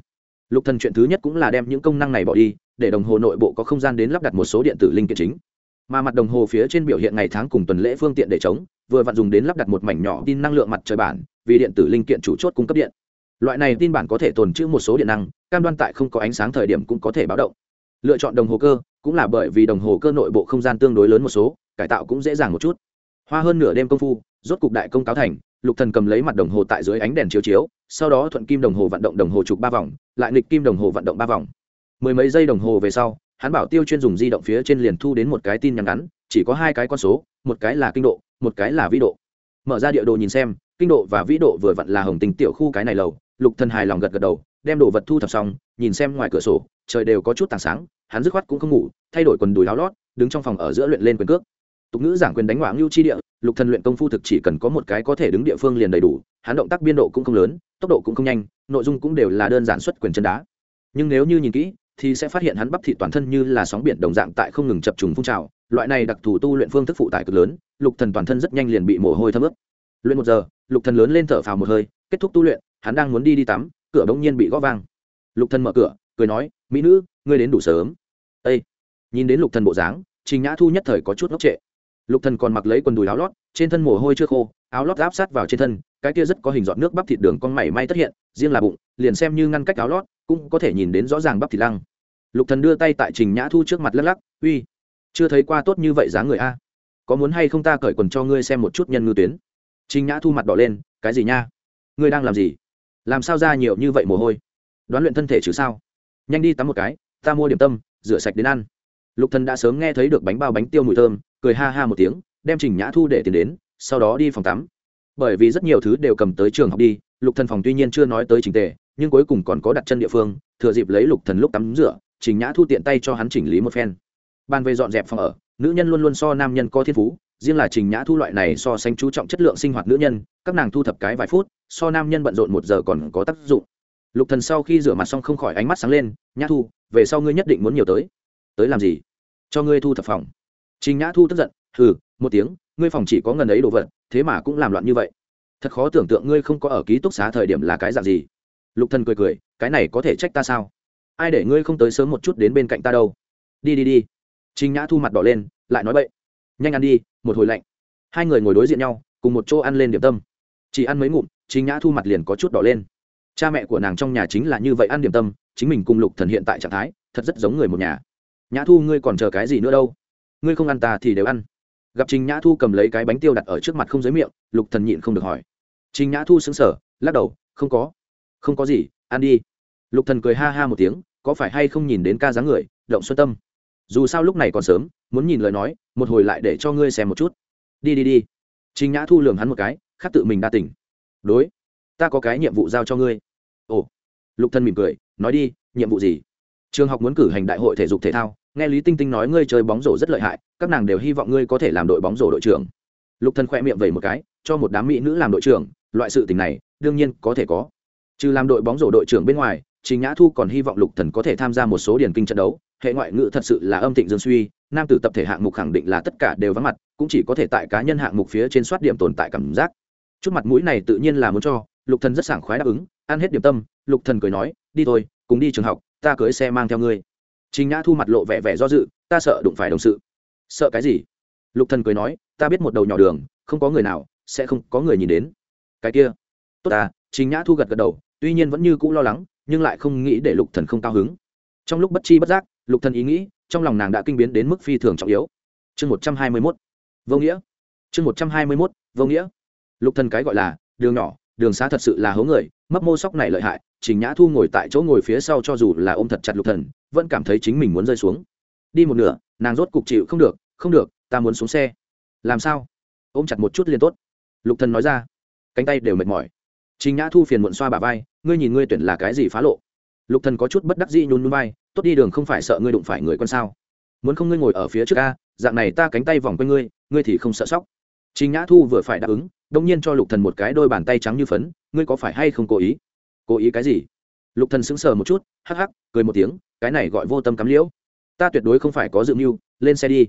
Lục thần chuyện thứ nhất cũng là đem những công năng này bỏ đi, để đồng hồ nội bộ có không gian đến lắp đặt một số điện tử linh kiện chính. Mà mặt đồng hồ phía trên biểu hiện ngày tháng cùng tuần lễ phương tiện để chống, vừa vặn dùng đến lắp đặt một mảnh nhỏ tin năng lượng mặt trời bản, vì điện tử linh kiện chủ chốt cung cấp điện. Loại này tin bản có thể tồn trữ một số điện năng, cam đoan tại không có ánh sáng thời điểm cũng có thể báo động. Lựa chọn đồng hồ cơ cũng là bởi vì đồng hồ cơ nội bộ không gian tương đối lớn một số, cải tạo cũng dễ dàng một chút. Hoa hơn nửa đêm công phu rốt cục đại công cáo thành, lục thần cầm lấy mặt đồng hồ tại dưới ánh đèn chiếu chiếu, sau đó thuận kim đồng hồ vận động đồng hồ chụp ba vòng, lại nghịch kim đồng hồ vận động ba vòng. Mười mấy giây đồng hồ về sau, hắn bảo tiêu chuyên dùng di động phía trên liền thu đến một cái tin nhắn ngắn, chỉ có hai cái con số, một cái là kinh độ, một cái là vĩ độ. Mở ra địa đồ nhìn xem, kinh độ và vĩ độ vừa vặn là hồng tình tiểu khu cái này lầu, lục thần hài lòng gật gật đầu, đem đồ vật thu thập xong, nhìn xem ngoài cửa sổ, trời đều có chút tảng sáng, hắn dứt khoát cũng không ngủ, thay đổi quần đùi áo lót, đứng trong phòng ở giữa luyện lên quyền cước. Tục ngữ giảng quyền đánh ngoại ngưu chi địa lục thần luyện công phu thực chỉ cần có một cái có thể đứng địa phương liền đầy đủ, hắn động tác biên độ cũng không lớn, tốc độ cũng không nhanh, nội dung cũng đều là đơn giản xuất quyền chân đá. Nhưng nếu như nhìn kỹ, thì sẽ phát hiện hắn bắp thịt toàn thân như là sóng biển đồng dạng tại không ngừng chập trùng phun trào, loại này đặc thù tu luyện phương thức phụ tải cực lớn, lục thần toàn thân rất nhanh liền bị mồ hôi thấm ướt. Luyện một giờ, lục thần lớn lên thở phào một hơi, kết thúc tu luyện, hắn đang muốn đi đi tắm, cửa đống nhiên bị gõ vang. Lục thần mở cửa, cười nói, mỹ nữ, ngươi đến đủ sớm. Ê! nhìn đến lục thần bộ dáng, trình nhã thu nhất thời có chút ngốc trệ lục thần còn mặc lấy quần đùi áo lót, trên thân mồ hôi chưa khô, áo lót áp sát vào trên thân, cái kia rất có hình dọn nước bắp thịt đường con mảy may tất hiện, riêng là bụng, liền xem như ngăn cách áo lót, cũng có thể nhìn đến rõ ràng bắp thịt lăng. Lục thần đưa tay tại trình nhã thu trước mặt lắc lắc, uy, chưa thấy qua tốt như vậy dáng người a. Có muốn hay không ta cởi quần cho ngươi xem một chút nhân ngư tuyến? Trình nhã thu mặt đỏ lên, cái gì nha? Ngươi đang làm gì? Làm sao ra nhiều như vậy mồ hôi? Đoán luyện thân thể chứ sao? Nhanh đi tắm một cái, ta mua điểm tâm, rửa sạch đến ăn. Lục thần đã sớm nghe thấy được bánh bao bánh tiêu mùi thơm cười ha ha một tiếng, đem trình nhã thu để tiền đến, sau đó đi phòng tắm. Bởi vì rất nhiều thứ đều cầm tới trường học đi, lục thần phòng tuy nhiên chưa nói tới trình tề, nhưng cuối cùng còn có đặt chân địa phương, thừa dịp lấy lục thần lúc tắm rửa, trình nhã thu tiện tay cho hắn chỉnh lý một phen. Bàn về dọn dẹp phòng ở, nữ nhân luôn luôn so nam nhân có thiên phú, riêng là trình nhã thu loại này so sánh chú trọng chất lượng sinh hoạt nữ nhân, các nàng thu thập cái vài phút, so nam nhân bận rộn một giờ còn có tác dụng. Lục thần sau khi rửa mặt xong không khỏi ánh mắt sáng lên, nhã thu, về sau ngươi nhất định muốn nhiều tới. Tới làm gì? Cho ngươi thu thập phòng trình nhã thu tức giận, hừ, một tiếng, ngươi phòng chỉ có ngần ấy đồ vật, thế mà cũng làm loạn như vậy. Thật khó tưởng tượng ngươi không có ở ký túc xá thời điểm là cái dạng gì. Lục thần cười cười, cái này có thể trách ta sao? Ai để ngươi không tới sớm một chút đến bên cạnh ta đâu? Đi đi đi. Trình nhã thu mặt đỏ lên, lại nói bậy, nhanh ăn đi, một hồi lạnh. Hai người ngồi đối diện nhau, cùng một chỗ ăn lên điểm tâm. Chỉ ăn mấy ngụm, trình nhã thu mặt liền có chút đỏ lên. Cha mẹ của nàng trong nhà chính là như vậy ăn điểm tâm, chính mình cùng lục thần hiện tại trạng thái, thật rất giống người một nhà. Nhã thu, ngươi còn chờ cái gì nữa đâu? Ngươi không ăn ta thì đều ăn. Gặp trình nhã thu cầm lấy cái bánh tiêu đặt ở trước mặt không dưới miệng, lục thần nhịn không được hỏi. Trình nhã thu sững sờ, lắc đầu, không có. Không có gì, ăn đi. Lục thần cười ha ha một tiếng, có phải hay không nhìn đến ca dáng người, động xuân tâm? Dù sao lúc này còn sớm, muốn nhìn lời nói, một hồi lại để cho ngươi xem một chút. Đi đi đi. Trình nhã thu lường hắn một cái khác tự mình đa tỉnh đối, ta có cái nhiệm vụ giao cho ngươi. Ồ. Lục Thần mỉm cười, nói đi, nhiệm vụ gì? Trường học muốn cử hành đại hội thể dục thể thao nghe lý tinh tinh nói ngươi chơi bóng rổ rất lợi hại, các nàng đều hy vọng ngươi có thể làm đội bóng rổ đội trưởng. Lục Thần khoe miệng vẩy một cái, cho một đám mỹ nữ làm đội trưởng, loại sự tình này, đương nhiên có thể có. Trừ làm đội bóng rổ đội trưởng bên ngoài, trình nhã thu còn hy vọng lục thần có thể tham gia một số điển kinh trận đấu, hệ ngoại ngữ thật sự là âm thịnh dương suy, nam tử tập thể hạng mục khẳng định là tất cả đều vắng mặt, cũng chỉ có thể tại cá nhân hạng mục phía trên soát điểm tồn tại cảm giác. Chút mặt mũi này tự nhiên là muốn cho, lục thần rất sảng khoái đáp ứng, ăn hết điểm tâm, lục thần cười nói, đi thôi, cùng đi trường học, ta cưới xe mang theo ngươi trình nhã thu mặt lộ vẻ vẻ do dự, ta sợ đụng phải đồng sự. Sợ cái gì? Lục thần cười nói, ta biết một đầu nhỏ đường, không có người nào sẽ không có người nhìn đến. Cái kia? Tốt à. Trình nhã thu gật gật đầu, tuy nhiên vẫn như cũ lo lắng, nhưng lại không nghĩ để lục thần không cao hứng. Trong lúc bất chi bất giác, lục thần ý nghĩ, trong lòng nàng đã kinh biến đến mức phi thường trọng yếu. Chương một trăm hai mươi mốt. Vô nghĩa. Chương một trăm hai mươi mốt, vô nghĩa. Lục thần cái gọi là, đường nhỏ, đường xá thật sự là hố người, mấp mô sóc này lợi hại trình nhã thu ngồi tại chỗ ngồi phía sau cho dù là ôm thật chặt lục thần, vẫn cảm thấy chính mình muốn rơi xuống. Đi một nửa, nàng rốt cục chịu không được không được, ta muốn xuống xe. Làm sao? Ôm chặt một chút liền tốt. Lục thần nói ra. Cánh tay đều mệt mỏi. Trình nhã thu phiền muộn xoa bà vai, ngươi nhìn ngươi tuyển là cái gì phá lộ? Lục thần có chút bất đắc dĩ nhún nhún vai, tốt đi đường không phải sợ ngươi đụng phải người con sao? Muốn không ngươi ngồi ở phía trước a, dạng này ta cánh tay vòng quanh ngươi ngươi thì không sợ sóc. Trình nhã thu vừa phải đáp ứng đông nhiên cho lục thần một cái đôi bàn tay trắng như phấn, ngươi có phải hay không cố ý? Cố ý cái gì? Lục thần sững sờ một chút, hắc hắc, cười một tiếng, cái này gọi vô tâm cắm liễu. Ta tuyệt đối không phải có dự mưu, lên xe đi.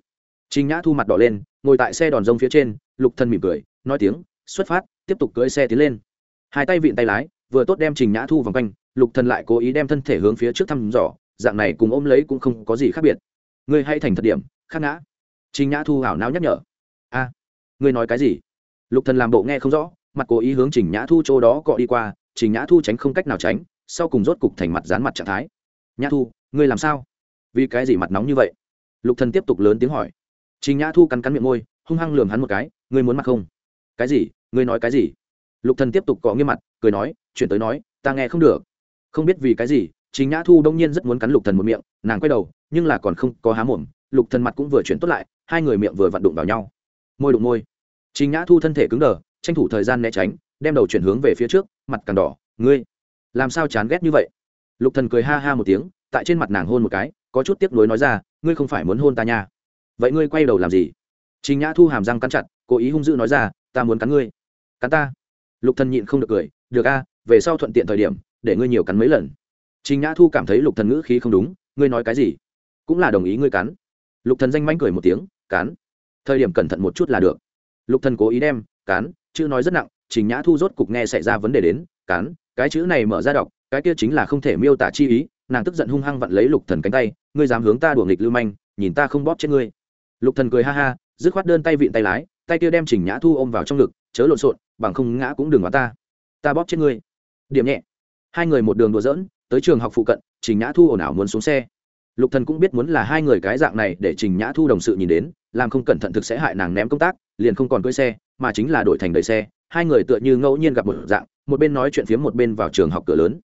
Trình nhã thu mặt đỏ lên, ngồi tại xe đòn rông phía trên, lục thần mỉm cười, nói tiếng, xuất phát, tiếp tục cưỡi xe tiến lên. Hai tay vịn tay lái, vừa tốt đem trình nhã thu vòng quanh, lục thần lại cố ý đem thân thể hướng phía trước thăm dò, dạng này cùng ôm lấy cũng không có gì khác biệt. Ngươi hay thành thật điểm, khác ngã. Trình nhã thu hảo não nhắc nhở. A, ngươi nói cái gì? Lục thần làm bộ nghe không rõ, mặt cố ý hướng trình nhã thu chỗ đó cọ đi qua trình nhã thu tránh không cách nào tránh, sau cùng rốt cục thành mặt dán mặt trạng thái. Nhã thu, ngươi làm sao? Vì cái gì mặt nóng như vậy? Lục thần tiếp tục lớn tiếng hỏi. Trình nhã thu cắn cắn miệng môi, hung hăng lườm hắn một cái, ngươi muốn mặt không? Cái gì? Ngươi nói cái gì? Lục thần tiếp tục cọ nghiêm mặt, cười nói, chuyển tới nói, ta nghe không được. Không biết vì cái gì, trình nhã thu đông nhiên rất muốn cắn lục thần một miệng, nàng quay đầu, nhưng là còn không có há mồm, lục thần mặt cũng vừa chuyển tốt lại, hai người miệng vừa vặn đụng vào nhau. Môi đụng môi. Trình nhã thu thân thể cứng đờ, tranh thủ thời gian né tránh, đem đầu chuyển hướng về phía trước mặt càng đỏ, ngươi, làm sao chán ghét như vậy? Lục thần cười ha ha một tiếng, tại trên mặt nàng hôn một cái, có chút tiếc nuối nói ra, ngươi không phải muốn hôn ta nha. Vậy ngươi quay đầu làm gì? Trình nhã thu hàm răng cắn chặt, cố ý hung dữ nói ra, ta muốn cắn ngươi. Cắn ta? Lục thần nhịn không được cười, được a, về sau thuận tiện thời điểm, để ngươi nhiều cắn mấy lần. Trình nhã thu cảm thấy lục thần ngữ khí không đúng, ngươi nói cái gì? Cũng là đồng ý ngươi cắn. Lục thần danh manh cười một tiếng, cắn. Thời điểm cẩn thận một chút là được. Lục thần cố ý đem, cắn, chữ nói rất nặng trình nhã thu rốt cục nghe xảy ra vấn đề đến cắn cái chữ này mở ra đọc, cái kia chính là không thể miêu tả chi ý. Nàng tức giận hung hăng vặn lấy lục thần cánh tay, ngươi dám hướng ta đuổi nghịch lưu manh, nhìn ta không bóp chết ngươi. Lục thần cười ha ha, dứt khoát đơn tay vịn tay lái, tay kia đem trình nhã thu ôm vào trong ngực, chớ lộn xộn, bằng không ngã cũng đừng vào ta. Ta bóp chết ngươi. Điểm nhẹ. Hai người một đường đùa dỡn tới trường học phụ cận, trình nhã thu ồn ào muốn xuống xe. Lục thần cũng biết muốn là hai người cái dạng này để trình nhã thu đồng sự nhìn đến, làm không cẩn thận thực sẽ hại nàng ném công tác, liền không còn cưỡi xe, mà chính là đổi thành đầy xe hai người tựa như ngẫu nhiên gặp một dạng, một bên nói chuyện phiếm một bên vào trường học cửa lớn.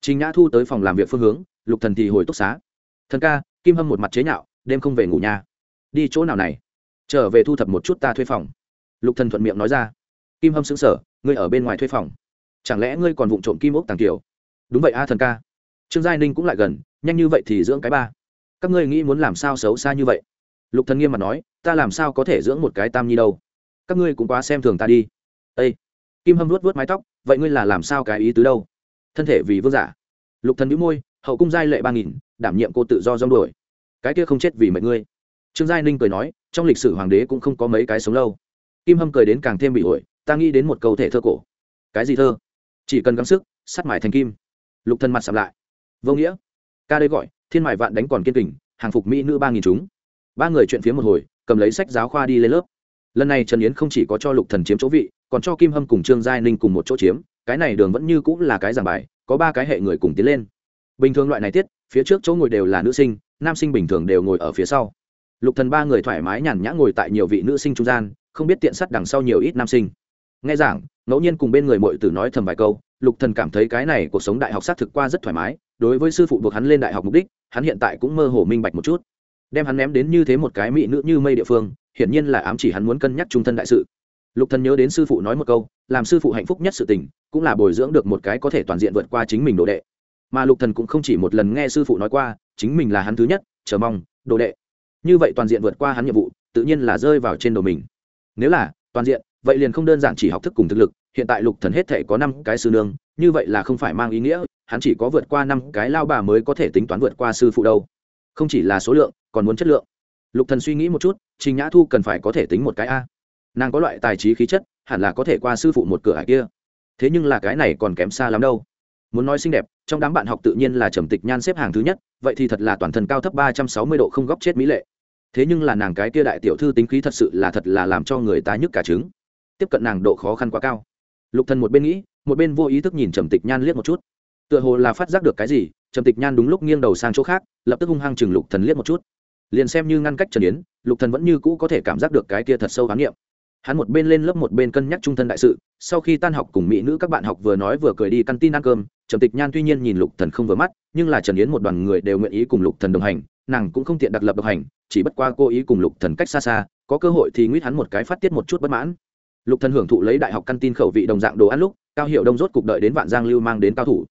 Trình nhã thu tới phòng làm việc phương hướng, lục thần thì hồi túc xá. Thần ca, kim hâm một mặt chế nhạo, đêm không về ngủ nhà đi chỗ nào này? Trở về thu thập một chút ta thuê phòng. Lục thần thuận miệng nói ra. Kim hâm sững sờ, ngươi ở bên ngoài thuê phòng. Chẳng lẽ ngươi còn vụng trộm kim ốc tàng tiểu đúng vậy a, thần ca. Trương giai ninh cũng lại gần, nhanh như vậy thì dưỡng cái ba. Các ngươi nghĩ muốn làm sao xấu xa như vậy? Lục thần nghiêm mặt nói, ta làm sao có thể dưỡng một cái tam nhi đâu? Các ngươi cũng quá xem thường ta đi ây kim hâm luốt vớt mái tóc, vậy ngươi là làm sao cái ý tứ đâu? Thân thể vì vương giả. Lục thần nhíu môi, hậu cung giai lệ ba nghìn, đảm nhiệm cô tự do dòng đuổi. Cái kia không chết vì mệnh ngươi. Trương giai ninh cười nói, trong lịch sử hoàng đế cũng không có mấy cái sống lâu. Kim hâm cười đến càng thêm bị ổi, ta nghĩ đến một câu thể thơ cổ. Cái gì thơ? Chỉ cần gắng sức, sắt mải thành kim. Lục thần mặt sầm lại. Vô nghĩa. Ca đây gọi, thiên mại vạn đánh còn kiên kình, hàng phục mỹ nữ ba nghìn chúng. Ba người chuyện phía một hồi, cầm lấy sách giáo khoa đi lên lớp. Lần này trần yến không chỉ có cho lục thần chiếm chỗ vị còn cho kim hâm cùng trương giai ninh cùng một chỗ chiếm, cái này đường vẫn như cũng là cái giảng bài, có ba cái hệ người cùng tiến lên. Bình thường loại này tiết, phía trước chỗ ngồi đều là nữ sinh, nam sinh bình thường đều ngồi ở phía sau. Lục thần ba người thoải mái nhàn nhã ngồi tại nhiều vị nữ sinh trung gian, không biết tiện sắt đằng sau nhiều ít nam sinh. Nghe giảng, ngẫu nhiên cùng bên người mội tử nói thầm vài câu, lục thần cảm thấy cái này cuộc sống đại học xác thực qua rất thoải mái, đối với sư phụ buộc hắn lên đại học mục đích, hắn hiện tại cũng mơ hồ minh bạch một chút. Đem hắn ném đến như thế một cái mỹ nữ như mây địa phương, hiển nhiên là ám chỉ hắn muốn cân nhắc trung thân đại sự lục thần nhớ đến sư phụ nói một câu, làm sư phụ hạnh phúc nhất sự tình, cũng là bồi dưỡng được một cái có thể toàn diện vượt qua chính mình đồ đệ. Mà lục thần cũng không chỉ một lần nghe sư phụ nói qua, chính mình là hắn thứ nhất, chờ mong, đồ đệ. Như vậy toàn diện vượt qua hắn nhiệm vụ, tự nhiên là rơi vào trên đầu mình. Nếu là, toàn diện, vậy liền không đơn giản chỉ học thức cùng thực lực, hiện tại lục thần hết thể có năm cái sư nương, như vậy là không phải mang ý nghĩa, hắn chỉ có vượt qua năm cái lao bà mới có thể tính toán vượt qua sư phụ đâu. Không chỉ là số lượng, còn muốn chất lượng. Lục thần suy nghĩ một chút, trình nhã thu cần phải có thể tính một cái a nàng có loại tài trí khí chất, hẳn là có thể qua sư phụ một cửa hải kia. Thế nhưng là cái này còn kém xa lắm đâu. Muốn nói xinh đẹp, trong đám bạn học tự nhiên là trầm tịch nhan xếp hàng thứ nhất, vậy thì thật là toàn thân cao thấp ba trăm sáu mươi độ không góc chết mỹ lệ. Thế nhưng là nàng cái kia đại tiểu thư tính khí thật sự là thật là làm cho người ta nhức cả trứng. Tiếp cận nàng độ khó khăn quá cao. Lục thần một bên nghĩ, một bên vô ý thức nhìn trầm tịch nhan liếc một chút. Tựa hồ là phát giác được cái gì, trầm tịch nhan đúng lúc nghiêng đầu sang chỗ khác, lập tức hung hăng chừng lục thần liếc một chút. Liền xem như ngăn cách trần yến, lục thần vẫn như cũ có thể cảm giác được cái kia thật sâu khám nghiệm hắn một bên lên lớp một bên cân nhắc trung thân đại sự, sau khi tan học cùng mỹ nữ các bạn học vừa nói vừa cười đi căn tin ăn cơm, trầm tịch nhan tuy nhiên nhìn lục thần không vừa mắt, nhưng là trần yến một đoàn người đều nguyện ý cùng lục thần đồng hành, nàng cũng không tiện đặc lập độc hành, chỉ bất qua cô ý cùng lục thần cách xa xa, có cơ hội thì nguyết hắn một cái phát tiết một chút bất mãn. Lục thần hưởng thụ lấy đại học căn tin khẩu vị đồng dạng đồ ăn lúc, cao hiệu đông rốt cục đợi đến vạn giang lưu mang đến cao thủ.